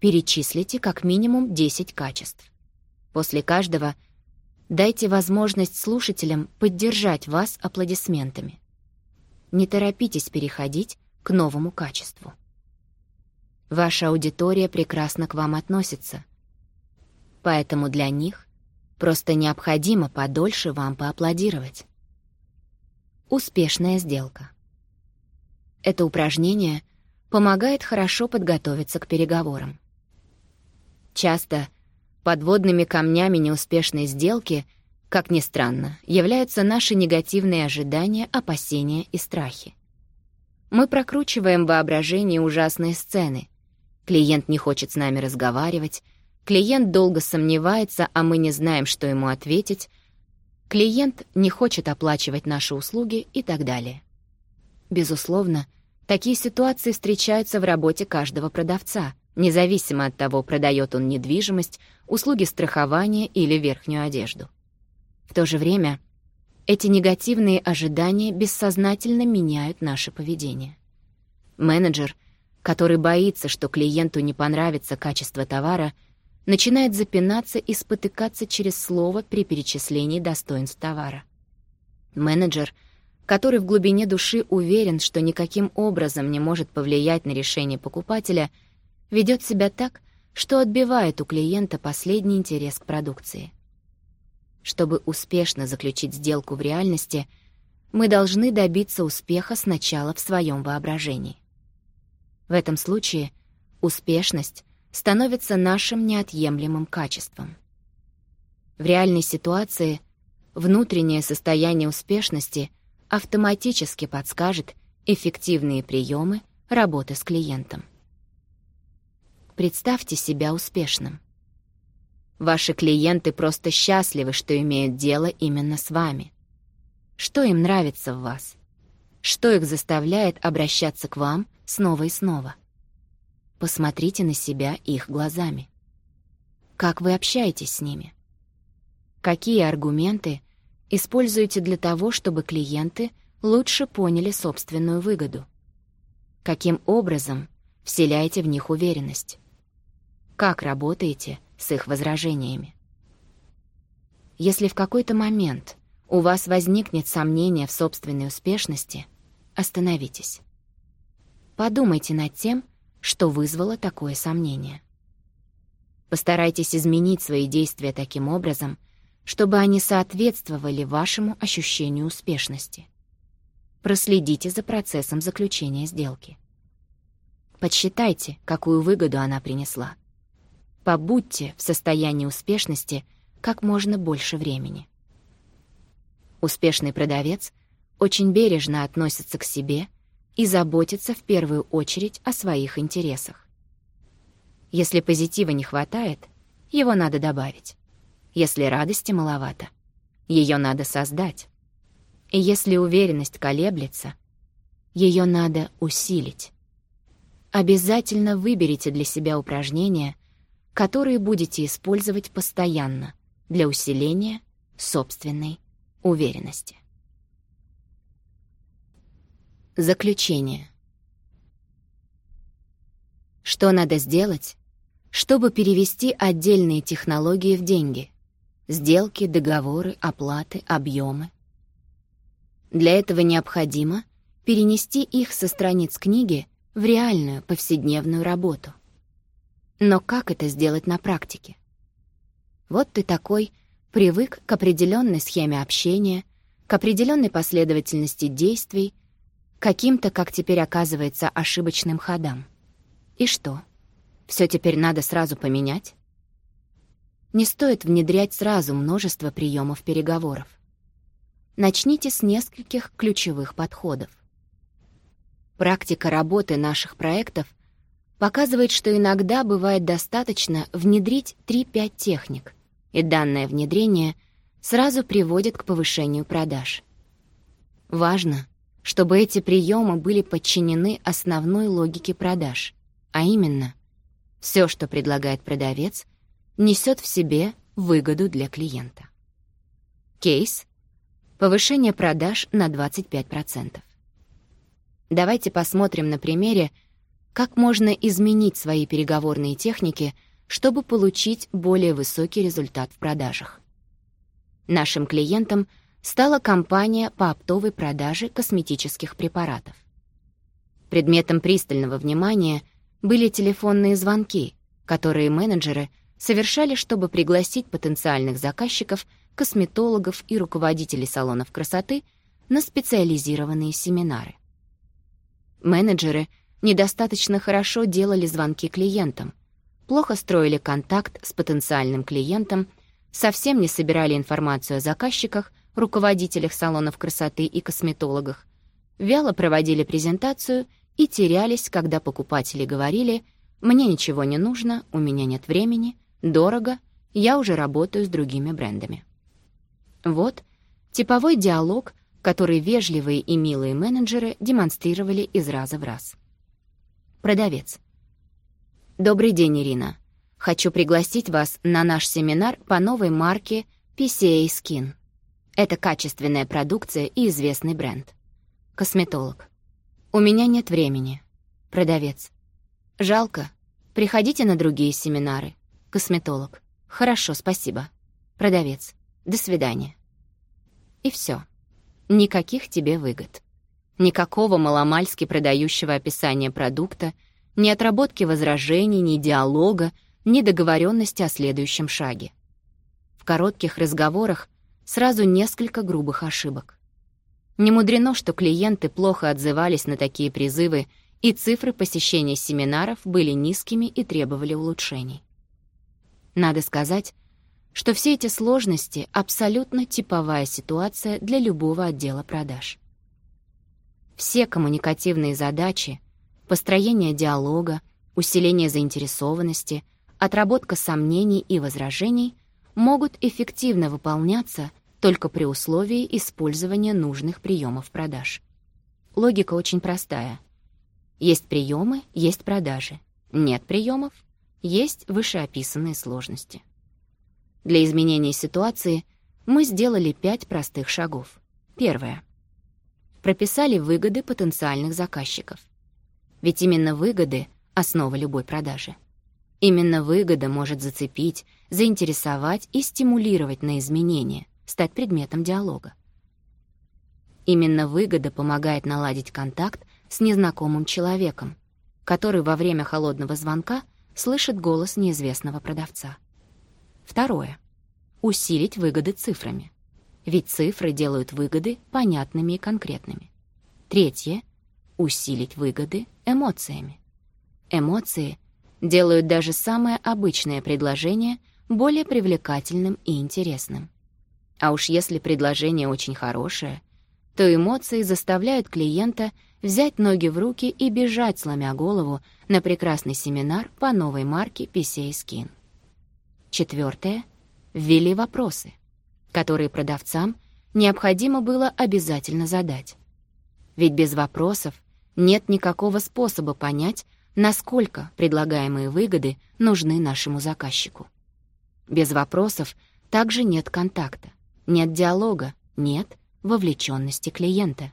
Перечислите как минимум 10 качеств. После каждого дайте возможность слушателям поддержать вас аплодисментами. Не торопитесь переходить к новому качеству. Ваша аудитория прекрасно к вам относится. Поэтому для них просто необходимо подольше вам поаплодировать. Успешная сделка. Это упражнение помогает хорошо подготовиться к переговорам. Часто подводными камнями неуспешной сделки, как ни странно, являются наши негативные ожидания, опасения и страхи. Мы прокручиваем воображение ужасные сцены — Клиент не хочет с нами разговаривать. Клиент долго сомневается, а мы не знаем, что ему ответить. Клиент не хочет оплачивать наши услуги и так далее. Безусловно, такие ситуации встречаются в работе каждого продавца, независимо от того, продает он недвижимость, услуги страхования или верхнюю одежду. В то же время эти негативные ожидания бессознательно меняют наше поведение. Менеджер который боится, что клиенту не понравится качество товара, начинает запинаться и спотыкаться через слово при перечислении достоинств товара. Менеджер, который в глубине души уверен, что никаким образом не может повлиять на решение покупателя, ведет себя так, что отбивает у клиента последний интерес к продукции. Чтобы успешно заключить сделку в реальности, мы должны добиться успеха сначала в своем воображении. В этом случае успешность становится нашим неотъемлемым качеством. В реальной ситуации внутреннее состояние успешности автоматически подскажет эффективные приемы работы с клиентом. Представьте себя успешным. Ваши клиенты просто счастливы, что имеют дело именно с вами. Что им нравится в вас — что их заставляет обращаться к вам снова и снова. Посмотрите на себя их глазами. Как вы общаетесь с ними? Какие аргументы используете для того, чтобы клиенты лучше поняли собственную выгоду? Каким образом вселяете в них уверенность? Как работаете с их возражениями? Если в какой-то момент у вас возникнет сомнение в собственной успешности — Остановитесь. Подумайте над тем, что вызвало такое сомнение. Постарайтесь изменить свои действия таким образом, чтобы они соответствовали вашему ощущению успешности. Проследите за процессом заключения сделки. Подсчитайте, какую выгоду она принесла. Побудьте в состоянии успешности как можно больше времени. Успешный продавец — очень бережно относится к себе и заботится в первую очередь о своих интересах. Если позитива не хватает, его надо добавить. Если радости маловато, ее надо создать. И если уверенность колеблется, ее надо усилить. Обязательно выберите для себя упражнения, которые будете использовать постоянно для усиления собственной уверенности. Заключение. Что надо сделать, чтобы перевести отдельные технологии в деньги? Сделки, договоры, оплаты, объемы. Для этого необходимо перенести их со страниц книги в реальную повседневную работу. Но как это сделать на практике? Вот ты такой, привык к определенной схеме общения, к определенной последовательности действий — каким-то, как теперь оказывается, ошибочным ходам. И что? Все теперь надо сразу поменять? Не стоит внедрять сразу множество приемов переговоров. Начните с нескольких ключевых подходов. Практика работы наших проектов показывает, что иногда бывает достаточно внедрить 3-5 техник, и данное внедрение сразу приводит к повышению продаж. Важно, чтобы эти приемы были подчинены основной логике продаж, а именно все, что предлагает продавец, несет в себе выгоду для клиента. Кейс — повышение продаж на 25%. Давайте посмотрим на примере, как можно изменить свои переговорные техники, чтобы получить более высокий результат в продажах. Нашим клиентам — стала компания по оптовой продаже косметических препаратов. Предметом пристального внимания были телефонные звонки, которые менеджеры совершали, чтобы пригласить потенциальных заказчиков, косметологов и руководителей салонов красоты на специализированные семинары. Менеджеры недостаточно хорошо делали звонки клиентам, плохо строили контакт с потенциальным клиентом, совсем не собирали информацию о заказчиках — руководителях салонов красоты и косметологах, вяло проводили презентацию и терялись, когда покупатели говорили «мне ничего не нужно, у меня нет времени, дорого, я уже работаю с другими брендами». Вот типовой диалог, который вежливые и милые менеджеры демонстрировали из раза в раз. Продавец. «Добрый день, Ирина. Хочу пригласить вас на наш семинар по новой марке PCA Skin». Это качественная продукция и известный бренд. Косметолог. У меня нет времени. Продавец. Жалко. Приходите на другие семинары. Косметолог. Хорошо, спасибо. Продавец. До свидания. И все. Никаких тебе выгод. Никакого маломальски продающего описания продукта, ни отработки возражений, ни диалога, ни договоренности о следующем шаге. В коротких разговорах сразу несколько грубых ошибок. Не мудрено, что клиенты плохо отзывались на такие призывы, и цифры посещения семинаров были низкими и требовали улучшений. Надо сказать, что все эти сложности — абсолютно типовая ситуация для любого отдела продаж. Все коммуникативные задачи — построение диалога, усиление заинтересованности, отработка сомнений и возражений могут эффективно выполняться только при условии использования нужных приемов продаж. Логика очень простая. Есть приемы, есть продажи. Нет приемов, есть вышеописанные сложности. Для изменения ситуации мы сделали пять простых шагов. Первое. Прописали выгоды потенциальных заказчиков. Ведь именно выгоды — основа любой продажи. Именно выгода может зацепить заинтересовать и стимулировать на изменения, стать предметом диалога. Именно выгода помогает наладить контакт с незнакомым человеком, который во время холодного звонка слышит голос неизвестного продавца. Второе. Усилить выгоды цифрами. Ведь цифры делают выгоды понятными и конкретными. Третье. Усилить выгоды эмоциями. Эмоции делают даже самое обычное предложение более привлекательным и интересным. А уж если предложение очень хорошее, то эмоции заставляют клиента взять ноги в руки и бежать, сломя голову, на прекрасный семинар по новой марке PCA Skin. Четвертое. Ввели вопросы, которые продавцам необходимо было обязательно задать. Ведь без вопросов нет никакого способа понять, насколько предлагаемые выгоды нужны нашему заказчику без вопросов также нет контакта, нет диалога, нет вовлеченности клиента.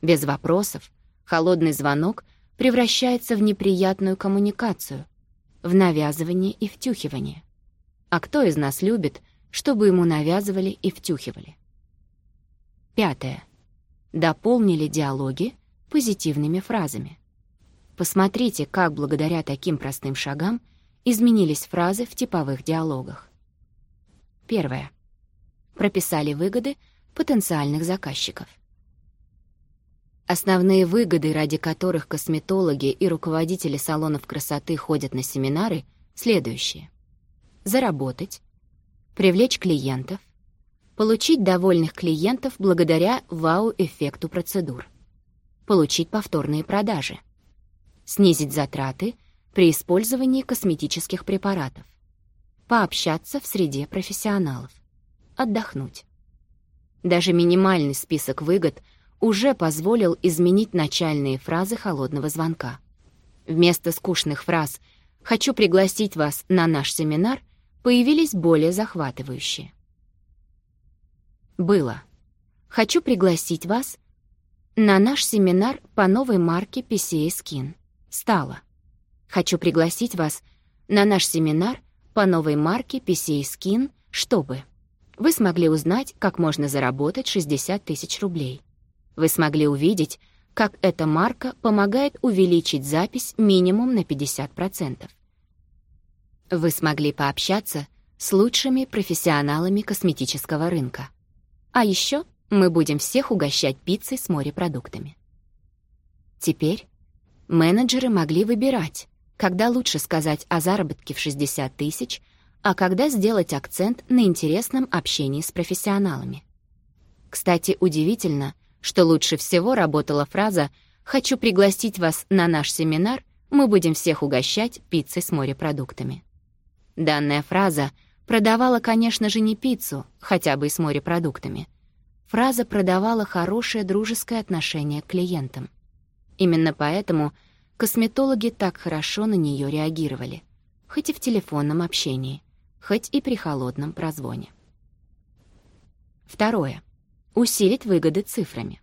Без вопросов холодный звонок превращается в неприятную коммуникацию, в навязывание и втюхивание. А кто из нас любит, чтобы ему навязывали и втюхивали? Пятое. Дополнили диалоги позитивными фразами. Посмотрите, как благодаря таким простым шагам изменились фразы в типовых диалогах. Первое. Прописали выгоды потенциальных заказчиков. Основные выгоды, ради которых косметологи и руководители салонов красоты ходят на семинары, следующие. Заработать, привлечь клиентов, получить довольных клиентов благодаря вау-эффекту процедур, получить повторные продажи, снизить затраты при использовании косметических препаратов, пообщаться в среде профессионалов, отдохнуть. Даже минимальный список выгод уже позволил изменить начальные фразы холодного звонка. Вместо скучных фраз «хочу пригласить вас на наш семинар» появились более захватывающие. Было. «Хочу пригласить вас на наш семинар по новой марке PCA Skin». Стало. «Хочу пригласить вас на наш семинар по новой марке PCA e Skin, чтобы вы смогли узнать, как можно заработать 60 тысяч рублей. Вы смогли увидеть, как эта марка помогает увеличить запись минимум на 50%. Вы смогли пообщаться с лучшими профессионалами косметического рынка. А еще мы будем всех угощать пиццей с морепродуктами. Теперь менеджеры могли выбирать, когда лучше сказать о заработке в 60 тысяч, а когда сделать акцент на интересном общении с профессионалами. Кстати, удивительно, что лучше всего работала фраза «Хочу пригласить вас на наш семинар, мы будем всех угощать пиццей с морепродуктами». Данная фраза продавала, конечно же, не пиццу, хотя бы и с морепродуктами. Фраза продавала хорошее дружеское отношение к клиентам. Именно поэтому – Косметологи так хорошо на нее реагировали. Хоть и в телефонном общении, хоть и при холодном прозвоне. Второе. Усилить выгоды цифрами.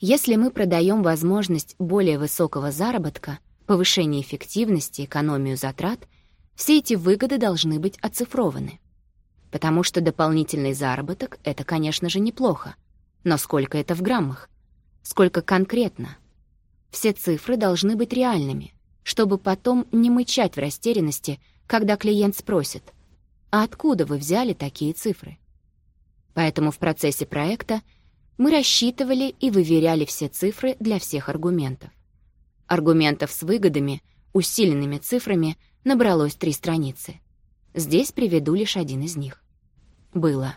Если мы продаем возможность более высокого заработка, повышение эффективности, экономию затрат, все эти выгоды должны быть оцифрованы. Потому что дополнительный заработок — это, конечно же, неплохо. Но сколько это в граммах? Сколько конкретно? Все цифры должны быть реальными, чтобы потом не мычать в растерянности, когда клиент спросит, «А откуда вы взяли такие цифры?» Поэтому в процессе проекта мы рассчитывали и выверяли все цифры для всех аргументов. Аргументов с выгодами, усиленными цифрами, набралось три страницы. Здесь приведу лишь один из них. Было.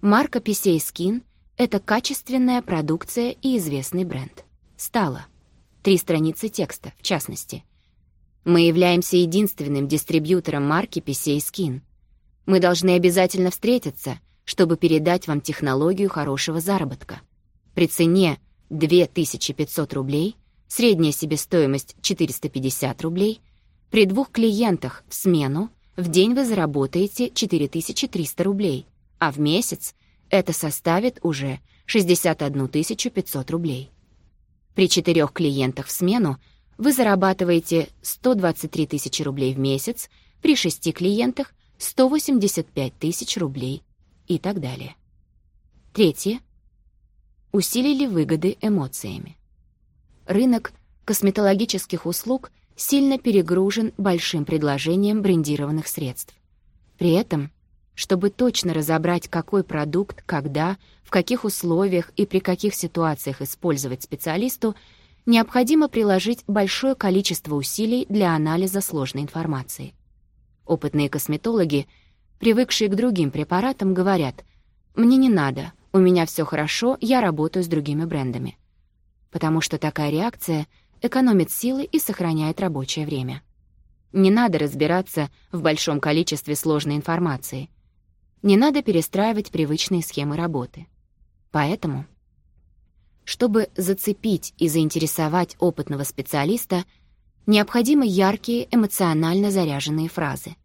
Марка PCA это качественная продукция и известный бренд. Стало три страницы текста, в частности. Мы являемся единственным дистрибьютором марки PCA Skin. Мы должны обязательно встретиться, чтобы передать вам технологию хорошего заработка. При цене 2500 рублей, средняя себестоимость 450 рублей, при двух клиентах в смену в день вы заработаете 4300 рублей, а в месяц это составит уже 61 500 рублей. При четырех клиентах в смену вы зарабатываете 123 тысячи рублей в месяц, при шести клиентах — 185 тысяч рублей и так далее. Третье. Усилили выгоды эмоциями. Рынок косметологических услуг сильно перегружен большим предложением брендированных средств. При этом чтобы точно разобрать, какой продукт, когда, в каких условиях и при каких ситуациях использовать специалисту, необходимо приложить большое количество усилий для анализа сложной информации. Опытные косметологи, привыкшие к другим препаратам, говорят «мне не надо, у меня все хорошо, я работаю с другими брендами». Потому что такая реакция экономит силы и сохраняет рабочее время. Не надо разбираться в большом количестве сложной информации — не надо перестраивать привычные схемы работы. Поэтому, чтобы зацепить и заинтересовать опытного специалиста, необходимы яркие, эмоционально заряженные фразы.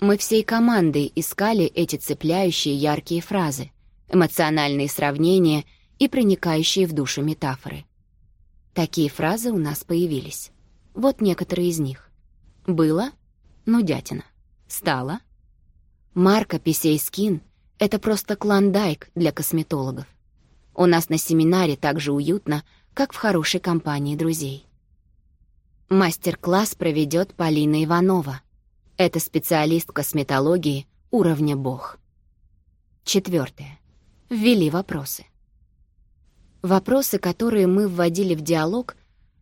Мы всей командой искали эти цепляющие яркие фразы, эмоциональные сравнения и проникающие в душу метафоры. Такие фразы у нас появились. Вот некоторые из них. «Было» — нудятина. «Стало» — Марка Писейскин — это просто клондайк для косметологов. У нас на семинаре так же уютно, как в хорошей компании друзей. Мастер-класс проведет Полина Иванова. Это специалист косметологии уровня бог. Четвертое. Ввели вопросы. Вопросы, которые мы вводили в диалог,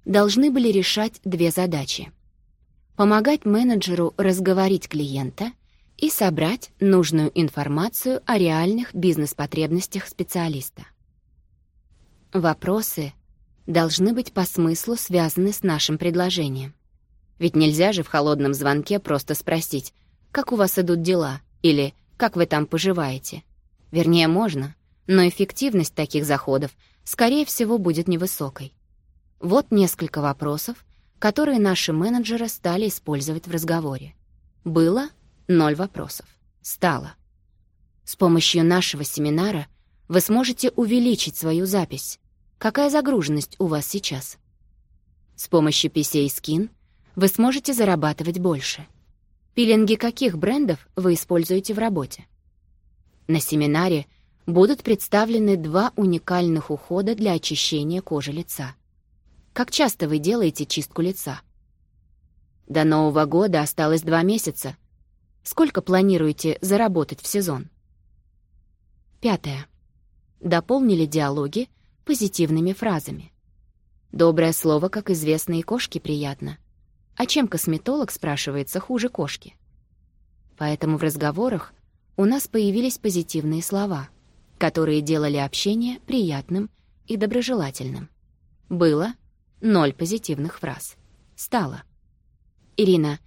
должны были решать две задачи. Помогать менеджеру разговорить клиента и собрать нужную информацию о реальных бизнес-потребностях специалиста. Вопросы должны быть по смыслу связаны с нашим предложением. Ведь нельзя же в холодном звонке просто спросить, как у вас идут дела или как вы там поживаете. Вернее, можно, но эффективность таких заходов, скорее всего, будет невысокой. Вот несколько вопросов, которые наши менеджеры стали использовать в разговоре. Было ноль вопросов. Стало. С помощью нашего семинара вы сможете увеличить свою запись. Какая загруженность у вас сейчас? С помощью PCA скин вы сможете зарабатывать больше. Пилинги каких брендов вы используете в работе? На семинаре будут представлены два уникальных ухода для очищения кожи лица. Как часто вы делаете чистку лица? До Нового года осталось два месяца. Сколько планируете заработать в сезон? Пятое. Дополнили диалоги позитивными фразами. Доброе слово, как известно, и кошке приятно. А чем косметолог, спрашивается, хуже кошки? Поэтому в разговорах у нас появились позитивные слова, которые делали общение приятным и доброжелательным. Было ноль позитивных фраз. Стало. Ирина,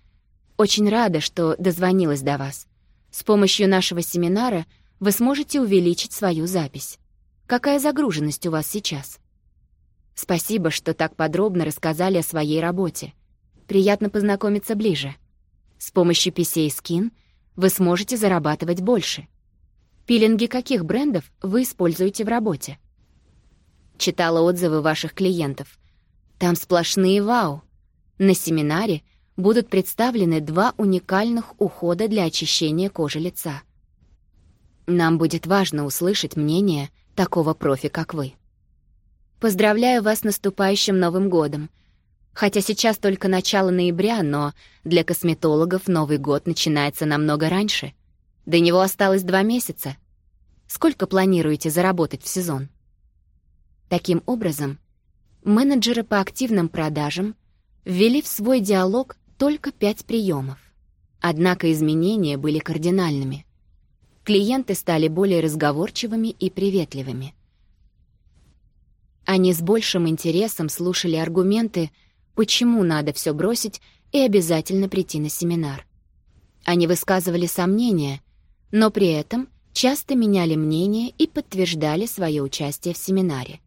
очень рада, что дозвонилась до вас. С помощью нашего семинара вы сможете увеличить свою запись. Какая загруженность у вас сейчас? Спасибо, что так подробно рассказали о своей работе. Приятно познакомиться ближе. С помощью PCA Skin вы сможете зарабатывать больше. Пилинги каких брендов вы используете в работе? Читала отзывы ваших клиентов. Там сплошные вау. На семинаре — будут представлены два уникальных ухода для очищения кожи лица. Нам будет важно услышать мнение такого профи, как вы. Поздравляю вас с наступающим Новым годом. Хотя сейчас только начало ноября, но для косметологов Новый год начинается намного раньше. До него осталось два месяца. Сколько планируете заработать в сезон? Таким образом, менеджеры по активным продажам ввели в свой диалог только пять приемов. Однако изменения были кардинальными. Клиенты стали более разговорчивыми и приветливыми. Они с большим интересом слушали аргументы, почему надо все бросить и обязательно прийти на семинар. Они высказывали сомнения, но при этом часто меняли мнение и подтверждали свое участие в семинаре.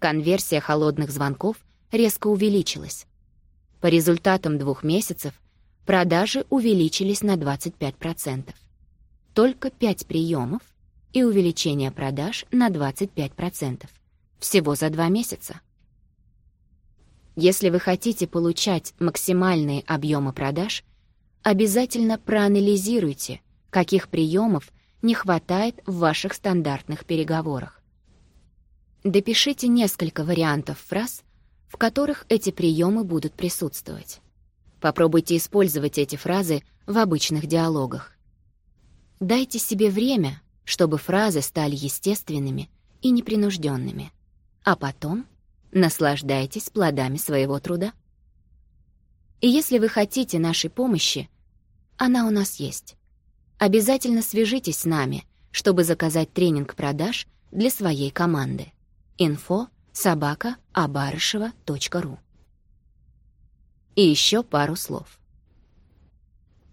Конверсия холодных звонков резко увеличилась. По результатам двух месяцев продажи увеличились на 25%. Только 5 приемов и увеличение продаж на 25%. Всего за два месяца. Если вы хотите получать максимальные объемы продаж, обязательно проанализируйте, каких приемов не хватает в ваших стандартных переговорах. Допишите несколько вариантов фраз, в которых эти приемы будут присутствовать. Попробуйте использовать эти фразы в обычных диалогах. Дайте себе время, чтобы фразы стали естественными и непринужденными, а потом наслаждайтесь плодами своего труда. И если вы хотите нашей помощи, она у нас есть. Обязательно свяжитесь с нами, чтобы заказать тренинг продаж для своей команды. Info собака собакаабарышева.ру. И еще пару слов.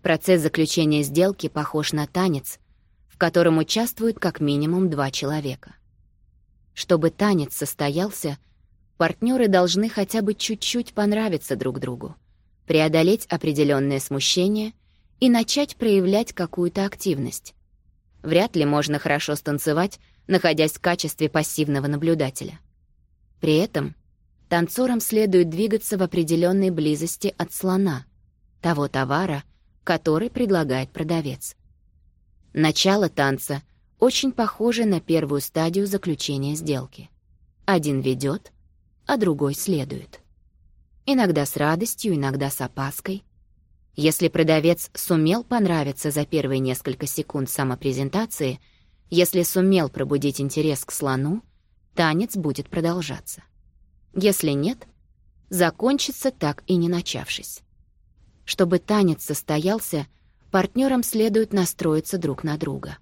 Процесс заключения сделки похож на танец, в котором участвуют как минимум два человека. Чтобы танец состоялся, партнеры должны хотя бы чуть-чуть понравиться друг другу, преодолеть определенное смущение и начать проявлять какую-то активность. Вряд ли можно хорошо станцевать, находясь в качестве пассивного наблюдателя. При этом танцорам следует двигаться в определенной близости от слона, того товара, который предлагает продавец. Начало танца очень похоже на первую стадию заключения сделки. Один ведет, а другой следует. Иногда с радостью, иногда с опаской. Если продавец сумел понравиться за первые несколько секунд самопрезентации, если сумел пробудить интерес к слону — танец будет продолжаться. Если нет, закончится так и не начавшись. Чтобы танец состоялся, партнерам следует настроиться друг на друга.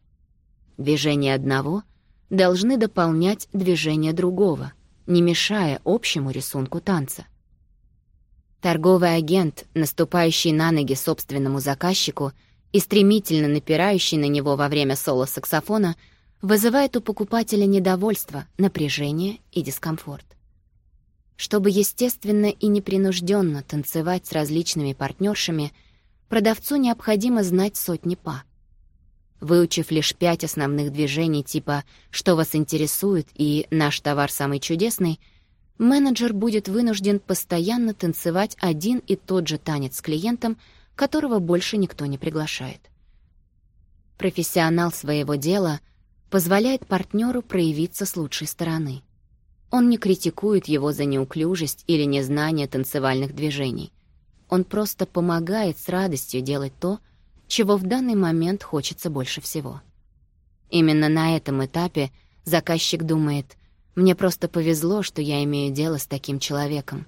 Движения одного должны дополнять движения другого, не мешая общему рисунку танца. Торговый агент, наступающий на ноги собственному заказчику и стремительно напирающий на него во время соло саксофона — вызывает у покупателя недовольство, напряжение и дискомфорт. Чтобы естественно и непринужденно танцевать с различными партнершами, продавцу необходимо знать сотни па. Выучив лишь пять основных движений типа «что вас интересует» и «наш товар самый чудесный», менеджер будет вынужден постоянно танцевать один и тот же танец с клиентом, которого больше никто не приглашает. Профессионал своего дела — позволяет партнеру проявиться с лучшей стороны. Он не критикует его за неуклюжесть или незнание танцевальных движений. Он просто помогает с радостью делать то, чего в данный момент хочется больше всего. Именно на этом этапе заказчик думает, «Мне просто повезло, что я имею дело с таким человеком.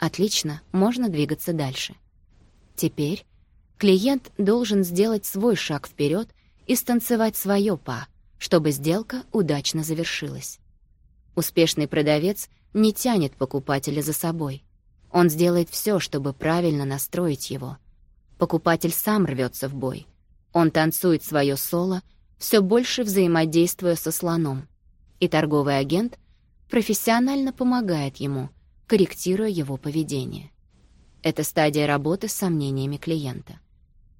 Отлично, можно двигаться дальше». Теперь клиент должен сделать свой шаг вперед и станцевать свое па, чтобы сделка удачно завершилась. Успешный продавец не тянет покупателя за собой. Он сделает все, чтобы правильно настроить его. Покупатель сам рвется в бой. Он танцует свое соло, все больше взаимодействуя со слоном. И торговый агент профессионально помогает ему, корректируя его поведение. Это стадия работы с сомнениями клиента.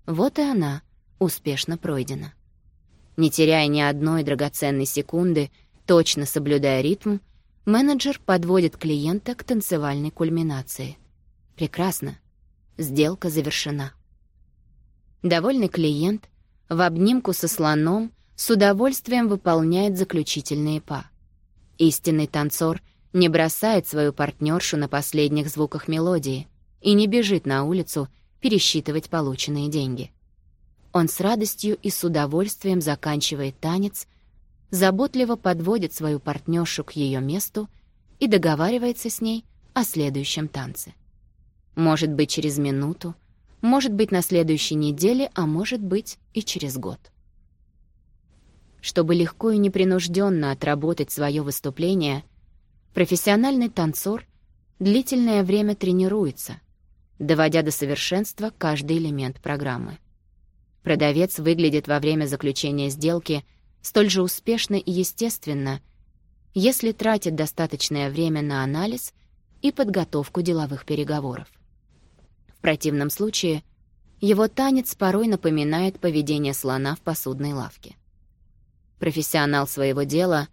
Вот и она успешно пройдена. Не теряя ни одной драгоценной секунды, точно соблюдая ритм, менеджер подводит клиента к танцевальной кульминации. Прекрасно. Сделка завершена. Довольный клиент в обнимку со слоном с удовольствием выполняет заключительные па. Истинный танцор не бросает свою партнершу на последних звуках мелодии и не бежит на улицу пересчитывать полученные деньги. Он с радостью и с удовольствием заканчивает танец, заботливо подводит свою партнершу к ее месту и договаривается с ней о следующем танце. Может быть, через минуту, может быть, на следующей неделе, а может быть, и через год. Чтобы легко и непринужденно отработать свое выступление, профессиональный танцор длительное время тренируется, доводя до совершенства каждый элемент программы. Продавец выглядит во время заключения сделки столь же успешно и естественно, если тратит достаточное время на анализ и подготовку деловых переговоров. В противном случае его танец порой напоминает поведение слона в посудной лавке. Профессионал своего дела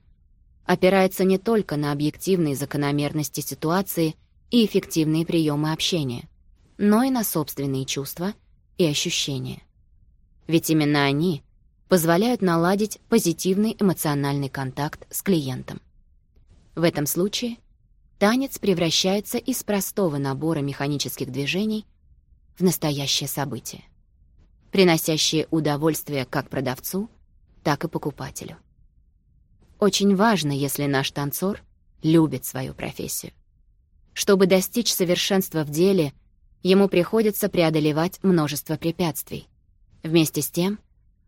опирается не только на объективные закономерности ситуации и эффективные приемы общения, но и на собственные чувства и ощущения — ведь именно они позволяют наладить позитивный эмоциональный контакт с клиентом. В этом случае танец превращается из простого набора механических движений в настоящее событие, приносящее удовольствие как продавцу, так и покупателю. Очень важно, если наш танцор любит свою профессию. Чтобы достичь совершенства в деле, ему приходится преодолевать множество препятствий, Вместе с тем,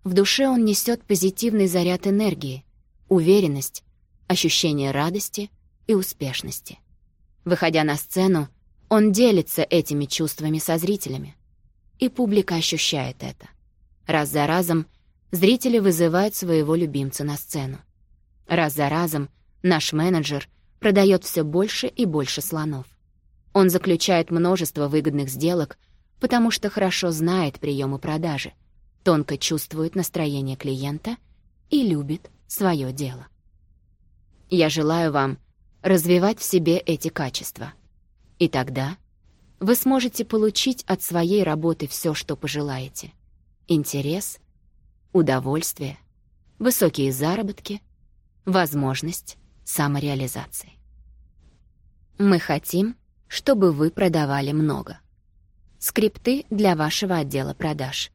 в душе он несет позитивный заряд энергии, уверенность, ощущение радости и успешности. Выходя на сцену, он делится этими чувствами со зрителями. И публика ощущает это. Раз за разом зрители вызывают своего любимца на сцену. Раз за разом наш менеджер продает все больше и больше слонов. Он заключает множество выгодных сделок, потому что хорошо знает приемы продажи — тонко чувствует настроение клиента и любит свое дело. Я желаю вам развивать в себе эти качества. И тогда вы сможете получить от своей работы все, что пожелаете. Интерес, удовольствие, высокие заработки, возможность самореализации. Мы хотим, чтобы вы продавали много. Скрипты для вашего отдела продаж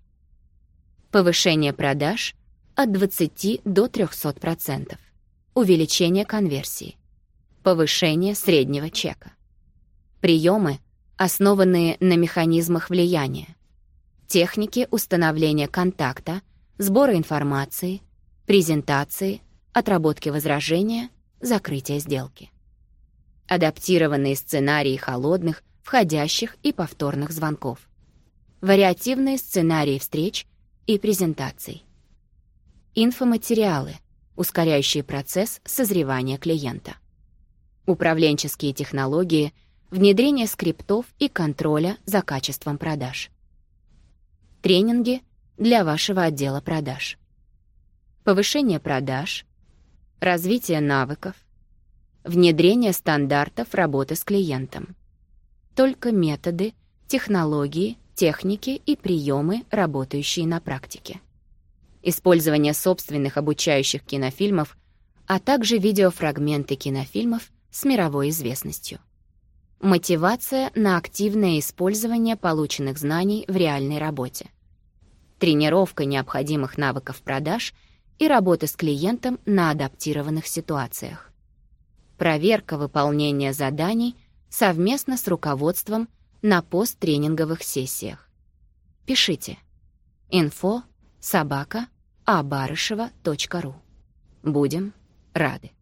повышение продаж от 20 до 300%, увеличение конверсии, повышение среднего чека. Приемы, основанные на механизмах влияния, техники установления контакта, сбора информации, презентации, отработки возражения, закрытия сделки. Адаптированные сценарии холодных, входящих и повторных звонков. Вариативные сценарии встреч и презентаций. Инфоматериалы, ускоряющие процесс созревания клиента. Управленческие технологии, внедрение скриптов и контроля за качеством продаж. Тренинги для вашего отдела продаж. Повышение продаж, развитие навыков, внедрение стандартов работы с клиентом. Только методы, технологии — техники и приемы, работающие на практике. Использование собственных обучающих кинофильмов, а также видеофрагменты кинофильмов с мировой известностью. Мотивация на активное использование полученных знаний в реальной работе. Тренировка необходимых навыков продаж и работы с клиентом на адаптированных ситуациях. Проверка выполнения заданий совместно с руководством – на посттренинговых сессиях. Пишите info собака абарышева.ру. Будем рады.